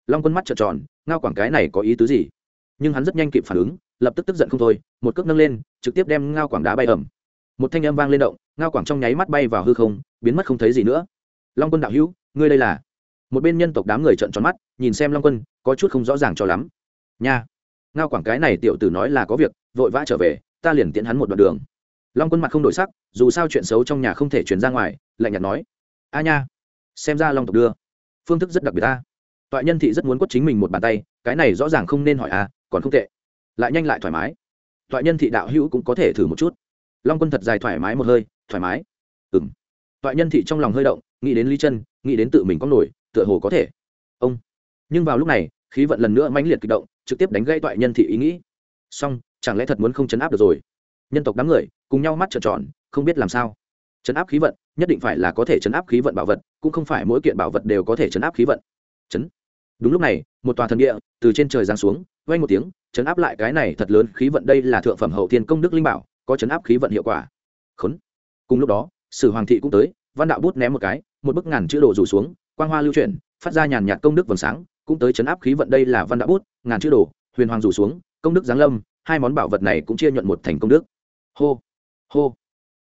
Long quân mắt trợn tròn, ngao quảng cái này có ý tứ gì? Nhưng hắn rất nhanh kịp phản ứng lập tức tức giận không thôi, một cước nâng lên, trực tiếp đem ngao quảng đá bay ẩm một thanh âm vang lên động, ngao quảng trong nháy mắt bay vào hư không, biến mất không thấy gì nữa. Long quân đạo hữu, ngươi đây là? Một bên nhân tộc đám người trợn tròn mắt, nhìn xem long quân, có chút không rõ ràng cho lắm. Nha. Ngao quảng cái này tiểu tử nói là có việc, vội vã trở về, ta liền tiễn hắn một đoạn đường. Long quân mặt không đổi sắc, dù sao chuyện xấu trong nhà không thể chuyển ra ngoài, lạnh nhạt nói. A nha. Xem ra long tộc đưa. Phương thức rất đặc biệt ta. Toại nhân thị rất muốn quất chính mình một bàn tay, cái này rõ ràng không nên hỏi a còn không tệ lại nhanh lại thoải mái. Toại nhân thị đạo hữu cũng có thể thử một chút. Long quân thật dài thoải mái một hơi, thoải mái. Ừng toại nhân thị trong lòng hơi động, nghĩ đến lý chân, nghĩ đến tự mình có nổi, tựa hồ có thể. Ông. Nhưng vào lúc này, khí vận lần nữa mãnh liệt kịch động, trực tiếp đánh gây toại nhân thị ý nghĩ. Song chẳng lẽ thật muốn không chấn áp được rồi? Nhân tộc đám người, cùng nhau mắt trợn tròn, không biết làm sao. Chấn áp khí vận, nhất định phải là có thể chấn áp khí vận bảo vật, cũng không phải mỗi kiện bảo vật đều có thể chấn áp khí vận. Chấn đúng lúc này, một tòa thần địa từ trên trời giáng xuống, vang một tiếng, chấn áp lại cái này thật lớn khí vận. Đây là thượng phẩm hậu thiên công đức linh bảo, có chấn áp khí vận hiệu quả. Khốn. Cùng lúc đó, sử hoàng thị cũng tới, văn đạo bút ném một cái, một bức ngàn chữ đồ rủ xuống, quang hoa lưu chuyển, phát ra nhàn nhạt công đức vầng sáng, cũng tới chấn áp khí vận. Đây là văn đạo bút, ngàn chữ đồ, huyền hoàng rủ xuống, công đức giáng lâm, hai món bảo vật này cũng chia nhuận một thành công đức. Hô hô.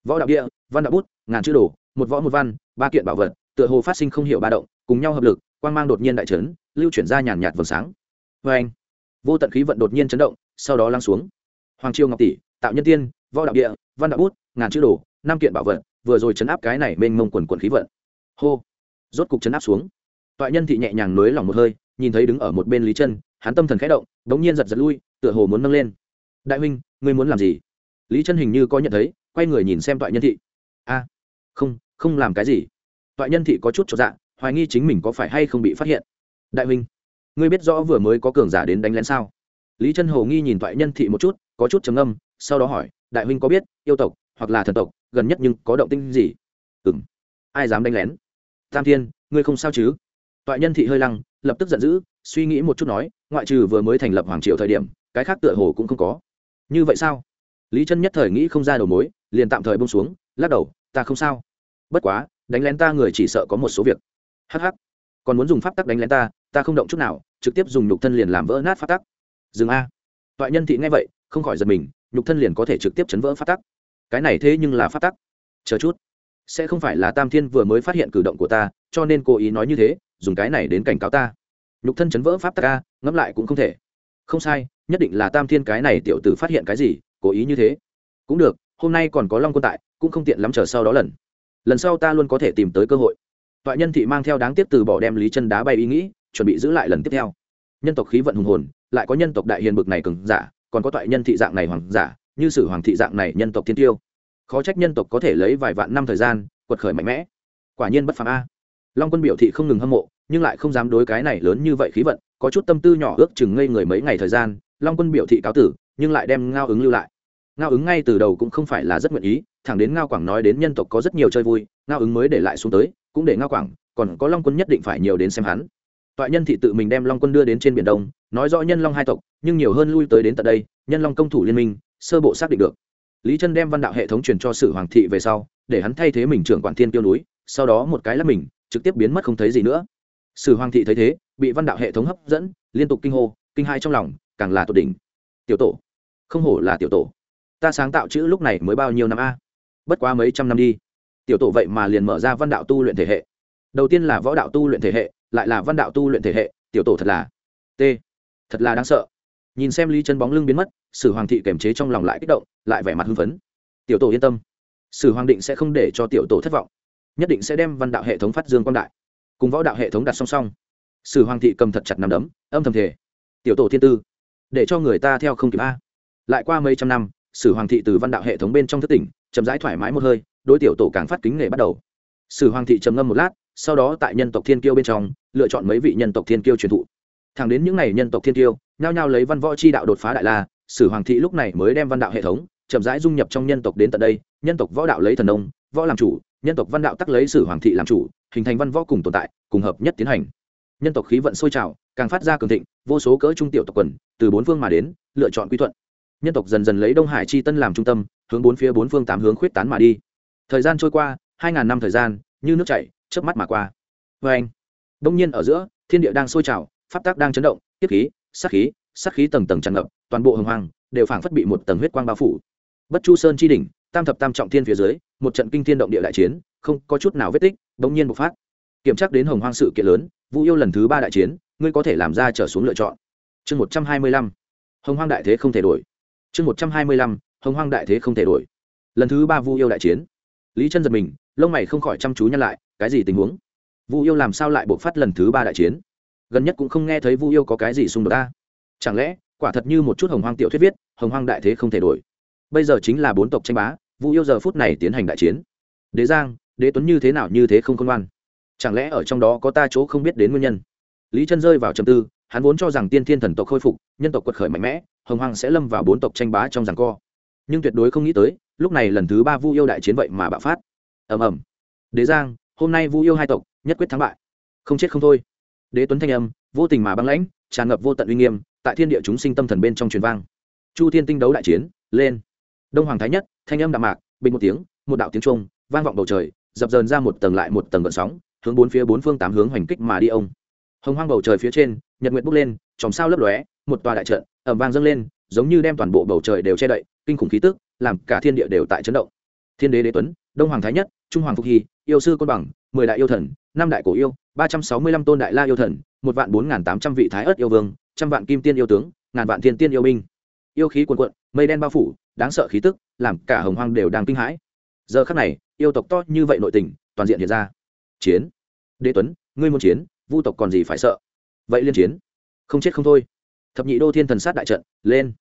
Võ đạo địa, văn đạo bút, ngàn chữ đồ, một võ một văn, ba kiện bảo vật, tựa hồ phát sinh không hiểu ba động, cùng nhau hợp lực quang mang đột nhiên đại trấn lưu chuyển ra nhàn nhạt vầng sáng. Vê anh, vô tận khí vận đột nhiên chấn động, sau đó lắng xuống. Hoàng triều ngọc tỷ, tạo nhân tiên, võ đạo địa, văn đạo bút, ngàn chữ đồ, năm kiện bảo vật, vừa rồi chấn áp cái này mênh mông quần quần khí vận. Hô, rốt cục chấn áp xuống. Toại nhân thị nhẹ nhàng nới lỏng một hơi, nhìn thấy đứng ở một bên lý chân, hắn tâm thần khẽ động đ ố n g nhiên giật giật lui, tựa hồ muốn nâng lên. Đại huynh, ngươi muốn làm gì? Lý chân hình như có nhận thấy, quay người nhìn xem toại nhân thị. A, không không làm cái gì. Toại nhân thị có chút cho dạ hoài nghi chính mình có phải hay không bị phát hiện. Đại huynh, ngươi biết rõ vừa mới có cường giả đến đánh lén sao? Lý Trân hồ nghi nhìn toại nhân thị một chút, có chút trầm âm sau đó hỏi, đại huynh có biết yêu tộc hoặc là thần tộc gần nhất nhưng có động tinh gì? Ừng ai dám đánh lén? Tam thiên, ngươi không sao chứ? Toại nhân thị hơi lăng, lập tức giận dữ, suy nghĩ một chút nói, ngoại trừ vừa mới thành lập hoàng triều thời điểm, cái khác tựa hồ cũng không có. Như vậy sao? Lý Trân nhất thời nghĩ không ra đầu mối, liền tạm thời bông xuống, lắc đầu, ta không sao. Bất quá, đánh lén ta người chỉ sợ có một số việc hh còn muốn dùng pháp tắc đánh lén ta ta không động chút nào, trực tiếp dùng nhục thân liền làm vỡ nát pháp tắc. Dừng a. Toại nhân thị nghe vậy, không khỏi giật mình, nhục thân liền có thể trực tiếp chấn vỡ pháp tắc. Cái này thế nhưng là pháp tắc. Chờ chút. Sẽ không phải là tam thiên vừa mới phát hiện cử động của ta, cho nên cố ý nói như thế, dùng cái này đến cảnh cáo ta. Nhục thân chấn vỡ pháp tắc a, ngẫm lại cũng không thể. Không sai, nhất định là tam thiên cái này tiểu tử phát hiện cái gì, cố ý như thế. Cũng được, hôm nay còn có long quân tại, cũng không tiện lắm chờ sau đó lần. Lần sau ta luôn có thể tìm tới cơ hội toại nhân thị mang theo đáng tiếc từ bỏ đem lý chân đá bay ý nghĩ, chuẩn bị giữ lại lần tiếp theo. Nhân tộc khí vận hùng hồn, lại có nhân tộc đại hiền bực này cường giả, còn có toại nhân thị dạng này hoàng giả, như sử hoàng thị dạng này nhân tộc thiên tiêu. Khó trách nhân tộc có thể lấy vài vạn năm thời gian, quật khởi mạnh mẽ. Quả nhiên bất phàm a. Long quân biểu thị không ngừng hâm mộ, nhưng lại không dám đối cái này lớn như vậy khí vận, có chút tâm tư nhỏ ước chừng ngây người mấy ngày thời gian, long quân biểu thị cáo tử, nhưng lại đem ngao ứng lưu lại. Ngao ứng ngay từ đầu cũng không phải là rất nguyện ý, thẳng đến ngao quảng nói đến nhân tộc có rất nhiều chơi vui, ngao ứng mới để lại xuống tới cũng để ngao quảng, còn có long quân nhất định phải nhiều đến xem hắn. Toại nhân thị tự mình đem long quân đưa đến trên biển đông, nói rõ nhân long hai tộc, nhưng nhiều hơn lui tới đến tận đây, nhân long công thủ liên minh, sơ bộ xác định được. Lý chân đem văn đạo hệ thống truyền cho sử hoàng thị về sau, để hắn thay thế mình trưởng quản thiên tiêu núi, sau đó một cái là mình, trực tiếp biến mất không thấy gì nữa. Sử hoàng thị thấy thế, bị văn đạo hệ thống hấp dẫn, liên tục kinh hô, kinh hai trong lòng, càng là tột đỉnh. Tiểu tổ, không hổ là tiểu tổ. Ta sáng tạo chữ lúc này mới bao nhiêu năm a? Bất quá mấy trăm năm đi tiểu tổ vậy mà liền mở ra văn đạo tu luyện thể hệ. Đầu tiên là võ đạo tu luyện thể hệ, lại là văn đạo tu luyện thể hệ, tiểu tổ thật là t, thật là đáng sợ. Nhìn xem lý chân bóng lưng biến mất, sử hoàng thị kềm chế trong lòng lại kích động, lại vẻ mặt hưng phấn. Tiểu tổ yên tâm, sử hoàng định sẽ không để cho tiểu tổ thất vọng, nhất định sẽ đem văn đạo hệ thống phát dương quan đại, cùng võ đạo hệ thống đặt song song. Sử hoàng thị cầm thật chặt nằm đấm, âm thầm thể tiểu tổ thiên tư, để cho người ta theo không kịp a. Lại qua mấy trăm năm, sử hoàng thị từ văn đạo hệ thống bên trong thất tỉnh, chậm rãi thoải mái một hơi đối tiểu tổ càng phát kính nghệ bắt đầu. Sử hoàng thị trầm ngâm một lát, sau đó tại nhân tộc thiên kiêu bên trong, lựa chọn mấy vị nhân tộc thiên kiêu truyền thụ. Thẳng đến những ngày nhân tộc thiên kiêu, nhao nhao lấy văn võ c h i đạo đột phá đại la, sử hoàng thị lúc này mới đem văn đạo hệ thống, chậm rãi dung nhập trong nhân tộc đến tận đây, nhân tộc võ đạo lấy thần nông, võ làm chủ, nhân tộc văn đạo tắc lấy sử hoàng thị làm chủ, hình thành văn võ cùng tồn tại, cùng hợp nhất tiến hành. Nhân tộc khí vận sôi trào, càng phát ra cường thịnh, vô số cỡ trung tiểu tộc quần, từ bốn phương mà đến, lựa chọn quy thuận. Nhân tộc dần dần lấy đông hải chi tân làm trung tâm, hướng bốn phía bốn phương tám hướng khuyết tán mà đi thời gian trôi qua, hai ngàn năm thời gian, như nước chảy, chớp mắt mà qua. Vê anh, đông nhiên ở giữa, thiên địa đang sôi trào, pháp tác đang chấn động tiết khí sắc khí sắc khí tầng tầng tràn ngập, toàn bộ hồng hoàng đều phảng phất bị một tầng huyết quang bao phủ. Bất chu sơn chi đỉnh, tam thập tam trọng thiên phía dưới, một trận kinh thiên động địa đại chiến, không có chút nào vết tích đông nhiên bộc phát. Kiểm tra đến hồng hoang sự kiện lớn, vũ yêu lần thứ ba đại chiến, ngươi có thể làm ra trở xuống lựa chọn. Chương một trăm hai mươi lăm, hồng hoang đại thế không thể đổi. Chương một trăm hai mươi lăm, hồng hoang đại thế không thể đổi. Lần thứ ba vu yêu đại chiến lý chân giật mình, lông mày không khỏi chăm chú nhăn lại, cái gì tình huống? Vu yêu làm sao lại buộc phát lần thứ ba đại chiến? Gần nhất cũng không nghe thấy vu yêu có cái gì xung đột ta chẳng lẽ, quả thật như một chút hồng hoang tiểu thuyết viết, hồng hoang đại thế không thể đổi. Bây giờ chính là bốn tộc tranh bá, vu yêu giờ phút này tiến hành đại chiến. Đế giang, đế tuấn như thế nào như thế không công an. chẳng lẽ ở trong đó có ta chỗ không biết đến nguyên nhân? Lý chân rơi vào trầm tư, hắn vốn cho rằng tiên thiên thần tộc khôi phục, nhân tộc quật khởi mạnh mẽ, hồng Hoang sẽ lâm vào bốn tộc tranh bá trong rằng co. Nhưng tuyệt đối không nghĩ tới lúc này lần thứ ba vu yêu đại chiến vậy mà bạo phát. Ầm ầm. Đế giang, hôm nay vu yêu hai tộc, nhất quyết thắng bại. Không chết không thôi. Đế tuấn thanh âm, vô tình mà băng lãnh, tràn ngập vô tận uy nghiêm, tại thiên địa chúng sinh tâm thần bên trong truyền vang. Chu thiên tinh đấu đại chiến, lên. Đông hoàng thái nhất, thanh âm đạm mạc, bình một tiếng, một đạo tiếng trung vang vọng bầu trời, dập dờn ra một tầng lại một tầng gợn sóng, hướng bốn phía bốn phương tám hướng hoành kích mà đi ông. Hồng hoang bầu trời phía trên, nhật nguyệt bốc lên, chòm sao lấp lóe, một tòa đại trận ẩm vang dâng lên, giống như đem toàn bộ bầu trời đều che đậy kinh khủng khí tức, làm cả thiên địa đều tại chấn động. Thiên đế đế tuấn, đông hoàng thái nhất, trung hoàng phục hy, yêu sư côn bằng, mười đại yêu thần, năm đại cổ yêu, ba trăm sáu mươi lăm tôn đại la yêu thần, một vạn bốn n g h n tám trăm vị thái ớt yêu vương, trăm vạn kim tiên yêu tướng, ngàn vạn thiên tiên yêu binh. Yêu khí quần quận mây đen bao phủ, đáng sợ khí tức, làm cả hồng hoang đều đang kinh hãi. Giờ khắc này, yêu tộc to như vậy nội tình, toàn diện hiện ra. Chiến. Đế tuấn, ngươi muốn chiến, vu tộc còn gì phải sợ? Vậy liên chiến. Không chết không thôi. Thập nhị đô thiên thần sát đại trận, lên.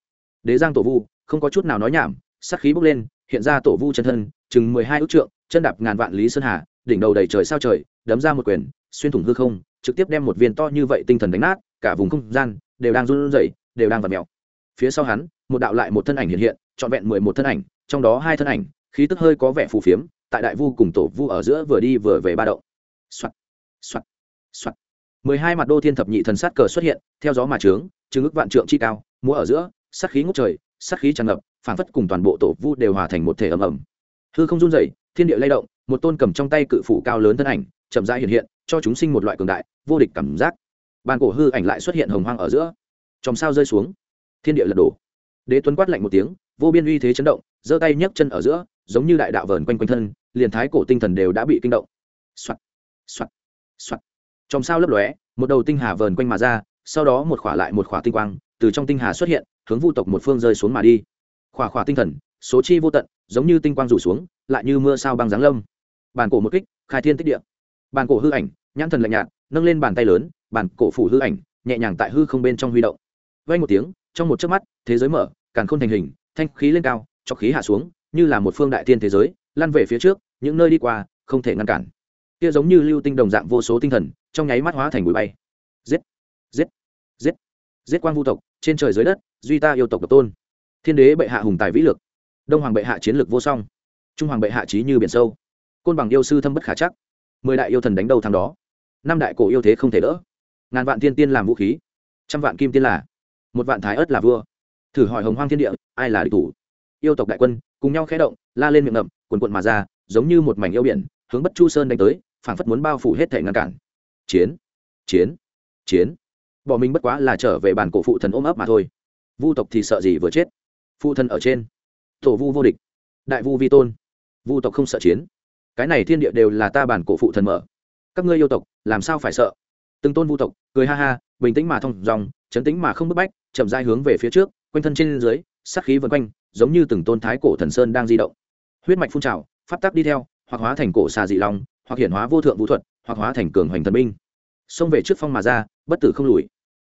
Đế giang tổ vu không có chút nào nói nhảm, sát khí bốc lên, hiện ra tổ vu chân thân, chừng mười hai ước trượng, chân đạp ngàn vạn lý sơn hà, đỉnh đầu đầy trời sao trời, đấm ra một quyền, xuyên thủng hư không, trực tiếp đem một viên to như vậy tinh thần đánh nát, cả vùng không gian đều đang run rẩy, đều đang vặt mèo. Phía sau hắn, một đạo lại một thân ảnh hiện hiện, trọn vẹn mười một thân ảnh, trong đó hai thân ảnh, khí tức hơi có vẻ phù phiếm, tại đại vu cùng tổ vu ở giữa vừa đi vừa về ba động. Soạt soạt soạt. mười hai mặt đô thiên thập nhị thần sát cờ xuất hiện, theo gió mà trướng chứng ức vạn trượng chi cao, múa ở giữa, sát khí ngút trời sát khí tràn ngập phản phất cùng toàn bộ tổ vu đều hòa thành một thể ầm ầm. Hư không run rẩy, thiên địa lay động, một tôn cầm trong tay cự phủ cao lớn thân ảnh, chậm rãi hiện hiện, cho chúng sinh một loại cường đại, vô địch cảm giác. Bàn cổ hư ảnh lại xuất hiện hồng hoang ở giữa. Trong sao rơi xuống. Thiên địa lật đổ. Đế tuấn quát lạnh một tiếng, vô biên uy thế chấn động, giơ tay nhấc chân ở giữa, giống như đại đạo vờn quanh quanh thân, liền thái cổ tinh thần đều đã bị kinh động. Soạt soạt soạt. Trong sao lấp lóe, một đầu tinh hà vờn quanh mà ra, sau đó một khỏa lại một khỏa tinh quang, từ trong tinh hà xuất hiện hướng vu tộc một phương rơi xuống mà đi. Khỏa khỏa tinh thần, số chi vô tận, giống như tinh quang rủ xuống, lại như mưa sao băng giáng lâm. Bàn cổ một kích, khai thiên tích địa. Bàn cổ hư ảnh, nhãn thần lạnh nhạt, nâng lên bàn tay lớn bàn cổ phủ hư ảnh, nhẹ nhàng tại hư không bên trong huy động. Vay một tiếng, trong một chớp mắt, thế giới mở càng khôn thành hình, thanh khí lên cao, cho khí hạ xuống, như là một phương đại thiên thế giới, lăn về phía trước, những nơi đi qua, không thể ngăn cản. Kia giống như lưu tinh đồng dạng vô số tinh thần, trong nháy mắt hóa thành bụi bay. Giết giết giết giết quang vu tộc, trên trời dưới đất duy ta yêu tộc độc tôn. Thiên đế bệ hạ hùng tài vĩ lực. Đông hoàng bệ hạ chiến lược vô song. Trung hoàng bệ hạ trí như biển sâu. Côn bằng yêu sư thâm bất khả chắc. Mười đại yêu thần đánh đầu thằng đó. Năm đại cổ yêu thế không thể đỡ. Ngàn vạn tiên tiên làm vũ khí. Trăm vạn kim tiên là. Một vạn thái ớt là vua. Thử hỏi hồng hoang thiên địa, ai là địch thủ? Yêu tộc đại quân, cùng nhau khé động, la lên miệng ngậm quần quận mà ra, giống như một mảnh yêu biển, hướng bất chu sơn đánh tới, phảng phất muốn bao phủ hết thể ngăn cản. Chiến chiến chiến. Bỏ mình bất quá là trở về bản cổ phụ thần ôm ấp mà thôi vu tộc thì sợ gì vừa chết? Phụ thần ở trên. Tổ vu vô địch. Đại vu vi tôn. Vu tộc không sợ chiến. Cái này thiên địa đều là ta bản cổ phụ thần mở. Các ngươi yêu tộc, làm sao phải sợ? Từng tôn vu tộc, cười ha ha, bình tĩnh mà thông dòng, chấn tĩnh mà không bức bách, chậm dai hướng về phía trước, quanh thân trên dưới sắc khí vân quanh, giống như từng tôn thái cổ thần sơn đang di động. Huyết mạch phun trào, pháp tắc đi theo, hoặc hóa thành cổ xà dị long, hoặc hiển hóa vô thượng vũ thuật, hoặc hóa thành cường hoành thần binh. Xông về trước phong mà ra, bất tử không lùi.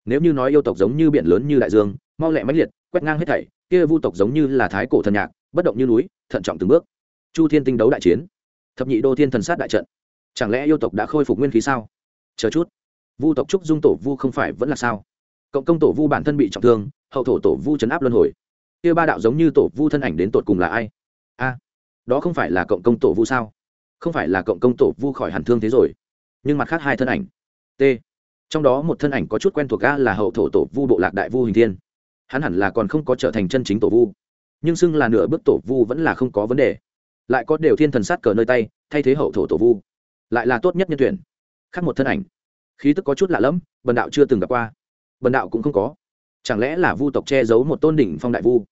Nếu như nói yêu tộc giống như biển lớn như đại dương mau lẹ mãnh liệt, quét ngang hết thảy, kia vu tộc giống như là thái cổ thần nhạc, bất động như núi, thận trọng từng bước. Chu thiên tinh đấu đại chiến, thập nhị đô thiên thần sát đại trận. Chẳng lẽ yêu tộc đã khôi phục nguyên khí sao? Chờ chút. Vu tộc trúc dung tổ vu không phải vẫn là sao? Cộng công tổ vu bản thân bị trọng thương, hậu thổ tổ vu chấn áp luân hồi. Kia ba đạo giống như tổ vu thân ảnh đến tột cùng là ai? A, đó không phải là cộng công tổ vu sao? Không phải là cộng công tổ vu khỏi hẳn thương thế rồi. Nhưng mặt khác hai thân ảnh. T. Trong đó một thân ảnh có chút quen thuộc ga là hậu thổ tổ vu bộ lạc đại vu hình thiên hắn hẳn là còn không có trở thành chân chính tổ vu. Nhưng xưng là nửa bước tổ vu vẫn là không có vấn đề. Lại có đều thiên thần sát cờ nơi tay, thay thế hậu thổ tổ vu. Lại là tốt nhất nhân tuyển. Khác một thân ảnh. Khí tức có chút lạ lẫm, bần đạo chưa từng gặp qua. Bần đạo cũng không có. Chẳng lẽ là vu tộc che giấu một tôn đỉnh phong đại vu?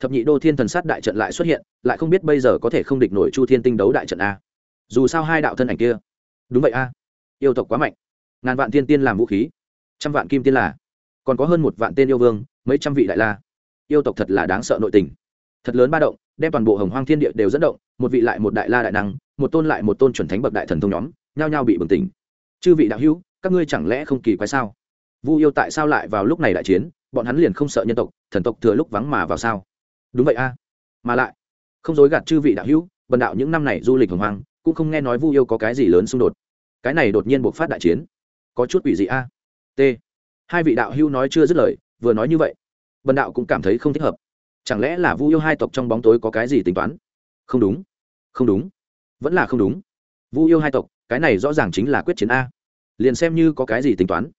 Thập nhị đô thiên thần sát đại trận lại xuất hiện, lại không biết bây giờ có thể không địch nổi chu thiên tinh đấu đại trận a. Dù sao hai đạo thân ảnh kia. Đúng vậy a. Yêu tộc quá mạnh. Ngàn vạn thiên tiên làm vũ khí. Trăm vạn kim tiên là. Còn có hơn một vạn tên yêu vương mấy trăm vị đại la. Yêu tộc thật là đáng sợ nội tình. Thật lớn ba động, đem toàn bộ hồng hoang thiên địa đều dẫn động, một vị lại một đại la đại năng, một tôn lại một tôn chuẩn thánh bậc đại thần thông nhóm, nhao nhao bị bừng tỉnh. Chư vị đạo hữu, các ngươi chẳng lẽ không kỳ quái sao? Vu yêu tại sao lại vào lúc này đại chiến? Bọn hắn liền không sợ nhân tộc, thần tộc thừa lúc vắng mà vào sao? Đúng vậy a. Mà lại, không dối gạt chư vị đạo hữu, bần đạo những năm này du lịch hồng hoang, cũng không nghe nói vu yêu có cái gì lớn xung đột. Cái này đột nhiên buộc phát đại chiến. Có chút quỷ gì a. T. Hai vị đạo hữu nói chưa dứt lời vừa nói như vậy, bần đạo cũng cảm thấy không thích hợp. Chẳng lẽ là vu yêu hai tộc trong bóng tối có cái gì tính toán? Không đúng không đúng, vẫn là không đúng. Vu yêu hai tộc, cái này rõ ràng chính là quyết chiến a. Liền xem như có cái gì tính toán,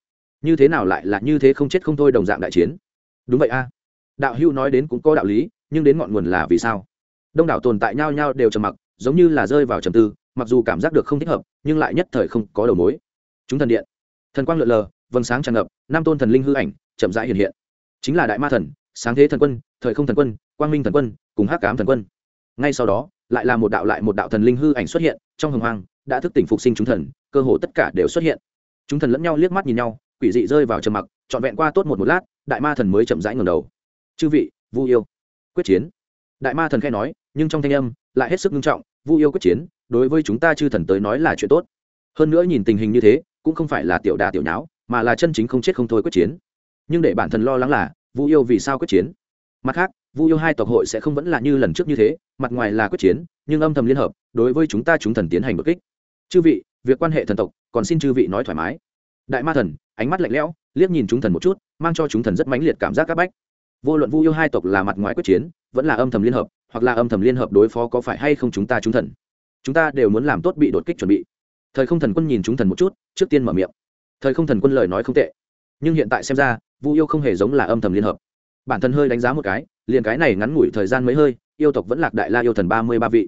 như thế nào lại là như thế không chết không thôi đồng dạng đại chiến? Đúng vậy a. Đạo hưu nói đến cũng có đạo lý, nhưng đến ngọn nguồn là vì sao? Đông đảo tồn tại nhau nhau đều trầm mặc, giống như là rơi vào trầm tư, mặc dù cảm giác được không thích hợp, nhưng lại nhất thời không có đầu mối. Chúng thần điện, thần quang lượn lờ, vầng sáng tràn ngập nam tôn thần linh hư ảnh chậm rãi hiện hiện. Chính là đại ma thần, sáng thế thần quân, thời không thần quân, quang minh thần quân, cùng hắc cám thần quân. Ngay sau đó, lại là một đạo lại một đạo thần linh hư ảnh xuất hiện, trong hồng hoang, đã thức tỉnh phục sinh chúng thần, cơ hồ tất cả đều xuất hiện. Chúng thần lẫn nhau liếc mắt nhìn nhau, quỷ dị rơi vào trầm mặc, trọn vẹn qua tốt một một lát, đại ma thần mới chậm rãi ngầm đầu. Chư vị, vu yêu, quyết chiến. Đại ma thần khai nói, nhưng trong thanh âm lại hết sức nghiêm trọng, vu yêu quyết chiến, đối với chúng ta chư thần tới nói là chuyện tốt. Hơn nữa nhìn tình hình như thế, cũng không phải là tiểu đà tiểu nháo, mà là chân chính không chết không thôi quyết chiến nhưng để bản thân lo lắng là vu yêu vì sao quyết chiến mặt khác vu yêu hai tộc hội sẽ không vẫn là như lần trước như thế mặt ngoài là quyết chiến nhưng âm thầm liên hợp đối với chúng ta chúng thần tiến hành bất kích chư vị việc quan hệ thần tộc còn xin chư vị nói thoải mái đại ma thần ánh mắt lạnh lẽo liếc nhìn chúng thần một chút mang cho chúng thần rất mãnh liệt cảm giác áp bách vô luận vu yêu hai tộc là mặt ngoài quyết chiến vẫn là âm thầm liên hợp hoặc là âm thầm liên hợp đối phó có phải hay không chúng ta chúng thần chúng ta đều muốn làm tốt bị đột kích chuẩn bị thời không thần quân nhìn chúng thần một chút trước tiên mở miệng thời không thần quân lời nói không tệ nhưng hiện tại xem ra, vu yêu không hề giống là âm thầm liên hợp. Bản thân hơi đánh giá một cái, liền cái này ngắn ngủi thời gian mấy hơi, yêu tộc vẫn lạc đại la yêu thần ba mươi ba vị.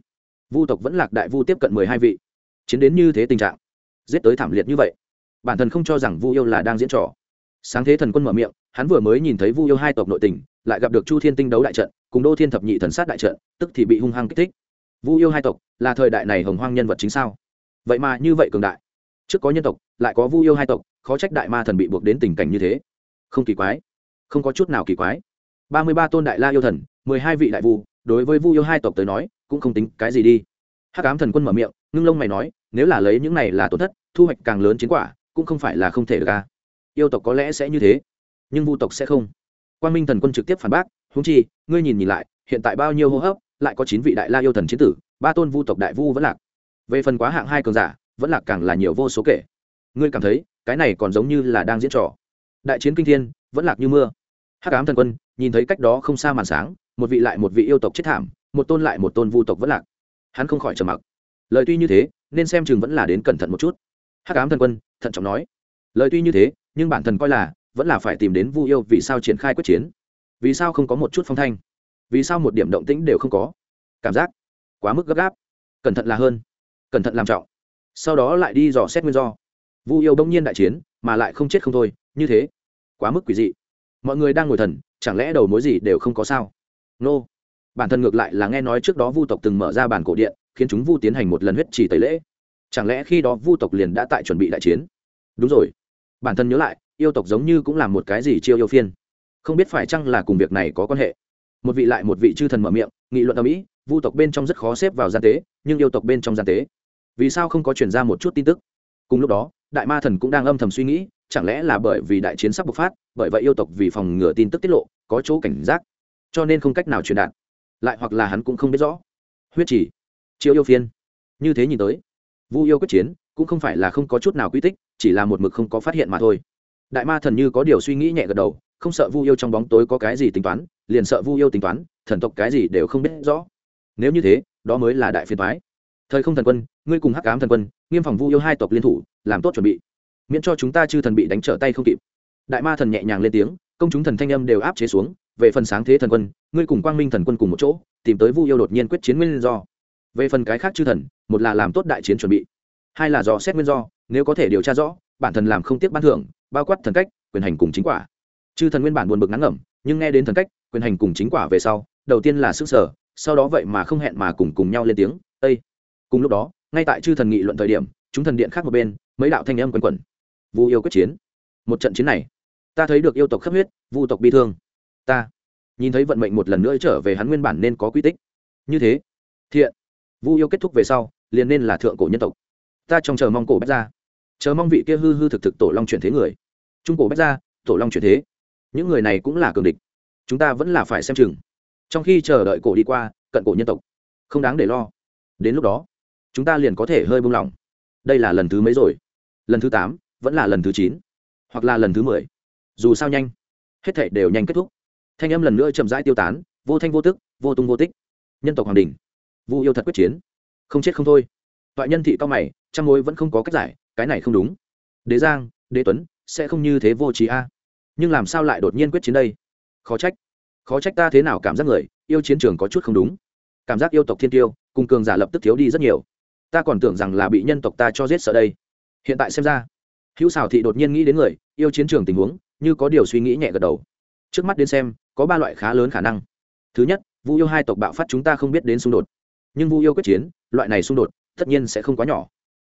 Vu tộc vẫn lạc đại vu tiếp cận mười hai vị. Chiến đến như thế tình trạng, giết tới thảm liệt như vậy. Bản thân không cho rằng vu yêu là đang diễn trò. Sáng thế thần quân mở miệng, hắn vừa mới nhìn thấy vu yêu hai tộc nội tình, lại gặp được chu thiên tinh đấu đại trận, cùng đô thiên thập nhị thần sát đại trận, tức thì bị hung hăng kích thích. Vu yêu hai tộc, là thời đại này hồng hoang nhân vật chính sao? Vậy mà như vậy cường đại. Trước có nhân tộc, lại có vu yêu hai tộc khó trách đại ma thần bị buộc đến tình cảnh như thế. Không kỳ quái. Không có chút nào kỳ quái. Ba mươi ba tôn đại la yêu thần, mười hai vị đại vu, đối với vu yêu hai tộc tới nói, cũng không tính cái gì đi. Hắc ám thần quân mở miệng, ngưng lông mày nói, nếu là lấy những này là tổn thất, thu hoạch càng lớn chiến quả, cũng không phải là không thể được ca yêu tộc có lẽ sẽ như thế, nhưng vu tộc sẽ không. Quan minh thần quân trực tiếp phản bác húng chi, ngươi nhìn nhìn lại, hiện tại bao nhiêu hô hấp, lại có chín vị đại la yêu thần chiến tử, ba tôn vu tộc đại vu vẫn lạc. Về phần quá hạng hai cường giả, vẫn lạc càng là nhiều vô số kể. Ngươi cảm thấy cái này còn giống như là đang diễn trò. Đại chiến kinh thiên, vẫn lạc như mưa. Hắc ám thần quân, nhìn thấy cách đó không xa màn sáng, một vị lại một vị yêu tộc chết thảm, một tôn lại một tôn vu tộc vẫn lạc. Hắn không khỏi trầm mặc. Lời tuy như thế, nên xem chừng vẫn là đến cẩn thận một chút. Hắc ám thần quân, thận trọng nói. Lời tuy như thế, nhưng bản thần coi là, vẫn là phải tìm đến vu yêu vì sao triển khai quyết chiến. Vì sao không có một chút phong thanh? Vì sao một điểm động tĩnh đều không có? Cảm giác quá mức gấp gáp. Cẩn thận là hơn. Cẩn thận làm trọng. Sau đó lại đi dò xét nguyên do vu yêu đông nhiên đại chiến, mà lại không chết không thôi, như thế, quá mức quỷ dị. Mọi người đang ngồi thần, chẳng lẽ đầu mối gì đều không có sao? Nô. Bản thân ngược lại là nghe nói trước đó vu tộc từng mở ra bản cổ điện, khiến chúng vu tiến hành một lần huyết trì tẩy lễ. Chẳng lẽ khi đó vu tộc liền đã tại chuẩn bị đại chiến? Đúng rồi. Bản thân nhớ lại, yêu tộc giống như cũng là một cái gì chiêu yêu phiên. Không biết phải chăng là cùng việc này có quan hệ? Một vị lại một vị chư thần mở miệng, nghị luận ở mỹ, vu tộc bên trong rất khó xếp vào gian tế, nhưng yêu tộc bên trong gian tế. Vì sao không có chuyển ra một chút tin tức? Cùng lúc đó đại ma thần cũng đang âm thầm suy nghĩ, chẳng lẽ là bởi vì đại chiến sắp bộc phát, bởi vậy yêu tộc vì phòng ngừa tin tức tiết lộ, có chỗ cảnh giác, cho nên không cách nào truyền đạt. Lại hoặc là hắn cũng không biết rõ. Huyết chỉ chiêu yêu phiên. Như thế nhìn tới, vu yêu quyết chiến cũng không phải là không có chút nào quy tích, chỉ là một mực không có phát hiện mà thôi. Đại ma thần như có điều suy nghĩ nhẹ gật đầu, không sợ vu yêu trong bóng tối có cái gì tính toán, liền sợ vu yêu tính toán, thần tộc cái gì đều không biết rõ. Nếu như thế, đó mới là đại phiền thoái thời không thần quân ngươi cùng hắc ám thần quân, nghiêm phòng vu yêu hai tộc liên thủ, làm tốt chuẩn bị. Miễn cho chúng ta chư thần bị đánh trở tay không kịp. Đại ma thần nhẹ nhàng lên tiếng, công chúng thần thanh âm đều áp chế xuống, về phần sáng thế thần quân, ngươi cùng quang minh thần quân cùng một chỗ, tìm tới vu yêu đột nhiên quyết chiến nguyên do. Về phần cái khác chư thần, một là làm tốt đại chiến chuẩn bị, hai là dò xét nguyên do, nếu có thể điều tra rõ, bản thần làm không tiếc ban thưởng, bao quát thần cách, quyền hành cùng chính quả. Chư thần nguyên bản buồn bực ngắn ngẩm, nhưng nghe đến thần cách, quyền hành cùng chính quả về sau, đầu tiên là sức sở sau đó vậy mà không hẹn mà cùng cùng nhau lên tiếng ây cùng lúc đó ngay tại chư thần nghị luận thời điểm, chúng thần điện khác một bên, mấy đạo thanh âm quần quẩn. Vu yêu quyết chiến. Một trận chiến này, ta thấy được yêu tộc khắp huyết, vu tộc bi thương. Ta nhìn thấy vận mệnh một lần nữa trở về hắn nguyên bản nên có quy tích. Như thế, thiện, vu yêu kết thúc về sau, liền nên là thượng cổ nhân tộc. Ta trong chờ mong cổ bách ra chờ mong vị kia hư hư thực thực tổ long chuyển thế người. Trung cổ bách ra tổ long chuyển thế. Những người này cũng là cường địch. Chúng ta vẫn là phải xem chừng. Trong khi chờ đợi cổ đi qua, cận cổ nhân tộc. Không đáng để lo. Đến lúc đó chúng ta liền có thể hơi buông lỏng. Đây là lần thứ mấy rồi? Lần thứ tám, vẫn là lần thứ chín, hoặc là lần thứ mười. Dù sao nhanh. Hết thảy đều nhanh kết thúc. Thanh âm lần nữa chậm rãi tiêu tán, vô thanh vô tức, vô tung vô tích. Nhân tộc hoàng đình. Vu yêu thật quyết chiến. Không chết không thôi. Toại nhân thị cao mày, trăm mối vẫn không có cách giải, cái này không đúng. Đế giang, đế tuấn, sẽ không như thế vô trí a. Nhưng làm sao lại đột nhiên quyết chiến đây? Khó trách. Khó trách ta thế nào cảm giác người, yêu chiến trường có chút không đúng. Cảm giác yêu tộc thiên tiêu, cùng cường giả lập tức thiếu đi rất nhiều ta còn tưởng rằng là bị nhân tộc ta cho giết sợ đây. Hiện tại xem ra, hữu xào thị đột nhiên nghĩ đến người, yêu chiến trường tình huống, như có điều suy nghĩ nhẹ gật đầu. Trước mắt đến xem, có ba loại khá lớn khả năng. Thứ nhất, vu yêu hai tộc bạo phát chúng ta không biết đến xung đột. Nhưng vu yêu quyết chiến, loại này xung đột, tất nhiên sẽ không quá nhỏ.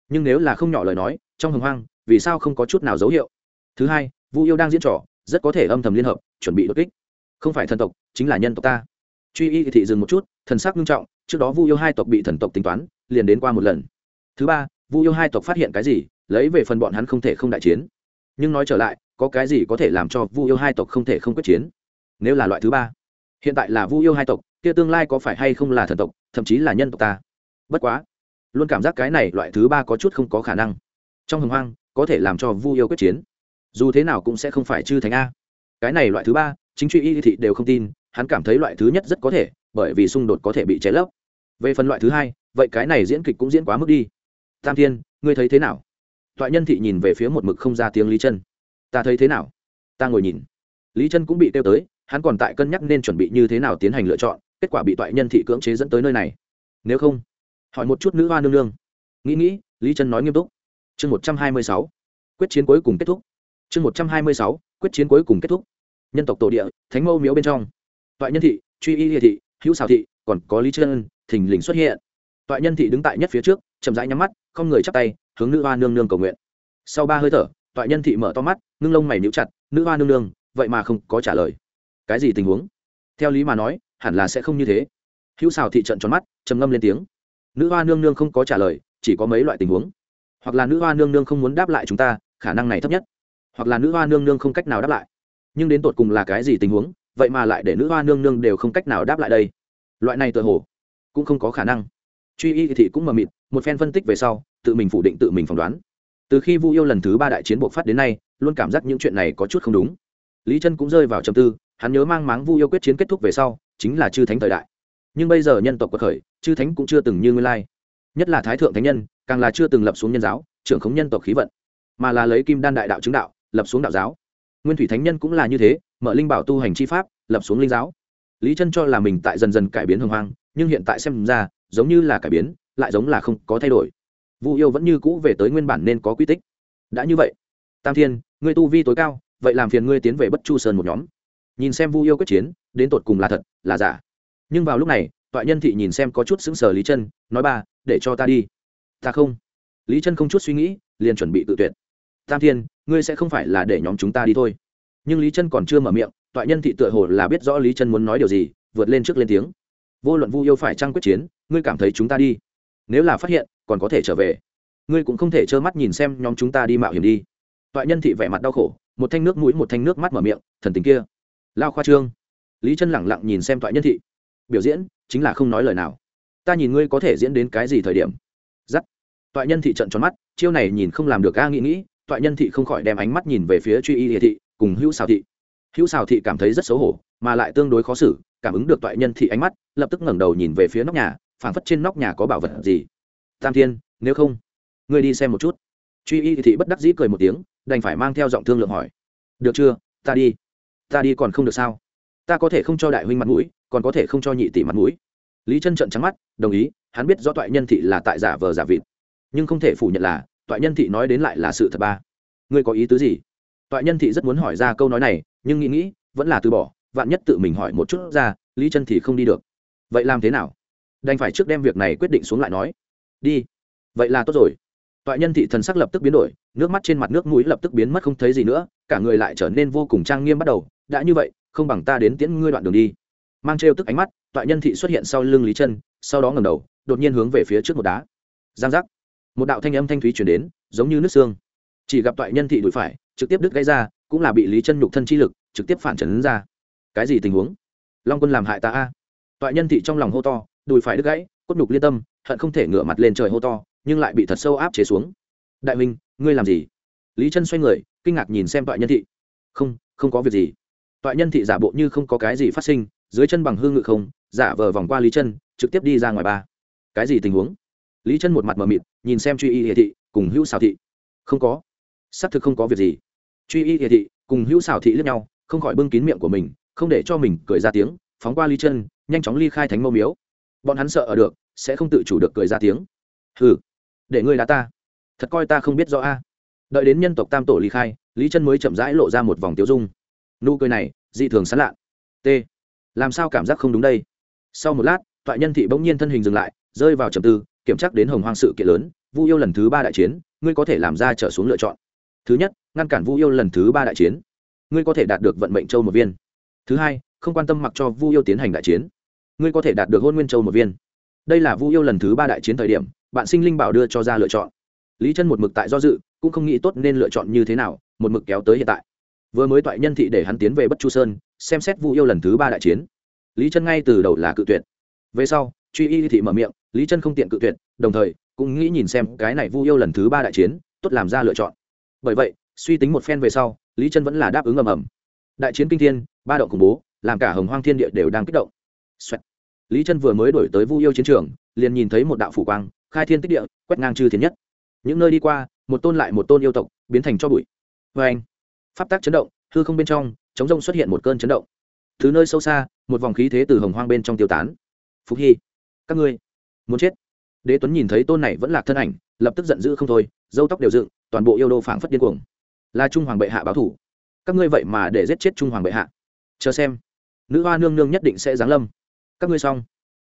Nhưng nếu là không nhỏ lời nói, trong hồng hoang, vì sao không có chút nào dấu hiệu? Thứ hai, vu yêu đang diễn trò, rất có thể âm thầm liên hợp, chuẩn bị đột kích. Không phải thần tộc, chính là nhân tộc ta. Truy y thị dừng một chút, thần sắc nghiêm trọng, trước đó vu yêu hai tộc bị thần tộc tính toán liền đến qua một lần. Thứ ba, vu yêu hai tộc phát hiện cái gì, lấy về phần bọn hắn không thể không đại chiến. Nhưng nói trở lại, có cái gì có thể làm cho vu yêu hai tộc không thể không quyết chiến? Nếu là loại thứ ba, hiện tại là vu yêu hai tộc, kia tương lai có phải hay không là thần tộc, thậm chí là nhân tộc ta? Bất quá, luôn cảm giác cái này loại thứ ba có chút không có khả năng. Trong hồng hoang, có thể làm cho vu yêu quyết chiến. Dù thế nào cũng sẽ không phải chư thánh a. Cái này loại thứ ba, chính truy y thị đều không tin, hắn cảm thấy loại thứ nhất rất có thể, bởi vì xung đột có thể bị cháy lấp. Về phần loại thứ hai vậy cái này diễn kịch cũng diễn quá mức đi. Tam thiên, ngươi thấy thế nào? Toại nhân thị nhìn về phía một mực không ra tiếng lý chân. Ta thấy thế nào? Ta ngồi nhìn. Lý chân cũng bị kêu tới, hắn còn tại cân nhắc nên chuẩn bị như thế nào tiến hành lựa chọn, kết quả bị toại nhân thị cưỡng chế dẫn tới nơi này. Nếu không, hỏi một chút nữ hoa nương nương. Nghĩ nghĩ, lý chân nói nghiêm túc. Chương một trăm hai mươi sáu. Quyết chiến cuối cùng kết thúc. Chương một trăm hai mươi sáu. Quyết chiến cuối cùng kết thúc. Nhân tộc tổ địa, thánh mâu miếu bên trong. Toại nhân thị, truy y địa thị, hữu xào thị, còn có lý chân, thình lình xuất hiện toại nhân thị đứng tại nhất phía trước, chậm rãi nhắm mắt, không người chắp tay, hướng nữ hoa nương nương cầu nguyện. Sau ba hơi thở, toại nhân thị mở to mắt, ngưng lông mày níu chặt, nữ hoa nương nương, vậy mà không có trả lời. Cái gì tình huống? Theo lý mà nói, hẳn là sẽ không như thế. Hữu xào thị trận tròn mắt, trầm ngâm lên tiếng. Nữ hoa nương nương không có trả lời, chỉ có mấy loại tình huống. Hoặc là nữ hoa nương nương không muốn đáp lại chúng ta, khả năng này thấp nhất. Hoặc là nữ hoa nương nương không cách nào đáp lại. Nhưng đến tột cùng là cái gì tình huống, vậy mà lại để nữ hoa nương nương đều không cách nào đáp lại đây. Loại này tự hồ cũng không có khả năng truy y thị cũng mờ mịt, một phen phân tích về sau, tự mình phủ định tự mình phỏng đoán. Từ khi vu yêu lần thứ ba đại chiến buộc phát đến nay, luôn cảm giác những chuyện này có chút không đúng. Lý chân cũng rơi vào trầm tư, hắn nhớ mang máng vu yêu quyết chiến kết thúc về sau, chính là chư thánh thời đại. Nhưng bây giờ nhân tộc quật khởi, chư thánh cũng chưa từng như nguyên lai. Nhất là thái thượng thánh nhân, càng là chưa từng lập xuống nhân giáo, trưởng khống nhân tộc khí vận, mà là lấy kim đan đại đạo chứng đạo, lập xuống đạo giáo. Nguyên thủy thánh nhân cũng là như thế, mở linh bảo tu hành chi pháp, lập xuống linh giáo lý chân cho là mình tại dần dần cải biến hồng hoang, nhưng hiện tại xem ra, giống như là cải biến, lại giống là không có thay đổi. Vu yêu vẫn như cũ về tới nguyên bản nên có quy tích. Đã như vậy, tam thiên, ngươi tu vi tối cao, vậy làm phiền ngươi tiến về bất chu sơn một nhóm. Nhìn xem vu yêu quyết chiến, đến tột cùng là thật, là giả. Nhưng vào lúc này, toại nhân thị nhìn xem có chút sững sờ lý chân nói ba, để cho ta đi. Ta không. Lý chân không chút suy nghĩ, liền chuẩn bị tự tuyệt. Tam thiên, ngươi sẽ không phải là để nhóm chúng ta đi thôi. Nhưng lý chân còn chưa mở miệng toại nhân thị tựa hồ là biết rõ lý chân muốn nói điều gì, vượt lên trước lên tiếng. Vô luận vu yêu phải trăng quyết chiến, ngươi cảm thấy chúng ta đi. Nếu là phát hiện, còn có thể trở về. Ngươi cũng không thể trơ mắt nhìn xem nhóm chúng ta đi mạo hiểm đi. Toại nhân thị vẻ mặt đau khổ, một thanh nước mũi, một thanh nước mắt mở miệng, thần tình kia. Lao khoa trương. Lý chân lẳng lặng nhìn xem toại nhân thị. Biểu diễn, chính là không nói lời nào. Ta nhìn ngươi có thể diễn đến cái gì thời điểm. Giắt. Toại nhân thị trận tròn mắt, chiêu này nhìn không làm được a nghĩ nghĩ, toại nhân thị không khỏi đem ánh mắt nhìn về phía truy y địa thị, cùng hữu xào thị hữu xào thị cảm thấy rất xấu hổ, mà lại tương đối khó xử, cảm ứng được toại nhân thị ánh mắt, lập tức ngẩng đầu nhìn về phía nóc nhà, phảng phất trên nóc nhà có bảo vật gì. Tam thiên, nếu không, ngươi đi xem một chút. Truy y thị bất đắc dĩ cười một tiếng, đành phải mang theo giọng thương lượng hỏi. Được chưa, ta đi. Ta đi còn không được sao? Ta có thể không cho đại huynh mặt mũi, còn có thể không cho nhị tỷ mặt mũi. Lý chân trận trắng mắt, đồng ý, hắn biết do toại nhân thị là tại giả vờ giả vịt. Nhưng không thể phủ nhận là, toại nhân thị nói đến lại là sự thật ba. Ngươi có ý tứ gì? Toại nhân thị rất muốn hỏi ra câu nói này nhưng nghĩ nghĩ, vẫn là từ bỏ, vạn nhất tự mình hỏi một chút ra, lý chân thì không đi được. Vậy làm thế nào? Đành phải trước đem việc này quyết định xuống lại nói. Đi. Vậy là tốt rồi. Toại nhân thị thần sắc lập tức biến đổi, nước mắt trên mặt nước mũi lập tức biến mất không thấy gì nữa, cả người lại trở nên vô cùng trang nghiêm bắt đầu. Đã như vậy, không bằng ta đến tiễn ngươi đoạn đường đi. Mang trêu tức ánh mắt, toại nhân thị xuất hiện sau lưng lý chân, sau đó ngầm đầu, đột nhiên hướng về phía trước một đá. Giang giác. Một đạo thanh âm thanh thúy chuyển đến, giống như nước xương. Chỉ gặp toại nhân thị đuổi phải, trực tiếp đứt gãy ra cũng là bị lý chân nhục thân chi lực trực tiếp phản trấn ra cái gì tình huống long quân làm hại ta a toại nhân thị trong lòng hô to đùi phải đứt gãy cốt nhục liên tâm hận không thể ngửa mặt lên trời hô to nhưng lại bị thật sâu áp chế xuống đại minh ngươi làm gì lý chân xoay người kinh ngạc nhìn xem toại nhân thị không không có việc gì toại nhân thị giả bộ như không có cái gì phát sinh dưới chân bằng hương ngự không giả vờ vòng qua lý chân trực tiếp đi ra ngoài ba cái gì tình huống lý chân một mặt mờ mịt nhìn xem truy y hệ thị cùng hữu xào thị không có xác thực không có việc gì truy y hệ thị, cùng hữu xảo thị lướt nhau, không khỏi bưng kín miệng của mình, không để cho mình cười ra tiếng, phóng qua lý chân, nhanh chóng ly khai thánh mâu miếu. Bọn hắn sợ ở được, sẽ không tự chủ được cười ra tiếng. Hừ, để ngươi đá ta. Thật coi ta không biết rõ a. Đợi đến nhân tộc tam tổ ly khai lý chân mới chậm rãi lộ ra một vòng tiêu dung. Nụ cười này, dị thường sán lạ t, làm sao cảm giác không đúng đây? Sau một lát, toại nhân thị bỗng nhiên thân hình dừng lại, rơi vào trầm tư, kiểm tra đến hồng hoang sự kiện lớn, vu yêu lần thứ ba đại chiến, ngươi có thể làm ra trở xuống lựa chọn thứ nhất, ngăn cản vu yêu lần thứ ba đại chiến. Ngươi có thể đạt được vận mệnh châu một viên. Thứ hai, không quan tâm mặc cho vu yêu tiến hành đại chiến. Ngươi có thể đạt được hôn nguyên châu một viên. Đây là vu yêu lần thứ ba đại chiến thời điểm, bạn sinh linh bảo đưa cho ra lựa chọn. Lý chân một mực tại do dự, cũng không nghĩ tốt nên lựa chọn như thế nào, một mực kéo tới hiện tại. Vừa mới toại nhân thị để hắn tiến về bất chu sơn, xem xét vu yêu lần thứ ba đại chiến. Lý chân ngay từ đầu là cự tuyệt. Về sau, truy y thị mở miệng, lý chân không tiện cự tuyệt, đồng thời, cũng nghĩ nhìn xem cái này vu yêu lần thứ ba đại chiến, tốt làm ra lựa chọn bởi vậy, suy tính một phen về sau, lý chân vẫn là đáp ứng ầm ầm. Đại chiến kinh thiên, ba động khủng bố, làm cả hồng hoang thiên địa đều đang kích động、Xoẹt. lý chân vừa mới đổi tới vu yêu chiến trường, liền nhìn thấy một đạo phủ quang, khai thiên tích địa, quét ngang chư thiên nhất. Những nơi đi qua, một tôn lại một tôn yêu tộc, biến thành cho bụi. Vê anh, pháp tác chấn động, hư không bên trong, chống rông xuất hiện một cơn chấn động. Thứ nơi sâu xa, một vòng khí thế từ hồng hoang bên trong tiêu tán. Phúc hy, các ngươi, muốn chết. Đế tuấn nhìn thấy tôn này vẫn là thân ảnh, lập tức giận dữ không thôi dâu tóc đều dựng toàn bộ yêu đô phảng phất điên cuồng. Là trung hoàng bệ hạ báo thủ. Các ngươi vậy mà để giết chết trung hoàng bệ hạ. Chờ xem. Nữ hoa nương nương nhất định sẽ giáng lâm. Các ngươi xong.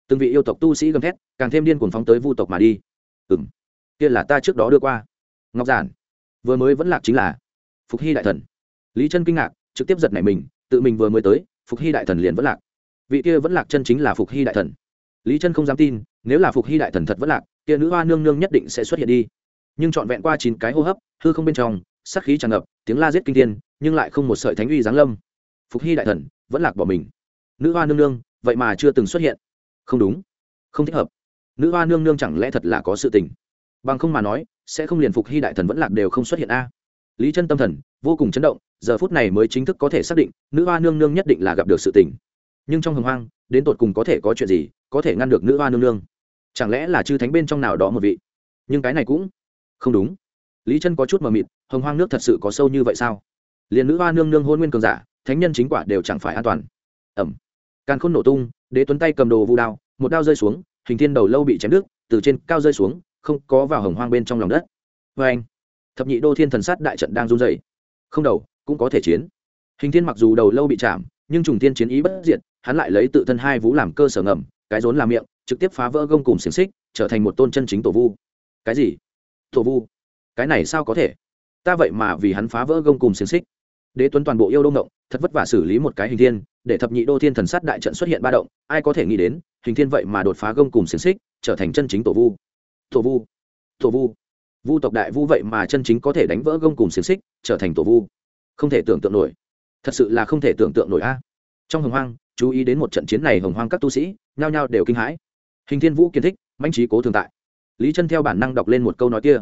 Từng vị yêu tộc tu sĩ gầm thét, càng thêm điên cuồng phóng tới vu tộc mà đi. Ừ m kia là ta trước đó đưa qua. Ngọc giản. Vừa mới vẫn lạc chính là phục hy đại thần. Lý chân kinh ngạc, trực tiếp giật nảy mình, tự mình vừa mới tới, phục hy đại thần liền vẫn lạc. Vị kia vẫn lạc chân chính là phục hy đại thần. Lý chân không dám tin, nếu là phục hy đại thần thật vẫn lạc, kia nữ hoa nương nương nhất định sẽ xuất hiện đi nhưng trọn vẹn qua chín cái hô hấp, hư không bên trong sắc khí tràn ngập, tiếng la giết kinh thiên, nhưng lại không một sợi thánh uy giáng lâm. Phục hy đại thần, vẫn lạc bỏ mình. Nữ hoa nương nương, vậy mà chưa từng xuất hiện. Không đúng. Không thích hợp. Nữ hoa nương nương chẳng lẽ thật là có sự tình? Bằng không mà nói, sẽ không liền phục hy đại thần vẫn lạc đều không xuất hiện a. Lý chân tâm thần, vô cùng chấn động, giờ phút này mới chính thức có thể xác định, nữ hoa nương nương nhất định là gặp được sự tình. Nhưng trong hồng hoang, đến tột cùng có thể có chuyện gì, có thể ngăn được nữ hoa nương nương? Chẳng lẽ là chư thánh bên trong nào đó một vị? Nhưng cái này cũng không đúng. Lý chân có chút mờ mịt, hồng hoang nước thật sự có sâu như vậy sao? Liền nữ hoa nương nương hôn nguyên cường giả, thánh nhân chính quả đều chẳng phải an toàn. Ẩm. Càn khôn nổ tung, đế tuấn tay cầm đồ vu đao, một đao rơi xuống, hình thiên đầu lâu bị chém đứt, từ trên cao rơi xuống, không có vào hồng hoang bên trong lòng đất. Vê anh, thập nhị đô thiên thần sát đại trận đang run dày không đầu, cũng có thể chiến. Hình thiên mặc dù đầu lâu bị chạm, nhưng trùng tiên chiến ý bất diệt, hắn lại lấy tự thân hai vũ làm cơ sở ngầm, cái rốn làm miệng, trực tiếp phá vỡ gông cùng xiềng xích, trở thành một tôn chân chính tổ vu. Cái gì? Tổ vu. Cái này sao có thể? Ta vậy mà vì hắn phá vỡ gông cùng xiềng xích. Đế tuấn toàn bộ yêu đô ngộng thật vất vả xử lý một cái hình thiên, để thập nhị đô thiên thần sát đại trận xuất hiện ba động, ai có thể nghĩ đến, hình thiên vậy mà đột phá gông cùng xiềng xích, trở thành chân chính tổ vu. Tổ vu. Tổ vu. Vu tộc đại vu vậy mà chân chính có thể đánh vỡ gông cùng xiềng xích, trở thành tổ vu. Không thể tưởng tượng nổi. Thật sự là không thể tưởng tượng nổi a. Trong hồng hoang, chú ý đến một trận chiến này hồng hoang các tu sĩ, nhao nhao đều kinh hãi. Hình thiên vũ kiến thích manh trí cố thường tại lý chân theo bản năng đọc lên một câu nói kia.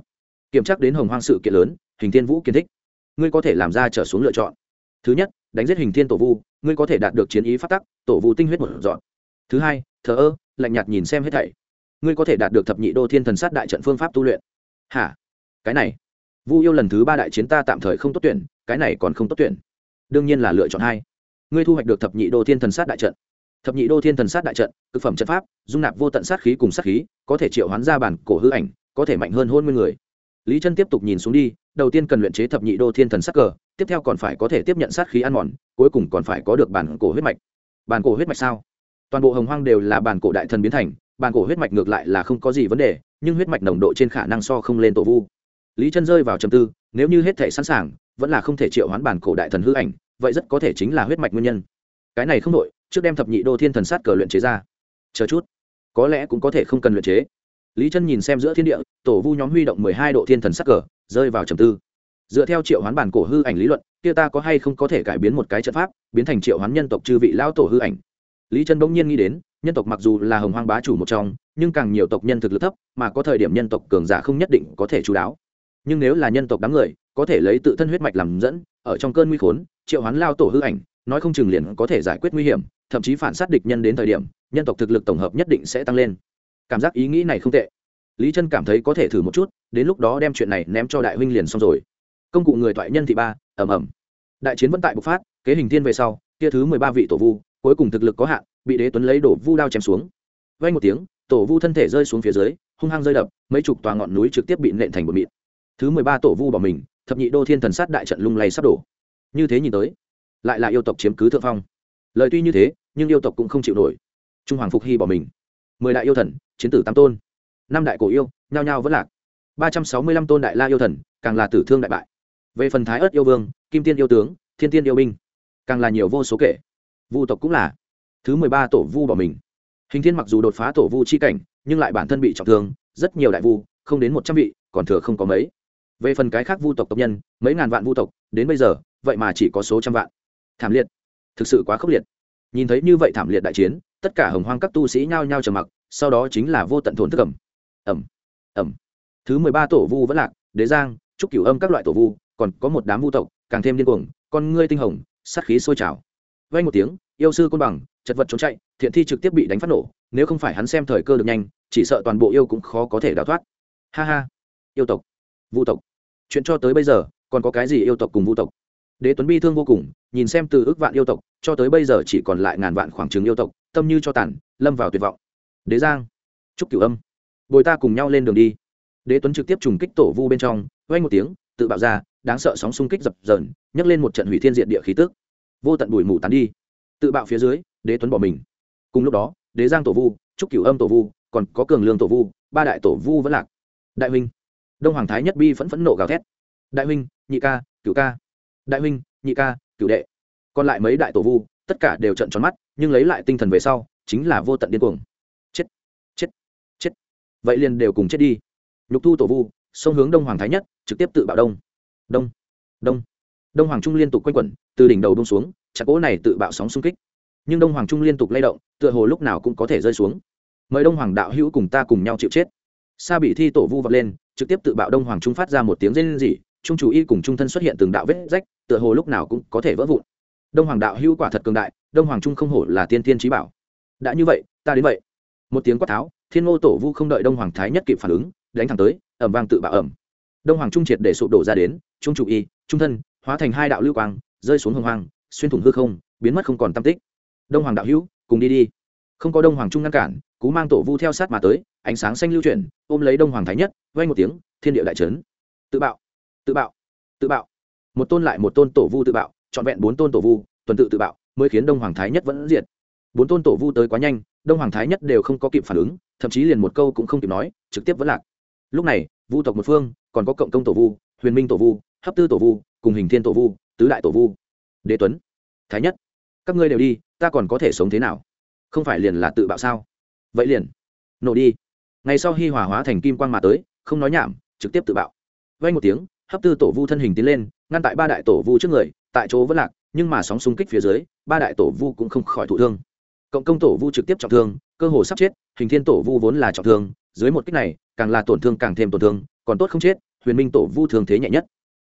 Kiểm tra đến hồng hoang sự kiện lớn, hình thiên vũ kiến thích. Ngươi có thể làm ra trở xuống lựa chọn. Thứ nhất, đánh giết hình thiên tổ vu, ngươi có thể đạt được chiến ý phát tắc, tổ vu tinh huyết một dọn. Thứ hai, thờ ơ, lạnh nhạt nhìn xem hết thảy. Ngươi có thể đạt được thập nhị đô thiên thần sát đại trận phương pháp tu luyện. Hả? Cái này. Vu yêu lần thứ ba đại chiến ta tạm thời không tốt tuyển, cái này còn không tốt tuyển. Đương nhiên là lựa chọn hai. Ngươi thu hoạch được thập nhị đô thiên thần sát đại trận thập nhị đô thiên thần sát đại trận, cực phẩm trận pháp, dung nạp vô tận sát khí cùng sát khí, có thể triệu hoán ra bản cổ hư ảnh, có thể mạnh hơn hôn nguyên người. Lý chân tiếp tục nhìn xuống đi, đầu tiên cần luyện chế thập nhị đô thiên thần sát cờ, tiếp theo còn phải có thể tiếp nhận sát khí ăn mòn, cuối cùng còn phải có được bản cổ huyết mạch. Bản cổ huyết mạch sao? Toàn bộ hồng hoang đều là bản cổ đại thần biến thành, bản cổ huyết mạch ngược lại là không có gì vấn đề, nhưng huyết mạch nồng độ trên khả năng so không lên tổ vu. Lý chân rơi vào trầm tư, nếu như hết thể sẵn sàng, vẫn là không thể triệu hoán bản cổ đại thần hư ảnh, vậy rất có thể chính là huyết mạch nguyên nhân. Cái này không đội trước đem thập nhị đô thiên thần sát cờ luyện chế ra. Chờ chút, có lẽ cũng có thể không cần luyện chế. Lý chân nhìn xem giữa thiên địa, tổ vu nhóm huy động mười hai độ thiên thần sát cờ, rơi vào trầm tư. Dựa theo triệu hoán bản cổ hư ảnh lý luận, kia ta có hay không có thể cải biến một cái trận pháp, biến thành triệu hoán nhân tộc chư vị lão tổ hư ảnh? Lý chân bỗng nhiên nghĩ đến, nhân tộc mặc dù là hồng hoang bá chủ một trong, nhưng càng nhiều tộc nhân thực lực thấp, mà có thời điểm nhân tộc cường giả không nhất định có thể chú đáo. Nhưng nếu là nhân tộc đám người, có thể lấy tự thân huyết mạch làm dẫn, ở trong cơn nguy khốn, triệu hoán lao tổ hư ảnh, nói không chừng liền có thể giải quyết nguy hiểm thậm chí phản sát địch nhân đến thời điểm, nhân tộc thực lực tổng hợp nhất định sẽ tăng lên. Cảm giác ý nghĩ này không tệ. Lý chân cảm thấy có thể thử một chút, đến lúc đó đem chuyện này ném cho đại huynh liền xong rồi. Công cụ người thoại nhân thị ba ẩm ẩm đại chiến vẫn tại bộc phát, kế hình thiên về sau, kia thứ mười ba vị tổ vu, cuối cùng thực lực có hạn, bị đế tuấn lấy đổ vu đao chém xuống. Vay một tiếng, tổ vu thân thể rơi xuống phía dưới, hung hăng rơi đập, mấy chục tòa ngọn núi trực tiếp bị nện thành bột mịn. Thứ mười ba tổ vu bỏ mình, thập nhị đô thiên thần sát đại trận lung lay sắp đổ. Như thế nhìn tới, lại là yêu tộc chiếm cứ thượng phong. Lời tuy như thế nhưng yêu tộc cũng không chịu nổi. Trung hoàng phục hy bỏ mình. Mười đại yêu thần, chiến tử tam tôn. Năm đại cổ yêu, nhao nhao vẫn lạc. Ba trăm sáu mươi lăm tôn đại la yêu thần, càng là tử thương đại bại. Về phần thái ớt yêu vương, kim tiên yêu tướng, thiên tiên yêu binh, càng là nhiều vô số kể. Vu tộc cũng là. Thứ mười ba tổ vu bỏ mình. Hình thiên mặc dù đột phá tổ vu chi cảnh, nhưng lại bản thân bị trọng thương, rất nhiều đại vu, không đến một trăm vị, còn thừa không có mấy. Về phần cái khác vu tộc tộc nhân, mấy ngàn vạn vu tộc, đến bây giờ, vậy mà chỉ có số trăm vạn. Thảm liệt. Thực sự quá khốc liệt nhìn thấy như vậy thảm liệt đại chiến, tất cả hồng hoang các tu sĩ nhao nhao trầm mặc, sau đó chính là vô tận thổn thức ẩm. Ẩm ẩm. Thứ mười ba tổ vu vẫn lạc, đế giang, trúc cửu âm các loại tổ vu, còn có một đám vu tộc, càng thêm điên cuồng, con ngươi tinh hồng, sát khí sôi trào. Vay một tiếng, yêu sư côn bằng, chật vật trốn chạy, thiện thi trực tiếp bị đánh phát nổ, nếu không phải hắn xem thời cơ được nhanh, chỉ sợ toàn bộ yêu cũng khó có thể đào thoát. Ha ha. Yêu tộc, vu tộc. Chuyện cho tới bây giờ, còn có cái gì yêu tộc cùng vu tộc? Đế tuấn bi thương vô cùng, nhìn xem từ ước vạn yêu tộc, cho tới bây giờ chỉ còn lại ngàn vạn khoảng trừng yêu tộc, tâm như cho tàn, lâm vào tuyệt vọng. Đế giang trúc cửu âm. Bồi ta cùng nhau lên đường đi. Đế tuấn trực tiếp trùng kích tổ vu bên trong vang một tiếng, tự bạo ra, đáng sợ sóng xung kích dập dờn, nhấc lên một trận hủy thiên diện địa khí tức. Vô tận bụi mù tán đi. Tự bạo phía dưới, đế tuấn bỏ mình. Cùng lúc đó, đế giang tổ vu trúc cửu âm tổ vu, còn có cường lương tổ vu, ba đại tổ vu vẫn lạc. Đại huynh. Đông hoàng thái nhất bi phẫn phẫn nộ gào thét. Đại huynh, nhị ca, cửu ca đại huynh, nhị ca Cựu đệ. Còn lại mấy đại tổ vu, tất cả đều trận tròn mắt, nhưng lấy lại tinh thần về sau, chính là vô tận điên cuồng. Chết chết chết. Vậy liền đều cùng chết đi. Nhục thu tổ vu, sông hướng đông hoàng thái nhất, trực tiếp tự bạo đông. Đông đông. Đông hoàng trung liên tục quanh quẩn, từ đỉnh đầu đông xuống, chặt cỗ này tự bạo sóng xung kích. Nhưng đông hoàng trung liên tục lay động, tựa hồ lúc nào cũng có thể rơi xuống. Mời đông hoàng đạo hữu cùng ta cùng nhau chịu chết. Sa bị thi tổ vu vọt lên, trực tiếp tự bạo đông hoàng trung phát ra một tiếng rên rỉ trung chủ y cùng trung thân xuất hiện từng đạo vết rách, tựa hồ lúc nào cũng có thể vỡ vụn. Đông hoàng đạo hữu quả thật cường đại, đông hoàng trung không hổ là tiên tiên trí bảo. Đã như vậy, ta đến vậy. Một tiếng quát tháo, thiên ngô tổ vu không đợi đông hoàng thái nhất kịp phản ứng, đánh thẳng tới ẩm vang tự bạo ẩm đông hoàng trung triệt để sụp đổ ra đến, trung chủ y trung thân, hóa thành hai đạo lưu quang, rơi xuống hồng hoàng xuyên thủng hư không, biến mất không còn tam tích. Đông hoàng đạo hữu, cùng đi đi. Không có đông hoàng trung ngăn cản, cú mang tổ vu theo sát mà tới, ánh sáng xanh lưu chuyển, ôm lấy đông hoàng thái nhất vay một tiếng, thiên địa đại trấn tự bạo tự bạo tự bạo. Một tôn lại một tôn tổ vu tự bạo, trọn vẹn bốn tôn tổ vu, tuần tự tự bạo, mới khiến đông hoàng thái nhất vẫn diệt. Bốn tôn tổ vu tới quá nhanh, đông hoàng thái nhất đều không có kịp phản ứng, thậm chí liền một câu cũng không kịp nói, trực tiếp vẫn lạc. Lúc này, vu tộc một phương, còn có cộng công tổ vu, huyền minh tổ vu, hấp tư tổ vu, cùng hình thiên tổ vu, tứ đại tổ vu. Đế tuấn, thái nhất, các ngươi đều đi, ta còn có thể sống thế nào? Không phải liền là tự bạo sao? Vậy liền, nổ đi. Ngày sau hi hòa hóa thành kim quang mà tới, không nói nhảm, trực tiếp tự bạo. Vay một tiếng hấp tư tổ vu thân hình tiến lên, ngăn tại ba đại tổ vu trước người, tại chỗ vẫn lạc, nhưng mà sóng xung kích phía dưới, ba đại tổ vu cũng không khỏi thụ thương. Cộng công tổ vu trực tiếp trọng thương, cơ hồ sắp chết, hình thiên tổ vu vốn là trọng thương, dưới một kích này, càng là tổn thương càng thêm tổn thương, còn tốt không chết, huyền minh tổ vu thường thế nhẹ nhất.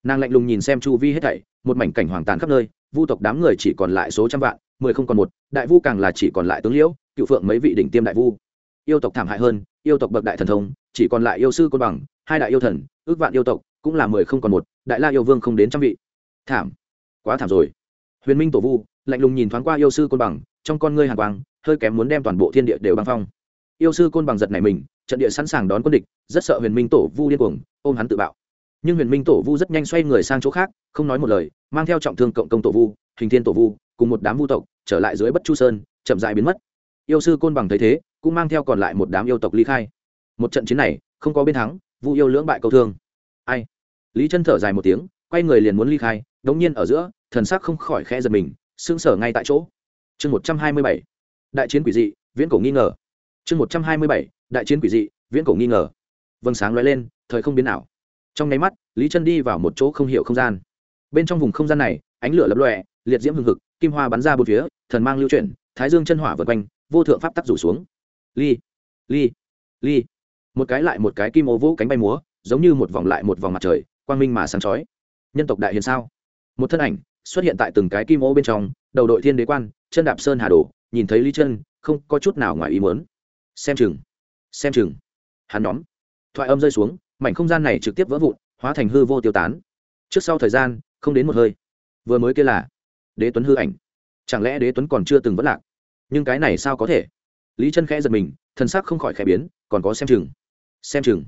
Nàng lạnh lùng nhìn xem chu vi hết thảy, một mảnh cảnh hoàng tàn khắp nơi, vu tộc đám người chỉ còn lại số trăm vạn, mười không còn một, đại vu càng là chỉ còn lại tướng liễu, cựu phượng mấy vị đỉnh tiêm đại vu. Yêu tộc thảm hại hơn, yêu tộc bậc đại thần thông, chỉ còn lại yêu sư côn bằng, hai đại yêu thần, ước vạn yêu tộc cũng là mười không còn một, đại la yêu vương không đến trăm vị. Thảm. Quá thảm rồi. Huyền minh tổ vu, lạnh lùng nhìn thoáng qua yêu sư côn bằng, trong con ngươi hàn quang, hơi kém muốn đem toàn bộ thiên địa đều băng phong. Yêu sư côn bằng giật này mình, trận địa sẵn sàng đón quân địch, rất sợ huyền minh tổ vu điên cuồng, ôm hắn tự bạo. Nhưng huyền minh tổ vu rất nhanh xoay người sang chỗ khác, không nói một lời, mang theo trọng thương cộng công tổ vu, hình thiên tổ vu, cùng một đám vu tộc, trở lại dưới bất chu sơn, chậm dại biến mất. Yêu sư côn bằng thấy thế, cũng mang theo còn lại một đám yêu tộc ly khai. Một trận chiến này, không có bên thắng, vu yêu lưỡng bại câu thương ai? Lý chân thở dài một tiếng, quay người liền muốn ly khai, đống nhiên ở giữa, thần sắc không khỏi khẽ giật mình, sững sờ ngay tại chỗ. Chương một trăm hai mươi bảy. Đại chiến quỷ dị, viễn cổ nghi ngờ. Chương một trăm hai mươi bảy. Đại chiến quỷ dị, viễn cổ nghi ngờ. Vâng sáng lóe lên, thời không biến ảo. Trong nháy mắt, lý chân đi vào một chỗ không hiểu không gian. Bên trong vùng không gian này, ánh lửa lập lòe, liệt diễm hừng hực, kim hoa bắn ra bốn phía, thần mang lưu chuyển, thái dương chân hỏa vượt quanh, vô thượng pháp tắc rủ xuống. Ly ly ly. Một cái lại một cái kim ô vũ cánh bay múa giống như một vòng lại một vòng mặt trời, quang minh mà sáng chói. Nhân tộc đại hiền sao? Một thân ảnh xuất hiện tại từng cái kim ô bên trong, đầu đội thiên đế quan, chân đạp sơn hà đồ, nhìn thấy lý chân, không có chút nào ngoài ý muốn. Xem chừng xem chừng. Hắn nhóm, thoại âm rơi xuống, mảnh không gian này trực tiếp vỡ vụn, hóa thành hư vô tiêu tán. Trước sau thời gian, không đến một hơi. Vừa mới kia là đế tuấn hư ảnh. Chẳng lẽ đế tuấn còn chưa từng vất lạc? Nhưng cái này sao có thể? Lý chân khẽ giật mình thân xác không khỏi khẽ biến, còn có xem chừng. Xem chừng.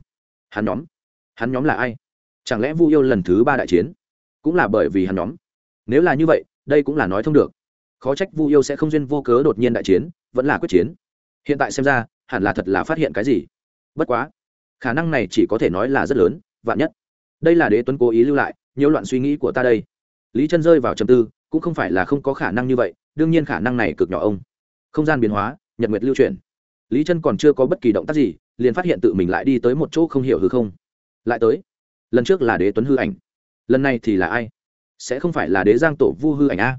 Hắn nhóm hắn nhóm là ai? Chẳng lẽ vu yêu lần thứ ba đại chiến cũng là bởi vì hắn nhóm? Nếu là như vậy, đây cũng là nói thông được. Khó trách vu yêu sẽ không duyên vô cớ đột nhiên đại chiến, vẫn là quyết chiến. Hiện tại xem ra, hẳn là thật là phát hiện cái gì. Bất quá, khả năng này chỉ có thể nói là rất lớn, vạn nhất. Đây là đế tuấn cố ý lưu lại nhiều loạn suy nghĩ của ta đây. Lý chân rơi vào trầm tư, cũng không phải là không có khả năng như vậy, đương nhiên khả năng này cực nhỏ ông. Không gian biến hóa, nhật nguyệt lưu chuyển. Lý chân còn chưa có bất kỳ động tác gì, liền phát hiện tự mình lại đi tới một chỗ không hiểu hư không lại tới. Lần trước là đế tuấn hư ảnh. Lần này thì là ai? Sẽ không phải là đế giang tổ vu hư ảnh a?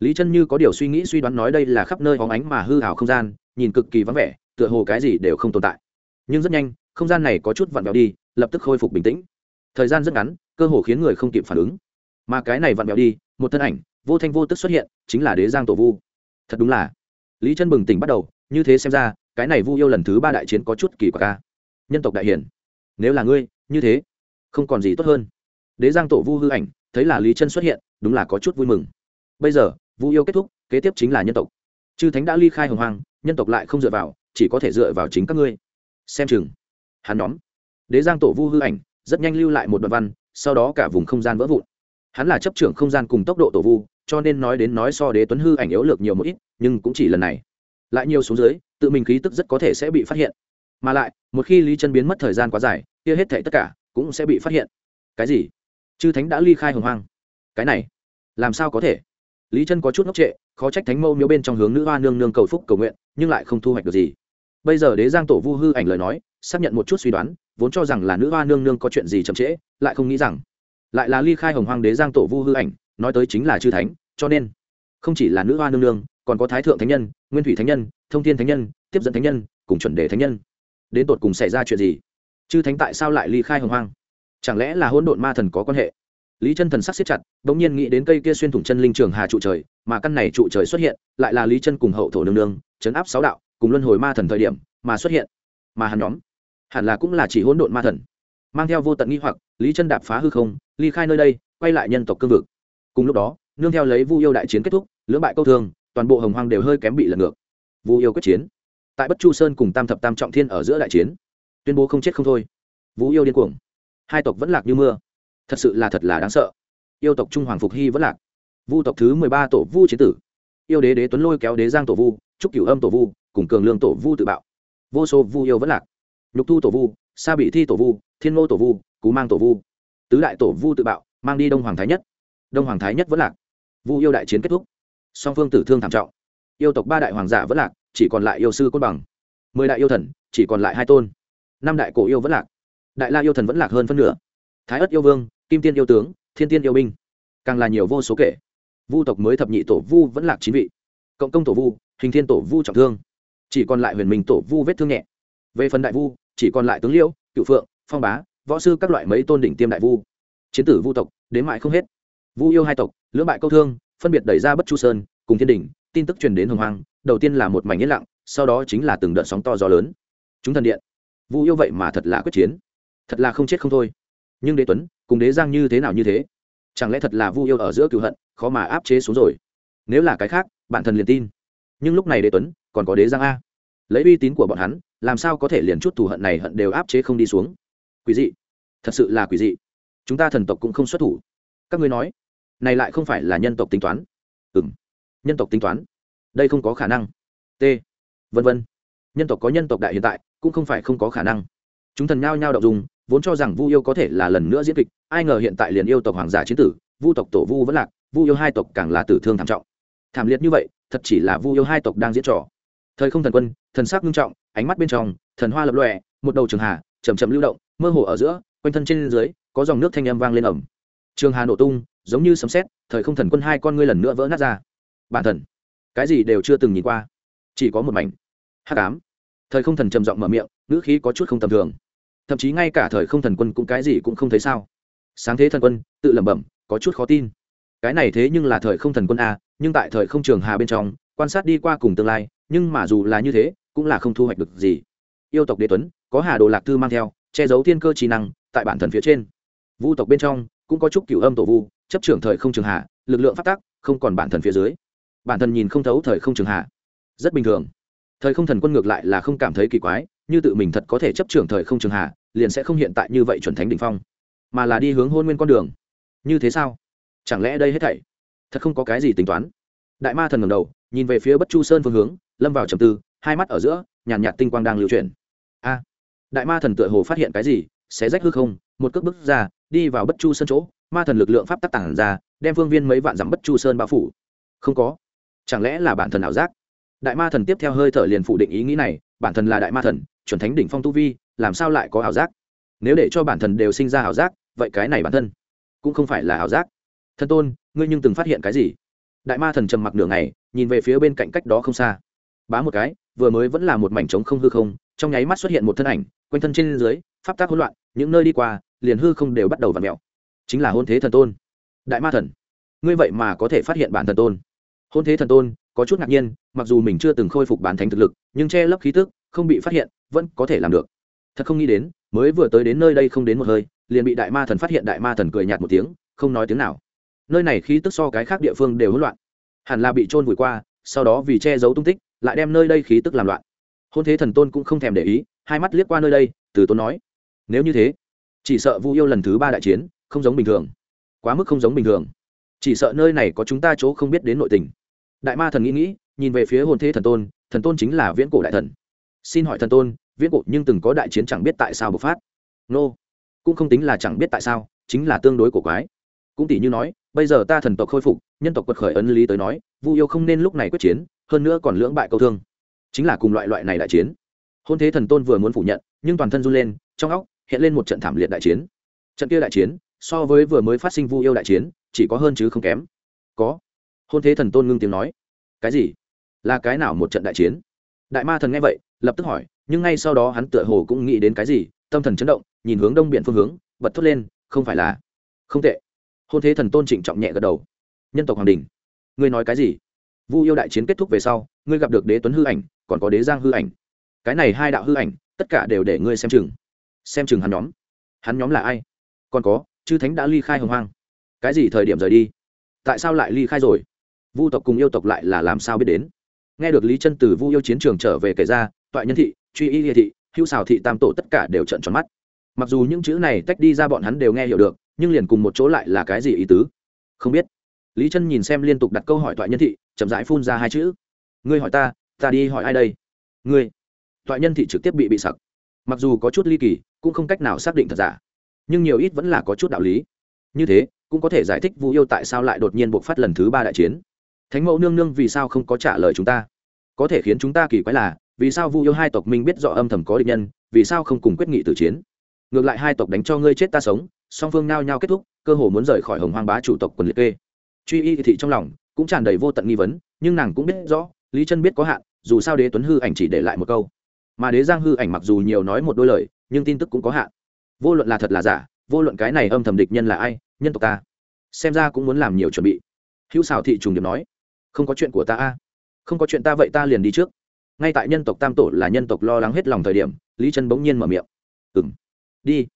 Lý chân như có điều suy nghĩ suy đoán nói đây là khắp nơi hóng ánh mà hư hào không gian, nhìn cực kỳ vắng vẻ, tựa hồ cái gì đều không tồn tại. Nhưng rất nhanh, không gian này có chút vặn vẹo đi, lập tức khôi phục bình tĩnh. Thời gian rất ngắn, cơ hồ khiến người không kịp phản ứng. Mà cái này vặn vẹo đi, một thân ảnh, vô thanh vô tức xuất hiện, chính là đế giang tổ vu. Thật đúng là. Lý chân bừng tỉnh bắt đầu, như thế xem ra, cái này vu yêu lần thứ ba đại chiến có chút kỳ quặc ca nhân tộc đại hiển, nếu là ngươi như thế, không còn gì tốt hơn. Đế giang tổ vu hư ảnh, thấy là lý chân xuất hiện, đúng là có chút vui mừng. Bây giờ, vu yêu kết thúc, kế tiếp chính là nhân tộc. Chư thánh đã ly khai hồng hoang, nhân tộc lại không dựa vào, chỉ có thể dựa vào chính các ngươi. Xem chừng, hắn nhóm. Đế giang tổ vu hư ảnh, rất nhanh lưu lại một đoạn văn, sau đó cả vùng không gian vỡ vụn. Hắn là chấp trưởng không gian cùng tốc độ tổ vu, cho nên nói đến nói so đế tuấn hư ảnh yếu lược nhiều một ít, nhưng cũng chỉ lần này. Lại nhiều xuống dưới, tự mình khí tức rất có thể sẽ bị phát hiện. Mà lại, một khi lý chân biến mất thời gian quá dài kia hết thảy tất cả cũng sẽ bị phát hiện. Cái gì? Chư thánh đã ly khai hồng hoang. Cái này, làm sao có thể? Lý chân có chút ngốc trệ, khó trách thánh mâu miếu bên trong hướng nữ hoa nương nương cầu phúc cầu nguyện, nhưng lại không thu hoạch được gì. Bây giờ đế giang tổ vu hư ảnh lời nói, xác nhận một chút suy đoán, vốn cho rằng là nữ hoa nương nương có chuyện gì chậm trễ, lại không nghĩ rằng, lại là ly khai hồng hoang đế giang tổ vu hư ảnh, nói tới chính là chư thánh, cho nên, không chỉ là nữ hoa nương nương, còn có thái thượng thánh nhân, nguyên thủy thánh nhân, thông thiên thánh nhân, tiếp dẫn thánh nhân, cùng chuẩn đề thánh nhân. Đến tột cùng xảy ra chuyện gì? Chư thánh tại sao lại ly khai hồng hoang? Chẳng lẽ là hỗn độn ma thần có quan hệ? Lý chân thần sắc siết chặt đ ỗ n g nhiên nghĩ đến cây kia xuyên thủng chân linh trường hà trụ trời, mà căn này trụ trời xuất hiện, lại là lý chân cùng hậu thổ nương nương, chấn áp sáu đạo, cùng luân hồi ma thần thời điểm mà xuất hiện. Mà hắn nhóm, hẳn là cũng là chỉ hỗn độn ma thần. Mang theo vô tận nghi hoặc, lý chân đạp phá hư không, ly khai nơi đây, quay lại nhân tộc cương vực. Cùng lúc đó, nương theo lấy vu yêu đại chiến kết thúc, lưỡng bại câu thương, toàn bộ hồng hoang đều hơi kém bị lật ngược. Vu yêu quyết chiến. Tại bất chu sơn cùng tam thập tam trọng thiên ở giữa đại chiến tuyên bố không chết không thôi. Vũ yêu điên cuồng. Hai tộc vẫn lạc như mưa. Thật sự là thật là đáng sợ. Yêu tộc trung hoàng phục hy vẫn lạc. Vu tộc thứ mười ba tổ vu chiến tử. Yêu đế đế tuấn lôi kéo đế giang tổ vu, trúc cửu âm tổ vu, cùng cường lương tổ vu tự bạo. Vô số vu yêu vẫn lạc. Nhục thu tổ vu, sa bị thi tổ vu, thiên ngô tổ vu, cú mang tổ vu. Tứ đại tổ vu tự bạo, mang đi đông hoàng thái nhất. Đông hoàng thái nhất vẫn lạc. Vu yêu đại chiến kết thúc. Song phương tử thương thảm trọng. Yêu tộc ba đại hoàng giả vẫn lạc, chỉ còn lại yêu sư cốt bằng. Mười đại yêu thần, chỉ còn lại hai tôn năm đại cổ yêu vẫn lạc, đại la yêu thần vẫn lạc hơn phân nửa. Thái ất yêu vương, kim tiên yêu tướng, thiên tiên yêu binh, càng là nhiều vô số kể. Vu tộc mới thập nhị tổ vu vẫn lạc chín vị. Cộng công tổ vu, hình thiên tổ vu trọng thương. Chỉ còn lại huyền minh tổ vu vết thương nhẹ. Về phần đại vu, chỉ còn lại tướng liễu, cựu phượng, phong bá, võ sư các loại mấy tôn đỉnh tiêm đại vu. Chiến tử vu tộc, đến mại không hết. Vu yêu hai tộc, lưỡng bại câu thương, phân biệt đẩy ra bất chu sơn, cùng thiên đình tin tức truyền đến hồng hoang. đầu tiên là một mảnh yên lặng, sau đó chính là từng đợt sóng to gió lớn. Chúng thần điện vu yêu vậy mà thật là quyết chiến. Thật là không chết không thôi. Nhưng đế tuấn, cùng đế giang như thế nào như thế? Chẳng lẽ thật là vu yêu ở giữa cựu hận, khó mà áp chế xuống rồi? Nếu là cái khác bạn thần liền tin. Nhưng lúc này đế tuấn, còn có đế giang a. Lấy uy tín của bọn hắn, làm sao có thể liền chút thù hận này hận đều áp chế không đi xuống? Quỷ dị. Thật sự là quỷ dị. Chúng ta thần tộc cũng không xuất thủ. Các ngươi nói, này lại không phải là nhân tộc tính toán. Ừ m nhân tộc tính toán. Đây không có khả năng. T. Vân vân. Nhân tộc có nhân tộc đại hiện tại cũng không phải không có khả năng. Chúng thần nhao nhao động dùng vốn cho rằng vu yêu có thể là lần nữa diễn kịch, ai ngờ hiện tại liền yêu tộc hoàng giả chiến tử, vu tộc tổ vu vẫn lạc, vu yêu hai tộc càng là tử thương thảm trọng. Thảm liệt như vậy, thật chỉ là vu yêu hai tộc đang diễn trò. Thời không thần quân, thần sắc nghiêm trọng, ánh mắt bên trong, thần hoa lập lòe, một đầu trường hà chầm chậm lưu động, mơ hồ ở giữa, quanh thân trên dưới, có dòng nước thanh âm vang lên ẩm trường hà nổ tung, giống như sấm sét, thời không thần quân hai con ngươi lần nữa vỡ nát ra. Bản thần, cái gì đều chưa từng nhìn qua, chỉ có một mảnh hắc ám thời không thần trầm giọng mở miệng, ngữ khí có chút không tầm thường. Thậm chí ngay cả thời không thần quân cũng cái gì cũng không thấy sao. Sáng thế thần quân, tự lẩm bẩm, có chút khó tin. Cái này thế nhưng là thời không thần quân a, nhưng tại thời không trường hà bên trong, quan sát đi qua cùng tương lai, nhưng mà dù là như thế, cũng là không thu hoạch được gì. Yêu tộc đế tuấn, có hà đồ lạc thư mang theo, che giấu thiên cơ trí năng, tại bản thần phía trên. Vu tộc bên trong, cũng có chút cửu âm tổ vu, chấp trưởng thời không trường hà, lực lượng phát tác, không còn bản thần phía dưới. Bản thần nhìn không thấu thời không trường hà. Rất bình thường thời không thần quân ngược lại là không cảm thấy kỳ quái như tự mình thật có thể chấp trưởng thời không trường hạ liền sẽ không hiện tại như vậy chuẩn thánh đ ỉ n h phong mà là đi hướng hôn nguyên con đường. Như thế sao? Chẳng lẽ đây hết thảy thật không có cái gì tính toán? Đại ma thần ngầm đầu nhìn về phía bất chu sơn phương hướng lâm vào trầm tư hai mắt ở giữa nhàn nhạt, nhạt tinh quang đang lưu chuyển. A! Đại ma thần tựa hồ phát hiện cái gì sẽ rách hư không một cước bước ra đi vào bất chu sơn chỗ ma thần lực lượng pháp tắc tản ra đem phương viên mấy vạn dặm bất chu sơn bao phủ. Không có. Chẳng lẽ là bản thần ảo giác? Đại ma thần tiếp theo hơi thở liền phủ định ý nghĩ này, bản thân là đại ma thần, chuẩn thánh đỉnh phong tu vi, làm sao lại có ảo giác? Nếu để cho bản thân đều sinh ra ảo giác, vậy cái này bản thân cũng không phải là ảo giác. Thân tôn, ngươi nhưng từng phát hiện cái gì? Đại ma thần trầm mặc nửa ngày, nhìn về phía bên cạnh cách đó không xa. Bá một cái, vừa mới vẫn là một mảnh trống không hư không, trong nháy mắt xuất hiện một thân ảnh, quanh thân trên dưới, pháp tác hỗn loạn, những nơi đi qua, liền hư không đều bắt đầu v ặ mẹo chính là hôn thế thần tôn. Đại ma thần, ngươi vậy mà có thể phát hiện bản thần tôn. Hôn thế thần tôn có chút ngạc nhiên, mặc dù mình chưa từng khôi phục bán thánh thực lực, nhưng che lấp khí tức, không bị phát hiện, vẫn có thể làm được. Thật không nghĩ đến, mới vừa tới đến nơi đây không đến một hơi, liền bị đại ma thần phát hiện đại ma thần cười nhạt một tiếng, không nói tiếng nào. Nơi này khí tức so cái khác địa phương đều hỗn loạn. Hẳn là bị trôn vùi qua, sau đó vì che giấu tung tích, lại đem nơi đây khí tức làm loạn. Hôn thế thần tôn cũng không thèm để ý, hai mắt liếc qua nơi đây, từ tôn nói, nếu như thế, chỉ sợ vu yêu lần thứ ba đại chiến, không giống bình thường. Quá mức không giống bình thường. Chỉ sợ nơi này có chúng ta chỗ không biết đến nội tình đại ma thần nghĩ nghĩ, nhìn về phía Hồn thế thần tôn thần tôn chính là viễn cổ đại thần. Xin hỏi thần tôn, viễn cổ nhưng từng có đại chiến chẳng biết tại sao bộc phát. Nô, cũng không tính là chẳng biết tại sao, chính là tương đối cổ quái. Cũng tỷ như nói, bây giờ ta thần tộc khôi phục, nhân tộc quật khởi ấn lý tới nói, vu yêu không nên lúc này quyết chiến, hơn nữa còn lưỡng bại câu thương. Chính là cùng loại loại này đại chiến. Hôn thế thần tôn vừa muốn phủ nhận, nhưng toàn thân run lên, trong óc hiện lên một trận thảm liệt đại chiến. Trận kia đại chiến, so với vừa mới phát sinh vu yêu đại chiến, chỉ có hơn chứ không kém. Có hôn thế thần tôn ngưng tiếng nói. Cái gì? Là cái nào một trận đại chiến? Đại ma thần nghe vậy, lập tức hỏi, nhưng ngay sau đó hắn tựa hồ cũng nghĩ đến cái gì, tâm thần chấn động, nhìn hướng đông biển phương hướng, bật thốt lên, không phải là. Không tệ. Hôn thế thần tôn trịnh trọng nhẹ gật đầu. Nhân tộc hoàng đình. Ngươi nói cái gì? Vu yêu đại chiến kết thúc về sau, ngươi gặp được đế tuấn hư ảnh, còn có đế giang hư ảnh. Cái này hai đạo hư ảnh, tất cả đều để ngươi xem chừng. Xem chừng hắn nhóm. Hắn nhóm là ai? Còn có, chư thánh đã ly khai hồng hoang. Cái gì thời điểm rời đi? Tại sao lại ly khai rồi? Vu tộc cùng yêu tộc lại là làm sao biết đến? Nghe được lý chân từ vu yêu chiến trường trở về kể ra, toại nhân thị, truy y địa thị, hữu xào thị tam tổ tất cả đều trận tròn mắt. Mặc dù những chữ này tách đi ra bọn hắn đều nghe hiểu được, nhưng liền cùng một chỗ lại là cái gì ý tứ? Không biết. Lý chân nhìn xem liên tục đặt câu hỏi toại nhân thị, chậm rãi phun ra hai chữ. Ngươi hỏi ta ta đi hỏi ai đây? Ngươi. Toại nhân thị trực tiếp bị bị sặc. Mặc dù có chút ly kỳ, cũng không cách nào xác định thật giả, nhưng nhiều ít vẫn là có chút đạo lý. Như thế, cũng có thể giải thích Vu yêu tại sao lại đột nhiên buộc phát lần thứ ba đại chiến thánh mẫu nương nương vì sao không có trả lời chúng ta? Có thể khiến chúng ta kỳ quái là, vì sao vu yêu hai tộc minh biết rõ âm thầm có địch nhân, vì sao không cùng quyết nghị tử chiến? Ngược lại hai tộc đánh cho ngươi chết ta sống, song phương nao nhau kết thúc, cơ hồ muốn rời khỏi hồng hoang bá chủ tộc quần liệt kê. Truy y thị trong lòng, cũng tràn đầy vô tận nghi vấn, nhưng nàng cũng biết rõ, lý chân biết có hạn, dù sao đế tuấn hư ảnh chỉ để lại một câu. Mà đế giang hư ảnh mặc dù nhiều nói một đôi lời, nhưng tin tức cũng có hạn. Vô luận là thật là giả, vô luận cái này âm thầm địch nhân là ai, nhân tộc ta, xem ra cũng muốn làm nhiều chuẩn bị. Hữu xào thị trùng điểm nói không có chuyện của ta a. Không có chuyện ta vậy ta liền đi trước. Ngay tại nhân tộc tam tổ là nhân tộc lo lắng hết lòng thời điểm, lý chân bỗng nhiên mở miệng. Ừ m đi.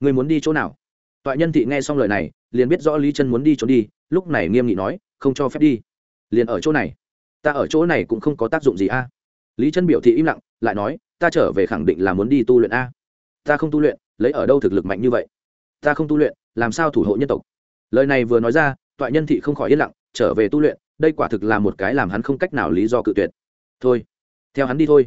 Người muốn đi chỗ nào? Toại nhân thị nghe xong lời này, liền biết rõ lý chân muốn đi chỗ đi, lúc này nghiêm nghị nói, không cho phép đi. Liền ở chỗ này. Ta ở chỗ này cũng không có tác dụng gì a. Lý chân biểu thị im lặng, lại nói, ta trở về khẳng định là muốn đi tu luyện a. Ta không tu luyện, lấy ở đâu thực lực mạnh như vậy? Ta không tu luyện, làm sao thủ hộ nhân tộc? Lời này vừa nói ra, toại nhân thị không khỏi yên lặng, trở về tu luyện đây quả thực là một cái làm hắn không cách nào lý do cự tuyệt. Thôi, theo hắn đi thôi.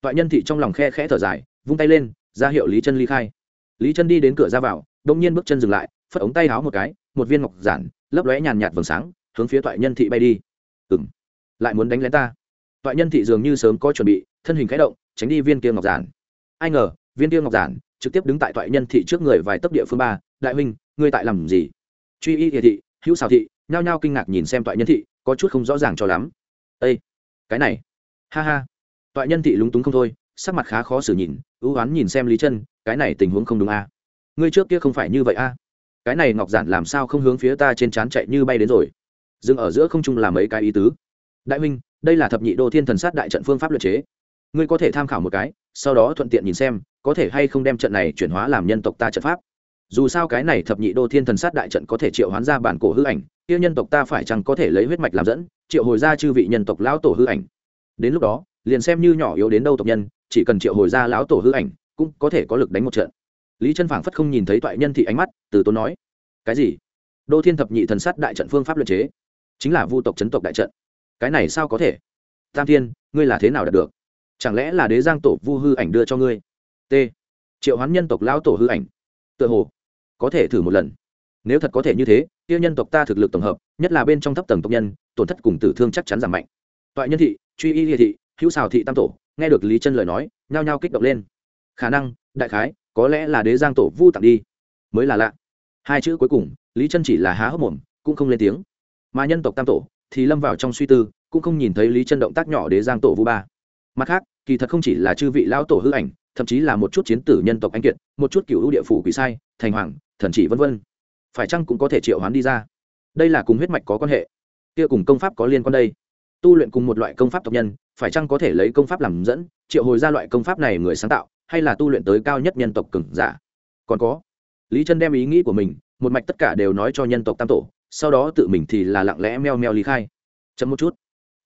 Toại nhân thị trong lòng khe khẽ thở dài, vung tay lên, ra hiệu lý chân ly khai. Lý chân đi đến cửa ra vào đông nhiên bước chân dừng lại, phất ống tay háo một cái, một viên ngọc giản, lấp lóe nhàn nhạt vầng sáng, hướng phía toại nhân thị bay đi. Ừng lại muốn đánh lén ta? Toại nhân thị dường như sớm có chuẩn bị, thân hình khẽ động, tránh đi viên kia ngọc giản. Ai ngờ, viên kia ngọc giản trực tiếp đứng tại toại nhân thị trước người vài tấc địa phương ba, đại huynh, ngươi tại làm gì? Truy y địa thị, hữu xào thị, nhao nhao kinh ngạc nhìn xem toại nhân thị có chút không rõ ràng cho lắm. Ây cái này. Ha ha. Toại nhân thị lúng túng không thôi, sắc mặt khá khó xử nhìn, ưu oán nhìn xem lý chân, cái này tình huống không đúng a à? ngươi trước kia không phải như vậy a à? cái này ngọc giản làm sao không hướng phía ta trên trán chạy như bay đến rồi? Dừng ở giữa không trung làm mấy cái ý tứ. Đại huynh, đây là thập nhị đô thiên thần sát đại trận phương pháp luật chế. Ngươi có thể tham khảo một cái, sau đó thuận tiện nhìn xem, có thể hay không đem trận này chuyển hóa làm nhân tộc ta trận pháp dù sao cái này thập nhị đô thiên thần sát đại trận có thể triệu hoán ra bản cổ hư ảnh, kia nhân tộc ta phải chăng có thể lấy huyết mạch làm dẫn, triệu hồi ra chư vị nhân tộc lão tổ hư ảnh. Đến lúc đó, liền xem như nhỏ yếu đến đâu tộc nhân, chỉ cần triệu hồi ra lão tổ hư ảnh, cũng có thể có lực đánh một trận. Lý chân phảng phất không nhìn thấy toại nhân thị ánh mắt, từ tốn nói, cái gì? Đô thiên thập nhị thần sát đại trận phương pháp luật chế, chính là vu tộc chấn tộc đại trận. Cái này sao có thể? Tam thiên, ngươi là thế nào đạt được? Chẳng lẽ là đế giang tổ vu hư ảnh đưa cho ngươi? T. Triệu hoán nhân tộc lão tổ hư ảnh. Tựa hồ có thể thử một lần. Nếu thật có thể như thế tiêu nhân tộc ta thực lực tổng hợp, nhất là bên trong thấp tầng tộc nhân, tổn thất cùng tử thương chắc chắn giảm mạnh. Toại nhân thị, truy y địa thị, hữu xào thị tam tổ, nghe được lý chân lời nói, nhao nhao kích động lên. Khả năng, đại khái, có lẽ là đế giang tổ vu tặng đi. Mới là lạ. Hai chữ cuối cùng, lý chân chỉ là há hốc mồm, cũng không lên tiếng. Mà nhân tộc tam tổ, thì lâm vào trong suy tư, cũng không nhìn thấy lý chân động tác nhỏ đế giang tổ vu ba. Mặt khác, kỳ thật không chỉ là chư vị lão tổ hư ảnh thậm chí là một chút chiến tử nhân tộc anh kiệt, một chút cựu địa phủ quỷ sai, thành hoàng, thần chỉ vân vân. Phải chăng cũng có thể triệu hoán đi ra? Đây là cùng huyết mạch có quan hệ. Kia cùng công pháp có liên quan đây. Tu luyện cùng một loại công pháp tộc nhân, phải chăng có thể lấy công pháp làm dẫn, triệu hồi ra loại công pháp này người sáng tạo, hay là tu luyện tới cao nhất nhân tộc cừng giả? Còn có, lý chân đem ý nghĩ của mình, một mạch tất cả đều nói cho nhân tộc tam tổ, sau đó tự mình thì là lặng lẽ meo meo lý khai. Chậm một chút.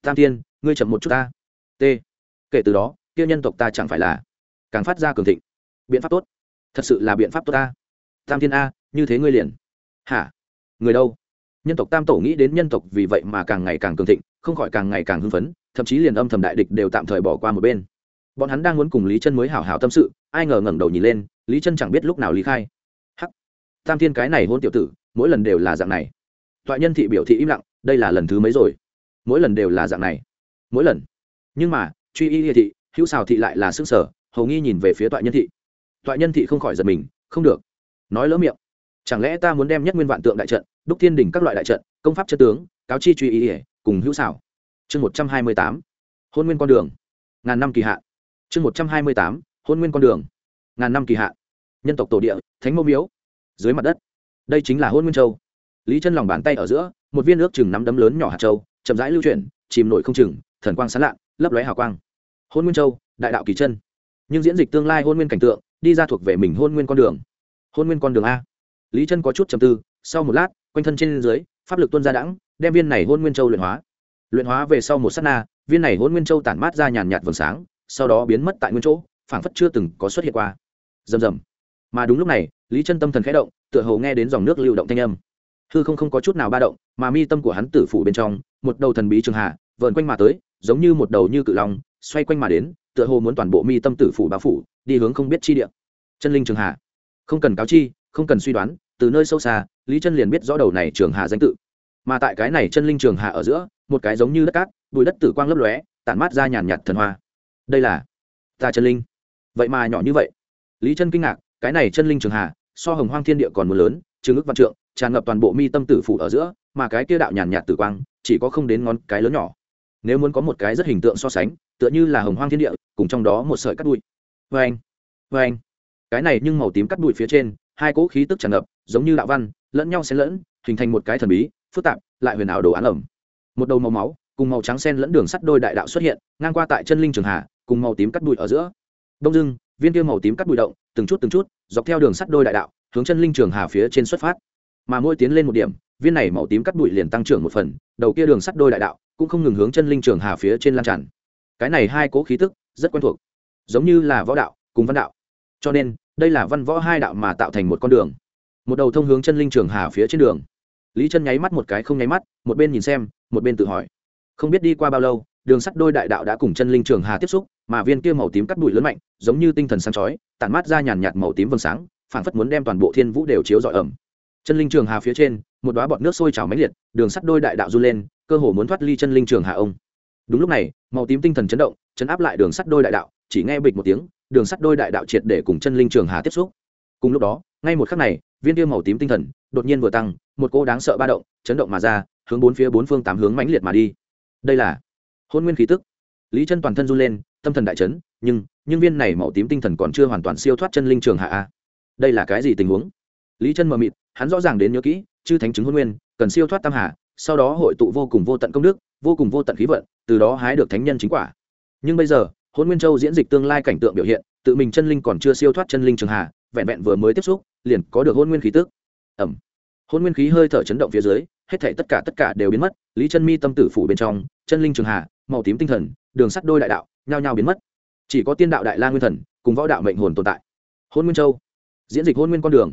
Tam tiên, ngươi chậm một chút ta. T. Kể từ đó, kia nhân tộc ta chẳng phải là càng phát ra cường thịnh. Biện pháp tốt. Thật sự là biện pháp tốt ta. Tam Thiên a, như thế ngươi liền. Hả? Người đâu? Nhân tộc tam tổ nghĩ đến nhân tộc vì vậy mà càng ngày càng cường thịnh, không khỏi càng ngày càng hưng phấn, thậm chí liền âm thầm đại địch đều tạm thời bỏ qua một bên. Bọn hắn đang muốn cùng lý chân mới hảo hảo tâm sự, ai ngờ ngẩng đầu nhìn lên, lý chân chẳng biết lúc nào lý khai. Hắc. Tam thiên cái này hôn tiểu tử, mỗi lần đều là dạng này. Toại nhân thị biểu thị im lặng, đây là lần thứ mấy rồi? Mỗi lần đều là dạng này. Mỗi lần. Nhưng mà, truy y thị, hữu xào thị lại là xương sở hầu nghi nhìn về phía toại nhân thị. Toại nhân thị không khỏi giật mình không được. Nói lỡ miệng. Chẳng lẽ ta muốn đem nhất nguyên vạn tượng đại trận đúc thiên đỉnh các loại đại trận công pháp chân tướng cáo chi truy y cùng hữu xảo. Chương một trăm hai mươi tám. Hôn nguyên con đường. Ngàn năm kỳ hạ. chương một trăm hai mươi tám. Hôn nguyên con đường. Ngàn năm kỳ hạ. nhân tộc tổ địa thánh mẫu miếu. Dưới mặt đất. Đây chính là hôn nguyên châu. Lý chân lòng bàn tay ở giữa một viên nước chừng nắm đấm lớn nhỏ hạt châu chậm rãi lưu chuyển chìm nổi không chừng thần quang sán lạn, lấp lóe hào quang. Hôn nguyên châu đại đạo kỳ chân nhưng diễn dịch tương lai hôn nguyên cảnh tượng, đi ra thuộc về mình hôn nguyên con đường. Hôn nguyên con đường a. Lý chân có chút chầm tư, sau một lát, quanh thân trên dưới, pháp lực tuân ra đãng, đem viên này hôn nguyên châu luyện hóa. Luyện hóa về sau một s á t na, viên này hôn nguyên châu tản mát ra nhàn nhạt vầng sáng, sau đó biến mất tại nguyên chỗ, phảng phất chưa từng có xuất hiện qua. Rầm rầm. Mà đúng lúc này, lý chân tâm thần khẽ động, tựa hồ nghe đến dòng nước lưu động thanh âm. Hư không không có chút nào ba động, mà mi tâm của hắn tử phủ bên trong, một đầu thần bí trường hạ vợn quanh mà tới, giống như một đầu như cự long, xoay quanh mà đến tựa hồ muốn toàn bộ mi tâm tử phủ bao phủ, đi hướng không biết chi địa. Chân linh trường hà. Không cần cáo chi, không cần suy đoán, từ nơi sâu xa, lý chân liền biết rõ đầu này trường hà danh tự. Mà tại cái này chân linh trường hà ở giữa, một cái giống như đất cát bụi đất tử quang lấp lóe, tản mát ra nhàn nhạt thần hoa. Đây là ta chân linh. Vậy mà nhỏ như vậy. Lý chân kinh ngạc, cái này chân linh trường hà, so hồng hoang thiên địa còn mưa lớn, trường ức văn trượng, tràn ngập toàn bộ mi tâm tử phủ ở giữa, mà cái kia đạo nhàn nhạt tử quang, chỉ có không đến ngón cái lớn nhỏ. Nếu muốn có một cái rất hình tượng so sánh tựa như là hồng hoang thiên địa cùng trong đó một sợi cắt bụi. Vê anh vê anh cái này nhưng màu tím cắt bụi phía trên hai cỗ khí tức tràn ngập giống như đạo văn lẫn nhau xen lẫn hình thành một cái thần bí phức tạp lại huyền ảo đồ án ẩm. Một đầu màu máu cùng màu trắng sen lẫn đường sắt đôi đại đạo xuất hiện ngang qua tại chân linh trường hà, cùng màu tím cắt bụi ở giữa. Đông dưng viên tiêu màu tím cắt bụi động từng chút từng chút dọc theo đường sắt đôi đại đạo hướng chân linh trường hà phía trên xuất phát. Mà mỗi tiến lên một điểm viên này màu tím cắt bụi liền tăng trưởng một phần đầu kia đường sắt đôi đại đạo cũng không ngừng hướng chân linh trường hà phía trên lan tràn cái này hai cố khí tức rất quen thuộc, giống như là võ đạo cùng văn đạo. Cho nên, đây là văn võ hai đạo mà tạo thành một con đường. Một đầu thông hướng chân linh trường hà phía trên đường. Lý chân nháy mắt một cái không nháy mắt, một bên nhìn xem, một bên tự hỏi. Không biết đi qua bao lâu, đường sắt đôi đại đạo đã cùng chân linh trường hà tiếp xúc, mà viên kia màu tím cắt bụi lớn mạnh, giống như tinh thần sáng chói, tản mát ra nhàn nhạt màu tím vầng sáng, phảng phất muốn đem toàn bộ thiên vũ đều chiếu rọi ẩm. Chân linh trường hà phía trên, một đóa bọt nước sôi trào mãnh liệt, đường sắt đôi đại đạo run lên, cơ hồ muốn thoát ly chân linh trường hà ông đúng lúc này, màu tím tinh thần chấn động, chấn áp lại đường sắt đôi đại đạo, chỉ nghe bịch một tiếng, đường sắt đôi đại đạo triệt để cùng chân linh trường hà tiếp xúc. Cùng lúc đó, ngay một khắc này, viên tiêu màu tím tinh thần đột nhiên vừa tăng, một cô đáng sợ ba động chấn động mà ra, hướng bốn phía bốn phương tám hướng mãnh liệt mà đi. Đây là hôn nguyên khí tức. Lý chân toàn thân run lên, tâm thần đại chấn, nhưng nhưng viên này màu tím tinh thần còn chưa hoàn toàn siêu thoát chân linh trường hạ a. Đây là cái gì tình huống? Lý chân mờ mịt, hắn rõ ràng đến nhớ kỹ, chư thánh chứng hôn nguyên, cần siêu thoát tam hà sau đó hội tụ vô cùng vô tận công đức, vô cùng vô tận khí vận từ đó hái được thánh nhân chính quả. Nhưng bây giờ hôn nguyên châu diễn dịch tương lai cảnh tượng biểu hiện, tự mình chân linh còn chưa siêu thoát chân linh trường hà, vẹn vẹn vừa mới tiếp xúc, liền có được hôn nguyên khí tức. Ẩm hôn nguyên khí hơi thở chấn động phía dưới, hết thể tất cả tất cả đều biến mất, lý chân mi tâm tử phủ bên trong, chân linh trường hà, màu tím tinh thần, đường sắt đôi đại đạo, nhao nhao biến mất. Chỉ có tiên đạo đại la nguyên thần, cùng võ đạo mệnh hồn tồn tại. Hôn nguyên châu. Diễn dịch hôn nguyên con đường.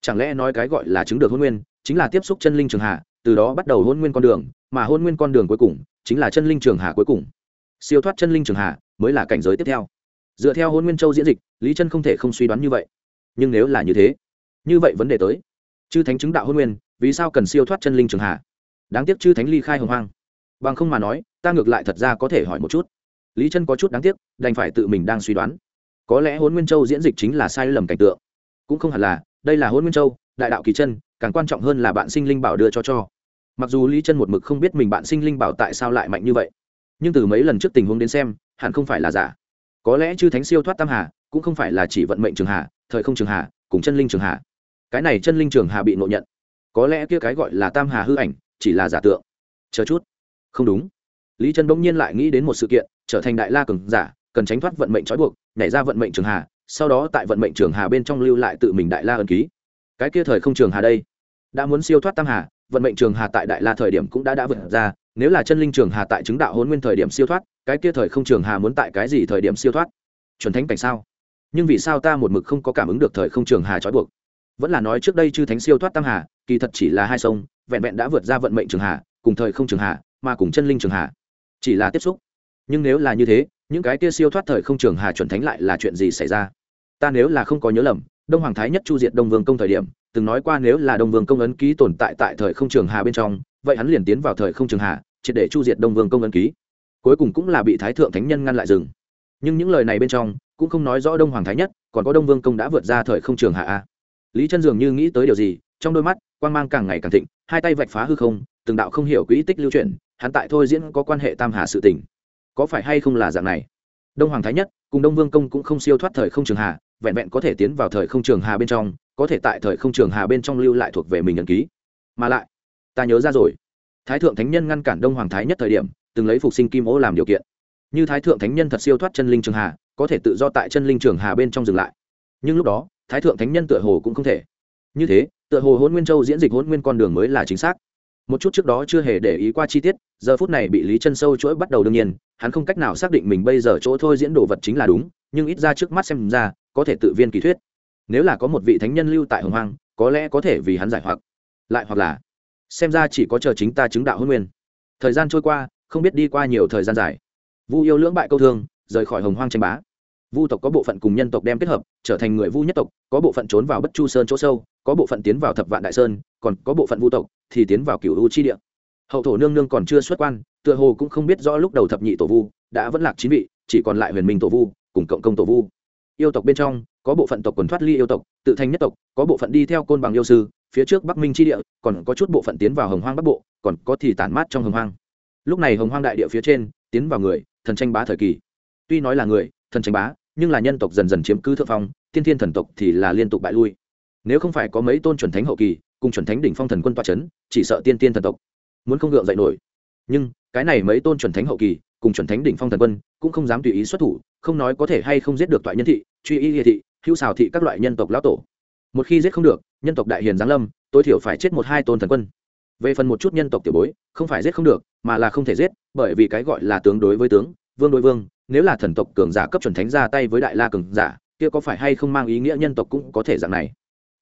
Chẳng lẽ nói cái gọi là chứng được hôn nguyên, chính là tiếp xúc chân linh trường hà, từ đó bắt đầu hôn nguyên con đường, mà hôn nguyên con đường cuối cùng chính là chân linh trường hà cuối cùng. Siêu thoát chân linh trường hà mới là cảnh giới tiếp theo. Dựa theo hôn nguyên châu diễn dịch, lý chân không thể không suy đoán như vậy. Nhưng nếu là như thế, như vậy vấn đề tới. Chư thánh chứng đạo hôn nguyên, vì sao cần siêu thoát chân linh trường hà? Đáng tiếc chư thánh ly khai hồng hoang. Bằng không mà nói, ta ngược lại thật ra có thể hỏi một chút. Lý chân có chút đáng tiếc, đành phải tự mình đang suy đoán. Có lẽ hôn nguyên châu diễn dịch chính là sai lầm cảnh tượng. Cũng không hẳn là, đây là hôn nguyên châu, đại đạo kỳ chân, càng quan trọng hơn là bạn sinh linh bảo đưa cho cho mặc dù lý chân một mực không biết mình bạn sinh linh bảo tại sao lại mạnh như vậy, nhưng từ mấy lần trước tình huống đến xem, hẳn không phải là giả. Có lẽ chư thánh siêu thoát tam hà, cũng không phải là chỉ vận mệnh trường hà, thời không trường hà, cùng chân linh trường hà. Cái này chân linh trường hà bị ngộ nhận. Có lẽ kia cái gọi là tam hà hư ảnh, chỉ là giả tượng. Chờ chút. Không đúng. Lý trân bỗng nhiên lại nghĩ đến một sự kiện, trở thành đại la cường giả, cần tránh thoát vận mệnh trói buộc, nhảy ra vận mệnh trường hà, sau đó tại vận mệnh trường hà bên trong lưu lại tự mình đại la ân ký. Cái kia thời không trường hà đây, đã muốn siêu thoát tam hà vận mệnh trường hà tại đại la thời điểm cũng đã đã vượt ra, nếu là chân linh trường hà tại chứng đạo hôn nguyên thời điểm siêu thoát, cái kia thời không trường hà muốn tại cái gì thời điểm siêu thoát? Chuẩn thánh cảnh sao? Nhưng vì sao ta một mực không có cảm ứng được thời không trường hà trói buộc? Vẫn là nói trước đây chư thánh siêu thoát tam hà, kỳ thật chỉ là hai sông, vẹn vẹn đã vượt ra vận mệnh trường hà, cùng thời không trường hà, mà cùng chân linh trường hà. Chỉ là tiếp xúc. Nhưng nếu là như thế, những cái kia siêu thoát thời không trường hà chuẩn thánh lại là chuyện gì xảy ra? Ta nếu là không có nhớ lầm, đông hoàng thái nhất chu diệt đông vương công thời điểm từng nói qua nếu là đông vương công ấn ký tồn tại tại thời không trường hà bên trong, vậy hắn liền tiến vào thời không trường hà, triệt để chu diệt đông vương công ấn ký. Cuối cùng cũng là bị thái thượng thánh nhân ngăn lại dừng nhưng những lời này bên trong, cũng không nói rõ đông hoàng thái nhất, còn có đông vương công đã vượt ra thời không trường hạ a. Lý chân dường như nghĩ tới điều gì, trong đôi mắt quan g mang càng ngày càng thịnh, hai tay vạch phá hư không, từng đạo không hiểu quỹ tích lưu truyền hắn tại thôi diễn có quan hệ tam hà sự tình. Có phải hay không là dạng này? Đông hoàng thái nhất cùng đông vương công cũng không siêu thoát thời không trường hà, vẹn vẹn có thể tiến vào thời không trường hà bên trong có thể tại thời không trường hà bên trong lưu lại thuộc về mình nhận ký. Mà lại, ta nhớ ra rồi. Thái thượng thánh nhân ngăn cản đông hoàng thái nhất thời điểm, từng lấy phục sinh kim ô làm điều kiện. Như thái thượng thánh nhân thật siêu thoát chân linh trường hà, có thể tự do tại chân linh trường hà bên trong dừng lại. Nhưng lúc đó, thái thượng thánh nhân tựa hồ cũng không thể. Như thế, tựa hồ hôn nguyên châu diễn dịch hôn nguyên con đường mới là chính xác. Một chút trước đó chưa hề để ý qua chi tiết, giờ phút này bị lý chân sâu chuỗi bắt đầu đương nhiên, hắn không cách nào xác định mình bây giờ chỗ thôi diễn đồ vật chính là đúng, nhưng ít ra trước mắt xem ra, có thể tự viên kỳ thuyết nếu là có một vị thánh nhân lưu tại hồng hoang, có lẽ có thể vì hắn giải hoặc. Lại hoặc là, xem ra chỉ có chờ chính ta chứng đạo hôn nguyên. Thời gian trôi qua, không biết đi qua nhiều thời gian dài. Vu yêu lưỡng bại câu thương, rời khỏi hồng hoang tranh bá. Vu tộc có bộ phận cùng nhân tộc đem kết hợp, trở thành người vu nhất tộc, có bộ phận trốn vào bất chu sơn chỗ sâu, có bộ phận tiến vào thập vạn đại sơn, còn có bộ phận vu tộc thì tiến vào cửu u chi địa. Hậu thổ nương nương còn chưa xuất quan, tựa hồ cũng không biết rõ lúc đầu thập nhị tổ vu đã vẫn lạc chín vị, chỉ còn lại huyền minh tổ vu cùng cộng công tổ vu. Yêu tộc bên trong có bộ phận tộc quần thoát ly yêu tộc, tự thành nhất tộc, có bộ phận đi theo côn bằng yêu sư, phía trước bắc minh chi địa, còn có chút bộ phận tiến vào hồng hoang bắc bộ, còn có thì tản mát trong hồng hoang. Lúc này hồng hoang đại địa phía trên, tiến vào người, thần tranh bá thời kỳ. Tuy nói là người, thần tranh bá, nhưng là nhân tộc dần dần chiếm cứ thượng phong, tiên thiên thần tộc thì là liên tục bại lui. Nếu không phải có mấy tôn chuẩn thánh hậu kỳ, cùng chuẩn thánh đỉnh phong thần quân toa c h ấ n chỉ sợ tiên tiên thần tộc muốn không gượng dậy nổi. Nhưng, cái này mấy tôn chuẩn thánh hậu kỳ, cùng chuẩn thánh đỉnh phong thần quân, cũng không dám tùy ý xuất thủ, không nói có thể hay không giết được toại nhân thị, truy y địa thị hữu xào thị các loại nhân tộc lão tổ. Một khi giết không được, nhân tộc đại hiền giáng lâm, tối thiểu phải chết một hai tôn thần quân. Về phần một chút nhân tộc tiểu bối, không phải giết không được, mà là không thể giết, bởi vì cái gọi là tướng đối với tướng, vương đối vương, nếu là thần tộc cường giả cấp chuẩn thánh ra tay với đại la cường giả, kia có phải hay không mang ý nghĩa nhân tộc cũng có thể dạng này?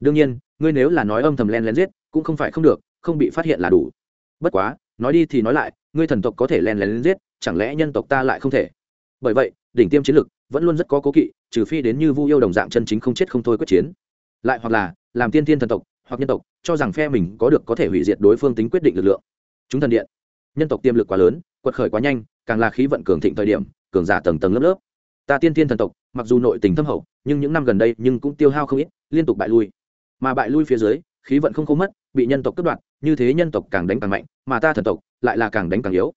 Đương nhiên, ngươi nếu là nói âm thầm len lén giết, cũng không phải không được, không bị phát hiện là đủ. Bất quá, nói đi thì nói lại, ngươi thần tộc có thể len lén giết, chẳng lẽ nhân tộc ta lại không thể? Bởi vậy, đỉnh tiêm chiến lực vẫn luôn rất có cố kỵ, trừ phi đến như vu yêu đồng dạng chân chính không chết không thôi quyết chiến. Lại hoặc là, làm tiên tiên thần tộc, hoặc nhân tộc, cho rằng phe mình có được có thể hủy diệt đối phương tính quyết định lực lượng. Chúng thần điện, nhân tộc tiềm lực quá lớn, quật khởi quá nhanh, càng là khí vận cường thịnh thời điểm, cường giả tầng tầng lớp lớp. Ta tiên tiên thần tộc, mặc dù nội tình thâm hậu, nhưng những năm gần đây nhưng cũng tiêu hao không ít, liên tục bại lui. Mà bại lui phía dưới, khí vận không không mất, bị nhân tộc cướp đoạt, như thế nhân tộc càng đánh càng mạnh, mà ta thần tộc lại là càng đánh càng yếu.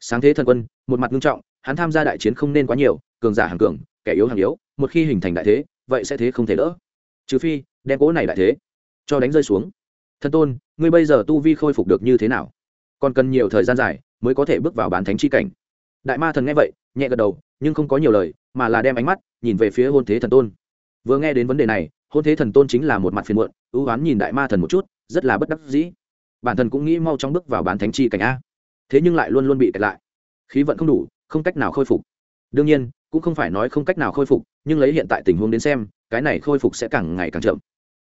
Sáng thế thần quân, một mặt nghiêm trọng, hắn tham gia đại chiến không nên quá nhiều cường giả hàng cường, kẻ yếu hàng yếu, một khi hình thành đại thế, vậy sẽ thế không thể đỡ. Trừ phi, đem cố này đại thế cho đánh rơi xuống. Thần tôn, ngươi bây giờ tu vi khôi phục được như thế nào? Còn cần nhiều thời gian dài mới có thể bước vào bán thánh chi cảnh. Đại ma thần nghe vậy, nhẹ gật đầu, nhưng không có nhiều lời, mà là đem ánh mắt nhìn về phía hôn thế thần tôn. Vừa nghe đến vấn đề này, hôn thế thần tôn chính là một mặt phiền muộn, ưu oán nhìn đại ma thần một chút, rất là bất đắc dĩ. Bản thân cũng nghĩ mau chóng bước vào bán thánh chi cảnh a. Thế nhưng lại luôn luôn bị kẹt lại. Khí vận không đủ, không cách nào khôi phục. Đương nhiên cũng không phải nói không cách nào khôi phục, nhưng lấy hiện tại tình huống đến xem, cái này khôi phục sẽ càng ngày càng chậm.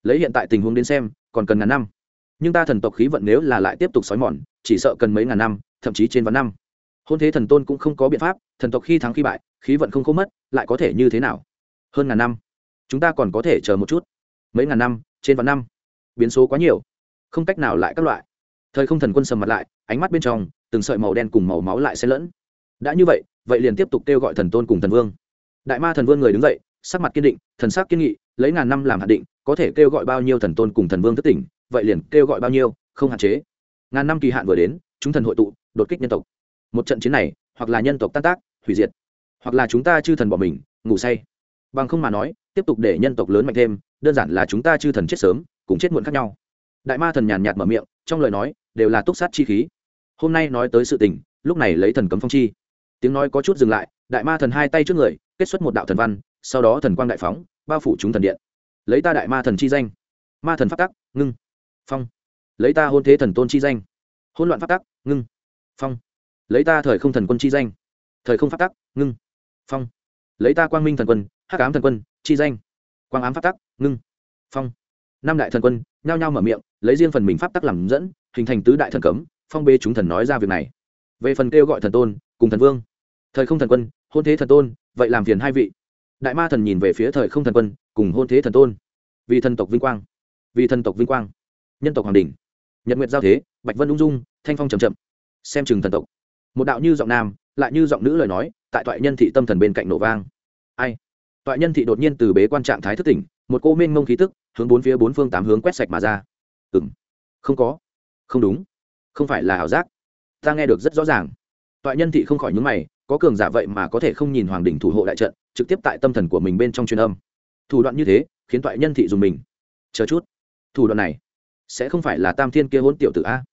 Lấy hiện tại tình huống đến xem, còn cần ngàn năm. Nhưng ta thần tộc khí vận nếu là lại tiếp tục xói mòn, chỉ sợ cần mấy ngàn năm, thậm chí trên vạn năm. Hôn thế thần tôn cũng không có biện pháp, thần tộc khi thắng khi bại, khí vận không khô mất, lại có thể như thế nào? Hơn ngàn năm. Chúng ta còn có thể chờ một chút. Mấy ngàn năm, trên vạn năm. Biến số quá nhiều. Không cách nào lại các loại. Thời không thần quân sầm mặt lại, ánh mắt bên trong, từng sợi màu đen cùng màu máu lại xen lẫn. Đã như vậy vậy liền tiếp tục kêu gọi thần tôn cùng thần vương. Đại ma thần vương người đứng dậy, sắc mặt kiên định, thần sắc kiên nghị, lấy ngàn năm làm hạn định, có thể kêu gọi bao nhiêu thần tôn cùng thần vương thất tỉnh, vậy liền kêu gọi bao nhiêu, không hạn chế. Ngàn năm kỳ hạn vừa đến, chúng thần hội tụ, đột kích nhân tộc. Một trận chiến này, hoặc là nhân tộc tan tác, hủy diệt, hoặc là chúng ta chư thần bỏ mình, ngủ say. Bằng không mà nói, tiếp tục để nhân tộc lớn mạnh thêm, đơn giản là chúng ta chư thần chết sớm cũng chết muộn khác nhau. Đại ma thần nhàn nhạt mở miệng, trong lời nói, đều là túc sát chi khí. Hôm nay nói tới sự tình, lúc này lấy thần cấm phong chi tiếng nói có chút dừng lại, đại ma thần hai tay trước người, kết xuất một đạo thần văn, sau đó thần quang đại phóng, bao phủ chúng thần điện. Lấy ta đại ma thần chi danh. Ma thần phát tắc, ngưng. Phong. Lấy ta hôn thế thần tôn chi danh. Hôn loạn phát tắc, ngưng. Phong. Lấy ta thời không thần quân chi danh. Thời không phát tắc, ngưng. Phong. Lấy ta quang minh thần quân, hắc ám thần quân, chi danh. Quang ám phát tắc, ngưng. Phong. Năm đại thần quân, nhao nhao mở miệng, lấy riêng phần mình pháp tắc làm dẫn, hình thành tứ đại thần cấm, phong bê chúng thần nói ra việc này. Về phần kêu gọi thần tôn, cùng thần vương thời không thần quân, hôn thế thần tôn, vậy làm phiền hai vị. Đại ma thần nhìn về phía thời không thần quân, cùng hôn thế thần tôn. Vì thần tộc vinh quang. Vì thần tộc vinh quang. Nhân tộc hoàng đình nhật nguyệt giao thế, bạch vân ung dung, thanh phong c h ậ m chậm. Xem chừng thần tộc. Một đạo như giọng nam, lại như giọng nữ lời nói, tại toại nhân thị tâm thần bên cạnh nổ vang. Ai? Toại nhân thị đột nhiên từ bế quan trạng thái thất tỉnh, một cô mênh mông khí tức, hướng bốn phía bốn phương tám hướng quét sạch mà ra. Ừng không có. Không đúng. Không phải là ảo giác. Ta nghe được rất rõ ràng. Toại nhân thị không khỏi nhúng mày có cường giả vậy mà có thể không nhìn hoàng đình thủ hộ đại trận, trực tiếp tại tâm thần của mình bên trong truyền âm. Thủ đoạn như thế, khiến toại nhân thị dùng mình. Chờ chút. Thủ đoạn này, sẽ không phải là tam thiên kia hôn tiểu tử a.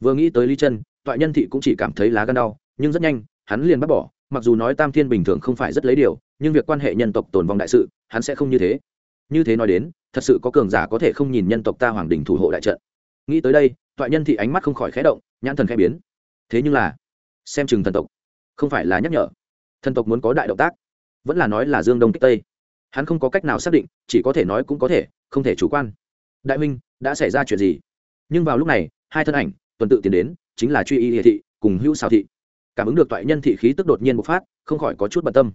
Vừa nghĩ tới ly chân, toại nhân thị cũng chỉ cảm thấy lá gan đau, nhưng rất nhanh, hắn liền bắt bỏ, mặc dù nói tam thiên bình thường không phải rất lấy điều, nhưng việc quan hệ nhân tộc tồn vong đại sự, hắn sẽ không như thế. Như thế nói đến, thật sự có cường giả có thể không nhìn nhân tộc ta hoàng đình thủ hộ đại trận. Nghĩ tới đây, toại nhân thị ánh mắt không khỏi khé động, nhãn thần khẽ biến. Thế nhưng là, xem chừng thần tộc không phải là nhắc nhở. Thần tộc muốn có đại động tác, vẫn là nói là dương đông kích tây. Hắn không có cách nào xác định, chỉ có thể nói cũng có thể, không thể chủ quan. Đại minh đã xảy ra chuyện gì? Nhưng vào lúc này, hai thân ảnh, tuần tự tiến đến, chính là truy y Hiệ thị cùng hữu xào thị. Cảm ứng được toại nhân thị khí tức đột nhiên bộc phát, không khỏi có chút bận tâm.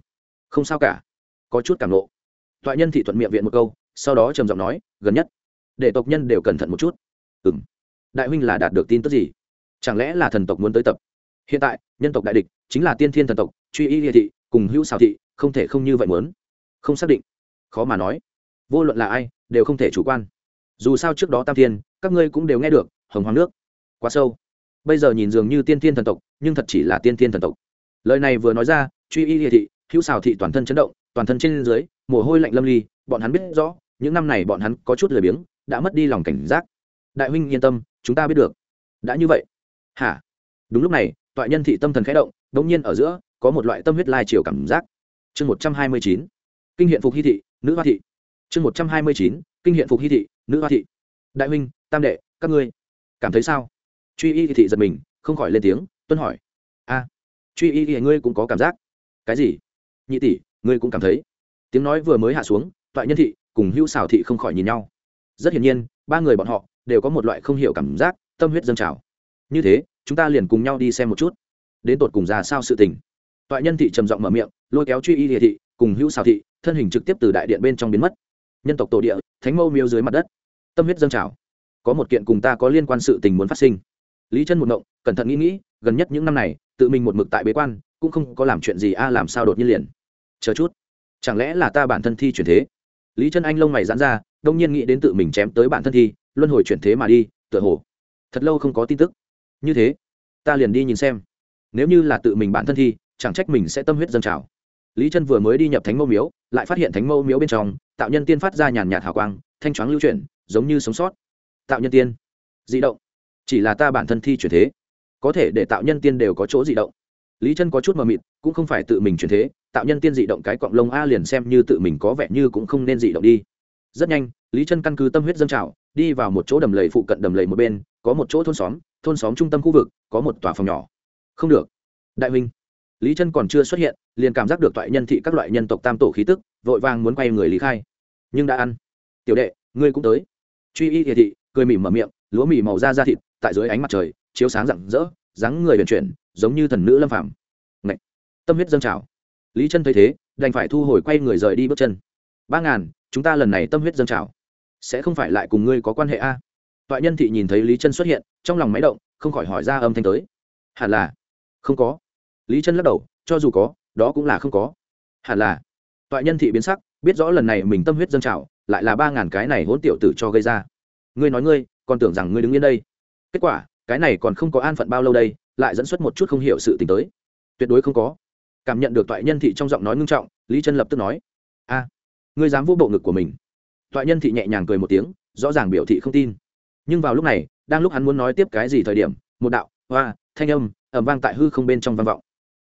Không sao cả, có chút cảm nộ. Toại nhân thị thuận miệng viện một câu, sau đó trầm giọng nói, gần nhất, để tộc nhân đều cẩn thận một chút. Ừ m đại huynh là đạt được tin tức gì? Chẳng lẽ là thần tộc muốn tới tập? Hiện tại, nhân tộc đại địch chính là tiên thiên thần tộc, truy y địa thị cùng hữu xào thị, không thể không như vậy muốn. Không xác định, khó mà nói. Vô luận là ai, đều không thể chủ quan. Dù sao trước đó tam thiên, các ngươi cũng đều nghe được, hồng hoàng nước. Quá sâu. Bây giờ nhìn dường như tiên thiên thần tộc, nhưng thật chỉ là tiên thiên thần tộc. Lời này vừa nói ra, truy y địa thị, hữu xào thị toàn thân chấn động, toàn thân trên dưới, mồ hôi lạnh lâm ly, bọn hắn biết rõ, những năm này bọn hắn có chút lười biếng, đã mất đi lòng cảnh giác. Đại huynh yên tâm, chúng ta biết được. Đã như vậy. Hả? Đúng lúc này toại nhân thị tâm thần khẽ động đ ỗ n g nhiên ở giữa, có một loại tâm huyết lai chiều cảm giác. Chương một trăm hai mươi chín, kinh hiện phục hy thị, nữ hoa thị. Chương một trăm hai mươi chín, kinh hiện phục hy thị, nữ hoa thị. Đại huynh, tam đệ, các ngươi, cảm thấy sao? Truy y thị giật mình, không khỏi lên tiếng, tuân hỏi. A, truy y thì ngươi cũng có cảm giác? Cái gì? Nhị tỷ, ngươi cũng cảm thấy? Tiếng nói vừa mới hạ xuống, toại nhân thị cùng hữu xào thị không khỏi nhìn nhau. Rất hiển nhiên, ba người bọn họ đều có một loại không hiểu cảm giác, tâm huyết dâng trào. Như thế chúng ta liền cùng nhau đi xem một chút. Đến tột cùng ra sao sự tình. Toại nhân thị trầm giọng mở miệng, lôi kéo truy y địa thị, cùng hữu xào thị, thân hình trực tiếp từ đại điện bên trong biến mất. Nhân tộc tổ địa, thánh mâu miêu dưới mặt đất. Tâm huyết dâng trào. Có một kiện cùng ta có liên quan sự tình muốn phát sinh. Lý chân một ngộng, cẩn thận nghĩ nghĩ, gần nhất những năm này, tự mình một mực tại bế quan, cũng không có làm chuyện gì a à làm sao đột nhiên liền. Chờ chút. Chẳng lẽ là ta bản thân thi chuyển thế? Lý chân anh lông mày giãn ra, đông nhiên nghĩ đến tự mình chém tới bản thân thi, luân hồi chuyển thế mà đi, tựa hồ. Thật lâu không có tin tức như thế, ta liền đi nhìn xem. Nếu như là tự mình bản thân thi, chẳng trách mình sẽ tâm huyết dâng trào. Lý chân vừa mới đi nhập thánh mâu miếu, lại phát hiện thánh mâu miếu bên trong, tạo nhân tiên phát ra nhàn nhạt hào quang, thanh choáng lưu chuyển, giống như sống sót. Tạo nhân tiên. Di động. Chỉ là ta bản thân thi chuyển thế. Có thể để tạo nhân tiên đều có chỗ di động. Lý chân có chút mờ mịt, cũng không phải tự mình chuyển thế, tạo nhân tiên di động cái cọng lông a liền xem như tự mình có vẻ như cũng không nên di động đi. Rất nhanh, lý chân căn cứ tâm huyết dâng trào, đi vào một chỗ đầm lầy phụ cận đầm lầy một bên, có một chỗ thôn xóm thôn xóm trung tâm khu vực, có một tòa phòng nhỏ. Không được. Đại huynh. Lý chân còn chưa xuất hiện, liền cảm giác được toại nhân thị các loại nhân tộc tam tổ khí tức, vội vàng muốn quay người lý khai. Nhưng đã ăn. Tiểu đệ, ngươi cũng tới. Truy y địa thị, cười mỉm mở miệng, lúa mì màu da da thịt, tại dưới ánh mặt trời, chiếu sáng rạng rỡ, dáng người huyền chuyển, giống như thần nữ lâm phàm. Ngậy! tâm huyết dâng trào. Lý chân thấy thế, đành phải thu hồi quay người rời đi bước chân. Ba ngàn, chúng ta lần này tâm huyết dâng trào. Sẽ không phải lại cùng ngươi có quan hệ a? Toại nhân thị nhìn thấy lý chân xuất hiện, trong lòng máy động, không khỏi hỏi ra âm thanh tới. Hẳn là, không có. Lý chân lắc đầu, cho dù có, đó cũng là không có. Hẳn là. Toại nhân thị biến sắc, biết rõ lần này mình tâm huyết dâng trào, lại là ba ngàn cái này hỗn tiểu tử cho gây ra. Ngươi nói ngươi, còn tưởng rằng ngươi đứng yên đây. Kết quả, cái này còn không có an phận bao lâu đây, lại dẫn xuất một chút không hiểu sự tình tới. Tuyệt đối không có. Cảm nhận được toại nhân thị trong giọng nói ngưng trọng, lý chân lập tức nói, a, ngươi dám vô bộ ngực của mình. Toại nhân thị nhẹ nhàng cười một tiếng, rõ ràng biểu thị không tin nhưng vào lúc này, đang lúc hắn muốn nói tiếp cái gì thời điểm, một đạo, hoa, thanh âm ẩm vang tại hư không bên trong vang vọng.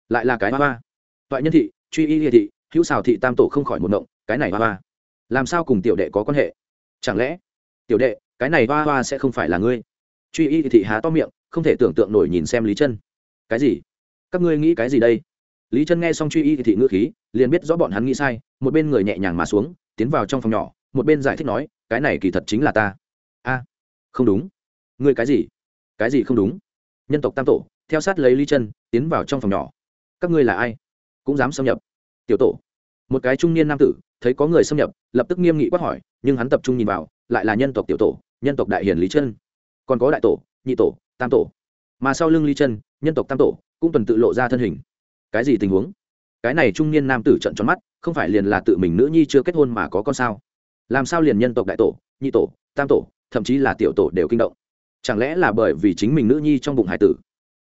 Lại là cái hoa hoa. Toại nhân thị, truy y địa thị, hữu xào thị tam tổ không khỏi một động, cái này hoa hoa. Làm sao cùng tiểu đệ có quan hệ? Chẳng lẽ, tiểu đệ, cái này hoa hoa sẽ không phải là ngươi? Truy y thị há to miệng, không thể tưởng tượng nổi nhìn xem lý chân. Cái gì? Các ngươi nghĩ cái gì đây? Lý chân nghe xong truy y thị ngữ khí, liền biết rõ bọn hắn nghĩ sai, một bên người nhẹ nhàng mà xuống, tiến vào trong phòng nhỏ, một bên giải thích nói, cái này kỳ thật chính là ta. A không đúng. Ngươi cái gì? Cái gì không đúng? Nhân tộc tam tổ, theo sát lấy lý chân, tiến vào trong phòng nhỏ. Các ngươi là ai? Cũng dám xâm nhập. Tiểu tổ. Một cái trung niên nam tử, thấy có người xâm nhập, lập tức nghiêm nghị quát hỏi, nhưng hắn tập trung nhìn vào, lại là nhân tộc tiểu tổ, nhân tộc đại hiền lý chân. Còn có đại tổ, nhị tổ, tam tổ. Mà sau lưng lý chân, nhân tộc tam tổ, cũng tuần tự lộ ra thân hình. Cái gì tình huống? Cái này trung niên nam tử trận tròn mắt, không phải liền là tự mình nữ nhi chưa kết hôn mà có con sao? Làm sao liền nhân tộc đại tổ, nhị tổ, tam tổ thậm chí là tiểu tổ đều kinh động. Chẳng lẽ là bởi vì chính mình nữ nhi trong bụng hải tử?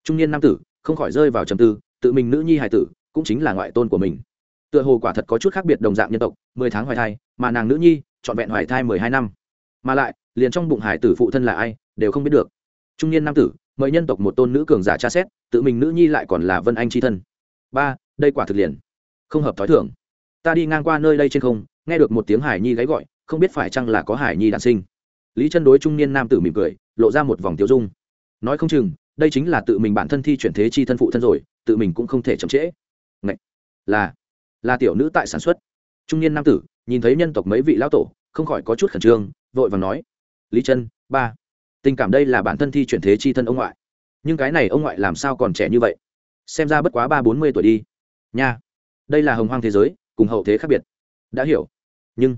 Trung niên nam tử, không khỏi rơi vào trầm tư, tự mình nữ nhi hải tử cũng chính là ngoại tôn của mình. Tựa hồ quả thật có chút khác biệt đồng dạng nhân tộc, mười tháng hoài thai, mà nàng nữ nhi, trọn vẹn hoài thai mười hai năm. Mà lại, liền trong bụng hải tử phụ thân là ai, đều không biết được. Trung niên nam tử, mời nhân tộc một tôn nữ cường giả tra xét, tự mình nữ nhi lại còn là vân anh c h i thân. Ba, đây quả thực liền không hợp t h ó i thưởng ta đi ngang qua nơi đây trên không, nghe được một tiếng hải nhi gáy gọi, không biết phải chăng là có hải nhi đản sinh lý chân đối trung niên nam tử mỉm cười, lộ ra một vòng tiêu dung. Nói không chừng, đây chính là tự mình bản thân thi chuyển thế chi thân phụ thân rồi, tự mình cũng không thể chậm trễ. Ngậy! là là tiểu nữ tại sản xuất. Trung niên nam tử nhìn thấy nhân tộc mấy vị lão tổ, không khỏi có chút khẩn trương, vội vàng nói, lý chân, ba, tình cảm đây là bản thân thi chuyển thế chi thân ông ngoại. Nhưng cái này ông ngoại làm sao còn trẻ như vậy? Xem ra bất quá ba bốn mươi tuổi đi. Nha, đây là hồng hoang thế giới, cùng hậu thế khác biệt. Đã hiểu. Nhưng,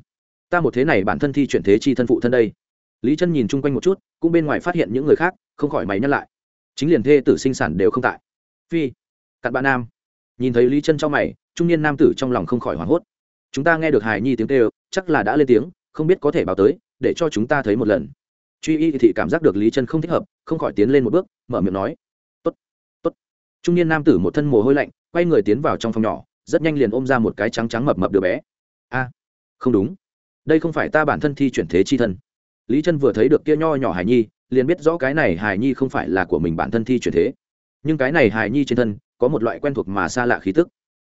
ta một thế này bản thân thi chuyển thế chi thân phụ thân đây lý chân nhìn chung quanh một chút, cũng bên ngoài phát hiện những người khác, không khỏi máy nhắc lại. Chính liền thê tử sinh sản đều không tại. Phi, cặn bạn nam. Nhìn thấy lý chân trong mày, trung niên nam tử trong lòng không khỏi hoảng hốt. Chúng ta nghe được hài nhi tiếng kêu, chắc là đã lên tiếng, không biết có thể báo tới, để cho chúng ta thấy một lần. Truy y thị cảm giác được lý chân không thích hợp, không khỏi tiến lên một bước, mở miệng nói. Tốt tốt. Trung niên nam tử một thân mồ hôi lạnh, quay người tiến vào trong phòng nhỏ, rất nhanh liền ôm ra một cái trắng trắng mập mập đứa bé. A, không đúng. Đây không phải ta bản thân thi chuyển thế chi thân lý chân vừa thấy được kia nho nhỏ hải nhi, liền biết rõ cái này hải nhi không phải là của mình bản thân thi chuyển thế. Nhưng cái này hải nhi trên thân, có một loại quen thuộc mà xa lạ khí tức.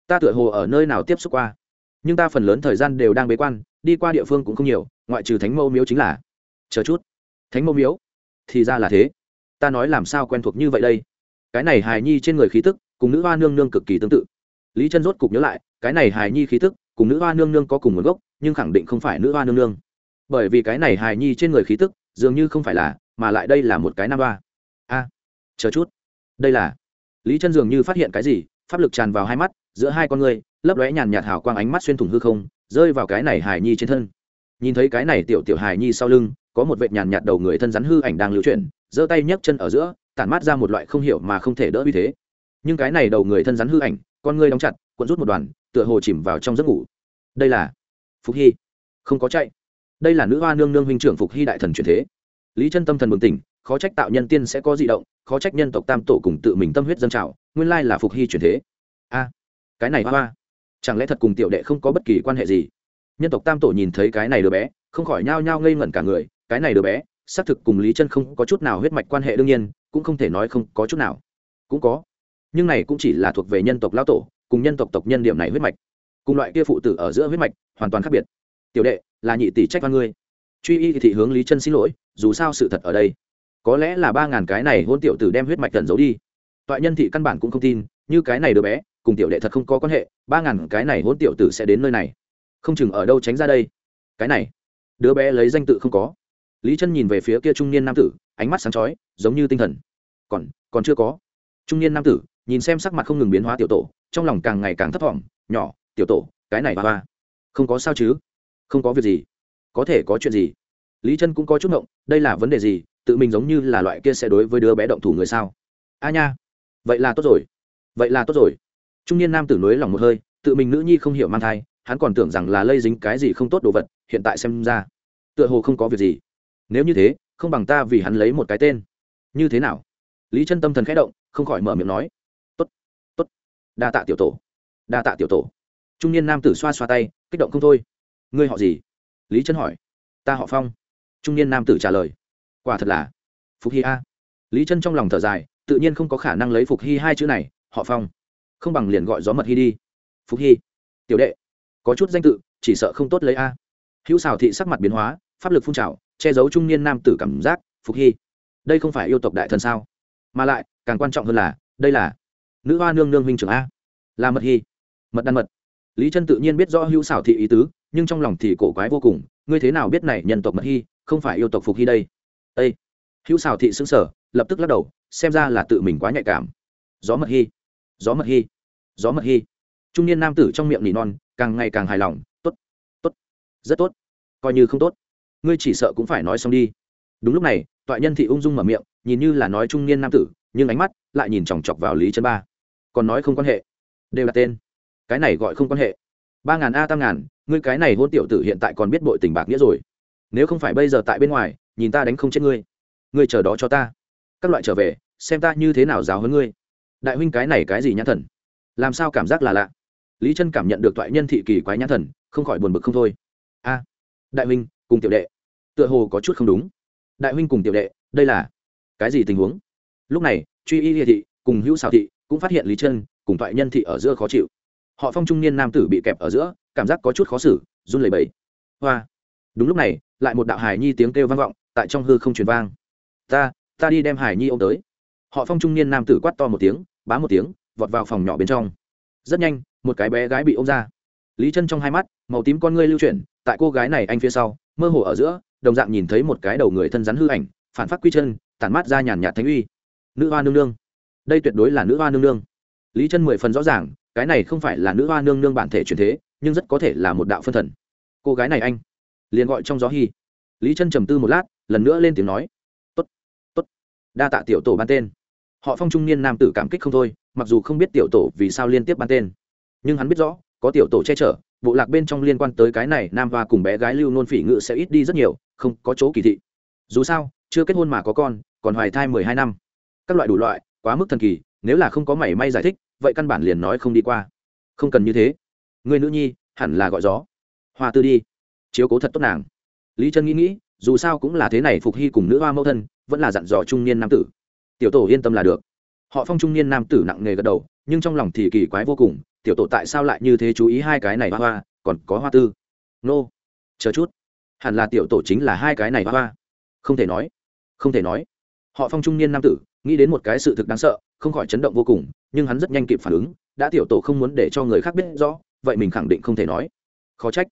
Ta tựa hồ ở nơi nào tiếp xúc qua. Nhưng ta phần lớn thời gian đều đang bế quan, đi qua địa phương cũng không nhiều, ngoại trừ thánh mẫu miếu chính là. Chờ chút. Thánh mẫu miếu? Thì ra là thế. Ta nói làm sao quen thuộc như vậy đây? Cái này hài nhi trên người khí tức, cùng nữ hoa nương nương cực kỳ tương tự. Lý chân rốt cục nhớ lại, cái này hài nhi khí tức, cùng nữ hoa nương nương có cùng nguồn gốc, nhưng khẳng định không phải nữ hoa nương nương bởi vì cái này hài nhi trên người khí tức, dường như không phải là, mà lại đây là một cái nam ba a, chờ chút. Đây là. Lý chân dường như phát hiện cái gì, pháp lực tràn vào hai mắt, giữa hai con người, lấp lóe nhàn nhạt hào quang ánh mắt xuyên thủng hư không, rơi vào cái này hài nhi trên thân. Nhìn thấy cái này tiểu tiểu hài nhi sau lưng, có một vệt nhàn nhạt đầu người thân rắn hư ảnh đang lưu chuyển, giơ tay nhấc chân ở giữa, tản mát ra một loại không hiểu mà không thể đỡ uy thế. Nhưng cái này đầu người thân rắn hư ảnh, con ngươi đóng chặt, cuộn rút một đoàn, tựa hồ chìm vào trong giấc ngủ. Đây là. Phục hy. Không có chạy đây là nữ hoa nương nương huynh trưởng phục hy đại thần truyền thế. Lý chân tâm thần bừng tỉnh, khó trách tạo nhân tiên sẽ có di động, khó trách nhân tộc tam tổ cùng tự mình tâm huyết dân trào, nguyên lai là phục hy truyền thế. A, cái này hoa hoa, chẳng lẽ thật cùng tiểu đệ không có bất kỳ quan hệ gì? Nhân tộc tam tổ nhìn thấy cái này đứa bé, không khỏi nhao nhao ngây ngẩn cả người, cái này đứa bé, xác thực cùng lý chân không có chút nào huyết mạch quan hệ đương nhiên, cũng không thể nói không có chút nào. Cũng có, nhưng này cũng chỉ là thuộc về nhân tộc lao tổ, cùng nhân tộc tộc nhân điểm này huyết mạch, cùng loại kia phụ tử ở giữa huyết mạch hoàn toàn khác biệt. Tiểu đệ là nhị tỷ trách văn ngươi. Truy y thị hướng lý chân xin lỗi, dù sao sự thật ở đây. Có lẽ là ba ngàn cái này hôn tiểu tử đem huyết mạch tẩn giấu đi. Toại nhân thị căn bản cũng không tin, như cái này đứa bé, cùng tiểu đệ thật không có quan hệ, ba ngàn cái này hôn tiểu tử sẽ đến nơi này. Không chừng ở đâu tránh ra đây. Cái này, đứa bé lấy danh tự không có. Lý chân nhìn về phía kia trung niên nam tử, ánh mắt sáng chói, giống như tinh thần. Còn còn chưa có. Trung niên nam tử, nhìn xem sắc mặt không ngừng biến hóa tiểu tổ, trong lòng càng ngày càng thấp thỏm, nhỏ, tiểu tổ, cái này ba ba, không có sao chứ? Không có việc gì. Có thể có chuyện gì? Lý chân cũng có chút ngộng, đây là vấn đề gì? Tự mình giống như là loại kia sẽ đối với đứa bé động thủ người sao? A nha, vậy là tốt rồi. Vậy là tốt rồi. Trung niên nam tử nối lòng một hơi, tự mình nữ nhi không hiểu mang thai, hắn còn tưởng rằng là lây dính cái gì không tốt đồ vật, hiện tại xem ra, tựa hồ không có việc gì. Nếu như thế, không bằng ta vì hắn lấy một cái tên. Như thế nào? Lý chân tâm thần khẽ động, không khỏi mở miệng nói. Tốt tốt. Đa tạ tiểu tổ. Đa tạ tiểu tổ. Trung niên nam tử xoa xoa tay, kích động không thôi ngươi họ gì? Lý Trân hỏi. Ta họ phong. Trung niên nam tử trả lời. Quả thật là phục hy a. Lý Trân trong lòng thở dài, tự nhiên không có khả năng lấy phục hy hai chữ này, họ phong. Không bằng liền gọi gió mật hy đi. Phục hy. Tiểu đệ. Có chút danh tự, chỉ sợ không tốt lấy a. Hữu xào thị sắc mặt biến hóa, pháp lực phun trào, che giấu trung niên nam tử cảm giác, phục hy. Đây không phải yêu tộc đại thần sao? Mà lại, càng quan trọng hơn là, đây là nữ hoa nương nương huynh trưởng a. Là mật hy. Mật đan mật. Lý Trân tự nhiên biết rõ hữu xảo thị ý tứ nhưng trong lòng thì cổ quái vô cùng, ngươi thế nào biết này nhân tộc mật hy, không phải yêu tộc phục hy đây? Â hữu xào thị xứng sở lập tức lắc đầu, xem ra là tự mình quá nhạy cảm. Gió mật hy, gió mật hy, gió mật hy. Trung niên nam tử trong miệng nỉ non, càng ngày càng hài lòng, tốt tốt, rất tốt, coi như không tốt. Ngươi chỉ sợ cũng phải nói xong đi. Đúng lúc này tọa nhân thị ung dung mở miệng, nhìn như là nói trung niên nam tử, nhưng ánh mắt lại nhìn chòng chọc vào lý chân ba. Còn nói không quan hệ. Đều là tên. Cái này gọi không quan hệ ba ngàn a tam ngàn, ngươi cái này hôn tiểu tử hiện tại còn biết bội tình bạc nghĩa rồi. Nếu không phải bây giờ tại bên ngoài, nhìn ta đánh không chết ngươi. Ngươi chờ đó cho ta. Các loại trở về, xem ta như thế nào giáo hơn ngươi. Đại huynh cái này cái gì nhãn thần? Làm sao cảm giác là lạ? Lý chân cảm nhận được toại nhân thị kỳ quái nhãn thần, không khỏi buồn bực không thôi. A, đại huynh, cùng tiểu đệ. Tựa hồ có chút không đúng. Đại huynh cùng tiểu đệ, đây là cái gì tình huống? Lúc này, truy y địa thị cùng hữu xào thị cũng phát hiện lý chân cùng toại nhân thị ở giữa khó chịu họ phong trung niên nam tử bị kẹp ở giữa, cảm giác có chút khó xử, run lẩy bẩy. Hoa. Đúng lúc này, lại một đạo hải nhi tiếng kêu vang vọng, tại trong hư không truyền vang. Ta ta đi đem hải nhi ô m tới. Họ phong trung niên nam tử quát to một tiếng, bá một tiếng, vọt vào phòng nhỏ bên trong. Rất nhanh, một cái bé gái bị ôm ra. Lý chân trong hai mắt, màu tím con ngươi lưu chuyển, tại cô gái này anh phía sau, mơ hồ ở giữa, đồng dạng nhìn thấy một cái đầu người thân rắn hư ảnh, phản phát quy chân, tản mát ra nhàn nhạt thánh uy. Nữ hoa nương nương. Đây tuyệt đối là nữ hoa nương nương. Lý chân mười phần rõ ràng cái này không phải là nữ hoa nương nương bản thể truyền thế, nhưng rất có thể là một đạo phân thần. Cô gái này anh, liền gọi trong gió hy lý chân trầm tư một lát, lần nữa lên tiếng nói, tốt tốt, đa tạ tiểu tổ ban tên. Họ phong trung niên nam tử cảm kích không thôi, mặc dù không biết tiểu tổ vì sao liên tiếp ban tên, nhưng hắn biết rõ, có tiểu tổ che chở, bộ lạc bên trong liên quan tới cái này nam hoa cùng bé gái lưu nôn phỉ ngự sẽ ít đi rất nhiều, không có chỗ kỳ thị. Dù sao, chưa kết hôn mà có con, còn hoài thai mười hai năm. Các loại đủ loại, quá mức thần kỳ, nếu là không có mảy may giải thích vậy căn bản liền nói không đi qua. Không cần như thế. Người nữ nhi, hẳn là gọi gió. Hoa tư đi. Chiếu cố thật tốt nàng. Lý trân nghĩ nghĩ, dù sao cũng là thế này phục hy cùng nữ hoa mẫu thân, vẫn là dặn dò trung niên nam tử. Tiểu tổ yên tâm là được. Họ phong trung niên nam tử nặng nề gật đầu, nhưng trong lòng thì kỳ quái vô cùng, tiểu tổ tại sao lại như thế chú ý hai cái này hoa hoa, còn có hoa tư? Nô. Chờ chút. Hẳn là tiểu tổ chính là hai cái này hoa hoa. Không thể nói. Không thể nói. Họ phong trung niên nam tử nghĩ đến một cái sự thực đáng sợ, không khỏi chấn động vô cùng, nhưng hắn rất nhanh kịp phản ứng, đã tiểu tổ không muốn để cho người khác biết rõ, vậy mình khẳng định không thể nói. Khó trách.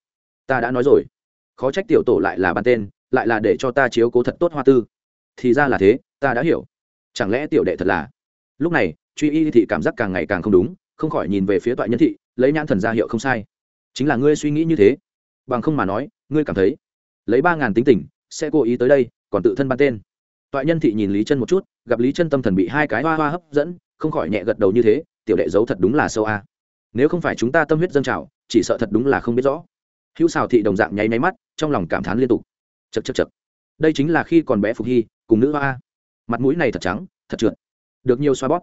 Ta đã nói rồi. Khó trách tiểu tổ lại là ban tên, lại là để cho ta chiếu cố thật tốt hoa tư. Thì ra là thế, ta đã hiểu. Chẳng lẽ tiểu đệ thật là? Lúc này, truy y thị cảm giác càng ngày càng không đúng, không khỏi nhìn về phía toại nhân thị, lấy nhãn thần ra hiệu không sai. Chính là ngươi suy nghĩ như thế. Bằng không mà nói, ngươi cảm thấy, lấy ba ngàn tính tình, sẽ cố ý tới đây, còn tự thân ban tên toại nhân thị nhìn lý chân một chút, gặp lý chân tâm thần bị hai cái hoa hoa hấp dẫn, không khỏi nhẹ gật đầu như thế, tiểu đệ giấu thật đúng là sâu a. Nếu không phải chúng ta tâm huyết dâng trào, chỉ sợ thật đúng là không biết rõ. Hữu xào thị đồng dạng nháy máy mắt, trong lòng cảm thán liên tục. Chật chật chật đây chính là khi còn bé phục hy, cùng nữ hoa mặt mũi này thật trắng, thật trượt. Được nhiều xoa bóp.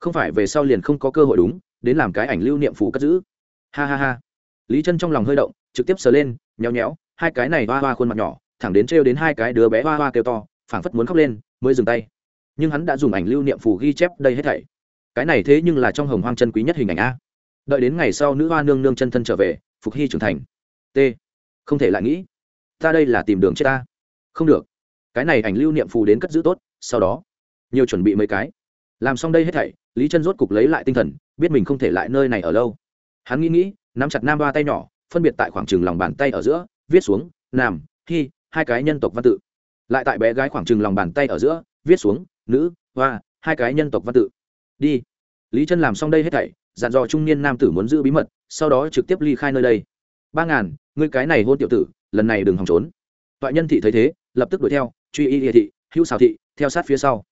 Không phải về sau liền không có cơ hội đúng, đến làm cái ảnh lưu niệm phủ cất giữ. Ha ha ha. Lý chân trong lòng hơi động, trực tiếp sờ lên, nhéo nhéo, hai cái này hoa hoa khuôn mặt nhỏ, thẳng đến trêu đến hai cái đứa bé hoa hoa kêu to phảng phất muốn khóc lên, mới dừng tay. Nhưng hắn đã dùng ảnh lưu niệm phù ghi chép đây hết thảy. Cái này thế nhưng là trong hồng hoang chân quý nhất hình ảnh a. Đợi đến ngày sau nữ hoa nương nương chân thân trở về, phục hy trưởng thành. T. Không thể lại nghĩ. Ta đây là tìm đường chết ta. Không được. Cái này ảnh lưu niệm phù đến cất giữ tốt, sau đó, nhiều chuẩn bị mấy cái. Làm xong đây hết thảy, lý chân rốt cục lấy lại tinh thần, biết mình không thể lại nơi này ở lâu. Hắn nghĩ nghĩ, nắm chặt nam ba tay nhỏ, phân biệt tại khoảng trừng lòng bàn tay ở giữa, viết xuống, nam hy hai cái nhân tộc văn tự lại tại bé gái khoảng trừng lòng bàn tay ở giữa, viết xuống, nữ, hoa, hai cái nhân tộc văn tự. Đi. Lý chân làm xong đây hết thảy, dặn dò trung niên nam tử muốn giữ bí mật, sau đó trực tiếp ly khai nơi đây. Ba ngàn, ngươi cái này hôn tiểu tử, lần này đừng hòng trốn. Toại nhân thị thấy thế, lập tức đuổi theo, truy y địa thị, hữu xào thị, theo sát phía sau.